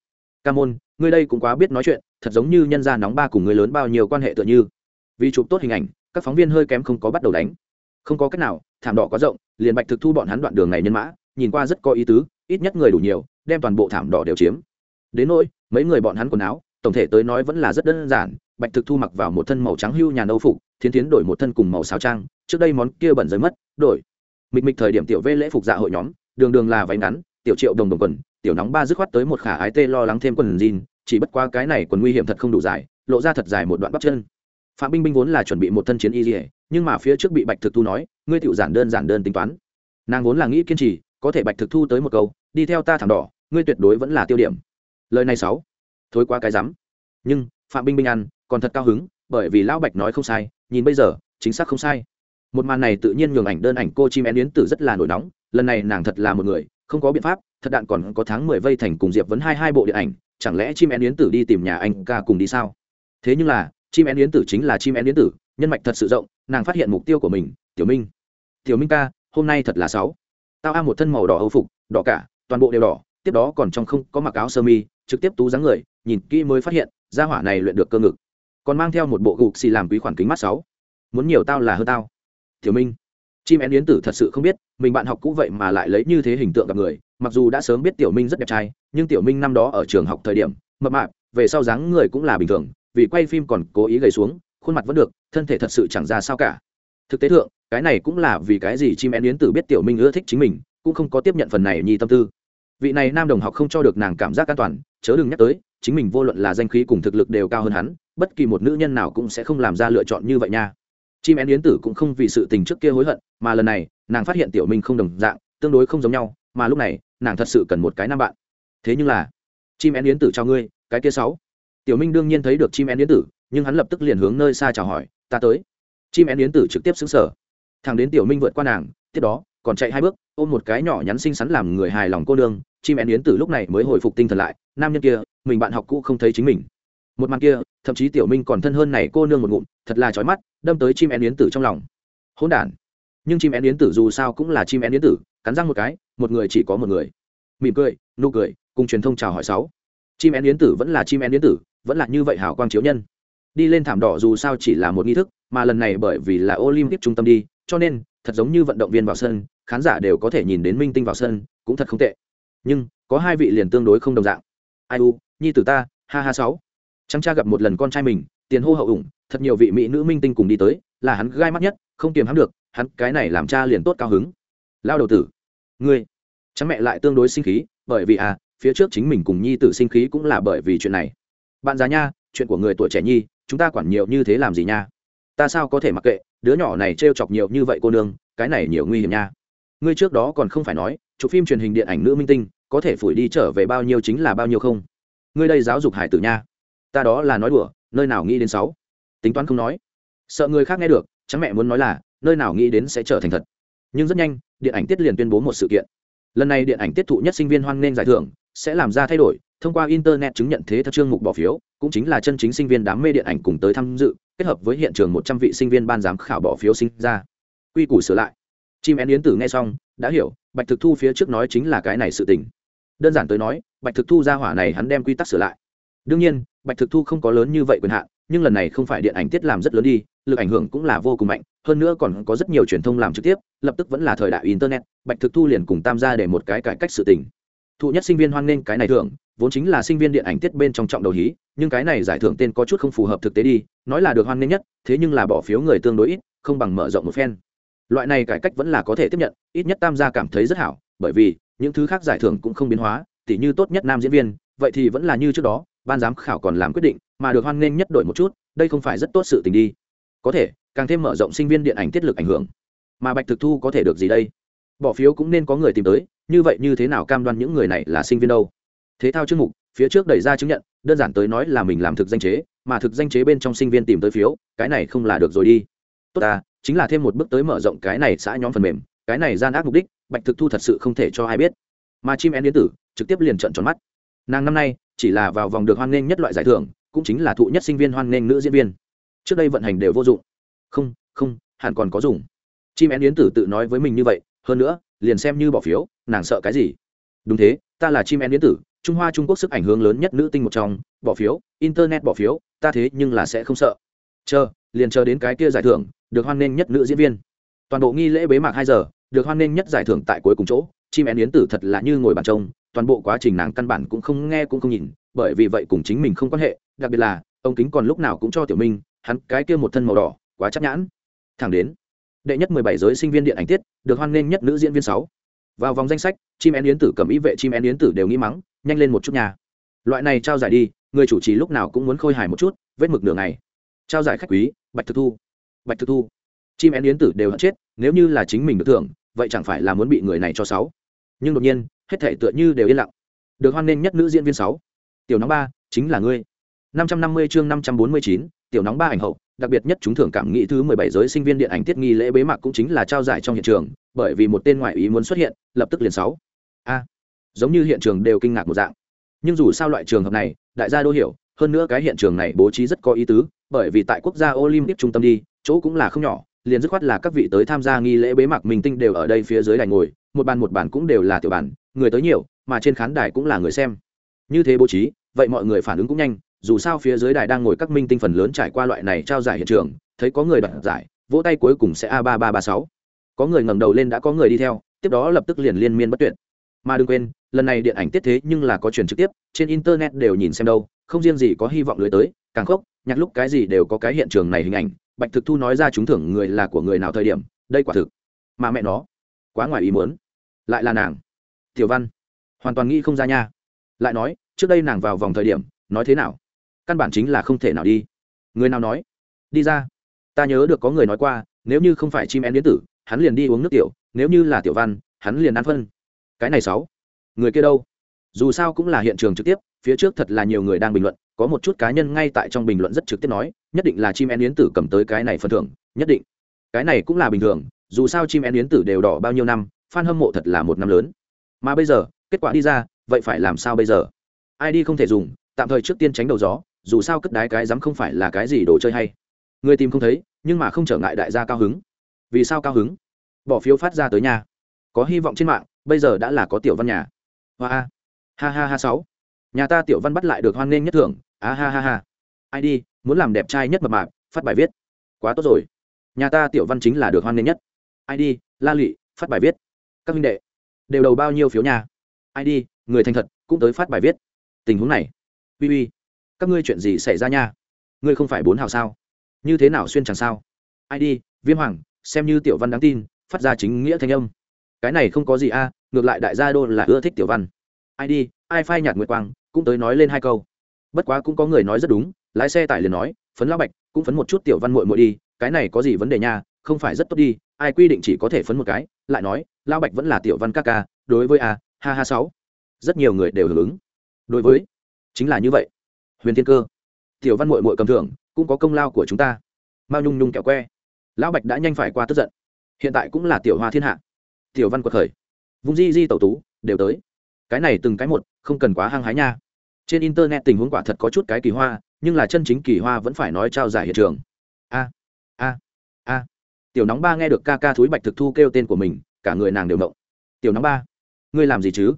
Ca môn, ngươi đây cũng quá biết nói chuyện, thật giống như nhân gia nóng ba cùng người lớn bao nhiêu quan hệ tựa như. Vì chụp tốt hình ảnh, các phóng viên hơi kém không có bắt đầu đánh. Không có cách nào, thảm đỏ quá rộng, liền bạch thực thu bọn hắn đoạn đường này nhân mã, nhìn qua rất có ý tứ, ít nhất người đủ nhiều, đem toàn bộ thảm đỏ đều chiếm. Đến nỗi, mấy người bọn hắn quần áo, tổng thể tới nói vẫn là rất đơn giản, bạch thực thu mặc vào một thân màu trắng hưu nhà nâu phục thiến tiến đổi một thân cùng màu xáo trang, trước đây món kia bẩn rơi mất, đổi. Mịch mịch thời điểm tiểu vê lễ phục dạ hội nhóm, đường đường là váy ngắn tiểu triệu đồng đồng quần, tiểu nóng ba dứt khoát tới một khả ái tê lo lắng thêm quần jean, chỉ bất qua cái này quần nguy hiểm thật không đủ dài, lộ ra thật dài một đoạn bắp chân. Phạm binh binh vốn là chuẩn bị một thân chiến y dỉa nhưng mà phía trước bị bạch thực thu nói, ngươi tiểu giản đơn giản đơn tính toán. Nàng vốn là nghĩ kiên trì, có thể bạch thực thu tới một câu, đi theo ta thảm đỏ, ngươi tuyệt đối vẫn là tiêu điểm. Lời này sáu thối quá cái rắm. Nhưng, phạm binh binh ăn, còn thật cao hứng, bởi vì lão bạch nói không sai, nhìn bây giờ, chính xác không sai. Một màn này tự nhiên nhường ảnh đơn ảnh cô chim én yến tử rất là nổi nóng, lần này nàng thật là một người không có biện pháp, thật đạn còn có tháng mười vây thành cùng diệp vấn hai hai bộ điện ảnh, chẳng lẽ chim én yến tử đi tìm nhà anh ca cùng đi sao? Thế nhưng là, chim én yến tử chính là chim én yến tử, nhân mạch thật sự rộng, nàng phát hiện mục tiêu của mình, tiểu minh. Tiểu minh ca, hôm nay thật là sáu. Tao a một thân màu đỏ âu phục, đỏ cả, toàn bộ đều đỏ, tiếp đó còn trong không có mặc áo sơ mi, trực tiếp tú dáng người, nhìn kỹ mới phát hiện, gia hỏa này luyện được cơ ngực. Còn mang theo một bộ gục xì làm quý khoản kính mắt sáu. Muốn nhiều tao là hơn tao. Tiểu minh chim én yến tử thật sự không biết, mình bạn học cũ vậy mà lại lấy như thế hình tượng gặp người, mặc dù đã sớm biết tiểu minh rất đẹp trai, nhưng tiểu minh năm đó ở trường học thời điểm, mập mạp, về sau dáng người cũng là bình thường, vì quay phim còn cố ý gầy xuống, khuôn mặt vẫn được, thân thể thật sự chẳng ra sao cả. Thực tế thượng, cái này cũng là vì cái gì chim én yến tử biết tiểu minh ưa thích chính mình, cũng không có tiếp nhận phần này nhi tâm tư. Vị này nam đồng học không cho được nàng cảm giác an toàn, chớ đừng nhắc tới, chính mình vô luận là danh khí cùng thực lực đều cao hơn hắn, bất kỳ một nữ nhân nào cũng sẽ không làm ra lựa chọn như vậy nha chim én yến tử cũng không vì sự tình trước kia hối hận, mà lần này, nàng phát hiện tiểu minh không đồng dạng, tương đối không giống nhau, mà lúc này, nàng thật sự cần một cái nam bạn. Thế nhưng là, chim én yến tử cho ngươi, cái kia sáu. Tiểu minh đương nhiên thấy được chim én yến tử, nhưng hắn lập tức liền hướng nơi xa chào hỏi, ta tới. Chim én yến tử trực tiếp xứng sở thằng đến tiểu minh vượt qua nàng, tiếp đó, còn chạy hai bước, ôm một cái nhỏ nhắn xinh xắn làm người hài lòng cô đương chim én yến tử lúc này mới hồi phục tinh thần lại, nam nhân kia, mình bạn học cũ không thấy chính mình một màn kia, thậm chí tiểu minh còn thân hơn này cô nương một ngụm, thật là trói mắt, đâm tới chim én yến tử trong lòng. Hỗn đản. Nhưng chim én yến tử dù sao cũng là chim én yến tử, cắn răng một cái, một người chỉ có một người. Mỉm cười, nụ cười, cùng truyền thông chào hỏi sáu. Chim én yến tử vẫn là chim én yến tử, vẫn là như vậy hảo quang chiếu nhân. Đi lên thảm đỏ dù sao chỉ là một nghi thức, mà lần này bởi vì là olympic trung tâm đi, cho nên, thật giống như vận động viên vào sân, khán giả đều có thể nhìn đến minh tinh vào sân, cũng thật không tệ. Nhưng, có hai vị liền tương đối không đồng dạng. Ai u, nhi tử ta, ha ha sáu trắng cha gặp một lần con trai mình, tiền hô hậu ủng, thật nhiều vị mỹ nữ minh tinh cùng đi tới, là hắn gai mắt nhất, không kiềm hắn được, hắn cái này làm cha liền tốt cao hứng. Lao đầu tử, ngươi cha mẹ lại tương đối sinh khí, bởi vì à phía trước chính mình cùng nhi tử sinh khí cũng là bởi vì chuyện này. Bạn già nha, chuyện của người tuổi trẻ nhi, chúng ta quản nhiều như thế làm gì nha? Ta sao có thể mặc kệ, đứa nhỏ này t chọc nhiều như vậy cô nương, cái này nhiều nguy hiểm nha. Ngươi trước đó còn không phải nói, chụp phim truyền hình điện ảnh nữ minh tinh, có thể phủi đi trở về bao nhiêu chính là bao nhiêu không? Ngươi đây giáo dục hải tử nha ta đó là nói đùa, nơi nào nghĩ đến sáu? Tính toán không nói. Sợ người khác nghe được chẳng mẹ muốn nói là, nơi nào nghĩ đến sẽ trở thành thật. Nhưng rất nhanh, điện ảnh tiết liền tuyên bố một sự kiện. Lần này điện ảnh tiết thụ nhất sinh viên hoan nghênh giải thưởng, sẽ làm ra thay đổi, thông qua internet chứng nhận thế theo chương mục bỏ phiếu, cũng chính là chân chính sinh viên đám mê điện ảnh cùng tới tham dự, kết hợp với hiện trường một trăm vị sinh viên ban giám khảo bỏ phiếu sinh ra. Quy củ sửa lại. Chim én yến tử nghe xong, đã hiểu, bạch thực thu phía trước nói chính là cái này sự tình. Đơn giản tới nói, bạch thực thu ra hỏa này hắn đem quy tắc sửa lại đương nhiên, bạch thực thu không có lớn như vậy quyền hạn, nhưng lần này không phải điện ảnh tiết làm rất lớn đi, lực ảnh hưởng cũng là vô cùng mạnh, hơn nữa còn có rất nhiều truyền thông làm trực tiếp, lập tức vẫn là thời đại internet, bạch thực thu liền cùng tam gia để một cái cải cách sự tình. Thụ nhất sinh viên hoan nghênh cái này thưởng, vốn chính là sinh viên điện ảnh tiết bên trong trọng đầu hí, nhưng cái này giải thưởng tên có chút không phù hợp thực tế đi, nói là được hoan nghênh nhất, thế nhưng là bỏ phiếu người tương đối ít, không bằng mở rộng một phen. Loại này cải cách vẫn là có thể tiếp nhận, ít nhất tam gia cảm thấy rất hảo, bởi vì, những thứ khác giải thưởng cũng không biến hóa, tỉ như tốt nhất nam diễn viên, vậy thì vẫn là như trước đó ban giám khảo còn làm quyết định, mà được hoan nghênh nhất đổi một chút, đây không phải rất tốt sự tình đi. Có thể, càng thêm mở rộng sinh viên điện ảnh tiết lực ảnh hưởng. Mà bạch thực thu có thể được gì đây? Bỏ phiếu cũng nên có người tìm tới, như vậy như thế nào cam đoan những người này là sinh viên đâu? Thế thao chương mục, phía trước đẩy ra chứng nhận, đơn giản tới nói là mình làm thực danh chế, mà thực danh chế bên trong sinh viên tìm tới phiếu, cái này không là được rồi đi. Tốt ta, chính là thêm một bước tới mở rộng cái này xã nhóm phần mềm, cái này gian ác mục đích, bạch thực thu thật sự không thể cho ai biết. Mà chim én điện tử, trực tiếp liền trận tròn mắt. Nàng năm nay chỉ là vào vòng được hoan nghênh nhất loại giải thưởng, cũng chính là thụ nhất sinh viên hoan nghênh nữ diễn viên. Trước đây vận hành đều vô dụng. Không không, hẳn còn có dùng. Chim én yến tử tự nói với mình như vậy, hơn nữa, liền xem như bỏ phiếu, nàng sợ cái gì? Đúng thế, ta là chim én yến tử, trung hoa trung quốc sức ảnh hưởng lớn nhất nữ tinh một trong, bỏ phiếu, internet bỏ phiếu, ta thế nhưng là sẽ không sợ. Chờ, liền chờ đến cái kia giải thưởng, được hoan nghênh nhất nữ diễn viên. Toàn bộ nghi lễ bế mạc hai giờ, được hoan nghênh nhất giải thưởng tại cuối cùng chỗ chim én yến tử thật là như ngồi bàn trông, toàn bộ quá trình nàng căn bản cũng không nghe cũng không nhìn, bởi vì vậy cùng chính mình không quan hệ, đặc biệt là, ông kính còn lúc nào cũng cho tiểu minh, hắn cái kia một thân màu đỏ, quá chắc nhãn. Thẳng đến, đệ nhất mười bảy giới sinh viên điện ảnh tiết, được hoan nghênh nhất nữ diễn viên sáu. Vào vòng danh sách, chim én yến tử cầm ý vệ chim én yến tử đều nghĩ mắng, nhanh lên một chút nhà. Loại này trao giải đi, người chủ trì lúc nào cũng muốn khôi hài một chút, vết mực nửa ngày. Trao giải khách quý, bạch thực thu. Bạch thực thu. Chim én yến tử đều hận chết, nếu như là chính mình được thưởng vậy chẳng phải là muốn bị người này cho sáu? Nhưng đột nhiên, hết thể tựa như đều yên lặng. Được hoan nghênh nhất nữ diễn viên sáu. Tiểu nóng ba, chính là ngươi. Năm trăm năm mươi chương năm trăm bốn mươi chín, tiểu nóng ba ảnh hậu. Đặc biệt nhất chúng thưởng cảm nghĩ thứ mười bảy giới sinh viên điện ảnh tiết nghi lễ bế mạc cũng chính là trao giải trong hiện trường, bởi vì một tên ngoại ý muốn xuất hiện, lập tức liền sáu. A, giống như hiện trường đều kinh ngạc một dạng. Nhưng dù sao loại trường hợp này, đại gia đô hiểu, hơn nữa cái hiện trường này bố trí rất có ý tứ, bởi vì tại quốc gia olympic trung tâm đi, chỗ cũng là không nhỏ liền dứt khoát là các vị tới tham gia nghi lễ bế mạc Minh tinh đều ở đây phía dưới đài ngồi, một bàn một bàn cũng đều là tiểu bản người tới nhiều, mà trên khán đài cũng là người xem. Như thế bố trí, vậy mọi người phản ứng cũng nhanh, dù sao phía dưới đài đang ngồi các minh tinh phần lớn trải qua loại này trao giải hiện trường, thấy có người đoạt giải, vỗ tay cuối cùng sẽ a ba ba ba sáu. Có người ngẩng đầu lên đã có người đi theo, tiếp đó lập tức liền liên miên bất tuyệt. Mà đừng quên, lần này điện ảnh tiết thế nhưng là có truyền trực tiếp, trên internet đều nhìn xem đâu, không riêng gì có hy vọng lưới tới, càng khốc nhạc lúc cái gì đều có cái hiện trường này hình ảnh, bạch thực thu nói ra chúng thưởng người là của người nào thời điểm, đây quả thực. Mà mẹ nó, quá ngoài ý muốn. Lại là nàng. Tiểu văn, hoàn toàn nghĩ không ra nha. Lại nói, trước đây nàng vào vòng thời điểm, nói thế nào? Căn bản chính là không thể nào đi. Người nào nói? Đi ra. Ta nhớ được có người nói qua, nếu như không phải chim én điện tử, hắn liền đi uống nước tiểu, nếu như là tiểu văn, hắn liền ăn phân. Cái này sáu người kia đâu? Dù sao cũng là hiện trường trực tiếp, phía trước thật là nhiều người đang bình luận có một chút cá nhân ngay tại trong bình luận rất trực tiếp nói, nhất định là chim én yến tử cầm tới cái này phần thưởng, nhất định. Cái này cũng là bình thường, dù sao chim én yến tử đều đỏ bao nhiêu năm f a n hâm mộ thật là một năm lớn. Mà bây giờ, kết quả đi ra, vậy phải làm sao bây giờ? Ai đi không thể dùng, tạm thời trước tiên tránh đầu gió, dù sao cất đái cái dám không phải là cái gì đồ chơi hay. Người tìm không thấy, nhưng mà không trở ngại đại gia cao hứng. Vì sao cao hứng? Bỏ phiếu phát ra tới nhà. Có hy vọng trên mạng, bây giờ đã là có tiểu văn nhà. Hoa. Ha ha ha ha sáu. Nhà ta tiểu văn bắt lại được hoan nghênh nhất thưởng a ha ha ha. Ai đi, muốn làm đẹp trai nhất mập mạp, phát bài viết. Quá tốt rồi. Nhà ta tiểu văn chính là được hoan nghênh nhất. Ai đi, la lụy, phát bài viết. Các minh đệ, đều đầu bao nhiêu phiếu nhà? Ai đi, người thành thật, cũng tới phát bài viết. Tình huống này. Uy uy. Các ngươi chuyện gì xảy ra nha? Ngươi không phải bốn hào sao? Như thế nào xuyên chẳng sao? Ai đi, viêm hoàng, xem như tiểu văn đáng tin, phát ra chính nghĩa thanh âm. Cái này không có gì a, ngược lại đại gia đô là ưa thích tiểu văn. Ai đi, ai phai nhạt nguyệt quang, cũng tới nói lên hai câu bất quá cũng có người nói rất đúng, lái xe tải liền nói, phấn lão bạch, cũng phấn một chút tiểu văn muội muội đi, cái này có gì vấn đề nha, không phải rất tốt đi, ai quy định chỉ có thể phấn một cái, lại nói, lão bạch vẫn là tiểu văn ca ca, đối với a, ha ha sáu. Rất nhiều người đều hưởng ứng. Đối với, chính là như vậy. Huyền thiên cơ, tiểu văn muội muội cầm thưởng, cũng có công lao của chúng ta. Mao nhung nhung kẹo que. Lão bạch đã nhanh phải qua tức giận. Hiện tại cũng là tiểu hoa thiên hạ. Tiểu văn quật khởi. Vung di di tẩu tú, đều tới. Cái này từng cái một, không cần quá hăng hái nha trên internet tình huống quả thật có chút cái kỳ hoa, nhưng là chân chính kỳ hoa vẫn phải nói trao giải hiện trường. A a a. Tiểu nóng ba nghe được ca ca thúi bạch thực thu kêu tên của mình, cả người nàng đều động. Tiểu nóng ba, ngươi làm gì chứ?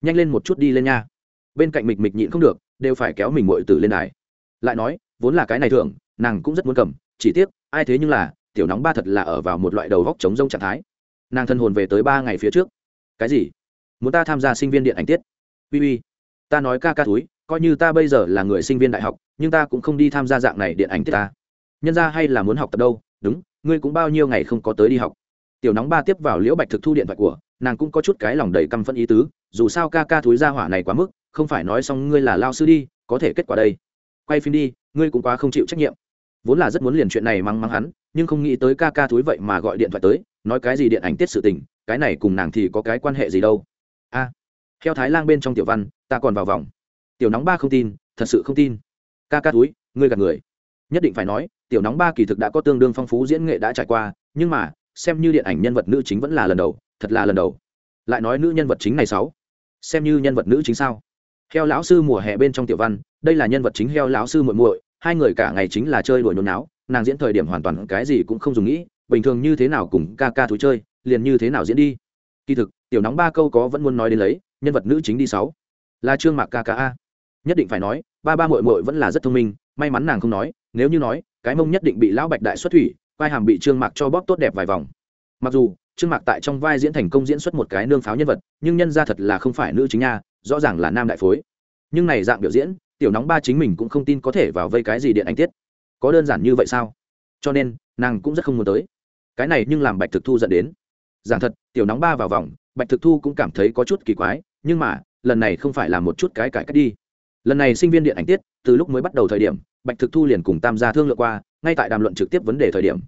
Nhanh lên một chút đi lên nha. Bên cạnh mịch mịch nhịn không được, đều phải kéo mình mội tử lên đài. Lại nói, vốn là cái này thường, nàng cũng rất muốn cầm, chỉ tiếc, ai thế nhưng là, tiểu nóng ba thật là ở vào một loại đầu góc chống rông trạng thái. Nàng thân hồn về tới ba ngày phía trước. Cái gì? Muốn ta tham gia sinh viên điện ảnh tiết? Uy uy. Ta nói ca ca túi coi như ta bây giờ là người sinh viên đại học nhưng ta cũng không đi tham gia dạng này điện ảnh tiết ta. Nhân ra hay là muốn học tập đâu? Đúng ngươi cũng bao nhiêu ngày không có tới đi học. Tiểu nóng ba tiếp vào liễu bạch thực thu điện thoại của nàng cũng có chút cái lòng đầy căm phẫn ý tứ dù sao ca ca túi ra hỏa này quá mức không phải nói xong ngươi là lao sư đi có thể kết quả đây. Quay phim đi ngươi cũng quá không chịu trách nhiệm. Vốn là rất muốn liền chuyện này mắng mắng hắn nhưng không nghĩ tới ca ca túi vậy mà gọi điện thoại tới nói cái gì điện ảnh tiết sự tình cái này cùng nàng thì có cái quan hệ gì đâu. A à, theo thái lang bên trong tiểu văn ta còn vào vòng tiểu nóng ba không tin, thật sự không tin. Ca ca túi, ngươi gạt người. Nhất định phải nói, tiểu nóng ba kỳ thực đã có tương đương phong phú diễn nghệ đã trải qua, nhưng mà, xem như điện ảnh nhân vật nữ chính vẫn là lần đầu, thật là lần đầu. Lại nói nữ nhân vật chính này sáu. Xem như nhân vật nữ chính sao? Heo lão sư mùa hè bên trong tiểu văn, đây là nhân vật chính heo lão sư muội muội, hai người cả ngày chính là chơi đuổi nôn náo nàng diễn thời điểm hoàn toàn cái gì cũng không dùng nghĩ, bình thường như thế nào cùng ca ca thú chơi, liền như thế nào diễn đi. Kỳ thực, tiểu nóng ba câu có vẫn muốn nói đến lấy, nhân vật nữ chính đi sáu. Là trương mạc ca ca a nhất định phải nói, ba ba mội mội vẫn là rất thông minh, may mắn nàng không nói, nếu như nói, cái mông nhất định bị lão bạch đại xuất thủy vai hàm bị trương mạc cho bóp tốt đẹp vài vòng. Mặc dù, trương mạc tại trong vai diễn thành công diễn xuất một cái nương pháo nhân vật, nhưng nhân ra thật là không phải nữ chính nha, rõ ràng là nam đại phối. Nhưng này dạng biểu diễn, tiểu nóng ba chính mình cũng không tin có thể vào vây cái gì điện ảnh tiết. Có đơn giản như vậy sao? Cho nên, nàng cũng rất không muốn tới. Cái này nhưng làm bạch thực thu dẫn đến. Giảng thật, tiểu nóng ba vào vòng, bạch thực thu cũng cảm thấy có chút kỳ quái, nhưng mà, lần này không phải là một chút cái cải cách đi lần này sinh viên điện ảnh tiết, từ lúc mới bắt đầu thời điểm, bạch thực thu liền cùng tam gia thương lượng qua, ngay tại đàm luận trực tiếp vấn đề thời điểm.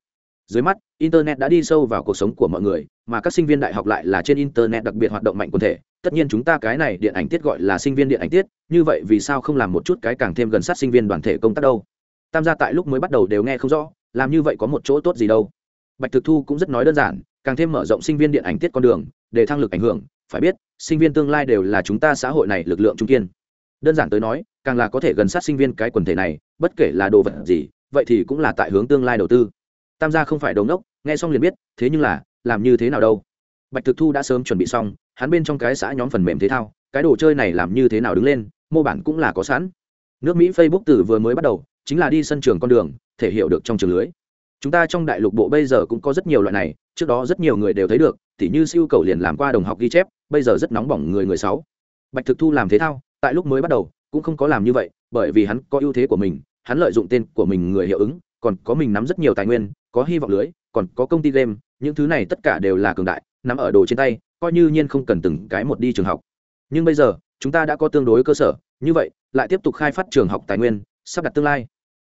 Dưới mắt, internet đã đi sâu vào cuộc sống của mọi người, mà các sinh viên đại học lại là trên internet đặc biệt hoạt động mạnh quần thể. Tất nhiên chúng ta cái này điện ảnh tiết gọi là sinh viên điện ảnh tiết, như vậy vì sao không làm một chút cái càng thêm gần sát sinh viên đoàn thể công tác đâu? Tam gia tại lúc mới bắt đầu đều nghe không rõ, làm như vậy có một chỗ tốt gì đâu? Bạch thực thu cũng rất nói đơn giản, càng thêm mở rộng sinh viên điện ảnh tiết con đường, để thăng lực ảnh hưởng. Phải biết, sinh viên tương lai đều là chúng ta xã hội này lực lượng trung kiên đơn giản tới nói, càng là có thể gần sát sinh viên cái quần thể này, bất kể là đồ vật gì, vậy thì cũng là tại hướng tương lai đầu tư. Tam gia không phải đầu ngốc, nghe xong liền biết, thế nhưng là, làm như thế nào đâu? Bạch thực thu đã sớm chuẩn bị xong, hắn bên trong cái xã nhóm phần mềm thể thao, cái đồ chơi này làm như thế nào đứng lên, mô bản cũng là có sẵn. Nước mỹ facebook từ vừa mới bắt đầu, chính là đi sân trường con đường, thể hiện được trong trường lưới. Chúng ta trong đại lục bộ bây giờ cũng có rất nhiều loại này, trước đó rất nhiều người đều thấy được, tỉ như siêu cầu liền làm qua đồng học ghi chép, bây giờ rất nóng bỏng người người sáu. Bạch thực thu làm thế thao tại lúc mới bắt đầu, cũng không có làm như vậy, bởi vì hắn có ưu thế của mình, hắn lợi dụng tên của mình người hiệu ứng, còn có mình nắm rất nhiều tài nguyên, có hy vọng lưới, còn có công ty game, những thứ này tất cả đều là cường đại, nắm ở đồ trên tay, coi như nhiên không cần từng cái một đi trường học. Nhưng bây giờ, chúng ta đã có tương đối cơ sở, như vậy, lại tiếp tục khai phát trường học tài nguyên, sắp đặt tương lai.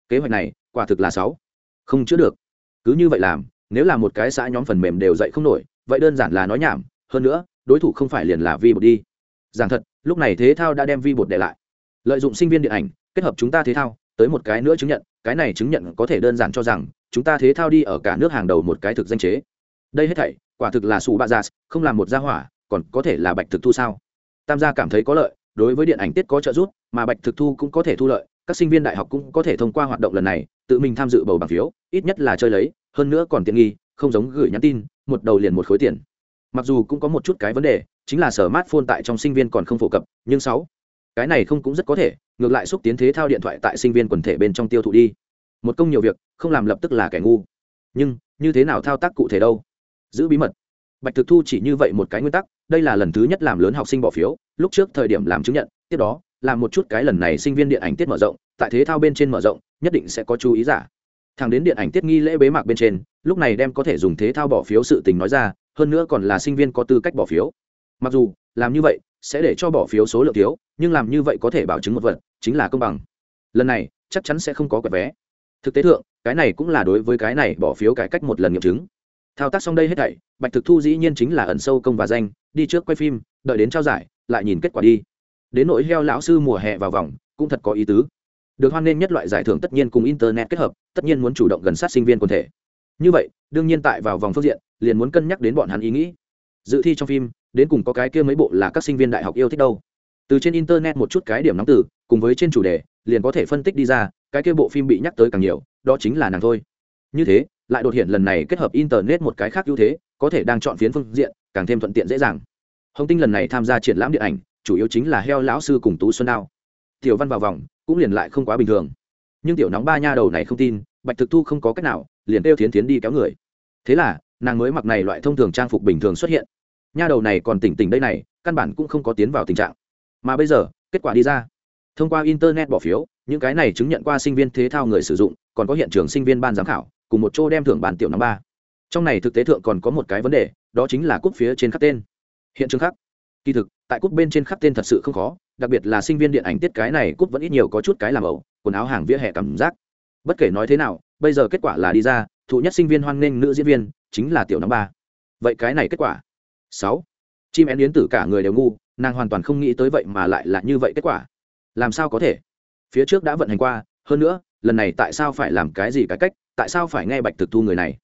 Kế hoạch này, quả thực là sáu. Không chữa được. Cứ như vậy làm, nếu là một cái xã nhóm phần mềm đều dạy không nổi, vậy đơn giản là nói nhảm, hơn nữa, đối thủ không phải liền là vi bột đi. Giảng thật lúc này thế thao đã đem vi bột để lại. Lợi dụng sinh viên điện ảnh, kết hợp chúng ta thế thao, tới một cái nữa chứng nhận, cái này chứng nhận có thể đơn giản cho rằng, chúng ta thế thao đi ở cả nước hàng đầu một cái thực danh chế. Đây hết thảy, quả thực là sù bạ gia không làm một gia hỏa, còn có thể là bạch thực thu sao? Tam gia cảm thấy có lợi, đối với điện ảnh tiết có trợ giúp, mà bạch thực thu cũng có thể thu lợi, các sinh viên đại học cũng có thể thông qua hoạt động lần này, tự mình tham dự bầu bằng phiếu, ít nhất là chơi lấy, hơn nữa còn tiện nghi, không giống gửi nhắn tin, một đầu liền một khối tiền. Mặc dù cũng có một chút cái vấn đề chính là sở mát phone tại trong sinh viên còn không phổ cập, nhưng sáu, cái này không cũng rất có thể, ngược lại xúc tiến thế thao điện thoại tại sinh viên quần thể bên trong tiêu thụ đi. Một công nhiều việc, không làm lập tức là kẻ ngu. Nhưng, như thế nào thao tác cụ thể đâu? Giữ bí mật. Bạch thực thu chỉ như vậy một cái nguyên tắc, đây là lần thứ nhất làm lớn học sinh bỏ phiếu, lúc trước thời điểm làm chứng nhận, tiếp đó, làm một chút cái lần này sinh viên điện ảnh tiết mở rộng, tại thế thao bên trên mở rộng, nhất định sẽ có chú ý giả. Thằng đến điện ảnh tiết nghi lễ bế mạc bên trên, lúc này đem có thể dùng thế thao bỏ phiếu sự tình nói ra, hơn nữa còn là sinh viên có tư cách bỏ phiếu mặc dù, làm như vậy sẽ để cho bỏ phiếu số lượng thiếu, nhưng làm như vậy có thể bảo chứng một vật, chính là công bằng. Lần này, chắc chắn sẽ không có quẹt vé. Thực tế thượng, cái này cũng là đối với cái này bỏ phiếu cải cách một lần nghiệm chứng. Thao tác xong đây hết thảy, bạch thực thu dĩ nhiên chính là ẩn sâu công và danh, đi trước quay phim, đợi đến trao giải, lại nhìn kết quả đi. Đến nỗi heo lão sư mùa hè vào vòng, cũng thật có ý tứ. Được hoan nghênh nhất loại giải thưởng tất nhiên cùng internet kết hợp, tất nhiên muốn chủ động gần sát sinh viên quần thể. Như vậy, đương nhiên tại vào vòng phương diện, liền muốn cân nhắc đến bọn hắn ý nghĩ. Dự thi trong phim đến cùng có cái kia mấy bộ là các sinh viên đại học yêu thích đâu. Từ trên internet một chút cái điểm nóng từ, cùng với trên chủ đề, liền có thể phân tích đi ra, cái kia bộ phim bị nhắc tới càng nhiều, đó chính là nàng thôi. Như thế, lại đột hiện lần này kết hợp internet một cái khác ưu thế, có thể đang chọn phiến phương diện, càng thêm thuận tiện dễ dàng. Hồng tinh lần này tham gia triển lãm điện ảnh, chủ yếu chính là heo lão sư cùng tú xuân đao. Tiểu văn vào vòng, cũng liền lại không quá bình thường. Nhưng tiểu nóng ba nha đầu này không tin, bạch thực thu không có cách nào, liền kêu thiến thiến đi kéo người. Thế là, nàng mới mặc này loại thông thường trang phục bình thường xuất hiện nha đầu này còn tỉnh tỉnh đây này, căn bản cũng không có tiến vào tình trạng. Mà bây giờ, kết quả đi ra. Thông qua internet bỏ phiếu, những cái này chứng nhận qua sinh viên thế thao người sử dụng, còn có hiện trường sinh viên ban giám khảo, cùng một chỗ đem thưởng bàn tiểu năm ba. Trong này thực tế thượng còn có một cái vấn đề, đó chính là cúp phía trên khắc tên. Hiện trường khắc kỳ thực, tại cúp bên trên khắc tên thật sự không khó, đặc biệt là sinh viên điện ảnh tiết cái này cúp vẫn ít nhiều có chút cái làm ẩu, quần áo hàng vỉa hè cảm giác. Bất kể nói thế nào, bây giờ kết quả là đi ra, thụ nhất sinh viên hoan nghênh nữ diễn viên, chính là tiểu năm ba. Vậy cái này kết quả sáu. Chim én yến tử cả người đều ngu, nàng hoàn toàn không nghĩ tới vậy mà lại là như vậy kết quả. Làm sao có thể? Phía trước đã vận hành qua, hơn nữa, lần này tại sao phải làm cái gì cái cách, tại sao phải nghe bạch thực thu người này?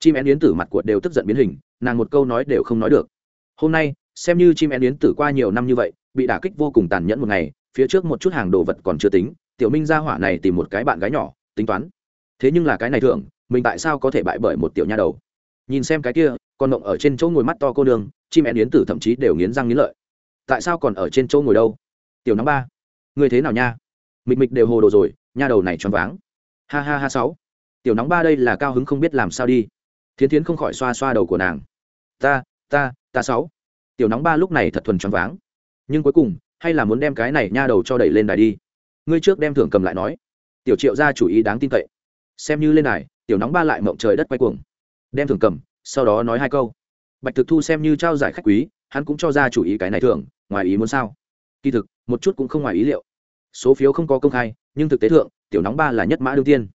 Chim én yến tử mặt cuột đều tức giận biến hình, nàng một câu nói đều không nói được. Hôm nay, xem như chim én yến tử qua nhiều năm như vậy, bị đả kích vô cùng tàn nhẫn một ngày, phía trước một chút hàng đồ vật còn chưa tính, tiểu minh ra hỏa này tìm một cái bạn gái nhỏ, tính toán. Thế nhưng là cái này thường mình tại sao có thể bại bởi một tiểu nha đầu? Nhìn xem cái kia còn mộng ở trên chỗ ngồi mắt to cô đường chim én yến tử thậm chí đều nghiến răng nghiến lợi. Tại sao còn ở trên chỗ ngồi đâu? Tiểu năm ba người thế nào nha? Mịch mịch đều hồ đồ rồi, nha đầu này choáng váng. Ha ha ha sáu. Tiểu nóng ba đây là cao hứng không biết làm sao đi. Thiến thiến không khỏi xoa xoa đầu của nàng. Ta ta ta sáu. Tiểu nóng ba lúc này thật thuần choáng váng. Nhưng cuối cùng, hay là muốn đem cái này nha đầu cho đẩy lên đài đi? Ngươi trước đem thưởng cầm lại nói. Tiểu triệu ra chủ ý đáng tin cậy. Xem như lên đài, tiểu nóng ba lại mộng trời đất quay cuồng. Đem thưởng cầm sau đó nói hai câu. Bạch thực thu xem như trao giải khách quý, hắn cũng cho ra chủ ý cái này thường ngoài ý muốn sao? Kỳ thực, một chút cũng không ngoài ý liệu. Số phiếu không có công khai, nhưng thực tế thượng, tiểu nóng ba là nhất mã đương tiên.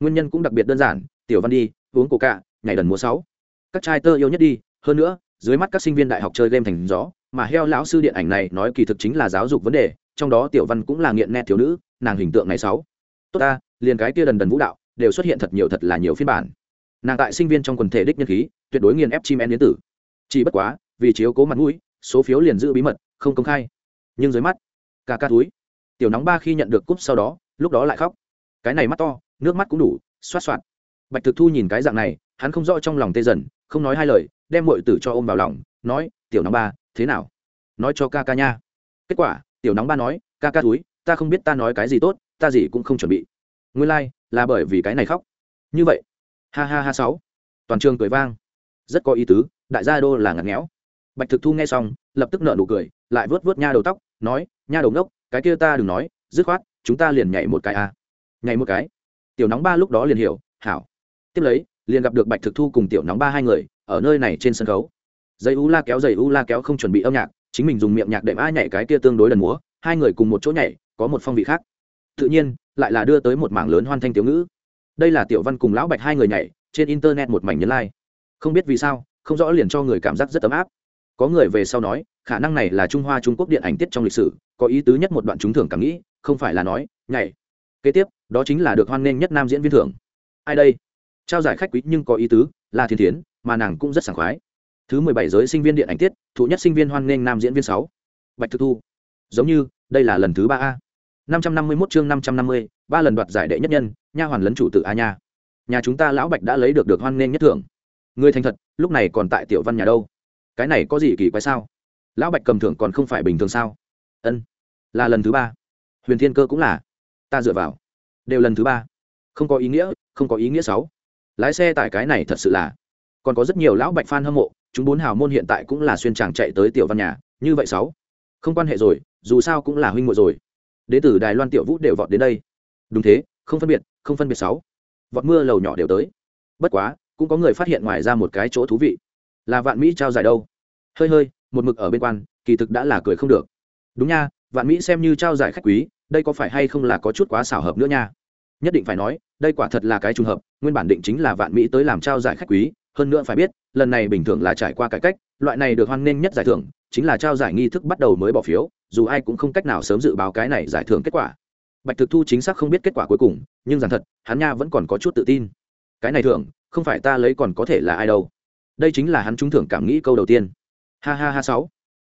Nguyên nhân cũng đặc biệt đơn giản, tiểu văn đi, uống cổ cạ ngày đần múa sáu. Các trai tơ yêu nhất đi, hơn nữa, dưới mắt các sinh viên đại học chơi game thành gió, mà heo lão sư điện ảnh này nói kỳ thực chính là giáo dục vấn đề, trong đó tiểu văn cũng là nghiện nét thiếu nữ, nàng hình tượng này sáu. Tốt ta, liền cái kia đần đần vũ đạo, đều xuất hiện thật nhiều thật là nhiều phiên bản nàng tại sinh viên trong quần thể đích nhân khí tuyệt đối nghiền ép chim én đến tử. Chỉ bất quá vì chiếu cố mặt mũi số phiếu liền giữ bí mật không công khai. Nhưng dưới mắt ca ca túi. Tiểu nóng ba khi nhận được cúp sau đó lúc đó lại khóc. Cái này mắt to nước mắt cũng đủ xoát xoát. Bạch thực thu nhìn cái dạng này hắn không rõ trong lòng tê dần không nói hai lời đem mọi tử cho ôm vào lòng nói tiểu nóng ba thế nào? Nói cho ca ca nha. Kết quả tiểu nóng ba nói ca ca túi ta không biết ta nói cái gì tốt ta gì cũng không chuẩn bị. Nguyên lai、like, là bởi vì cái này khóc. Như vậy ha ha ha sáu. Toàn trường cười vang. Rất có ý tứ, đại gia đô là ngặt nghẽo. Bạch thực thu nghe xong, lập tức nợ nụ cười, lại vớt vớt nha đầu tóc, nói, nha đầu ngốc, cái kia ta đừng nói, dứt khoát, chúng ta liền nhảy một cái a à. nhảy một cái? Tiểu nóng ba lúc đó liền hiểu, hảo. Tiếp lấy, liền gặp được bạch thực thu cùng tiểu nóng ba hai người, ở nơi này trên sân khấu. Dây u la kéo dây u la kéo không chuẩn bị âm nhạc, chính mình dùng miệng nhạc đệm a nhảy cái kia tương đối lần múa, hai người cùng một chỗ nhảy, có một phong vị khác. Tự nhiên, lại là đưa tới một mảng lớn hoan thanh tiểu ngữ đây là tiểu văn cùng lão bạch hai người nhảy, trên internet một mảnh nhấn like. Không biết vì sao, không rõ liền cho người cảm giác rất ấm áp. Có người về sau nói, khả năng này là trung hoa trung quốc điện ảnh tiết trong lịch sử, có ý tứ nhất một đoạn trúng thưởng cảm nghĩ, không phải là nói, nhảy. Kế tiếp, đó chính là được hoan nghênh nhất nam diễn viên thưởng. Ai đây? Trao giải khách quý nhưng có ý tứ là thiên thiến, mà nàng cũng rất sảng khoái. Thứ mười bảy giới sinh viên điện ảnh tiết, thụ nhất sinh viên hoan nghênh nam diễn viên sáu. Bạch thực thu. Giống như, đây là lần thứ ba a năm trăm năm mươi mốt chương năm trăm năm mươi, ba lần đoạt giải đệ nhất nhân, nha hoàn lấn chủ tử a nha. Nhà chúng ta lão bạch đã lấy được được hoan nghênh nhất thưởng. Ngươi thành thật, lúc này còn tại tiểu văn nhà đâu? Cái này có gì kỳ quái sao? Lão bạch cầm thưởng còn không phải bình thường sao? Ân, là lần thứ ba. Huyền thiên cơ cũng là. Ta dựa vào. Đều lần thứ ba. Không có ý nghĩa, không có ý nghĩa sáu. Lái xe tại cái này thật sự là. Còn có rất nhiều lão bạch fan hâm mộ, chúng bốn hào môn hiện tại cũng là xuyên chàng chạy tới tiểu văn nhà. Như vậy sáu. Không quan hệ rồi, dù sao cũng là huynh muội rồi đế tử đài loan tiểu vũ đều vọt đến đây. Đúng thế, không phân biệt, không phân biệt sáu. Vọt mưa lầu nhỏ đều tới. Bất quá, cũng có người phát hiện ngoài ra một cái chỗ thú vị. Là vạn mỹ trao giải đâu? Hơi hơi, một mực ở bên quan, kỳ thực đã là cười không được. Đúng nha, vạn mỹ xem như trao giải khách quý, đây có phải hay không là có chút quá xảo hợp nữa nha? Nhất định phải nói, đây quả thật là cái trùng hợp, nguyên bản định chính là vạn mỹ tới làm trao giải khách quý, hơn nữa phải biết, lần này bình thường là trải qua cải cách, loại này được hoan nghênh nhất giải thưởng chính là trao giải nghi thức bắt đầu mới bỏ phiếu, dù ai cũng không cách nào sớm dự báo cái này giải thưởng kết quả. Bạch thực thu chính xác không biết kết quả cuối cùng, nhưng rằng thật, hắn nha vẫn còn có chút tự tin. Cái này thưởng, không phải ta lấy còn có thể là ai đâu. Đây chính là hắn trúng thưởng cảm nghĩ câu đầu tiên. Ha ha ha sáu.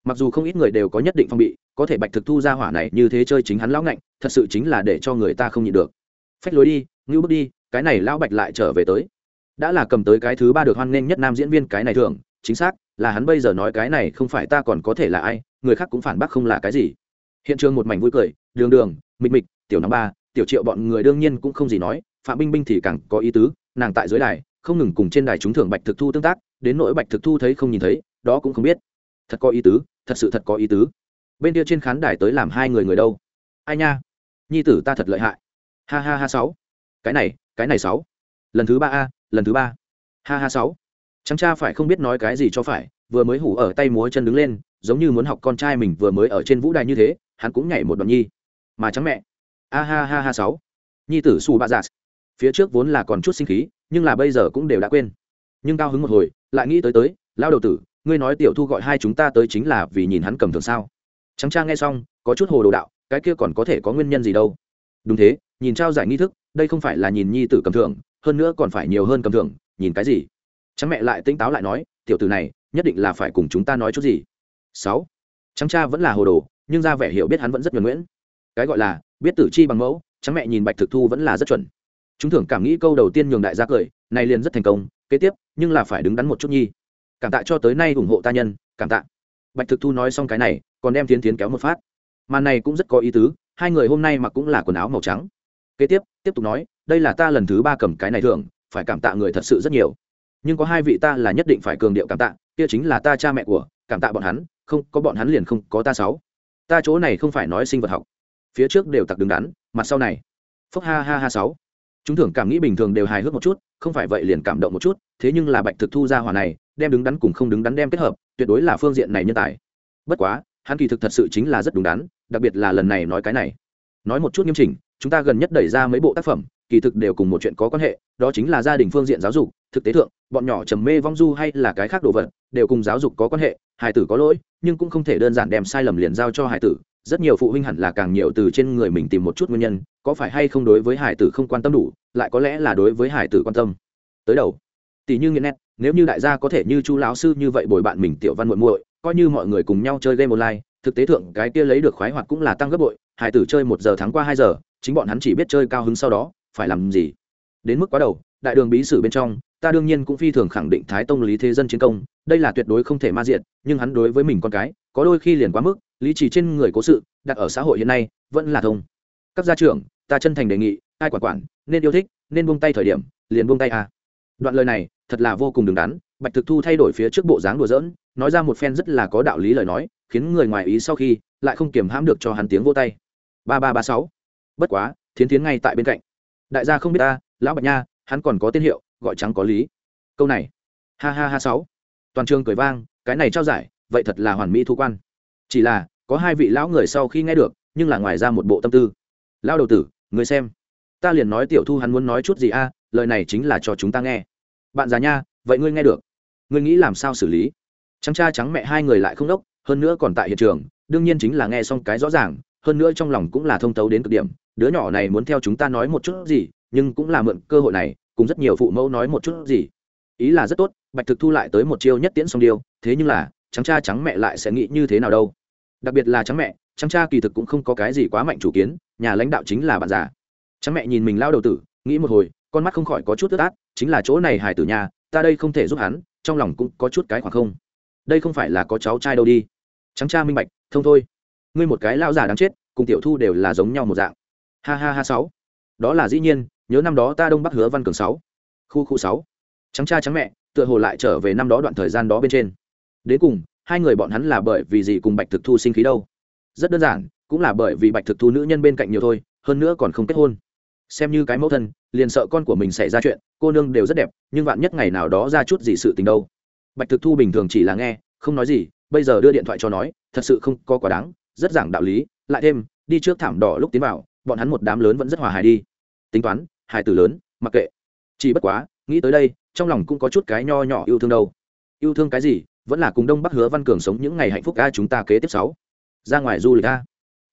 Mặc dù không ít người đều có nhất định phong bị, có thể bạch thực thu ra hỏa này như thế chơi chính hắn lão ngạnh, thật sự chính là để cho người ta không nhịn được. Phách lối đi, ngưu bước đi, cái này lão bạch lại trở về tới. Đã là cầm tới cái thứ ba được hoan nghênh nhất nam diễn viên cái này thường chính xác, là hắn bây giờ nói cái này không phải ta còn có thể là ai, người khác cũng phản bác không là cái gì. Hiện trường một mảnh vui cười, đường đường, mịch mịch, tiểu năm ba, tiểu triệu bọn người đương nhiên cũng không gì nói, phạm binh binh thì càng có ý tứ, nàng tại dưới đài, không ngừng cùng trên đài trúng thưởng bạch thực thu tương tác, đến nỗi bạch thực thu thấy không nhìn thấy, đó cũng không biết. Thật có ý tứ, thật sự thật có ý tứ. Bên kia trên khán đài tới làm hai người người đâu? Ai nha? Nhi tử ta thật lợi hại. Ha ha ha sáu. Cái này cái này sáu. Lần thứ ba a, lần thứ ba. Ha ha sáu trắng cha phải không biết nói cái gì cho phải, vừa mới hủ ở tay múa chân đứng lên, giống như muốn học con trai mình vừa mới ở trên vũ đài như thế, hắn cũng nhảy một đoạn nhi. Mà trắng mẹ. A ha ha ha sáu. Nhi tử Sù Bạ giả dạ. phía trước vốn là còn chút sinh khí, nhưng là bây giờ cũng đều đã quên. Nhưng cao hứng một hồi, lại nghĩ tới tới lao đầu tử, ngươi nói tiểu thu gọi hai chúng ta tới chính là vì nhìn hắn cầm thường sao? Trắng cha nghe xong, có chút hồ đồ đạo, cái kia còn có thể có nguyên nhân gì đâu? Đúng thế, nhìn trao giải nghi thức, đây không phải là nhìn nhi tử cầm thưởng, hơn nữa còn phải nhiều hơn cầm thưởng, nhìn cái gì? Trắng mẹ lại tỉnh táo lại nói, tiểu tử này, nhất định là phải cùng chúng ta nói chút gì. Sáu. Trắng cha vẫn là hồ đồ, nhưng ra vẻ hiểu biết hắn vẫn rất nhuần nguyễn cái gọi là, biết tử chi bằng mẫu trắng mẹ nhìn bạch thực thu vẫn là rất chuẩn. Chúng thưởng cảm nghĩ câu đầu tiên nhường đại gia cười, này liền rất thành công, kế tiếp, nhưng là phải đứng đắn một chút nhi. Cảm tạ cho tới nay ủng hộ ta nhân, cảm tạ. Bạch thực thu nói xong cái này, còn đem tiến tiến kéo một phát. Màn này cũng rất có ý tứ, hai người hôm nay mặc cũng là quần áo màu trắng. Kế tiếp tiếp tục nói, đây là ta lần thứ ba cầm cái này thường phải cảm tạ người thật sự rất nhiều nhưng có hai vị ta là nhất định phải cường điệu cảm tạ, kia chính là ta cha mẹ của, cảm tạ bọn hắn, không, có bọn hắn liền không, có ta sáu. Ta chỗ này không phải nói sinh vật học. Phía trước đều tặc đứng đắn, mặt sau này. Phúc ha ha ha sáu. Chúng thưởng cảm nghĩ bình thường đều hài hước một chút, không phải vậy liền cảm động một chút, thế nhưng là bạch thực thu ra hòa này, đem đứng đắn cùng không đứng đắn đem kết hợp, tuyệt đối là phương diện này nhân tài. Bất quá, hắn kỳ thực thật sự chính là rất đúng đắn, đặc biệt là lần này nói cái này. Nói một chút nghiêm chỉnh, chúng ta gần nhất đẩy ra mấy bộ tác phẩm, kỳ thực đều cùng một chuyện có quan hệ, đó chính là gia đình phương diện giáo dục thực tế thượng, bọn nhỏ trầm mê vong du hay là cái khác đồ vật, đều cùng giáo dục có quan hệ hải tử có lỗi, nhưng cũng không thể đơn giản đem sai lầm liền giao cho hải tử. Rất nhiều phụ huynh hẳn là càng nhiều từ trên người mình tìm một chút nguyên nhân, có phải hay không đối với hải tử không quan tâm đủ, lại có lẽ là đối với hải tử quan tâm. Tới đầu, tỷ như nghiện nét nếu như đại gia có thể như chu lão sư như vậy bồi bạn mình tiểu văn muội muội, coi như mọi người cùng nhau chơi game online, thực tế thượng cái kia lấy được khoái hoạt cũng là tăng gấp bội hải tử chơi một giờ tháng qua hai giờ, chính bọn hắn chỉ biết chơi cao hứng sau đó, phải làm gì? Đến mức quá đầu, đại đường bí sử bên trong ta đương nhiên cũng phi thường khẳng định thái tông lý thế dân chiến công, đây là tuyệt đối không thể ma diện nhưng hắn đối với mình con cái, có đôi khi liền quá mức, lý chỉ trên người cố sự, đặt ở xã hội hiện nay, vẫn là thông. Các gia trưởng, ta chân thành đề nghị, ai quản quản, nên yêu thích, nên buông tay thời điểm, liền buông tay à. Đoạn lời này, thật là vô cùng đứng đắn, bạch thực thu thay đổi phía trước bộ dáng đùa giỡn, nói ra một phen rất là có đạo lý lời nói, khiến người ngoài ý sau khi, lại không kiềm hãm được cho hắn tiếng vô tay. Ba ba ba sáu. Bất quá, thiến thiến ngay tại bên cạnh. Đại gia không biết ta, lão bạch nha, hắn còn có tên hiệu gọi trắng có lý. Câu này. Ha ha ha sáu. Toàn trường cười vang, cái này trao giải, vậy thật là hoàn mỹ thu quan. Chỉ là, có hai vị lão người sau khi nghe được, nhưng là ngoài ra một bộ tâm tư. Lao đầu tử, người xem. Ta liền nói tiểu thu hắn muốn nói chút gì a, lời này chính là cho chúng ta nghe. Bạn già nha, vậy ngươi nghe được. Ngươi nghĩ làm sao xử lý? Trắng cha trắng mẹ hai người lại không đốc, hơn nữa còn tại hiện trường, đương nhiên chính là nghe xong cái rõ ràng, hơn nữa trong lòng cũng là thông tấu đến cực điểm. Đứa nhỏ này muốn theo chúng ta nói một chút gì, nhưng cũng là mượn cơ hội này cùng rất nhiều phụ mẫu nói một chút gì. Ý là rất tốt, bạch thực thu lại tới một chiêu nhất tiễn xong điêu, thế nhưng là trắng cha trắng mẹ lại sẽ nghĩ như thế nào đâu. Đặc biệt là trắng mẹ trắng cha kỳ thực cũng không có cái gì quá mạnh chủ kiến, nhà lãnh đạo chính là bạn già. Trắng mẹ nhìn mình lao đầu tử, nghĩ một hồi, con mắt không khỏi có chút tức át, chính là chỗ này hài tử nhà, ta đây không thể giúp hắn, trong lòng cũng có chút cái khoảng không. Đây không phải là có cháu trai đâu đi. Trắng cha minh bạch thông thôi. Ngươi một cái lao già đáng chết, cùng tiểu thu đều là giống nhau một dạng. Ha ha ha sáu. Đó là dĩ nhiên nhớ năm đó ta đông bắc hứa văn cường sáu, khu khu sáu. Trắng cha trắng mẹ, tựa hồ lại trở về năm đó đoạn thời gian đó bên trên. Đến cùng, hai người bọn hắn là bởi vì gì cùng bạch thực thu sinh khí đâu? Rất đơn giản, cũng là bởi vì bạch thực thu nữ nhân bên cạnh nhiều thôi, hơn nữa còn không kết hôn. Xem như cái mẫu thân, liền sợ con của mình xảy ra chuyện, cô nương đều rất đẹp, nhưng vạn nhất ngày nào đó ra chút gì sự tình đâu. Bạch thực thu bình thường chỉ là nghe, không nói gì, bây giờ đưa điện thoại cho nói, thật sự không có quá đáng, rất giảng đạo lý, lại thêm, đi trước thảm đỏ lúc tiến vào, bọn hắn một đám lớn vẫn rất hòa hài đi. Tính toán hài từ lớn, mặc kệ. Chỉ bất quá, nghĩ tới đây, trong lòng cũng có chút cái nho nhỏ yêu thương đâu. Yêu thương cái gì? Vẫn là cùng đông bắc hứa văn cường sống những ngày hạnh phúc, a, chúng ta kế tiếp sáu. Ra ngoài du lịch, a.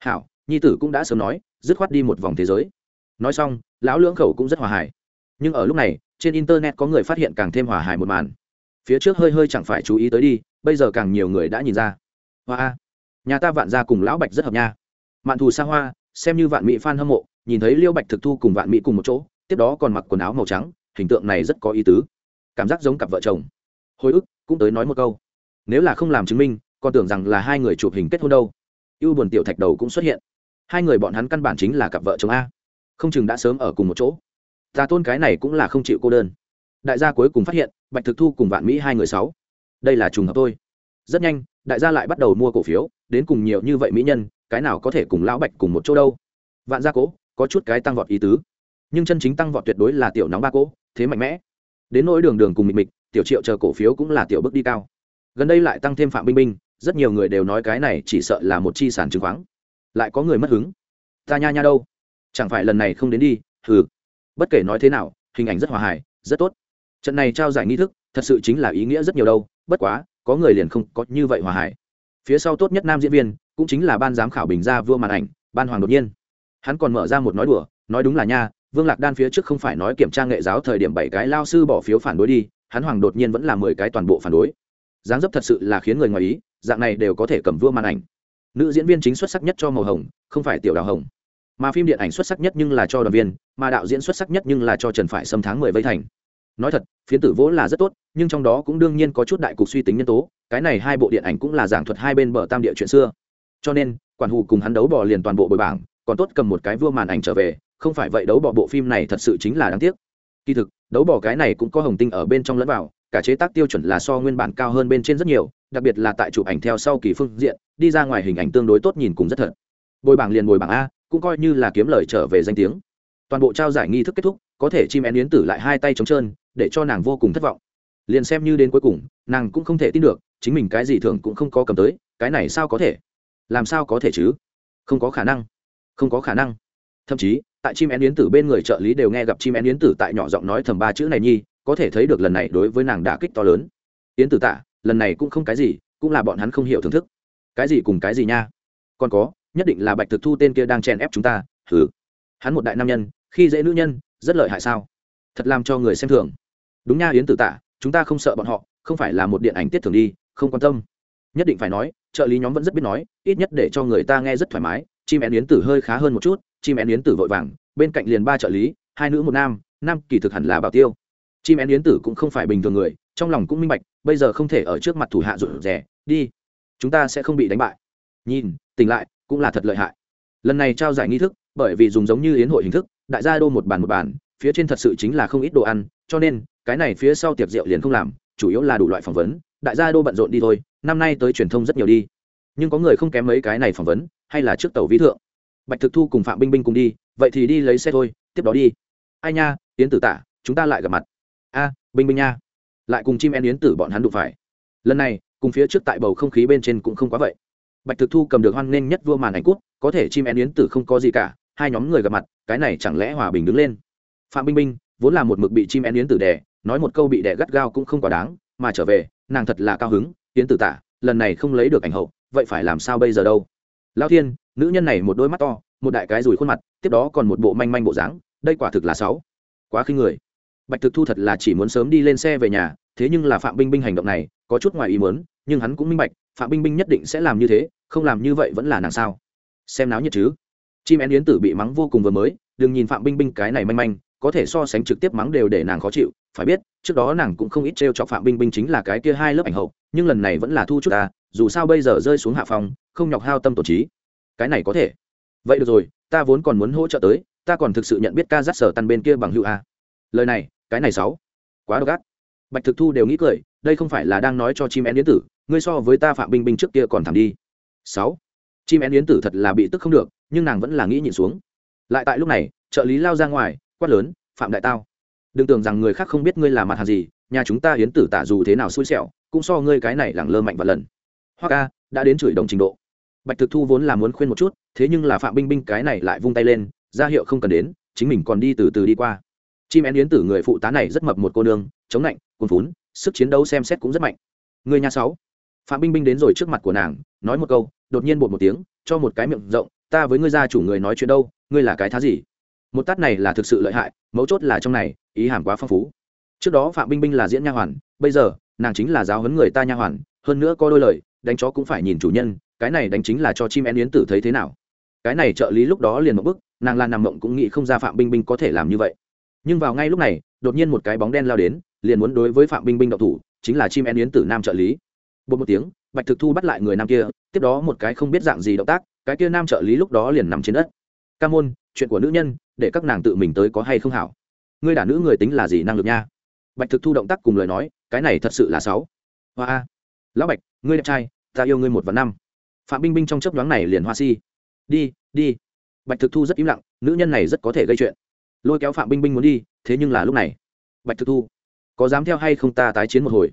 Hảo, nhi tử cũng đã sớm nói, dứt khoát đi một vòng thế giới. Nói xong, lão lưỡng khẩu cũng rất hòa hài. Nhưng ở lúc này, trên internet có người phát hiện càng thêm hòa hài một màn. Phía trước hơi hơi chẳng phải chú ý tới đi, bây giờ càng nhiều người đã nhìn ra. Hoa, a. Nhà ta vạn gia cùng lão bạch rất hợp nha. Mạn thù xa hoa, xem như vạn mỹ f hâm mộ nhìn thấy liêu bạch thực thu cùng vạn mỹ cùng một chỗ, tiếp đó còn mặc quần áo màu trắng, hình tượng này rất có ý tứ. Cảm giác giống cặp vợ chồng. Hồi ức, cũng tới nói một câu. Nếu là không làm chứng minh, còn tưởng rằng là hai người chụp hình kết hôn đâu. Ưu buồn tiểu thạch đầu cũng xuất hiện. Hai người bọn hắn căn bản chính là cặp vợ chồng a. Không chừng đã sớm ở cùng một chỗ. Ta tôn cái này cũng là không chịu cô đơn. Đại gia cuối cùng phát hiện, bạch thực thu cùng vạn mỹ hai người sáu. Đây là trùng hợp thôi. Rất nhanh, đại gia lại bắt đầu mua cổ phiếu, đến cùng nhiều như vậy mỹ nhân, cái nào có thể cùng lão bạch cùng một chỗ đâu? Vạn gia cố có chút cái tăng vọt ý tứ. Nhưng chân chính tăng vọt tuyệt đối là tiểu nóng ba cỗ, thế mạnh mẽ. Đến nỗi đường đường cùng mịch mịch tiểu triệu chờ cổ phiếu cũng là tiểu bước đi cao. Gần đây lại tăng thêm phạm binh binh rất nhiều người đều nói cái này chỉ sợ là một chi sản chứng khoán. Lại có người mất hứng. Ta nha nha đâu? Chẳng phải lần này không đến đi, hừ. Bất kể nói thế nào, hình ảnh rất hòa hài, rất tốt. Trận này trao giải nghi thức, thật sự chính là ý nghĩa rất nhiều đâu, bất quá, có người liền không có như vậy hòa hài. Phía sau tốt nhất nam diễn viên, cũng chính là ban giám khảo bình gia vua màn ảnh, ban hoàng đột nhiên hắn còn mở ra một nói đùa, nói đúng là nha, vương lạc đan phía trước không phải nói kiểm tra nghệ giáo thời điểm bảy cái lao sư bỏ phiếu phản đối đi, hắn hoàng đột nhiên vẫn là mười cái toàn bộ phản đối. Dáng dấp thật sự là khiến người ngoài ý, dạng này đều có thể cầm vua màn ảnh. Nữ diễn viên chính xuất sắc nhất cho màu hồng, không phải tiểu đào hồng. Mà phim điện ảnh xuất sắc nhất nhưng là cho đoàn viên, mà đạo diễn xuất sắc nhất nhưng là cho trần phải xâm tháng mười vây thành. Nói thật, phiến tử vỗ là rất tốt, nhưng trong đó cũng đương nhiên có chút đại cục suy tính nhân tố, cái này hai bộ điện ảnh cũng là giảng thuật hai bên bờ tam địa chuyện xưa. Cho nên, quản hù cùng hắn đấu bỏ liền toàn bộ bồi bảng còn tốt cầm một cái vua màn ảnh trở về, không phải vậy đấu bỏ bộ phim này thật sự chính là đáng tiếc. Kỳ thực, đấu bỏ cái này cũng có hồng tinh ở bên trong lẫn vào, cả chế tác tiêu chuẩn là so nguyên bản cao hơn bên trên rất nhiều, đặc biệt là tại chụp ảnh theo sau kỳ phương diện, đi ra ngoài hình ảnh tương đối tốt nhìn cùng rất thật. Bồi bảng liền bồi bảng a, cũng coi như là kiếm lời trở về danh tiếng. Toàn bộ trao giải nghi thức kết thúc, có thể chim én yến tử lại hai tay trống trơn, để cho nàng vô cùng thất vọng. Liền xem như đến cuối cùng, nàng cũng không thể tin được, chính mình cái gì thường cũng không có cầm tới, cái này sao có thể? Làm sao có thể chứ? Không có khả năng không có khả năng. Thậm chí, tại chim én yến tử bên người trợ lý đều nghe gặp chim én yến tử tại nhỏ giọng nói thầm ba chữ này nhi, có thể thấy được lần này đối với nàng đả kích to lớn. Yến tử tạ, lần này cũng không cái gì, cũng là bọn hắn không hiểu thưởng thức. Cái gì cùng cái gì nha? Còn có, nhất định là bạch thực thu tên kia đang chèn ép chúng ta thử hắn một đại nam nhân, khi dễ nữ nhân, rất lợi hại sao? Thật làm cho người xem thường. Đúng nha yến tử tạ, chúng ta không sợ bọn họ, không phải là một điện ảnh tiết thường đi, không quan tâm. Nhất định phải nói, trợ lý nhóm vẫn rất biết nói, ít nhất để cho người ta nghe rất thoải mái chim én yến tử hơi khá hơn một chút, chim én yến tử vội vàng, bên cạnh liền ba trợ lý, hai nữ một nam nam kỳ thực hẳn là bảo tiêu. Chim én yến tử cũng không phải bình thường người, trong lòng cũng minh bạch, bây giờ không thể ở trước mặt thủ hạ rụt rè, đi, chúng ta sẽ không bị đánh bại. Nhìn, tỉnh lại, cũng là thật lợi hại. Lần này trao giải nghi thức, bởi vì dùng giống như yến hội hình thức, đại gia đô một bàn một bàn, phía trên thật sự chính là không ít đồ ăn, cho nên, cái này phía sau tiệc rượu liền không làm, chủ yếu là đủ loại phỏng vấn, đại gia đô bận rộn đi thôi, năm nay tới truyền thông rất nhiều đi. Nhưng có người không kém mấy cái này phỏng vấn hay là trước tàu vi thượng? Bạch thực thu cùng phạm binh binh cùng đi, vậy thì đi lấy xe thôi, tiếp đó đi. Ai nha, yến tử tả, chúng ta lại gặp mặt. A, binh binh nha. Lại cùng chim én yến tử bọn hắn đụng phải. Lần này, cùng phía trước tại bầu không khí bên trên cũng không quá vậy. Bạch thực thu cầm được hoan nghênh nhất vua màn ảnh cút có thể chim én yến tử không có gì cả, hai nhóm người gặp mặt, cái này chẳng lẽ hòa bình đứng lên? Phạm binh binh, vốn là một mực bị chim én yến tử đẻ nói một câu bị đẻ gắt gao cũng không quá đáng, mà trở về, nàng thật là cao hứng, yến tử tả, lần này không lấy được ảnh hậu, vậy phải làm sao bây giờ đâu? Lao thiên, nữ nhân này một đôi mắt to, một đại cái rùi khuôn mặt, tiếp đó còn một bộ manh manh bộ dáng, đây quả thực là sáu. Quá khinh người. Bạch thực thu thật là chỉ muốn sớm đi lên xe về nhà, thế nhưng là phạm binh binh hành động này, có chút ngoài ý muốn, nhưng hắn cũng minh bạch, phạm binh binh nhất định sẽ làm như thế, không làm như vậy vẫn là nàng sao? Xem náo nhiệt chứ. Chim én yến tử bị mắng vô cùng vừa mới, đừng nhìn phạm binh binh cái này manh manh, có thể so sánh trực tiếp mắng đều để nàng khó chịu, phải biết, trước đó nàng cũng không ít t r phạm binh binh chính là cái kia hai lớp ảnh hậu, nhưng lần này vẫn là thu chút ta dù sao bây giờ rơi xuống hạ phòng, không nhọc hao tâm tổ trí. Cái này có thể. Vậy được rồi, ta vốn còn muốn hỗ trợ tới, ta còn thực sự nhận biết ca dắt sở tăn bên kia bằng hữu a. Lời này, cái này sáu. Quá độc ác. Bạch thực thu đều nghĩ cười, đây không phải là đang nói cho chim én yến tử, ngươi so với ta phạm binh binh trước kia còn thảm đi. Sáu. Chim én yến tử thật là bị tức không được, nhưng nàng vẫn là nghĩ nhịn xuống. Lại tại lúc này, trợ lý lao ra ngoài, quát lớn, phạm đại tao, đừng tưởng rằng người khác không biết ngươi là mặt hàng gì, nhà chúng ta yến tử tả dù thế nào xui xẻo, cũng so ngươi cái này lẳng lơ mạnh và lần hoa ca đã đến chửi đồng trình độ. Bạch thực thu vốn là muốn khuyên một chút, thế nhưng là phạm binh binh cái này lại vung tay lên, ra hiệu không cần đến, chính mình còn đi từ từ đi qua. Chim én yến tử người phụ tá này rất mập một cô nương, chống lạnh cuốn phún sức chiến đấu xem xét cũng rất mạnh. Người nhà sáu. Phạm binh binh đến rồi trước mặt của nàng, nói một câu, đột nhiên bột một tiếng, cho một cái miệng rộng, ta với ngươi gia chủ người nói chuyện đâu, ngươi là cái thá gì? Một tát này là thực sự lợi hại, mấu chốt là trong này, ý hàm quá phong phú. Trước đó phạm binh binh là diễn nha hoàn, bây giờ, nàng chính là giáo huấn người ta nha hoàn, hơn nữa có đôi lời đánh chó cũng phải nhìn chủ nhân, cái này đánh chính là cho chim én yến tử thấy thế nào. Cái này trợ lý lúc đó liền một bức, nàng lan nằm mộng cũng nghĩ không ra phạm binh binh có thể làm như vậy. Nhưng vào ngay lúc này, đột nhiên một cái bóng đen lao đến, liền muốn đối với phạm binh binh độc thủ, chính là chim én yến tử nam trợ lý. Bột một tiếng, bạch thực thu bắt lại người nam kia, tiếp đó một cái không biết dạng gì động tác, cái kia nam trợ lý lúc đó liền nằm trên đất. Ca môn, chuyện của nữ nhân, để các nàng tự mình tới có hay không hảo? Ngươi đả nữ người tính là gì năng lực nha? Bạch thực thu động tác cùng lời nói, cái này thật sự là sáu hoa a. Lão bạch ngươi đẹp trai, ta yêu ngươi một và năm. Phạm binh binh trong chấp đoán này liền hoa si. Đi đi. Bạch thực thu rất im lặng, nữ nhân này rất có thể gây chuyện. Lôi kéo phạm binh binh muốn đi, thế nhưng là lúc này. Bạch thực thu, có dám theo hay không ta tái chiến một hồi?